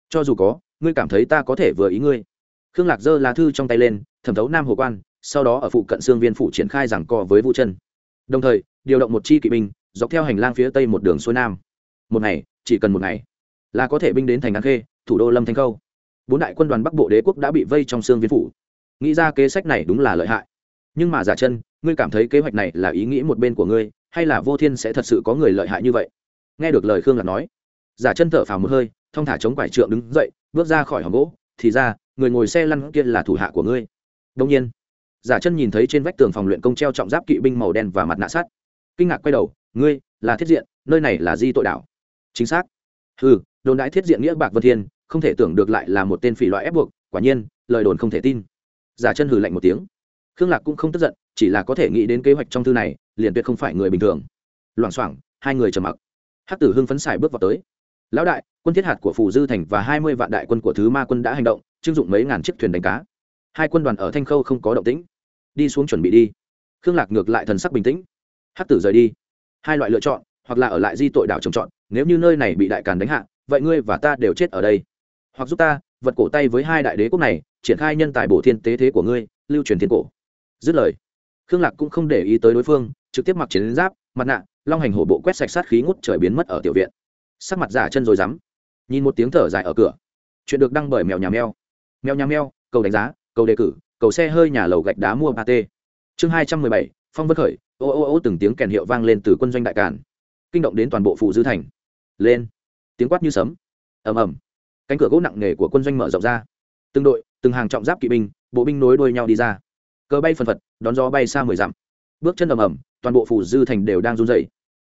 Cho dù có, ngươi cảm thấy ta có thể vừa ý ngươi. Khương lạc giơ lá thư trong tay lên, thẩm thấu nam hồ quan, sau đó ở phụ cận xương viên phủ triển khai giảng co với vũ chân. Đồng thời, điều động một chi kỵ binh, dọc theo hành lang phía tây một đường xuôi nam. Một ngày, chỉ cần một ngày, là có thể binh đến thành an khê, thủ đô lâm thanh khâu. Bốn đại quân đoàn bắc bộ đế quốc đã bị vây trong xương viên phủ. Nghĩ ra kế sách này đúng là lợi hại. Nhưng mà giả chân, ngươi cảm thấy kế hoạch này là ý nghĩ một bên của ngươi hay là vô thiên sẽ thật sự có người lợi hại như vậy? Nghe được lời khương lạc nói, giả chân thở phào một hơi, thong thả chống quải trượng đứng dậy, bước ra khỏi hòm gỗ, thì ra, người ngồi xe lăn kia là thủ hạ của ngươi. Đông nhiên, giả chân nhìn thấy trên vách tường phòng luyện công treo trọng giáp kỵ binh màu đen và mặt nạ sắt. Kinh ngạc quay đầu, ngươi là thiết diện, nơi này là di tội đảo. Chính xác. Ừ đồn đại thiết diện nghĩa bạc vân thiên, không thể tưởng được lại là một tên phỉ loại ép buộc, quả nhiên, lời đồn không thể tin. Giả chân hừ lạnh một tiếng khương lạc cũng không tức giận, chỉ là có thể nghĩ đến kế hoạch trong thư này, liền tuyệt không phải người bình thường. Loảng xoảng, hai người trầm mặc. Hắc tử hưng phấn xài bước vào tới. Lão đại, quân thiết hạt của phù dư thành và hai mươi vạn đại quân của thứ ma quân đã hành động trưng dụng mấy ngàn chiếc thuyền đánh cá. Hai quân đoàn ở thanh khâu không có động tĩnh. Đi xuống chuẩn bị đi. Khương lạc ngược lại thần sắc bình tĩnh. Hắc tử rời đi. Hai loại lựa chọn, hoặc là ở lại di tội đảo trồng trọt, nếu như nơi này bị đại càn đánh hạ, vậy ngươi và ta đều chết ở đây. Hoặc giúp ta, vật cổ tay với hai đại đế quốc này, triển khai nhân tài bổ thiên tế thế của ngươi, lưu truyền thiên cổ dứt lời, khương lạc cũng không để ý tới đối phương, trực tiếp mặc chiến giáp, mặt nạ, long hành hổ bộ quét sạch sát khí ngút trời biến mất ở tiểu viện. Sắc mặt giả chân rồi rắm nhìn một tiếng thở dài ở cửa. Chuyện được đăng bởi mèo nhà mèo. Mèo nhà mèo, cầu đánh giá, cầu đề cử, cầu xe hơi nhà lầu gạch đá mua ba t chương hai trăm mười bảy, phong vân khởi. Ô ô ô từng tiếng kèn hiệu vang lên từ quân doanh đại cản kinh động đến toàn bộ phụ dư thành. Lên. Tiếng quát như sấm. Ầm ầm. Cánh cửa gỗ nặng nề của quân doanh mở rộng ra. Từng đội, từng hàng trọng giáp kỵ binh, bộ binh nối đuôi nhau đi ra cờ bay phần phật, đón gió bay xa mười dặm. Bước chân ầm ầm, toàn bộ phủ dư thành đều đang run rẩy.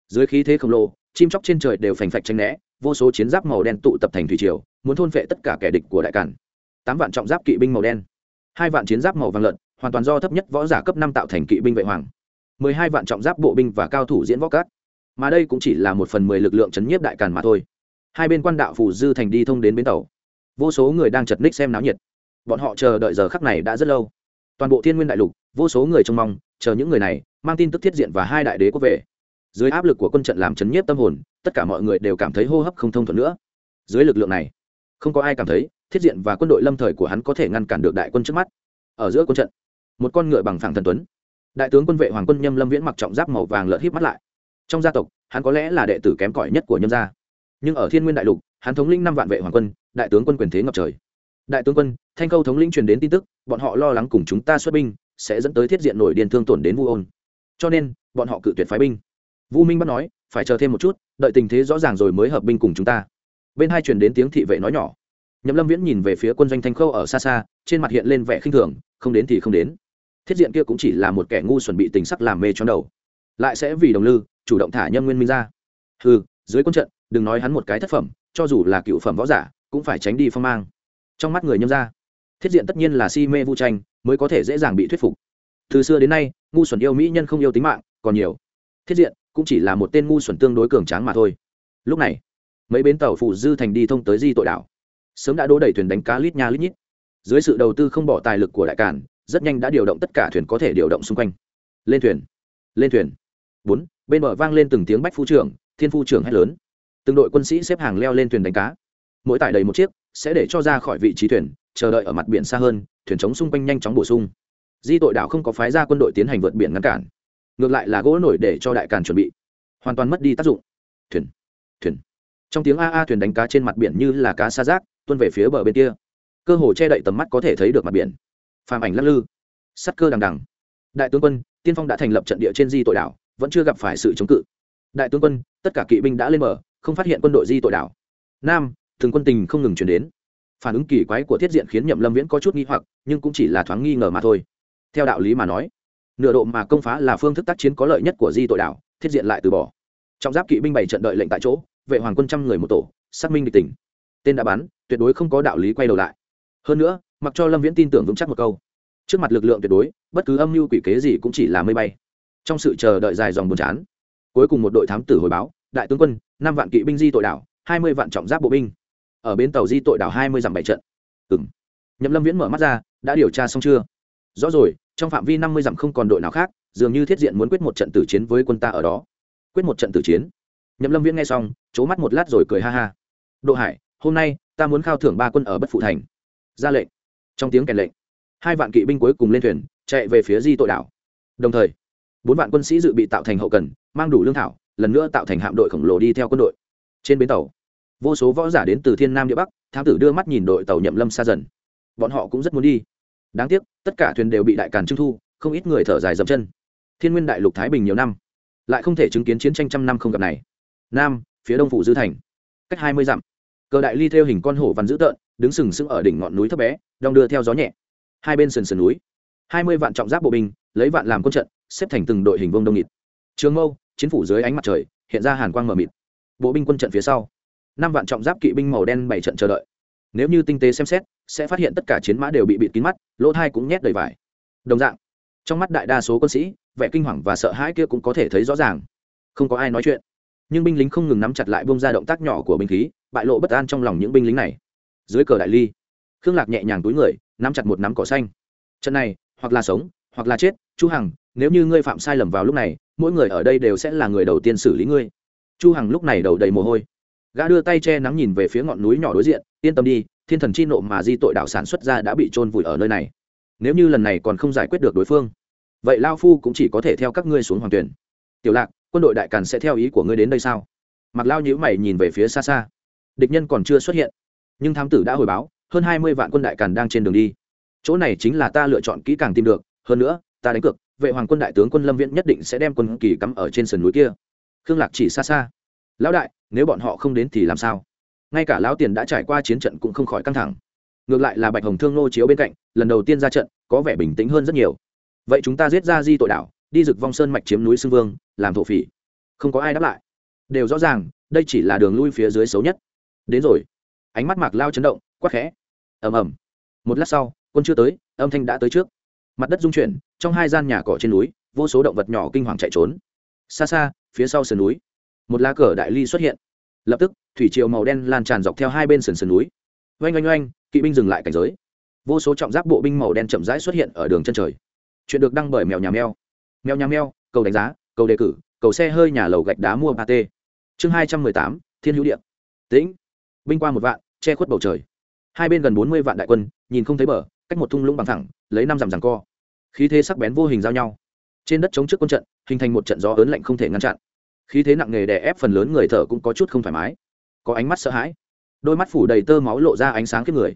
Dưới khí thế khổng lồ, chim chóc trên trời đều phành phạch tranh né, vô số chiến giáp màu đen tụ tập thành thủy triều, muốn thôn vệ tất cả kẻ địch của đại cản tám vạn trọng giáp kỵ binh màu đen, hai vạn chiến giáp màu vàng lợn, hoàn toàn do thấp nhất võ giả cấp năm tạo thành kỵ binh vệ hoàng. Mười hai vạn trọng giáp bộ binh và cao thủ diễn võ cát mà đây cũng chỉ là một phần mười lực lượng chấn nhiếp đại càn mà thôi. Hai bên quan đạo phủ dư thành đi thông đến bến tàu. Vô số người đang chật ních xem náo nhiệt. Bọn họ chờ đợi giờ khắc này đã rất lâu toàn bộ thiên nguyên đại lục, vô số người trông mong, chờ những người này, mang tin tức thiết diện và hai đại đế quốc về. Dưới áp lực của quân trận làm chấn nhiếp tâm hồn, tất cả mọi người đều cảm thấy hô hấp không thông thuận nữa. Dưới lực lượng này, không có ai cảm thấy, thiết diện và quân đội lâm thời của hắn có thể ngăn cản được đại quân trước mắt. Ở giữa quân trận, một con ngựa bằng phẳng thần tuấn. Đại tướng quân vệ hoàng quân nhâm lâm viễn mặc trọng giáp màu vàng lợn híp mắt lại. Trong gia tộc, hắn có lẽ là đệ tử kém cỏi nhất của nhâm gia. Nhưng ở thiên nguyên đại lục, hắn thống lĩnh năm vạn vệ hoàng quân, đại tướng quân quyền thế ngập trời. Đại tướng quân thanh câu thống lĩnh truyền đến tin tức, bọn họ lo lắng cùng chúng ta xuất binh, sẽ dẫn tới thiết diện nổi điên thương tổn đến vu ôn. Cho nên, bọn họ cự tuyệt phái binh. Vu minh bắt nói, phải chờ thêm một chút, đợi tình thế rõ ràng rồi mới hợp binh cùng chúng ta. Bên hai truyền đến tiếng thị vệ nói nhỏ. Nhậm lâm viễn nhìn về phía quân doanh thanh khâu ở xa xa, trên mặt hiện lên vẻ khinh thường, không đến thì không đến. Thiết diện kia cũng chỉ là một kẻ ngu chuẩn bị tình sắc làm mê cho đầu. Lại sẽ vì đồng lư, chủ động thả nhâm nguyên minh ra. Ừ dưới quân trận, đừng nói hắn một cái thất phẩm, cho dù là cựu phẩm võ giả, cũng phải tránh đi phong mang. Trong mắt người nhâm ra thiết diện tất nhiên là si mê vu tranh, mới có thể dễ dàng bị thuyết phục. Từ xưa đến nay, ngu xuẩn yêu mỹ nhân không yêu tính mạng, còn nhiều. Thiết diện cũng chỉ là một tên ngu xuẩn tương đối cường tráng mà thôi. Lúc này, mấy bến tàu phụ dư thành đi thông tới di tội đảo. Sớm đã đỗ đẩy thuyền đánh cá lít nha lít nhít. Dưới sự đầu tư không bỏ tài lực của đại cản rất nhanh đã điều động tất cả thuyền có thể điều động xung quanh. Lên thuyền lên thuyền. Bốn, bên bờ vang lên từng tiếng bách phu trưởng, thiên phu trưởng hét lớn. Từng đội quân sĩ xếp hàng leo lên thuyền đánh cá. Mỗi tải đầy một chiếc, sẽ để cho ra khỏi vị trí thuyền chờ đợi ở mặt biển xa hơn thuyền chống xung quanh nhanh chóng bổ sung. Di tội đảo không có phái ra quân đội tiến hành vượt biển ngăn cản. Ngược lại là gỗ nổi để cho đại càn chuẩn bị. Hoàn toàn mất đi tác dụng. Thuyền thuyền. Trong tiếng a a thuyền đánh cá trên mặt biển như là cá xa rác tuôn về phía bờ bên kia. Cơ hồ che đậy tầm mắt có thể thấy được mặt biển. Phàm ảnh lắc lư. Sắt cơ đằng đằng. Đại tướng quân tiên phong đã thành lập trận địa trên di tội đảo vẫn chưa gặp phải sự chống cự. Đại tướng quân tất cả kỵ binh đã lên mở, không phát hiện quân đội di tội đảo. Nam thường quân tình không ngừng chuyển đến phản ứng kỳ quái của thiết diện khiến nhậm lâm viễn có chút nghi hoặc, nhưng cũng chỉ là thoáng nghi ngờ mà thôi. Theo đạo lý mà nói, nửa độ mà công phá là phương thức tác chiến có lợi nhất của di tội đảo, thiết diện lại từ bỏ. Trong giáp kỵ binh bảy trận đợi lệnh tại chỗ, vệ hoàng quân trăm người một tổ, xác minh địch tỉnh. Tên đã bắn, tuyệt đối không có đạo lý quay đầu lại. Hơn nữa, mặc cho lâm viễn tin tưởng vững chắc một câu. Trước mặt lực lượng tuyệt đối, bất cứ âm mưu quỷ kế gì cũng chỉ là mây bay. Trong sự chờ đợi dài dòng buồn chán, cuối cùng một đội thám tử hồi báo, đại tướng quân, năm vạn kỵ binh di tội đảo, hai mươi vạn trọng giáp bộ binh ở bến tàu di tội đảo hai mươi dặm bảy trận. Ừ m nhậm lâm viễn mở mắt ra, đã điều tra xong chưa? Rõ rồi, trong phạm vi năm mươi dặm không còn đội nào khác, dường như thiết diện muốn quyết một trận tử chiến với quân ta ở đó. Quyết một trận tử chiến. Nhậm lâm viễn nghe xong c h ố mắt một lát rồi cười ha ha. Độ hải, hôm nay, ta muốn khao thưởng ba quân ở bất phụ thành. Ra lệnh. Trong tiếng kèn lệnh, hai vạn kỵ binh cuối cùng lên thuyền, chạy về phía di tội đảo. Đồng thời, bốn vạn quân sĩ dự bị tạo thành hậu cần, mang đủ lương thảo, lần nữa tạo thành hạm đội khổng lồ đi theo quân đội. Trên bến tàu vô số võ giả đến từ thiên nam địa bắc, thám tử đưa mắt nhìn đội tàu nhậm lâm xa dần. Bọn họ cũng rất muốn đi. Đáng tiếc, tất cả thuyền đều bị đại càn trưng thu, không ít người thở dài dậm chân. Thiên nguyên đại lục thái bình nhiều năm, lại không thể chứng kiến chiến tranh trăm năm không gặp này. Nam, phía đông phủ dư thành, cách hai mươi dặm. Cờ đại ly theo hình con hổ văn dữ tợn, đứng sừng sững ở đỉnh ngọn núi thấp bé, đong đưa theo gió nhẹ. Hai bên sườn sườn núi, hai mươi vạn trọng giáp bộ binh, lấy vạn làm quân trận, xếp thành từng đội hình vông đông nghịt. Trường mâu, chiến phủ dưới ánh mặt trời, hiện ra hàn quang mờ mịt. Bộ binh quân trận phía sau năm vạn trọng giáp kỵ binh màu đen bảy trận chờ đợi. Nếu như tinh tế xem xét, sẽ phát hiện tất cả chiến mã đều bị bịt kín mắt, lỗ thai cũng nhét đầy vải. Đồng dạng, trong mắt đại đa số quân sĩ, vẻ kinh hoàng và sợ hãi kia cũng có thể thấy rõ ràng. Không có ai nói chuyện. Nhưng binh lính không ngừng nắm chặt lại bông ra động tác nhỏ của binh khí, bại lộ bất an trong lòng những binh lính này. Dưới cờ đại ly, khương lạc nhẹ nhàng túi người, nắm chặt một nắm cỏ xanh. Trận này, hoặc là sống, hoặc là chết, chu hằng, nếu như ngươi phạm sai lầm vào lúc này, mỗi người ở đây đều sẽ là người đầu tiên xử lý ngươi. Chu hằng lúc này đầu đầy mồ hôi gã đưa tay che nắng nhìn về phía ngọn núi nhỏ đối diện, yên tâm đi, thiên thần chi nộ mà di tội đạo sản xuất ra đã bị trôn vùi ở nơi này. Nếu như lần này còn không giải quyết được đối phương, vậy lao phu cũng chỉ có thể theo các ngươi xuống hoàng tuyển. Tiểu lạc, quân đội đại càn sẽ theo ý của ngươi đến đây sao? Mặc lao nhữ mày nhìn về phía xa xa. Địch nhân còn chưa xuất hiện, nhưng thám tử đã hồi báo, hơn hai mươi vạn quân đại càn đang trên đường đi. Chỗ này chính là ta lựa chọn kỹ càng tìm được, hơn nữa, ta đánh cược, vệ hoàng quân đại tướng quân lâm viễn nhất định sẽ đem quân kỳ cắm ở trên sườn núi kia. Khương lạc chỉ xa xa lão đại, nếu bọn họ không đến thì làm sao? Ngay cả lão tiền đã trải qua chiến trận cũng không khỏi căng thẳng. Ngược lại là bạch hồng thương nô chiếu bên cạnh, lần đầu tiên ra trận, có vẻ bình tĩnh hơn rất nhiều. Vậy chúng ta giết ra di tội đảo, đi rực vong sơn mạch chiếm núi xương vương, làm thổ phỉ. Không có ai đáp lại. Đều rõ ràng, đây chỉ là đường lui phía dưới xấu nhất. Đến rồi. Ánh mắt mạc lao chấn động, quắc khẽ. Ầm ầm. Một lát sau, quân chưa tới, âm thanh đã tới trước. Mặt đất rung chuyển, trong hai gian nhà cỏ trên núi, vô số động vật nhỏ kinh hoàng chạy trốn. Xa xa, phía sau sườn núi một lá cờ đại ly xuất hiện. Lập tức, thủy triều màu đen lan tràn dọc theo hai bên sườn sườn núi. Oanh oanh oanh, kỵ binh dừng lại cảnh giới. Vô số trọng giáp bộ binh màu đen chậm rãi xuất hiện ở đường chân trời. Chuyện được đăng bởi mèo nhà mèo. Mèo nhà mèo, cầu đánh giá, cầu đề cử, cầu xe hơi nhà lầu gạch đá mua ba t. Chương hai trăm mười tám, thiên hữu điện tĩnh. Binh qua một vạn, che khuất bầu trời. Hai bên gần bốn mươi vạn đại quân, nhìn không thấy bờ, cách một thung lũng bằng thẳng, lấy năm dằm rằng co. Khí thế sắc bén vô hình giao nhau. Trên đất chống trước quân trận, hình thành một trận gió ớn lạnh không thể ngăn chặn khí thế nặng nề đè ép phần lớn người thở cũng có chút không thoải mái. Có ánh mắt sợ hãi. Đôi mắt phủ đầy tơ máu lộ ra ánh sáng kiếp người.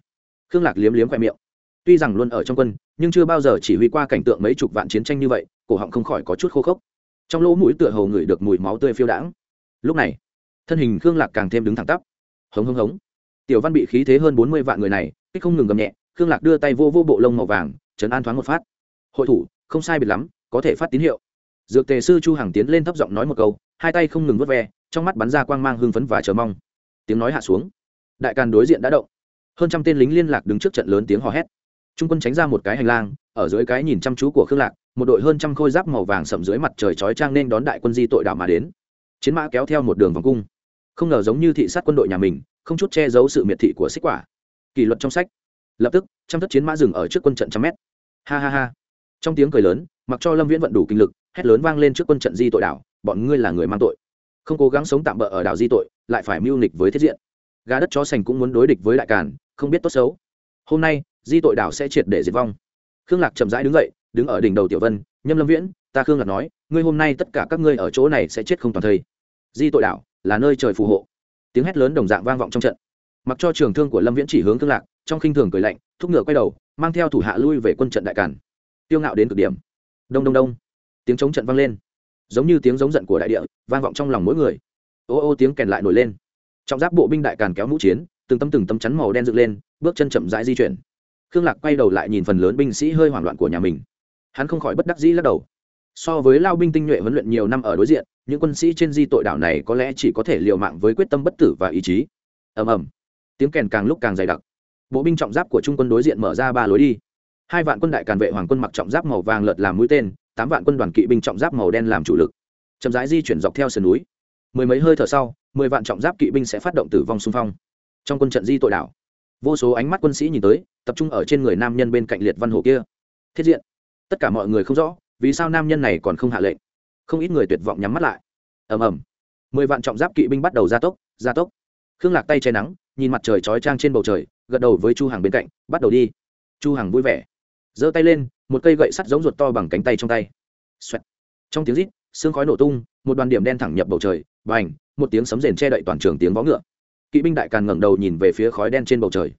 Khương lạc liếm liếm khoe miệng. Tuy rằng luôn ở trong quân, nhưng chưa bao giờ chỉ huy qua cảnh tượng mấy chục vạn chiến tranh như vậy, cổ họng không khỏi có chút khô khốc. Trong lỗ mũi tựa hầu ngửi được mùi máu tươi phiêu đãng. Lúc này, thân hình khương lạc càng thêm đứng thẳng tắp. Hống hống hống. Tiểu văn bị khí thế hơn bốn mươi vạn người này, kích không ngừng gầm nhẹ, khương lạc đưa tay vô vô bộ lông màu vàng, chấn an thoáng một phát. Hội thủ, không sai biệt lắm, có thể phát tín hiệu dược tề sư chu hằng tiến lên thấp giọng nói một câu, hai tay không ngừng vớt ve, trong mắt bắn ra quang mang hưng phấn và chờ mong. Tiếng nói hạ xuống. Đại càn đối diện đã động. Hơn trăm tên lính liên lạc đứng trước trận lớn tiếng hò hét. Trung quân tránh ra một cái hành lang, ở dưới cái nhìn chăm chú của khương lạc, một đội hơn trăm khôi giáp màu vàng sậm dưới mặt trời chói trang nên đón đại quân di tội đảo mà đến. Chiến mã kéo theo một đường vòng cung. Không ngờ giống như thị sát quân đội nhà mình, không chút che giấu sự miệt thị của xích quả. Kỷ luật trong sách. Lập tức, trăm thất chiến mã dừng ở trước quân trận trăm mét. Ha ha ha. Trong tiếng cười lớn mặc cho lâm viễn vận đủ kinh lực, hét lớn vang lên trước quân trận di tội đảo, bọn ngươi là người mang tội. Không cố gắng sống tạm bỡ ở đảo di tội, lại phải mưu nịch với thiết diện. Gà đất chó sành cũng muốn đối địch với đại càn, không biết tốt xấu. Hôm nay, di tội đảo sẽ triệt để diệt vong. Khương lạc chậm rãi đứng dậy, đứng ở đỉnh đầu tiểu vân, nhâm lâm viễn, ta khương lạc nói, ngươi hôm nay tất cả các ngươi ở chỗ này sẽ chết không toàn thây. Di tội đảo là nơi trời phù hộ. Tiếng hét lớn đồng dạng vang vọng trong trận. Mặc cho trường thương của lâm viễn chỉ hướng khương lạc, trong khinh thường cười lạnh, thúc ngựa quay đầu, mang theo thủ hạ lui về quân trận đại càn. Tiêu ngạo đến cực điểm đông đông đông. Tiếng chống trận vang lên. Giống như tiếng giống giận của đại địa, vang vọng trong lòng mỗi người. Ô ô tiếng kèn lại nổi lên. Trọng giáp bộ binh đại càn kéo mũ chiến, từng tấm từng tấm chắn màu đen dựng lên, bước chân chậm rãi di chuyển. Khương lạc quay đầu lại nhìn phần lớn binh sĩ hơi hoảng loạn của nhà mình. Hắn không khỏi bất đắc dĩ lắc đầu. So với lao binh tinh nhuệ huấn luyện nhiều năm ở đối diện, những quân sĩ trên di tội đảo này có lẽ chỉ có thể liều mạng với quyết tâm bất tử và ý chí. Ầm ầm. Tiếng kèn càng lúc càng dày đặc. Bộ binh trọng giáp của trung quân đối diện mở ra ba lối đi hai vạn quân đại càn vệ hoàng quân mặc trọng giáp màu vàng lợt làm mũi tên, tám vạn quân đoàn kỵ binh trọng giáp màu đen làm chủ lực. Chậm rãi di chuyển dọc theo sườn núi. Mười mấy hơi thở sau, mười vạn trọng giáp kỵ binh sẽ phát động tử vong xung phong. Trong quân trận di tội đảo, vô số ánh mắt quân sĩ nhìn tới, tập trung ở trên người nam nhân bên cạnh liệt văn hồ kia. Thiết diện, tất cả mọi người không rõ, vì sao nam nhân này còn không hạ lệnh? Không ít người tuyệt vọng nhắm mắt lại. Ầm ầm. Mười vạn trọng giáp kỵ binh bắt đầu gia tốc gia tốc. Khương lạc tay che nắng, nhìn mặt trời chói trang trên bầu trời, gật đầu với chu hàng bên cạnh, bắt đầu đi. Chu hàng vui vẻ giơ tay lên, một cây gậy sắt giống ruột to bằng cánh tay trong tay. Xoẹt. trong tiếng rít xương khói nổ tung, một đoàn điểm đen thẳng nhập bầu trời và ảnh một tiếng sấm rền che đậy toàn trường tiếng vó ngựa. Kỵ binh đại càng ngẩng đầu nhìn về phía khói đen trên bầu trời.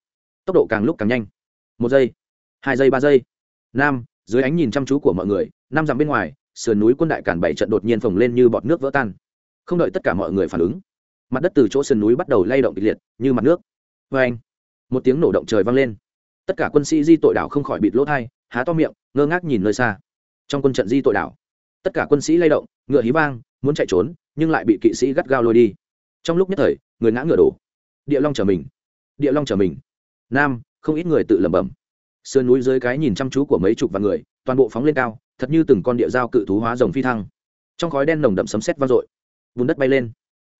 Tốc độ càng lúc càng nhanh. Một giây, hai giây, ba giây. Nam, dưới ánh nhìn chăm chú của mọi người năm dặm bên ngoài, sườn núi quân đại càn bảy trận đột nhiên phồng lên như bọt nước vỡ tan. Không đợi tất cả mọi người phản ứng, mặt đất từ chỗ sườn núi bắt đầu lay động kịch liệt, như mặt nước. Vê anh một tiếng nổ động trời vang lên tất cả quân sĩ di tội đảo không khỏi bịt lỗ thai, há to miệng, ngơ ngác nhìn nơi xa. Trong quân trận di tội đảo, tất cả quân sĩ lay động, ngựa hí vang, muốn chạy trốn, nhưng lại bị kỵ sĩ gắt gao lôi đi. Trong lúc nhất thời, người ngã ngựa đổ. Địa long trở mình. Địa long trở mình. Nam, không ít người tự lẩm bẩm. Sườn núi dưới cái nhìn chăm chú của mấy chục vạn người, toàn bộ phóng lên cao, thật như từng con địa dao cự thú hóa rồng phi thăng. Trong khói đen nồng đậm sấm sét vang dội, bùn đất bay lên.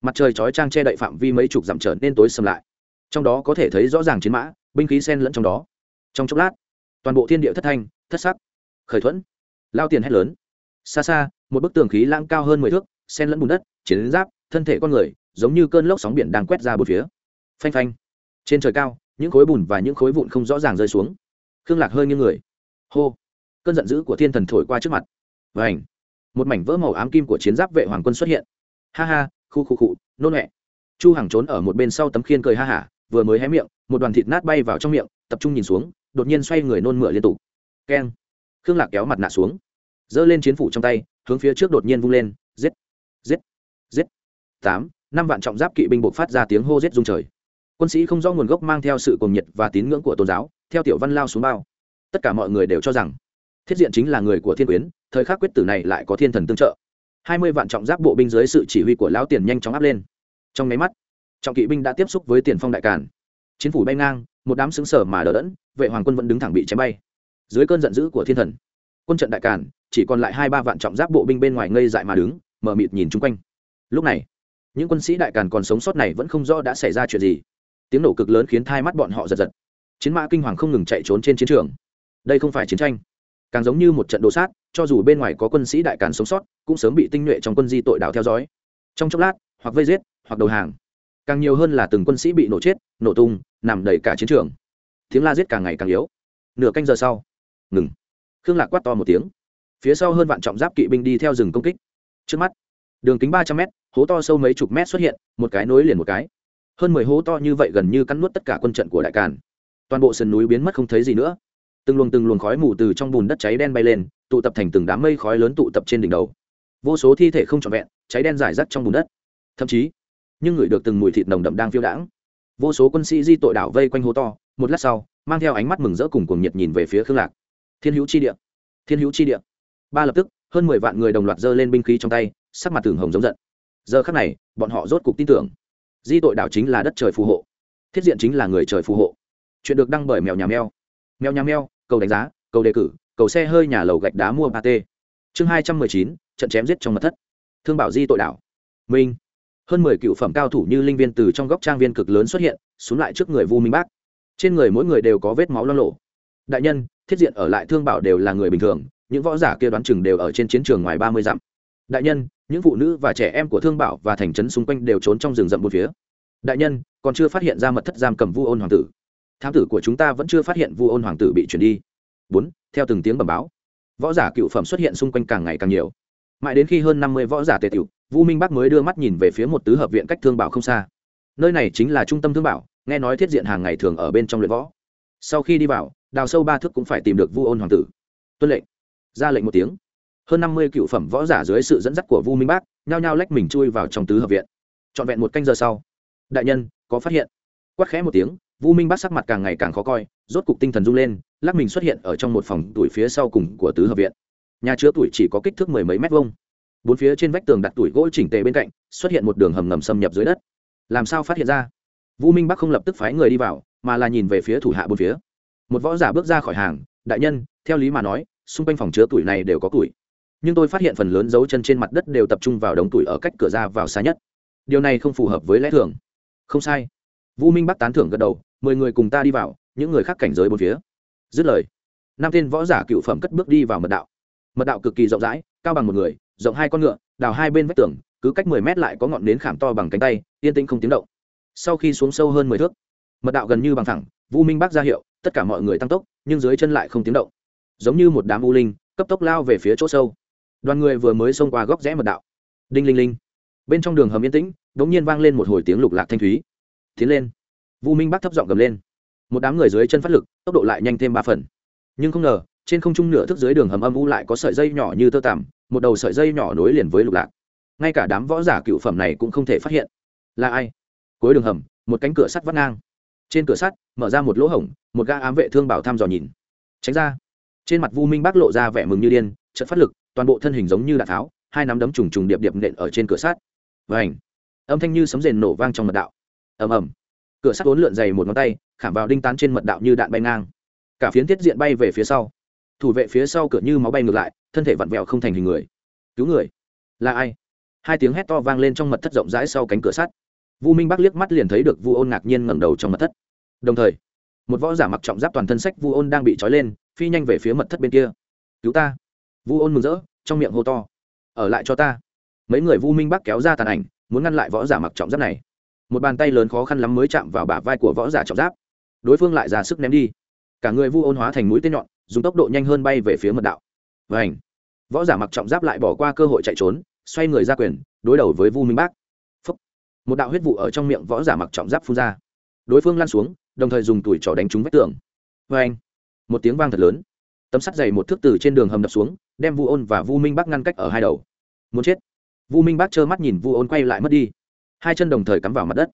Mặt trời chói trang che đậy phạm vi mấy chục dặm trở nên tối sầm lại. Trong đó có thể thấy rõ ràng chiến mã, binh khí sen lẫn trong đó trong chốc lát, toàn bộ thiên địa thất thanh, thất sắc, khởi thuẫn. Lao tiền hét lớn. Xa xa, một bức tường khí lãng cao hơn mười thước sen lẫn bùn đất, chiến giáp, thân thể con người, giống như cơn lốc sóng biển đang quét ra bốn phía. Phanh phanh. Trên trời cao, những khối bùn và những khối vụn không rõ ràng rơi xuống. Khương lạc hơi như người. Hô. Cơn giận dữ của thiên thần thổi qua trước mặt. Và ảnh một mảnh vỡ màu ám kim của chiến giáp vệ hoàng quân xuất hiện. Ha ha, khu khu cụ nôn mẹ chu hằng trốn ở một bên sau tấm khiên cười ha hả, vừa mới hé miệng, một đoàn thịt nát bay vào trong miệng, tập trung nhìn xuống đột nhiên xoay người nôn mửa liên tục. Keng. Khương lạc kéo mặt nạ xuống, giơ lên chiến phủ trong tay, hướng phía trước đột nhiên vung lên, giết giết giết. Tám, năm vạn trọng giáp kỵ binh buộc phát ra tiếng hô giết rung trời. Quân sĩ không rõ nguồn gốc mang theo sự cuồng nhiệt và tín ngưỡng của tôn giáo, theo tiểu văn lao xuống bao. Tất cả mọi người đều cho rằng, thiết diện chính là người của thiên quyến, thời khắc quyết tử này lại có thiên thần tương trợ. Hai mươi vạn trọng giáp bộ binh dưới sự chỉ huy của lão tiền nhanh chóng áp lên. Trong máy mắt, trọng kỵ binh đã tiếp xúc với tiền phong đại cản chiến phủ bay ngang một đám xứng sở mà đỡ đẫn, vệ hoàng quân vẫn đứng thẳng bị chém bay. Dưới cơn giận dữ của thiên thần, quân trận đại cản chỉ còn lại hai ba vạn trọng giáp bộ binh bên ngoài ngây dại mà đứng mở mịt nhìn chung quanh. Lúc này, những quân sĩ đại càn còn sống sót này vẫn không rõ đã xảy ra chuyện gì. Tiếng nổ cực lớn khiến thai mắt bọn họ giật giật. Chiến mã kinh hoàng không ngừng chạy trốn trên chiến trường. Đây không phải chiến tranh. Càng giống như một trận đồ sát, cho dù bên ngoài có quân sĩ đại càn sống sót, cũng sớm bị tinh nhuệ trong quân di tội đạo theo dõi. Trong chốc lát, hoặc vây giết, hoặc đầu hàng càng nhiều hơn là từng quân sĩ bị nổ chết, nổ tung, nằm đầy cả chiến trường. Tiếng la giết càng ngày càng yếu. Nửa canh giờ sau, ngừng. Khương lạc quát to một tiếng. Phía sau hơn vạn trọng giáp kỵ binh đi theo rừng công kích. Trước mắt, đường kính ba trăm mét, hố to sâu mấy chục mét xuất hiện, một cái nối liền một cái. Hơn mười hố to như vậy gần như cắn nuốt tất cả quân trận của đại càn. Toàn bộ sườn núi biến mất không thấy gì nữa. Từng luồng từng luồng khói mù từ trong bùn đất cháy đen bay lên, tụ tập thành từng đám mây khói lớn tụ tập trên đỉnh đầu. Vô số thi thể không trọn vẹn, cháy đen rải rác trong bùn đất. Thậm chí nhưng ngửi được từng mùi thịt nồng đậm đang phiêu đãng. Vô số quân sĩ di tội đảo vây quanh hố to, một lát sau, mang theo ánh mắt mừng rỡ cùng cuồng nhiệt nhìn về phía khương lạc. Thiên hữu chi địa, thiên hữu chi địa. Ba lập tức, hơn mười vạn người đồng loạt giơ lên binh khí trong tay, sắc mặt tường hồng giống giận. Giờ khắc này, bọn họ rốt cục tin tưởng. Di tội đảo chính là đất trời phù hộ, thiết diện chính là người trời phù hộ. Chuyện được đăng bởi mèo nhà mèo. Mèo nhà mèo, cầu đánh giá, cầu đề cử, cầu xe hơi nhà lầu gạch đá mua ba t chương hai trăm mười chín, trận chém giết trong mật thất. Thương bảo di tội đảo. Minh hơn mười cựu phẩm cao thủ như linh viên từ trong góc trang viên cực lớn xuất hiện, xuống lại trước người vu minh bác. Trên người mỗi người đều có vết máu lo lộ. Đại nhân, thiết diện ở lại thương bảo đều là người bình thường, những võ giả kia đoán chừng đều ở trên chiến trường ngoài ba mươi dặm. Đại nhân, những phụ nữ và trẻ em của thương bảo và thành trấn xung quanh đều trốn trong rừng rậm một phía. Đại nhân, còn chưa phát hiện ra mật thất giam cầm vu ôn hoàng tử. Thám tử của chúng ta vẫn chưa phát hiện vu ôn hoàng tử bị chuyển đi. Bốn, theo từng tiếng bẩm báo, võ giả cựu phẩm xuất hiện xung quanh càng ngày càng nhiều mãi đến khi hơn năm mươi võ giả tề tiểu, vu minh bắc mới đưa mắt nhìn về phía một tứ hợp viện cách thương bảo không xa. Nơi này chính là trung tâm thương bảo, nghe nói thiết diện hàng ngày thường ở bên trong luyện võ. Sau khi đi vào, đào sâu ba thước cũng phải tìm được vu ôn hoàng tử. Tuân lệnh. Ra lệnh một tiếng. Hơn năm mươi cựu phẩm võ giả dưới sự dẫn dắt của vu minh bác nhao nhao lách mình chui vào trong tứ hợp viện. Trọn vẹn một canh giờ sau, đại nhân, có phát hiện. Quát khẽ một tiếng, vu minh bác sắc mặt càng ngày càng khó coi, rốt cục tinh thần rung lên, lắc mình xuất hiện ở trong một phòng tuổi phía sau cùng của tứ hợp viện nhà chứa tuổi chỉ có kích thước mười mấy mét vuông. Bốn phía trên vách tường đặt tuổi gỗ chỉnh tề bên cạnh, xuất hiện một đường hầm ngầm xâm nhập dưới đất. Làm sao phát hiện ra? Vũ minh bắc không lập tức phái người đi vào, mà là nhìn về phía thủ hạ bốn phía. Một võ giả bước ra khỏi hàng, đại nhân, theo lý mà nói, xung quanh phòng chứa tuổi này đều có tuổi. Nhưng tôi phát hiện phần lớn dấu chân trên mặt đất đều tập trung vào đống tuổi ở cách cửa ra vào xa nhất. Điều này không phù hợp với lẽ thường. Không sai. Vũ minh bắc tán thưởng gật đầu mười người cùng ta đi vào, những người khác cảnh giới bốn phía. Dứt lời năm tên võ giả cựu phẩm cất bước đi vào mật đạo mật đạo cực kỳ rộng rãi, cao bằng một người, rộng hai con ngựa, đào hai bên vách tường, cứ cách mười mét lại có ngọn nến khảm to bằng cánh tay, yên tĩnh không tiếng động. Sau khi xuống sâu hơn mười thước, mật đạo gần như bằng thẳng vũ minh bác ra hiệu, tất cả mọi người tăng tốc, nhưng dưới chân lại không tiếng động. Giống như một đám u linh, cấp tốc lao về phía chỗ sâu. Đoàn người vừa mới xông qua góc rẽ mật đạo. Đinh linh linh. Bên trong đường hầm yên tĩnh đ ỗ n g nhiên vang lên một hồi tiếng lục lạc thanh thúy. Tiến lên. Vũ minh bác thấp giọng gầm lên. Một đám người dưới chân phát lực, tốc độ lại nhanh thêm ba phần. Nhưng không ngờ trên không trung nửa thức dưới đường hầm âm u lại có sợi dây nhỏ như tơ tằm, một đầu sợi dây nhỏ nối liền với lục lạc. Ngay cả đám võ giả cựu phẩm này cũng không thể phát hiện. Là ai? Cuối đường hầm, một cánh cửa sắt vắt ngang. Trên cửa sắt, mở ra một lỗ hổng, một ga ám vệ thương bảo thăm dò nhìn. Tránh ra. Trên mặt vu minh bác lộ ra vẻ mừng như điên, chợt phát lực, toàn bộ thân hình giống như đạn tháo, hai nắm đấm trùng trùng điệp điệp nện ở trên cửa sắt. Và âm thanh như sấm rền nổ vang trong mật đạo. Ầm ầm. Cửa sắt uốn lượn dày một ngón tay, khảm vào đinh tán trên mật đạo như đạn bay ngang. Cả phiến tiết diện bay về phía sau thủ vệ phía sau cửa như máu bay ngược lại, thân thể vặn vẹo không thành hình người. Cứu người? Là ai? Hai tiếng hét to vang lên trong mật thất rộng rãi sau cánh cửa sắt. Vu minh bắc liếc mắt liền thấy được vu ôn ngạc nhiên ngẩng đầu trong mật thất. Đồng thời, một võ giả mặc trọng giáp toàn thân sách vu ôn đang bị trói lên, phi nhanh về phía mật thất bên kia. Cứu ta. Vu ôn mừng rỡ, trong miệng hô to. Ở lại cho ta. Mấy người vu minh bắc kéo ra tàn ảnh, muốn ngăn lại võ giả mặc trọng giáp này. Một bàn tay lớn khó khăn lắm mới chạm vào bả vai của võ giả trọng giáp. Đối phương lại ra sức ném đi. Cả người vu ôn hóa thành mũi tên nhọn dùng tốc độ nhanh hơn bay về phía mật đạo. Và ảnh võ giả mặc trọng giáp lại bỏ qua cơ hội chạy trốn, xoay người ra quyền, đối đầu với vu minh bác. Một đạo huyết vụ ở trong miệng võ giả mặc trọng giáp phun ra. Đối phương lan xuống, đồng thời dùng tuổi trỏ đánh trúng vách tường. Vê anh một tiếng vang thật lớn. Tấm sắt dày một thước từ trên đường hầm đập xuống, đem vu ôn và vu minh bắc ngăn cách ở hai đầu. Muốn chết. Vu minh bắc trơ mắt nhìn vu ôn quay lại mất đi. Hai chân đồng thời cắm vào mặt đất.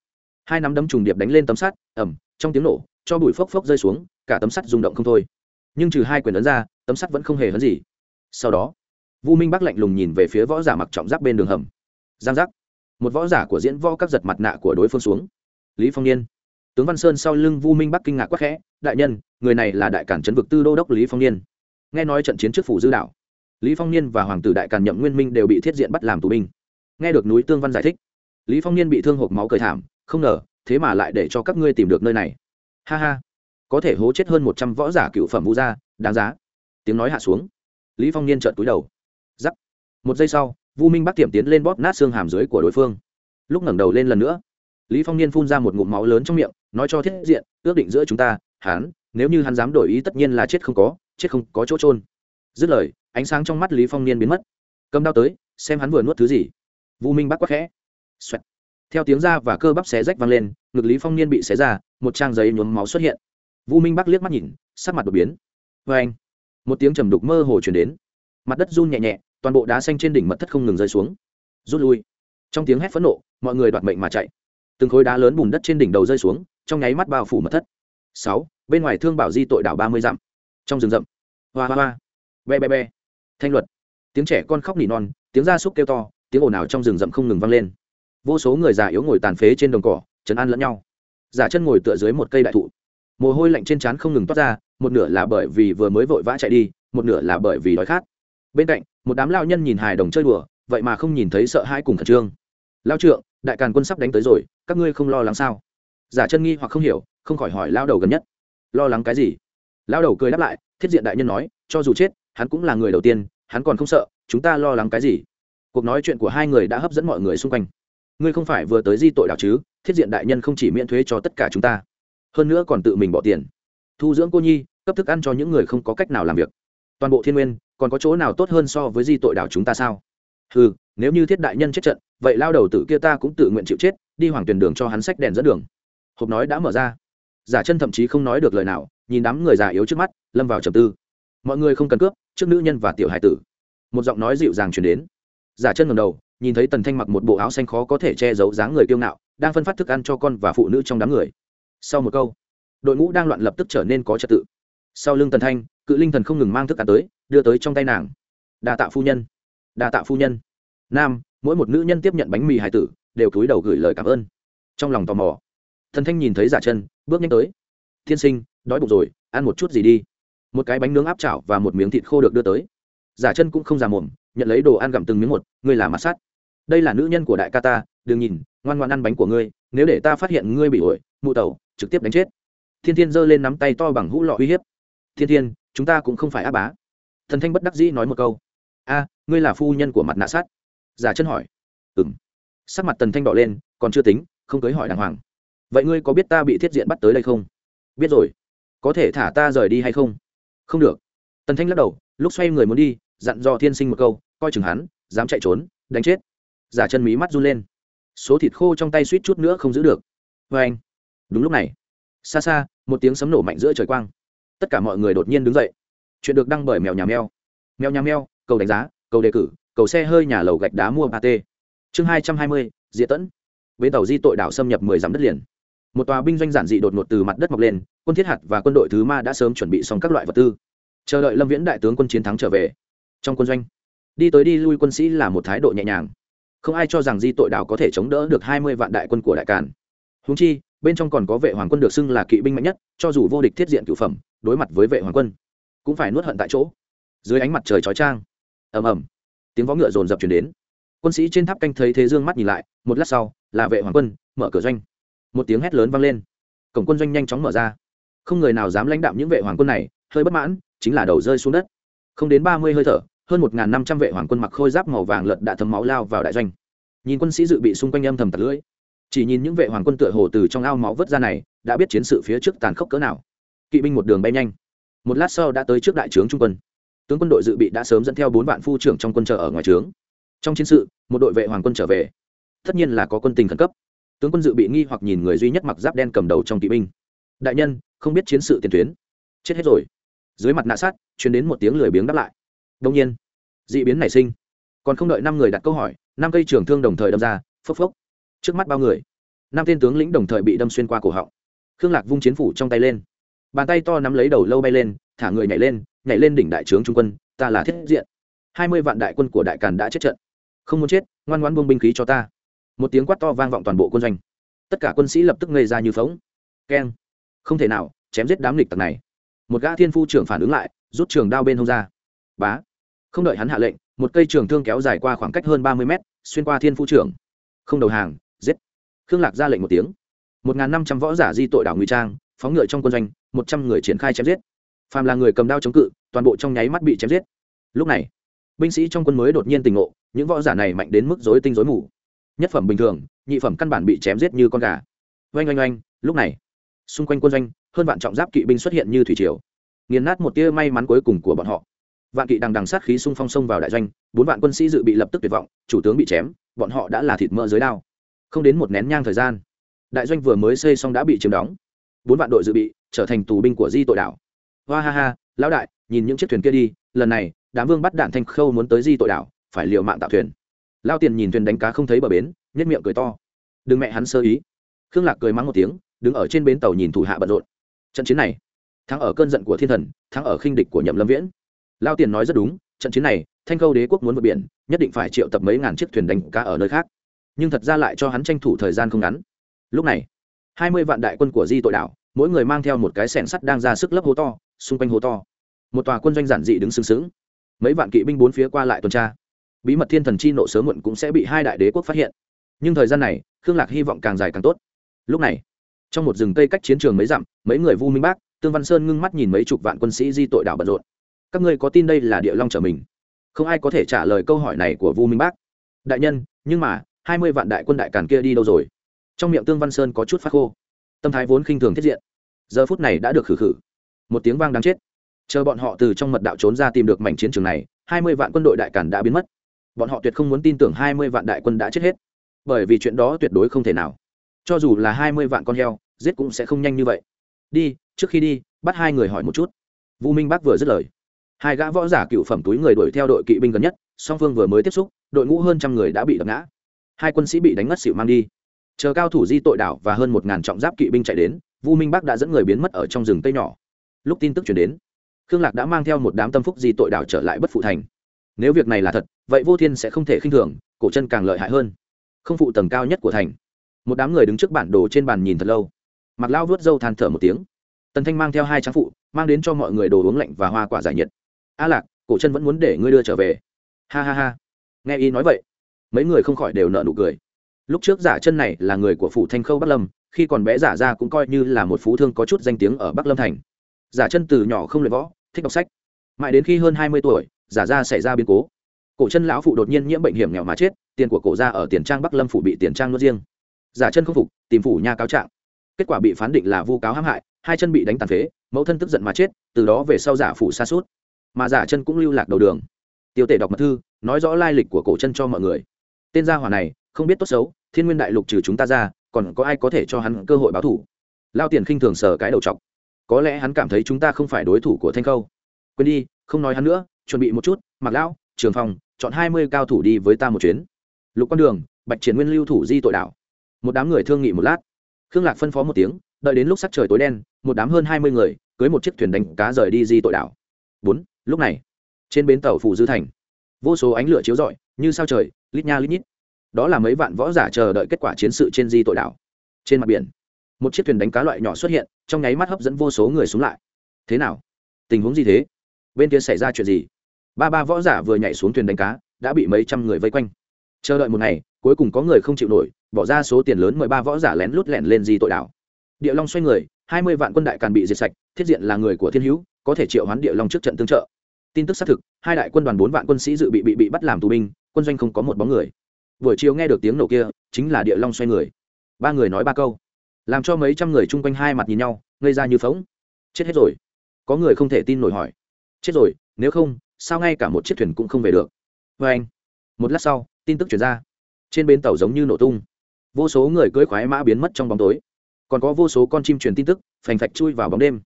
Hai nắm đấm trùng điệp đánh lên tấm sắt ẩm trong tiếng nổ, cho bụi phốc phốc rơi xuống, cả tấm sắt rung động không thôi nhưng trừ hai quyền ấn ra, tấm sắt vẫn không hề hấn gì. Sau đó, vu minh bắc lạnh lùng nhìn về phía võ giả mặc trọng giáp bên đường hầm. Giang giác. Một võ giả của diễn võ các giật mặt nạ của đối phương xuống. Lý phong niên. Tướng văn sơn sau lưng vu minh bắc kinh ngạc quắc khẽ, đại nhân, người này là đại cản trấn vực tư đô đốc lý phong niên. Nghe nói trận chiến trước phủ dư đảo lý phong niên và hoàng tử đại cản nhậm nguyên minh đều bị thiết diện bắt làm tù binh. Nghe được núi tương văn giải thích, lý phong niên bị thương hộp máu cởi thảm, không ngờ, thế mà lại để cho các ngươi tìm được nơi này. Ha ha có thể hố chết hơn một trăm võ giả cựu phẩm vũ gia, đáng giá. Tiếng nói hạ xuống. Lý phong niên trợn túi đầu. Giắc. Một giây sau, vu minh bắc tiệm tiến lên bóp nát xương hàm dưới của đối phương. Lúc ngẩng đầu lên lần nữa, lý phong niên phun ra một ngụm máu lớn trong miệng, nói cho thiết diện, ước định giữa chúng ta, hắn, nếu như hắn dám đổi ý tất nhiên là chết không có, chết không có chỗ trôn dứt lời, ánh sáng trong mắt lý phong niên biến mất. Cầm đao tới, xem hắn vừa nuốt thứ gì. Vu minh bắc quắc khẽ. Xoẹt. theo tiếng ra và cơ bắp xé rách vang lên, ngực lý phong niên bị xé ra, một trang giấy nhuốm máu xuất hiện vu minh bắc liếc mắt nhìn, sắc mặt đột biến. Vê anh, một tiếng trầm đục mơ hồ chuyển đến. Mặt đất run nhẹ nhẹ, toàn bộ đá xanh trên đỉnh mật thất không ngừng rơi xuống. Rút lui. Trong tiếng hét phẫn nộ, mọi người đoạt mệnh mà chạy. Từng khối đá lớn bùn đất trên đỉnh đầu rơi xuống, trong nháy mắt bao phủ mật thất. Sáu, bên ngoài thương bảo di tội đảo ba mươi dặm. Trong rừng rậm. Hoa hoa hoa. Be be be. Thanh luật. Tiếng trẻ con khóc nỉ non, tiếng gia súc kêu to, tiếng ồn ào trong rừng rậm không ngừng vang lên. Vô số người già yếu ngồi tàn phế trên đồng cỏ chấn an lẫn nhau. Giả chân ngồi tựa dưới một cây đại thụ mồ hôi lạnh trên trán không ngừng toát ra, một nửa là bởi vì vừa mới vội vã chạy đi, một nửa là bởi vì đói khát. Bên cạnh, một đám lao nhân nhìn hài đồng chơi đùa, vậy mà không nhìn thấy sợ hãi cùng khẩn trương. Lao trượng, đại càn quân sắp đánh tới rồi, các ngươi không lo lắng sao? Giả chân nghi hoặc không hiểu, không khỏi hỏi lao đầu gần nhất. Lo lắng cái gì? Lao đầu cười đáp lại, thiết diện đại nhân nói, cho dù chết, hắn cũng là người đầu tiên, hắn còn không sợ, chúng ta lo lắng cái gì? Cuộc nói chuyện của hai người đã hấp dẫn mọi người xung quanh. Ngươi không phải vừa tới di tội đạo chứ? Thiết diện đại nhân không chỉ miễn thuế cho tất cả chúng ta hơn nữa còn tự mình bỏ tiền. Thu dưỡng cô nhi, cấp thức ăn cho những người không có cách nào làm việc. Toàn bộ thiên nguyên, còn có chỗ nào tốt hơn so với di tội đảo chúng ta sao? Ừ nếu như thiết đại nhân chết trận, vậy lao đầu tử kia ta cũng tự nguyện chịu chết, đi hoàng tuyển đường cho hắn sách đèn dẫn đường. Hộp nói đã mở ra. Giả chân thậm chí không nói được lời nào, nhìn đám người già yếu trước mắt, lâm vào trầm tư. Mọi người không cần cướp, trước nữ nhân và tiểu hải tử. Một giọng nói dịu dàng chuyển đến. Giả chân ngầm đầu, nhìn thấy tần thanh mặc một bộ áo xanh khó có thể che giấu dáng người kiêu ngạo, đang phân phát thức ăn cho con và phụ nữ trong đám người sau một câu, đội ngũ đang loạn lập tức trở nên có trật tự. Sau lưng tần thanh, cự linh thần không ngừng mang thức ăn tới, đưa tới trong tay nàng. Đa tạ phu nhân. Đa tạ phu nhân. Nam, mỗi một nữ nhân tiếp nhận bánh mì hải tử, đều cúi đầu gửi lời cảm ơn. Trong lòng tò mò thần thanh nhìn thấy giả chân, bước nhanh tới. Thiên sinh, đói bụng rồi, ăn một chút gì đi. Một cái bánh nướng áp chảo và một miếng thịt khô được đưa tới. Giả chân cũng không già mồm, nhận lấy đồ ăn gặm từng miếng một, ngươi là mặt sát đây là nữ nhân của đại ca ta, đừng nhìn, ngoan ngoan ăn bánh của ngươi, nếu để ta phát hiện ngươi bị ổi, mụ tẩu trực tiếp đánh chết. Thiên thiên giơ lên nắm tay to bằng hũ lọ uy hiếp. Thiên thiên, chúng ta cũng không phải áp bá. Thần thanh bất đắc dĩ nói một câu. A, ngươi là phu nhân của mặt nạ sát. Giả chân hỏi. Ừng sắc mặt tần thanh đỏ lên, còn chưa tính, không cưới hỏi đàng hoàng. Vậy ngươi có biết ta bị thiết diện bắt tới đây không? Biết rồi. Có thể thả ta rời đi hay không? Không được. Tần thanh lắc đầu, lúc xoay người muốn đi, dặn dò thiên sinh một câu, coi chừng hắn, dám chạy trốn, đánh chết. Giả chân mí mắt run lên. Số thịt khô trong tay suýt chút nữa không giữ được. Vê anh đúng lúc này, xa xa, một tiếng sấm nổ mạnh giữa trời quang. Tất cả mọi người đột nhiên đứng dậy. Chuyện được đăng bởi mèo nhà mèo. Mèo nhà mèo, cầu đánh giá, cầu đề cử, cầu xe hơi nhà lầu gạch đá mua ba t. Chương hai trăm hai mươi diễn tẫn. Bến tàu di tội đảo xâm nhập mười dặm đất liền. Một tòa binh doanh giản dị đột ngột từ mặt đất mọc lên, quân thiết hạt và quân đội thứ ma đã sớm chuẩn bị xong các loại vật tư. Chờ đợi lâm viễn đại tướng quân chiến thắng trở về. Trong quân doanh, đi tới đi lui quân sĩ là một thái độ nhẹ nhàng. Không ai cho rằng di tội đảo có thể chống đỡ được hai mươi vạn đại quân của đại càn. Húng chi bên trong còn có vệ hoàng quân được xưng là kỵ binh mạnh nhất, cho dù vô địch thiết diện cựu phẩm, đối mặt với vệ hoàng quân, cũng phải nuốt hận tại chỗ. Dưới ánh mặt trời chói trang ầm ầm, tiếng vó ngựa rồn rập chuyển đến. Quân sĩ trên tháp canh thấy thế dương mắt nhìn lại, một lát sau, là vệ hoàng quân, mở cửa doanh. Một tiếng hét lớn vang lên. Cổng quân doanh nhanh chóng mở ra. Không người nào dám lãnh đạm những vệ hoàng quân này, hơi bất mãn, chính là đầu rơi xuống đất. Không đến ba mươi hơi thở, hơn một năm trăm vệ hoàng quân mặc khôi giáp màu vàng lợt đã thấm máu lao vào đại doanh. Nhìn quân sĩ dự bị xung quanh âm thầm tạt lưỡi chỉ nhìn những vệ hoàng quân tựa hồ từ trong ao máu vớt ra này, đã biết chiến sự phía trước tàn khốc cỡ nào. Kỵ binh một đường bay nhanh. Một lát sau đã tới trước đại trướng trung quân. Tướng quân đội dự bị đã sớm dẫn theo bốn vạn phu trưởng trong quân chờ ở ngoài trướng. Trong chiến sự, một đội vệ hoàng quân trở về. Tất nhiên là có quân tình khẩn cấp. Tướng quân dự bị nghi hoặc nhìn người duy nhất mặc giáp đen cầm đầu trong kỵ binh. Đại nhân, không biết chiến sự tiền tuyến. Chết hết rồi. Dưới mặt nạ sát chuyển đến một tiếng lười biếng đáp lại. Đông nhiên d ị biến nảy sinh. Còn không đợi năm người đặt câu hỏi, năm cây trường thương đồng thời đâm ra, phốc phốc trước mắt bao người. Năm tên tướng lĩnh đồng thời bị đâm xuyên qua cổ họng. Khương lạc vung chiến phủ trong tay lên. Bàn tay to nắm lấy đầu lâu bay lên, thả người nhảy lên nhảy lên đỉnh đại trướng trung quân, ta là thiết diện. Hai mươi vạn đại quân của đại càn đã chết trận. Không muốn chết, ngoan ngoan buông binh khí cho ta. Một tiếng quát to vang vọng toàn bộ quân doanh. Tất cả quân sĩ lập tức ngây ra như phóng keng. Không thể nào, chém giết đám lịch tặc này. Một gã thiên phu trưởng phản ứng lại, rút trường đao bên hông ra. Bá. Không đợi hắn hạ lệnh, một cây trường thương kéo dài qua khoảng cách hơn ba mươi mét, xuyên qua thiên phu trưởng. Không đầu hàng giết. Khương lạc ra lệnh một tiếng. Một n g h n năm trăm võ giả di tội đảo ngụy trang, phóng ngựa trong quân doanh, một trăm người triển khai chém giết. Phàm là người cầm đao chống cự, toàn bộ trong nháy mắt bị chém giết. Lúc này, binh sĩ trong quân mới đột nhiên tình ngộ, những võ giả này mạnh đến mức rối tinh rối mù. Nhất phẩm bình thường, nhị phẩm căn bản bị chém giết như con gà. Oanh oanh oanh, lúc này, xung quanh quân doanh, hơn vạn trọng giáp kỵ binh xuất hiện như thủy triều. Nghiền nát một tia may mắn cuối cùng của bọn họ. Vạn kỵ đằng đằng sát khí xung phong sông vào đại doanh, bốn vạn quân sĩ dự bị lập tức tuyệt vọng, chủ tướng bị chém, bọn họ đã là thịt mỡ dưới đao không đến một nén nhang thời gian, đại doanh vừa mới xây xong đã bị chiếm đóng. Bốn vạn đội dự bị trở thành tù binh của di tội đảo. Hoa ha ha, lão đại, nhìn những chiếc thuyền kia đi, lần này, đám vương bắt đạn thanh khâu muốn tới di tội đảo, phải liều mạng tạo thuyền. Lao tiền nhìn thuyền đánh cá không thấy bờ bến nhất miệng cười to. Đừng mẹ hắn sơ ý. Khương lạc cười mắng một tiếng, đứng ở trên bến tàu nhìn thủ hạ bận rộn. Trận chiến này, thắng ở cơn giận của thiên thần, thắng ở khinh địch của nhậm lâm viễn. Lao tiền nói rất đúng, trận chiến này, thanh khâu đế quốc muốn vượt biển, nhất định phải triệu tập mấy ngàn chiếc thuyền đánh cá ở nơi khác nhưng thật ra lại cho hắn tranh thủ thời gian không ngắn. Lúc này, hai mươi vạn đại quân của di tội đảo, mỗi người mang theo một cái sẻn sắt đang ra sức lấp hố to, xung quanh hố to. Một tòa quân doanh giản dị đứng sừng sững. Mấy vạn kỵ binh bốn phía qua lại tuần tra. Bí mật thiên thần chi nộ sớm muộn cũng sẽ bị hai đại đế quốc phát hiện. Nhưng thời gian này, khương lạc hy vọng càng dài càng tốt. Lúc này, trong một rừng cây cách chiến trường mấy dặm, mấy người vu minh bác, tương văn sơn ngưng mắt nhìn mấy chục vạn quân sĩ di tội đảo bận rộn. Các ngươi có tin đây là địa long trở mình? Không ai có thể trả lời câu hỏi này của vu minh bác. Đại nhân, nhưng mà hai mươi vạn đại quân đại càn kia đi đâu rồi? Trong miệng tương văn sơn có chút phát khô. Tâm thái vốn khinh thường thiết diện. Giờ phút này đã được khử khử. Một tiếng vang đáng chết. Chờ bọn họ từ trong mật đạo trốn ra tìm được mảnh chiến trường này, hai mươi vạn quân đội đại càn đã biến mất. Bọn họ tuyệt không muốn tin tưởng hai mươi vạn đại quân đã chết hết. Bởi vì chuyện đó tuyệt đối không thể nào. Cho dù là hai mươi vạn con heo, giết cũng sẽ không nhanh như vậy. Đi, trước khi đi, bắt hai người hỏi một chút. Vũ minh bắc vừa dứt lời. Hai gã võ giả cựu phẩm túi người đuổi theo đội kỵ binh gần nhất, song phương vừa mới tiếp xúc, đội ngũ hơn trăm người đã bị đập ngã hai quân sĩ bị đánh ngất xịu mang đi. Chờ cao thủ di tội đảo và hơn một ngàn trọng giáp kỵ binh chạy đến, vu minh bắc đã dẫn người biến mất ở trong rừng tây nhỏ. Lúc tin tức chuyển đến, khương lạc đã mang theo một đám tâm phúc di tội đảo trở lại bất phụ thành. Nếu việc này là thật, vậy vô thiên sẽ không thể khinh thường, cổ chân càng lợi hại hơn. Không phụ tầng cao nhất của thành. Một đám người đứng trước bản đồ trên bàn nhìn thật lâu. Mặc lao vớt râu than thở một tiếng. Tần thanh mang theo hai tráng phụ, mang đến cho mọi người đồ uống lạnh và hoa quả giải nhiệt. A lạc, cổ chân vẫn muốn để ngươi đưa trở về. Ha ha ha. Nghe y nói vậy mấy người không khỏi đều nợ nụ cười. Lúc trước giả chân này là người của phủ thanh khâu bắc lâm, khi còn bé giả ra cũng coi như là một phú thương có chút danh tiếng ở bắc lâm thành. Giả chân từ nhỏ không luyện võ, thích đọc sách. Mãi đến khi hơn hai mươi tuổi, giả ra xảy ra biến cố. Cổ chân lão phụ đột nhiên nhiễm bệnh hiểm nghèo mà chết, tiền của cổ ra ở tiền trang bắc lâm phủ bị tiền trang nuốt riêng. Giả chân không phục, tìm phủ nha cáo trạng. Kết quả bị phán định là vu cáo hãm hại, hai chân bị đánh tàn phế, mẫu thân tức giận mà chết, từ đó về sau giả phủ xa suốt mà giả chân cũng lưu lạc đầu đường. Tiêu tể đọc mật thư, nói rõ lai lịch của cổ chân cho mọi người tên gia hỏa này, không biết tốt xấu, thiên nguyên đại lục trừ chúng ta ra, còn có ai có thể cho hắn cơ hội báo thủ? Lao tiền khinh thường sờ cái đầu chọc. Có lẽ hắn cảm thấy chúng ta không phải đối thủ của thanh khâu. Quên đi, không nói hắn nữa, chuẩn bị một chút mặc lão, trường phòng chọn hai mươi cao thủ đi với ta một chuyến. Lục con đường, bạch triển nguyên lưu thủ di tội đảo. Một đám người thương nghị một lát. Khương lạc phân phó một tiếng, đợi đến lúc sắc trời tối đen, một đám hơn hai mươi người, cưới một chiếc thuyền đánh cá rời đi di tội đảo. Bốn, lúc này, trên bến tàu phủ dư thành, vô số ánh lửa chiếu rọi, như sao trời lít nha lít nhít. Đó là mấy vạn võ giả chờ đợi kết quả chiến sự trên di tội đảo. Trên mặt biển, một chiếc thuyền đánh cá loại nhỏ xuất hiện, trong nháy mắt hấp dẫn vô số người xuống lại. Thế nào? Tình huống gì thế? Bên kia xảy ra chuyện gì? Ba ba võ giả vừa nhảy xuống thuyền đánh cá, đã bị mấy trăm người vây quanh. Chờ đợi một ngày, cuối cùng có người không chịu nổi, bỏ ra số tiền lớn mời ba võ giả lén lút lẻn lên di tội đảo. Địa long xoay người, hai mươi vạn quân đại càn bị diệt sạch, thiết diện là người của thiên hữu, có thể triệu hoán địa long trước trận tương trợ. Tin tức xác thực, hai đại quân đoàn bốn vạn quân sĩ dự bị bị bị bắt làm tù binh quân doanh không có một bóng người. Buổi chiều nghe được tiếng nổ kia, chính là địa long xoay người. Ba người nói ba câu. Làm cho mấy trăm người chung quanh hai mặt nhìn nhau, ngây ra như phóng chết hết rồi. Có người không thể tin nổi hỏi. Chết rồi, nếu không, sao ngay cả một chiếc thuyền cũng không về được? Vê anh, một lát sau, tin tức chuyển ra. Trên bến tàu giống như nổ tung. Vô số người cưỡi khoái mã biến mất trong bóng tối. Còn có vô số con chim truyền tin tức, phành phạch chui vào bóng đêm.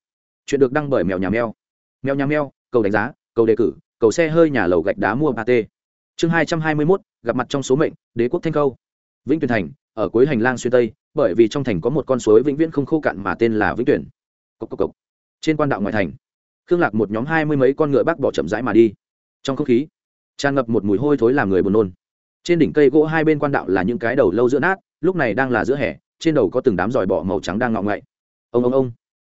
Chuyện được đăng bởi mèo nhà mèo. Mèo nhà mèo, cầu đánh giá, cầu đề cử, cầu xe hơi nhà lầu gạch đá mua ba t chương hai trăm hai mươi mốt, gặp mặt trong số mệnh, đế quốc thanh khâu. Vĩnh tuyền thành, ở cuối hành lang xuyên tây, bởi vì trong thành có một con suối vĩnh viễn không khô cạn mà tên là vĩnh tuyển. Cốc cốc cốc. trên quan đạo ngoại thành, khương lạc một nhóm hai mươi mấy con ngựa bác bỏ chậm rãi mà đi. Trong không khí, tràn ngập một mùi hôi thối làm người buồn nôn. Trên đỉnh cây gỗ hai bên quan đạo là những cái đầu lâu giữa nát, lúc này đang là giữa hè, trên đầu có từng đám giỏi bọ màu trắng đang ngọ ngậy. Ông ông ông.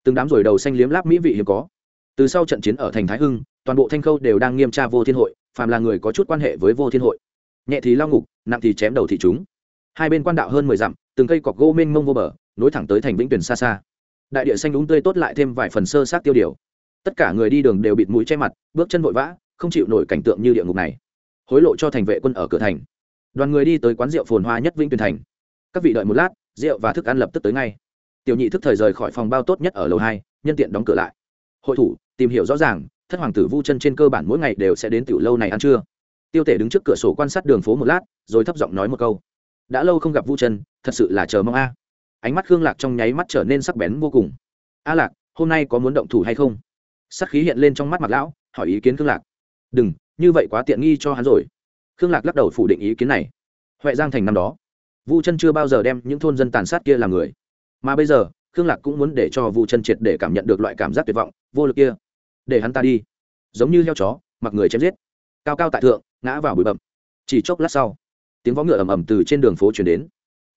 Từng đám rồi đầu xanh liếm láp mỹ vị hiếm có. Từ sau trận chiến ở thành thái hưng, toàn bộ thanh khâu đều đang nghiêm tra vô thiên hội phàm là người có chút quan hệ với vô thiên hội. Nhẹ thì lao ngục, nặng thì chém đầu thị chúng. Hai bên quan đạo hơn mười dặm, từng cây cọc gỗ mênh mông vô bờ, nối thẳng tới thành vĩnh tuyển xa xa. Đại địa xanh đúng tươi tốt lại thêm vài phần sơ sát tiêu điều. Tất cả người đi đường đều bịt mũi che mặt, bước chân vội vã, không chịu nổi cảnh tượng như địa ngục này. Hối lộ cho thành vệ quân ở cửa thành. Đoàn người đi tới quán rượu phồn hoa nhất vĩnh tuyền thành. Các vị đợi một lát, rượu và thức ăn lập tức tới ngay. Tiểu nhị thức thời rời khỏi phòng bao tốt nhất ở lầu hai, nhân tiện đóng cửa lại. Hội thủ, tìm hiểu rõ ràng thất hoàng tử vu chân trên cơ bản mỗi ngày đều sẽ đến tiểu lâu này ăn trưa. Tiêu tể đứng trước cửa sổ quan sát đường phố một lát, rồi thấp giọng nói một câu. Đã lâu không gặp vu chân, thật sự là chờ mong a. À. Ánh mắt khương lạc trong nháy mắt trở nên sắc bén vô cùng. A lạc, hôm nay có muốn động thủ hay không? Sắc khí hiện lên trong mắt mặt lão, hỏi ý kiến khương lạc. Đừng, như vậy quá tiện nghi cho hắn rồi. Khương lạc lắc đầu phủ định ý kiến này. Huệ giang thành năm đó, vu chân chưa bao giờ đem những thôn dân tàn sát kia làm người. Mà bây giờ, khương lạc cũng muốn để cho vu chân triệt để cảm nhận được loại cảm giác tuyệt vọng, vô lực kia để hắn ta đi. Giống như heo chó, mặc người chém giết. Cao cao tại thượng, ngã vào bụi bậm chỉ chốc lát sau, tiếng vó ngựa ầm ầm từ trên đường phố chuyển đến.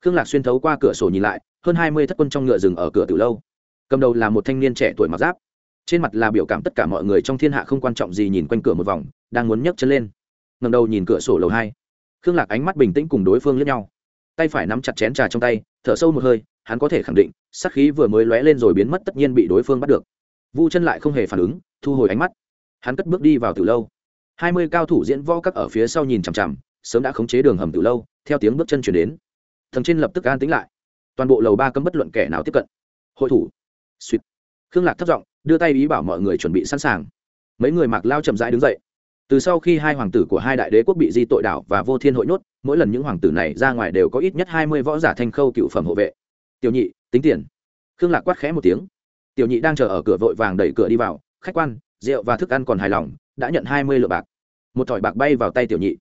Khương lạc xuyên thấu qua cửa sổ nhìn lại, hơn hai mươi thất quân trong ngựa rừng ở cửa từ lâu. Cầm đầu là một thanh niên trẻ tuổi mặc giáp. Trên mặt là biểu cảm tất cả mọi người trong thiên hạ không quan trọng gì nhìn quanh cửa một vòng, đang muốn nhấc chân lên. Ngầm đầu nhìn cửa sổ lầu hai. Khương lạc ánh mắt bình tĩnh cùng đối phương lẫn nhau. Tay phải nắm chặt chén trà trong tay, thở sâu một hơi, hắn có thể khẳng định sắc khí vừa mới lóe lên rồi biến mất tất nhiên bị đối phương bắt được. Vu chân lại không hề phản ứng thu hồi ánh mắt. Hắn cất bước đi vào từ lâu. Hai mươi cao thủ diễn võ các ở phía sau nhìn chằm chằm, sớm đã khống chế đường hầm từ lâu, theo tiếng bước chân chuyển đến. Thần trên lập tức an tính lại. Toàn bộ lầu ba cấm bất luận kẻ nào tiếp cận. Hội thủ. Suýt. Khương lạc thất giọng, đưa tay ý bảo mọi người chuẩn bị sẵn sàng. Mấy người mặc lao chậm rãi đứng dậy. Từ sau khi hai hoàng tử của hai đại đế quốc bị di tội đảo và vô thiên hội nhốt, mỗi lần những hoàng tử này ra ngoài đều có ít nhất hai mươi võ giả thanh khâu cựu phẩm hộ vệ. Tiểu nhị, tính tiền. Khương lạc quát khẽ một tiếng. Tiểu nhị đang chờ ở cửa vội vàng đẩy cửa đi vào khách quan, rượu và thức ăn còn hài lòng, đã nhận hai mươi lượng bạc. Một thỏi bạc bay vào tay tiểu nhị.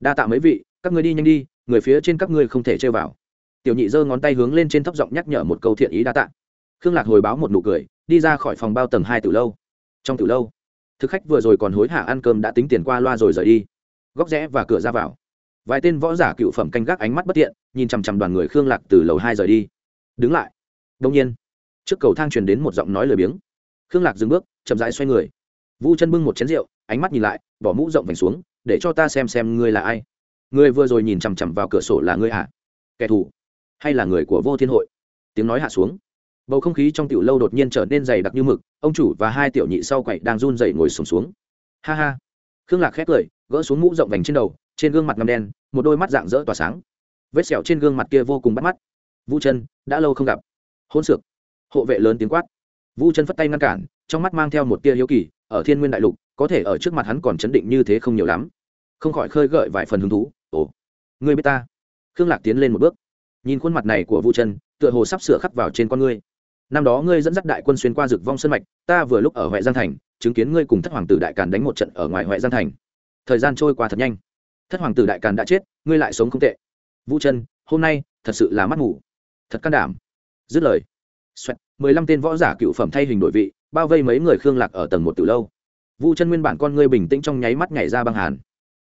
Đa tạ mấy vị, các người đi nhanh đi, người phía trên các ngươi không thể chơi vào. Tiểu nhị giơ ngón tay hướng lên trên thấp giọng nhắc nhở một câu thiện ý đa tạ. Khương lạc hồi báo một nụ cười, đi ra khỏi phòng bao tầng hai từ lâu. Trong từ lâu, thực khách vừa rồi còn hối hả ăn cơm đã tính tiền qua loa rồi rời đi. Góc rẽ và cửa ra vào. Vài tên võ giả cựu phẩm canh gác ánh mắt bất tiện nhìn chằm chằm đoàn người khương lạc từ lầu hai rời đi. Đứng lại. Đông nhiên, trước cầu thang truyền đến một giọng nói lười biếng khương lạc dừng bước chậm rãi xoay người. Vu chân bưng một chén rượu ánh mắt nhìn lại bỏ mũ rộng vành xuống để cho ta xem xem ngươi là ai. Ngươi vừa rồi nhìn chằm chằm vào cửa sổ là ngươi hả kẻ thù? Hay là người của vô thiên hội? Tiếng nói hạ xuống. Bầu không khí trong tiểu lâu đột nhiên trở nên dày đặc như mực ông chủ và hai tiểu nhị sau quậy đang run dậy ngồi sùng xuống, xuống ha ha. Khương lạc khét cười gỡ xuống mũ rộng vành trên đầu trên gương mặt ngầm đen một đôi mắt dạng dỡ tỏa sáng. Vết sẹo trên gương mặt kia vô cùng bắt mắt. Vu chân đã lâu không gặp. Hôn sược. Hộ vệ lớn tiếng quát vu chân phất tay ngăn cản trong mắt mang theo một tia hiếu kỳ ở thiên nguyên đại lục có thể ở trước mặt hắn còn chấn định như thế không nhiều lắm. Không khỏi khơi gợi vài phần hứng thú ồ ngươi biết ta? Khương lạc tiến lên một bước. Nhìn khuôn mặt này của vu chân tựa hồ sắp sửa khắc vào trên con ngươi. Năm đó ngươi dẫn dắt đại quân xuyên qua rực vong sân mạch ta vừa lúc ở huệ giang thành chứng kiến ngươi cùng thất hoàng tử đại càn đánh một trận ở ngoài huệ giang thành. Thời gian trôi qua thật nhanh. Thất hoàng tử đại càn đã chết ngươi lại sống không tệ. Vũ chân hôm nay thật sự là mắt ngủ thật can đảm. Dứt lời Xoẹt, mười lăm tên võ giả cựu phẩm thay hình đổi vị, bao vây mấy người khương lạc ở tầng một từ lâu. Vu chân nguyên bản con ngươi bình tĩnh trong nháy mắt nhảy ra băng hàn.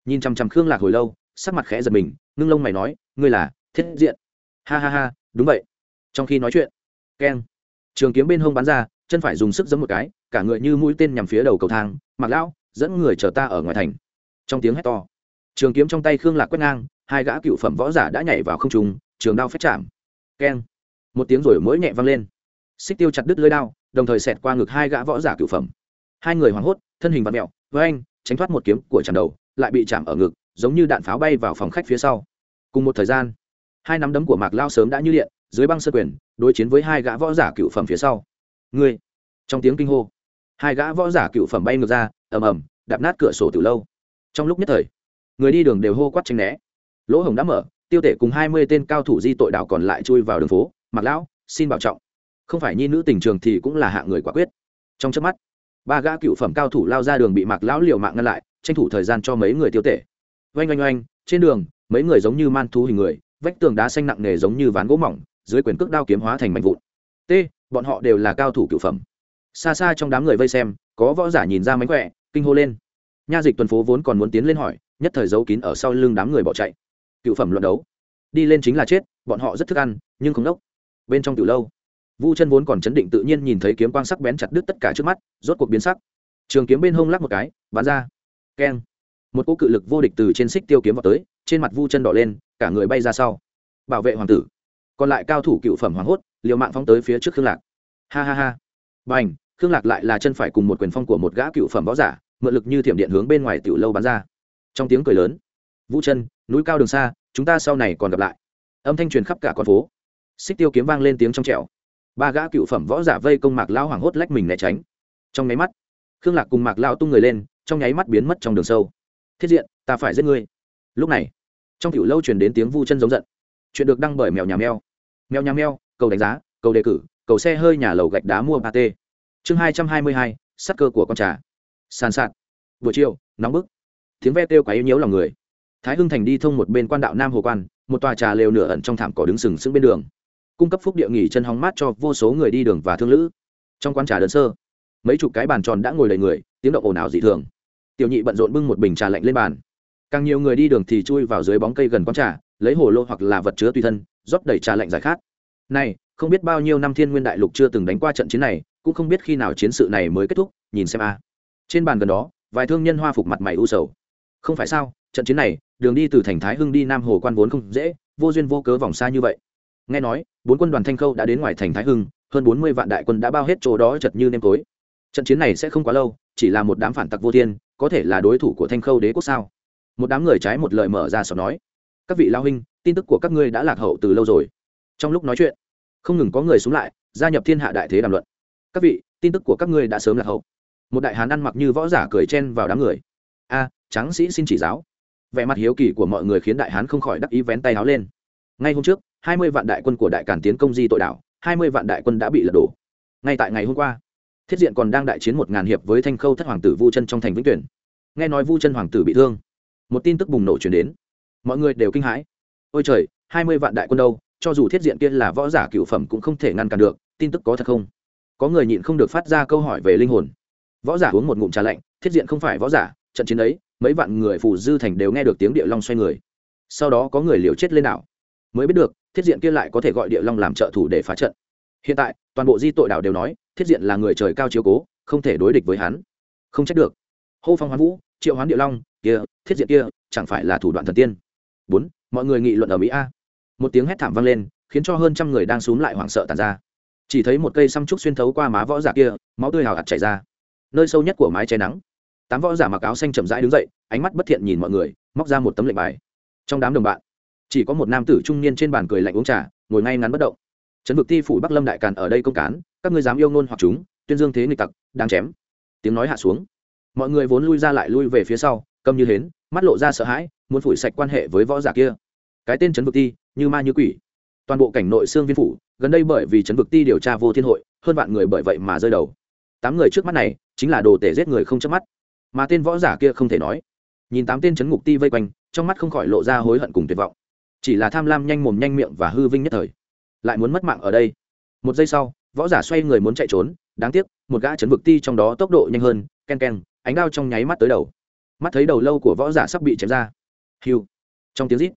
Nhìn chằm chằm khương lạc hồi lâu, sắc mặt khẽ giật mình, ngưng lông mày nói, ngươi là thiết diện. Ha ha ha, đúng vậy. Trong khi nói chuyện, keng, trường kiếm bên hông bắn ra, chân phải dùng sức giấm một cái, cả người như mũi tên nhằm phía đầu cầu thang mặc lão, dẫn người chờ ta ở ngoài thành. Trong tiếng hét to, trường kiếm trong tay khương lạc quét ngang, hai gã cựu phẩm võ giả đã nhảy vào không trùng trường đao phép chạm. Keng, một tiếng rồi mỗi nhẹ vang lên xích tiêu chặt đứt lưới đao, đồng thời xẹt qua ngực hai gã võ giả cựu phẩm. Hai người hoảng hốt, thân hình vặt mẹo, với anh, tránh thoát một kiếm của tràn đầu, lại bị chạm ở ngực, giống như đạn pháo bay vào phòng khách phía sau. Cùng một thời gian, hai nắm đấm của mạc lao sớm đã như điện, dưới băng sơ quyền, đối chiến với hai gã võ giả cựu phẩm phía sau. Người trong tiếng kinh hô, hai gã võ giả cựu phẩm bay ngược ra, ầm ầm, đạp nát cửa sổ từ lâu. Trong lúc nhất thời, người đi đường đều hô quát tranh né. Lỗ hồng đã mở, tiêu tể cùng hai mươi tên cao thủ di tội đạo còn lại chui vào đường phố. Mạc lão, xin bảo trọng không phải nhi nữ tình trường thì cũng là hạ người quả quyết. Trong trước mắt, ba gã cựu phẩm cao thủ lao ra đường bị mạc lão liều mạng ngăn lại, tranh thủ thời gian cho mấy người tiêu tể. Oanh oanh oanh, trên đường, mấy người giống như man thú hình người, vách tường đá xanh nặng nề giống như ván gỗ mỏng, dưới quyền cước đao kiếm hóa thành mạnh vụn. T, bọn họ đều là cao thủ cựu phẩm. Xa xa trong đám người vây xem, có võ giả nhìn ra mánh khỏe, kinh hô lên. Nha dịch tuần phố vốn còn muốn tiến lên hỏi, nhất thời giấu kín ở sau lưng đám người bỏ chạy. Cựu phẩm luận đấu. Đi lên chính là chết, bọn họ rất thức ăn, nhưng không đốc. Bên trong tiểu lâu vu chân vốn còn chấn định tự nhiên nhìn thấy kiếm quang sắc bén chặt đứt tất cả trước mắt, rốt cuộc biến sắc. Trường kiếm bên hông lắc một cái, bắn ra. Keng. Một cỗ cự lực vô địch từ trên xích tiêu kiếm vào tới, trên mặt vu chân đỏ lên, cả người bay ra sau. Bảo vệ hoàng tử. Còn lại cao thủ cựu phẩm hoàng hốt, liều mạng phóng tới phía trước khương lạc. Ha ha ha. B à n h khương lạc lại là chân phải cùng một quyền phong của một gã cựu phẩm võ giả, mượn lực như thiểm điện hướng bên ngoài tiểu lâu bắn ra. Trong tiếng cười lớn vũ chân, núi cao đường xa, chúng ta sau này còn gặp lại. Âm thanh truyền khắp cả con phố. Xích tiêu kiếm vang lên tiếng trong trẻo ba gã cựu phẩm võ giả vây công mạc lao hoảng hốt lách mình né tránh. Trong nháy mắt, khương lạc cùng mạc lao tung người lên, trong nháy mắt biến mất trong đường sâu. Thiết diện, ta phải giết ngươi. Lúc này, trong cựu lâu truyền đến tiếng vu chân giống giận. Chuyện được đăng bởi mèo nhà mèo. Mèo nhà mèo, cầu đánh giá, cầu đề cử, cầu xe hơi nhà lầu gạch đá mua ba t. Chương hai trăm hai mươi hai, sắc cơ của con trà. Sàn sạt. Buổi chiều, nóng bức. Tiếng ve kêu quá yếu nhiễu lòng người. Thái hưng thành đi thông một bên quan đạo nam hồ quan, một tòa trà lều nửa ẩn trong thảm cỏ đứng sừng sững bên đường cung cấp phúc địa nghỉ chân hóng mát cho vô số người đi đường và thương lữ. Trong quán trà đơn sơ, mấy chục cái bàn tròn đã ngồi đầy người, tiếng động ồn ào dị thường. Tiểu nhị bận rộn bưng một bình trà lạnh lên bàn. Càng nhiều người đi đường thì chui vào dưới bóng cây gần quán trà, lấy hồ lô hoặc là vật chứa tùy thân, rót đầy trà lạnh giải khát. Này, không biết bao nhiêu năm thiên nguyên đại lục chưa từng đánh qua trận chiến này, cũng không biết khi nào chiến sự này mới kết thúc, nhìn xem a. Trên bàn gần đó, vài thương nhân hoa phục mặt mày u sầu. Không phải sao, trận chiến này, đường đi từ thành thái hưng đi nam hồ quan vốn không dễ, vô duyên vô cớ vòng xa như vậy nghe nói, bốn quân đoàn thanh khâu đã đến ngoài thành thái hưng, hơn bốn mươi vạn đại quân đã bao hết chỗ đó chật như nêm tối. Trận chiến này sẽ không quá lâu, chỉ là một đám phản tặc vô thiên, có thể là đối thủ của thanh khâu đế quốc sao? Một đám người trái một lời mở ra sọ nói. Các vị lao huynh, tin tức của các ngươi đã lạc hậu từ lâu rồi. Trong lúc nói chuyện, không ngừng có người xuống lại, gia nhập thiên hạ đại thế đàm luận. Các vị, tin tức của các ngươi đã sớm lạc hậu. Một đại hán ăn mặc như võ giả cười chen vào đám người. A, tráng sĩ xin chỉ giáo. Vẻ mặt hiếu kỳ của mọi người khiến đại hán không khỏi đắc ý vén tay áo lên. Ngay hôm trước hai mươi vạn đại quân của đại cản tiến công di tội đảo, hai mươi vạn đại quân đã bị lật đổ. Ngay tại ngày hôm qua, thiết diện còn đang đại chiến một ngàn hiệp với thanh khâu thất hoàng tử vu chân trong thành vĩnh tuyển. Nghe nói vu chân hoàng tử bị thương, một tin tức bùng nổ chuyển đến. Mọi người đều kinh hãi. Ôi trời, hai mươi vạn đại quân đâu, cho dù thiết diện kia là võ giả cựu phẩm cũng không thể ngăn cản được, tin tức có thật không? Có người nhịn không được phát ra câu hỏi về linh hồn. Võ giả uống một ngụm trà lạnh, thiết diện không phải võ giả, trận chiến ấy, mấy vạn người phù dư thành đều nghe được tiếng địa long xoay người. Sau đó có người liều chết lên đảo mới biết được, thiết diện kia lại có thể gọi địa long làm trợ thủ để phá trận. Hiện tại, toàn bộ di tội đảo đều nói, thiết diện là người trời cao chiếu cố, không thể đối địch với hắn. Không trách được. Hô phong hoán vũ, triệu hoán địa long, kia, thiết diện kia, chẳng phải là thủ đoạn thần tiên. Bốn, mọi người nghị luận ở mỹ a. Một tiếng hét thảm vang lên, khiến cho hơn trăm người đang xúm lại hoảng sợ tàn ra. Chỉ thấy một cây xăm trúc xuyên thấu qua má võ giả kia, máu tươi hào hạt chảy ra. Nơi sâu nhất của mái che nắng. Tám võ giả mặc áo xanh chậm rãi đứng dậy, ánh mắt bất thiện nhìn mọi người, móc ra một tấm lệnh bài. Trong đám đồng bạn chỉ có một nam tử trung niên trên bàn cười lạnh uống trà, ngồi ngay ngắn bất động. Trấn vực ti phủ bắc lâm đại càn ở đây công cán, các ngươi dám yêu ngôn hoặc chúng, tuyên dương thế nghịch tặc, đang chém. Tiếng nói hạ xuống. Mọi người vốn lui ra lại lui về phía sau, câm như hến, mắt lộ ra sợ hãi, muốn phủi sạch quan hệ với võ giả kia. Cái tên trấn vực ti, như ma như quỷ. Toàn bộ cảnh nội xương viên phủ, gần đây bởi vì trấn vực ti điều tra vô thiên hội, hơn vạn người bởi vậy mà rơi đầu. Tám người trước mắt này, chính là đồ tể giết người không chớp mắt. Mà tên võ giả kia không thể nói. Nhìn tám tên Trấn ngục ti vây quanh, trong mắt không khỏi lộ ra hối hận cùng tuyệt vọng chỉ là tham lam nhanh mồm nhanh miệng và hư vinh nhất thời. Lại muốn mất mạng ở đây. Một giây sau, võ giả xoay người muốn chạy trốn, đáng tiếc, một gã chấn vực ti trong đó tốc độ nhanh hơn ken ken ánh đao trong nháy mắt tới đầu. Mắt thấy đầu lâu của võ giả sắp bị chém ra. Hiu. Trong tiếng rít,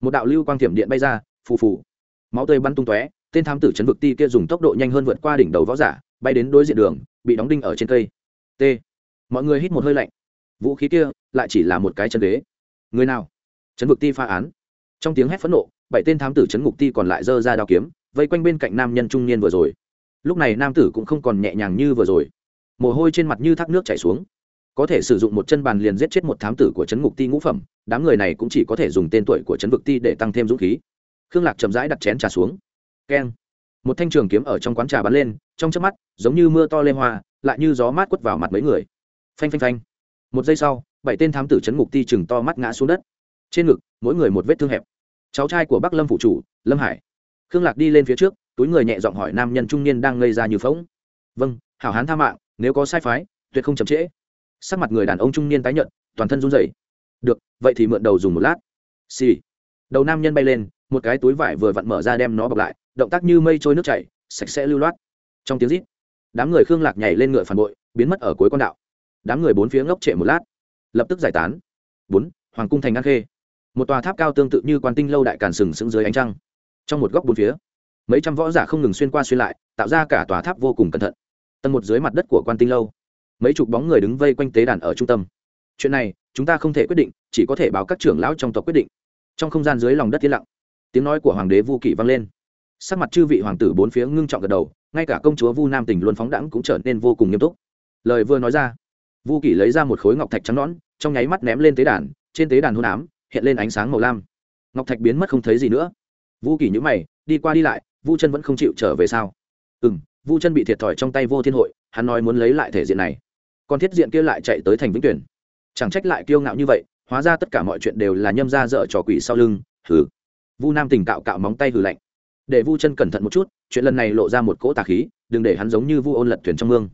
một đạo lưu quang thiểm điện bay ra, phù phù. Máu tươi bắn tung tóe, tên tham tử chấn vực ti kia dùng tốc độ nhanh hơn vượt qua đỉnh đầu võ giả, bay đến đối diện đường, bị đóng đinh ở trên cây. T. Mọi người hít một hơi lạnh. Vũ khí kia lại chỉ là một cái chân ghế. Người nào? Chấn vực ti pha án trong tiếng hét phẫn nộ, bảy tên thám tử chấn ngục ti còn lại giơ ra đao kiếm, vây quanh bên cạnh nam nhân trung niên vừa rồi. Lúc này nam tử cũng không còn nhẹ nhàng như vừa rồi. Mồ hôi trên mặt như thác nước chảy xuống. Có thể sử dụng một chân bàn liền giết chết một thám tử của chấn ngục ti ngũ phẩm, đám người này cũng chỉ có thể dùng tên tuổi của chấn vực ti để tăng thêm dũng khí. Khương lạc chậm rãi đặt chén trà xuống. Keng. Một thanh trường kiếm ở trong quán trà bắn lên, trong chớp mắt, giống như mưa to lên hoa, lại như gió mát quất vào mặt mấy người. Phanh phanh phanh. Một giây sau, bảy tên thám tử chấn ngục ti chừng to mắt ngã xuống đất. Trên ngực, mỗi người một vết thương hẹp cháu trai của bắc lâm phụ chủ, lâm hải. Khương lạc đi lên phía trước, túi người nhẹ giọng hỏi nam nhân trung niên đang ngây ra như phóng vâng hảo hán tha mạng, nếu có sai phái, tuyệt không chậm trễ. Sắc mặt người đàn ông trung niên tái nhận toàn thân run rẩy. Được, vậy thì mượn đầu dùng một lát. Xì、sì. đầu nam nhân bay lên, một cái túi vải vừa vặn mở ra đem nó bọc lại, động tác như mây trôi nước chảy, sạch sẽ lưu loát. Trong tiếng rít, đám người khương lạc nhảy lên ngựa phản bội, biến mất ở cuối con đạo đám người bốn phía ngốc trệ một lát, lập tức giải tán. Bốn, hoàng cung thành an khê một tòa tháp cao tương tự như quan tinh lâu đại càn sừng sững dưới ánh trăng. Trong một góc bốn phía, mấy trăm võ giả không ngừng xuyên qua xuyên lại, tạo ra cả tòa tháp vô cùng cẩn thận. Tầng một dưới mặt đất của quan tinh lâu, mấy chục bóng người đứng vây quanh tế đàn ở trung tâm. Chuyện này, chúng ta không thể quyết định, chỉ có thể báo các trưởng lão trong tộc quyết định. Trong không gian dưới lòng đất yên lặng, tiếng nói của hoàng đế vu kỷ vang lên. Sắc mặt chư vị hoàng tử bốn phía ngưng trọng gật đầu, ngay cả công chúa vu nam tỉnh luôn phóng đẳng cũng trở nên vô cùng nghiêm túc. Lời vừa nói ra, vu kỷ lấy ra một khối ngọc thạch trắng nõn, trong nháy mắt ném lên tế đàn, trên tế đàn hôn ám hiện lên ánh sáng màu lam. Ngọc thạch biến mất không thấy gì nữa. Vu kỷ nhữ mày, đi qua đi lại, vu chân vẫn không chịu trở về sao? Ừ m vu chân bị thiệt thòi trong tay vô thiên hội, hắn nói muốn lấy lại thể diện này. Còn thiết diện kia lại chạy tới thành vĩnh tuyển. Chẳng trách lại kiêu ngạo như vậy, hóa ra tất cả mọi chuyện đều là nhâm ra dở trò quỷ sau lưng, hừ. Vu nam tình cạo cạo móng tay hừ lạnh. Để vu chân cẩn thận một chút, chuyện lần này lộ ra một cỗ tà khí, đừng để hắn giống như vu ôn lật thuyền trong mương.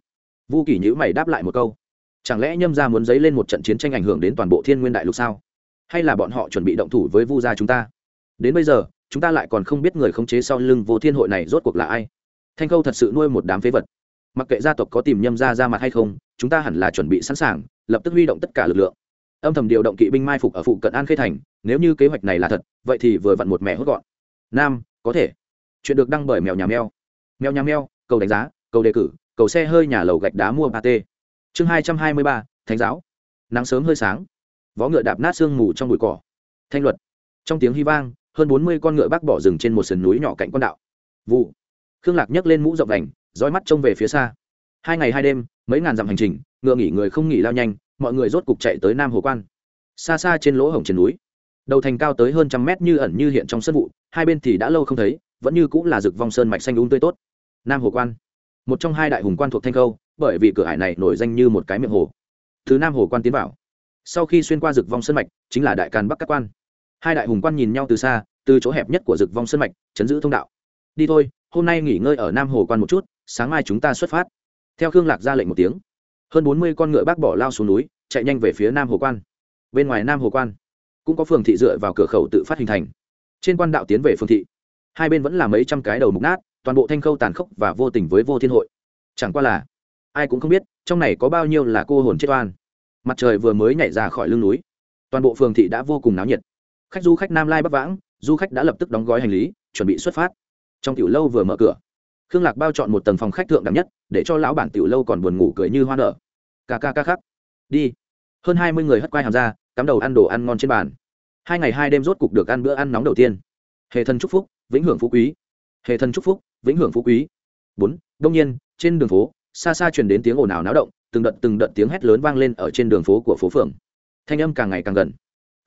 Vu kỷ nhữ mày đáp lại một câu. Chẳng lẽ nhâm ra muốn dấy lên một trận chiến tranh ảnh hưởng đến toàn bộ thiên nguyên đại lục sao? Hay là bọn họ chuẩn bị động thủ với vu gia chúng ta? Đến bây giờ, chúng ta lại còn không biết người khống chế sau lưng vô thiên hội này rốt cuộc là ai. Thanh khâu thật sự nuôi một đám phế vật. Mặc kệ gia tộc có tìm nhâm ra ra mặt hay không, chúng ta hẳn là chuẩn bị sẵn sàng, lập tức huy động tất cả lực lượng. Âm thầm điều động kỵ binh mai phục ở phụ cận an khê thành, nếu như kế hoạch này là thật, vậy thì vừa vặn một mẹ hốt gọn. Nam, có thể. Chuyện được đăng bởi mèo nhà mèo. Mèo nhà mèo, cầu đánh giá, cầu đề cử, cầu xe hơi nhà lầu gạch đá mua ba t chương hai trăm hai mươi ba, thánh giáo. Nắng sớm hơi sáng vó ngựa đạp nát sương mù trong bụi cỏ. Thanh luật. Trong tiếng hy vang, hơn bốn mươi con ngựa bác bỏ rừng trên một sườn núi nhỏ cạnh con đạo. Vụ. Khương lạc nhấc lên mũ rộng đành, dõi mắt trông về phía xa. Hai ngày hai đêm, mấy ngàn dặm hành trình, ngựa nghỉ người không nghỉ lao nhanh, mọi người rốt cục chạy tới nam hồ quan. Xa xa trên lỗ hổng trên núi. Đầu thành cao tới hơn trăm mét như ẩn như hiện trong sân vụ, hai bên thì đã lâu không thấy, vẫn như cũng là rực vong sơn mạch xanh đúng tươi tốt. Nam hồ quan. Một trong hai đại hùng quan thuộc thanh khâu, bởi vì cửa hải này nổi danh như một cái miệng hồ. Thứ nam hồ quan tiến vào sau khi xuyên qua rực vong sân mạch, chính là đại càn bắc các quan. Hai đại hùng quan nhìn nhau từ xa, từ chỗ hẹp nhất của rực vong sân mạch, chấn giữ thông đạo. Đi thôi, hôm nay nghỉ ngơi ở nam hồ quan một chút, sáng mai chúng ta xuất phát. Theo khương lạc ra lệnh một tiếng, hơn bốn mươi con ngựa bác bỏ lao xuống núi, chạy nhanh về phía nam hồ quan. Bên ngoài nam hồ quan, cũng có phường thị dựa vào cửa khẩu tự phát hình thành. Trên quan đạo tiến về phường thị. Hai bên vẫn là mấy trăm cái đầu mục nát, toàn bộ thanh khâu tàn khốc và vô tình với vô thiên hội. Chẳng qua là, ai cũng không biết, trong này có bao nhiêu là cô hồn chết oan mặt trời vừa mới nhảy ra khỏi lưng núi. Toàn bộ phường thị đã vô cùng náo nhiệt. Khách du khách nam lai bắc vãng, du khách đã lập tức đóng gói hành lý, chuẩn bị xuất phát. Trong tiểu lâu vừa mở cửa, khương lạc bao chọn một tầng phòng khách thượng đẳng nhất, để cho lão bản tiểu lâu còn buồn ngủ cười như hoa nở. Ca ca ca khắc. Đi. Hơn hai mươi người hất quai hàm ra, cắm đầu ăn đồ ăn ngon trên bàn. Hai ngày hai đêm rốt cục được ăn bữa ăn nóng đầu tiên. Hệ thần chúc phúc, vĩnh hưởng phú quý. Hệ thần chúc phúc, vĩnh hưởng phú quý. Bốn, đông nhiên, trên đường phố, xa xa truyền đến tiếng ồn ào náo động từng đợt từng đợt tiếng hét lớn vang lên ở trên đường phố của phố phường. Thanh âm càng ngày càng gần.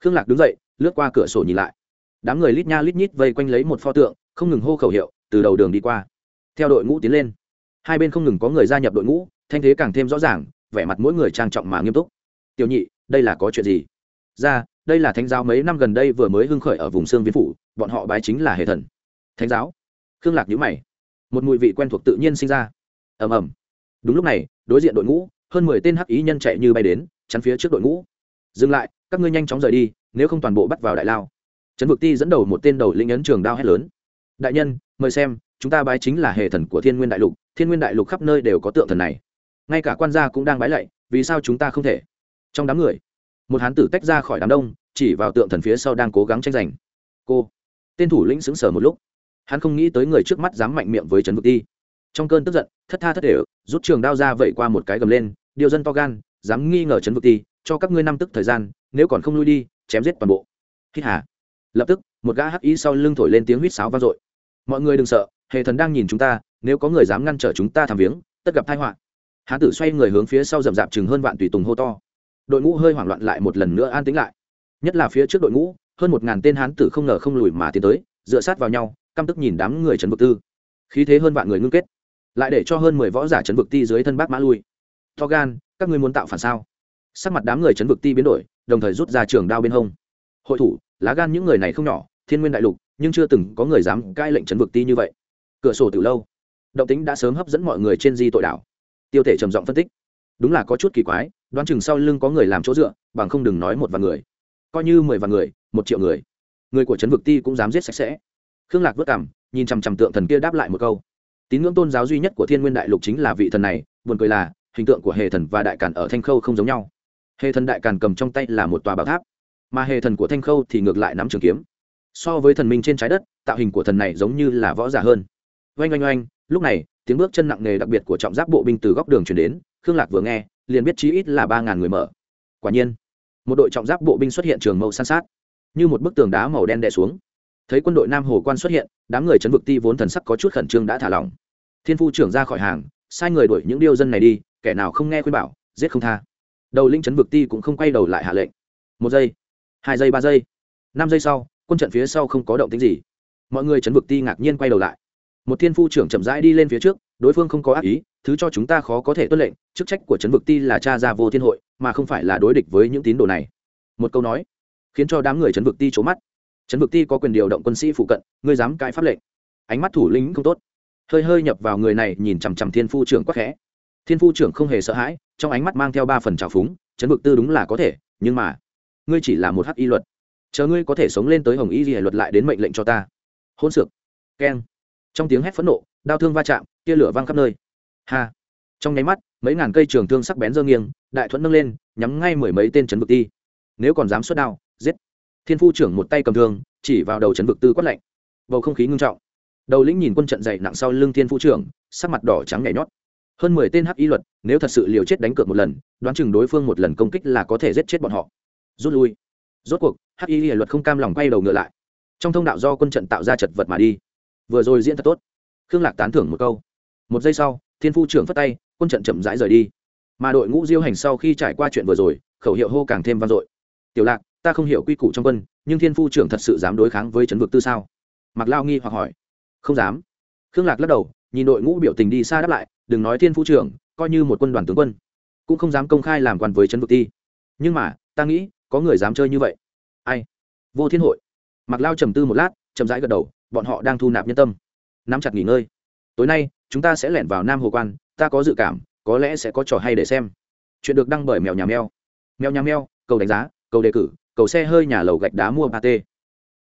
Khương lạc đứng dậy, lướt qua cửa sổ nhìn lại. Đám người lít nha lít nhít vây quanh lấy một pho tượng, không ngừng hô khẩu hiệu, từ đầu đường đi qua. Theo đội ngũ tiến lên. Hai bên không ngừng có người gia nhập đội ngũ, thanh thế càng thêm rõ ràng, vẻ mặt mỗi người trang trọng mà nghiêm túc. Tiểu nhị, đây là có chuyện gì? Ra, đây là thánh giáo mấy năm gần đây vừa mới hưng khởi ở vùng xương viên phủ, bọn họ bái chính là hệ thần. Thánh giáo? Khương lạc nhữ mày. Một mùi vị quen thuộc tự nhiên sinh ra. Ầm ầm. Đúng lúc này đối diện đội ngũ, hơn mười tên hắc ý nhân chạy như bay đến, chắn phía trước đội ngũ. Dừng lại, các ngươi nhanh chóng rời đi, nếu không toàn bộ bắt vào đại lao. Trấn vực ti dẫn đầu một tên đầu lĩnh ấn trường đao hét lớn. Đại nhân, mời xem, chúng ta bái chính là hệ thần của thiên nguyên đại lục, thiên nguyên đại lục khắp nơi đều có tượng thần này. Ngay cả quan gia cũng đang bái lạy, vì sao chúng ta không thể? Trong đám người, một hán tử tách ra khỏi đám đông, chỉ vào tượng thần phía sau đang cố gắng tranh giành. Cô, tên thủ lĩnh sững sờ một lúc. Hắn không nghĩ tới người trước mắt dám mạnh miệng với trấn vực ti trong cơn tức giận, thất tha thất để rút trường đao ra vẩy qua một cái gầm lên, điều dân to gan, dám nghi ngờ trấn vực ti cho các ngươi năm tức thời gian, nếu còn không lui đi, chém giết toàn bộ. Hít hà. Lập tức, một gã hắc ý sau lưng thổi lên tiếng huýt sáo vang dội. Mọi người đừng sợ hệ thần đang nhìn chúng ta, nếu có người dám ngăn trở chúng ta tham viếng, tất gặp tai họa. Hán tử xoay người hướng phía sau rậm rạp chừng hơn vạn tùy tùng hô to. Đội ngũ hơi hoảng loạn lại một lần nữa an tĩnh lại. Nhất là phía trước đội ngũ, hơn một ngàn tên hán tử không ngờ không lùi mà tiến tới, dựa sát vào nhau, căm tức nhìn đám người trần vực tư. Khí thế hơn vạn người ngưng kết lại để cho hơn mười võ giả trấn vực ti dưới thân bác mã lui. To gan, các ngươi muốn tạo phản sao? Sắc mặt đám người trấn vực ti biến đổi, đồng thời rút ra trường đao bên hông. Hội thủ, lá gan những người này không nhỏ, thiên nguyên đại lục, nhưng chưa từng có người dám cai lệnh trấn vực ti như vậy. Cửa sổ từ lâu, động tính đã sớm hấp dẫn mọi người trên di tội đảo. Tiêu thể trầm giọng phân tích. Đúng là có chút kỳ quái, đoán chừng sau lưng có người làm chỗ dựa, bằng không đừng nói một vài người. Coi như mười vài người, một triệu người. Người của trấn vực ti cũng dám giết sạch sẽ. Khương lạc vất cảm, nhìn chằm chằm tượng thần kia đáp lại một câu tín ngưỡng tôn giáo duy nhất của thiên nguyên đại lục chính là vị thần này, buồn cười là, hình tượng của hề thần và đại càn ở thanh khâu không giống nhau. Hề thần đại càn cầm trong tay là một tòa bảo tháp, mà hề thần của thanh khâu thì ngược lại nắm trường kiếm. So với thần minh trên trái đất, tạo hình của thần này giống như là võ giả hơn. Oanh oanh oanh, lúc này, tiếng bước chân nặng nề đặc biệt của trọng giáp bộ binh từ góc đường chuyển đến, khương lạc vừa nghe, liền biết chí ít là ba ngàn người mở. Quả nhiên, một đội trọng giáp bộ binh xuất hiện trường mẫu san sát. Như một bức tường đá màu đen đè xuống thấy quân đội nam hồ quan xuất hiện, đám người chấn vực ti vốn thần sắc có chút khẩn trương đã thả lỏng. Thiên phu trưởng ra khỏi hàng, sai người đuổi những điêu dân này đi, kẻ nào không nghe khuyên bảo, giết không tha. Đầu linh chấn vực ti cũng không quay đầu lại hạ lệnh. Một giây, hai giây, ba giây, năm giây sau, quân trận phía sau không có động tính gì. Mọi người chấn vực ti ngạc nhiên quay đầu lại. Một thiên phu trưởng chậm rãi đi lên phía trước, đối phương không có ác ý, thứ cho chúng ta khó có thể tuân lệnh, chức trách của chấn vực ti là cha ra vô thiên hội, mà không phải là đối địch với những tín đồ này. Một câu nói, khiến cho đám người chấn vực ti trố mắt chấn vực ti có quyền điều động quân sĩ phụ cận, ngươi dám cãi pháp lệnh. Ánh mắt thủ lĩnh không tốt. Hơi hơi nhập vào người này, nhìn chằm chằm thiên phu trưởng quắc khẽ. Thiên phu trưởng không hề sợ hãi, trong ánh mắt mang theo ba phần trào phúng, chấn vực tư đúng là có thể, nhưng mà, ngươi chỉ là một hắc y luật. Chờ ngươi có thể sống lên tới hồng y gì luật lại đến mệnh lệnh cho ta. Hôn sược keng. Trong tiếng hét phẫn nộ đau thương va chạm, tia lửa văng khắp nơi. Ha. Trong nháy mắt, mấy ngàn cây trường thương sắc bén dơ nghiêng, đại thuẫn nâng lên, nhắm ngay mười mấy tên trấn vực ti. Nếu còn dám xuất đao, giết thiên phu trưởng một tay cầm thương, chỉ vào đầu trấn vực tư quát lạnh. Bầu không khí ngưng trọng. Đầu lĩnh nhìn quân trận dày nặng sau lưng thiên phu trưởng, sắc mặt đỏ trắng nhảy nhót. Hơn mười tên hắc y luật, nếu thật sự liều chết đánh cược một lần, đoán chừng đối phương một lần công kích là có thể giết chết bọn họ. Rút lui. Rốt cuộc, hắc y luật không cam lòng quay đầu ngựa lại. Trong thông đạo do quân trận tạo ra chật vật mà đi. Vừa rồi diễn thật tốt. Khương lạc tán thưởng một câu. Một giây sau, thiên phu trưởng phất tay, quân trận chậm rãi rời đi. Mà đội ngũ diêu hành sau khi trải qua chuyện vừa rồi, khẩu hiệu hô càng thêm vang dội. Tiểu lạc ta không hiểu quy củ trong quân, nhưng thiên phu trưởng thật sự dám đối kháng với trấn vực tư sao? Mặc lao nghi hoặc hỏi. Không dám. Khương lạc lắc đầu, nhìn đội ngũ biểu tình đi xa đáp lại, đừng nói thiên phu trưởng, coi như một quân đoàn tướng quân, cũng không dám công khai làm quan với trấn vực ti. Nhưng mà, ta nghĩ, có người dám chơi như vậy. Ai? Vô thiên hội. Mặc lao trầm tư một lát, chậm rãi gật đầu, bọn họ đang thu nạp nhân tâm. Nắm chặt nghỉ ngơi. Tối nay, chúng ta sẽ lẻn vào nam hồ quan, ta có dự cảm, có lẽ sẽ có trò hay để xem. Chuyện được đăng bởi mèo nhà mèo. Mèo nhà mèo, cầu đánh giá, cầu đề cử cầu xe hơi nhà lầu gạch đá mua ba t